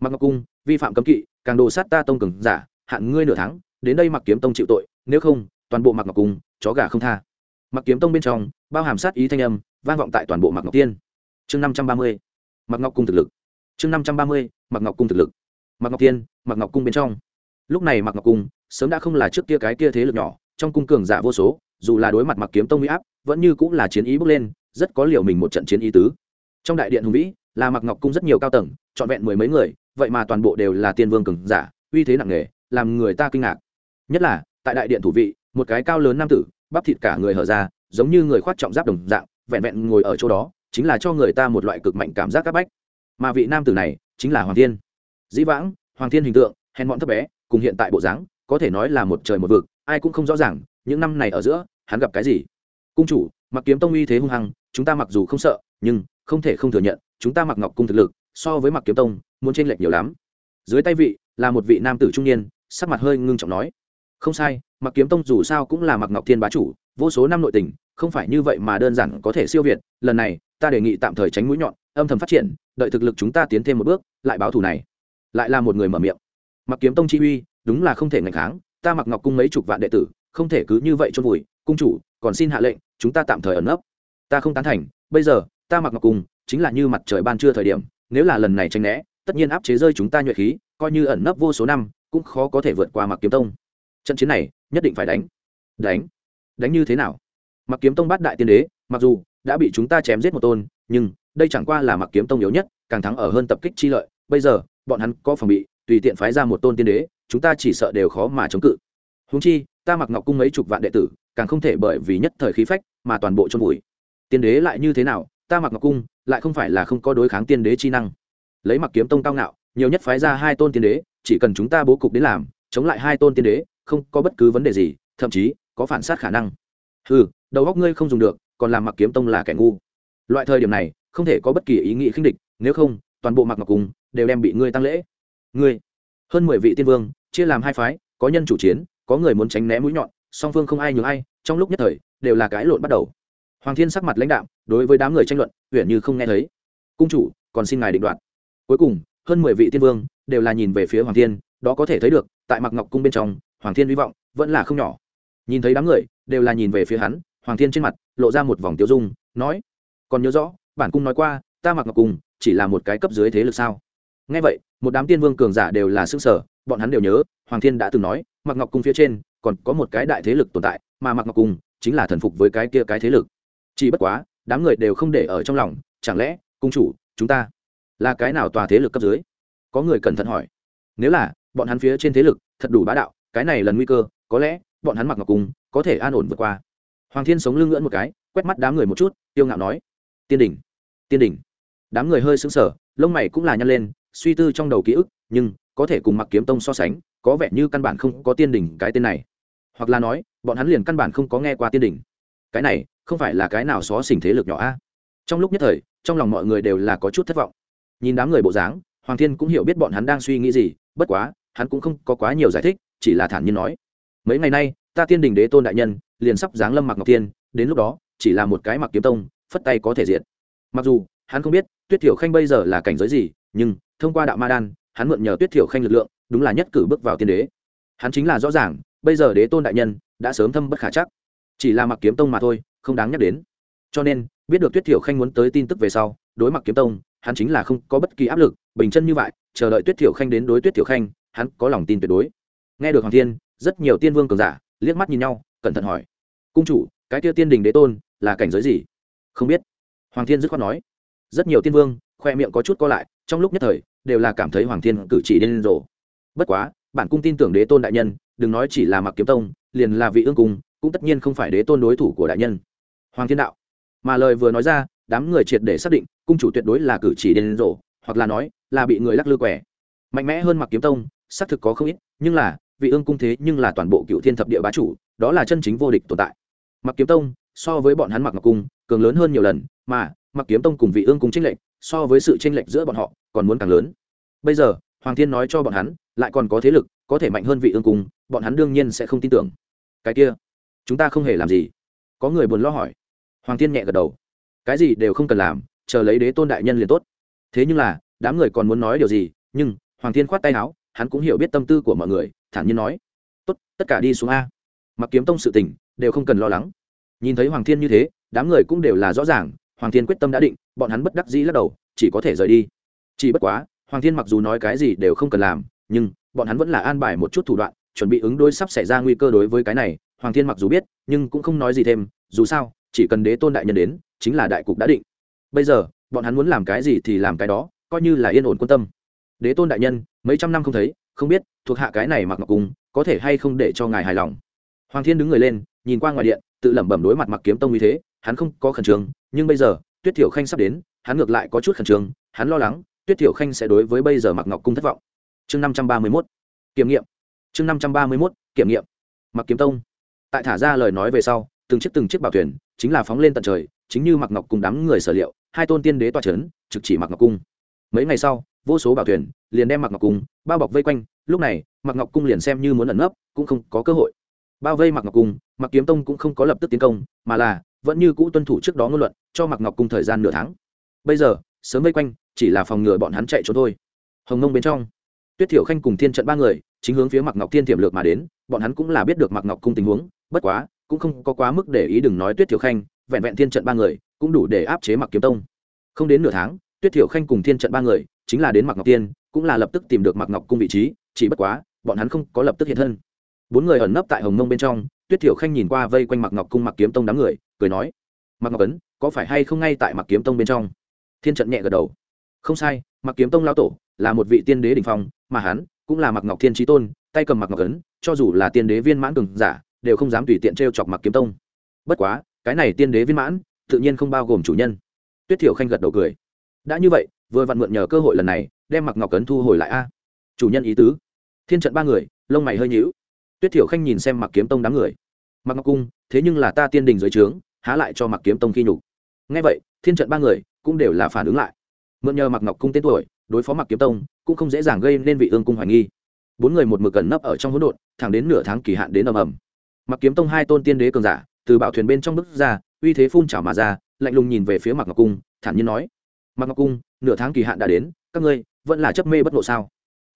Mặc ngọc cung, vi phạm cấm kỵ, càng đồ sát ta tông cường giả, hạn ngươi nửa tháng, đến đây mặc kiếm tông chịu tội, nếu không, toàn bộ mặc ngọc cung, chó gà không tha. Mặc kiếm tông bên trong, bao hàm sát ý thanh âm, vang vọng tại toàn bộ mặc ngọc tiên. Chương năm trăm ba mươi mặc ngọc cung thực lực. Chương năm trăm ba mươi mặc ngọc cung thực lực. Mặc ngọc tiên mặc ngọc cung bên trong. Lúc này mặc ngọc cung, sớm đã không là trước kia cái kia thế lực nhỏ, trong cung cường giả vô số, dù là đối mặt mặc kiếm tông huy áp, vẫn như cũng là chiến ý bước lên, rất có liều mình một trận chiến ý tứ trong đại điện hùng vĩ, là mặc ngọc cung rất nhiều cao tầng, trọn vẹn mười mấy người, vậy mà toàn bộ đều là tiên vương cường giả, uy thế nặng nề, làm người ta kinh ngạc. Nhất là, tại đại điện thủ vị, một cái cao lớn nam tử, bắp thịt cả người hở ra, giống như người khoác trọng giáp đồng dạng, vẹn vẹn ngồi ở chỗ đó, chính là cho người ta một loại cực mạnh cảm giác áp bách. Mà vị nam tử này, chính là hoàng thiên. Dĩ vãng, hoàng thiên hình tượng, hèn mọn thấp bé, cùng hiện tại bộ dáng, có thể nói là một trời một vực, ai cũng không rõ ràng, những năm này ở giữa, hắn gặp cái gì? Cung chủ mặc kiếm tông uy thế hung hăng, chúng ta mặc dù không sợ, nhưng không thể không thừa nhận, chúng ta mặc ngọc cung thực lực, so với mặc kiếm tông, muốn chênh lệch nhiều lắm. Dưới tay vị là một vị nam tử trung niên, sắc mặt hơi ngưng trọng nói, không sai, mặc kiếm tông dù sao cũng là mặc ngọc thiên bá chủ, vô số năm nội tình, không phải như vậy mà đơn giản có thể siêu việt, lần này, ta đề nghị tạm thời tránh mũi nhọn, âm thầm phát triển, đợi thực lực chúng ta tiến thêm một bước, lại báo thù này. Lại là một người mở miệng, mặc kiếm tông chi uy, đúng là không thể ngạch kháng, ta mặc ngọc cung mấy chục vạn đệ tử, không thể cứ như vậy chôn vùi, cung chủ, còn xin hạ lệnh, chúng ta tạm thời ẩn nấp. Ta không tán thành, bây giờ ta mặc ngọc cung chính là như mặt trời ban trưa thời điểm, nếu là lần này tranh né, tất nhiên áp chế rơi chúng ta nhuệ khí, coi như ẩn nấp vô số năm, cũng khó có thể vượt qua mặc kiếm tông. Trận chiến này, nhất định phải đánh. Đánh? Đánh như thế nào? Mặc kiếm tông bát đại tiên đế, mặc dù đã bị chúng ta chém giết một tôn, nhưng đây chẳng qua là mặc kiếm tông yếu nhất, càng thắng ở hơn tập kích chi lợi. Bây giờ, bọn hắn có phòng bị, tùy tiện phái ra một tôn tiên đế, chúng ta chỉ sợ đều khó mà chống cự. Húng chi, ta mặc ngọc cung mấy chục vạn đệ tử, càng không thể bởi vì nhất thời khí phách mà toàn bộ chôn vùi. Tiên đế lại như thế nào ta mặc ngọc cung, lại không phải là không có đối kháng tiên đế chi năng. Lấy mặc kiếm tông cao ngạo, nhiều nhất phái ra hai tôn tiên đế, chỉ cần chúng ta bố cục đến làm, chống lại hai tôn tiên đế, không có bất cứ vấn đề gì, thậm chí, có phản sát khả năng. Ừ đầu góc ngươi không dùng được, còn làm mặc kiếm tông là kẻ ngu. Loại thời điểm này, không thể có bất kỳ ý nghĩ khinh địch, nếu không, toàn bộ mặc ngọc cung đều đem bị ngươi tăng lễ. Ngươi, hơn mười vị tiên vương, chia làm hai phái, có nhân chủ chiến, có người muốn tránh né mũi nhọn, song phương không ai nhường ai, trong lúc nhất thời, đều là cái lộn bắt đầu hoàng thiên sắc mặt lãnh đạo đối với đám người tranh luận huyện như không nghe thấy. Cung chủ, còn xin ngài định đoạt. Cuối cùng, hơn mười vị tiên vương đều là nhìn về phía hoàng thiên, đó có thể thấy được, tại mặc ngọc cung bên trong, hoàng thiên hy vọng vẫn là không nhỏ. Nhìn thấy đám người đều là nhìn về phía hắn, hoàng thiên trên mặt lộ ra một vòng tiêu dung, nói, còn nhớ rõ, bản cung nói qua, ta mặc ngọc cung chỉ là một cái cấp dưới thế lực sao? Ngay vậy, một đám tiên vương cường giả đều là xương sở bọn hắn đều nhớ, hoàng thiên đã từng nói mặc ngọc cung phía trên còn có một cái đại thế lực tồn tại, mà mặc ngọc cung chính là thần phục với cái kia cái thế lực chỉ bất quá, đám người đều không để ở trong lòng, chẳng lẽ, cung chủ, chúng ta là cái nào tòa thế lực cấp dưới? Có người cẩn thận hỏi. Nếu là, bọn hắn phía trên thế lực, thật đủ bá đạo, cái này lần nguy cơ, có lẽ, bọn hắn mặc ngọc cung có thể an ổn vượt qua. Hoàng thiên sống lưng ngưỡn một cái, quét mắt đám người một chút, tiêu ngạo nói. Tiên đỉnh tiên đỉnh. Đám người hơi sững sờ, lông mày cũng là nhăn lên, suy tư trong đầu ký ức, nhưng, có thể cùng mặc kiếm tông so sánh, có vẻ như căn bản không có tiên đỉnh cái tên này. Hoặc là nói, bọn hắn liền căn bản không có nghe qua tiên đỉnh cái này không phải là cái nào xó xỉnh thế lực nhỏ a? Trong lúc nhất thời, trong lòng mọi người đều là có chút thất vọng. Nhìn đám người bộ dáng, hoàng thiên cũng hiểu biết bọn hắn đang suy nghĩ gì, bất quá, hắn cũng không có quá nhiều giải thích, chỉ là thản nhiên nói. Mấy ngày nay, ta tiên đình đế tôn đại nhân, liền sắp giáng lâm mặc ngọc tiên, đến lúc đó, chỉ là một cái mặc kiếm tông, phất tay có thể diện mặc dù, hắn không biết, tuyết thiểu khanh bây giờ là cảnh giới gì, nhưng, thông qua đạo ma đan, hắn mượn nhờ tuyết thiểu khanh lực lượng, đúng là nhất cử bước vào tiên đế. Hắn chính là rõ ràng, bây giờ đế tôn đại nhân, đã sớm thâm bất khả chắc chỉ là mặc kiếm tông mà thôi, không đáng nhắc đến. Cho nên, biết được tuyết thiểu khanh muốn tới tin tức về sau, đối mặt kiếm tông, hắn chính là không có bất kỳ áp lực, bình chân như vậy, chờ đợi tuyết thiểu khanh đến đối tuyết thiểu khanh, hắn có lòng tin tuyệt đối. Nghe được hoàng thiên, rất nhiều tiên vương cường giả, liếc mắt nhìn nhau, cẩn thận hỏi. Cung chủ, cái tiêu tiên đình đế tôn, là cảnh giới gì? Không biết. Hoàng thiên dứt khoát nói. Rất nhiều tiên vương, khoe miệng có chút co lại, trong lúc nhất thời, đều là cảm thấy hoàng thiên cử chỉ điên rồ. Bất quá, bản cung tin tưởng đế tôn đại nhân, đừng nói chỉ là mặc kiếm tông, liền là vị ương cung cũng tất nhiên không phải đế tôn đối thủ của đại nhân. Hoàng thiên đạo. Mà lời vừa nói ra, đám người triệt để xác định, cung chủ tuyệt đối là cử chỉ điên rồ, hoặc là nói, là bị người lắc lư quẻ. Mạnh mẽ hơn mặc kiếm tông, xác thực có không ít, nhưng là, vị ương cung thế nhưng là toàn bộ cựu thiên thập địa bá chủ, đó là chân chính vô địch tồn tại. Mặc kiếm tông, so với bọn hắn mặc ngọc cung, cường lớn hơn nhiều lần, mà mặc kiếm tông cùng vị ương cung tranh lệch, so với sự tranh lệch giữa bọn họ, còn muốn càng lớn. Bây giờ, hoàng thiên nói cho bọn hắn, lại còn có thế lực, có thể mạnh hơn vị ương cung, bọn hắn đương nhiên sẽ không tin tưởng. Cái kia chúng ta không hề làm gì. Có người buồn lo hỏi. Hoàng thiên nhẹ gật đầu. Cái gì đều không cần làm, chờ lấy đế tôn đại nhân liền tốt. Thế nhưng là, đám người còn muốn nói điều gì, nhưng hoàng thiên khoát tay áo, hắn cũng hiểu biết tâm tư của mọi người, thản nhiên nói. Tốt, tất cả đi xuống a. Mặc kiếm tông sự tình, đều không cần lo lắng. Nhìn thấy hoàng thiên như thế, đám người cũng đều là rõ ràng, hoàng thiên quyết tâm đã định, bọn hắn bất đắc dĩ lắc đầu, chỉ có thể rời đi. Chỉ bất quá, hoàng thiên mặc dù nói cái gì đều không cần làm, nhưng bọn hắn vẫn là an bài một chút thủ đoạn, chuẩn bị ứng đối sắp xảy ra nguy cơ đối với cái này hoàng thiên mặc dù biết, nhưng cũng không nói gì thêm, dù sao, chỉ cần đế tôn đại nhân đến, chính là đại cục đã định. Bây giờ, bọn hắn muốn làm cái gì thì làm cái đó, coi như là yên ổn quân tâm. Đế tôn đại nhân, mấy trăm năm không thấy, không biết, thuộc hạ cái này mặc ngọc cung, có thể hay không để cho ngài hài lòng. Hoàng thiên đứng người lên, nhìn qua ngoài điện, tự lẩm bẩm đối mặt mặc kiếm tông như thế, hắn không có khẩn trương, nhưng bây giờ, tuyết thiểu khanh sắp đến, hắn ngược lại có chút khẩn trương, hắn lo lắng, tuyết thiểu khanh sẽ đối với bây giờ mặc ngọc cung thất vọng. Chương năm trăm ba mươi mốt, kiểm nghiệm. Chương năm trăm ba mươi mốt, kiểm nghiệm. Mặc kiếm tông tại thả ra lời nói về sau, từng chiếc từng chiếc bảo thuyền chính là phóng lên tận trời, chính như mặc ngọc cùng đám người sở liệu, hai tôn tiên đế toa c h ấ n trực chỉ mặc ngọc cung. Mấy ngày sau, vô số bảo thuyền liền đem mặc ngọc cung bao bọc vây quanh, lúc này mặc ngọc cung liền xem như muốn ẩn nấp, cũng không có cơ hội. Bao vây mặc ngọc cung mặc kiếm tông cũng không có lập tức tiến công, mà là vẫn như cũ tuân thủ trước đó ngôn luận, cho mặc ngọc cung thời gian nửa tháng. Bây giờ, sớm vây quanh, chỉ là phòng ngừa bọn hắn chạy trốn thôi. Hồng nông bên trong, tuyết thiểu khanh cùng thiên trận ba người chính hướng phía mặc ngọc thiên tiềm lược mà đến, bọn hắn cũng là biết được mặc ngọc cung tình huống, bất quá, cũng không có quá mức để ý đừng nói tuyết thiểu khanh, vẹn vẹn thiên trận ba người, cũng đủ để áp chế mặc kiếm tông. Không đến nửa tháng, tuyết thiểu khanh cùng thiên trận ba người, chính là đến mặc ngọc tiên cũng là lập tức tìm được mặc ngọc cung vị trí, chỉ bất quá, bọn hắn không có lập tức hiện thân. Bốn người ẩn nấp tại hồng mông bên trong, tuyết thiểu khanh nhìn qua vây quanh mặc ngọc cung mặc kiếm tông đám người, cười nói mặc ngọc ấn, có phải hay không ngay tại mặc kiếm tông bên trong? Thiên trận nhẹ gật đầu. Không sai mặc kiếm tông lao tổ là một vị tiên đế đ ỉ n h phong, mà hắn cũng là mặc ngọc thiên trí tôn, tay cầm mặc ngọc ấn, cho dù là tiên đế viên mãn cường giả, đều không dám tùy tiện t r e o chọc mặc kiếm tông. Bất quá, cái này tiên đế viên mãn, tự nhiên không bao gồm chủ nhân. Tuyết thiểu khanh gật đầu cười. Đã như vậy, vừa vặn mượn nhờ cơ hội lần này, đem mặc ngọc ấn thu hồi lại a. Chủ nhân ý tứ. Thiên trận ba người, lông mày hơi nhíu. Tuyết thiểu khanh nhìn xem mặc kiếm tông đám người. Mặc ngọc cung, thế nhưng là ta tiên đình dưới trướng, há lại cho mặc kiếm tông khi nhục. Ngay vậy, thiên trận ba người cũng đều là phản ứng lại. Mượn nhờ mặc ngọc cung tên tuổi đối phó mặc kiếm tông cũng không dễ dàng gây nên vị ương cung hoài nghi. Bốn người một mực cẩn nấp ở trong hỗn độn, thẳng đến nửa tháng kỳ hạn đến ầm ầm. Mặc kiếm tông hai tôn tiên đế cường giả, từ bảo thuyền bên trong bước ra, uy thế phun trào mà ra, lạnh lùng nhìn về phía mặc ngọc cung, thản nhiên nói mặc ngọc cung, nửa tháng kỳ hạn đã đến, các ngươi vẫn là chấp mê bất ngộ sao?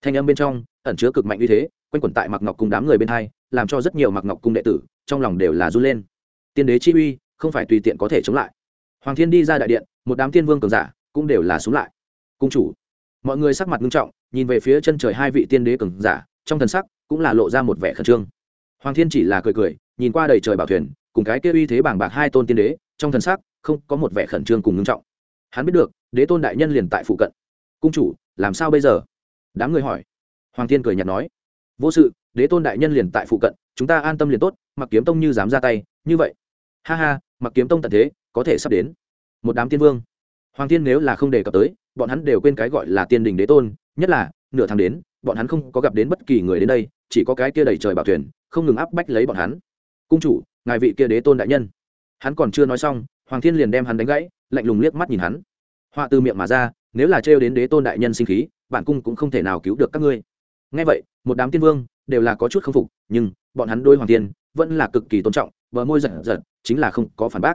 Thanh âm bên trong ẩn chứa cực mạnh uy thế, quanh quẩn tại mặc ngọc cung đám người bên hai, làm cho rất nhiều mặc ngọc cung đệ tử trong lòng đều là run lên. Tiên đế chi uy không phải tùy tiện có thể chống lại. Hoàng thiên đi ra đại điện, một đám tiên vương cường giả cũng đều là xuống lại. Cung chủ mọi người sắc mặt nghiêm trọng, nhìn về phía chân trời hai vị tiên đế cường giả, trong thần sắc cũng là lộ ra một vẻ khẩn trương. Hoàng thiên chỉ là cười cười, nhìn qua đầy trời bảo thuyền, cùng cái kia uy thế bảng bạc hai tôn tiên đế, trong thần sắc không có một vẻ khẩn trương cùng nghiêm trọng. Hắn biết được, đế tôn đại nhân liền tại phụ cận. Cung chủ, làm sao bây giờ? Đám người hỏi. Hoàng thiên cười nhạt nói. Vô sự, đế tôn đại nhân liền tại phụ cận, chúng ta an tâm liền tốt mặc kiếm tông như dám ra tay, như vậy. Ha ha mặc kiếm tông tận thế, có thể sắp đến. Một đám tiên vương. Hoàng thiên nếu là không đề cập tới bọn hắn đều quên cái gọi là tiên đình đế tôn, nhất là, nửa tháng đến, bọn hắn không có gặp đến bất kỳ người đến đây, chỉ có cái kia đầy trời bảo thuyền, không ngừng áp bách lấy bọn hắn. Cung chủ, ngài vị kia đế tôn đại nhân. Hắn còn chưa nói xong, hoàng thiên liền đem hắn đánh gãy, lạnh lùng liếc mắt nhìn hắn. Họa từ miệng mà ra, nếu là trêu đến đế tôn đại nhân sinh khí, bản cung cũng không thể nào cứu được các ngươi. Ngay vậy, một đám tiên vương đều là có chút k phục, nhưng bọn hắn đôi hoàng thiên vẫn là cực kỳ tôn trọng, bờ môi giật giật, chính là không có phản bác.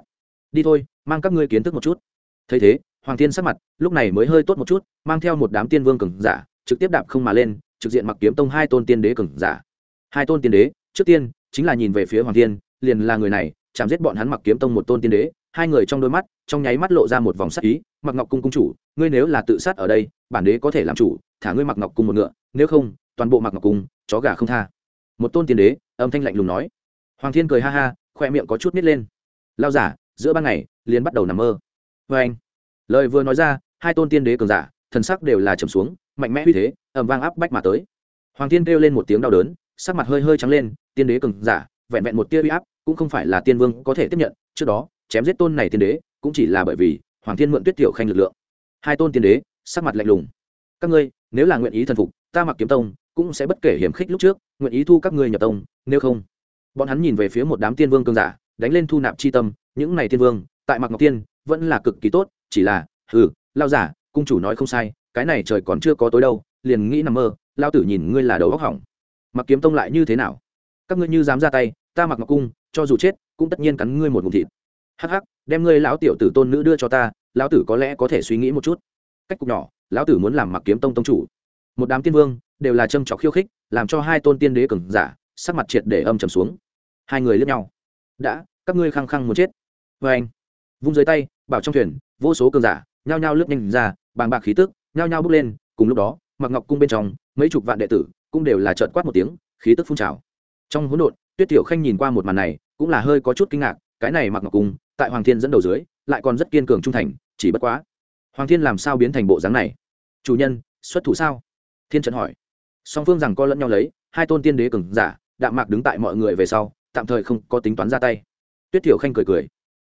Đi thôi, mang các ngươi kiến thức một chút. Thấy thế hoàng thiên sắc mặt, lúc này mới hơi tốt một chút, mang theo một đám tiên vương cường giả, trực tiếp đạp không mà lên, trực diện mặc kiếm tông hai tôn tiên đế cường giả. Hai tôn tiên đế, trước tiên, chính là nhìn về phía hoàng thiên, liền là người này, chạm giết bọn hắn mặc kiếm tông một tôn tiên đế, hai người trong đôi mắt, trong nháy mắt lộ ra một vòng sắc ý, mặc ngọc cung cung chủ, ngươi nếu là tự sát ở đây, bản đế có thể làm chủ, thả ngươi mặc ngọc cung một ngựa, nếu không, toàn bộ mặc ngọc cung, chó gà không tha. Một tôn tiên đế, âm thanh lạnh lùng nói. Hoàng thiên cười ha ha, khoe miệng có chút nít lên. Lao giả, giữa ban ngày, liền bắt đầu nằm mơ. Vê anh lời vừa nói ra, hai tôn tiên đế cường giả, thần sắc đều là trầm xuống, mạnh mẽ uy thế ẩm vang áp bách mà tới. Hoàng tiên kêu lên một tiếng đau đớn, sắc mặt hơi hơi trắng lên, tiên đế cường giả, vẹn vẹn một tia uy áp, cũng không phải là tiên vương có thể tiếp nhận, trước đó, chém giết tôn này tiên đế, cũng chỉ là bởi vì hoàng thiên mượn tuyết tiểu khanh lực lượng. Hai tôn tiên đế, sắc mặt lạnh lùng. Các ngươi, nếu là nguyện ý thần phục, ta mặc kiếm tông, cũng sẽ bất kể hiểm khích lúc trước, nguyện ý thu các ngươi nhập tông, nếu không. Bọn hắn nhìn về phía một đám tiên vương cường giả, đánh lên thu nạp c h i tâm, những này tiên vương, tại mặc ngọc tiên, vẫn là cực kỳ tốt chỉ là, hừ, lao giả, cung chủ nói không sai, cái này trời còn chưa có tối đâu, liền nghĩ nằm mơ, lao tử nhìn ngươi là đầu góc hỏng. Mặc kiếm tông lại như thế nào? Các ngươi như dám ra tay, ta mặc ngọc cung, cho dù chết, cũng tất nhiên cắn ngươi một ngụm thịt. Hắc hắc, đem ngươi lão tiểu tử tôn nữ đưa cho ta, lão tử có lẽ có thể suy nghĩ một chút. Cách cục nhỏ, lão tử muốn làm mặc kiếm tông tông chủ. Một đám tiên vương, đều là châm trọc khiêu khích, làm cho hai tôn tiên đế cường giả, sắc mặt triệt để âm trầm xuống. Hai người lướt nhau. Đã, các ngươi khăng khăng muốn chết. Vê anh. Vung dưới tay bảo trong thuyền, vô số cường giả, nhao nhao lướt nhanh ra, bàng bạc khí tức, nhao nhao bước lên, cùng lúc đó, mặc ngọc cung bên trong, mấy chục vạn đệ tử cũng đều là trợn quát một tiếng, khí tức phun trào. Trong hỗn độn, tuyết tiểu khanh nhìn qua một màn này, cũng là hơi có chút kinh ngạc, cái này mặc ngọc cung, tại hoàng thiên dẫn đầu dưới, lại còn rất kiên cường trung thành, chỉ bất quá, hoàng thiên làm sao biến thành bộ dáng này? Chủ nhân, xuất thủ sao? Thiên trận hỏi. Song phương rằng co lẫn nhau lấy, hai tôn tiên đế cường giả, đạm mạc đứng tại mọi người về sau, tạm thời không có tính toán ra tay. Tuyết tiểu khanh cười cười.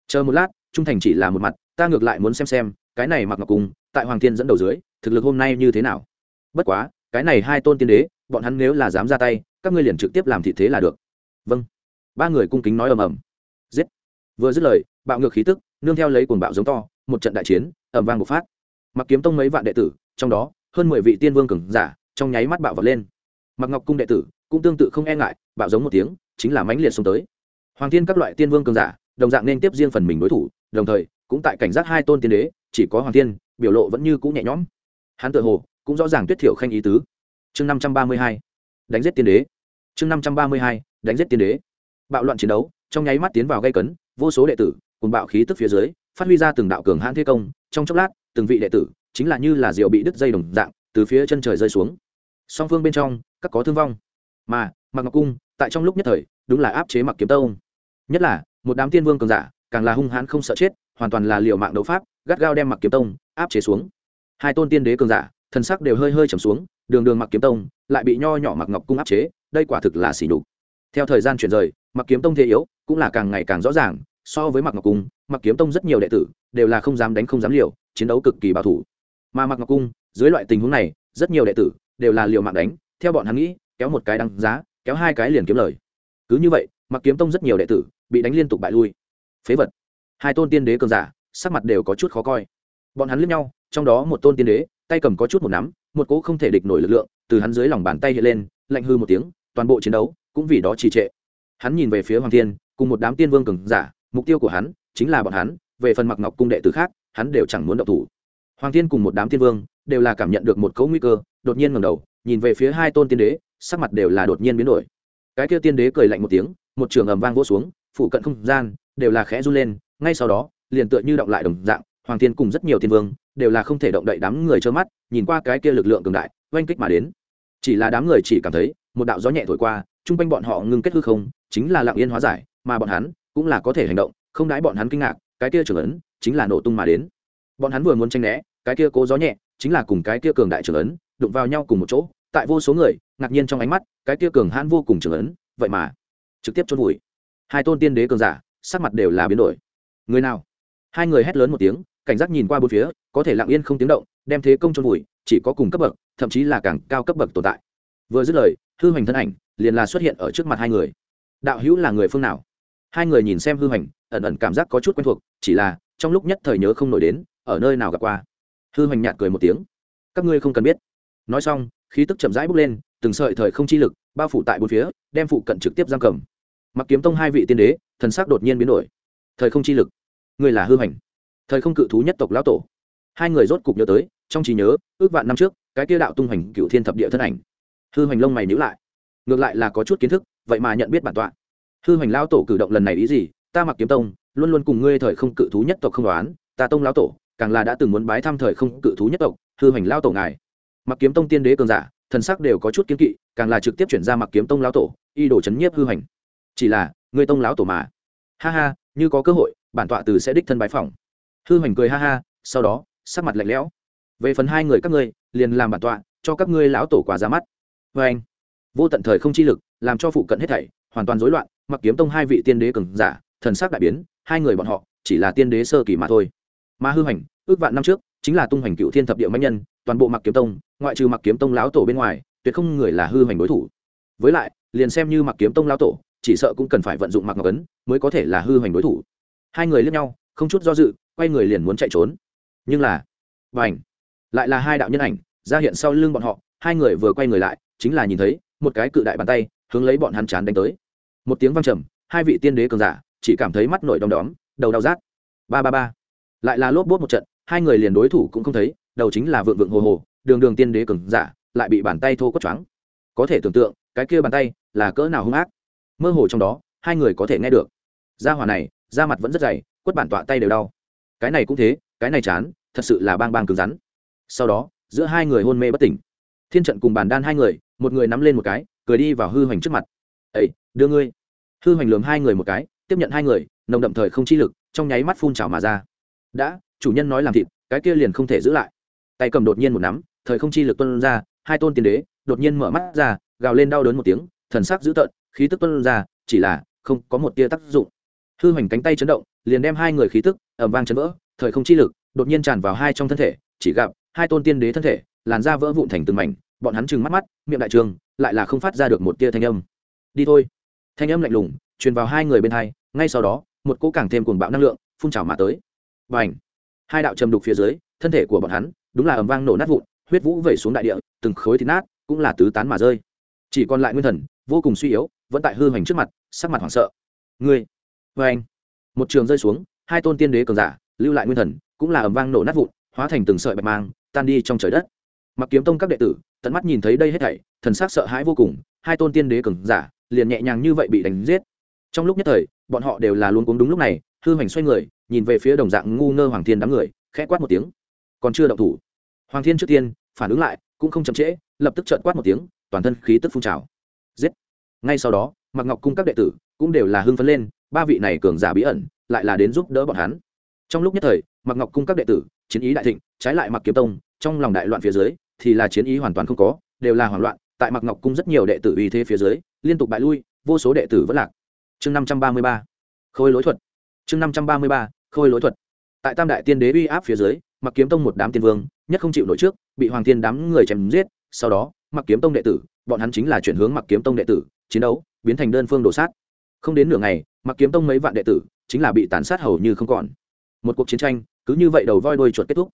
Chờ một lát trung thành chỉ là một mặt, ta ngược lại muốn xem xem, cái này mặc ngọc cung, tại hoàng thiên dẫn đầu dưới, thực lực hôm nay như thế nào? Bất quá, cái này hai tôn tiên đế, bọn hắn nếu là dám ra tay, các ngươi liền trực tiếp làm thị thế là được. Vâng. Ba người cung kính nói ầm ầm. Giết. Vừa dứt lời, bạo ngược khí tức, nương theo lấy cuồng bạo giống to, một trận đại chiến, ầm vang một phát. Mặc kiếm tông mấy vạn đệ tử, trong đó, hơn mười vị tiên vương cường giả, trong nháy mắt bạo vật lên. Mặc ngọc cung đệ tử, cũng tương tự không e ngại, bạo giống một tiếng, chính là mãnh liệt xông tới. Hoàng thiên các loại tiên vương cường giả, đồng dạng nên tiếp riêng phần mình đối thủ đồng thời, cũng tại cảnh giác hai tôn tiên đế, chỉ có hoàng thiên, biểu lộ vẫn như cũ nhẹ nhõm. Hắn tự hồ, cũng rõ ràng tuyết thiểu khanh ý tứ. Chương năm trăm ba mươi hai, đánh giết tiên đế. Chương năm trăm ba mươi hai, đánh giết tiên đế. Bạo loạn chiến đấu, trong nháy mắt tiến vào gây cấn, vô số đệ tử, cùng bạo khí tức phía dưới, phát huy ra từng đạo cường hãn thế công. Trong chốc lát, từng vị đệ tử, chính là như là rượu bị đứt dây đồng dạng, từ phía chân trời rơi xuống. Song phương bên trong, các có thương vong. Mà mặc ngọc cung, tại trong lúc nhất thời, đúng là áp chế mặc kiếm tông. Nhất là, một đám tiên vương cường giả càng là hung hãn không sợ chết, hoàn toàn là liều mạng đấu pháp, gắt gao đem mặc kiếm tông áp chế xuống. Hai tôn tiên đế cường giả, thần sắc đều hơi hơi trầm xuống, đường đường mặc kiếm tông lại bị nho nhỏ mặc ngọc cung áp chế, đây quả thực là xỉ nhục. Theo thời gian chuyển rời mặc kiếm tông thế yếu cũng là càng ngày càng rõ ràng, so với mặc ngọc cung mặc kiếm tông rất nhiều đệ tử đều là không dám đánh không dám liều, chiến đấu cực kỳ bảo thủ. Mà mặc ngọc cung, dưới loại tình huống này, rất nhiều đệ tử đều là liều mạng đánh, theo bọn hắn nghĩ, kéo một cái đăng giá, kéo hai cái liền kiếm lời. Cứ như vậy mặc kiếm tông rất nhiều đệ tử bị đánh liên tục bại lui phế vật. Hai tôn tiên đế cường giả, sắc mặt đều có chút khó coi. Bọn hắn liếc nhau, trong đó một tôn tiên đế, tay cầm có chút một nắm, một cỗ không thể địch nổi lực lượng, từ hắn dưới lòng bàn tay hiện lên, lạnh hư một tiếng, toàn bộ chiến đấu cũng vì đó trì trệ. Hắn nhìn về phía hoàng thiên, cùng một đám tiên vương cường giả, mục tiêu của hắn chính là bọn hắn, về phần mặc ngọc cung đệ tử khác, hắn đều chẳng muốn động thủ. Hoàng thiên cùng một đám tiên vương đều là cảm nhận được một cấu nguy cơ, đột nhiên ngầm đầu, nhìn về phía hai tôn tiên đế, sắc mặt đều là đột nhiên biến đổi. Cái kia tiên đế cười lạnh một tiếng, một trường ầm vang vỗ xuống phụ cận không gian, đều là khẽ run lên, ngay sau đó, liền tựa như động lại đồng dạng, hoàng thiên cùng rất nhiều thiên vương, đều là không thể động đậy đám người trơ mắt, nhìn qua cái kia lực lượng cường đại, oanh kích mà đến. Chỉ là đám người chỉ cảm thấy, một đạo gió nhẹ thổi qua, chung quanh bọn họ ngưng kết hư không, chính là lặng yên hóa giải, mà bọn hắn cũng là có thể hành động, không đãi bọn hắn kinh ngạc, cái kia trưởng ấn chính là nổ tung mà đến. Bọn hắn vừa muốn tranh né, cái kia cố gió nhẹ chính là cùng cái kia cường đại trưởng ấn đụng vào nhau cùng một chỗ, tại vô số người ngạc nhiên trong ánh mắt, cái kia cường hãn vô cùng trưởng ấn, vậy mà trực tiếp chôn vùi hai tôn tiên đế cường giả, sắc mặt đều là biến đổi. Người nào? Hai người hét lớn một tiếng, cảnh giác nhìn qua bốn phía, có thể lặng yên không tiếng động, đem thế công chôn vùi, chỉ có cùng cấp bậc, thậm chí là càng cao cấp bậc tồn tại. Vừa dứt lời, hư hoành thân ảnh liền là xuất hiện ở trước mặt hai người. Đạo hữu là người phương nào? Hai người nhìn xem hư hoành, ẩn ẩn cảm giác có chút quen thuộc, chỉ là trong lúc nhất thời nhớ không nổi đến, ở nơi nào gặp qua. Hư hoành nhạt cười một tiếng. Các ngươi không cần biết. Nói xong, khí tức chậm rãi bốc lên, từng sợi thời không chi lực bao phủ tại bốn phía, đem phụ cận trực tiếp giam cầm mặc kiếm tông hai vị tiên đế, thần sắc đột nhiên biến đổi. Thời không chi lực. Người là hư hành. thời không cự thú nhất tộc lão tổ. Hai người rốt cục nhớ tới, trong trí nhớ, ước vạn năm trước, cái kia đạo tung hoành cựu thiên thập địa thân ảnh. Hư hoành lông mày nhữ lại. Ngược lại là có chút kiến thức, vậy mà nhận biết bản tọa. Hư hoành lão tổ cử động lần này ý gì? Ta mặc kiếm tông, luôn luôn cùng ngươi thời không cự thú nhất tộc không đoán, ta tông lão tổ, càng là đã từng muốn bái thăm thời không cự thú nhất tộc, hư hoành lão tổ ngài. Mặc kiếm tông tiên đế cường giả, thần sắc đều có chút kiến kỵ, càng là trực tiếp chuyển ra mặc kiếm tông lão tổ y đồ chấn nhiếp hư hoành chỉ là, ngươi tông lão tổ mà. Ha ha, như có cơ hội, bản tọa từ sẽ đích thân bái phỏng. Hư hoành cười ha ha, sau đó, sắc mặt lạnh lẽo. Về phần hai người các ngươi, liền làm bản tọa, cho các ngươi lão tổ quả ra mắt. Vê anh, vô tận thời không chi lực, làm cho phụ cận hết thảy, hoàn toàn rối loạn, mặc kiếm tông hai vị tiên đế cường giả, thần sắc đại biến, hai người bọn họ, chỉ là tiên đế sơ kỳ mà thôi. Mà hư hoành, ước vạn năm trước, chính là tung hoành cựu thiên thập địa mạnh nhân, toàn bộ mặc kiếm tông, ngoại trừ mặc kiếm tông lão tổ bên ngoài, tuyệt không người là hư hoành đối thủ. Với lại, liền xem như mặc kiếm tông lão tổ chỉ sợ cũng cần phải vận dụng mặc ngọc ấn mới có thể là hư hành đối thủ. Hai người lướt nhau, không chút do dự, quay người liền muốn chạy trốn. Nhưng là và ảnh lại là hai đạo nhân ảnh, ra hiện sau lưng bọn họ, hai người vừa quay người lại, chính là nhìn thấy một cái cự đại bàn tay, hướng lấy bọn hắn chán đánh tới. Một tiếng văng trầm, hai vị tiên đế cường giả, chỉ cảm thấy mắt nổi đom đóm, đầu đau rát. Ba ba ba. Lại là lốp bốt một trận, hai người liền đối thủ cũng không thấy, đầu chính là vượng vượng hồ hồ, đường đường tiên đế cường giả, lại bị bàn tay thô cốt choáng. Có thể tưởng tượng, cái kia bàn tay là cỡ nào hung ác mơ hồ trong đó, hai người có thể nghe được. Da hỏa này, da mặt vẫn rất dày, quất bản tọa tay đều đau. Cái này cũng thế, cái này chán, thật sự là bang bang cứng rắn. Sau đó, giữa hai người hôn mê bất tỉnh. Thiên trận cùng bàn đan hai người, một người nắm lên một cái, cười đi vào hư hoành trước mặt. Ấy đưa ngươi. Hư hoành lường hai người một cái, tiếp nhận hai người, nồng đậm thời không chi lực, trong nháy mắt phun trào mà ra. Đã, chủ nhân nói làm thịt, cái kia liền không thể giữ lại. Tay cầm đột nhiên một nắm, thời không chi lực tuân ra, hai tôn tiền đế đột nhiên mở mắt ra, gào lên đau đớn một tiếng, thần sắc dữ tợn khí tức tuân ra, chỉ là không có một tia tác dụng. Hư hoành cánh tay chấn động, liền đem hai người khí tức ẩm vang chấn vỡ, thời không chi lực đột nhiên tràn vào hai trong thân thể, chỉ gặp hai tôn tiên đế thân thể làn da vỡ vụn thành từng mảnh, bọn hắn trừng mắt mắt, miệng đại trường, lại là không phát ra được một tia thanh âm. Đi thôi. Thanh âm lạnh lùng truyền vào hai người bên hai, ngay sau đó, một cỗ càng thêm cuồng bạo năng lượng phun trào mà tới. Và ảnh hai đạo trầm đục phía dưới, thân thể của bọn hắn đúng là ầm vang nổ nát vụn, huyết vũ vẩy xuống đại địa, từng khối thịt nát cũng là tứ tán mà rơi. Chỉ còn lại nguyên thần vô cùng suy yếu vẫn tại hư hoành trước mặt, sắc mặt hoảng sợ. Ngươi vê anh. Một trường rơi xuống, hai tôn tiên đế cường giả, lưu lại nguyên thần, cũng là ầm vang nổ nát vụn, hóa thành từng sợi bạch mang, tan đi trong trời đất. Mặc kiếm tông các đệ tử, tận mắt nhìn thấy đây hết thảy, thần sắc sợ hãi vô cùng, hai tôn tiên đế cường giả liền nhẹ nhàng như vậy bị đánh giết. Trong lúc nhất thời, bọn họ đều là luôn cuống đúng lúc này, hư hoành xoay người, nhìn về phía đồng dạng ngu ngơ hoàng thiên đám người, khẽ quát một tiếng. Còn chưa động thủ, hoàng thiên trước tiên phản ứng lại, cũng không chậm trễ, lập tức trợn quát một tiếng, toàn thân khí tức phun trào. Giết! Ngay sau đó mặc ngọc cung các đệ tử cũng đều là hưng phấn lên, ba vị này cường giả bí ẩn lại là đến giúp đỡ bọn hắn. Trong lúc nhất thời mặc ngọc cung các đệ tử, chiến ý đại thịnh, trái lại mặc kiếm tông, trong lòng đại loạn phía dưới, thì là chiến ý hoàn toàn không có, đều là hoảng loạn, tại mặc ngọc cung rất nhiều đệ tử uy thế phía dưới, liên tục bại lui, vô số đệ tử vẫn lạc. Chương năm trăm ba mươi ba, khôi lối thuật. Chương năm trăm ba mươi ba, khôi lối thuật. Tại tam đại tiên đế uy áp phía dưới mặc kiếm tông một đám tiên vương, nhất không chịu nổi trước, bị hoàng tiên đám người chém giết, sau đó mặc kiếm tông đệ tử bọn hắn chính là chuyển hướng mặc kiếm tông đệ tử, chiến đấu, biến thành đơn phương đổ sát. Không đến nửa ngày, mặc kiếm tông mấy vạn đệ tử chính là bị tàn sát hầu như không còn. Một cuộc chiến tranh, cứ như vậy đầu voi đuôi chuột kết thúc.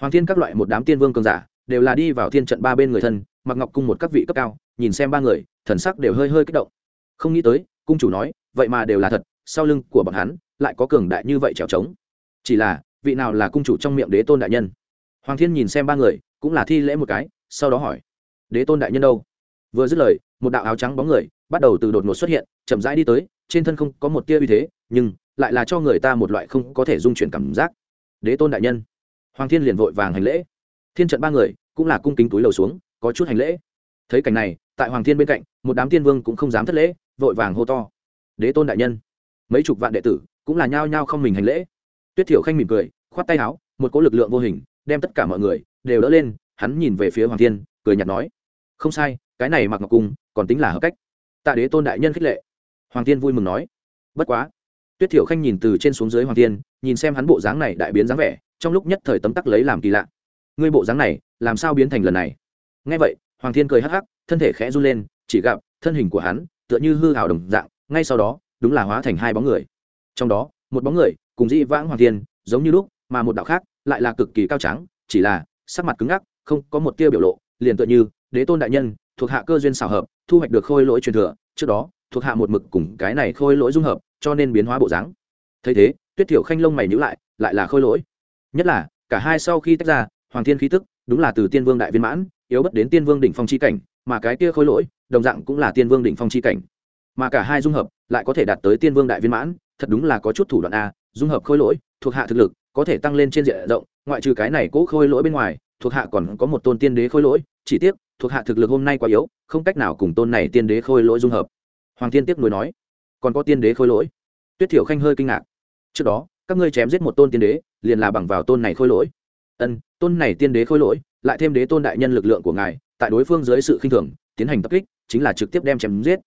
Hoàng thiên các loại một đám tiên vương cường giả đều là đi vào thiên trận ba bên người thân, mặc ngọc cung một các vị cấp cao, nhìn xem ba người, thần sắc đều hơi hơi kích động. Không nghĩ tới, cung chủ nói, vậy mà đều là thật, sau lưng của bọn hắn lại có cường đại như vậy trèo trống. Chỉ là, vị nào là cung chủ trong miệng đế tôn đại nhân? Hoàng thiên nhìn xem ba người, cũng là thi lễ một cái, sau đó hỏi, đế tôn đại nhân đâu? Vừa dứt lời, một đạo áo trắng bóng người bắt đầu từ đột ngột xuất hiện, chậm rãi đi tới, trên thân không có một tia uy thế, nhưng lại là cho người ta một loại không có thể dung chuyển cảm giác. Đế tôn đại nhân. Hoàng thiên liền vội vàng hành lễ. Thiên trận ba người cũng là cung kính túi lầu xuống, có chút hành lễ. Thấy cảnh này, tại hoàng thiên bên cạnh, một đám tiên vương cũng không dám thất lễ, vội vàng hô to. Đế tôn đại nhân. Mấy chục vạn đệ tử cũng là nhao nhao không mình hành lễ. Tuyết thiểu khanh mỉm cười, khoát tay áo, một cỗ lực lượng vô hình, đem tất cả mọi người đều đỡ lên, hắn nhìn về phía hoàng thiên, cười nhạt nói. Không sai cái này mặc ngọc cung còn tính là hợp cách. Tạ đế tôn đại nhân khích lệ. Hoàng thiên vui mừng nói. Bất quá, tuyết thiểu khanh nhìn từ trên xuống dưới hoàng thiên, nhìn xem hắn bộ dáng này đại biến dáng vẻ, trong lúc nhất thời tấm tắc lấy làm kỳ lạ. Ngươi bộ dáng này, làm sao biến thành lần này? Ngay vậy, hoàng thiên cười hắc hắc, thân thể khẽ run lên, chỉ gặp thân hình của hắn tựa như hư hảo đồng dạng, ngay sau đó, đúng là hóa thành hai bóng người. Trong đó, một bóng người cùng dĩ vãng hoàng thiên, giống như lúc, mà một đạo khác lại là cực kỳ cao trắng chỉ là sắc mặt cứng ngắc, không có một tia biểu lộ, liền tựa như đế tôn đại nhân thuộc hạ cơ duyên xảo hợp, thu hoạch được khôi lỗi truyền thừa, trước đó, thuộc hạ một mực cùng cái này khôi lỗi dung hợp, cho nên biến hóa bộ dáng. Thấy thế, tuyết thiểu khanh lông mày nhữ lại lại là khôi lỗi. Nhất là, cả hai sau khi tách ra, hoàng thiên khí tức, đúng là từ tiên vương đại viên mãn, yếu bất đến tiên vương đỉnh phong chi cảnh, mà cái kia khôi lỗi, đồng dạng cũng là tiên vương đỉnh phong chi cảnh. Mà cả hai dung hợp, lại có thể đạt tới tiên vương đại viên mãn, thật đúng là có chút thủ đoạn a, dung hợp khôi lỗi, thuộc hạ thực lực, có thể tăng lên trên diện rộng, ngoại trừ cái này cố khôi lỗi bên ngoài, thuộc hạ còn có một tôn tiên đế khôi lỗi, chỉ tiếc thuộc hạ thực lực hôm nay quá yếu, không cách nào cùng tôn này tiên đế khôi lỗi dung hợp. Hoàng Thiên tiếp nối nói, còn có tiên đế khôi lỗi? Tuyết thiểu khanh hơi kinh ngạc. Trước đó, các ngươi chém giết một tôn tiên đế, liền là bằng vào tôn này khôi lỗi. Ân, tôn này tiên đế khôi lỗi, lại thêm đế tôn đại nhân lực lượng của ngài, tại đối phương dưới sự khinh thường, tiến hành tập kích, chính là trực tiếp đem chém giết.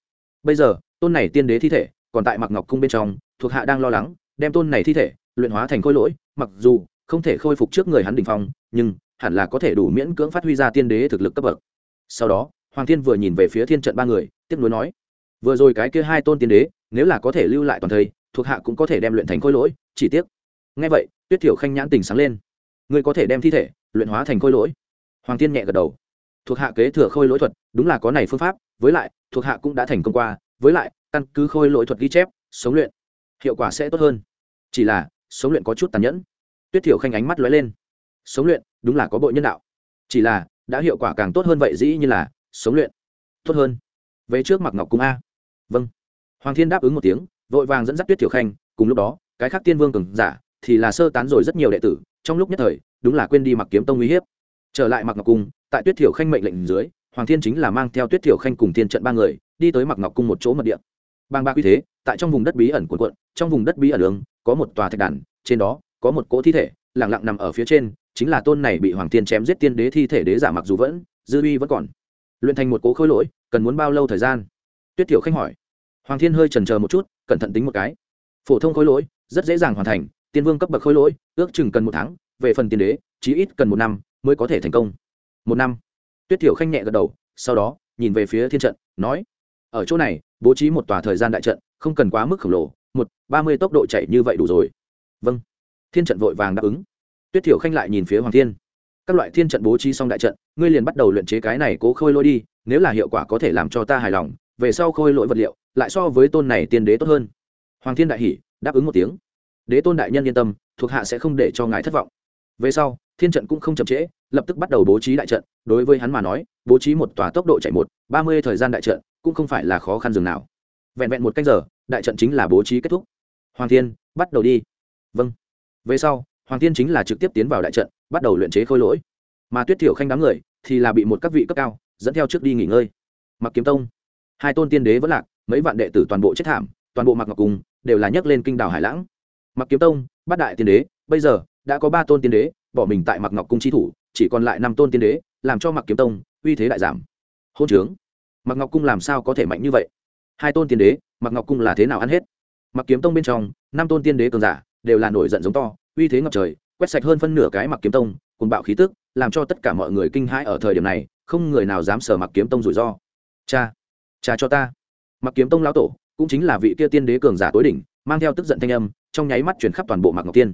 Bây giờ, tôn này tiên đế thi thể, còn tại mặc ngọc cung bên trong, thuộc hạ đang lo lắng, đem tôn này thi thể, luyện hóa thành khôi lỗi, mặc dù không thể khôi phục trước người hắn đình phong, nhưng hẳn là có thể đủ miễn cưỡng phát huy ra tiên đế thực lực cấp bậc sau đó, hoàng thiên vừa nhìn về phía thiên trận ba người tiếp nối nói, vừa rồi cái kia hai tôn tiên đế, nếu là có thể lưu lại toàn thây, thuộc hạ cũng có thể đem luyện thành khôi lỗi, chỉ tiếc. Ngay vậy, tuyết thiểu khanh nhãn tình sáng lên. Ngươi có thể đem thi thể, luyện hóa thành khôi lỗi? Hoàng tiên nhẹ gật đầu. Thuộc hạ kế thừa khôi lỗi thuật, đúng là có này phương pháp, với lại, thuộc hạ cũng đã thành công qua, với lại, căn cứ khôi lỗi thuật ghi chép, sống luyện, hiệu quả sẽ tốt hơn. Chỉ là, sống luyện có chút tàn nhẫn. Tuyết thiểu khanh ánh mắt lóe lên. Sống luyện, đúng là có bộ nhân đạo. Chỉ là đã hiệu quả càng tốt hơn vậy dĩ như là, sống luyện. Tốt hơn. Về trước mặc ngọc cung a. Vâng. Hoàng thiên đáp ứng một tiếng, vội vàng dẫn dắt tuyết thiểu khanh. Cùng lúc đó, cái khác tiên vương cường giả, thì là sơ tán rồi rất nhiều đệ tử. Trong lúc nhất thời, đúng là quên đi mặc kiếm tông uy hiếp. Trở lại mặc ngọc cung, tại tuyết thiểu khanh mệnh lệnh dưới, hoàng thiên chính là mang theo tuyết thiểu khanh cùng thiên trận ba người, đi tới mặc ngọc cung một chỗ mật địa. Bang ba quy thế, tại trong vùng đất bí ẩn của quận trong vùng đất bí ẩn đường có một tòa thạch đàn, trên đó, có một cỗ thi thể lẳng lặng nằm ở phía trên chính là tôn này bị hoàng thiên chém giết tiên đế thi thể đế giả mặc dù vẫn, dư uy vẫn còn. Luyện thành một cỗ khối lỗi, cần muốn bao lâu thời gian? Tuyết thiểu khanh hỏi. Hoàng thiên hơi trần chờ một chút, cẩn thận tính một cái. Phổ thông khối lỗi, rất dễ dàng hoàn thành, tiên vương cấp bậc khối lỗi, ước chừng cần một tháng, về phần tiên đế, chí ít cần một năm mới có thể thành công. Một năm. Tuyết thiểu khanh nhẹ gật đầu, sau đó, nhìn về phía thiên trận, nói, ở chỗ này, bố trí một tòa thời gian đại trận, không cần quá mức khổng lồ, một, ba mươi tốc độ chạy như vậy đủ rồi. Vâng. Thiên trận vội vàng đáp ứng tuyết thiểu khanh lại nhìn phía hoàng thiên. Các loại thiên trận bố trí xong đại trận, ngươi liền bắt đầu luyện chế cái này cố khôi lỗi đi, nếu là hiệu quả có thể làm cho ta hài lòng, về sau khôi lỗi vật liệu, lại so với tôn này tiên đế tốt hơn. Hoàng thiên đại hỷ đáp ứng một tiếng. Đế tôn đại nhân yên tâm, thuộc hạ sẽ không để cho ngài thất vọng. Về sau, thiên trận cũng không chậm trễ, lập tức bắt đầu bố trí đại trận. Đối với hắn mà nói, bố trí một tòa tốc độ chạy một, ba mươi thời gian đại trận, cũng không phải là khó khăn dường nào. Vẹn vẹn một cách giờ, đại trận chính là bố trí kết thúc. Hoàng thiên, bắt đầu đi. Vâng. Về sau hoàng thiên chính là trực tiếp tiến vào đại trận, bắt đầu luyện chế khôi lỗi. Mà tuyết thiểu khanh đám người thì là bị một các vị cấp cao dẫn theo trước đi nghỉ ngơi. Mặc kiếm tông, hai tôn tiên đế vẫn lạc, mấy vạn đệ tử toàn bộ chết thảm, toàn bộ mặc ngọc cùng đều là nhấc lên kinh đảo hải lãng. Mặc kiếm tông, bát đại tiên đế, bây giờ đã có ba tôn tiên đế, bỏ mình tại mặc ngọc cung chi thủ, chỉ còn lại năm tôn tiên đế, làm cho mặc kiếm tông uy thế đại giảm. Hôn trướng. Mặc ngọc cung làm sao có thể mạnh như vậy? Hai tôn tiên đế mặc ngọc cung là thế nào ăn hết? Mặc kiếm tông bên trong, năm tôn tiên đế cường giả đều là nổi giận giống to uy thế ngập trời, quét sạch hơn phân nửa cái mặc kiếm tông cùng bạo khí tức, làm cho tất cả mọi người kinh hãi ở thời điểm này, không người nào dám sờ mặc kiếm tông rủi ro. Cha cha cho ta. Mặc kiếm tông lão tổ, cũng chính là vị kia tiên đế cường giả tối đỉnh, mang theo tức giận thanh âm, trong nháy mắt chuyển khắp toàn bộ mặc ngọc tiên.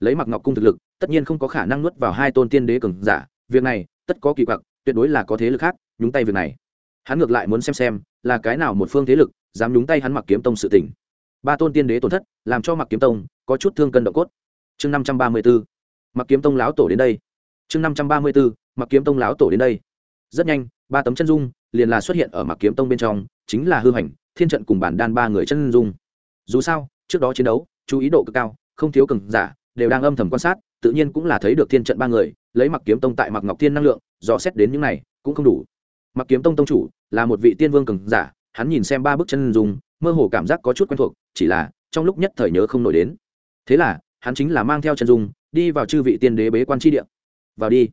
Lấy mặc ngọc cung thực lực, tất nhiên không có khả năng nuốt vào hai tôn tiên đế cường giả, việc này, tất có kỳ quặc, tuyệt đối là có thế lực khác, nhúng tay việc này. Hắn ngược lại muốn xem xem, là cái nào một phương thế lực, dám nhúng tay hắn mặc kiếm tông sự tỉnh ba tôn tiên đế tổn thất, làm cho mặc kiếm tông có chút thương cân động cốt chương năm trăm ba mươi b ố mặc kiếm tông lão tổ đến đây. Chương năm trăm ba mươi b ố mặc kiếm tông lão tổ đến đây. Rất nhanh, ba tấm chân dung liền là xuất hiện ở mặc kiếm tông bên trong, chính là hư hành thiên trận cùng bản đan ba người chân dung. Dù sao, trước đó chiến đấu, chú ý độ cực cao, không thiếu cường giả, đều đang âm thầm quan sát, tự nhiên cũng là thấy được thiên trận ba người, lấy mặc kiếm tông tại mặc ngọc thiên năng lượng, dò xét đến những này, cũng không đủ. Mặc kiếm tông tông chủ là một vị tiên vương cường giả, hắn nhìn xem ba bức chân dung, mơ hồ cảm giác có chút quen thuộc, chỉ là trong lúc nhất thời nhớ không nổi đến. Thế là hắn chính là mang theo chân dung, đi vào chư vị tiên đế bế quan tri địa. Vào đi.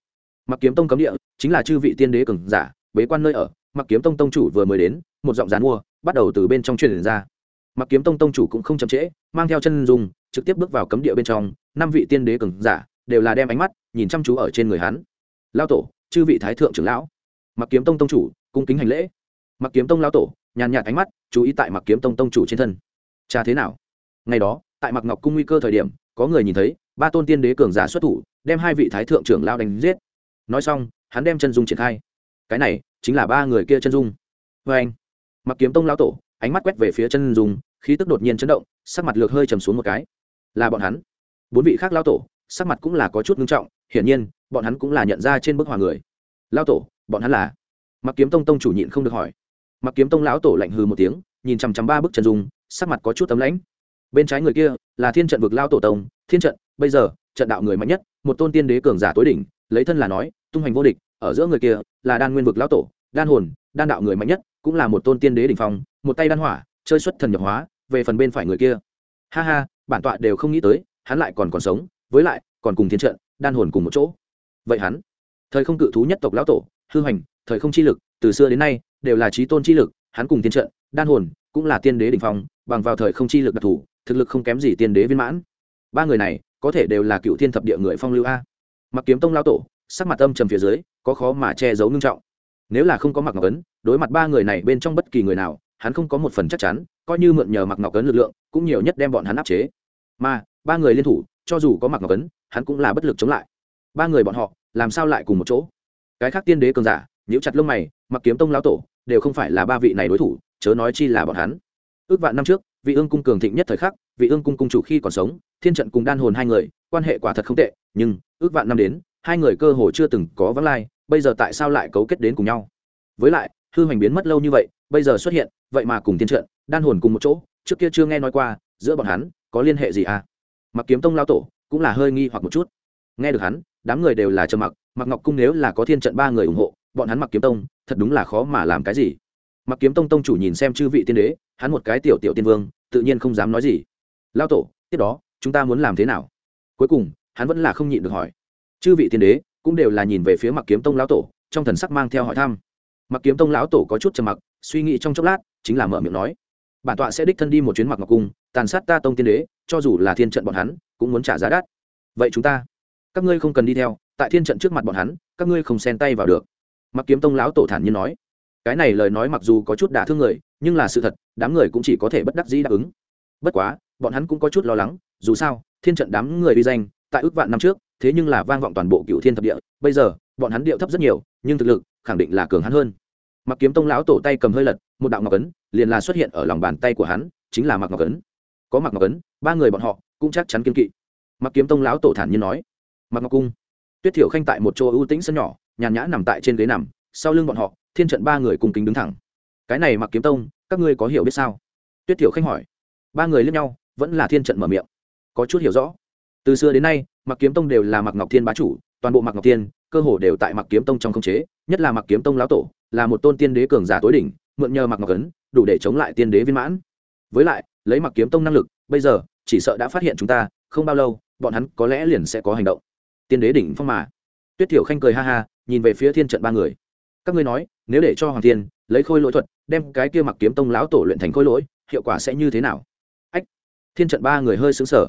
Mặc kiếm tông cấm địa, chính là chư vị tiên đế cường giả, bế quan nơi ở, mặc kiếm tông tông chủ vừa mới đến, một giọng dán mua, bắt đầu từ bên trong truyền ra. Mặc kiếm tông tông chủ cũng không chậm trễ, mang theo chân dung, trực tiếp bước vào cấm địa bên trong, năm vị tiên đế cường giả đều là đem ánh mắt nhìn chăm chú ở trên người hắn. Lao tổ, chư vị thái thượng trưởng lão. Mặc kiếm tông tông chủ, cung kính hành lễ. Mặc kiếm tông lao tổ, nhàn nhạt ánh mắt, chú ý tại mặc kiếm tông tông chủ trên thân. Cha thế nào? Ngày đó, tại mặc ngọc cung nguy cơ thời điểm có người nhìn thấy, ba tôn tiên đế cường giả xuất thủ, đem hai vị thái thượng trưởng lao đánh giết. Nói xong, hắn đem chân dung triển khai. Cái này chính là ba người kia chân dung. Vê anh, mặc kiếm tông lao tổ, ánh mắt quét về phía chân dung, khí tức đột nhiên chấn động, sắc mặt lược hơi trầm xuống một cái. Là bọn hắn. Bốn vị khác lao tổ, sắc mặt cũng là có chút ngưng trọng, hiển nhiên, bọn hắn cũng là nhận ra trên bức hòa người. Lao tổ, bọn hắn là? Mặc kiếm tông tông chủ nhịn không được hỏi. Mặc kiếm tông lão tổ lạnh hư một tiếng, nhìn chằm chằm ba bức chân dung, sắc mặt có chút tấm lãnh. Bên trái người kia là thiên trận vực lao tổ tông, thiên trận, bây giờ, trận đạo người mạnh nhất, một tôn tiên đế cường giả tối đỉnh, lấy thân là nói, tung hành vô địch, ở giữa người kia là đan nguyên vực lao tổ, đan hồn, đan đạo người mạnh nhất, cũng là một tôn tiên đế đỉnh phong, một tay đan hỏa, chơi xuất thần nhập hóa, về phần bên phải người kia. Ha ha, bản tọa đều không nghĩ tới, hắn lại còn còn sống, với lại, còn cùng thiên trận, đan hồn cùng một chỗ. Vậy hắn, thời không cự thú nhất tộc lão tổ, hư hoành, thời không chi lực, từ xưa đến nay, đều là trí tôn chi lực, hắn cùng thiên trận, đan hồn, cũng là tiên đế đ ỉ n h phong, bằng vào thời không chi lực đặc thù thực lực không kém gì tiên đế viên mãn. Ba người này, có thể đều là cựu thiên thập địa người phong lưu a. Mặc kiếm tông lao tổ, sắc mặt âm trầm phía dưới, có khó mà che giấu ngưng trọng. Nếu là không có mặc ngọc ấn, đối mặt ba người này bên trong bất kỳ người nào, hắn không có một phần chắc chắn, coi như mượn nhờ mặc ngọc ấn lực lượng, cũng nhiều nhất đem bọn hắn áp chế. Mà, ba người liên thủ, cho dù có mặc ngọc ấn, hắn cũng là bất lực chống lại. Ba người bọn họ, làm sao lại cùng một chỗ? Cái khác tiên đế cường giả, nhíu chặt lông mày mặc kiếm tông lão tổ, đều không phải là ba vị này đối thủ, chớ nói chi là bọn hắn. Ước vạn năm trước vị ương cung cường thịnh nhất thời khắc, vị ương cung cung chủ khi còn sống, thiên trận cùng đan hồn hai người, quan hệ quả thật không tệ, nhưng, ước vạn năm đến, hai người cơ hồ chưa từng có vắng lai, bây giờ tại sao lại cấu kết đến cùng nhau? Với lại, hư hoành biến mất lâu như vậy, bây giờ xuất hiện, vậy mà cùng thiên trận, đan hồn cùng một chỗ, trước kia chưa nghe nói qua, giữa bọn hắn, có liên hệ gì à? Mặc kiếm tông lao tổ, cũng là hơi nghi hoặc một chút. Nghe được hắn, đám người đều là trầm mặc mặc ngọc cung nếu là có thiên trận ba người ủng hộ, bọn hắn mặc kiếm tông, thật đúng là khó mà làm cái gì mặc kiếm tông tông chủ nhìn xem chư vị tiên đế, hắn một cái tiểu tiểu tiên vương, tự nhiên không dám nói gì. Lao tổ, tiếp đó, chúng ta muốn làm thế nào? Cuối cùng, hắn vẫn là không nhịn được hỏi. Chư vị tiên đế, cũng đều là nhìn về phía mặc kiếm tông lão tổ, trong thần sắc mang theo hỏi thăm. Mặc kiếm tông lão tổ có chút trầm mặc, suy nghĩ trong chốc lát, chính là mở miệng nói. Bản tọa sẽ đích thân đi một chuyến mặc ngọc cung, tàn sát ta tông tiên đế, cho dù là thiên trận bọn hắn, cũng muốn trả giá đắt. Vậy chúng ta, các ngươi không cần đi theo, tại thiên trận trước mặt bọn hắn, các ngươi không xen tay vào được. Mặc kiếm tông lão tổ thản nhiên nói cái này lời nói mặc dù có chút đả thương người, nhưng là sự thật, đám người cũng chỉ có thể bất đắc dĩ đáp ứng. Bất quá, bọn hắn cũng có chút lo lắng, dù sao, thiên trận đám người uy danh, tại ước vạn năm trước, thế nhưng là vang vọng toàn bộ cựu thiên thập địa, bây giờ, bọn hắn điệu thấp rất nhiều, nhưng thực lực, khẳng định là cường hắn hơn. Mặc kiếm tông lão tổ tay cầm hơi lật, một đạo ngọc ấn, liền là xuất hiện ở lòng bàn tay của hắn, chính là mặc ngọc ấn. Có mặc ngọc ấn, ba người bọn họ cũng chắc chắn kiên kỵ. Mặc kiếm tông lão tổ thản nhiên nói, mặc ngọc cung. Tuyết thiểu khanh tại một chỗ ưu tĩnh sân nhỏ, nhàn nhã nằm tại trên ghế nằm, sau lưng bọn họ thiên trận ba người cùng kính đứng thẳng. Cái này mặc kiếm tông, các ngươi có hiểu biết sao? Tuyết thiểu khanh hỏi. Ba người lướt nhau, vẫn là thiên trận mở miệng. Có chút hiểu rõ. Từ xưa đến nay mặc kiếm tông đều là mặc ngọc thiên bá chủ, toàn bộ mặc ngọc thiên, cơ hồ đều tại mặc kiếm tông trong không chế, nhất là mặc kiếm tông lão tổ, là một tôn tiên đế cường giả tối đỉnh, mượn nhờ mặc ngọc ấn, đủ để chống lại tiên đế viên mãn. Với lại, lấy mặc kiếm tông năng lực, bây giờ, chỉ sợ đã phát hiện chúng ta, không bao lâu, bọn hắn có lẽ liền sẽ có hành động. Tiên đế đỉnh phong mà. Tuyết thiểu khanh cười ha ha, nhìn về phía thiên trận ba người. Các ngươi nói nếu để cho hoàng thiên lấy khôi lỗi thuật, đem cái kia mặc kiếm tông lão tổ luyện thành khôi lỗi, hiệu quả sẽ như thế nào? Ách, thiên trận ba người hơi xứng sở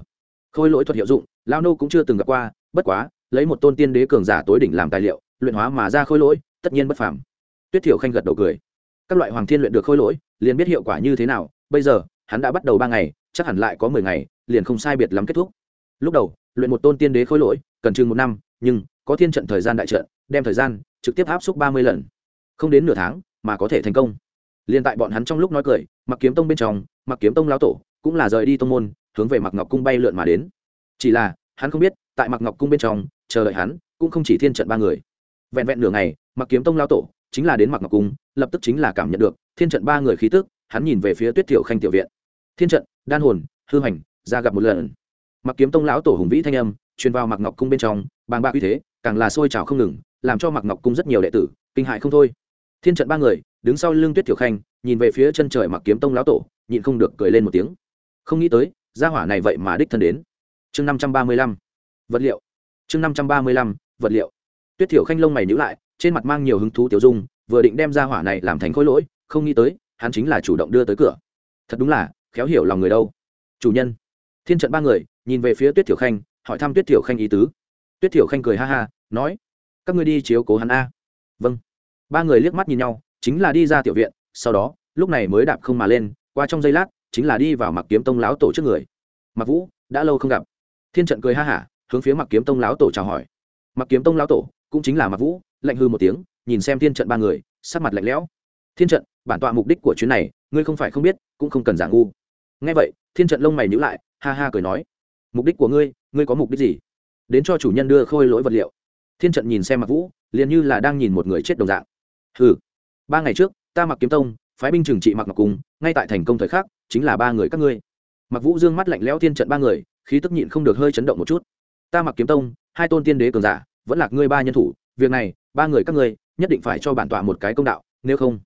khôi lỗi thuật hiệu dụng lao nô cũng chưa từng gặp qua, bất quá, lấy một tôn tiên đế cường giả tối đỉnh làm tài liệu, luyện hóa mà ra khôi lỗi, tất nhiên bất phàm. Tuyết thiểu khanh gật đầu cười. Các loại hoàng thiên luyện được khôi lỗi, liền biết hiệu quả như thế nào, bây giờ, hắn đã bắt đầu ba ngày, chắc hẳn lại có mười ngày, liền không sai biệt lắm kết thúc. Lúc đầu, luyện một tôn tiên đế khôi lỗi, cần chừng một năm, nhưng, có thiên trận thời gian đại trận, đem thời gian, trực tiếp áp suất ba mươi lần không đến nửa tháng mà có thể thành công. Liền tại bọn hắn trong lúc nói cười mặc kiếm tông bên trong mặc kiếm tông lão tổ cũng là rời đi tông môn, hướng về mặc ngọc cung bay lượn mà đến. Chỉ là, hắn không biết, tại mặc ngọc cung bên trong, chờ đợi hắn cũng không chỉ thiên trận ba người. Vẹn vẹn nửa ngày mặc kiếm tông lão tổ chính là đến mặc ngọc cung, lập tức chính là cảm nhận được thiên trận ba người khí tức, hắn nhìn về phía tuyết tiểu khanh tiểu viện. Thiên trận, đan hồn, hư hành, ra gặp một lần. Mặc kiếm tông lão tổ hùng vĩ thanh âm, truyền vào mặc ngọc cung bên trong, bàng bạc uy thế, càng là sôi trào không ngừng, làm cho mặc ngọc cung rất nhiều đệ tử, kinh hại không thôi thiên trận ba người, đứng sau lưng tuyết tiểu khanh, nhìn về phía chân trời mặc kiếm tông lão tổ, nhịn không được cười lên một tiếng. Không nghĩ tới, gia hỏa này vậy mà đích thân đến. Chương năm trăm ba mươi lăm, vật liệu. Chương năm trăm ba mươi lăm, vật liệu. Tuyết tiểu khanh lông mày nhữ lại, trên mặt mang nhiều hứng thú tiểu dung, vừa định đem gia hỏa này làm thành khối lỗi, không nghĩ tới, hắn chính là chủ động đưa tới cửa. Thật đúng là, khéo hiểu lòng người đâu. Chủ nhân. Thiên trận ba người, nhìn về phía tuyết tiểu khanh, hỏi thăm tuyết tiểu khanh ý tứ. Tuyết tiểu khanh cười ha ha, nói, các ngươi đi chiếu cố hắn a. Vâng ba người liếc mắt nhìn nhau, chính là đi ra tiểu viện, sau đó, lúc này mới đạp không mà lên, qua trong giây lát, chính là đi vào mặc kiếm tông lão tổ trước người. Mặc vũ, đã lâu không gặp. Thiên trận cười ha hả, hướng phía mặc kiếm tông lão tổ chào hỏi. Mặc kiếm tông lão tổ, cũng chính là mặc vũ, lạnh hư một tiếng, nhìn xem thiên trận ba người, sắc mặt lạnh lẽo. Thiên trận, bản tọa mục đích của chuyến này, ngươi không phải không biết, cũng không cần giả ngu. Ngay vậy, thiên trận lông mày nhữ lại, ha ha cười nói. Mục đích của ngươi ngươi có mục đích gì? Đến cho chủ nhân đưa khôi lỗi vật liệu. Thiên trận nhìn xem mặc vũ, liền như là đang nhìn một người chết đồng dạng. Hừ, ba ngày trước ta mặc kiếm tông phái binh trừng trị mặc ngọc cùng ngay tại thành công thời khắc chính là ba người các ngươi. Mặc vũ dương mắt lạnh lẽo thiên trận ba người khí tức nhịn không được hơi chấn động một chút. Ta mặc kiếm tông hai tôn tiên đế cường giả vẫn là ngươi ba nhân thủ việc này ba người các ngươi nhất định phải cho bản tọa một cái công đạo nếu không.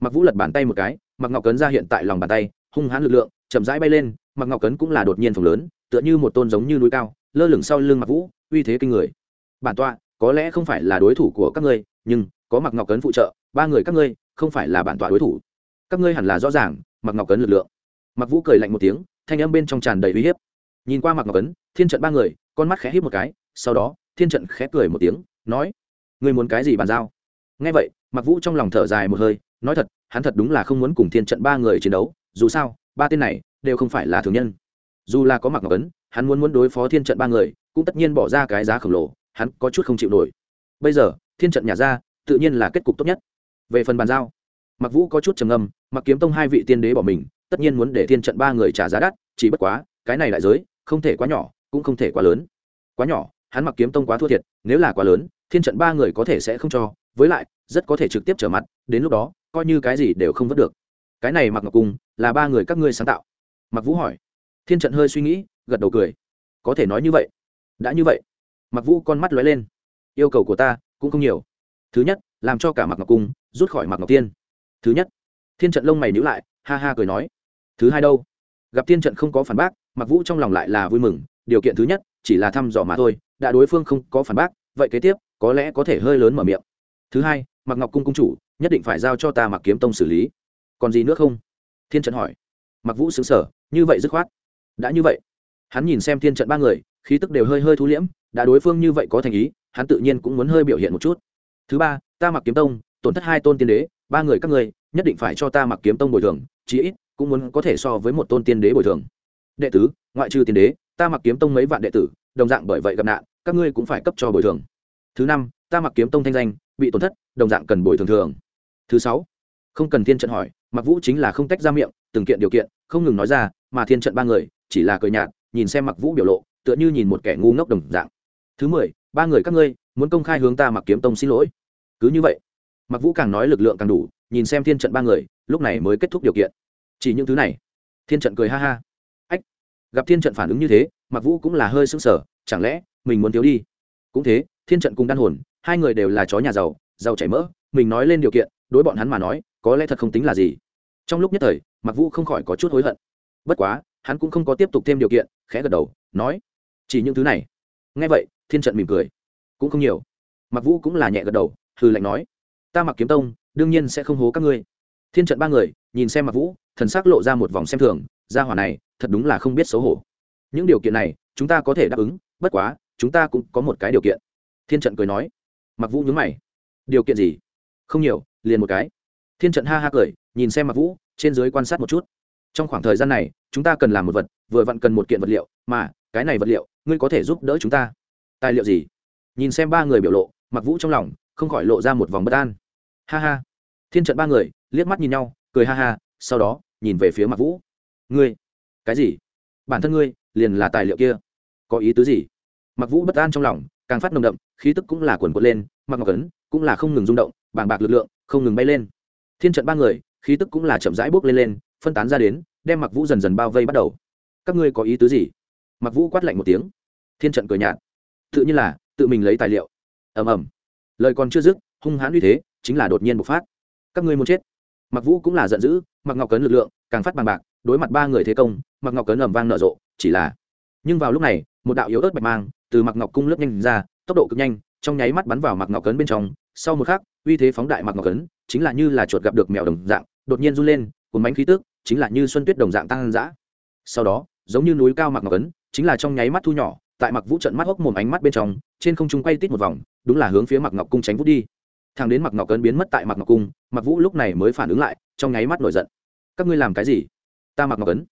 Mặc vũ lật bàn tay một cái mặc ngọc cấn ra hiện tại lòng bàn tay hung hãn lực lượng chậm rãi bay lên mặc ngọc cấn cũng là đột nhiên phồng lớn tựa như một tôn giống như núi cao lơ lửng sau lưng mặc vũ uy thế kinh người. Bản tọa có lẽ không phải là đối thủ của các ngươi nhưng có mặc ngọc cấn phụ trợ, ba người các ngươi, không phải là bản tọa đối thủ. Các ngươi hẳn là rõ ràng mặc ngọc cấn lực lượng. Mặc vũ cười lạnh một tiếng, thanh âm bên trong tràn đầy uy hiếp. Nhìn qua mặc ngọc cấn, thiên trận ba người, con mắt khẽ hít một cái, sau đó, thiên trận khẽ cười một tiếng, nói, ngươi muốn cái gì bàn giao? Nghe vậy mặc vũ trong lòng thở dài một hơi, nói thật, hắn thật đúng là không muốn cùng thiên trận ba người chiến đấu, dù sao, ba tên này đều không phải là thường nhân. Dù là có mặc ngọc ấn hắn muốn muốn đối phó thiên trận ba người, cũng tất nhiên bỏ ra cái giá khổng lồ, hắn có chút không chịu nổi. Bây giờ, thiên trận nhà ra tự nhiên là kết cục tốt nhất. Về phần bàn giao mặc vũ có chút trầm ngâm mặc kiếm tông hai vị tiên đế bỏ mình, tất nhiên muốn để thiên trận ba người trả giá đắt, chỉ bất quá, cái này đại giới, không thể quá nhỏ, cũng không thể quá lớn. Quá nhỏ, hắn mặc kiếm tông quá thua thiệt, nếu là quá lớn, thiên trận ba người có thể sẽ không cho, với lại, rất có thể trực tiếp trở mặt, đến lúc đó, coi như cái gì đều không vớt được. Cái này mặc ngọc cung, là ba người các ngươi sáng tạo. Mặc vũ hỏi. Thiên trận hơi suy nghĩ, gật đầu cười. Có thể nói như vậy. Đã như vậy. Mặc vũ con mắt lóe lên. Yêu cầu của ta cũng không nhiều thứ nhất, làm cho cả mặc ngọc cung rút khỏi mặc ngọc tiên thứ nhất, thiên trận lông mày nhữ lại, ha ha cười nói. Thứ hai đâu? Gặp thiên trận không có phản bác mặc vũ trong lòng lại là vui mừng. Điều kiện thứ nhất, chỉ là thăm dò mà thôi, đã đối phương không có phản bác, vậy kế tiếp, có lẽ có thể hơi lớn mở miệng. Thứ hai mặc ngọc cung cung chủ, nhất định phải giao cho ta mặc kiếm tông xử lý. Còn gì nữa không? Thiên trận hỏi. Mặc vũ xứng sở như vậy dứt khoát. Đã như vậy. Hắn nhìn xem thiên trận ba người, khí tức đều hơi hơi thu liễm, đã đối phương như vậy có thành ý, hắn tự nhiên cũng muốn hơi biểu hiện một chút thứ ba, ta mặc kiếm tông, tổn thất hai tôn tiên đế, ba người các ngươi, nhất định phải cho ta mặc kiếm tông bồi thường, chí ít cũng muốn có thể so với một tôn tiên đế bồi thường. Đệ tứ, ngoại trừ tiên đế, ta mặc kiếm tông mấy vạn đệ tử, đồng dạng bởi vậy gặp nạn, các ngươi cũng phải cấp cho bồi thường. Thứ năm, ta mặc kiếm tông thanh danh, bị tổn thất, đồng dạng cần bồi thường thường. Thứ sáu, không cần thiên trận hỏi, mặc vũ chính là không tách ra miệng, từng kiện điều kiện, không ngừng nói ra, mà thiên trận ba người, chỉ là cười nhạt, nhìn xem mặc vũ biểu lộ, tựa như nhìn một kẻ ngu ngốc đồng dạng. Thứ mười ba người các ngươi, muốn công khai hướng ta mặc kiếm tông xin lỗi. Cứ như vậy mặc vũ càng nói lực lượng càng đủ, nhìn xem thiên trận ba người, lúc này mới kết thúc điều kiện. Chỉ những thứ này. Thiên trận cười ha ha. Ách, gặp thiên trận phản ứng như thế mặc vũ cũng là hơi sững sờ, chẳng lẽ mình muốn thiếu đi? Cũng thế, thiên trận cùng đan hồn, hai người đều là chó nhà giàu giàu chảy mỡ, mình nói lên điều kiện, đối bọn hắn mà nói, có lẽ thật không tính là gì. Trong lúc nhất thời mặc vũ không khỏi có chút hối hận. Bất quá, hắn cũng không có tiếp tục thêm điều kiện, khẽ gật đầu, nói, chỉ những thứ này. Ngay vậy thiên trận mỉm cười. Cũng không nhiều. Mặc vũ cũng là nhẹ gật đầu hư lạnh nói, ta mặc kiếm tông, đương nhiên sẽ không hố các ngươi. Thiên trận ba người, nhìn xem mặc vũ, thần s ắ c lộ ra một vòng xem thường ra hỏa này, thật đúng là không biết xấu hổ. Những điều kiện này, chúng ta có thể đáp ứng, bất quá, chúng ta cũng có một cái điều kiện. Thiên trận cười nói. Mặc vũ nhớ mày. Điều kiện gì? Không nhiều, liền một cái. Thiên trận ha ha cười, nhìn xem mặc vũ, trên dưới quan sát một chút. Trong khoảng thời gian này, chúng ta cần làm một vật, vừa vặn cần một kiện vật liệu, mà, cái này vật liệu, ngươi có thể giúp đỡ chúng ta tài liệu gì? Nhìn xem ba người biểu lộ mặc vũ trong lòng không khỏi lộ ra một vòng bất an. Ha ha. Thiên trận ba người liếc mắt nhìn nhau, cười ha ha, sau đó nhìn về phía mặc vũ. Ngươi, cái gì? Bản thân ngươi liền là tài liệu kia. Có ý tứ gì? Mặc vũ bất an trong lòng, càng phát nồng đậm, khí tức cũng là quần quật lên mặc ngọc ấn cũng là không ngừng rung động, bàng bạc lực lượng không ngừng bay lên. Thiên trận ba người, khí tức cũng là chậm rãi bước lên lên, phân tán ra đến, đem mặc vũ dần dần bao vây bắt đầu. Các ngươi có ý tứ gì? Mặc vũ quát lạnh một tiếng. Thiên trận cười nhạt tự nhiên là, tự mình lấy tài liệu. Ầm ầm. Lời còn chưa dứt, hung hãn uy thế chính là đột nhiên bộc phát. Các ngươi muốn chết. Mặc vũ cũng là giận dữ mặc ngọc cấn lực lượng càng phát bằng bạc, đối mặt ba người thế công mặc ngọc cấn ầm vang nở rộ, chỉ là nhưng vào lúc này, một đạo yếu ớt bạch mang từ mặc ngọc cung lướt nhanh ra, tốc độ cực nhanh, trong nháy mắt bắn vào mặc ngọc cấn bên trong. Sau một khắc, uy thế phóng đại mặc ngọc cấn, chính là như là chuột gặp được mèo đồng dạng, đột nhiên run lên, cuốn bánh khí tức, chính là như xuân tuyết đồng dạng tăng dã. Sau đó, giống như núi cao mặc ngọc cấn, chính là trong nháy mắt thu nhỏ tại mặc vũ trận mắt hốc mồm ánh mắt bên trong, trên không trung quay tít một vòng, đúng là hướng phía mặc ngọc cung tránh vút đi. Thằng đến mặc ngọc cơn biến mất tại mặc ngọc cung mặc vũ lúc này mới phản ứng lại, trong nháy mắt nổi giận. Các ngươi làm cái gì? Ta mặc ngọc cấn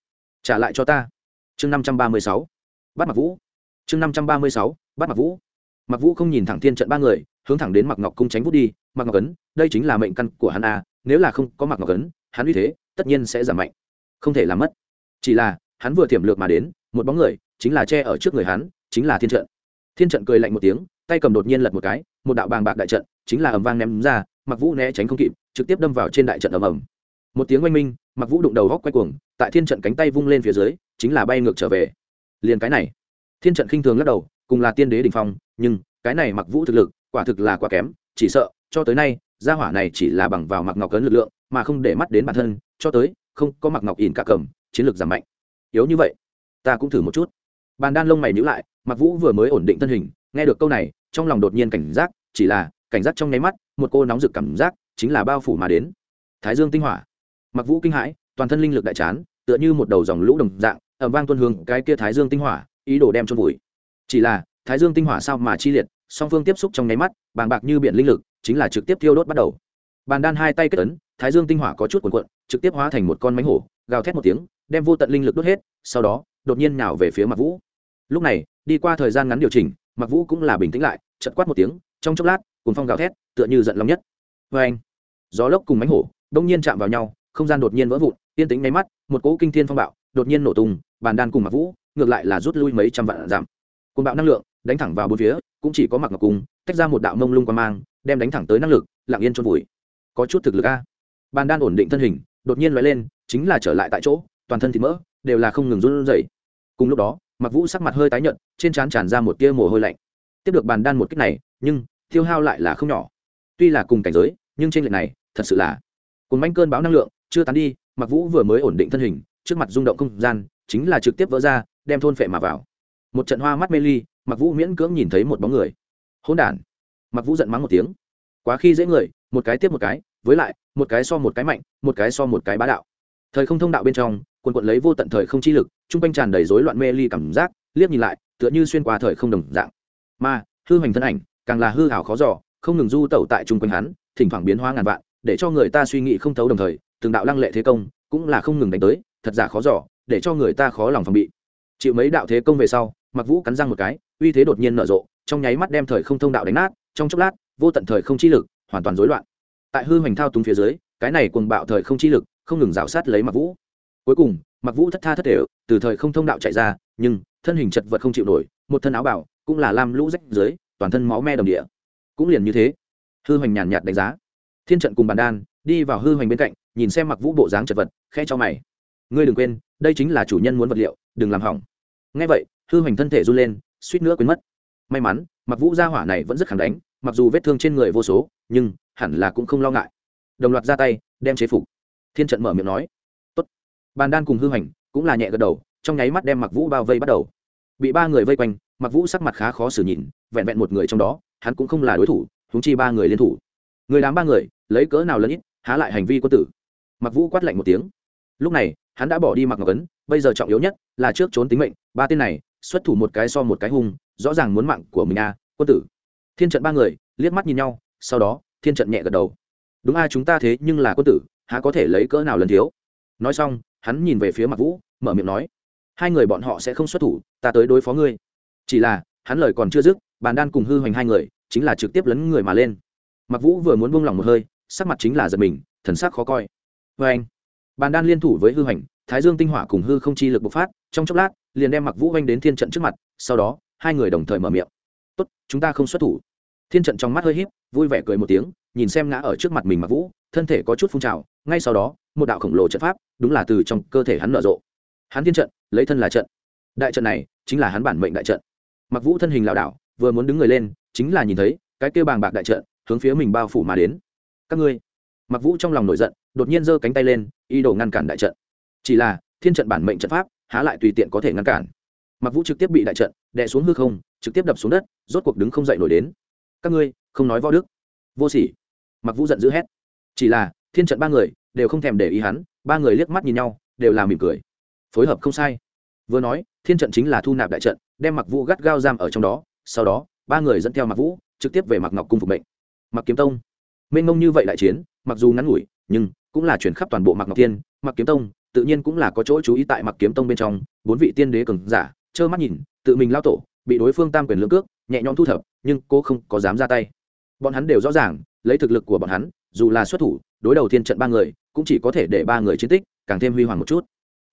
trả lại cho ta. Chương năm trăm ba mươi sáu, bắt mặc vũ. Chương năm trăm ba mươi sáu, bắt mặc vũ. Mặc vũ không nhìn thẳng thiên trận ba người, hướng thẳng đến mặc ngọc cung tránh vút đi. Mặc ngọc cấn đây chính là mệnh căn của hắn a, nếu là không có mặc ngọc cấn hắn uy thế tất nhiên sẽ giảm mạnh, không thể làm mất. Chỉ là, hắn vừa thiểm lược mà đến, một bóng người chính là che ở trước người hắn chính là thiên trận. Thiên trận cười lạnh một tiếng, tay cầm đột nhiên lật một cái, một đạo bàng bạc đại trận, chính là ầm vang ném ra mặc vũ né tránh không kịp, trực tiếp đâm vào trên đại trận ầm ầm. Một tiếng oanh minh mặc vũ đụng đầu góc quay cuồng, tại thiên trận cánh tay vung lên phía dưới, chính là bay ngược trở về. Liền cái này, thiên trận khinh thường lắc đầu, cùng là tiên đế đình phong, nhưng cái này mặc vũ thực lực, quả thực là quá kém, chỉ sợ, cho tới nay, gia hỏa này chỉ là bằng vào mặc ngọc cấn lực lượng, mà không để mắt đến bản thân, cho tới, không có mặc ngọc ỉn cả cầm, chiến lược giảm mạnh. Yếu như vậy, ta cũng thử một chút. Bàn đan lông mày nhữ lại mặc vũ vừa mới ổn định thân hình, nghe được câu này, trong lòng đột nhiên cảnh giác, chỉ là, cảnh giác trong nháy mắt, một cô nóng rực cảm giác, chính là bao phủ mà đến. Thái dương tinh hỏa. Mặc vũ kinh hãi, toàn thân linh lực đại chán, tựa như một đầu dòng lũ đồng dạng ẩm vang tuân hướng cái kia thái dương tinh hỏa, ý đồ đem cho vùi. Chỉ là, thái dương tinh hỏa sao mà chi liệt, song phương tiếp xúc trong nháy mắt, bàng bạc như biển linh lực, chính là trực tiếp thiêu đốt bắt đầu. Bàn đan hai tay kết ấn, thái dương tinh hỏa có chút cuộn cuộn, trực tiếp hóa thành một con mánh hổ, gào thét một tiếng, đem vô tận linh lực đốt hết, sau đó, đột nhiên nào về phía mặc vũ lúc này, đi qua thời gian ngắn điều chỉnh mặc vũ cũng là bình tĩnh lại chật quát một tiếng, trong chốc lát cùng phong gào thét, tựa như giận lòng nhất. Vê anh, gió lốc cùng mánh hổ, đông nhiên chạm vào nhau, không gian đột nhiên vỡ vụn, yên tĩnh nháy mắt, một cỗ kinh thiên phong bạo, đột nhiên nổ tung, bàn đan cùng mặc vũ, ngược lại là rút lui mấy trăm vạn giảm côn bạo năng lượng, đánh thẳng vào bốn phía, cũng chỉ có mặc ngọc cung, tách ra một đạo mông lung qua mang, đem đánh thẳng tới năng lực, lặng yên trôn vùi. Có chút thực lực a. Bàn đan ổn định thân hình, đột nhiên loại lên, chính là trở lại tại chỗ, toàn thân thịt mỡ, đều là không ngừng run rẩy. Cùng lúc đó mặc vũ sắc mặt hơi tái nhợt, trên trán tràn ra một tia mồ hôi lạnh. Tiếp được bàn đan một cách này, nhưng tiêu hao lại là không nhỏ. Tuy là cùng cảnh giới, nhưng trên lệch này, thật sự là cùng manh cơn báo năng lượng, chưa tán đi mặc vũ vừa mới ổn định thân hình, trước mặt rung động không gian, chính là trực tiếp vỡ ra, đem thôn phệ mà vào. Một trận hoa mắt mê ly mặc vũ miễn cưỡng nhìn thấy một bóng người. Hôn đản. Mặc vũ giận mắng một tiếng. Quá khi dễ người, một cái tiếp một cái, với lại, một cái so một cái mạnh, một cái so một cái bá đạo. Thời không thông đạo bên trong quần quận lấy vô tận thời không chi lực, chung quanh tràn đầy rối loạn mê ly cảm giác, liếc nhìn lại, tựa như xuyên qua thời không đồng dạng. Mà, hư hoành thân ảnh, càng là hư hảo khó giỏ không ngừng du tẩu tại chung quanh hắn, thỉnh thoảng biến hóa ngàn vạn, để cho người ta suy nghĩ không thấu đồng thời, từng đạo lăng lệ thế công, cũng là không ngừng đánh tới, thật giả khó giỏ để cho người ta khó lòng phòng bị. Chịu mấy đạo thế công về sau mặc vũ cắn răng một cái, uy thế đột nhiên nở rộ, trong nháy mắt đem thời không thông đạo đánh nát, trong chốc lát, vô tận thời không chi lực, hoàn toàn rối loạn. Tại hư hoành thao túng phía dưới, cái này cuồng bạo thời không chi lực, không ngừng rào sát lấy mặc vũ cuối cùng mặc vũ thất tha thất thể, từ thời không thông đạo chạy ra, nhưng thân hình chật vật không chịu nổi, một thân áo bảo cũng là lam lũ rách dưới, toàn thân máu me đồng địa. Cũng liền như thế, hư hoành nhàn nhạt đánh giá. Thiên trận cùng bàn đan, đi vào hư hoành bên cạnh, nhìn xem mặc vũ bộ dáng chật vật khe cho mày. Ngươi đừng quên, đây chính là chủ nhân muốn vật liệu, đừng làm hỏng. Ngay vậy, hư hoành thân thể run lên, suýt nữa quên mất. May mắn mặc vũ gia hỏa này vẫn rất khẳng đánh, mặc dù vết thương trên người vô số, nhưng hẳn là cũng không lo ngại. Đồng loạt ra tay, đem chế phục. Thiên trận mở miệng nói bàn đan cùng hư hành cũng là nhẹ gật đầu trong nháy mắt đem mặc vũ bao vây bắt đầu. Bị ba người vây quanh mặc vũ sắc mặt khá khó xử nhìn vẹn vẹn một người trong đó hắn cũng không là đối thủ húng chi ba người liên thủ. Người đám ba người lấy cỡ nào lớn ít há lại hành vi quân tử. Mặc vũ quát lạnh một tiếng. Lúc này hắn đã bỏ đi mặc ngọc ấn bây giờ trọng yếu nhất là trước trốn tính mệnh ba tên này xuất thủ một cái so một cái hung rõ ràng muốn mạng của mình a à, quân tử. Thiên trận ba người liếc mắt nhìn nhau sau đó thiên trận nhẹ gật đầu. Đúng a chúng ta thế nhưng là quân tử há có thể lấy cỡ nào lần thiếu? Nói xong hắn nhìn về phía mặc vũ, mở miệng nói, hai người bọn họ sẽ không xuất thủ, ta tới đối phó ngươi. Chỉ là, hắn lời còn chưa dứt, bàn đan cùng hư hoành hai người, chính là trực tiếp lấn người mà lên. Mặc vũ vừa muốn buông lỏng một hơi, sắc mặt chính là giật mình, thần sắc khó coi. Vê anh, bàn đan liên thủ với hư hoành, thái dương tinh hỏa cùng hư không chi lực bộc phát, trong chốc lát, liền đem mặc vũ oanh đến thiên trận trước mặt, sau đó, hai người đồng thời mở miệng. Tốt, chúng ta không xuất thủ. Thiên trận trong mắt hơi híp, vui vẻ cười một tiếng, nhìn xem ngã ở trước mặt mình mặc vũ thân thể có chút phun trào, ngay sau đó, một đạo khổng lồ trận pháp, đúng là từ trong cơ thể hắn nở rộ. Hắn thiên trận, lấy thân là trận. Đại trận này chính là hắn bản mệnh đại trận. Mặc vũ thân hình lảo đảo, vừa muốn đứng người lên, chính là nhìn thấy cái kêu bàng bạc đại trận hướng phía mình bao phủ mà đến. Các ngươi. Mặc vũ trong lòng nổi giận, đột nhiên giơ cánh tay lên, ý đồ ngăn cản đại trận. Chỉ là, thiên trận bản mệnh trận pháp, há lại tùy tiện có thể ngăn cản. Mặc vũ trực tiếp bị đại trận đè xuống hư không, trực tiếp đập xuống đất, rốt cuộc đứng không dậy nổi đến. Các ngươi, không nói võ đức. Vô sỉ. Mặc vũ giận dữ hét chỉ là, thiên trận ba người, đều không thèm để ý hắn, ba người liếc mắt nhìn nhau, đều là mỉm cười. Phối hợp không sai. Vừa nói, thiên trận chính là thu nạp đại trận, đem mặc vũ gắt gao giam ở trong đó, sau đó, ba người dẫn theo mặc vũ, trực tiếp về mặc ngọc cung phục mệnh. Mặc kiếm tông. Mênh mông như vậy đại chiến, mặc dù ngắn ngủi, nhưng cũng là chuyển khắp toàn bộ mặc ngọc tiên mặc kiếm tông, tự nhiên cũng là có chỗ chú ý tại mặc kiếm tông bên trong, bốn vị tiên đế cường giả, trơ mắt nhìn, tự mình lao tổ, bị đối phương tam quyền lưỡng cước, nhẹ nhõm thu thập, nhưng cô không có dám ra tay. Bọn hắn đều rõ ràng, lấy thực lực của bọn hắn dù là xuất thủ, đối đầu thiên trận ba người, cũng chỉ có thể để ba người chiến tích càng thêm huy hoàng một chút.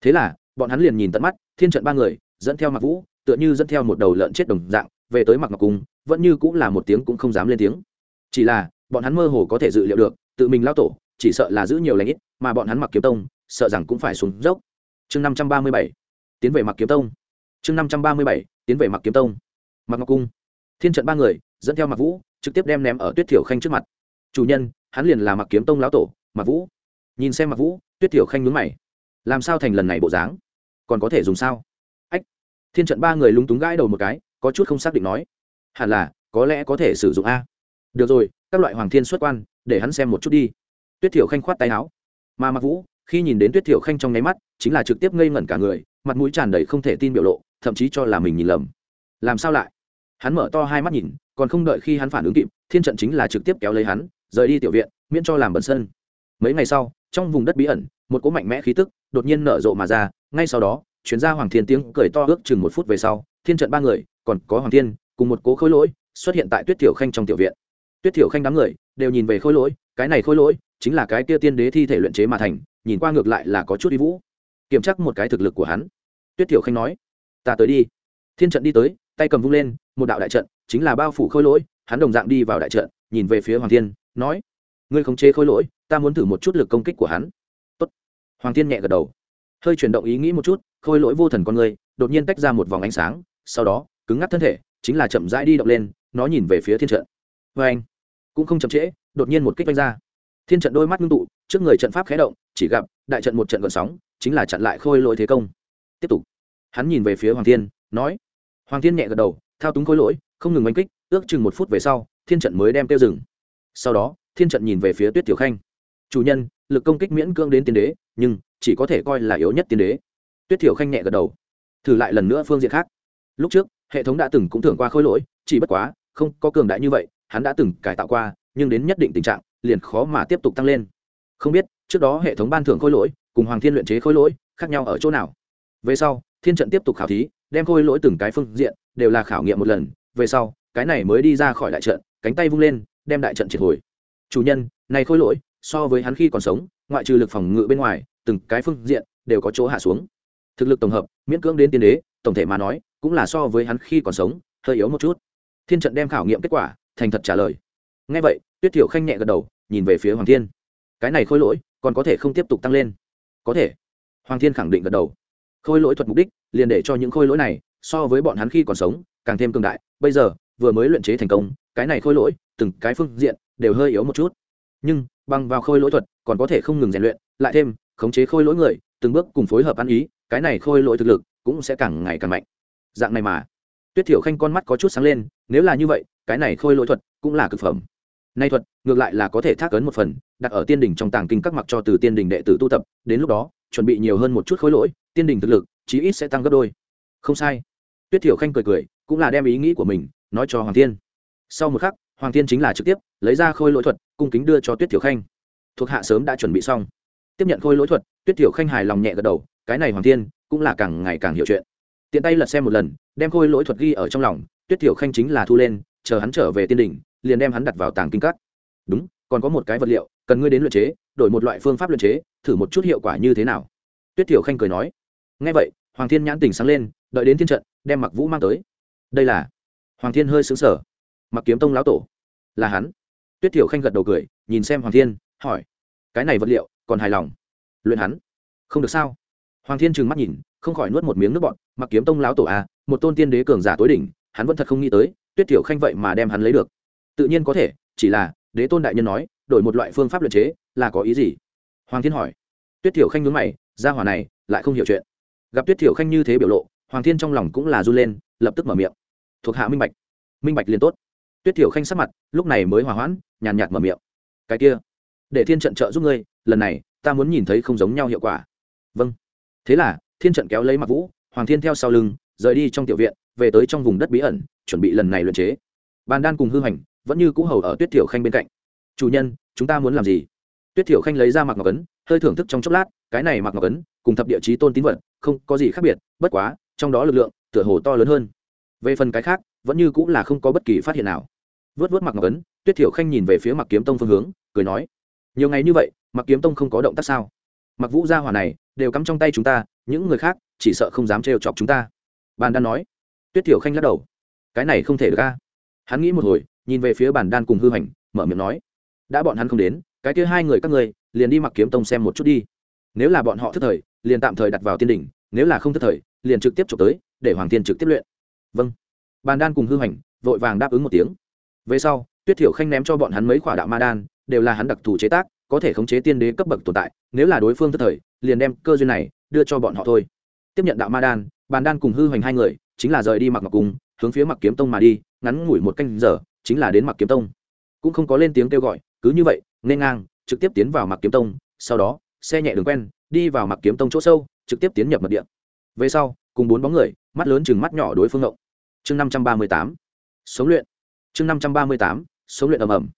Thế là, bọn hắn liền nhìn tận mắt, thiên trận ba người, dẫn theo mặc vũ, tựa như dẫn theo một đầu lợn chết đồng dạng, về tới mặc ngọc cung, vẫn như cũng là một tiếng cũng không dám lên tiếng. Chỉ là, bọn hắn mơ hồ có thể dự liệu được, tự mình lao tổ, chỉ sợ là giữ nhiều lãnh ít, mà bọn hắn mặc kiếm tông, sợ rằng cũng phải xuống dốc. Chương năm trăm ba mươi bảy, tiến về mặc kiếm tông. Chương năm trăm ba mươi bảy, tiến về mặc kiếm tông. Mặc ngọc cung. Thiên trận ba người, dẫn theo mặc vũ, trực tiếp đem ném ở tuyết thiểu khanh trước mặt. Chủ nhân hắn liền là mặc kiếm tông lão tổ mặc vũ. Nhìn xem mặc vũ, tuyết thiểu khanh nhướng mày. Làm sao thành lần này bộ dáng? Còn có thể dùng sao? Ách, thiên trận ba người lúng túng gãi đầu một cái, có chút không xác định nói. Hẳn là, có lẽ có thể sử dụng a. Được rồi, các loại hoàng thiên xuất quan, để hắn xem một chút đi. Tuyết thiểu khanh khoát tay áo. Mà mặc vũ, khi nhìn đến tuyết thiểu khanh trong nháy mắt, chính là trực tiếp ngây ngẩn cả người, mặt mũi tràn đầy không thể tin biểu lộ, thậm chí cho là mình nhìn lầm. Làm sao lại? Hắn mở to hai mắt nhìn, còn không đợi khi hắn phản ứng kịp, thiên trận chính là trực tiếp kéo lấy hắn rời đi tiểu viện, miễn cho làm bẩn sân. Mấy ngày sau, trong vùng đất bí ẩn, một cỗ mạnh mẽ khí tức đột nhiên nở rộ mà ra, ngay sau đó, chuyến ra hoàng thiên tiếng cười to ước chừng một phút về sau, thiên trận ba người, còn có hoàng thiên, cùng một cố khối lỗi xuất hiện tại tuyết tiểu khanh trong tiểu viện. Tuyết tiểu khanh đám người đều nhìn về khối lỗi, cái này khối lỗi chính là cái kia tiên đế thi thể luyện chế mà thành, nhìn qua ngược lại là có chút đi vũ. Kiểm tra một cái thực lực của hắn. Tuyết tiểu khanh nói, ta tới đi. Thiên trận đi tới, tay cầm vung lên, một đạo đại trận, chính là bao phủ khôi lỗi, hắn đồng dạng đi vào đại trận, nhìn về phía hoàng thiên nói, ngươi không chế khôi lỗi, ta muốn thử một chút lực công kích của hắn. Tốt. hoàng thiên nhẹ gật đầu. Hơi chuyển động ý nghĩ một chút, khôi lỗi vô thần con người đột nhiên tách ra một vòng ánh sáng, sau đó, cứng ngắc thân thể, chính là chậm rãi đi động lên, nó nhìn về phía thiên trận. Vê anh, cũng không chậm trễ, đột nhiên một kích vanh ra. Thiên trận đôi mắt ngưng tụ, trước người trận pháp khé động, chỉ gặp đại trận một trận gợn sóng, chính là chặn lại khôi lỗi thế công. Tiếp tục. Hắn nhìn về phía hoàng thiên, nói. Hoàng thiên nhẹ gật đầu, thao túng khôi lỗi, không ngừng oanh kích, ước chừng một phút về sau, thiên trận mới đem tiêu dừng sau đó, thiên trận nhìn về phía tuyết tiểu khanh. Chủ nhân, lực công kích miễn cưỡng đến tiên đế, nhưng chỉ có thể coi là yếu nhất tiên đế. Tuyết tiểu khanh nhẹ gật đầu. Thử lại lần nữa phương diện khác. Lúc trước, hệ thống đã từng cũng thưởng qua khôi lỗi, chỉ bất quá, không có cường đại như vậy, hắn đã từng cải tạo qua, nhưng đến nhất định tình trạng, liền khó mà tiếp tục tăng lên. Không biết, trước đó hệ thống ban thưởng khôi lỗi, cùng hoàng thiên luyện chế khôi lỗi, khác nhau ở chỗ nào? Về sau, thiên trận tiếp tục khảo thí, đem khôi lỗi từng cái phương diện, đều là khảo nghiệm một lần. Về sau, cái này mới đi ra khỏi đại trận, cánh tay vung lên đem đại trận triệt hồi. Chủ nhân, này khôi lỗi, so với hắn khi còn sống, ngoại trừ lực phòng ngự bên ngoài, từng cái phương diện đều có chỗ hạ xuống. Thực lực tổng hợp, miễn cưỡng đến tiên đế, tổng thể mà nói, cũng là so với hắn khi còn sống, hơi yếu một chút. Thiên trận đem khảo nghiệm kết quả, thành thật trả lời. Ngay vậy, tuyết thiểu khanh nhẹ gật đầu, nhìn về phía hoàng thiên. Cái này khôi lỗi, còn có thể không tiếp tục tăng lên. Có thể. Hoàng thiên khẳng định gật đầu. Khôi lỗi thuật mục đích, liền để cho những khôi lỗi này, so với bọn hắn khi còn sống, càng thêm cường đại. Bây giờ, vừa mới luyện chế thành công cái này khôi lỗi, từng cái phương diện đều hơi yếu một chút. Nhưng, bằng vào khôi lỗi thuật, còn có thể không ngừng rèn luyện, lại thêm, khống chế khôi lỗi người, từng bước cùng phối hợp ăn ý, cái này khôi lỗi thực lực cũng sẽ càng ngày càng mạnh. Dạng này mà, tuyết thiểu khanh con mắt có chút sáng lên, nếu là như vậy, cái này khôi lỗi thuật cũng là cực phẩm. Nay thuật, ngược lại là có thể thác ấn một phần, đặt ở tiên đình trong tàng kinh các mặc cho từ tiên đình đệ tử tu tập, đến lúc đó, chuẩn bị nhiều hơn một chút khối lỗi, tiên đình thực lực, chí ít sẽ tăng gấp đôi. Không sai. Tuyết thiểu khanh cười cười, cũng là đem ý nghĩ của mình nói cho hoàng thiên sau một khắc, hoàng thiên chính là trực tiếp lấy ra khôi lỗi thuật, cung kính đưa cho tuyết thiểu khanh. Thuộc hạ sớm đã chuẩn bị xong. Tiếp nhận khôi lỗi thuật, tuyết thiểu khanh hài lòng nhẹ gật đầu, cái này hoàng thiên cũng là càng ngày càng hiểu chuyện. Tiện tay lật xem một lần, đem khôi lỗi thuật ghi ở trong lòng, tuyết thiểu khanh chính là thu lên, chờ hắn trở về tiên đình liền đem hắn đặt vào tàng kinh cắt. đúng, còn có một cái vật liệu, cần ngươi đến luyện chế, đổi một loại phương pháp luyện chế, thử một chút hiệu quả như thế nào. Tuyết thiểu khanh cười nói. Ngay vậy, hoàng thiên nhãn tình sáng lên, đợi đến thiên trận, đem mặc vũ mang tới. Đây là. Hoàng thiên hơi xứng sở mặc kiếm tông lão tổ. Là hắn. Tuyết thiểu khanh gật đầu cười, nhìn xem hoàng thiên, hỏi, cái này vật liệu, còn hài lòng? Luyện hắn. Không được sao? Hoàng thiên trừng mắt nhìn, không khỏi nuốt một miếng nước bọn mặc kiếm tông lão tổ à một tôn tiên đế cường giả tối đỉnh, hắn vẫn thật không nghĩ tới, tuyết thiểu khanh vậy mà đem hắn lấy được. Tự nhiên có thể, chỉ là, đế tôn đại nhân nói, đổi một loại phương pháp luyện chế, là có ý gì? Hoàng thiên hỏi. Tuyết thiểu khanh nhớ mày ra hỏa này, lại không hiểu chuyện. Gặp tuyết thiểu khanh như thế biểu lộ, hoàng thiên trong lòng cũng là run lên, lập tức mở miệng. Thuộc hạ minh bạch. Minh bạch liền tốt tuyết thiểu khanh sắc mặt, lúc này mới hòa hoãn, nhàn nhạt mở miệng. Cái kia, để thiên trận trợ giúp ngươi, lần này, ta muốn nhìn thấy không giống nhau hiệu quả. Vâng. Thế là, thiên trận kéo lấy mặc vũ, hoàng thiên theo sau lưng, rời đi trong tiểu viện, về tới trong vùng đất bí ẩn, chuẩn bị lần này luyện chế. Bàn đan cùng hư hành vẫn như cũ hầu ở tuyết thiểu khanh bên cạnh. Chủ nhân, chúng ta muốn làm gì? Tuyết thiểu khanh lấy ra mặc ngọc ấn, hơi thưởng thức trong chốc lát, cái này mặc ngọc ấn, cùng thập địa chí tôn tín vật, không có gì khác biệt, bất quá, trong đó lực lượng, tựa hồ to lớn hơn. Về phần cái khác vẫn như cũng là không có bất kỳ phát hiện nào. Vớt vớt mặc ngọc ấn, tuyết thiểu khanh nhìn về phía mặc kiếm tông phương hướng, cười nói, nhiều ngày như vậy mặc kiếm tông không có động tác sao? Mặc vũ gia hỏa này, đều cắm trong tay chúng ta, những người khác, chỉ sợ không dám trêu chọc chúng ta. Bàn đan nói. Tuyết thiểu khanh lắc đầu. Cái này không thể được ca hắn nghĩ một hồi, nhìn về phía bàn đan cùng hư hành mở miệng nói, đã bọn hắn không đến, cái kia hai người các ngươi, liền đi mặc kiếm tông xem một chút đi. Nếu là bọn họ thức thời, liền tạm thời đặt vào tiên đỉnh, nếu là không thức thời, liền trực tiếp trục tới, để hoàng tiên trực tiếp luyện. Vâng bàn đan cùng hư hành, vội vàng đáp ứng một tiếng. Về sau, tuyết thiểu khanh ném cho bọn hắn mấy quả đạo ma đan, đều là hắn đặc thù chế tác, có thể khống chế tiên đế cấp bậc tồn tại, nếu là đối phương thất thời, liền đem cơ duyên này đưa cho bọn họ thôi. Tiếp nhận đạo ma đan, bàn đan cùng hư hoành hai người, chính là rời đi mặc ngọc cung, hướng phía mặc kiếm tông mà đi, ngắn ngủi một canh giờ, chính là đến mặc kiếm tông. Cũng không có lên tiếng kêu gọi, cứ như vậy, nên ngang, trực tiếp tiến vào mặc kiếm tông, sau đó, xe nhẹ đường quen, đi vào mặc kiếm tông chỗ sâu, trực tiếp tiến nhập mật địa. về sau, cùng bốn bóng người, mắt lớn chừng mắt nhỏ đối phương ngộng chương năm trăm ba mươi tám, sống luyện. Chương năm trăm ba mươi tám, sống luyện ầm ầm.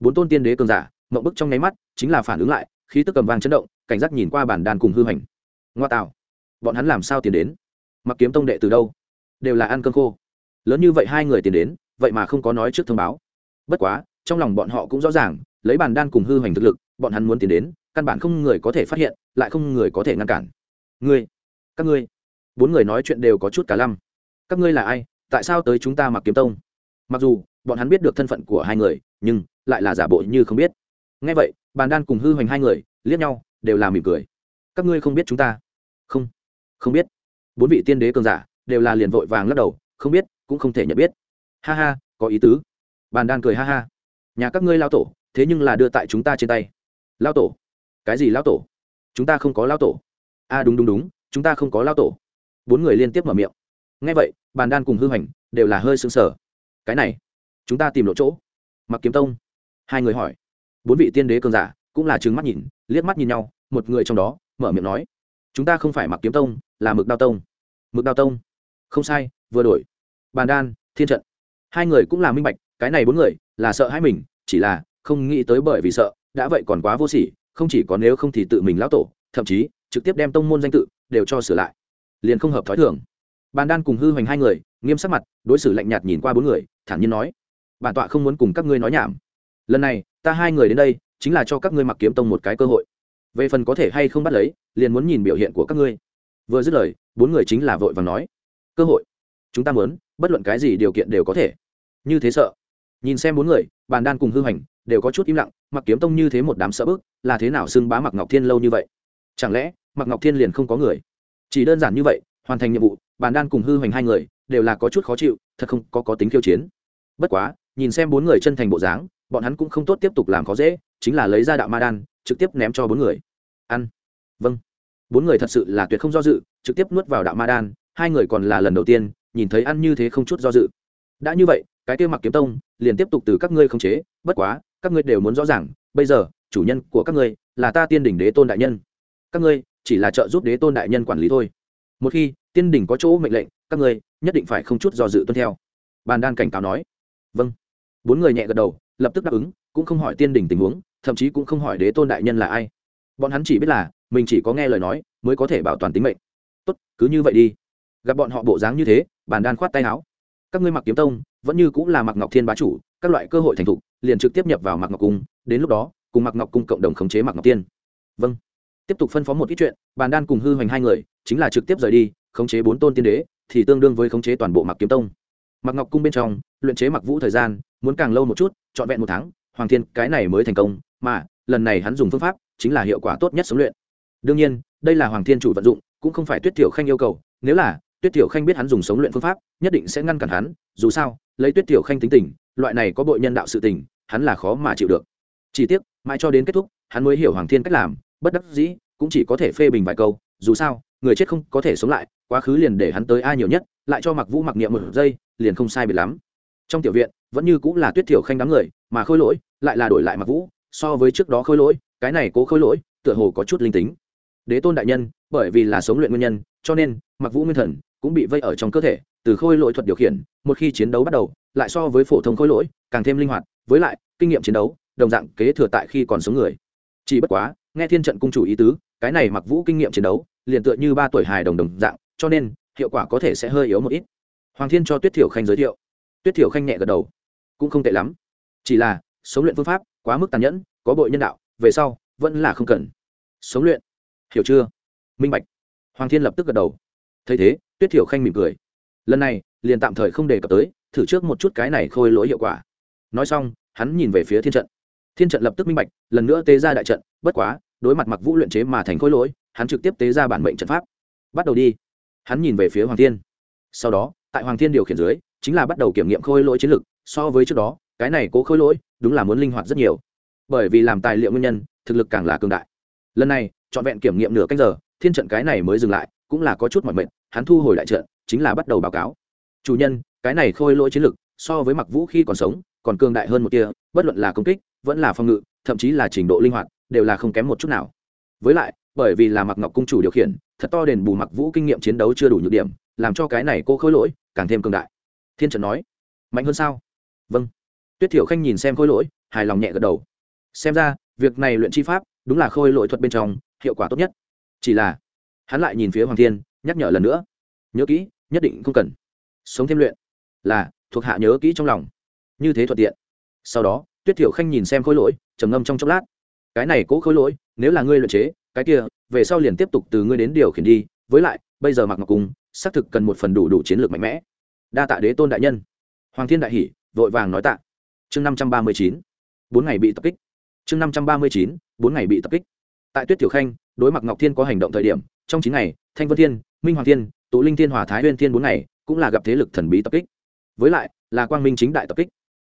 Bốn tôn tiên đế cường giả, mộng bức trong nháy mắt, chính là phản ứng lại, khí tức cầm vàng chấn động, cảnh giác nhìn qua bản đàn cùng hư hành ngoa tạo. Bọn hắn làm sao tiền đến? Mặc kiếm tông đệ từ đâu? Đều là ăn cơm khô. Lớn như vậy hai người tiền đến, vậy mà không có nói trước thông báo. Bất quá, trong lòng bọn họ cũng rõ ràng, lấy bàn đan cùng hư hoành thực lực, bọn hắn muốn tiến đến, căn bản không người có thể phát hiện, lại không người có thể ngăn cản. Ngươi, các ngươi. Bốn người nói chuyện đều có chút cả lăm. Các ngươi là ai? Tại sao tới chúng ta mặc kiếm tông? Mặc dù bọn hắn biết được thân phận của hai người nhưng lại là giả bộ như không biết. Ngay vậy bàn đan cùng hư hoành hai người liếc nhau đều là mỉm cười. Các ngươi không biết chúng ta? Không. Không biết. Bốn vị tiên đế cường giả đều là liền vội vàng lắc đầu không biết cũng không thể nhận biết. Ha ha có ý tứ. Bàn đan cười ha ha. Nhà các ngươi lao tổ thế nhưng là đưa tại chúng ta trên tay. Lao tổ? Cái gì lao tổ? Chúng ta không có lao tổ. A à, đúng đúng đúng chúng ta không có lao tổ. Bốn người liên tiếp mở miệng. Ngay vậy bàn đan cùng hư hành đều là hơi sưng sở cái này, chúng ta tìm lộ chỗ. Mặc kiếm tông, hai người hỏi. Bốn vị tiên đế cường giả cũng là trừng mắt nhìn, liếc mắt nhìn nhau, một người trong đó mở miệng nói, chúng ta không phải mặc kiếm tông, là mực đao tông. Mực đao tông? Không sai, vừa đổi. Bàn đan, thiên trận. Hai người cũng là minh bạch, cái này bốn người là sợ hãi mình, chỉ là không nghĩ tới bởi vì sợ, đã vậy còn quá vô sỉ, không chỉ có nếu không thì tự mình lão tổ, thậm chí trực tiếp đem tông môn danh tự đều cho sửa lại, liền không hợp thói thường bàn đan cùng hư hoành hai người nghiêm sắc mặt đối xử lạnh nhạt nhìn qua bốn người thản nhiên nói bản tọa không muốn cùng các ngươi nói nhảm. Lần này ta hai người đến đây chính là cho các ngươi mặc kiếm tông một cái cơ hội. Về phần có thể hay không bắt lấy liền muốn nhìn biểu hiện của các ngươi. Vừa dứt lời bốn người chính là vội và nói cơ hội. Chúng ta muốn bất luận cái gì điều kiện đều có thể. Như thế sợ. Nhìn xem bốn người bàn đan cùng hư hành đều có chút im lặng mặc kiếm tông như thế một đám sợ bức, là thế nào xưng bá mặc ngọc thiên lâu như vậy? Chẳng lẽ mặc ngọc thiên liền không có người? Chỉ đơn giản như vậy hoàn thành nhiệm vụ bàn đan cùng hư hoành hai người đều là có chút khó chịu, thật không có có tính khiêu chiến. Bất quá, nhìn xem bốn người chân thành bộ dáng, bọn hắn cũng không tốt tiếp tục làm khó dễ, chính là lấy ra đạo ma đan, trực tiếp ném cho bốn người. Ăn. Vâng. Bốn người thật sự là tuyệt không do dự, trực tiếp nuốt vào đạo ma đan, hai người còn là lần đầu tiên, nhìn thấy ăn như thế không chút do dự. Đã như vậy, cái kia mặc kiếm tông liền tiếp tục từ các ngươi không chế, bất quá, các ngươi đều muốn rõ ràng, bây giờ, chủ nhân của các ngươi là ta tiên đỉnh đế tôn đại nhân. Các ngươi chỉ là trợ giúp đế tôn đại nhân quản lý thôi. Một khi tiên đỉnh có chỗ mệnh lệnh, các ngươi nhất định phải không chút do dự tuân theo. Bàn đan cảnh cáo nói. Vâng. Bốn người nhẹ gật đầu, lập tức đáp ứng, cũng không hỏi tiên đỉnh tình huống, thậm chí cũng không hỏi đế tôn đại nhân là ai. Bọn hắn chỉ biết là, mình chỉ có nghe lời nói, mới có thể bảo toàn tính mệnh. Tốt, cứ như vậy đi. Gặp bọn họ bộ dáng như thế, bàn đan khoát tay áo. Các ngươi mặc kiếm tông, vẫn như cũng là mặc ngọc thiên bá chủ, các loại cơ hội thành thục, liền trực tiếp nhập vào mặc ngọc cung, đến lúc đó, cùng mặc ngọc cung cộng đồng khống chế mặc ngọc tiên. Vâng. Tiếp tục phân phó một ít chuyện, bàn đan cùng hư hoành hai người, chính là trực tiếp rời đi khống chế bốn tôn tiên đế, thì tương đương với khống chế toàn bộ mặc kiếm tông. Mặc ngọc cung bên trong, luyện chế mặc vũ thời gian, muốn càng lâu một chút, trọn vẹn một tháng, hoàng thiên, cái này mới thành công, mà, lần này hắn dùng phương pháp, chính là hiệu quả tốt nhất sống luyện. Đương nhiên, đây là hoàng thiên chủ vận dụng, cũng không phải tuyết tiểu khanh yêu cầu, nếu là tuyết tiểu khanh biết hắn dùng sống luyện phương pháp, nhất định sẽ ngăn cản hắn, dù sao, lấy tuyết tiểu khanh tính tình, loại này có bội nhân đạo sự tình, hắn là khó mà chịu được. Chỉ tiếc, mãi cho đến kết thúc, hắn mới hiểu hoàng thiên cách làm, bất đắc dĩ, cũng chỉ có thể phê bình vài câu, dù sao người chết không có thể sống lại, quá khứ liền để hắn tới ai nhiều nhất, lại cho mặc vũ mặc niệm một giây, liền không sai biệt lắm. Trong tiểu viện, vẫn như cũng là tuyết thiểu khanh đám người, mà khôi lỗi lại là đổi lại mặc vũ, so với trước đó khôi lỗi, cái này cố khôi lỗi, tựa hồ có chút linh tính. Đế tôn đại nhân, bởi vì là sống luyện nguyên nhân, cho nên mặc vũ nguyên thần cũng bị vây ở trong cơ thể, từ khôi lỗi thuật điều khiển, một khi chiến đấu bắt đầu, lại so với phổ thông khôi lỗi, càng thêm linh hoạt, với lại kinh nghiệm chiến đấu, đồng dạng kế thừa tại khi còn sống người. Chỉ bất quá, nghe thiên trận cung chủ ý tứ cái này mặc vũ kinh nghiệm chiến đấu, liền tựa như ba tuổi hài đồng đồng dạng, cho nên, hiệu quả có thể sẽ hơi yếu một ít. Hoàng thiên cho tuyết thiểu khanh giới thiệu. Tuyết thiểu khanh nhẹ gật đầu. Cũng không tệ lắm. Chỉ là, sống luyện phương pháp quá mức tàn nhẫn, có bội nhân đạo, về sau, vẫn là không cần. Sống luyện. Hiểu chưa? Minh bạch. Hoàng thiên lập tức gật đầu. Thấy thế, tuyết thiểu khanh mỉm cười. Lần này, liền tạm thời không đề cập tới, thử trước một chút cái này khôi lỗi hiệu quả. Nói xong, hắn nhìn về phía thiên trận. Thiên trận lập tức minh bạch, lần nữa tế ra đại trận, bất quá đối mặt mặc vũ luyện chế mà thành khối lỗi, hắn trực tiếp tế ra bản mệnh trận pháp. Bắt đầu đi. Hắn nhìn về phía hoàng thiên. Sau đó, tại hoàng thiên điều khiển dưới, chính là bắt đầu kiểm nghiệm khôi lỗi chiến lược so với trước đó, cái này cố khôi lỗi, đúng là muốn linh hoạt rất nhiều. Bởi vì làm tài liệu nguyên nhân, thực lực càng là cường đại. Lần này, trọn vẹn kiểm nghiệm nửa canh giờ, thiên trận cái này mới dừng lại, cũng là có chút mọi mệnh hắn thu hồi đại trận, chính là bắt đầu báo cáo. Chủ nhân, cái này khôi lỗi chiến lược so với mặc vũ khi còn sống, còn cường đại hơn một kia bất luận là công kích, vẫn là phòng ngự, thậm chí là trình độ linh hoạt đều là không kém một chút nào. Với lại, bởi vì là mặc ngọc cung chủ điều khiển, thật to đền bù mặc vũ kinh nghiệm chiến đấu chưa đủ nhược điểm, làm cho cái này cô khôi lỗi càng thêm cường đại. Thiên trần nói, mạnh hơn sao? Vâng. Tuyết thiểu khanh nhìn xem khôi lỗi, hài lòng nhẹ gật đầu. Xem ra, việc này luyện chi pháp, đúng là khôi lỗi thuật bên trong, hiệu quả tốt nhất. Chỉ là, hắn lại nhìn phía hoàng thiên, nhắc nhở lần nữa, nhớ kỹ, nhất định không cần. Sống thêm luyện, là thuộc hạ nhớ kỹ trong lòng. Như thế thuận tiện. Sau đó, tuyết thiểu khanh nhìn xem khôi lỗi, trầm ngâm trong chốc lát cái này cố khôi lỗi, nếu là ngươi luyện chế, cái kia, về sau liền tiếp tục từ ngươi đến điều khiển đi. Với lại, bây giờ mặc ngọc cung, xác thực cần một phần đủ đủ chiến lược mạnh mẽ. Đa tạ đế tôn đại nhân. Hoàng thiên đại hỷ, vội vàng nói tạ. Chương năm trăm ba mươi chín, bốn ngày bị tập kích. Chương năm trăm ba mươi chín, bốn ngày bị tập kích. Tại tuyết tiểu khanh, đối mặt ngọc thiên có hành động thời điểm, trong chín ngày, thanh vân thiên, minh hoàng thiên, tụ linh thiên hòa thái huyên thiên bốn ngày, cũng là gặp thế lực thần bí tập kích. Với lại, là quang minh chính đại tập kích.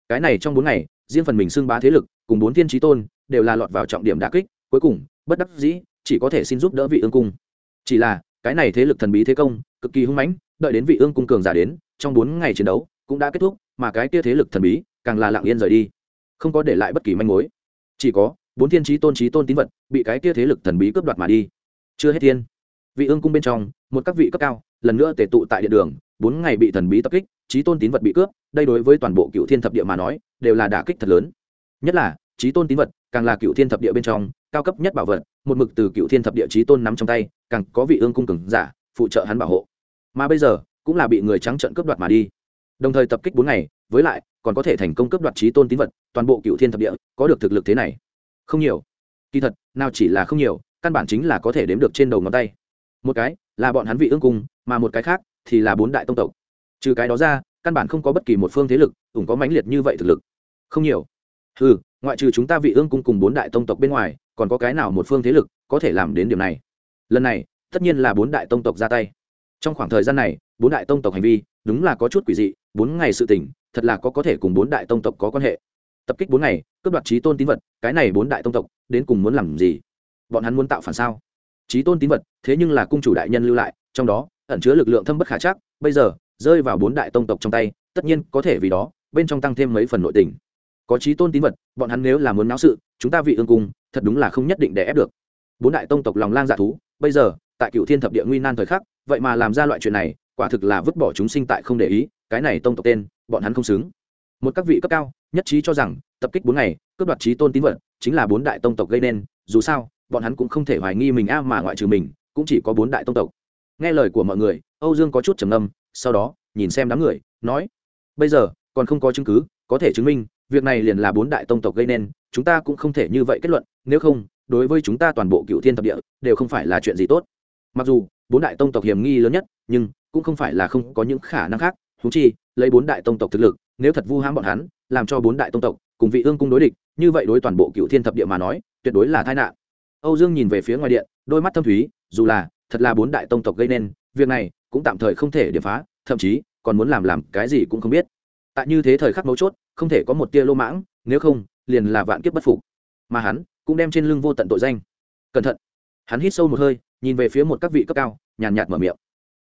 Cái này trong bốn ngày riêng phần mình xưng bá thế lực, cùng bốn thiên trí tôn, đều là lọt vào trọng điểm đà kích, cuối cùng, bất đắc dĩ, chỉ có thể xin giúp đỡ vị ương cung. Chỉ là, cái này thế lực thần bí thế công, cực kỳ hung mãnh, đợi đến vị ương cung cường giả đến, trong bốn ngày chiến đấu, cũng đã kết thúc, mà cái kia thế lực thần bí, càng là lặng yên rời đi, không có để lại bất kỳ manh mối. Chỉ có, bốn thiên trí tôn trí tôn tín vật, bị cái kia thế lực thần bí cướp đoạt mà đi. Chưa hết thiên. Vị ương cung bên trong, một các vị cấp cao, lần nữa tề tụ tại địa đường, bốn ngày bị thần bí tập kích trí tôn tín vật bị cướp, đây đối với toàn bộ cựu thiên thập địa mà nói, đều là đả kích thật lớn. Nhất là, trí tôn tín vật, càng là cựu thiên thập địa bên trong, cao cấp nhất bảo vật, một mực từ cựu thiên thập địa trí tôn nắm trong tay, càng có vị ương cung cường giả, phụ trợ hắn bảo hộ. Mà bây giờ, cũng là bị người trắng trợn cướp đoạt mà đi. Đồng thời tập kích bốn ngày, với lại, còn có thể thành công cướp đoạt trí tôn tín vật, toàn bộ cựu thiên thập địa, có được thực lực thế này. Không nhiều. Kỳ thật, nào chỉ là không nhiều, căn bản chính là có thể đếm được trên đầu ngón tay. Một cái, là bọn hắn vị ương cung, mà một cái khác, thì là bốn đại tông tộc trừ cái đó ra, căn bản không có bất kỳ một phương thế lực, ủng có mãnh liệt như vậy thực lực. Không nhiều. Ừ ngoại trừ chúng ta vị ương cung cùng bốn đại tông tộc bên ngoài, còn có cái nào một phương thế lực có thể làm đến điểm này? Lần này, tất nhiên là bốn đại tông tộc ra tay. Trong khoảng thời gian này, bốn đại tông tộc hành vi, đúng là có chút quỷ dị, bốn ngày sự tỉnh thật là có có thể cùng bốn đại tông tộc có quan hệ. Tập kích bốn ngày, cướp đoạt trí tôn tín vật, cái này bốn đại tông tộc, đến cùng muốn làm gì? Bọn hắn muốn tạo phản sao? Trí tôn tín vật, thế nhưng là cung chủ đại nhân lưu lại, trong đó, ẩn chứa lực lượng thâm bất khả chắc, bây giờ rơi vào bốn đại tông tộc trong tay, tất nhiên có thể vì đó, bên trong tăng thêm mấy phần nội tình. Có trí tôn tín vật, bọn hắn nếu là muốn náo sự, chúng ta vị ương cung, thật đúng là không nhất định để ép được. Bốn đại tông tộc lòng lang dạ thú, bây giờ, tại cựu thiên thập địa nguy nan thời khắc, vậy mà làm ra loại chuyện này, quả thực là vứt bỏ chúng sinh tại không để ý, cái này tông tộc tên, bọn hắn không xứng. Một các vị cấp cao, nhất trí cho rằng, tập kích bốn ngày, cướp đoạt trí tôn tín vật, chính là bốn đại tông tộc gây nên, dù sao, bọn hắn cũng không thể hoài nghi mình a mà ngoại trừ mình, cũng chỉ có bốn đại tông tộc. Nghe lời của mọi người, âu dương có chút trầm ngâm sau đó, nhìn xem đám người, nói, bây giờ, còn không có chứng cứ, có thể chứng minh, việc này liền là bốn đại tông tộc gây nên, chúng ta cũng không thể như vậy kết luận, nếu không, đối với chúng ta toàn bộ cựu thiên thập địa, đều không phải là chuyện gì tốt. Mặc dù, bốn đại tông tộc hiểm nghi lớn nhất, nhưng cũng không phải là không có những khả năng khác thú chi, lấy bốn đại tông tộc thực lực, nếu thật vu hãm bọn hắn, làm cho bốn đại tông tộc cùng vị ương cung đối địch, như vậy đối toàn bộ cựu thiên thập địa mà nói, tuyệt đối là tai nạn. Âu dương nhìn về phía ngoài điện, đôi mắt thâm thúy, dù là thật là bốn đại tông tộc gây nên việc này cũng tạm thời không thể điểm phá, thậm chí còn muốn làm làm cái gì cũng không biết. Tại như thế thời khắc mấu chốt, không thể có một tia lô mãng, nếu không, liền là vạn kiếp bất phục. Mà hắn cũng đem trên lưng vô tận tội danh. Cẩn thận. Hắn hít sâu một hơi, nhìn về phía một các vị cấp cao, nhàn nhạt mở miệng.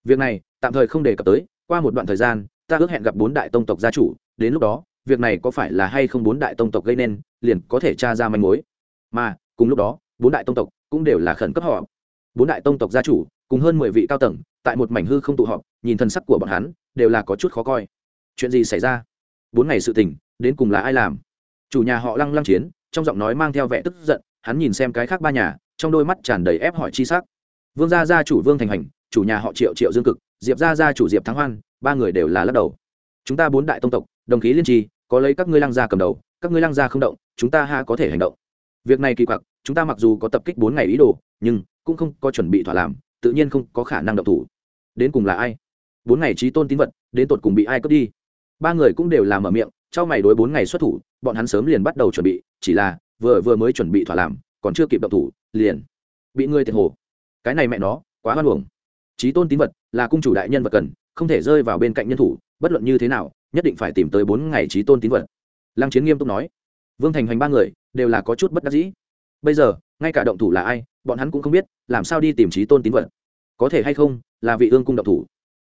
Việc này tạm thời không đề cập tới, qua một đoạn thời gian, ta ước hẹn gặp bốn đại tông tộc gia chủ, đến lúc đó, việc này có phải là hay không bốn đại tông tộc gây nên, liền có thể tra ra manh mối. Mà, cùng lúc đó, bốn đại tông tộc cũng đều là khẩn cấp họ. Bốn đại tông tộc gia chủ cùng hơn mười vị cao tầng, tại một mảnh hư không tụ họp, nhìn thân sắc của bọn hắn, đều là có chút khó coi. Chuyện gì xảy ra? Bốn ngày sự tình, đến cùng là ai làm? Chủ nhà họ lăng lăng chiến, trong giọng nói mang theo vẻ tức giận, hắn nhìn xem cái khác ba nhà, trong đôi mắt tràn đầy ép hỏi chi sắc. Vương gia gia chủ vương thành hành, chủ nhà họ triệu triệu dương cực, diệp gia gia chủ diệp thắng hoan, ba người đều là lắc đầu. Chúng ta bốn đại tông tộc, đồng khí liên trì có lấy các ngươi lăng gia cầm đầu, các ngươi lăng gia không động, chúng ta ha có thể hành động. Việc này kỳ quặc, chúng ta mặc dù có tập kích bốn ngày ý đồ, nhưng cũng không có chuẩn bị thỏa làm tự nhiên không có khả năng động thủ. Đến cùng là ai? Bốn ngày trí tôn tín vật, đến tột cùng bị ai cướp đi? Ba người cũng đều làm mở miệng trong mày đối bốn ngày xuất thủ, bọn hắn sớm liền bắt đầu chuẩn bị, chỉ là vừa vừa mới chuẩn bị thỏa làm, còn chưa kịp động thủ, liền bị người thiệt hồ. Cái này mẹ nó, quá hoan hồng trí tôn tín vật là cung chủ đại nhân vật cần, không thể rơi vào bên cạnh nhân thủ, bất luận như thế nào, nhất định phải tìm tới bốn ngày trí tôn tín vật. Lăng chiến nghiêm túc nói. Vương thành hoành ba người đều là có chút bất đắc dĩ. Bây giờ, ngay cả động thủ là ai bọn hắn cũng không biết, làm sao đi tìm trí tôn tín vật. Có thể hay không, là vị ương cung động thủ?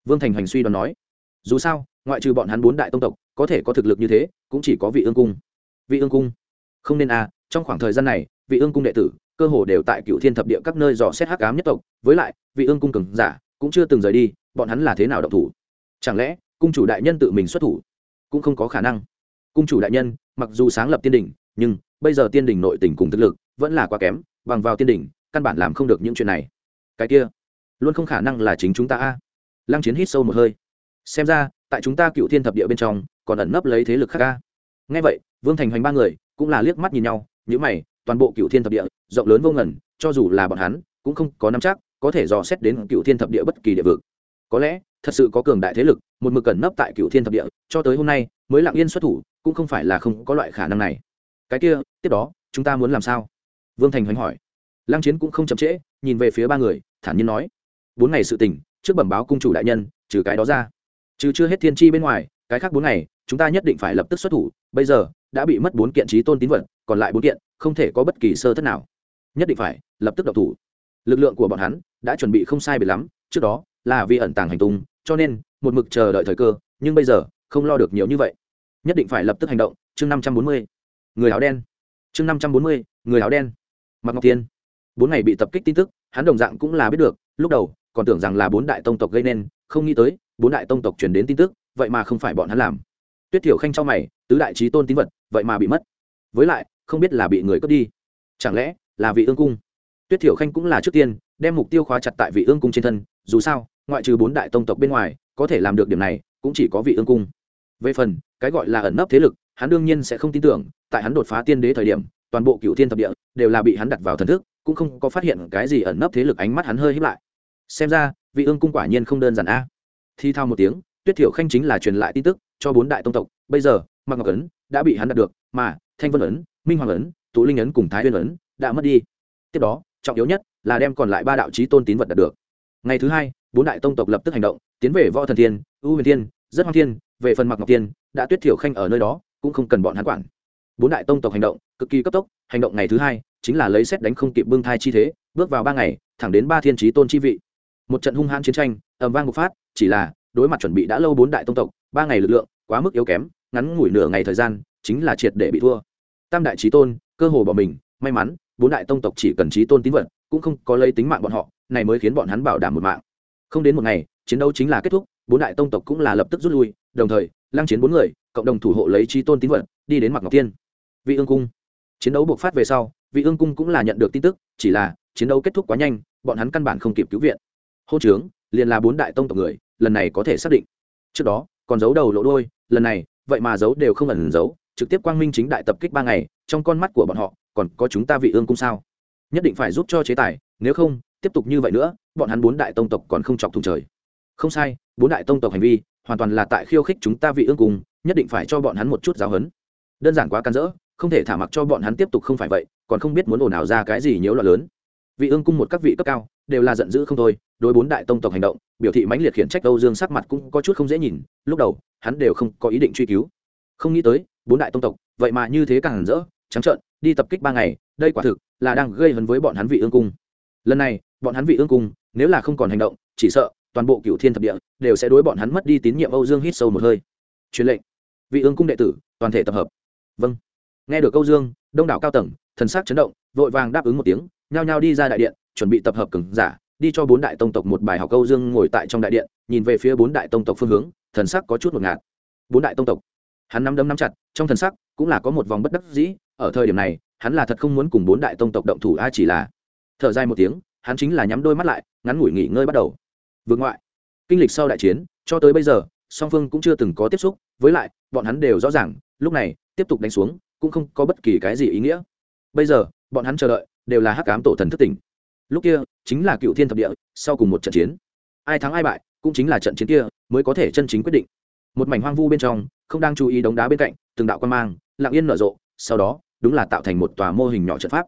Vương thành hoành suy đoán nói. Dù sao, ngoại trừ bọn hắn bốn đại tông tộc, có thể có thực lực như thế, cũng chỉ có vị ương cung. Vị ương cung? Không nên à trong khoảng thời gian này, vị ương cung đệ tử, cơ hồ đều tại cựu thiên thập địa các nơi dò xét hắc ám nhất tộc. Với lại, vị ương cung cường giả cũng chưa từng rời đi, bọn hắn là thế nào động thủ? Chẳng lẽ, cung chủ đại nhân tự mình xuất thủ? Cũng không có khả năng. Cung chủ đại nhân, mặc dù sáng lập tiên đình nhưng bây giờ tiên đình nội tình cùng thực lực vẫn là quá kém, bằng vào tiên đình căn bản làm không được những chuyện này. Cái kia, luôn không khả năng là chính chúng ta a. Lăng chiến hít sâu một hơi. Xem ra, tại chúng ta cựu thiên thập địa bên trong, còn ẩn nấp lấy thế lực khác ca ngay vậy, vương thành hoành ba người cũng là liếc mắt nhìn nhau những mày, toàn bộ cựu thiên thập địa, rộng lớn vô ngẩn cho dù là bọn hắn, cũng không có nắm chắc, có thể dò xét đến cựu thiên thập địa bất kỳ địa vực. Có lẽ, thật sự có cường đại thế lực, một mực cẩn nấp tại cựu thiên thập địa, cho tới hôm nay, mới lặng yên xuất thủ, cũng không phải là không có loại khả năng này. Cái kia, tiếp đó, chúng ta muốn làm sao? Vương thành hoành hỏi lăng chiến cũng không chậm trễ, nhìn về phía ba người, thản nhiên nói, bốn ngày sự tình, trước bẩm báo cung chủ đại nhân, trừ cái đó ra. Trừ chưa hết thiên tri bên ngoài, cái khác bốn ngày, chúng ta nhất định phải lập tức xuất thủ. Bây giờ, đã bị mất bốn kiện trí tôn tín vật, còn lại bốn kiện, không thể có bất kỳ sơ thất nào. Nhất định phải lập tức độc thủ. Lực lượng của bọn hắn đã chuẩn bị không sai biệt lắm, trước đó là vì ẩn tàng hành tung, cho nên một mực chờ đợi thời cơ, nhưng bây giờ không lo được nhiều như vậy. Nhất định phải lập tức hành động. Chương năm trăm bốn mươi, người áo đen. Chương năm trăm bốn mươi, người áo đen. Mặc ngọc thiên bốn ngày bị tập kích tin tức, hắn đồng dạng cũng là biết được, lúc đầu, còn tưởng rằng là bốn đại tông tộc gây nên, không nghĩ tới, bốn đại tông tộc truyền đến tin tức, vậy mà không phải bọn hắn làm. Tuyết thiểu khanh cho mày, tứ đại trí tôn tín vật, vậy mà bị mất. Với lại, không biết là bị người cướp đi. Chẳng lẽ là vị ương cung? Tuyết thiểu khanh cũng là trước tiên, đem mục tiêu khóa chặt tại vị ương cung trên thân, dù sao, ngoại trừ bốn đại tông tộc bên ngoài, có thể làm được điểm này, cũng chỉ có vị ương cung. Về phần, cái gọi là ẩn nấp thế lực, hắn đương nhiên sẽ không tin tưởng, tại hắn đột phá tiên đế thời điểm toàn bộ cựu thiên thập địa đều là bị hắn đặt vào thần thức, cũng không có phát hiện cái gì ẩn nấp thế lực ánh mắt hắn hơi hiếp lại. Xem ra, vị ương cung quả nhiên không đơn giản a. Thi thao một tiếng, tuyết thiểu khanh chính là truyền lại tin tức cho bốn đại tông tộc, bây giờ mặc ngọc ấn đã bị hắn đạt được, mà thanh vân ấn, minh hoàng ấn, tú linh ấn cùng thái huyên ấn đã mất đi. Tiếp đó, trọng yếu nhất là đem còn lại ba đạo trí tôn tín vật đạt được. Ngày thứ hai, bốn đại tông tộc lập tức hành động, tiến về võ thần thiên, u huyền thiên, rất hoang thiên, về phần mặc ngọc tiên đã tuyết thiểu khanh ở nơi đó, cũng không cần bọn hắn quản bốn đại tông tộc hành động, cực kỳ cấp tốc, hành động ngày thứ hai chính là lấy xét đánh không kịp bưng thai chi thế, bước vào ba ngày, thẳng đến ba thiên trí tôn chi vị. Một trận hung hãn chiến tranh, ầm vang bộc phát, chỉ là đối mặt chuẩn bị đã lâu bốn đại tông tộc, ba ngày lực lượng quá mức yếu kém, ngắn ngủi nửa ngày thời gian chính là triệt để bị thua. Tam đại trí tôn, cơ hồ bỏ mình, may mắn, bốn đại tông tộc chỉ cần trí tôn tín vật, cũng không có lấy tính mạng bọn họ, này mới khiến bọn hắn bảo đảm một mạng. Không đến một ngày, chiến đấu chính là kết thúc, bốn đại tông tộc cũng là lập tức rút lui, đồng thời, lăng chiến bốn người, cộng đồng thủ hộ lấy trí tôn tín vật, đi đến mặc ngọc tiên vị ương cung. Chiến đấu buộc phát về sau, vị ương cung cũng là nhận được tin tức, chỉ là chiến đấu kết thúc quá nhanh, bọn hắn căn bản không kịp cứu viện. Hô trướng liền là bốn đại tông tộc người, lần này có thể xác định. Trước đó, còn giấu đầu lỗ đôi lần này, vậy mà giấu đều không ẩn giấu, trực tiếp quang minh chính đại tập kích ba ngày, trong con mắt của bọn họ, còn có chúng ta vị ương cung sao? Nhất định phải giúp cho chế tài, nếu không, tiếp tục như vậy nữa, bọn hắn bốn đại tông tộc còn không chọc thùng trời. Không sai, bốn đại tông tộc hành vi, hoàn toàn là tại khiêu khích chúng ta vị ương cung, nhất định phải cho bọn hắn một chút giáo hấn đơn giản quá can dỡ không thể thả mặc cho bọn hắn tiếp tục không phải vậy, còn không biết muốn ồn ào ra cái gì nhiễu loạn lớn. Vị ương cung một các vị cấp cao, đều là giận dữ không thôi, đối bốn đại tông tộc hành động, biểu thị mãnh liệt khiển trách âu dương sắc mặt cũng có chút không dễ nhìn, lúc đầu, hắn đều không có ý định truy cứu. Không nghĩ tới, bốn đại tông tộc, vậy mà như thế càng hẳn rỡ, trắng trợn, đi tập kích ba ngày, đây quả thực là đang gây hấn với bọn hắn vị ương cung. Lần này, bọn hắn vị ương cung, nếu là không còn hành động, chỉ sợ toàn bộ cựu thiên thập địa đều sẽ đối bọn hắn mất đi tín nhiệm âu dương hít sâu một hơi. Truyền lệnh. Vị ương cung đệ tử, toàn thể tập hợp. Vâng nghe được câu dương, đông đảo cao tầng, thần sắc chấn động, vội vàng đáp ứng một tiếng, nhao nhao đi ra đại điện, chuẩn bị tập hợp cứng giả, đi cho bốn đại tông tộc một bài học câu dương ngồi tại trong đại điện, nhìn về phía bốn đại tông tộc phương hướng, thần sắc có chút ngột ngạt. Bốn đại tông tộc. Hắn nắm đấm nắm chặt, trong thần sắc cũng là có một vòng bất đắc dĩ, ở thời điểm này, hắn là thật không muốn cùng bốn đại tông tộc động thủ, a chỉ là thở dài một tiếng, hắn chính là nhắm đôi mắt lại, ngắn ngủi nghỉ ngơi bắt đầu. Vượt ngoại, kinh lịch sau đại chiến, cho tới bây giờ, song phương cũng chưa từng có tiếp xúc, với lại, bọn hắn đều rõ ràng, lúc này, tiếp tục đánh xuống cũng không có bất kỳ cái gì ý nghĩa. Bây giờ, bọn hắn chờ đợi, đều là hắc ám tổ thần thất tỉnh. Lúc kia, chính là cựu thiên thập địa, sau cùng một trận chiến. Ai thắng ai bại, cũng chính là trận chiến kia, mới có thể chân chính quyết định. Một mảnh hoang vu bên trong, không đang chú ý đống đá bên cạnh, từng đạo quan mang, lặng yên nở rộ, sau đó, đúng là tạo thành một tòa mô hình nhỏ trận pháp.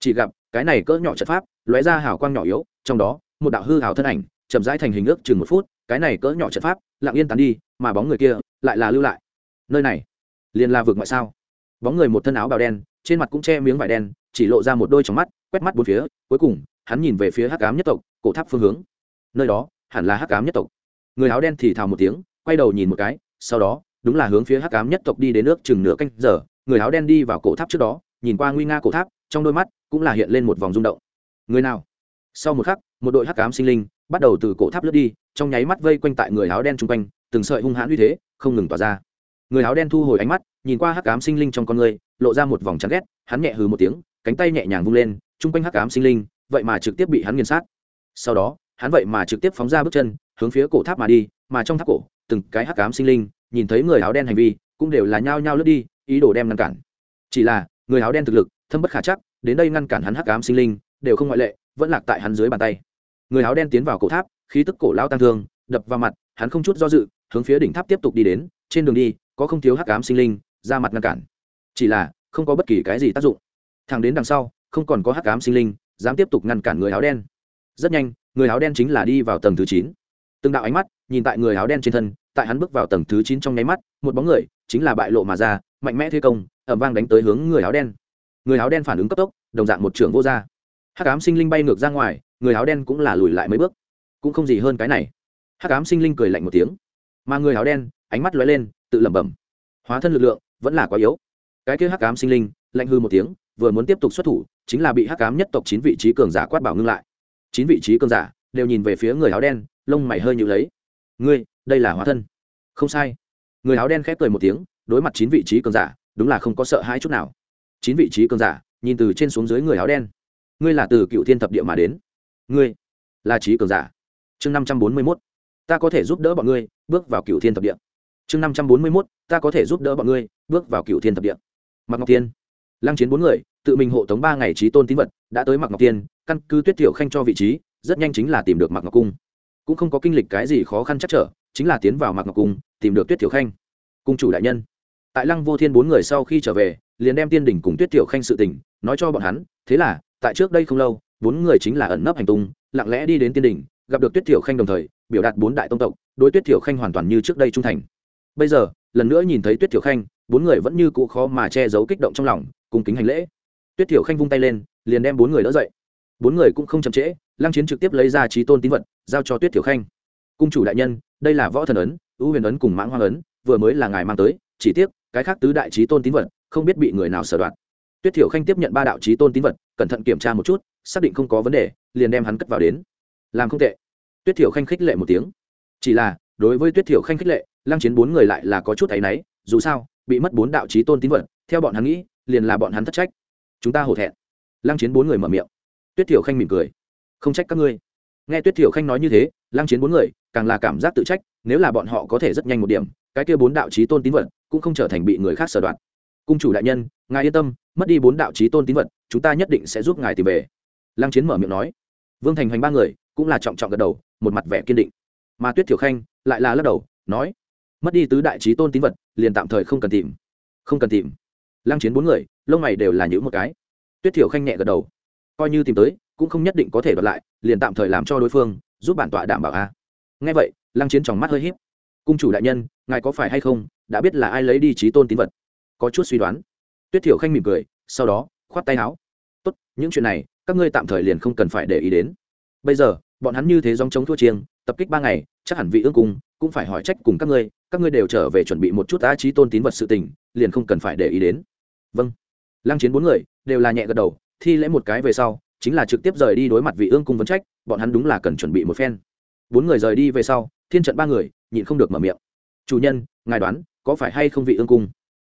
Chỉ gặp, cái này cỡ nhỏ trận pháp, lóe ra hào quang nhỏ yếu, trong đó, một đạo hư hào thân ảnh, chậm rãi thành hình ước chừng một phút, cái này cỡ nhỏ trận pháp, lặng yên tán đi, mà bóng người kia, lại là lưu lại. Nơi này, liền là vực ngoại sao? Bóng người một thân áo bào đen, trên mặt cũng che miếng vải đen, chỉ lộ ra một đôi trong mắt, quét mắt bốn phía, cuối cùng, hắn nhìn về phía hắc ám nhất tộc, cổ tháp phương hướng. Nơi đó, hẳn là hắc ám nhất tộc. Người áo đen thì thào một tiếng, quay đầu nhìn một cái, sau đó, đúng là hướng phía hắc ám nhất tộc đi đến nước chừng nửa canh giờ, người áo đen đi vào cổ tháp trước đó, nhìn qua nguy nga cổ tháp, trong đôi mắt cũng là hiện lên một vòng rung động. Người nào? Sau một khắc, một đội hắc ám sinh linh bắt đầu từ cổ tháp lướt đi, trong nháy mắt vây quanh tại người áo đen chung quanh, từng sợi hung hãn uy thế không ngừng tỏa ra. Người áo đen thu hồi ánh mắt nhìn qua hắc ám sinh linh trong con người, lộ ra một vòng chán ghét, hắn nhẹ hừ một tiếng, cánh tay nhẹ nhàng vung lên, chung quanh hắc ám sinh linh, vậy mà trực tiếp bị hắn nghiền sát. Sau đó, hắn vậy mà trực tiếp phóng ra bước chân, hướng phía cổ tháp mà đi, mà trong tháp cổ, từng cái hắc ám sinh linh, nhìn thấy người áo đen hành vi, cũng đều là nhao nhao lướt đi, ý đồ đem ngăn cản. Chỉ là, người áo đen thực lực, thâm bất khả chắc, đến đây ngăn cản hắn hắc ám sinh linh, đều không ngoại lệ, vẫn lạc tại hắn dưới bàn tay. Người áo đen tiến vào cổ tháp, khí tức cổ lao tăng thương, đập vào mặt, hắn không chút do dự, hướng phía đỉnh tháp tiếp tục đi đến, trên đường đi, có không thiếu hắc ám sinh linh ra mặt ngăn cản. Chỉ là, không có bất kỳ cái gì tác dụng. Thằng đến đằng sau, không còn có hắc ám sinh linh dám tiếp tục ngăn cản người áo đen. Rất nhanh, người áo đen chính là đi vào tầng thứ chín. Từng đạo ánh mắt nhìn tại người áo đen trên thân, tại hắn bước vào tầng thứ chín trong nháy mắt, một bóng người chính là bại lộ mà ra, mạnh mẽ thế công ẩm vang đánh tới hướng người áo đen. Người áo đen phản ứng cấp tốc, đồng dạng một trưởng vô r hắc ám sinh linh bay ngược ra ngoài, người áo đen cũng là lùi lại mấy bước. Cũng không gì hơn cái này. Hắc ám sinh linh cười lạnh một tiếng. Mà người áo đen, ánh mắt lóe lên, tự lẩm bẩm. Hóa thân lực lượng vẫn là quá yếu. Cái kia hắc ám sinh linh, lạnh hư một tiếng, vừa muốn tiếp tục xuất thủ, chính là bị hắc ám nhất tộc chín vị trí cường giả quát bảo ngưng lại. Chín vị trí cường giả đều nhìn về phía người áo đen, lông mày hơi nhíu lấy. Ngươi, đây là hóa thân. Không sai. Người áo đen khép cười một tiếng, đối mặt chín vị trí cường giả, đúng là không có sợ hãi chút nào. Chín vị trí cường giả nhìn từ trên xuống dưới người áo đen. Ngươi là từ cựu thiên thập địa mà đến. Ngươi là trí cường giả. Chương năm trăm bốn mươi mốt. Ta có thể giúp đỡ bọn ngươi, bước vào cựu thiên thập địa chương năm trăm bốn mươi mốt, ta có thể giúp đỡ bọn ngươi, bước vào cựu thiên thập địa. Mặc ngọc thiên lăng chiến bốn người, tự mình hộ tống ba ngày trí tôn tín vật, đã tới mặc ngọc tiên, căn cứ tuyết tiểu khanh cho vị trí, rất nhanh chính là tìm được mặc ngọc cung. Cũng không có kinh lịch cái gì khó khăn chắc trở, chính là tiến vào mặc ngọc cung, tìm được tuyết tiểu khanh. Cung chủ đại nhân. Tại lăng vô thiên bốn người sau khi trở về, liền đem tiên đỉnh cùng tuyết tiểu khanh sự tình, nói cho bọn hắn, thế là, tại trước đây không lâu, bốn người chính là ẩn nấp hành tung, lặng lẽ đi đến tiên đỉnh, gặp được tuyết tiểu khanh đồng thời, biểu đạt bốn đại tông tộc, đối tuyết tiểu khanh hoàn toàn như trước đây trung thành bây giờ, lần nữa nhìn thấy tuyết tiểu khanh, bốn người vẫn như cũ khó mà che giấu kích động trong lòng, cùng kính hành lễ. Tuyết tiểu khanh vung tay lên, liền đem bốn người đỡ dậy. Bốn người cũng không chậm trễ, lăng chiến trực tiếp lấy ra trí tôn tín vật, giao cho tuyết tiểu khanh. Cung chủ đại nhân, đây là võ thần ấn, ưu huyền ấn cùng mãng hoang ấn, vừa mới là ngài mang tới, chỉ tiếc, cái khác tứ đại trí tôn tín vật, không biết bị người nào sở đoạt. Tuyết tiểu khanh tiếp nhận ba đạo trí tôn tín vật, cẩn thận kiểm tra một chút, xác định không có vấn đề, liền đem hắn cất vào đến. Làm không tệ. Tuyết tiểu khanh khích lệ một tiếng. Chỉ là, đối với tuyết tiểu khanh khích lệ lăng chiến bốn người lại là có chút áy náy, dù sao, bị mất bốn đạo trí tôn tín vật, theo bọn hắn nghĩ, liền là bọn hắn thất trách. Chúng ta hổ thẹn. Lăng chiến bốn người mở miệng. Tuyết tiểu khanh mỉm cười. Không trách các ngươi. Nghe tuyết tiểu khanh nói như thế, lăng chiến bốn người càng là cảm giác tự trách, nếu là bọn họ có thể rất nhanh một điểm, cái kia bốn đạo trí tôn tín vật cũng không trở thành bị người khác sở đoạt. Cung chủ đại nhân, ngài yên tâm, mất đi bốn đạo trí tôn tín vật, chúng ta nhất định sẽ giúp ngài tìm về. Lăng chiến mở miệng nói. Vương thành hoành ba người cũng là trọng trọng gật đầu, một mặt vẻ kiên định. Mà tuyết tiểu khanh lại là lắc đầu, nói mất đi tứ đại trí tôn tín vật, liền tạm thời không cần tìm. Không cần tìm. Lăng chiến bốn người, lông mày đều là những một cái. Tuyết thiểu khanh nhẹ gật đầu. Coi như tìm tới, cũng không nhất định có thể đoạt lại, liền tạm thời làm cho đối phương, giúp bản tọa đảm bảo a. Ngay vậy, lăng chiến tròng mắt hơi híp. Cung chủ đại nhân, ngài có phải hay không, đã biết là ai lấy đi trí tôn tín vật? Có chút suy đoán. Tuyết thiểu khanh mỉm cười, sau đó, khoát tay áo. Tốt, những chuyện này, các ngươi tạm thời liền không cần phải để ý đến. Bây giờ, bọn hắn như thế dòng chống thua chiêng, tập kích ba ngày, chắc hẳn vị ương cung cũng phải hỏi trách cùng các ngươi các ngươi đều trở về chuẩn bị một chút á trí tôn tín vật sự tình, liền không cần phải để ý đến. Vâng. Lăng chiến bốn người đều là nhẹ gật đầu, thi lễ một cái về sau, chính là trực tiếp rời đi đối mặt vị ương cung vấn trách, bọn hắn đúng là cần chuẩn bị một phen. Bốn người rời đi về sau, thiên trận ba người, nhịn không được mở miệng. Chủ nhân, ngài đoán, có phải hay không vị ương cung?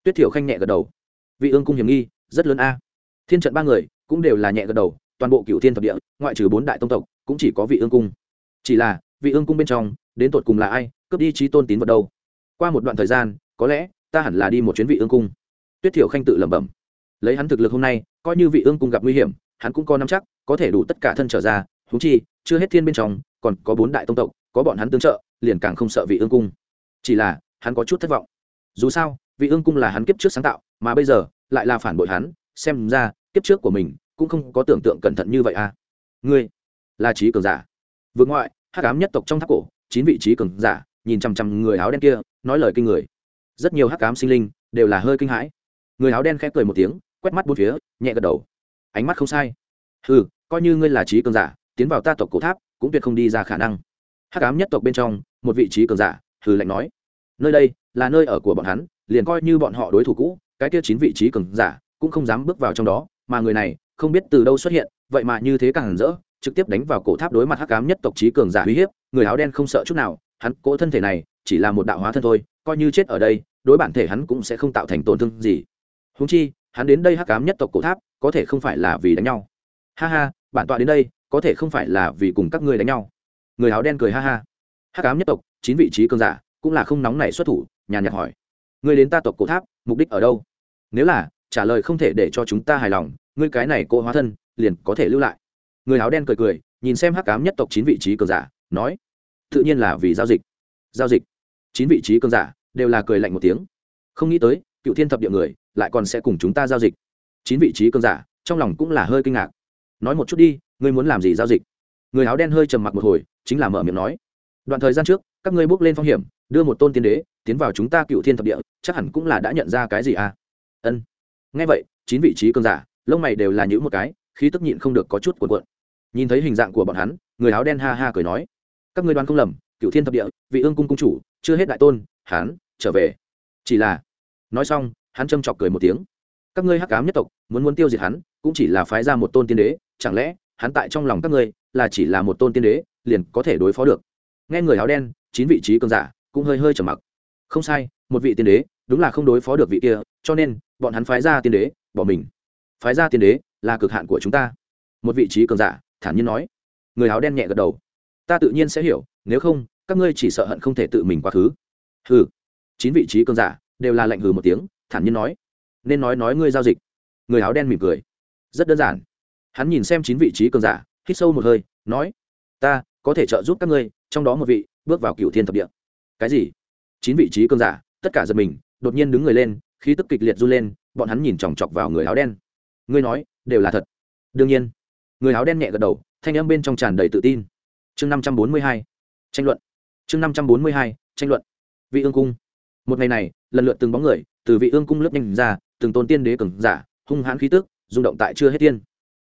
Tuyết thiểu khanh nhẹ gật đầu. Vị ương cung hiểm nghi, rất lớn a. Thiên trận ba người cũng đều là nhẹ gật đầu, toàn bộ cựu thiên thập địa, ngoại trừ bốn đại tông tộc, cũng chỉ có vị ương cung. Chỉ là, vị ương cung bên trong, đến tột cùng là ai cướp đi trí tôn tín vật đâu? Qua một đoạn thời gian, có lẽ, ta hẳn là đi một chuyến vị ương cung. Tuyết thiểu khanh tự lẩm bẩm. Lấy hắn thực lực hôm nay, coi như vị ương cung gặp nguy hiểm, hắn cũng có nắm chắc, có thể đủ tất cả thân trở ra thú chi, chưa hết thiên bên trong, còn có bốn đại tông tộc, có bọn hắn tương trợ, liền càng không sợ vị ương cung. Chỉ là, hắn có chút thất vọng. Dù sao, vị ương cung là hắn kiếp trước sáng tạo, mà bây giờ, lại là phản bội hắn, xem ra, kiếp trước của mình, cũng không có tưởng tượng cẩn thận như vậy à. Ngươi, là trí cường giả. Vượt ngoại, hắc ám nhất tộc trong tháp cổ, chín vị trí cường giả nhìn chằm chằm người áo đen kia, nói lời kinh người. Rất nhiều hắc ám sinh linh đều là hơi kinh hãi. Người áo đen khẽ cười một tiếng, quét mắt bốn phía, nhẹ gật đầu. Ánh mắt không sai. Ừ coi như ngươi là trí cường giả, tiến vào ta tộc cổ tháp, cũng tuyệt không đi ra khả năng. Hắc ám nhất tộc bên trong, một vị trí cường giả, hừ lạnh nói. Nơi đây là nơi ở của bọn hắn, liền coi như bọn họ đối thủ cũ, cái kia chín vị trí cường giả cũng không dám bước vào trong đó, mà người này không biết từ đâu xuất hiện, vậy mà như thế càng rỡ, trực tiếp đánh vào cổ tháp đối mặt hắc ám nhất tộc trí cường giả uy hiếp, người áo đen không sợ chút nào hắn cỗ thân thể này chỉ là một đạo hóa thân thôi, coi như chết ở đây, đối bản thể hắn cũng sẽ không tạo thành tổn thương gì. Húng chi, hắn đến đây hắc ám nhất tộc cổ tháp, có thể không phải là vì đánh nhau. Ha ha, bản tọa đến đây, có thể không phải là vì cùng các ngươi đánh nhau. Người áo đen cười ha ha. Hắc ám nhất tộc, chín vị trí cường giả, cũng là không nóng này xuất thủ nhà nhạc hỏi. Ngươi đến ta tộc cổ tháp, mục đích ở đâu? Nếu là, trả lời không thể để cho chúng ta hài lòng, ngươi cái này cô hóa thân, liền có thể lưu lại. Người áo đen cười cười, nhìn xem hắc ám nhất tộc chín vị trí cường giả, nói tự nhiên là vì giao dịch. Giao dịch. Chín vị trí cơn giả đều là cười lạnh một tiếng. Không nghĩ tới, cựu thiên thập địa người lại còn sẽ cùng chúng ta giao dịch. Chín vị trí cơn giả trong lòng cũng là hơi kinh ngạc. Nói một chút đi, ngươi muốn làm gì giao dịch? Người áo đen hơi trầm mặc một hồi, chính là mở miệng nói. Đoạn thời gian trước, các ngươi bước lên phong hiểm, đưa một tôn tiên đế, tiến vào chúng ta cựu thiên thập địa, chắc hẳn cũng là đã nhận ra cái gì à? Ân. Ngay vậy, chín vị trí cơn giả, lông mày đều là những một cái, khí tức nhịn không được có chút cuộn cuộn. Nhìn thấy hình dạng của bọn hắn, người áo đen ha ha cười nói các ngươi đoán không lầm cựu thiên thập địa, vị ương cung cung chủ, chưa hết đại tôn hán trở về. Chỉ là, nói xong, hắn châm chọc cười một tiếng. Các ngươi hắc cám nhất tộc, muốn muốn tiêu diệt hắn, cũng chỉ là phái ra một tôn tiên đế, chẳng lẽ, hắn tại trong lòng các ngươi, là chỉ là một tôn tiên đế, liền có thể đối phó được? Nghe người áo đen, chín vị trí cường giả cũng hơi hơi trầm mặc. Không sai, một vị tiên đế, đúng là không đối phó được vị kia, cho nên, bọn hắn phái ra tiên đế, bỏ mình. Phái ra tiên đế là cực hạn của chúng ta. Một vị trí cường giả, thản nhiên nói. Người áo đen nhẹ gật đầu ta tự nhiên sẽ hiểu, nếu không, các ngươi chỉ sợ hận không thể tự mình quá khứ. Hừ. Chín vị trí cơn giả đều là lệnh hừ một tiếng, thản nhiên nói. Nên nói nói ngươi giao dịch. Người áo đen mỉm cười. Rất đơn giản. Hắn nhìn xem chín vị trí cơn giả, hít sâu một hơi, nói. Ta có thể trợ giúp các ngươi, trong đó một vị bước vào cựu thiên thập địa. Cái gì? Chín vị trí cơn giả, tất cả giật mình, đột nhiên đứng người lên, khí tức kịch liệt run lên, bọn hắn nhìn chòng chọc vào người áo đen. Ngươi nói, đều là thật. Đương nhiên. Người áo đen nhẹ gật đầu, thanh âm bên trong tràn đầy tự tin chương năm trăm bốn mươi hai, tranh luận. Chương năm trăm bốn mươi hai, tranh luận. Vị ương cung. Một ngày này, lần lượt từng bóng người, từ vị ương cung lướt nhanh ra, từng tôn tiên đế cường giả, hung hãn khí tức, rung động tại chưa hết tiên.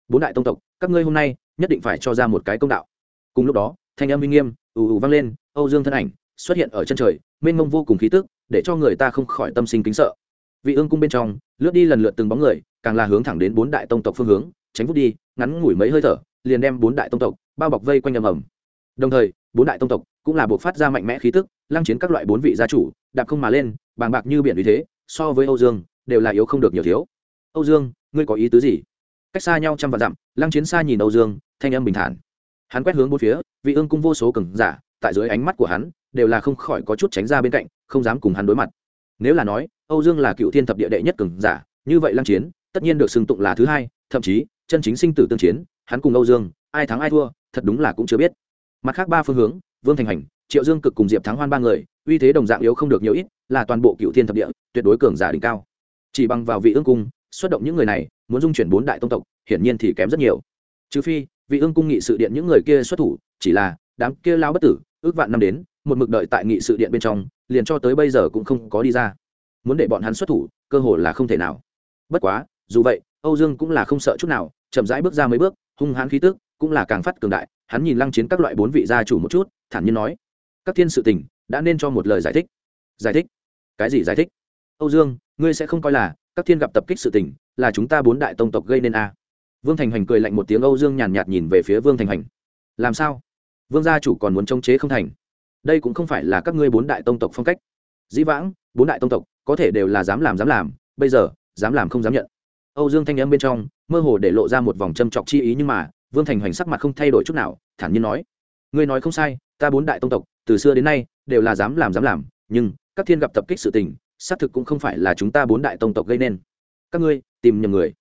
Bốn đại tông tộc, các ngươi hôm nay nhất định phải cho ra một cái công đạo. Cùng lúc đó, thanh âm uy nghiêm, ù ù vang lên, âu dương thân ảnh xuất hiện ở chân trời, mênh mông vô cùng khí tức, để cho người ta không khỏi tâm sinh kính sợ. Vị ương cung bên trong, lướt đi lần lượt từng bóng người, càng là hướng thẳng đến bốn đại tông tộc phương hướng, tránh vút đi, ngắn ngủi mấy hơi thở, liền đem bốn đại tông tộc bao bọc vây quanh ầm ầm đồng thời, bốn đại tông tộc cũng là buộc phát ra mạnh mẽ khí tức, lăng chiến các loại bốn vị gia chủ, đạp không mà lên, bàng bạc như biển vì thế, so với âu dương, đều là yếu không được nhiều thiếu. Âu dương, ngươi có ý tứ gì? Cách xa nhau trăm vạn dặm, lăng chiến xa nhìn âu dương, thanh âm bình thản. Hắn quét hướng bốn phía, vị ương cung vô số cường giả, tại dưới ánh mắt của hắn, đều là không khỏi có chút tránh ra bên cạnh, không dám cùng hắn đối mặt. Nếu là nói, âu dương là cựu thiên thập địa đệ nhất cường giả, như vậy lăng chiến, tất nhiên được xưng tụng là thứ hai, thậm chí, chân chính sinh tử tương chiến, hắn cùng âu dương, ai thắng ai thua, thật đúng là cũng chưa biết mặt khác ba phương hướng, vương thành hành, triệu dương cực cùng diệp thắng hoan ba người, uy thế đồng dạng yếu không được nhiều ít, là toàn bộ cựu thiên thập địa, tuyệt đối cường giả đỉnh cao. Chỉ bằng vào vị ương cung, xuất động những người này, muốn dung chuyển bốn đại tông tộc, hiển nhiên thì kém rất nhiều. Trừ phi, vị ương cung nghị sự điện những người kia xuất thủ, chỉ là, đám kia lao bất tử, ước vạn năm đến, một mực đợi tại nghị sự điện bên trong, liền cho tới bây giờ cũng không có đi ra. Muốn để bọn hắn xuất thủ, cơ hội là không thể nào. Bất quá, dù vậy, âu dương cũng là không sợ chút nào, chậm rãi bước ra mấy bước, hung hãn khí tức cũng là càng phát cường đại, hắn nhìn lăng chiến các loại bốn vị gia chủ một chút, thản nhiên nói, các thiên sự tình, đã nên cho một lời giải thích. Giải thích? Cái gì giải thích? Âu dương, ngươi sẽ không coi là các thiên gặp tập kích sự tình, là chúng ta bốn đại tông tộc gây nên a. À. vương thành hành cười lạnh một tiếng, âu dương nhàn nhạt nhìn về phía vương thành hành làm sao? Vương gia chủ còn muốn chống chế không thành? Đây cũng không phải là các ngươi bốn đại tông tộc phong cách. Dĩ vãng, bốn đại tông tộc có thể đều là dám làm dám làm, bây giờ, dám làm không dám nhận. Âu dương thanh âm bên trong, mơ hồ để lộ ra một vòng châm chọc chi ý nhưng mà vương thành hoành sắc mặt không thay đổi chút nào, thản nhiên nói, ngươi nói không sai, ta bốn đại tông tộc, từ xưa đến nay, đều là dám làm dám làm, nhưng các thiên gặp tập kích sự tình, xác thực cũng không phải là chúng ta bốn đại tông tộc gây nên. Các ngươi, tìm nhầm người.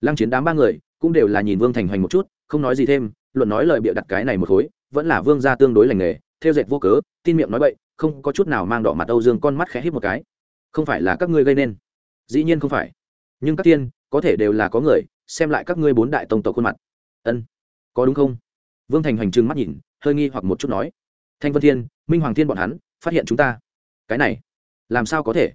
Lăng chiến đám ba người cũng đều là nhìn vương thành hoành một chút, không nói gì thêm, luận nói lời bịa đặt cái này một khối, vẫn là vương gia tương đối lành nghề, theo dệt vô cớ, tin miệng nói bậy, không có chút nào mang đỏ mặt âu dương con mắt khẽ hít một cái. Không phải là các ngươi gây nên. Dĩ nhiên không phải. Nhưng các tiên có thể đều là có người, xem lại các ngươi bốn đại tông tộc khuôn mặt. Ân có đúng không? Vương thành hoành trừng mắt nhìn, hơi nghi hoặc một chút nói. Thanh vân thiên, minh hoàng thiên bọn hắn, phát hiện chúng ta. Cái này, làm sao có thể?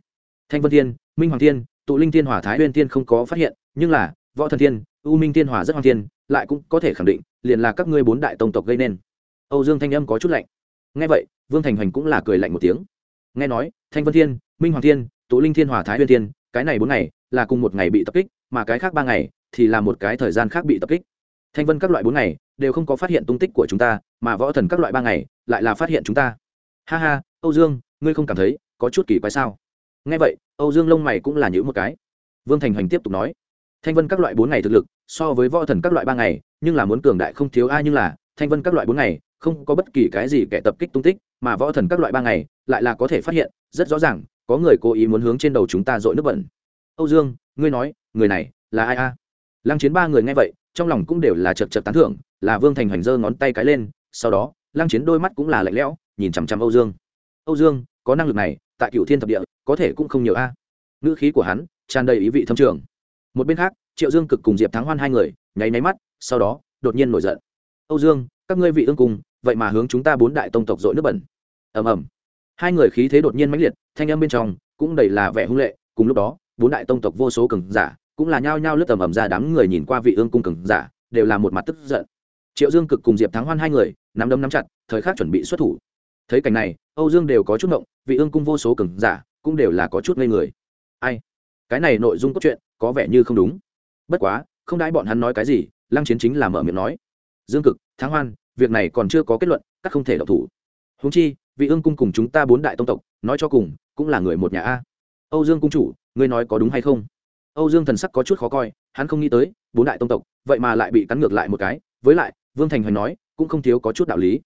Thanh vân thiên, minh hoàng thiên, tụ linh thiên hòa thái huyên thiên không có phát hiện, nhưng là, võ thần thiên, u minh thiên hòa rất hoàng thiên, lại cũng có thể khẳng định, liền là các ngươi bốn đại tông tộc gây nên. Âu dương thanh âm có chút lạnh. Nghe vậy, vương thành hoành cũng là cười lạnh một tiếng. Nghe nói, thanh vân thiên, minh hoàng thiên, tụ linh thiên hòa thái huyên thiên, cái này bốn ngày là cùng một ngày bị tập kích, mà cái khác ba ngày thì là một cái thời gian khác bị tập kích thanh vân các loại bốn ngày, đều không có phát hiện tung tích của chúng ta, mà võ thần các loại ba ngày, lại là phát hiện chúng ta. Ha ha, âu dương, ngươi không cảm thấy có chút kỳ quái sao? Nghe vậy, âu dương lông mày cũng là những một cái. Vương thành hoành tiếp tục nói, thanh vân các loại bốn ngày thực lực, so với võ thần các loại ba ngày, nhưng là muốn cường đại không thiếu ai nhưng là, thanh vân các loại bốn ngày, không có bất kỳ cái gì kẻ tập kích tung tích, mà võ thần các loại ba ngày, lại là có thể phát hiện, rất rõ ràng, có người cố ý muốn hướng trên đầu chúng ta dội nước bẩn. Âu dương, ngươi nói, người này là ai a? Lăng chiến ba người nghe vậy trong lòng cũng đều là chật chật tán thưởng, là vương thành hoành giơ ngón tay cái lên, sau đó, lăng chiến đôi mắt cũng là lạnh lẽo, nhìn chằm chằm âu dương. Âu dương, có năng lực này, tại cựu thiên thập địa, có thể cũng không nhiều a. À. Ngữ khí của hắn, tràn đầy ý vị thâm trường. Một bên khác, triệu dương cực cùng diệp thắng hoan hai người, nháy nháy mắt, sau đó, đột nhiên nổi giận. Âu dương, các ngươi vị ương cùng, vậy mà hướng chúng ta bốn đại tông tộc dội nước bẩn. Ầm ầm. Hai người khí thế đột nhiên mãnh liệt, thanh âm bên trong cũng đầy là vẻ hung lệ, cùng lúc đó, bốn đại tông tộc vô số cường giả cũng là nhao nhao lướt tầm ầm ra đám người nhìn qua vị ương cung cường giả, đều là một mặt tức giận. Triệu dương cực cùng diệp thắng hoan hai người, nắm đấm nắm chặt, thời khắc chuẩn bị xuất thủ. Thấy cảnh này, âu dương đều có chút ngộng, vị ương cung vô số cường giả cũng đều là có chút ngây người. Ai? Cái này nội dung cốt truyện có vẻ như không đúng. Bất quá, không đãi bọn hắn nói cái gì, lăng chiến chính là mở miệng nói. Dương cực, thắng hoan, việc này còn chưa có kết luận, các không thể độc thủ. Húng chi, vị ương cung cùng chúng ta bốn đại tông tộc, nói cho cùng, cũng là người một nhà a. Âu dương cung chủ, ngươi nói có đúng hay không? Âu dương thần sắc có chút khó coi, hắn không nghĩ tới, bốn đại tông tộc, vậy mà lại bị cắn ngược lại một cái. Với lại, vương thành hoành nói, cũng không thiếu có chút đạo lý.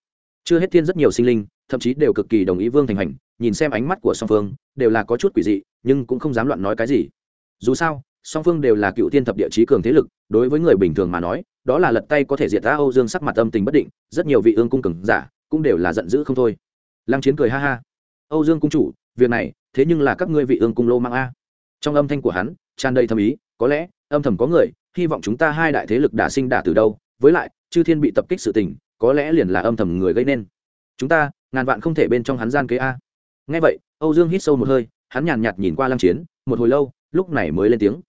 Chưa hết thiên rất nhiều sinh linh, thậm chí đều cực kỳ đồng ý vương thành hoành, nhìn xem ánh mắt của song phương, đều là có chút quỷ dị, nhưng cũng không dám loạn nói cái gì. Dù sao, song phương đều là cựu tiên thập địa chí cường thế lực, đối với người bình thường mà nói, đó là lật tay có thể diệt ra âu dương sắc mặt âm tình bất định, rất nhiều vị ương cung cường giả cũng đều là giận dữ không thôi. Lăng chiến cười ha ha. Âu dương cung chủ, việc này, thế nhưng là các ngươi vị ương cung lô mang a. Trong âm thanh của hắn tràn đầy thâm ý, có lẽ, âm thầm có người, hy vọng chúng ta hai đại thế lực đả sinh đả từ đâu. Với lại, chư thiên bị tập kích sự tình, có lẽ liền là âm thầm người gây nên. Chúng ta, ngàn vạn không thể bên trong hắn gian kế a. Ngay vậy, âu dương hít sâu một hơi, hắn nhàn nhạt nhìn qua lăng chiến, một hồi lâu, lúc này mới lên tiếng.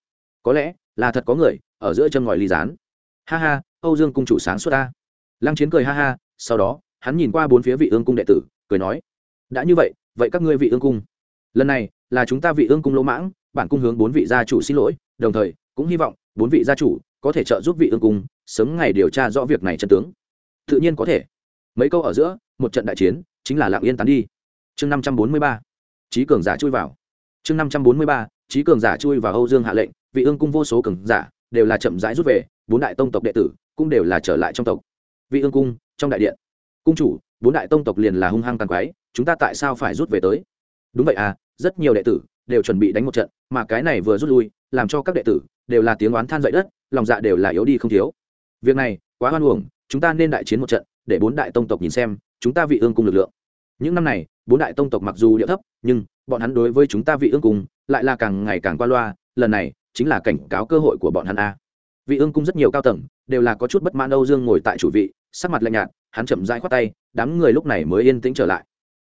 Có lẽ, là thật có người, ở giữa chân ngòi ly gián. Ha ha, âu dương cung chủ sáng suốt ta lăng chiến cười ha ha, sau đó, hắn nhìn qua bốn phía vị ương cung đệ tử, cười nói, đã như vậy vậy các ngươi vị ương cung? Lần này, là chúng ta vị ương cung lỗ mãng bản cung hướng bốn vị gia chủ xin lỗi, đồng thời, cũng hy vọng bốn vị gia chủ có thể trợ giúp vị ương cung sớm ngày điều tra rõ việc này chân tướng. Tự nhiên có thể. Mấy câu ở giữa, một trận đại chiến, chính là lạng yên tán đi. Chương năm trăm bốn mươi ba trí cường giả chui vào. Chương năm trăm bốn mươi ba trí cường giả chui vào âu dương hạ lệnh, vị ương cung vô số cường giả đều là chậm rãi rút về, bốn đại tông tộc đệ tử cũng đều là trở lại trong tộc. Vị ương cung, trong đại điện. Cung chủ, bốn đại tông tộc liền là hung hăng tàn quái chúng ta tại sao phải rút về tới? Đúng vậy à rất nhiều đệ tử đều chuẩn bị đánh một trận, mà cái này vừa rút lui, làm cho các đệ tử đều là tiếng oán than dậy đất, lòng dạ đều là yếu đi không thiếu. Việc này quá hoan uổng, chúng ta nên đại chiến một trận, để bốn đại tông tộc nhìn xem, chúng ta vị ương cung lực lượng. Những năm này, bốn đại tông tộc mặc dù địa thấp, nhưng bọn hắn đối với chúng ta vị ương cung lại là càng ngày càng qua loa, lần này chính là cảnh cáo cơ hội của bọn hắn a. Vị ương cung rất nhiều cao tầng đều là có chút bất mãn âu dương ngồi tại chủ vị, sắc mặt lạnh nhạt, hắn chậm rãi khoát tay, đám người lúc này mới yên tĩnh trở lại.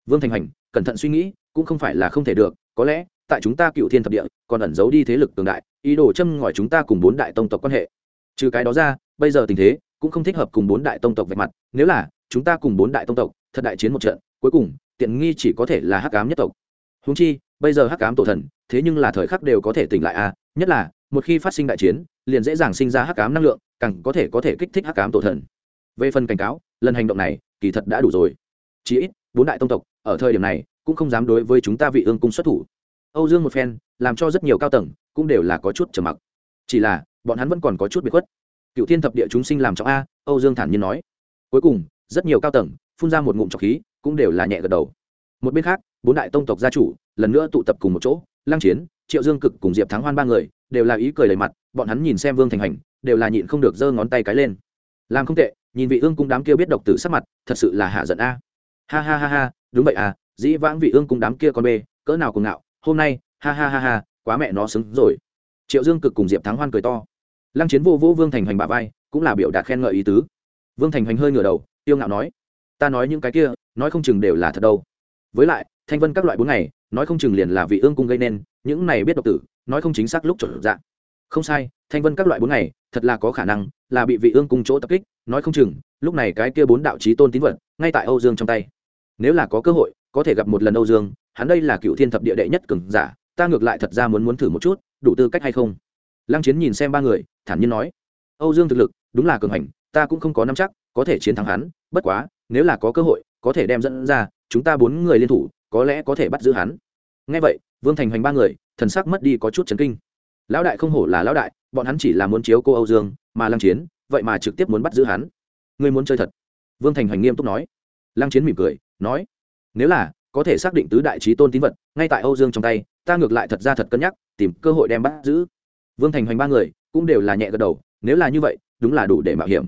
Vương thành hành cẩn thận suy nghĩ, cũng không phải là không thể được, có lẽ tại chúng ta cựu thiên thập địa còn ẩn giấu đi thế lực cường đại ý đồ châm ngòi chúng ta cùng bốn đại tông tộc quan hệ. Trừ cái đó ra bây giờ tình thế cũng không thích hợp cùng bốn đại tông tộc vạch mặt nếu là chúng ta cùng bốn đại tông tộc thật đại chiến một trận cuối cùng tiện nghi chỉ có thể là hắc ám nhất tộc. Húng chi bây giờ hắc ám tổ thần thế nhưng là thời khắc đều có thể tỉnh lại a à, nhất là một khi phát sinh đại chiến liền dễ dàng sinh ra hắc ám năng lượng càng có thể có thể kích thích hắc ám tổ thần. Về phần cảnh cáo lần hành động này kỳ thật đã đủ rồi. Chí ít bốn đại tông tộc ở thời điểm này cũng không dám đối với chúng ta vị ương cung xuất thủ âu dương một phen, làm cho rất nhiều cao tầng cũng đều là có chút trầm mặc. Chỉ là, bọn hắn vẫn còn có chút biệt khuất. Cựu thiên thập địa chúng sinh làm trọng a, âu dương thản nhiên nói. Cuối cùng, rất nhiều cao tầng phun ra một ngụm trọc khí, cũng đều là nhẹ gật đầu. Một bên khác, bốn đại tông tộc gia chủ lần nữa tụ tập cùng một chỗ, lăng chiến, triệu dương cực cùng diệp thắng hoan ba người đều là ý cười đầy mặt, bọn hắn nhìn xem vương thành hành, đều là nhịn không được giơ ngón tay cái lên. Làm không tệ, nhìn vị ương cung đám kia biết độc tử sắc mặt, thật sự là hạ giận a. Ha ha ha ha, đúng vậy à dĩ vãng vị ương cung đám kia con bê, cỡ nào cùng ngạo hôm nay, ha ha ha ha, quá mẹ nó xứng rồi. Triệu dương cực cùng diệp thắng hoan cười to. Lăng chiến vô vô vương thành hoành bà vai, cũng là biểu đạt khen ngợi ý tứ. Vương thành hoành hơi ngửa đầu, tiêu ngạo nói, ta nói những cái kia, nói không chừng đều là thật đâu. Với lại, thanh vân các loại bốn ngày, nói không chừng liền là vị ương cung gây nên, những này biết độc tử, nói không chính xác lúc chuẩn dạng không sai, thanh vân các loại bốn ngày, thật là có khả năng là bị vị ương cung chỗ tập kích, nói không chừng, lúc này cái kia bốn đạo trí tôn tín vật, ngay tại âu dương trong tay. Nếu là có cơ hội có thể gặp một lần âu dương, hắn đây là cựu thiên thập địa đệ nhất cường giả, ta ngược lại thật ra muốn muốn thử một chút, đủ tư cách hay không? Lăng chiến nhìn xem ba người, thản nhiên nói, âu dương thực lực, đúng là cường hành, ta cũng không có nắm chắc, có thể chiến thắng hắn, bất quá, nếu là có cơ hội, có thể đem dẫn ra, chúng ta bốn người liên thủ, có lẽ có thể bắt giữ hắn. Ngay vậy, vương thành hoành ba người, thần sắc mất đi có chút chấn kinh. Lão đại không hổ là lão đại, bọn hắn chỉ là muốn chiếu cô âu dương, mà lăng chiến, vậy mà trực tiếp muốn bắt giữ hắn. Ngươi muốn chơi thật? Vương thành hoành nghiêm túc nói. Lăng chiến mỉm cười, nói nếu là, có thể xác định tứ đại trí tôn tín vật, ngay tại âu dương trong tay, ta ngược lại thật ra thật cân nhắc, tìm cơ hội đem bắt giữ. Vương thành hoành ba người cũng đều là nhẹ gật đầu, nếu là như vậy, đúng là đủ để mạo hiểm.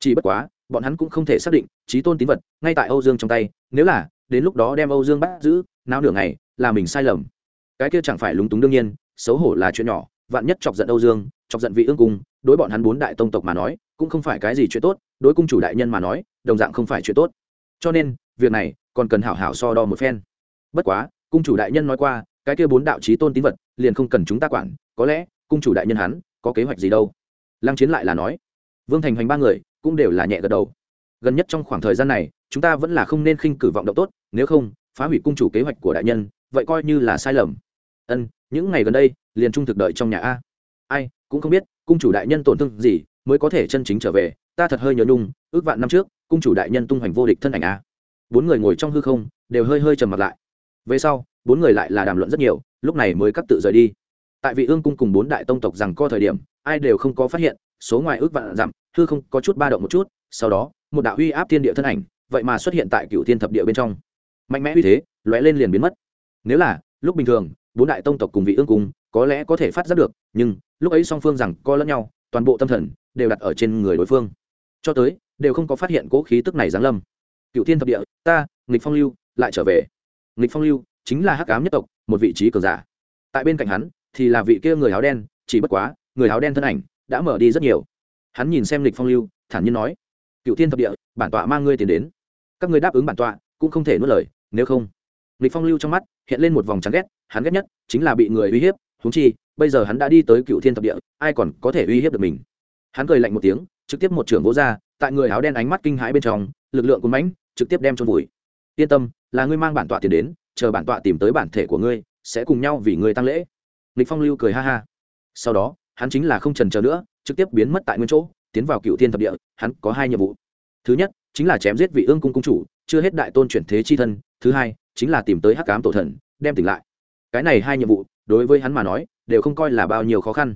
Chỉ bất quá, bọn hắn cũng không thể xác định trí tôn tín vật ngay tại âu dương trong tay, nếu là, đến lúc đó đem âu dương bắt giữ, nào nửa ngày, là mình sai lầm. Cái kia chẳng phải lúng túng đương nhiên, xấu hổ là chuyện nhỏ, vạn nhất chọc giận âu dương, chọc giận vị ương cung, đối bọn hắn bốn đại tông tộc mà nói, cũng không phải cái gì chuyện tốt, đối cung chủ đại nhân mà nói, đồng dạng không phải chuyện tốt. Cho nên, việc này còn cần hảo hảo so đo một phen. Bất quá, cung chủ đại nhân nói qua, cái kia bốn đạo trí tôn tín vật, liền không cần chúng ta quản, có lẽ, cung chủ đại nhân hắn, có kế hoạch gì đâu. Lăng chiến lại là nói, vương thành hoành ba người, cũng đều là nhẹ gật đầu. Gần nhất trong khoảng thời gian này, chúng ta vẫn là không nên khinh cử vọng động tốt, nếu không, phá hủy cung chủ kế hoạch của đại nhân, vậy coi như là sai lầm. Ân, những ngày gần đây, liền trung thực đợi trong nhà a. Ai, cũng không biết, cung chủ đại nhân tổn thương gì, mới có thể chân chính trở về, ta thật hơi nhớ nhung, ước vạn năm trước, cung chủ đại nhân tung hoành vô địch thân ảnh a bốn người ngồi trong hư không, đều hơi hơi trầm mặt lại. Về sau, bốn người lại là đàm luận rất nhiều, lúc này mới cắt tự rời đi. Tại vị ương cung cùng bốn đại tông tộc rằng co thời điểm, ai đều không có phát hiện, số ngoài ước vạn dặm, hư không có chút ba động một chút, sau đó, một đạo uy áp thiên địa thân ảnh, vậy mà xuất hiện tại cựu thiên thập địa bên trong. Mạnh mẽ uy thế, lóe lên liền biến mất. Nếu là, lúc bình thường, bốn đại tông tộc cùng vị ương cung, có lẽ có thể phát giác được, nhưng, lúc ấy song phương rằng co lẫn nhau, toàn bộ tâm thần, đều đặt ở trên người đối phương. Cho tới, đều không có phát hiện cỗ khí tức này giáng lâm cựu thiên thập địa, ta, nghịch phong lưu, lại trở về. Nghịch phong lưu chính là hắc ám nhất tộc, một vị trí cường giả. Tại bên cạnh hắn thì là vị kia người áo đen, chỉ bất quá, người áo đen thân ảnh đã mở đi rất nhiều. Hắn nhìn xem lịch phong lưu, thản nhiên nói cựu thiên thập địa, bản tọa mang ngươi tiền đến. Các ngươi đáp ứng bản tọa cũng không thể nuốt lời, nếu không. Lịch phong lưu trong mắt hiện lên một vòng chán ghét, hắn ghét nhất chính là bị người uy hiếp húng chi, bây giờ hắn đã đi tới cựu thiên thập địa, ai còn có thể uy hiếp được mình? Hắn cười lạnh một tiếng, trực tiếp một trưởng vỗ ra, tại người áo đen ánh mắt kinh hãi bên trong lực lượng của mãnh trực tiếp đem trôn vùi. Yên tâm, là ngươi mang bản tọa tiền đến, chờ bản tọa tìm tới bản thể của ngươi, sẽ cùng nhau vì ngươi tăng lễ. Lịch phong lưu cười ha ha. Sau đó, hắn chính là không trần chờ nữa, trực tiếp biến mất tại nguyên chỗ, tiến vào cựu thiên thập địa, hắn có hai nhiệm vụ. Thứ nhất, chính là chém giết vị ương cung cung chủ, chưa hết đại tôn chuyển thế chi thân. Thứ hai, chính là tìm tới hắc cám tổ thần, đem tỉnh lại. Cái này hai nhiệm vụ, đối với hắn mà nói, đều không coi là bao nhiêu khó khăn.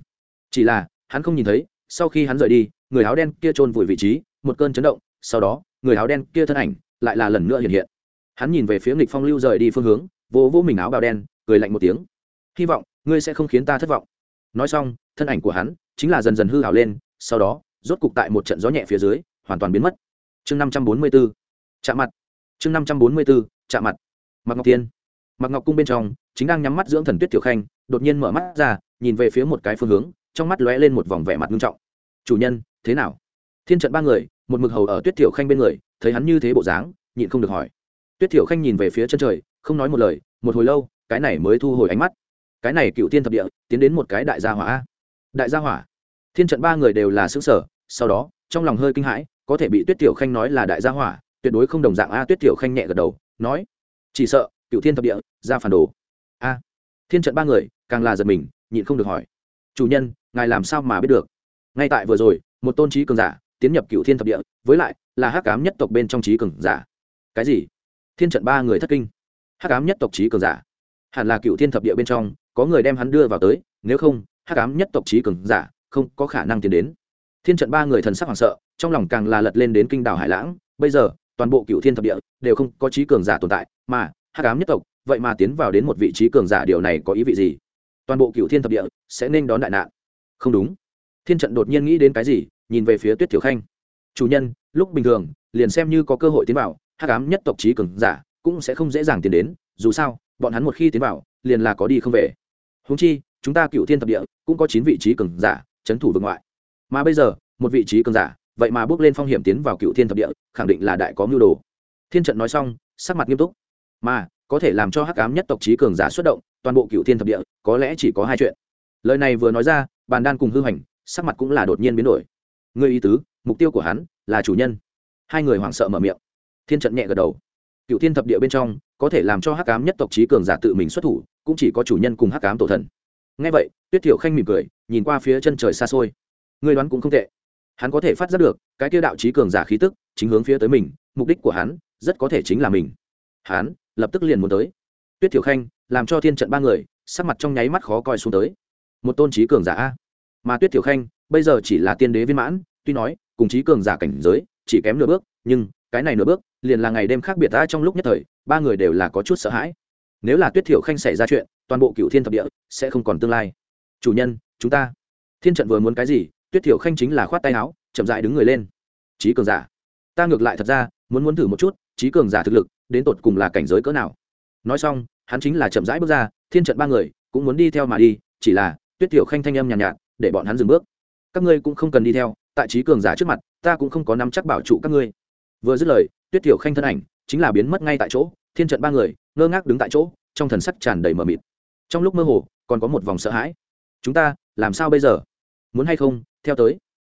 Chỉ là, hắn không nhìn thấy, sau khi hắn rời đi, người áo đen kia trôn vùi vị trí, một cơn chấn động, sau đó người áo đen kia thân ảnh lại là lần nữa hiện hiện. Hắn nhìn về phía nghịch phong lưu rời đi phương hướng, vỗ vỗ mình áo bào đen, cười lạnh một tiếng. Hy vọng ngươi sẽ không khiến ta thất vọng. Nói xong, thân ảnh của hắn chính là dần dần hư hào lên, sau đó, rốt cục tại một trận gió nhẹ phía dưới, hoàn toàn biến mất. Chương năm trăm bốn mươi b ố chạm mặt. Chương năm trăm bốn mươi b ố chạm mặt. Mặc ngọc tiên mặc ngọc cung bên trong chính đang nhắm mắt dưỡng thần tuyết tiểu khanh, đột nhiên mở mắt ra, nhìn về phía một cái phương hướng, trong mắt lóe lên một vòng vẻ mặt nghiêm trọng. Chủ nhân, thế nào? Thiên trận ba người một mực hầu ở tuyết tiểu khanh bên người, thấy hắn như thế bộ dáng, nhịn không được hỏi. Tuyết tiểu khanh nhìn về phía chân trời, không nói một lời, một hồi lâu, cái này mới thu hồi ánh mắt. Cái này cựu tiên thập địa, tiến đến một cái đại gia hỏa đại gia hỏa. Thiên trận ba người đều là xứng sở sau đó, trong lòng hơi kinh hãi, có thể bị tuyết tiểu khanh nói là đại gia hỏa, tuyệt đối không đồng dạng a, tuyết tiểu khanh nhẹ gật đầu, nói, chỉ sợ, cựu thiên thập địa, ra phản đồ. A. Thiên trận ba người, càng là giật mình, nhịn không được hỏi, chủ nhân, ngài làm sao mà biết được? Ngay tại vừa rồi, một tôn trí cường giả tiến nhập cựu thiên thập địa, với lại là hắc cám nhất tộc bên trong trí cường giả. Cái gì? Thiên trận ba người thất kinh. Hắc cám nhất tộc trí cường giả. Hẳn là cựu thiên thập địa bên trong, có người đem hắn đưa vào tới, nếu không, hắc ám nhất tộc trí cường giả không có khả năng tiến đến. Thiên trận ba người thần sắc hoảng sợ, trong lòng càng là lật lên đến kinh đảo hải lãng. Bây giờ, toàn bộ cựu thiên thập địa đều không có trí cường giả tồn tại, mà hắc ám nhất tộc, vậy mà tiến vào đến một vị trí cường giả, điều này có ý vị gì? Toàn bộ cựu thiên thập địa sẽ nên đón đại nạn. Không đúng. Thiên trận đột nhiên nghĩ đến cái gì? Nhìn về phía tuyết tiểu khanh. Chủ nhân, lúc bình thường, liền xem như có cơ hội tiến vào, hắc ám nhất tộc trí cường giả cũng sẽ không dễ dàng tiến đến, dù sao, bọn hắn một khi tiến vào, liền là có đi không về. Húng chi, chúng ta cựu thiên thập địa cũng có chín vị trí cường giả trấn thủ vực ngoại. Mà bây giờ, một vị trí cường giả, vậy mà bước lên phong hiểm tiến vào cựu thiên thập địa, khẳng định là đại có mưu đồ. Thiên trận nói xong, sắc mặt nghiêm túc. Mà, có thể làm cho hắc ám nhất tộc trí cường giả xuất động, toàn bộ cựu thiên thập địa, có lẽ chỉ có hai chuyện. Lời này vừa nói ra, bàn đan cùng hư hành sắc mặt cũng là đột nhiên biến đổi người ý tứ, mục tiêu của hắn là chủ nhân. Hai người hoảng sợ mở miệng. Thiên trận nhẹ gật đầu. Cựu thiên thập địa bên trong, có thể làm cho hắc ám nhất tộc trí cường giả tự mình xuất thủ, cũng chỉ có chủ nhân cùng hắc ám tổ thần. Ngay vậy, tuyết thiểu khanh mỉm cười, nhìn qua phía chân trời xa xôi. Người đoán cũng không tệ. Hắn có thể phát giác được, cái tiêu đạo trí cường giả khí tức chính hướng phía tới mình, mục đích của hắn rất có thể chính là mình. Hắn lập tức liền muốn tới. Tuyết thiểu khanh làm cho thiên trận ba người, sắc mặt trong nháy mắt khó coi xuống tới. Một tôn trí cường giả a. Mà tuyết thiểu khanh bây giờ chỉ là tiên đế viên mãn tuy nói cùng trí cường giả cảnh giới chỉ kém nửa bước nhưng cái này nửa bước liền là ngày đêm khác biệt ta trong lúc nhất thời ba người đều là có chút sợ hãi. Nếu là tuyết thiểu khanh xảy ra chuyện toàn bộ cựu thiên thập địa sẽ không còn tương lai. Chủ nhân chúng ta. Thiên trận vừa muốn cái gì tuyết thiểu khanh chính là khoát tay áo chậm dại đứng người lên. Trí cường giả. Ta ngược lại thật ra muốn muốn thử một chút trí cường giả thực lực đến tột cùng là cảnh giới cỡ nào. Nói xong hắn chính là chậm rãi bước ra thiên trận ba người cũng muốn đi theo mà đi chỉ là tuyết thiểu khanh thanh âm nhàn nhạt, nhạt để bọn hắn dừng bước các ngươi cũng không cần đi theo, tại trí cường giả trước mặt, ta cũng không có nắm chắc bảo trụ các ngươi. Vừa dứt lời, tuyết thiểu khanh thân ảnh chính là biến mất ngay tại chỗ, thiên trận ba người ngơ ngác đứng tại chỗ, trong thần sắc tràn đầy mờ mịt. Trong lúc mơ hồ, còn có một vòng sợ hãi. Chúng ta làm sao bây giờ? Muốn hay không, theo tới.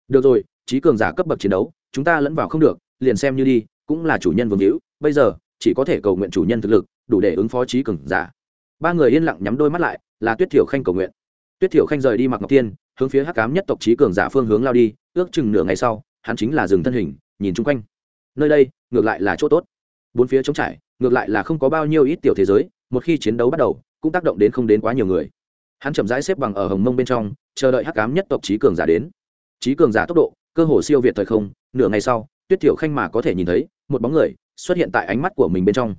Được rồi, trí cường giả cấp bậc chiến đấu, chúng ta lẫn vào không được, liền xem như đi, cũng là chủ nhân vương hữu, bây giờ, chỉ có thể cầu nguyện chủ nhân thực lực, đủ để ứng phó trí cường giả. Ba người yên lặng nhắm đôi mắt lại, là tuyết thiểu khanh cầu nguyện tuyết thiểu khanh rời đi mặc ngọc tiên, hướng phía hắc cám nhất tộc trí cường giả phương hướng lao đi, ước chừng nửa ngày sau, hắn chính là dừng thân hình, nhìn chung quanh. Nơi đây, ngược lại là chỗ tốt. Bốn phía trống trải, ngược lại là không có bao nhiêu ít tiểu thế giới, một khi chiến đấu bắt đầu, cũng tác động đến không đến quá nhiều người. Hắn chậm rãi xếp bằng ở hồng mông bên trong, chờ đợi hắc cám nhất tộc trí cường giả đến. Trí cường giả tốc độ, cơ hồ siêu việt thời không, nửa ngày sau, tuyết thiểu khanh mà có thể nhìn thấy, một bóng người xuất hiện tại ánh mắt của mình bên trong.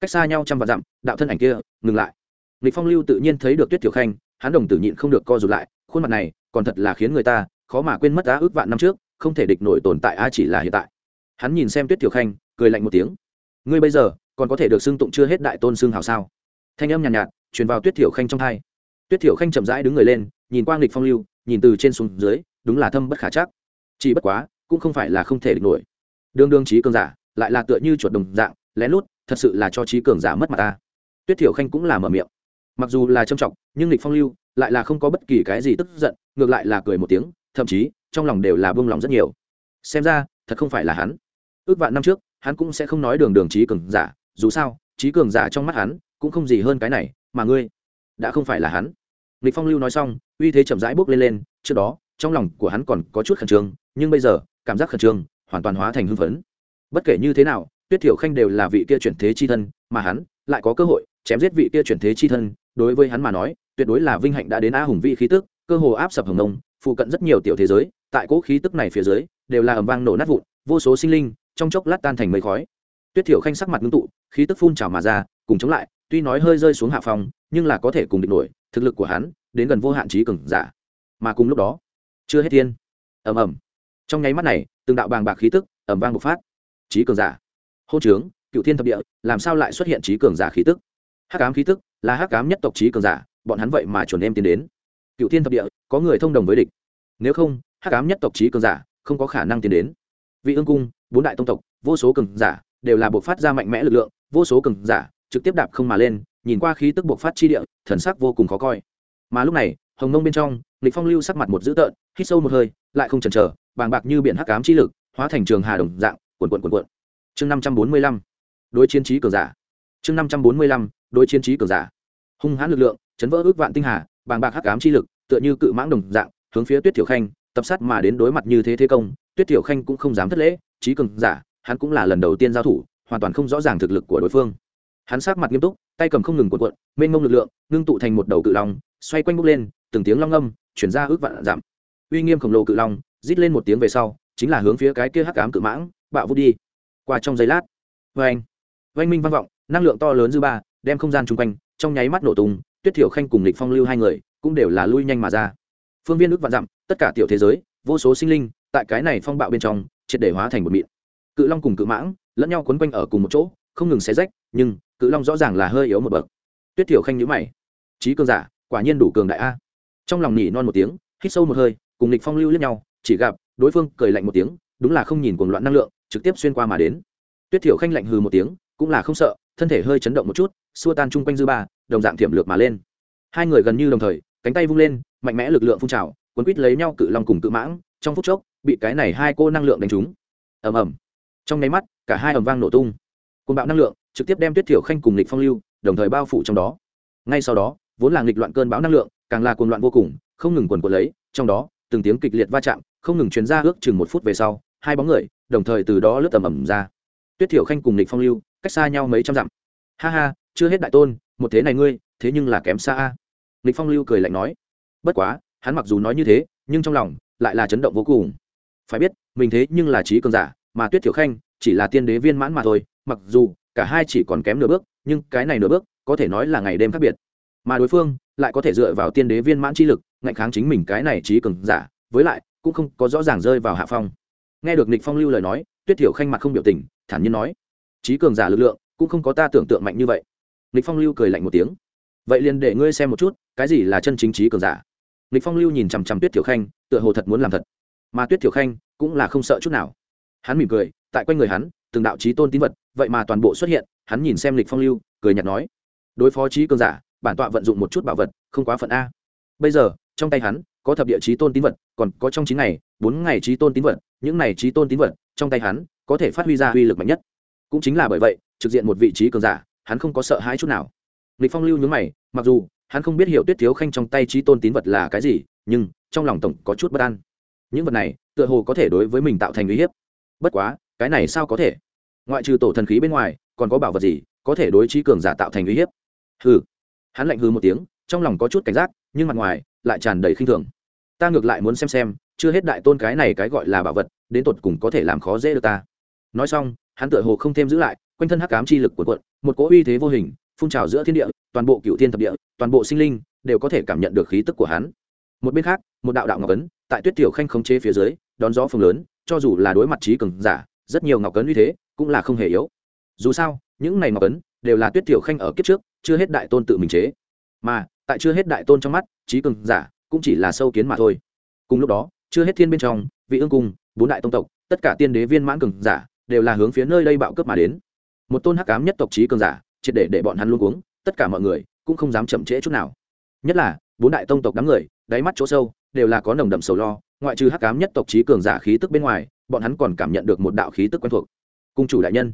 Cách xa nhau trăm vạn dặm, đạo thân ảnh kia, ngừng lại. Lịch phong lưu tự nhiên thấy được tuyết thiểu khanh hắn đồng tử nhịn không được co rụt lại khuôn mặt này còn thật là khiến người ta khó mà quên mất á ước vạn năm trước không thể địch nổi tồn tại a chỉ là hiện tại. Hắn nhìn xem tuyết thiểu khanh cười lạnh một tiếng. Ngươi bây giờ còn có thể được xưng tụng chưa hết đại tôn xưng hào sao? Thanh âm nhàn nhạt, nhạt truyền vào tuyết thiểu khanh trong thai tuyết thiểu khanh chậm rãi đứng người lên nhìn quang lịch phong lưu nhìn từ trên xuống dưới đúng là thâm bất khả chắc. Chỉ bất quá cũng không phải là không thể địch nổi. Đương đương trí cường giả lại là tựa như chuột đồng dạng lén lút thật sự là cho trí cường giả mất mặt ta. Tuyết thiểu khanh cũng là mở miệng mặc dù là trâm trọng nhưng lịch phong lưu lại là không có bất kỳ cái gì tức giận, ngược lại là cười một tiếng, thậm chí, trong lòng đều là buông lòng rất nhiều. Xem ra, thật không phải là hắn. Ước vạn năm trước, hắn cũng sẽ không nói đường đường trí cường giả, dù sao, trí cường giả trong mắt hắn cũng không gì hơn cái này, mà ngươi đã không phải là hắn. Lịch phong lưu nói xong, uy thế chậm rãi bước lên lên, trước đó, trong lòng của hắn còn có chút khẩn trương, nhưng bây giờ, cảm giác khẩn trương, hoàn toàn hóa thành hưng phấn. Bất kể như thế nào, tuyết thiểu khanh đều là vị kia chuyển thế chi thân, mà hắn lại có cơ hội chém giết vị kia chuyển thế chi thân, đối với hắn mà nói, tuyệt đối là vinh hạnh đã đến a hùng vị khí tức, cơ hồ áp sập hồng nông, phụ cận rất nhiều tiểu thế giới, tại cỗ khí tức này phía dưới, đều là ầm vang nổ nát vụn, vô số sinh linh, trong chốc lát tan thành mây khói. Tuyết thiểu khanh sắc mặt ngưng tụ, khí tức phun trào mà ra, cùng chống lại, tuy nói hơi rơi xuống hạ phòng nhưng là có thể cùng địch nổi, thực lực của hắn, đến gần vô hạn trí cường giả. Mà cùng lúc đó, chưa hết thiên. Ầm ầm. Trong nháy mắt này, từng đạo bàng bạc khí tức, ầm vang bộc phát. Trí cường giả. Hôn trướng, cựu thiên thập địa, làm sao lại xuất hiện trí cường giả khí tức? Hắc ám khí tức là hắc ám nhất tộc trí cường giả, bọn hắn vậy mà chuẩn em tiến đến. Cựu thiên thập địa, có người thông đồng với địch. Nếu không, hắc ám nhất tộc trí cường giả không có khả năng tiến đến. Vị ương cung, bốn đại tông tộc, vô số cường giả đều là buộc phát ra mạnh mẽ lực lượng, vô số cường giả trực tiếp đạp không mà lên, nhìn qua khí tức buộc phát chi địa, thần sắc vô cùng khó coi. Mà lúc này, hồng nông bên trong, lịch phong lưu sắc mặt một dữ tợn, hít sâu một hơi, lại không chần chờ, bàng bạc như biển hắc ám chi lực, hóa thành trường hà đồng dạng, cuộn cuộn cuộn cuộn. Chương năm trăm bốn mươi lăm, đối chiến trí cường giả. Chương năm trăm bốn mươi lăm đối chiến trí cường giả. Hung hãn lực lượng, chấn vỡ ước vạn tinh hà, bàng bạc hắc ám chi lực, tựa như cự mãng đồng dạng, hướng phía tuyết tiểu khanh, tập sát mà đến đối mặt như thế thế công, tuyết tiểu khanh cũng không dám thất lễ, trí cường giả, hắn cũng là lần đầu tiên giao thủ, hoàn toàn không rõ ràng thực lực của đối phương. Hắn sát mặt nghiêm túc, tay cầm không ngừng cuộn cuộn, mênh mông lực lượng, ngưng tụ thành một đầu cự long, xoay quanh bốc lên, từng tiếng long âm chuyển ra ước vạn giảm uy nghiêm khổng lồ cự long, rít lên một tiếng về sau, chính là hướng phía cái kia hắc ám cự mãng, bạo vút đi. Qua trong giây lát vê anh oanh minh vang vọng, năng lượng to lớn dư ba đem không gian chung quanh, trong nháy mắt nổ tung, tuyết thiểu khanh cùng lịch phong lưu hai người cũng đều là lui nhanh mà ra. Phương viên ước vạn dặm, tất cả tiểu thế giới, vô số sinh linh, tại cái này phong bạo bên trong, triệt để hóa thành một mịn. Cự long cùng cự mãng lẫn nhau quấn quanh ở cùng một chỗ, không ngừng xé rách, nhưng cự long rõ ràng là hơi yếu một bậc. Tuyết thiểu khanh nhíu mày. Trí cường giả, quả nhiên đủ cường đại a. Trong lòng nỉ non một tiếng, hít sâu một hơi, cùng lịch phong lưu lẫn nhau, chỉ gặp đối phương cười lạnh một tiếng, đúng là không nhìn cuồng loạn năng lượng, trực tiếp xuyên qua mà đến. Tuyết thiểu khanh lạnh hừ một tiếng, cũng là không sợ thân thể hơi chấn động một chút, xua tan chung quanh dư ba, đồng dạng thiểm lược mà lên. Hai người gần như đồng thời, cánh tay vung lên, mạnh mẽ lực lượng phun trào quấn quýt lấy nhau cự long cùng cự mãng, trong phút chốc, bị cái này hai cô năng lượng đánh trúng. Ầm ầm. Trong nháy mắt, cả hai ầm vang nổ tung. Côn bạo năng lượng, trực tiếp đem tuyết thiểu khanh cùng lịch phong lưu, đồng thời bao phủ trong đó. Ngay sau đó, vốn là nghịch loạn cơn bão năng lượng, càng là cuồng loạn vô cùng, không ngừng quần quật lấy, trong đó, từng tiếng kịch liệt va chạm, không ngừng truyền ra ước chừng một phút về sau, hai bóng người, đồng thời từ đó lướt tầm ầm ra. Tuyết thiểu khanh cùng lịch phong lưu cách xa nhau mấy trăm dặm. Ha ha, chưa hết đại tôn, một thế này ngươi, thế nhưng là kém xa a. Lịch phong lưu cười lạnh nói. Bất quá, hắn mặc dù nói như thế, nhưng trong lòng lại là chấn động vô cùng. Phải biết, mình thế nhưng là trí cường giả, mà tuyết thiểu khanh chỉ là tiên đế viên mãn mà thôi, mặc dù cả hai chỉ còn kém nửa bước, nhưng cái này nửa bước có thể nói là ngày đêm khác biệt. Mà đối phương lại có thể dựa vào tiên đế viên mãn chi lực, ngạnh kháng chính mình cái này trí cường giả, với lại cũng không có rõ ràng rơi vào hạ phong. Nghe được nịch phong lưu lời nói, tuyết thiểu khanh mặt không biểu tình, thản nhiên nói trí cường giả lực lượng, cũng không có ta tưởng tượng mạnh như vậy. Nịch phong lưu cười lạnh một tiếng. Vậy liền để ngươi xem một chút, cái gì là chân chính trí cường giả. Nịch phong lưu nhìn chằm chằm tuyết thiểu khanh, tựa hồ thật muốn làm thật. Mà tuyết thiểu khanh cũng là không sợ chút nào. Hắn mỉm cười, tại quanh người hắn, từng đạo trí tôn tín vật, vậy mà toàn bộ xuất hiện, hắn nhìn xem lịch phong lưu, cười nhạt nói. Đối phó trí cường giả, bản tọa vận dụng một chút bảo vật, không quá phận a. Bây giờ, trong tay hắn, có thập địa trí tôn tín vật, còn có trong chín ngày, bốn ngày trí tôn tín vật, những này trí tôn tín vật, trong tay hắn, có thể phát huy ra uy lực mạnh nhất cũng chính là bởi vậy, trực diện một vị trí cường giả, hắn không có sợ hãi chút nào. Lịch phong lưu nhướng mày, mặc dù hắn không biết hiểu tuyết thiếu khanh trong tay trí tôn tín vật là cái gì, nhưng trong lòng tổng có chút bất an. Những vật này tựa hồ có thể đối với mình tạo thành uy hiếp. Bất quá, cái này sao có thể? Ngoại trừ tổ thần khí bên ngoài, còn có bảo vật gì có thể đối trí cường giả tạo thành uy hiếp? Hừ. Hắn lạnh hừ một tiếng, trong lòng có chút cảnh giác, nhưng mặt ngoài lại tràn đầy khinh thường. Ta ngược lại muốn xem xem, chưa hết đại tôn cái này cái gọi là bảo vật, đến tột cùng có thể làm khó dễ được ta nói xong, hắn tựa hồ không thêm giữ lại, quanh thân hắc cám chi lực của quận một cỗ uy thế vô hình, phun trào giữa thiên địa, toàn bộ cựu thiên thập địa, toàn bộ sinh linh đều có thể cảm nhận được khí tức của hắn. Một bên khác, một đạo đạo ngọc ấn, tại tuyết tiểu khanh khống chế phía dưới, đón gió phồng lớn, cho dù là đối mặt trí cường giả, rất nhiều ngọc ấn uy thế cũng là không hề yếu. Dù sao, những này ngọc ấn đều là tuyết tiểu khanh ở kiếp trước, chưa hết đại tôn tự mình chế. Mà, tại chưa hết đại tôn trong mắt, trí cường giả cũng chỉ là sâu kiến mà thôi. Cùng lúc đó, chưa hết thiên bên trong, vị ương cung, bốn đại tông tộc, tất cả tiên đế viên mãn cường giả đều là hướng phía nơi đây bạo cướp mà đến. Một tôn hắc cám nhất tộc trí cường giả, triệt để để bọn hắn luôn uống tất cả mọi người cũng không dám chậm trễ chút nào. Nhất là, bốn đại tông tộc đám người, đáy mắt chỗ sâu, đều là có nồng đậm sầu lo, ngoại trừ hắc cám nhất tộc trí cường giả khí tức bên ngoài, bọn hắn còn cảm nhận được một đạo khí tức quen thuộc. Cung chủ đại nhân.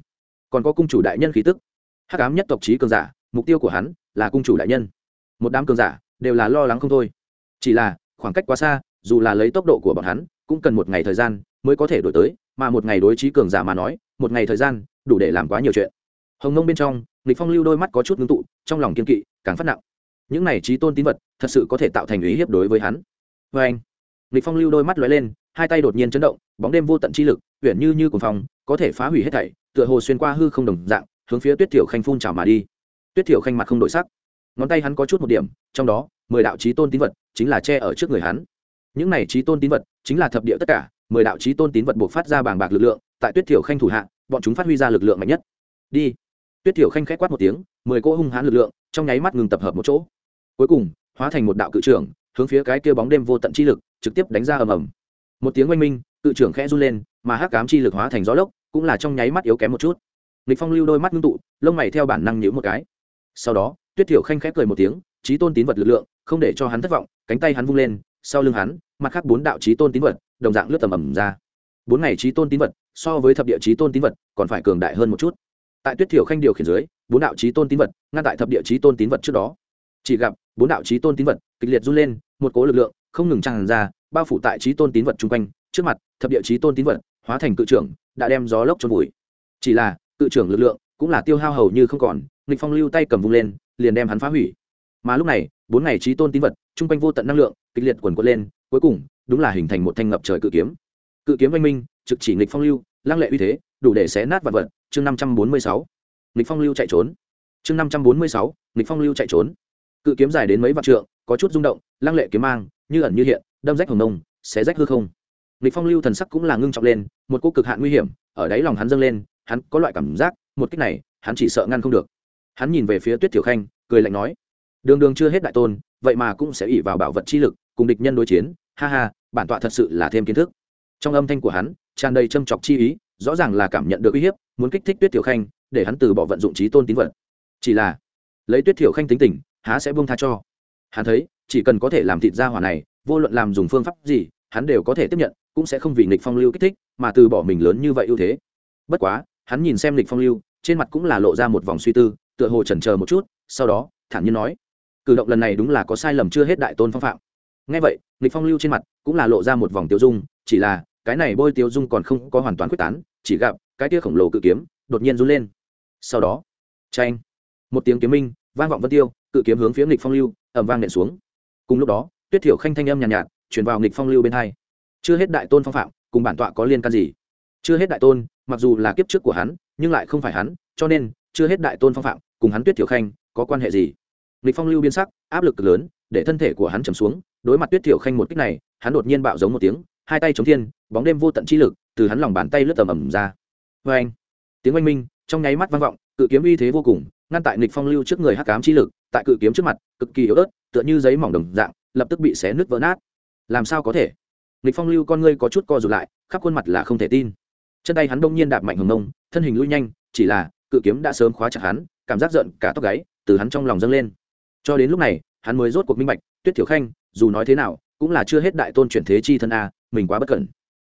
Còn có cung chủ đại nhân khí tức. Hắc cám nhất tộc trí cường giả, mục tiêu của hắn là cung chủ đại nhân. Một đám cường giả đều là lo lắng không thôi. Chỉ là, khoảng cách quá xa, dù là lấy tốc độ của bọn hắn, cũng cần một ngày thời gian mới có thể đổi tới mà một ngày đối trí cường giả mà nói, một ngày thời gian, đủ để làm quá nhiều chuyện. Hồng nông bên trong lịch phong lưu đôi mắt có chút ngưng tụ, trong lòng kiên kỵ, càng phát nặng. Những này trí tôn tín vật, thật sự có thể tạo thành ý hiếp đối với hắn. Vê anh lịch phong lưu đôi mắt lóe lên, hai tay đột nhiên chấn động, bóng đêm vô tận chi lực uyển như như cuồng phong, có thể phá hủy hết thảy, tựa hồ xuyên qua hư không đồng dạng, hướng phía tuyết tiểu khanh phun trào mà đi. Tuyết tiểu khanh mặt không đổi sắc. Ngón tay hắn có chút một điểm, trong đó, mười đạo trí tôn tín vật, chính là che ở trước người hắn. Những này trí tôn tín vật, chính là thập địa tất cả mười đạo trí tôn tín vật buộc phát ra bàng bạc lực lượng, tại tuyết thiểu khanh thủ hạ, bọn chúng phát huy ra lực lượng mạnh nhất. Đi. Tuyết thiểu khanh k h á quát một tiếng, mười cỗ hung hãn lực lượng, trong nháy mắt ngừng tập hợp một chỗ. Cuối cùng, hóa thành một đạo cự trưởng, hướng phía cái kia bóng đêm vô tận chi lực, trực tiếp đánh ra ầm ầm. Một tiếng oanh minh, cự trưởng khẽ run lên, mà hắc cám chi lực hóa thành gió lốc, cũng là trong nháy mắt yếu kém một chút. Nghịch phong lưu đôi mắt ngưng tụ, lông mày theo bản năng nhữ một cái. Sau đó, tuyết thiểu khanh khẽ cười một tiếng trí tôn tín vật lực lượng, không để cho hắn thất vọng, cánh tay hắn vung lên sau lưng hắn, mặt khác bốn đạo trí tôn tín vật, đồng dạng lướt tầm ầm ra. Bốn ngày trí tôn tín vật, so với thập địa trí tôn tín vật, còn phải cường đại hơn một chút. Tại tuyết thiểu khanh điều khiển dưới, bốn đạo trí tôn tín vật, ngăn tại thập địa trí tôn tín vật trước đó. Chỉ gặp, bốn đạo trí tôn tín vật, kịch liệt run lên, một cố lực lượng không ngừng tràn ra, bao phủ tại trí tôn tín vật chung quanh. Trước mặt, thập địa trí tôn tín vật, hóa thành cự trưởng, đã đem gió lốc trôn vùi. Chỉ là, cự trưởng lực lượng cũng là tiêu hao hầu như không còn, nghịch phong lưu tay cầm vung lên, liền đem hắn phá hủy. Mà lúc này, bốn ngày trí tôn tín vật, chung quanh vô tận năng lượng kịch liệt quần quật lên, cuối cùng, đúng là hình thành một thanh ngập trời cự kiếm. Cự kiếm oanh minh, trực chỉ nghịch phong lưu, lăng lệ uy thế, đủ để xé nát vật vật. Chương năm trăm bốn mươi sáu. Nghịch phong lưu chạy trốn. Chương năm trăm bốn mươi sáu. Nghịch phong lưu chạy trốn. Cự kiếm dài đến mấy vạn trượng, có chút rung động, lăng lệ kiếm mang, như ẩn như hiện, đâm rách hồng nông, xé rách hư không. Nghịch phong lưu thần sắc cũng là ngưng trọng lên, một cô cực hạn nguy hiểm, ở đáy lòng hắn dâng lên, hắn có loại cảm giác, một cách này, hắn chỉ sợ ngăn không được. Hắn nhìn về phía tuyết tiểu khanh, cười lạnh nói đường đường chưa hết đại tôn, vậy mà cũng sẽ ỉ vào bảo vật chi lực, cùng địch nhân đối chiến. Ha ha, bản tọa thật sự là thêm kiến thức. Trong âm thanh của hắn, tràn đầy châm chọc chi ý, rõ ràng là cảm nhận được uy hiếp, muốn kích thích tuyết tiểu khanh, để hắn từ bỏ vận dụng trí tôn tín vật. Chỉ là, lấy tuyết tiểu khanh tính tình, há sẽ buông tha cho. Hắn thấy, chỉ cần có thể làm thịt ra hỏa này, vô luận làm dùng phương pháp gì, hắn đều có thể tiếp nhận, cũng sẽ không vì nghịch phong lưu kích thích, mà từ bỏ mình lớn như vậy ưu thế. Bất quá, hắn nhìn xem nghịch phong lưu, trên mặt cũng là lộ ra một vòng suy tư, tựa hồ chần chờ một chút, sau đó, thản nhiên nói cử động lần này đúng là có sai lầm chưa hết đại tôn phong phạm. Ngay vậy nghịch phong lưu trên mặt cũng là lộ ra một vòng tiêu dung chỉ là cái này bôi tiêu dung còn không có hoàn toàn quyết tán chỉ gặp cái tia khổng lồ cự kiếm đột nhiên run lên. Sau đó tranh một tiếng kiếm minh vang vọng vân tiêu cự kiếm hướng phía nghịch phong lưu ẩm vang nện xuống. Cùng lúc đó tuyết thiểu khanh thanh âm nhàn nhạt, nhạt chuyển vào nghịch phong lưu bên hai. Chưa hết đại tôn phong phạm cùng bản tọa có liên can gì? Chưa hết đại tôn mặc dù là kiếp trước của hắn nhưng lại không phải hắn cho nên chưa hết đại tôn phong phạm cùng hắn tuyết thiểu khanh có quan hệ gì? Lịch phong lưu biên sắc, áp lực cực lớn, để thân thể của hắn trầm xuống, đối mặt tuyết thiểu khanh một kích này, hắn đột nhiên bạo giống một tiếng, hai tay chống thiên, bóng đêm vô tận chi lực, từ hắn lòng bàn tay lướt tầm ầm ra. Vê anh, tiếng oanh minh, trong nháy mắt vang vọng, cự kiếm uy thế vô cùng, ngăn tại nghịch phong lưu trước người hắc cám chi lực, tại cự kiếm trước mặt, cực kỳ yếu ớt, tựa như giấy mỏng đồng dạng, lập tức bị xé nứt vỡ nát. Làm sao có thể? Nghịch phong lưu con ngươi có chút co rụt lại, khắp khuôn mặt là không thể tin. Chân tay hắn đông nhiên đạp mạnh hồng nông thân hình lui nhanh, chỉ là, cự kiếm đã sớm khóa chặt hắn, cảm giác giận cả tóc gáy, từ hắn trong lòng dâng lên cho đến lúc này, hắn mới rốt cuộc minh bạch, tuyết thiểu khanh, dù nói thế nào, cũng là chưa hết đại tôn chuyển thế chi thân a, mình quá bất cẩn.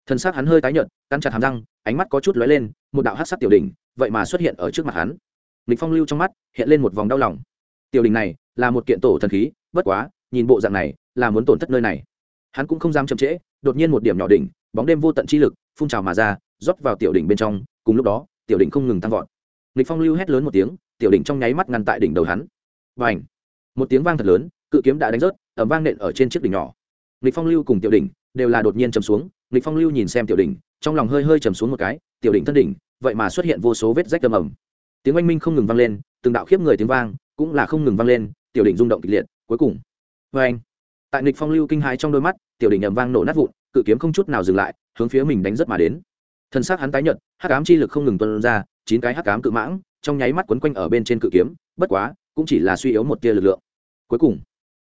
Thân xác hắn hơi tái nhợt căn chặt hàm răng, ánh mắt có chút lóe lên, một đạo hát sắc tiểu đỉnh, vậy mà xuất hiện ở trước mặt hắn. Lịch phong lưu trong mắt, hiện lên một vòng đau lòng. Tiểu đỉnh này, là một kiện tổ thần khí, bất quá, nhìn bộ dạng này, là muốn tổn thất nơi này. Hắn cũng không dám chậm trễ, đột nhiên một điểm nhỏ đỉnh, bóng đêm vô tận chi lực, phun trào mà ra, rót vào tiểu đỉnh bên trong, cùng lúc đó, tiểu đỉnh không ngừng tăng vọt. Lịch phong lưu hét lớn một tiếng, tiểu đỉnh trong nháy mắt ngăn tại đỉnh đầu hắn. Và ảnh một tiếng vang thật lớn, cự kiếm đã đánh rớt ẩm vang nện ở trên chiếc đỉnh nhỏ. Lịch phong lưu cùng tiểu đỉnh đều là đột nhiên chầm xuống lịch phong lưu nhìn xem tiểu đỉnh, trong lòng hơi hơi chầm xuống một cái, tiểu đỉnh thân đỉnh, vậy mà xuất hiện vô số vết rách âm ầm. tiếng oanh minh không ngừng vang lên, từng đạo khiếp người tiếng vang cũng là không ngừng vang lên, tiểu đỉnh rung động kịch liệt, cuối cùng, vê anh. Tại lịch phong lưu kinh hãi trong đôi mắt, tiểu đỉnh ầm vang nổ nát vụn, cự kiếm không chút nào dừng lại, hướng phía mình đánh rất mà đến. Thân xác hắn tái nhợt, hắc ám chi lực không ngừng tuôn ra, chín cái hắc ám cự mãng trong nháy mắt quấn quanh ở bên trên cự kiếm, bất quá, cũng chỉ là suy yếu một tia lực lượng cuối cùng.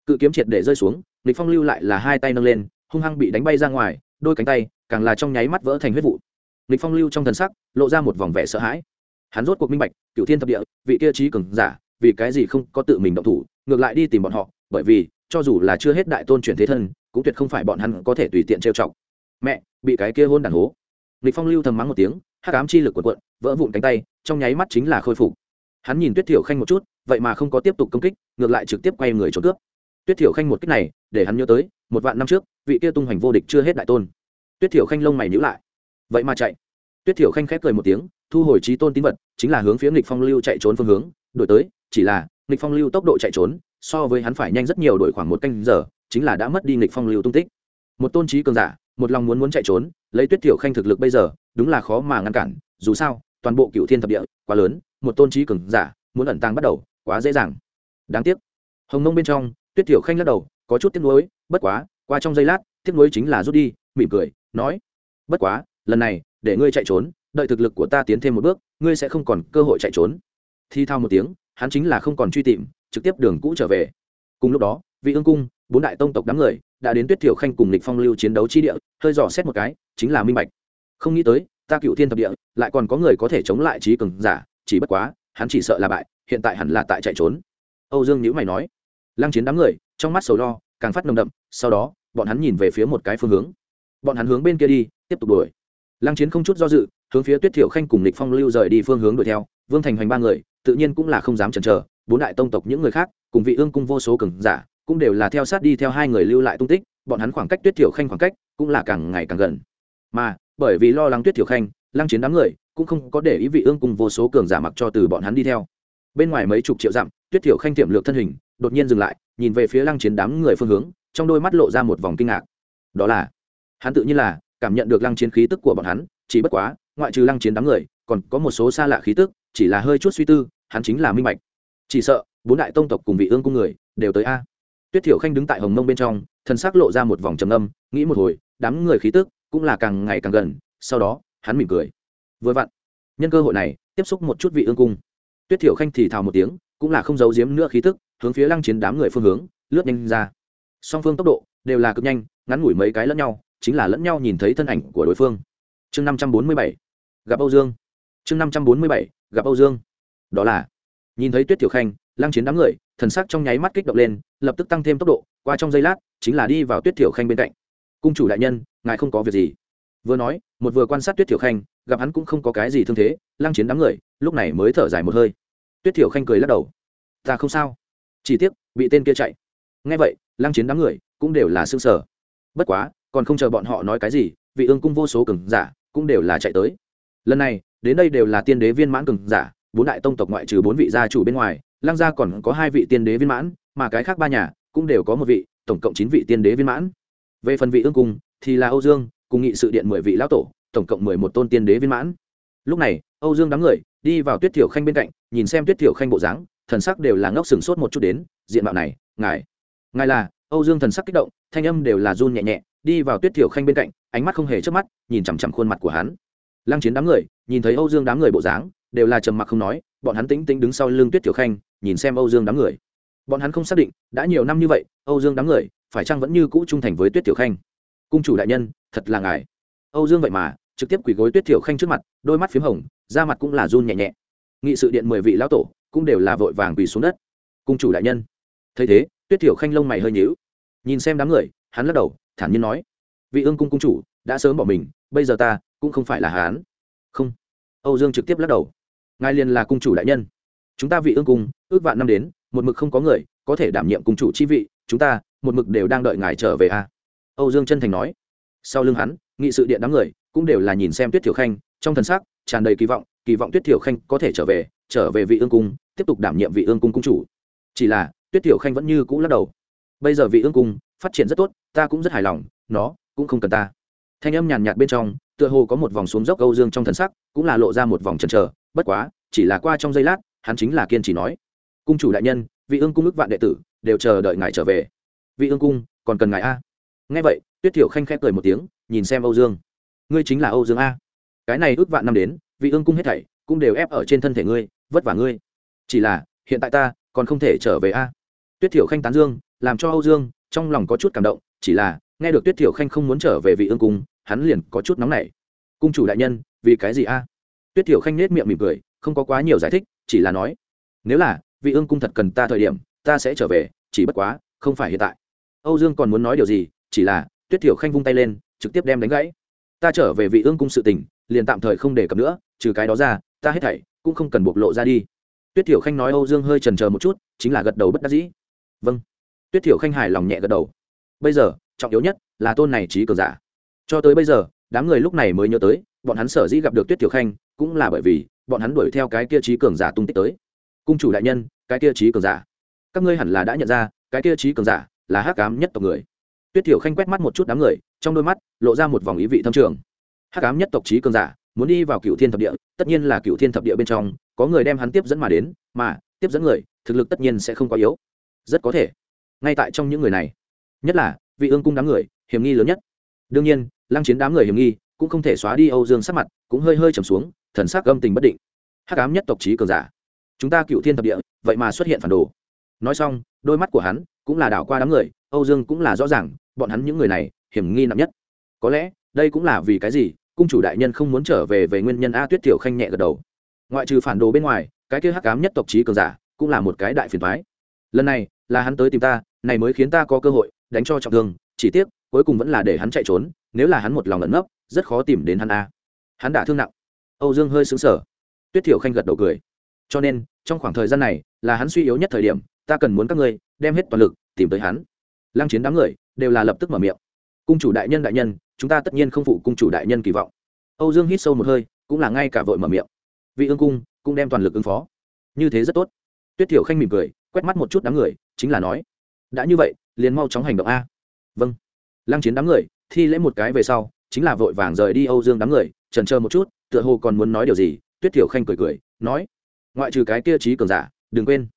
Cự kiếm triệt để rơi xuống, lịch phong lưu lại là hai tay nâng lên, hung hăng bị đánh bay ra ngoài, đôi cánh tay càng là trong nháy mắt vỡ thành huyết vụ. Lịch phong lưu trong thần sắc, lộ ra một vòng vẻ sợ hãi. Hắn rốt cuộc minh bạch cựu thiên thập địa, vị kia trí cường giả, vì cái gì không có tự mình động thủ, ngược lại đi tìm bọn họ, bởi vì, cho dù là chưa hết đại tôn chuyển thế thân, cũng tuyệt không phải bọn hắn có thể tùy tiện trêu chọc. Mẹ, bị cái kia hôn đàn hố. Lịch phong lưu thầm mắng một tiếng, hắc ám chi lực cuộn cuộn, vỡ vụn cánh tay, trong nháy mắt chính là khôi phục. Hắn nhìn tuyết thiểu khanh một chút vậy mà không có tiếp tục công kích, ngược lại trực tiếp quay người trốn cướp. Tuyết thiểu khanh một kích này, để hắn nhớ tới, một vạn năm trước, vị kia tung hoành vô địch chưa hết đại tôn. Tuyết thiểu khanh lông mày nhữ lại. Vậy mà chạy. Tuyết thiểu khanh khép cười một tiếng, thu hồi trí tôn tín vật, chính là hướng phía nghịch phong lưu chạy trốn phương hướng, đổi tới, chỉ là, nghịch phong lưu tốc độ chạy trốn, so với hắn phải nhanh rất nhiều đổi khoảng một canh giờ, chính là đã mất đi nghịch phong lưu tung tích. Một tôn trí cường giả, một lòng muốn muốn chạy trốn, lấy tuyết thiểu khanh thực lực bây giờ, đúng là khó mà ngăn cản, dù sao, toàn bộ cựu thiên thập địa, quá lớn, một tôn trí cường giả, muốn ẩn tàng bắt đầu quá dễ dàng. Đáng tiếc. Hồng nông bên trong, tuyết thiểu khanh lắc đầu, có chút tiếc nuối, bất quá, qua trong giây lát, tiếc nuối chính là rút đi, mỉm cười, nói, bất quá, lần này, để ngươi chạy trốn, đợi thực lực của ta tiến thêm một bước, ngươi sẽ không còn cơ hội chạy trốn. Thi thao một tiếng, hắn chính là không còn truy tìm, trực tiếp đường cũ trở về. Cùng lúc đó, vị ương cung, bốn đại tông tộc đám người, đã đến tuyết thiểu khanh cùng lịch phong lưu chiến đấu chi địa, hơi dò xét một cái, chính là minh bạch. Không nghĩ tới, ta cựu thiên thập địa, lại còn có người có thể chống lại trí cường giả, chỉ bất quá, hắn chỉ sợ là bại hiện tại hẳn là tại chạy trốn. Âu dương nhữ mày nói. Lăng chiến đám người, trong mắt sầu lo, càng phát nồng đậm, sau đó, bọn hắn nhìn về phía một cái phương hướng. Bọn hắn hướng bên kia đi, tiếp tục đuổi. Lăng chiến không chút do dự, hướng phía tuyết thiểu khanh cùng lịch phong lưu rời đi phương hướng đuổi theo. Vương thành hoành ba người, tự nhiên cũng là không dám chần chờ, bốn đại tông tộc những người khác, cùng vị ương cung vô số cường giả, cũng đều là theo sát đi theo hai người lưu lại tung tích, bọn hắn khoảng cách tuyết thiểu khanh khoảng cách, cũng là càng ngày càng gần. Mà, bởi vì lo lắng tuyết thiểu khanh, lăng chiến đám người, cũng không có để ý vị ương cung vô số cường giả mặc cho từ bọn hắn đi theo bên ngoài mấy chục triệu dặm, tuyết thiểu khanh tiệm lược thân hình, đột nhiên dừng lại, nhìn về phía lăng chiến đám người phương hướng, trong đôi mắt lộ ra một vòng kinh ngạc. Đó là, hắn tự nhiên là cảm nhận được lăng chiến khí tức của bọn hắn, chỉ bất quá, ngoại trừ lăng chiến đám người, còn có một số xa lạ khí tức, chỉ là hơi chút suy tư, hắn chính là minh bạch. Chỉ sợ, bốn đại tông tộc cùng vị ương cung người, đều tới a. Tuyết thiểu khanh đứng tại hồng mông bên trong thân xác lộ ra một vòng trầm âm nghĩ một hồi, đám người khí tức cũng là càng ngày càng gần, sau đó, hắn mỉm cười. Vừa vặn, nhân cơ hội này, tiếp xúc một chút vị ương cung tuyết thiểu khanh thì thào một tiếng, cũng là không giấu giếm nữa khí tức, hướng phía lăng chiến đám người phương hướng, lướt nhanh ra. Song phương tốc độ đều là cực nhanh, ngắn ngủi mấy cái lẫn nhau, chính là lẫn nhau nhìn thấy thân ảnh của đối phương. Chương năm trăm bốn mươi bảy, gặp âu dương. Chương năm trăm bốn mươi bảy, gặp âu dương. Đó là, nhìn thấy tuyết tiểu khanh, lăng chiến đám người, thần sắc trong nháy mắt kích động lên, lập tức tăng thêm tốc độ, qua trong giây lát, chính là đi vào tuyết tiểu khanh bên cạnh. Cung chủ đại nhân, ngài không có việc gì. Vừa nói, một vừa quan sát tuyết tiểu khanh gặp hắn cũng không có cái gì thương thế, lăng chiến đám người, lúc này mới thở dài một hơi. Tuyết Thiểu khanh cười lắc đầu. Ta không sao. Chỉ tiếc, bị tên kia chạy. Ngay vậy, lăng chiến đám người cũng đều là xương sở bất quá, còn không chờ bọn họ nói cái gì, vị ương cung vô số cường giả cũng đều là chạy tới. Lần này, đến đây đều là tiên đế viên mãn cường giả, bốn đại tông tộc ngoại trừ bốn vị gia chủ bên ngoài, lăng gia còn có hai vị tiên đế viên mãn, mà cái khác ba nhà cũng đều có một vị, tổng cộng chín vị tiên đế viên mãn. Về phần vị ương cung thì là âu dương, cùng nghị sự điện mười vị lão tổ tổng cộng mười một tôn tiên đế viên mãn. Lúc này, âu dương đám người đi vào tuyết thiểu khanh bên cạnh, nhìn xem tuyết thiểu khanh bộ dáng, thần sắc đều là ngốc sừng sốt một chút đến, diện mạo này, ngài ngài là, âu dương thần sắc kích động, thanh âm đều là run nhẹ nhẹ, đi vào tuyết thiểu khanh bên cạnh, ánh mắt không hề chớp mắt, nhìn chằm chằm khuôn mặt của hắn. Lăng chiến đám người, nhìn thấy âu dương đám người bộ dáng, đều là trầm mặc không nói, bọn hắn tĩnh tĩnh đứng sau lưng tuyết thiểu khanh, nhìn xem âu dương đám người. Bọn hắn không xác định, đã nhiều năm như vậy, âu dương đám người, phải chăng vẫn như cũ trung thành với tuyết tiểu khanh? Cung chủ đại nhân, thật là ngài âu dương vậy mà, trực tiếp quỳ gối tuyết thiểu khanh trước mặt, đôi mắt p h í m hồng, da mặt cũng là run nhẹ nhẹ. Nghị sự điện mười vị lão tổ cũng đều là vội vàng quỳ xuống đất. Cung chủ đại nhân. Thấy thế, tuyết thiểu khanh lông mày hơi nhíu. Nhìn xem đám người, hắn lắc đầu, thản nhiên nói, vị ương cung cung chủ, đã sớm bỏ mình, bây giờ ta cũng không phải là hán không. Âu dương trực tiếp lắc đầu. Ngài liền là cung chủ đại nhân. Chúng ta vị ương cung, ước vạn năm đến, một mực không có người có thể đảm nhiệm cung chủ chi vị, chúng ta một mực đều đang đợi ngài trở về a. Âu dương chân thành nói. Sau lưng hắn nghị sự điện đám người cũng đều là nhìn xem tuyết thiểu khanh, trong thần sắc tràn đầy kỳ vọng kỳ vọng tuyết thiểu khanh có thể trở về trở về vị ương cung, tiếp tục đảm nhiệm vị ương cung cung chủ. Chỉ là, tuyết thiểu khanh vẫn như cũ lắc đầu. Bây giờ vị ương cung phát triển rất tốt, ta cũng rất hài lòng, nó cũng không cần ta. Thanh âm nhàn nhạt bên trong, tựa hồ có một vòng xuống dốc âu dương trong thần sắc, cũng là lộ ra một vòng chần chờ, bất quá, chỉ là qua trong giây lát, hắn chính là kiên trì nói. Cung chủ đại nhân, vị ương cung ước vạn đệ tử, đều chờ đợi ngài trở về. Vị ương cung, còn cần ngài a? Nghe vậy, tuyết thiểu khanh khép cười một tiếng nhìn xem âu dương. Ngươi chính là âu dương a. Cái này ước vạn năm đến, vị ương cung hết thảy cũng đều ép ở trên thân thể ngươi, vất vả ngươi. Chỉ là, hiện tại ta còn không thể trở về a. Tuyết thiểu khanh tán dương, làm cho âu dương trong lòng có chút cảm động, chỉ là, nghe được tuyết thiểu khanh không muốn trở về vị ương cung, hắn liền có chút nóng nảy. Cung chủ đại nhân, vì cái gì a? Tuyết thiểu khanh nết miệng mỉm cười, không có quá nhiều giải thích, chỉ là nói, nếu là vị ương cung thật cần ta thời điểm, ta sẽ trở về, chỉ bất quá, không phải hiện tại. Âu dương còn muốn nói điều gì, chỉ là, tuyết thiểu khanh vung tay lên trực tiếp đem đánh gãy. Ta trở về vị ương cung sự tình, liền tạm thời không đề cập nữa, trừ cái đó ra, ta hết thảy cũng không cần bộc lộ ra đi. Tuyết thiểu khanh nói âu dương hơi trần chờ một chút, chính là gật đầu bất đắc dĩ. Vâng. Tuyết thiểu khanh hài lòng nhẹ gật đầu. Bây giờ, trọng yếu nhất là tôn này trí cường giả. Cho tới bây giờ, đám người lúc này mới nhớ tới, bọn hắn sở dĩ gặp được tuyết thiểu khanh, cũng là bởi vì bọn hắn đuổi theo cái kia trí cường giả tung tích tới. Cung chủ đại nhân, cái kia trí cường giả. Các ngươi hẳn là đã nhận ra, cái kia trí cường giả là hắc ám nhất tộc người. Tuyết thiểu khanh quét mắt một chút đám người trong đôi mắt lộ ra một vòng ý vị thâm trường. Hắc ám nhất tộc trí cường giả muốn đi vào cựu thiên thập địa, tất nhiên là cựu thiên thập địa bên trong, có người đem hắn tiếp dẫn mà đến, mà tiếp dẫn người, thực lực tất nhiên sẽ không quá yếu. Rất có thể, ngay tại trong những người này, nhất là vị ương cung đám người, hiểm nghi lớn nhất. Đương nhiên, lăng chiến đám người hiểm nghi cũng không thể xóa đi âu dương sắc mặt, cũng hơi hơi trầm xuống, thần sắc âm tình bất định. Hắc ám nhất tộc trí cường giả, chúng ta cựu thiên thập địa, vậy mà xuất hiện phản đồ. Nói xong, đôi mắt của hắn cũng là đảo qua đám người, âu dương cũng là rõ ràng, bọn hắn những người này hiểm nghi nặng nhất. Có lẽ, đây cũng là vì cái gì cung chủ đại nhân không muốn trở về về nguyên nhân a tuyết tiểu khanh nhẹ gật đầu. Ngoại trừ phản đồ bên ngoài, cái kia hắc ám nhất tộc trí cường giả cũng là một cái đại phiền thoái lần này, là hắn tới tìm ta, này mới khiến ta có cơ hội đánh cho trọng thương, chỉ tiếc, cuối cùng vẫn là để hắn chạy trốn, nếu là hắn một lòng ẩn nấp, rất khó tìm đến hắn a. Hắn đã thương nặng. Âu dương hơi xứng sở tuyết thiểu khanh gật đầu cười. Cho nên, trong khoảng thời gian này, là hắn suy yếu nhất thời điểm, ta cần muốn các ngươi đem hết toàn lực tìm tới hắn. Lăng chiến đám người đều là lập tức mở miệng cung chủ đại nhân đại nhân, chúng ta tất nhiên không phụ cung chủ đại nhân kỳ vọng. Âu dương hít sâu một hơi, cũng là ngay cả vội mở miệng. Vị ương cung cũng đem toàn lực ứng phó. Như thế rất tốt. Tuyết thiểu khanh mỉm cười, quét mắt một chút đám người, chính là nói, đã như vậy, liền mau chóng hành động a. Vâng. Lăng chiến đám người, thi lễ một cái về sau, chính là vội vàng rời đi âu dương đám người trần chờ một chút, tựa hồ còn muốn nói điều gì, tuyết thiểu khanh cười cười, nói, ngoại trừ cái kia trí cường giả, đừng quên,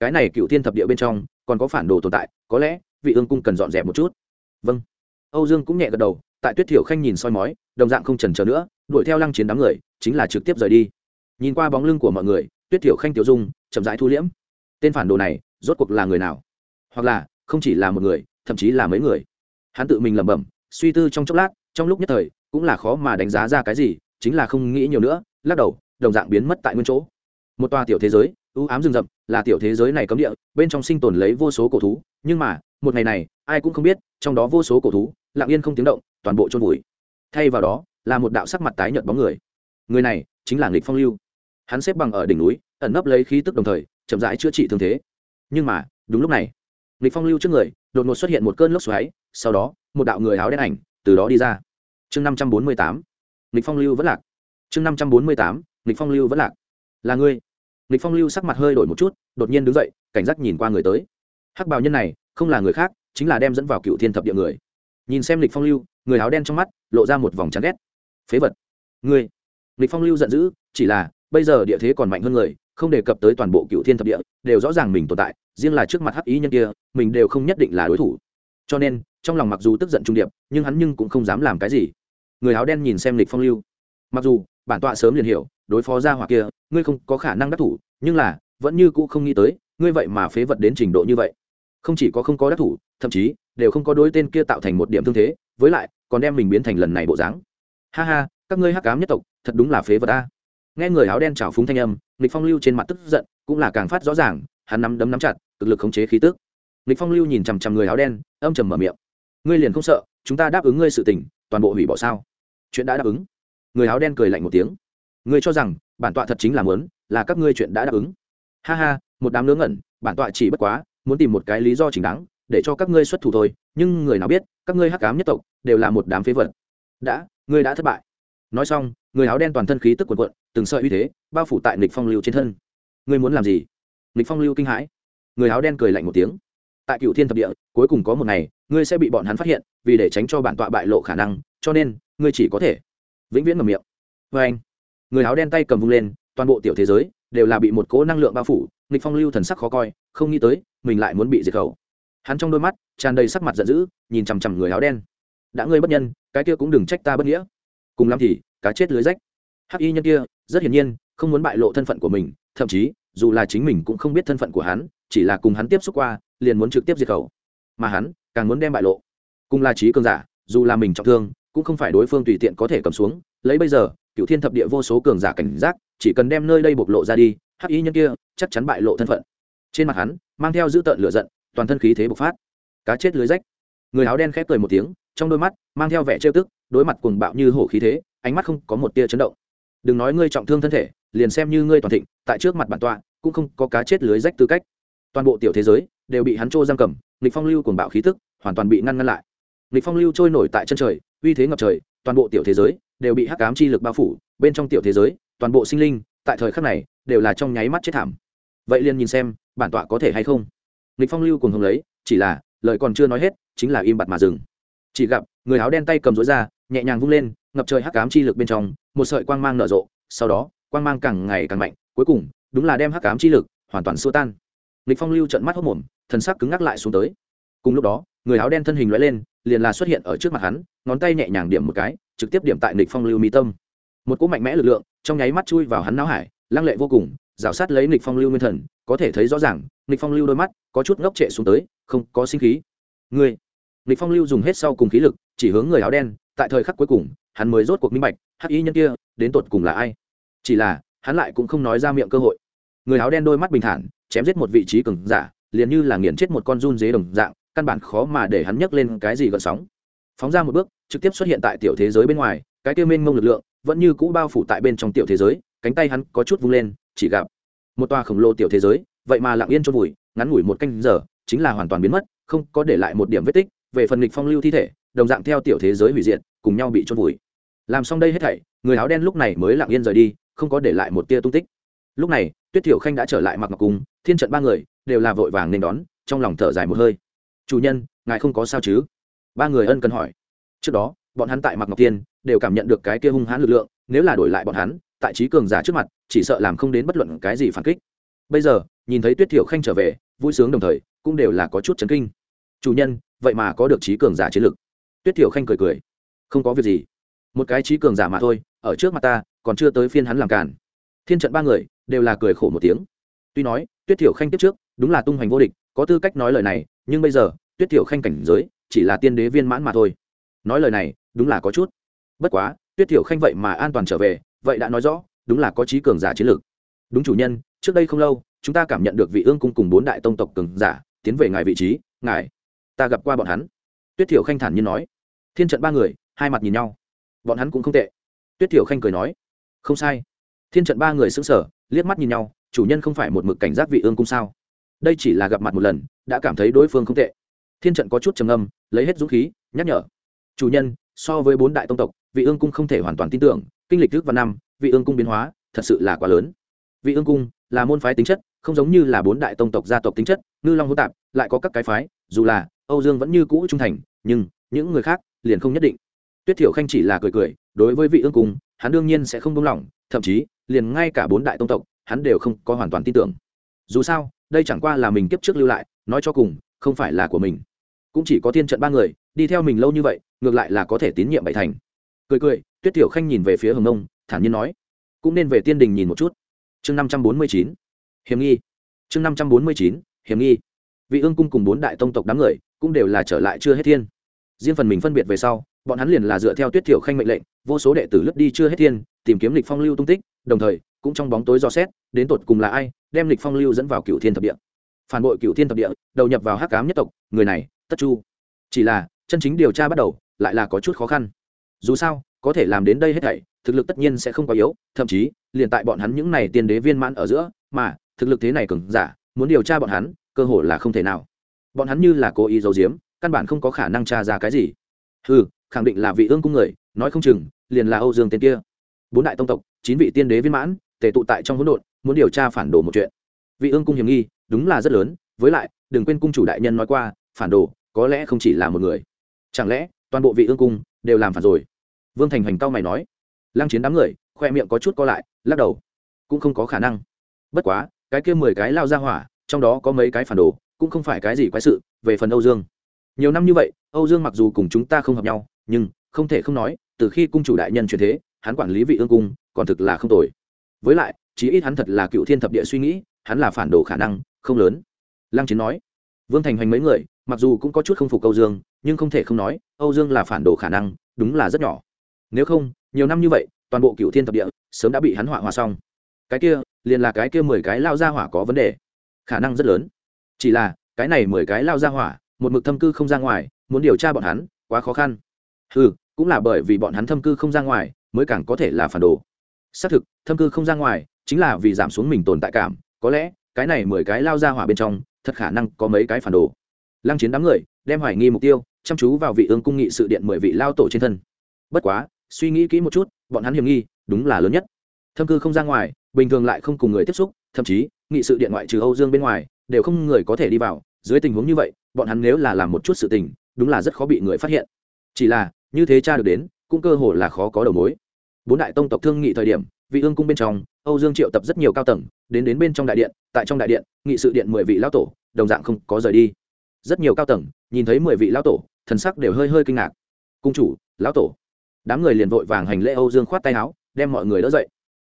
cái này cựu thiên thập địa bên trong, còn có phản đồ tồn tại, có lẽ vị ương cung cần dọn dẹp một chút. Vâng âu dương cũng nhẹ gật đầu, tại tuyết thiểu khanh nhìn soi mói, đồng dạng không trần chờ nữa, đuổi theo lăng chiến đám người, chính là trực tiếp rời đi. Nhìn qua bóng lưng của mọi người, tuyết thiểu khanh tiểu dung, chậm rãi thu liễm. Tên phản đồ này, rốt cuộc là người nào? Hoặc là, không chỉ là một người, thậm chí là mấy người? Hắn tự mình lẩm bẩm, suy tư trong chốc lát, trong lúc nhất thời, cũng là khó mà đánh giá ra cái gì, chính là không nghĩ nhiều nữa, lắc đầu, đồng dạng biến mất tại nguyên chỗ. Một tòa tiểu thế giới ưu ám rừng rậm, là tiểu thế giới này cấm địa, bên trong sinh tồn lấy vô số cổ thú, nhưng mà, một ngày này, ai cũng không biết, trong đó vô số cổ thú lặng yên không tiếng động, toàn bộ trôn vùi. Thay vào đó, là một đạo sắc mặt tái nhợt bóng người. Người này chính là nghịch phong lưu. Hắn xếp bằng ở đỉnh núi, ẩn nấp lấy khí tức đồng thời, chậm rãi chữa trị thương thế. Nhưng mà, đúng lúc này, nghịch phong lưu trước người, đột ngột xuất hiện một cơn lốc xoáy, sau đó, một đạo người áo đen ảnh từ đó đi ra. Chương năm trăm bốn mươi tám, nghịch phong lưu vẫn lạc. Chương năm trăm bốn mươi tám, nghịch phong lưu vẫn lạc. Là ngươi. Nghịch phong lưu sắc mặt hơi đổi một chút, đột nhiên đứng dậy, cảnh giác nhìn qua người tới. Hắc bào nhân này, không là người khác, chính là đem dẫn vào cựu thiên thập địa người nhìn xem lịch phong lưu, người áo đen trong mắt lộ ra một vòng chán ghét. Phế vật. Ngươi. Lịch phong lưu giận dữ, chỉ là, bây giờ địa thế còn mạnh hơn người, không đề cập tới toàn bộ cựu thiên thập địa, đều rõ ràng mình tồn tại, riêng là trước mặt hắc ý nhân kia, mình đều không nhất định là đối thủ. Cho nên, trong lòng mặc dù tức giận trung điệp, nhưng hắn nhưng cũng không dám làm cái gì. Người áo đen nhìn xem lịch phong lưu. Mặc dù, bản tọa sớm liền hiểu, đối phó ra hỏa kia, ngươi không có khả năng đắc thủ, nhưng là, vẫn như cũ không nghĩ tới, ngươi vậy mà phế vật đến trình độ như vậy. Không chỉ có không có đắc thủ, thậm chí đều không có đối tên kia tạo thành một điểm thương thế, với lại, còn đem mình biến thành lần này bộ dáng. Ha ha, các ngươi hắc cám nhất tộc, thật đúng là phế vật ta nghe người áo đen trào phúng thanh âm, nghịch phong lưu trên mặt tức giận, cũng là càng phát rõ ràng, hắn nắm đấm nắm chặt, cực lực khống chế khí tức. Nghịch phong lưu nhìn chằm chằm người áo đen, âm trầm mở miệng. Ngươi liền không sợ, chúng ta đáp ứng ngươi sự tình, toàn bộ hủy bỏ sao? Chuyện đã đáp ứng. Người áo đen cười lạnh một tiếng. Ngươi cho rằng, bản tọa thật chính là muốn, là các ngươi chuyện đã đáp ứng. Ha ha, một đám nướng ngẩn, bản tọa chỉ bất quá, muốn tìm một cái lý do chính đáng để cho các ngươi xuất thủ thôi, nhưng người nào biết, các ngươi hắc cám nhất tộc đều là một đám phế vật. Đã, ngươi đã thất bại. Nói xong, người áo đen toàn thân khí tức quần quận từng sợi uy thế bao phủ tại nịch phong lưu trên thân. Ngươi muốn làm gì? Nịch phong lưu kinh hãi. Người áo đen cười lạnh một tiếng. Tại cựu thiên thập địa, cuối cùng có một ngày, ngươi sẽ bị bọn hắn phát hiện, vì để tránh cho bản tọa bại lộ khả năng, cho nên, ngươi chỉ có thể vĩnh viễn ngầm miệng. Vê anh, người áo đen tay cầm vung lên, toàn bộ tiểu thế giới đều là bị một cỗ năng lượng bao phủ nghịch phong lưu thần sắc khó coi, không nghĩ tới, mình lại muốn bị diệt khẩu hắn trong đôi mắt tràn đầy sắc mặt giận dữ, nhìn chằm chằm người áo đen. Đã ngươi bất nhân, cái kia cũng đừng trách ta bất nghĩa. Cùng lắm thì, cá chết lưới rách. Hắc y nhân kia, rất hiển nhiên, không muốn bại lộ thân phận của mình, thậm chí, dù là chính mình cũng không biết thân phận của hắn, chỉ là cùng hắn tiếp xúc qua, liền muốn trực tiếp diệt khẩu. Mà hắn, càng muốn đem bại lộ. Cùng là trí cường giả, dù là mình trọng thương, cũng không phải đối phương tùy tiện có thể cầm xuống. Lấy bây giờ, cựu thiên thập địa vô số cường giả cảnh giác, chỉ cần đem nơi đây bộc lộ ra đi, hắc y nhân kia chắc chắn bại lộ thân phận. Trên mặt hắn, mang theo dữ tợn lửa giận toàn thân khí thế bộc phát. Cá chết lưới rách. Người áo đen khép cười một tiếng, trong đôi mắt mang theo vẻ trêu tức, đối mặt cuồng bạo như hổ khí thế, ánh mắt không có một tia chấn động. Đừng nói ngươi trọng thương thân thể, liền xem như ngươi toàn thịnh, tại trước mặt bản tọa, cũng không có cá chết lưới rách tư cách. Toàn bộ tiểu thế giới đều bị hắn trô giam cầm, nghịch phong lưu cuồng bạo khí tức hoàn toàn bị ngăn ngăn lại. Nghịch phong lưu trôi nổi tại chân trời, uy thế ngập trời, toàn bộ tiểu thế giới đều bị hắc ám chi lực bao phủ, bên trong tiểu thế giới, toàn bộ sinh linh, tại thời khắc này đều là trong nháy mắt chết thảm. Vậy liền nhìn xem, bản tọa có thể hay không? Nghịch phong lưu cùng hồng lấy, chỉ là, lời còn chưa nói hết, chính là im bặt mà dừng. Chỉ gặp, người áo đen tay cầm rối ra, nhẹ nhàng vung lên, ngập trời hắc ám chi lực bên trong, một sợi quang mang nở rộ, sau đó, quang mang càng ngày càng mạnh, cuối cùng, đúng là đem hắc ám chi lực hoàn toàn xua tan. Nghịch phong lưu trận mắt hốc mồm, thần sắc cứng ngắc lại xuống tới. Cùng lúc đó, người áo đen thân hình lóe lên, liền là xuất hiện ở trước mặt hắn, ngón tay nhẹ nhàng điểm một cái, trực tiếp điểm tại nghịch phong lưu mi tâm. Một cú mạnh mẽ lực lượng, trong nháy mắt chui vào hắn não hải, lăng lệ vô cùng, rào sát lấy nghịch phong lưu nguyên thần có thể thấy rõ ràng, nghịch phong lưu đôi mắt có chút ngốc trệ xuống tới, không có sinh khí. Người nghịch phong lưu dùng hết sau cùng khí lực, chỉ hướng người áo đen, tại thời khắc cuối cùng, hắn mới rốt cuộc minh bạch, hắc y nhân kia, đến tột cùng là ai? Chỉ là, hắn lại cũng không nói ra miệng cơ hội. Người áo đen đôi mắt bình thản, chém giết một vị trí cường giả, liền như là nghiền chết một con run dế đồng dạng, căn bản khó mà để hắn nhấc lên cái gì gợn sóng. Phóng ra một bước, trực tiếp xuất hiện tại tiểu thế giới bên ngoài, cái kia mênh mông lực lượng, vẫn như cũ bao phủ tại bên trong tiểu thế giới, cánh tay hắn có chút vung lên, chỉ gặp một tòa khổng lồ tiểu thế giới, vậy mà lặng yên trôn vùi, ngắn ngủi một canh giờ, chính là hoàn toàn biến mất, không có để lại một điểm vết tích. Về phần nghịch phong lưu thi thể, đồng dạng theo tiểu thế giới hủy diệt, cùng nhau bị trôn vùi. Làm xong đây hết thảy, người áo đen lúc này mới lặng yên rời đi, không có để lại một tia tung tích. Lúc này, tuyết thiểu khanh đã trở lại mặc ngọc cung, thiên trận ba người đều là vội vàng nên đón, trong lòng thở dài một hơi. Chủ nhân, ngài không có sao chứ? Ba người ân cần hỏi. Trước đó, bọn hắn tại mặc ngọc tiên đều cảm nhận được cái kia hung hãn lực lượng, nếu là đổi lại bọn hắn tại trí cường giả trước mặt, chỉ sợ làm không đến bất luận cái gì phản kích. Bây giờ, nhìn thấy tuyết thiểu khanh trở về, vui sướng đồng thời, cũng đều là có chút chấn kinh. Chủ nhân, vậy mà có được trí cường giả chiến lực. Tuyết thiểu khanh cười cười. Không có việc gì. Một cái trí cường giả mà thôi, ở trước mặt ta, còn chưa tới phiên hắn làm cản thiên trận ba người, đều là cười khổ một tiếng. Tuy nói, tuyết thiểu khanh tiếp trước, đúng là tung hoành vô địch, có tư cách nói lời này, nhưng bây giờ, tuyết thiểu khanh cảnh giới, chỉ là tiên đế viên mãn mà thôi. Nói lời này, đúng là có chút. Bất quá, tuyết thiểu khanh vậy mà an toàn trở về vậy đã nói rõ, đúng là có trí cường giả chiến lược. Đúng chủ nhân, trước đây không lâu, chúng ta cảm nhận được vị ương cung cùng bốn đại tông tộc cường giả tiến về ngài vị trí, ngài, ta gặp qua bọn hắn. Tuyết thiểu khanh thản nhiên nói. Thiên trận ba người, hai mặt nhìn nhau. Bọn hắn cũng không tệ. Tuyết thiểu khanh cười nói. Không sai. Thiên trận ba người xứng sở liếc mắt nhìn nhau, chủ nhân không phải một mực cảnh giác vị ương cung sao? Đây chỉ là gặp mặt một lần, đã cảm thấy đối phương không tệ. Thiên trận có chút trầm âm lấy hết dũng khí, nhắc nhở. Chủ nhân, so với bốn đại tông tộc, vị ương cung không thể hoàn toàn tin tưởng kinh lịch trước và năm, vị ương cung biến hóa, thật sự là quá lớn. Vị ương cung là môn phái tính chất, không giống như là bốn đại tông tộc gia tộc tính chất, ngư long hỗn tạp lại có các cái phái, dù là âu dương vẫn như cũ trung thành, nhưng những người khác liền không nhất định. Tuyết thiểu khanh chỉ là cười cười, đối với vị ương cung, hắn đương nhiên sẽ không buông lỏng, thậm chí, liền ngay cả bốn đại tông tộc, hắn đều không có hoàn toàn tin tưởng. Dù sao, đây chẳng qua là mình kiếp trước lưu lại, nói cho cùng, không phải là của mình. Cũng chỉ có thiên trận ba người, đi theo mình lâu như vậy, ngược lại là có thể tín nhiệm bảy thành cười cười, tuyết tiểu khanh nhìn về phía hồng nông, thản nhiên nói, cũng nên về tiên đình nhìn một chút. Chương năm trăm bốn mươi chín, hiểm nghi. Chương năm trăm bốn mươi chín, hiểm nghi. Vị ương cung cùng bốn đại tông tộc đám người cũng đều là trở lại chưa hết thiên. Riêng phần mình phân biệt về sau, bọn hắn liền là dựa theo tuyết tiểu khanh mệnh lệnh, vô số đệ tử lướt đi chưa hết thiên, tìm kiếm lịch phong lưu tung tích, đồng thời cũng trong bóng tối do xét, đến tột cùng là ai đem lịch phong lưu dẫn vào cựu thiên thập địa. Phản bội cựu thiên thập địa, đầu nhập vào hắc cám nhất tộc, người này, tất chu. Chỉ là, chân chính điều tra bắt đầu lại là có chút khó khăn dù sao, có thể làm đến đây hết thảy, thực lực tất nhiên sẽ không quá yếu, thậm chí, liền tại bọn hắn những này tiên đế viên mãn ở giữa, mà, thực lực thế này cường giả, muốn điều tra bọn hắn, cơ hội là không thể nào. Bọn hắn như là cố ý giấu giếm, căn bản không có khả năng tra ra cái gì. Ừ khẳng định là vị ương cung người, nói không chừng, liền là âu dương tên kia. Bốn đại tông tộc, chín vị tiên đế viên mãn, tề tụ tại trong hỗn độn, muốn điều tra phản đồ một chuyện. Vị ương cung hiểm nghi, đúng là rất lớn, với lại, đừng quên cung chủ đại nhân nói qua, phản đồ, có lẽ không chỉ là một người. Chẳng lẽ, toàn bộ vị ương cung, đều làm phản rồi? Vương thành hoành cao mày nói, lăng chiến đám người, khoe miệng có chút co lại, lắc đầu. Cũng không có khả năng. Bất quá, cái kia mười cái lao ra hỏa, trong đó có mấy cái phản đồ, cũng không phải cái gì quái sự, về phần âu dương. Nhiều năm như vậy, âu dương mặc dù cùng chúng ta không hợp nhau, nhưng, không thể không nói, từ khi cung chủ đại nhân chuyển thế, hắn quản lý vị ương cung, còn thực là không tồi. Với lại, chí ít hắn thật là cựu thiên thập địa suy nghĩ, hắn là phản đồ khả năng, không lớn. Lăng chiến nói. Vương thành hoành mấy người, mặc dù cũng có chút không phục âu dương, nhưng không thể không nói, âu dương là phản đồ khả năng, đúng là rất nhỏ nếu không, nhiều năm như vậy, toàn bộ cựu thiên thập địa sớm đã bị hắn hỏa hòa xong. Cái kia, liền là cái kia mười cái lao ra hỏa có vấn đề. Khả năng rất lớn. Chỉ là, cái này mười cái lao ra hỏa, một mực thâm cư không ra ngoài, muốn điều tra bọn hắn, quá khó khăn. Ừ cũng là bởi vì bọn hắn thâm cư không ra ngoài, mới càng có thể là phản đồ. Xác thực, thâm cư không ra ngoài, chính là vì giảm xuống mình tồn tại cảm. Có lẽ, cái này mười cái lao ra hỏa bên trong, thật khả năng có mấy cái phản đồ. Lăng chiến đám người, đem hoài nghi mục tiêu, chăm chú vào vị ương cung nghị sự điện mười vị lao tổ trên thân. Bất quá suy nghĩ kỹ một chút, bọn hắn hiểm nghi, đúng là lớn nhất. Thâm cư không ra ngoài, bình thường lại không cùng người tiếp xúc, thậm chí, nghị sự điện ngoại trừ âu dương bên ngoài, đều không người có thể đi vào. Dưới tình huống như vậy, bọn hắn nếu là làm một chút sự tình, đúng là rất khó bị người phát hiện. Chỉ là, như thế cha được đến, cũng cơ hồ là khó có đầu mối. Bốn đại tông tộc thương nghị thời điểm, vị ương cung bên trong, âu dương triệu tập rất nhiều cao tầng, đến đến bên trong đại điện, tại trong đại điện, nghị sự điện mười vị lão tổ, đồng dạng không có rời đi. Rất nhiều cao tầng, nhìn thấy mười vị lão tổ, thần sắc đều hơi hơi kinh ngạc. Cung chủ, lão tổ đám người liền vội vàng hành lễ âu dương khoát tay áo, đem mọi người đỡ dậy.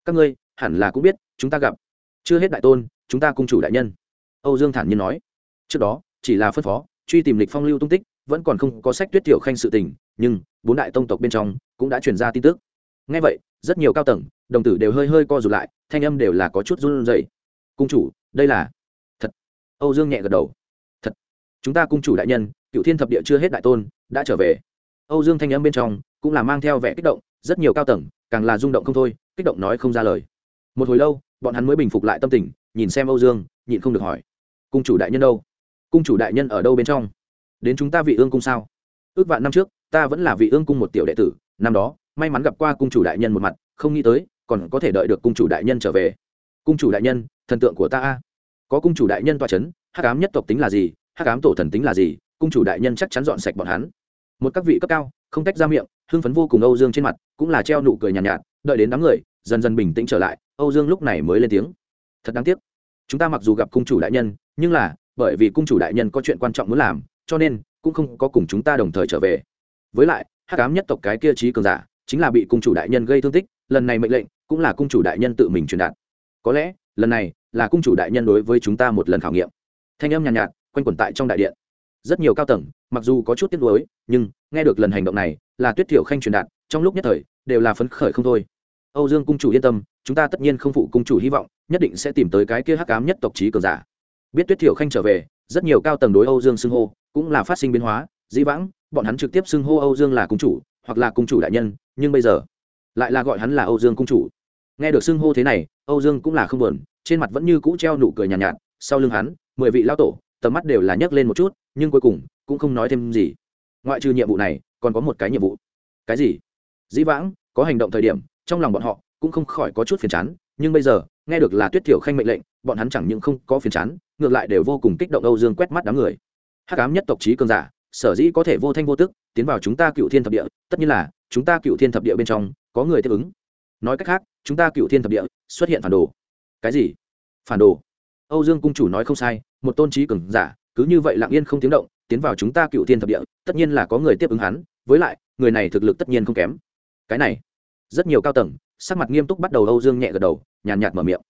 Các ngươi, hẳn là cũng biết, chúng ta gặp. Chưa hết đại tôn, chúng ta cung chủ đại nhân. Âu dương thản nhiên nói. Trước đó, chỉ là phân phó, truy tìm lịch phong lưu tung tích, vẫn còn không có sách tuyết tiểu khanh sự tình, nhưng bốn đại tông tộc bên trong cũng đã truyền ra tin tức. Ngay vậy, rất nhiều cao tầng, đồng tử đều hơi hơi co rụt lại, thanh âm đều là có chút run rẩy. Cung chủ, đây là thật. Âu dương nhẹ gật đầu. Thật. Chúng ta cung chủ đại nhân cựu thiên thập địa chưa hết đại tôn, đã trở về. Âu dương thanh âm bên trong cũng là mang theo vẻ kích động, rất nhiều cao tầng, càng là rung động không thôi, kích động nói không ra lời. Một hồi lâu, bọn hắn mới bình phục lại tâm tình, nhìn xem âu dương, nhịn không được hỏi, cung chủ đại nhân đâu? Cung chủ đại nhân ở đâu bên trong? Đến chúng ta vị ương cung sao? Ước vạn năm trước, ta vẫn là vị ương cung một tiểu đệ tử, năm đó, may mắn gặp qua cung chủ đại nhân một mặt, không nghĩ tới, còn có thể đợi được cung chủ đại nhân trở về. Cung chủ đại nhân, thần tượng của ta a. Có cung chủ đại nhân toa c h ấ n hắc ám nhất tộc tính là gì, hắc ám tổ thần tính là gì, cung chủ đại nhân chắc chắn dọn sạch bọn hắn một các vị cấp cao không tách ra miệng hưng phấn vô cùng âu dương trên mặt cũng là treo nụ cười nhàn nhạt, nhạt đợi đến đám người dần dần bình tĩnh trở lại âu dương lúc này mới lên tiếng. Thật đáng tiếc chúng ta mặc dù gặp cung chủ đại nhân nhưng là bởi vì cung chủ đại nhân có chuyện quan trọng muốn làm cho nên cũng không có cùng chúng ta đồng thời trở về. Với lại hắc ám nhất tộc cái kia trí cường giả chính là bị cung chủ đại nhân gây thương tích lần này mệnh lệnh cũng là cung chủ đại nhân tự mình truyền đạt. Có lẽ lần này là cung chủ đại nhân đối với chúng ta một lần khảo nghiệm. Thanh âm nhàn nhạt, nhạt quanh quẩn tại trong đại điện. Rất nhiều cao tầng mặc dù có chút tiếc nuối nhưng nghe được lần hành động này là tuyết thiểu khanh truyền đạt trong lúc nhất thời đều là phấn khởi không thôi. Âu dương cung chủ yên tâm chúng ta tất nhiên không phụ cung chủ hy vọng nhất định sẽ tìm tới cái kia hắc ám nhất tộc trí cường giả. Biết tuyết thiểu khanh trở về rất nhiều cao tầng đối âu dương xưng hô cũng là phát sinh biến hóa dĩ vãng bọn hắn trực tiếp xưng hô âu dương là cung chủ hoặc là cung chủ đại nhân nhưng bây giờ lại là gọi hắn là âu dương cung chủ. Nghe được xưng hô thế này âu dương cũng là không buồn trên mặt vẫn như cũ treo nụ cười nhàn nhạt, nhạt sau lưng hắn mười vị lao tổ tầm mắt đều là nhấc lên một chút, nhưng cuối cùng cũng không nói thêm gì. Ngoại trừ nhiệm vụ này, còn có một cái nhiệm vụ. Cái gì? Dĩ vãng, có hành động thời điểm, trong lòng bọn họ cũng không khỏi có chút phiền chán, nhưng bây giờ, nghe được là tuyết thiểu khanh mệnh lệnh, bọn hắn chẳng những không có phiền chán, ngược lại đều vô cùng kích động âu dương quét mắt đám người. Hắc ám nhất tộc trí cường giả, sở dĩ có thể vô thanh vô tức, tiến vào chúng ta cựu thiên thập địa, tất nhiên là chúng ta cựu thiên thập địa bên trong có người tiếp ứng. Nói cách khác, chúng ta cựu thiên thập địa xuất hiện phản đồ. Cái gì? Phản đồ. Âu dương cung chủ nói không sai một tôn trí cường giả, cứ như vậy lặng yên không tiếng động, tiến vào chúng ta cựu thiên thập địa, tất nhiên là có người tiếp ứng hắn, với lại, người này thực lực tất nhiên không kém. Cái này, rất nhiều cao tầng, sắc mặt nghiêm túc bắt đầu âu dương nhẹ gật đầu, nhàn nhạt mở miệng.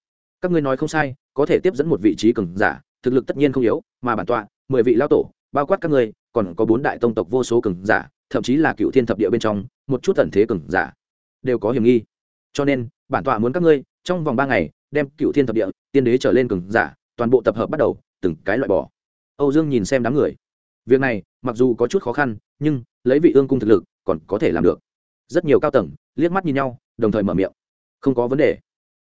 Các ngươi nói không sai, có thể tiếp dẫn một vị trí cường giả, thực lực tất nhiên không yếu, mà bản tọa, mười vị lao tổ, bao quát các ngươi, còn có bốn đại tông tộc vô số cường giả, thậm chí là cựu thiên thập địa bên trong, một chút tần thế cường giả, đều có hiểm nghi. Cho nên, bản tọa muốn các ngươi, trong vòng ba ngày, đem cựu thiên thập địa, tiên đế trở lên cường giả, toàn bộ tập hợp bắt đầu từng cái loại bỏ. Âu dương nhìn xem đám người. Việc này, mặc dù có chút khó khăn, nhưng lấy vị ương cung thực lực còn có thể làm được. Rất nhiều cao tầng liếc mắt nhìn nhau, đồng thời mở miệng. Không có vấn đề.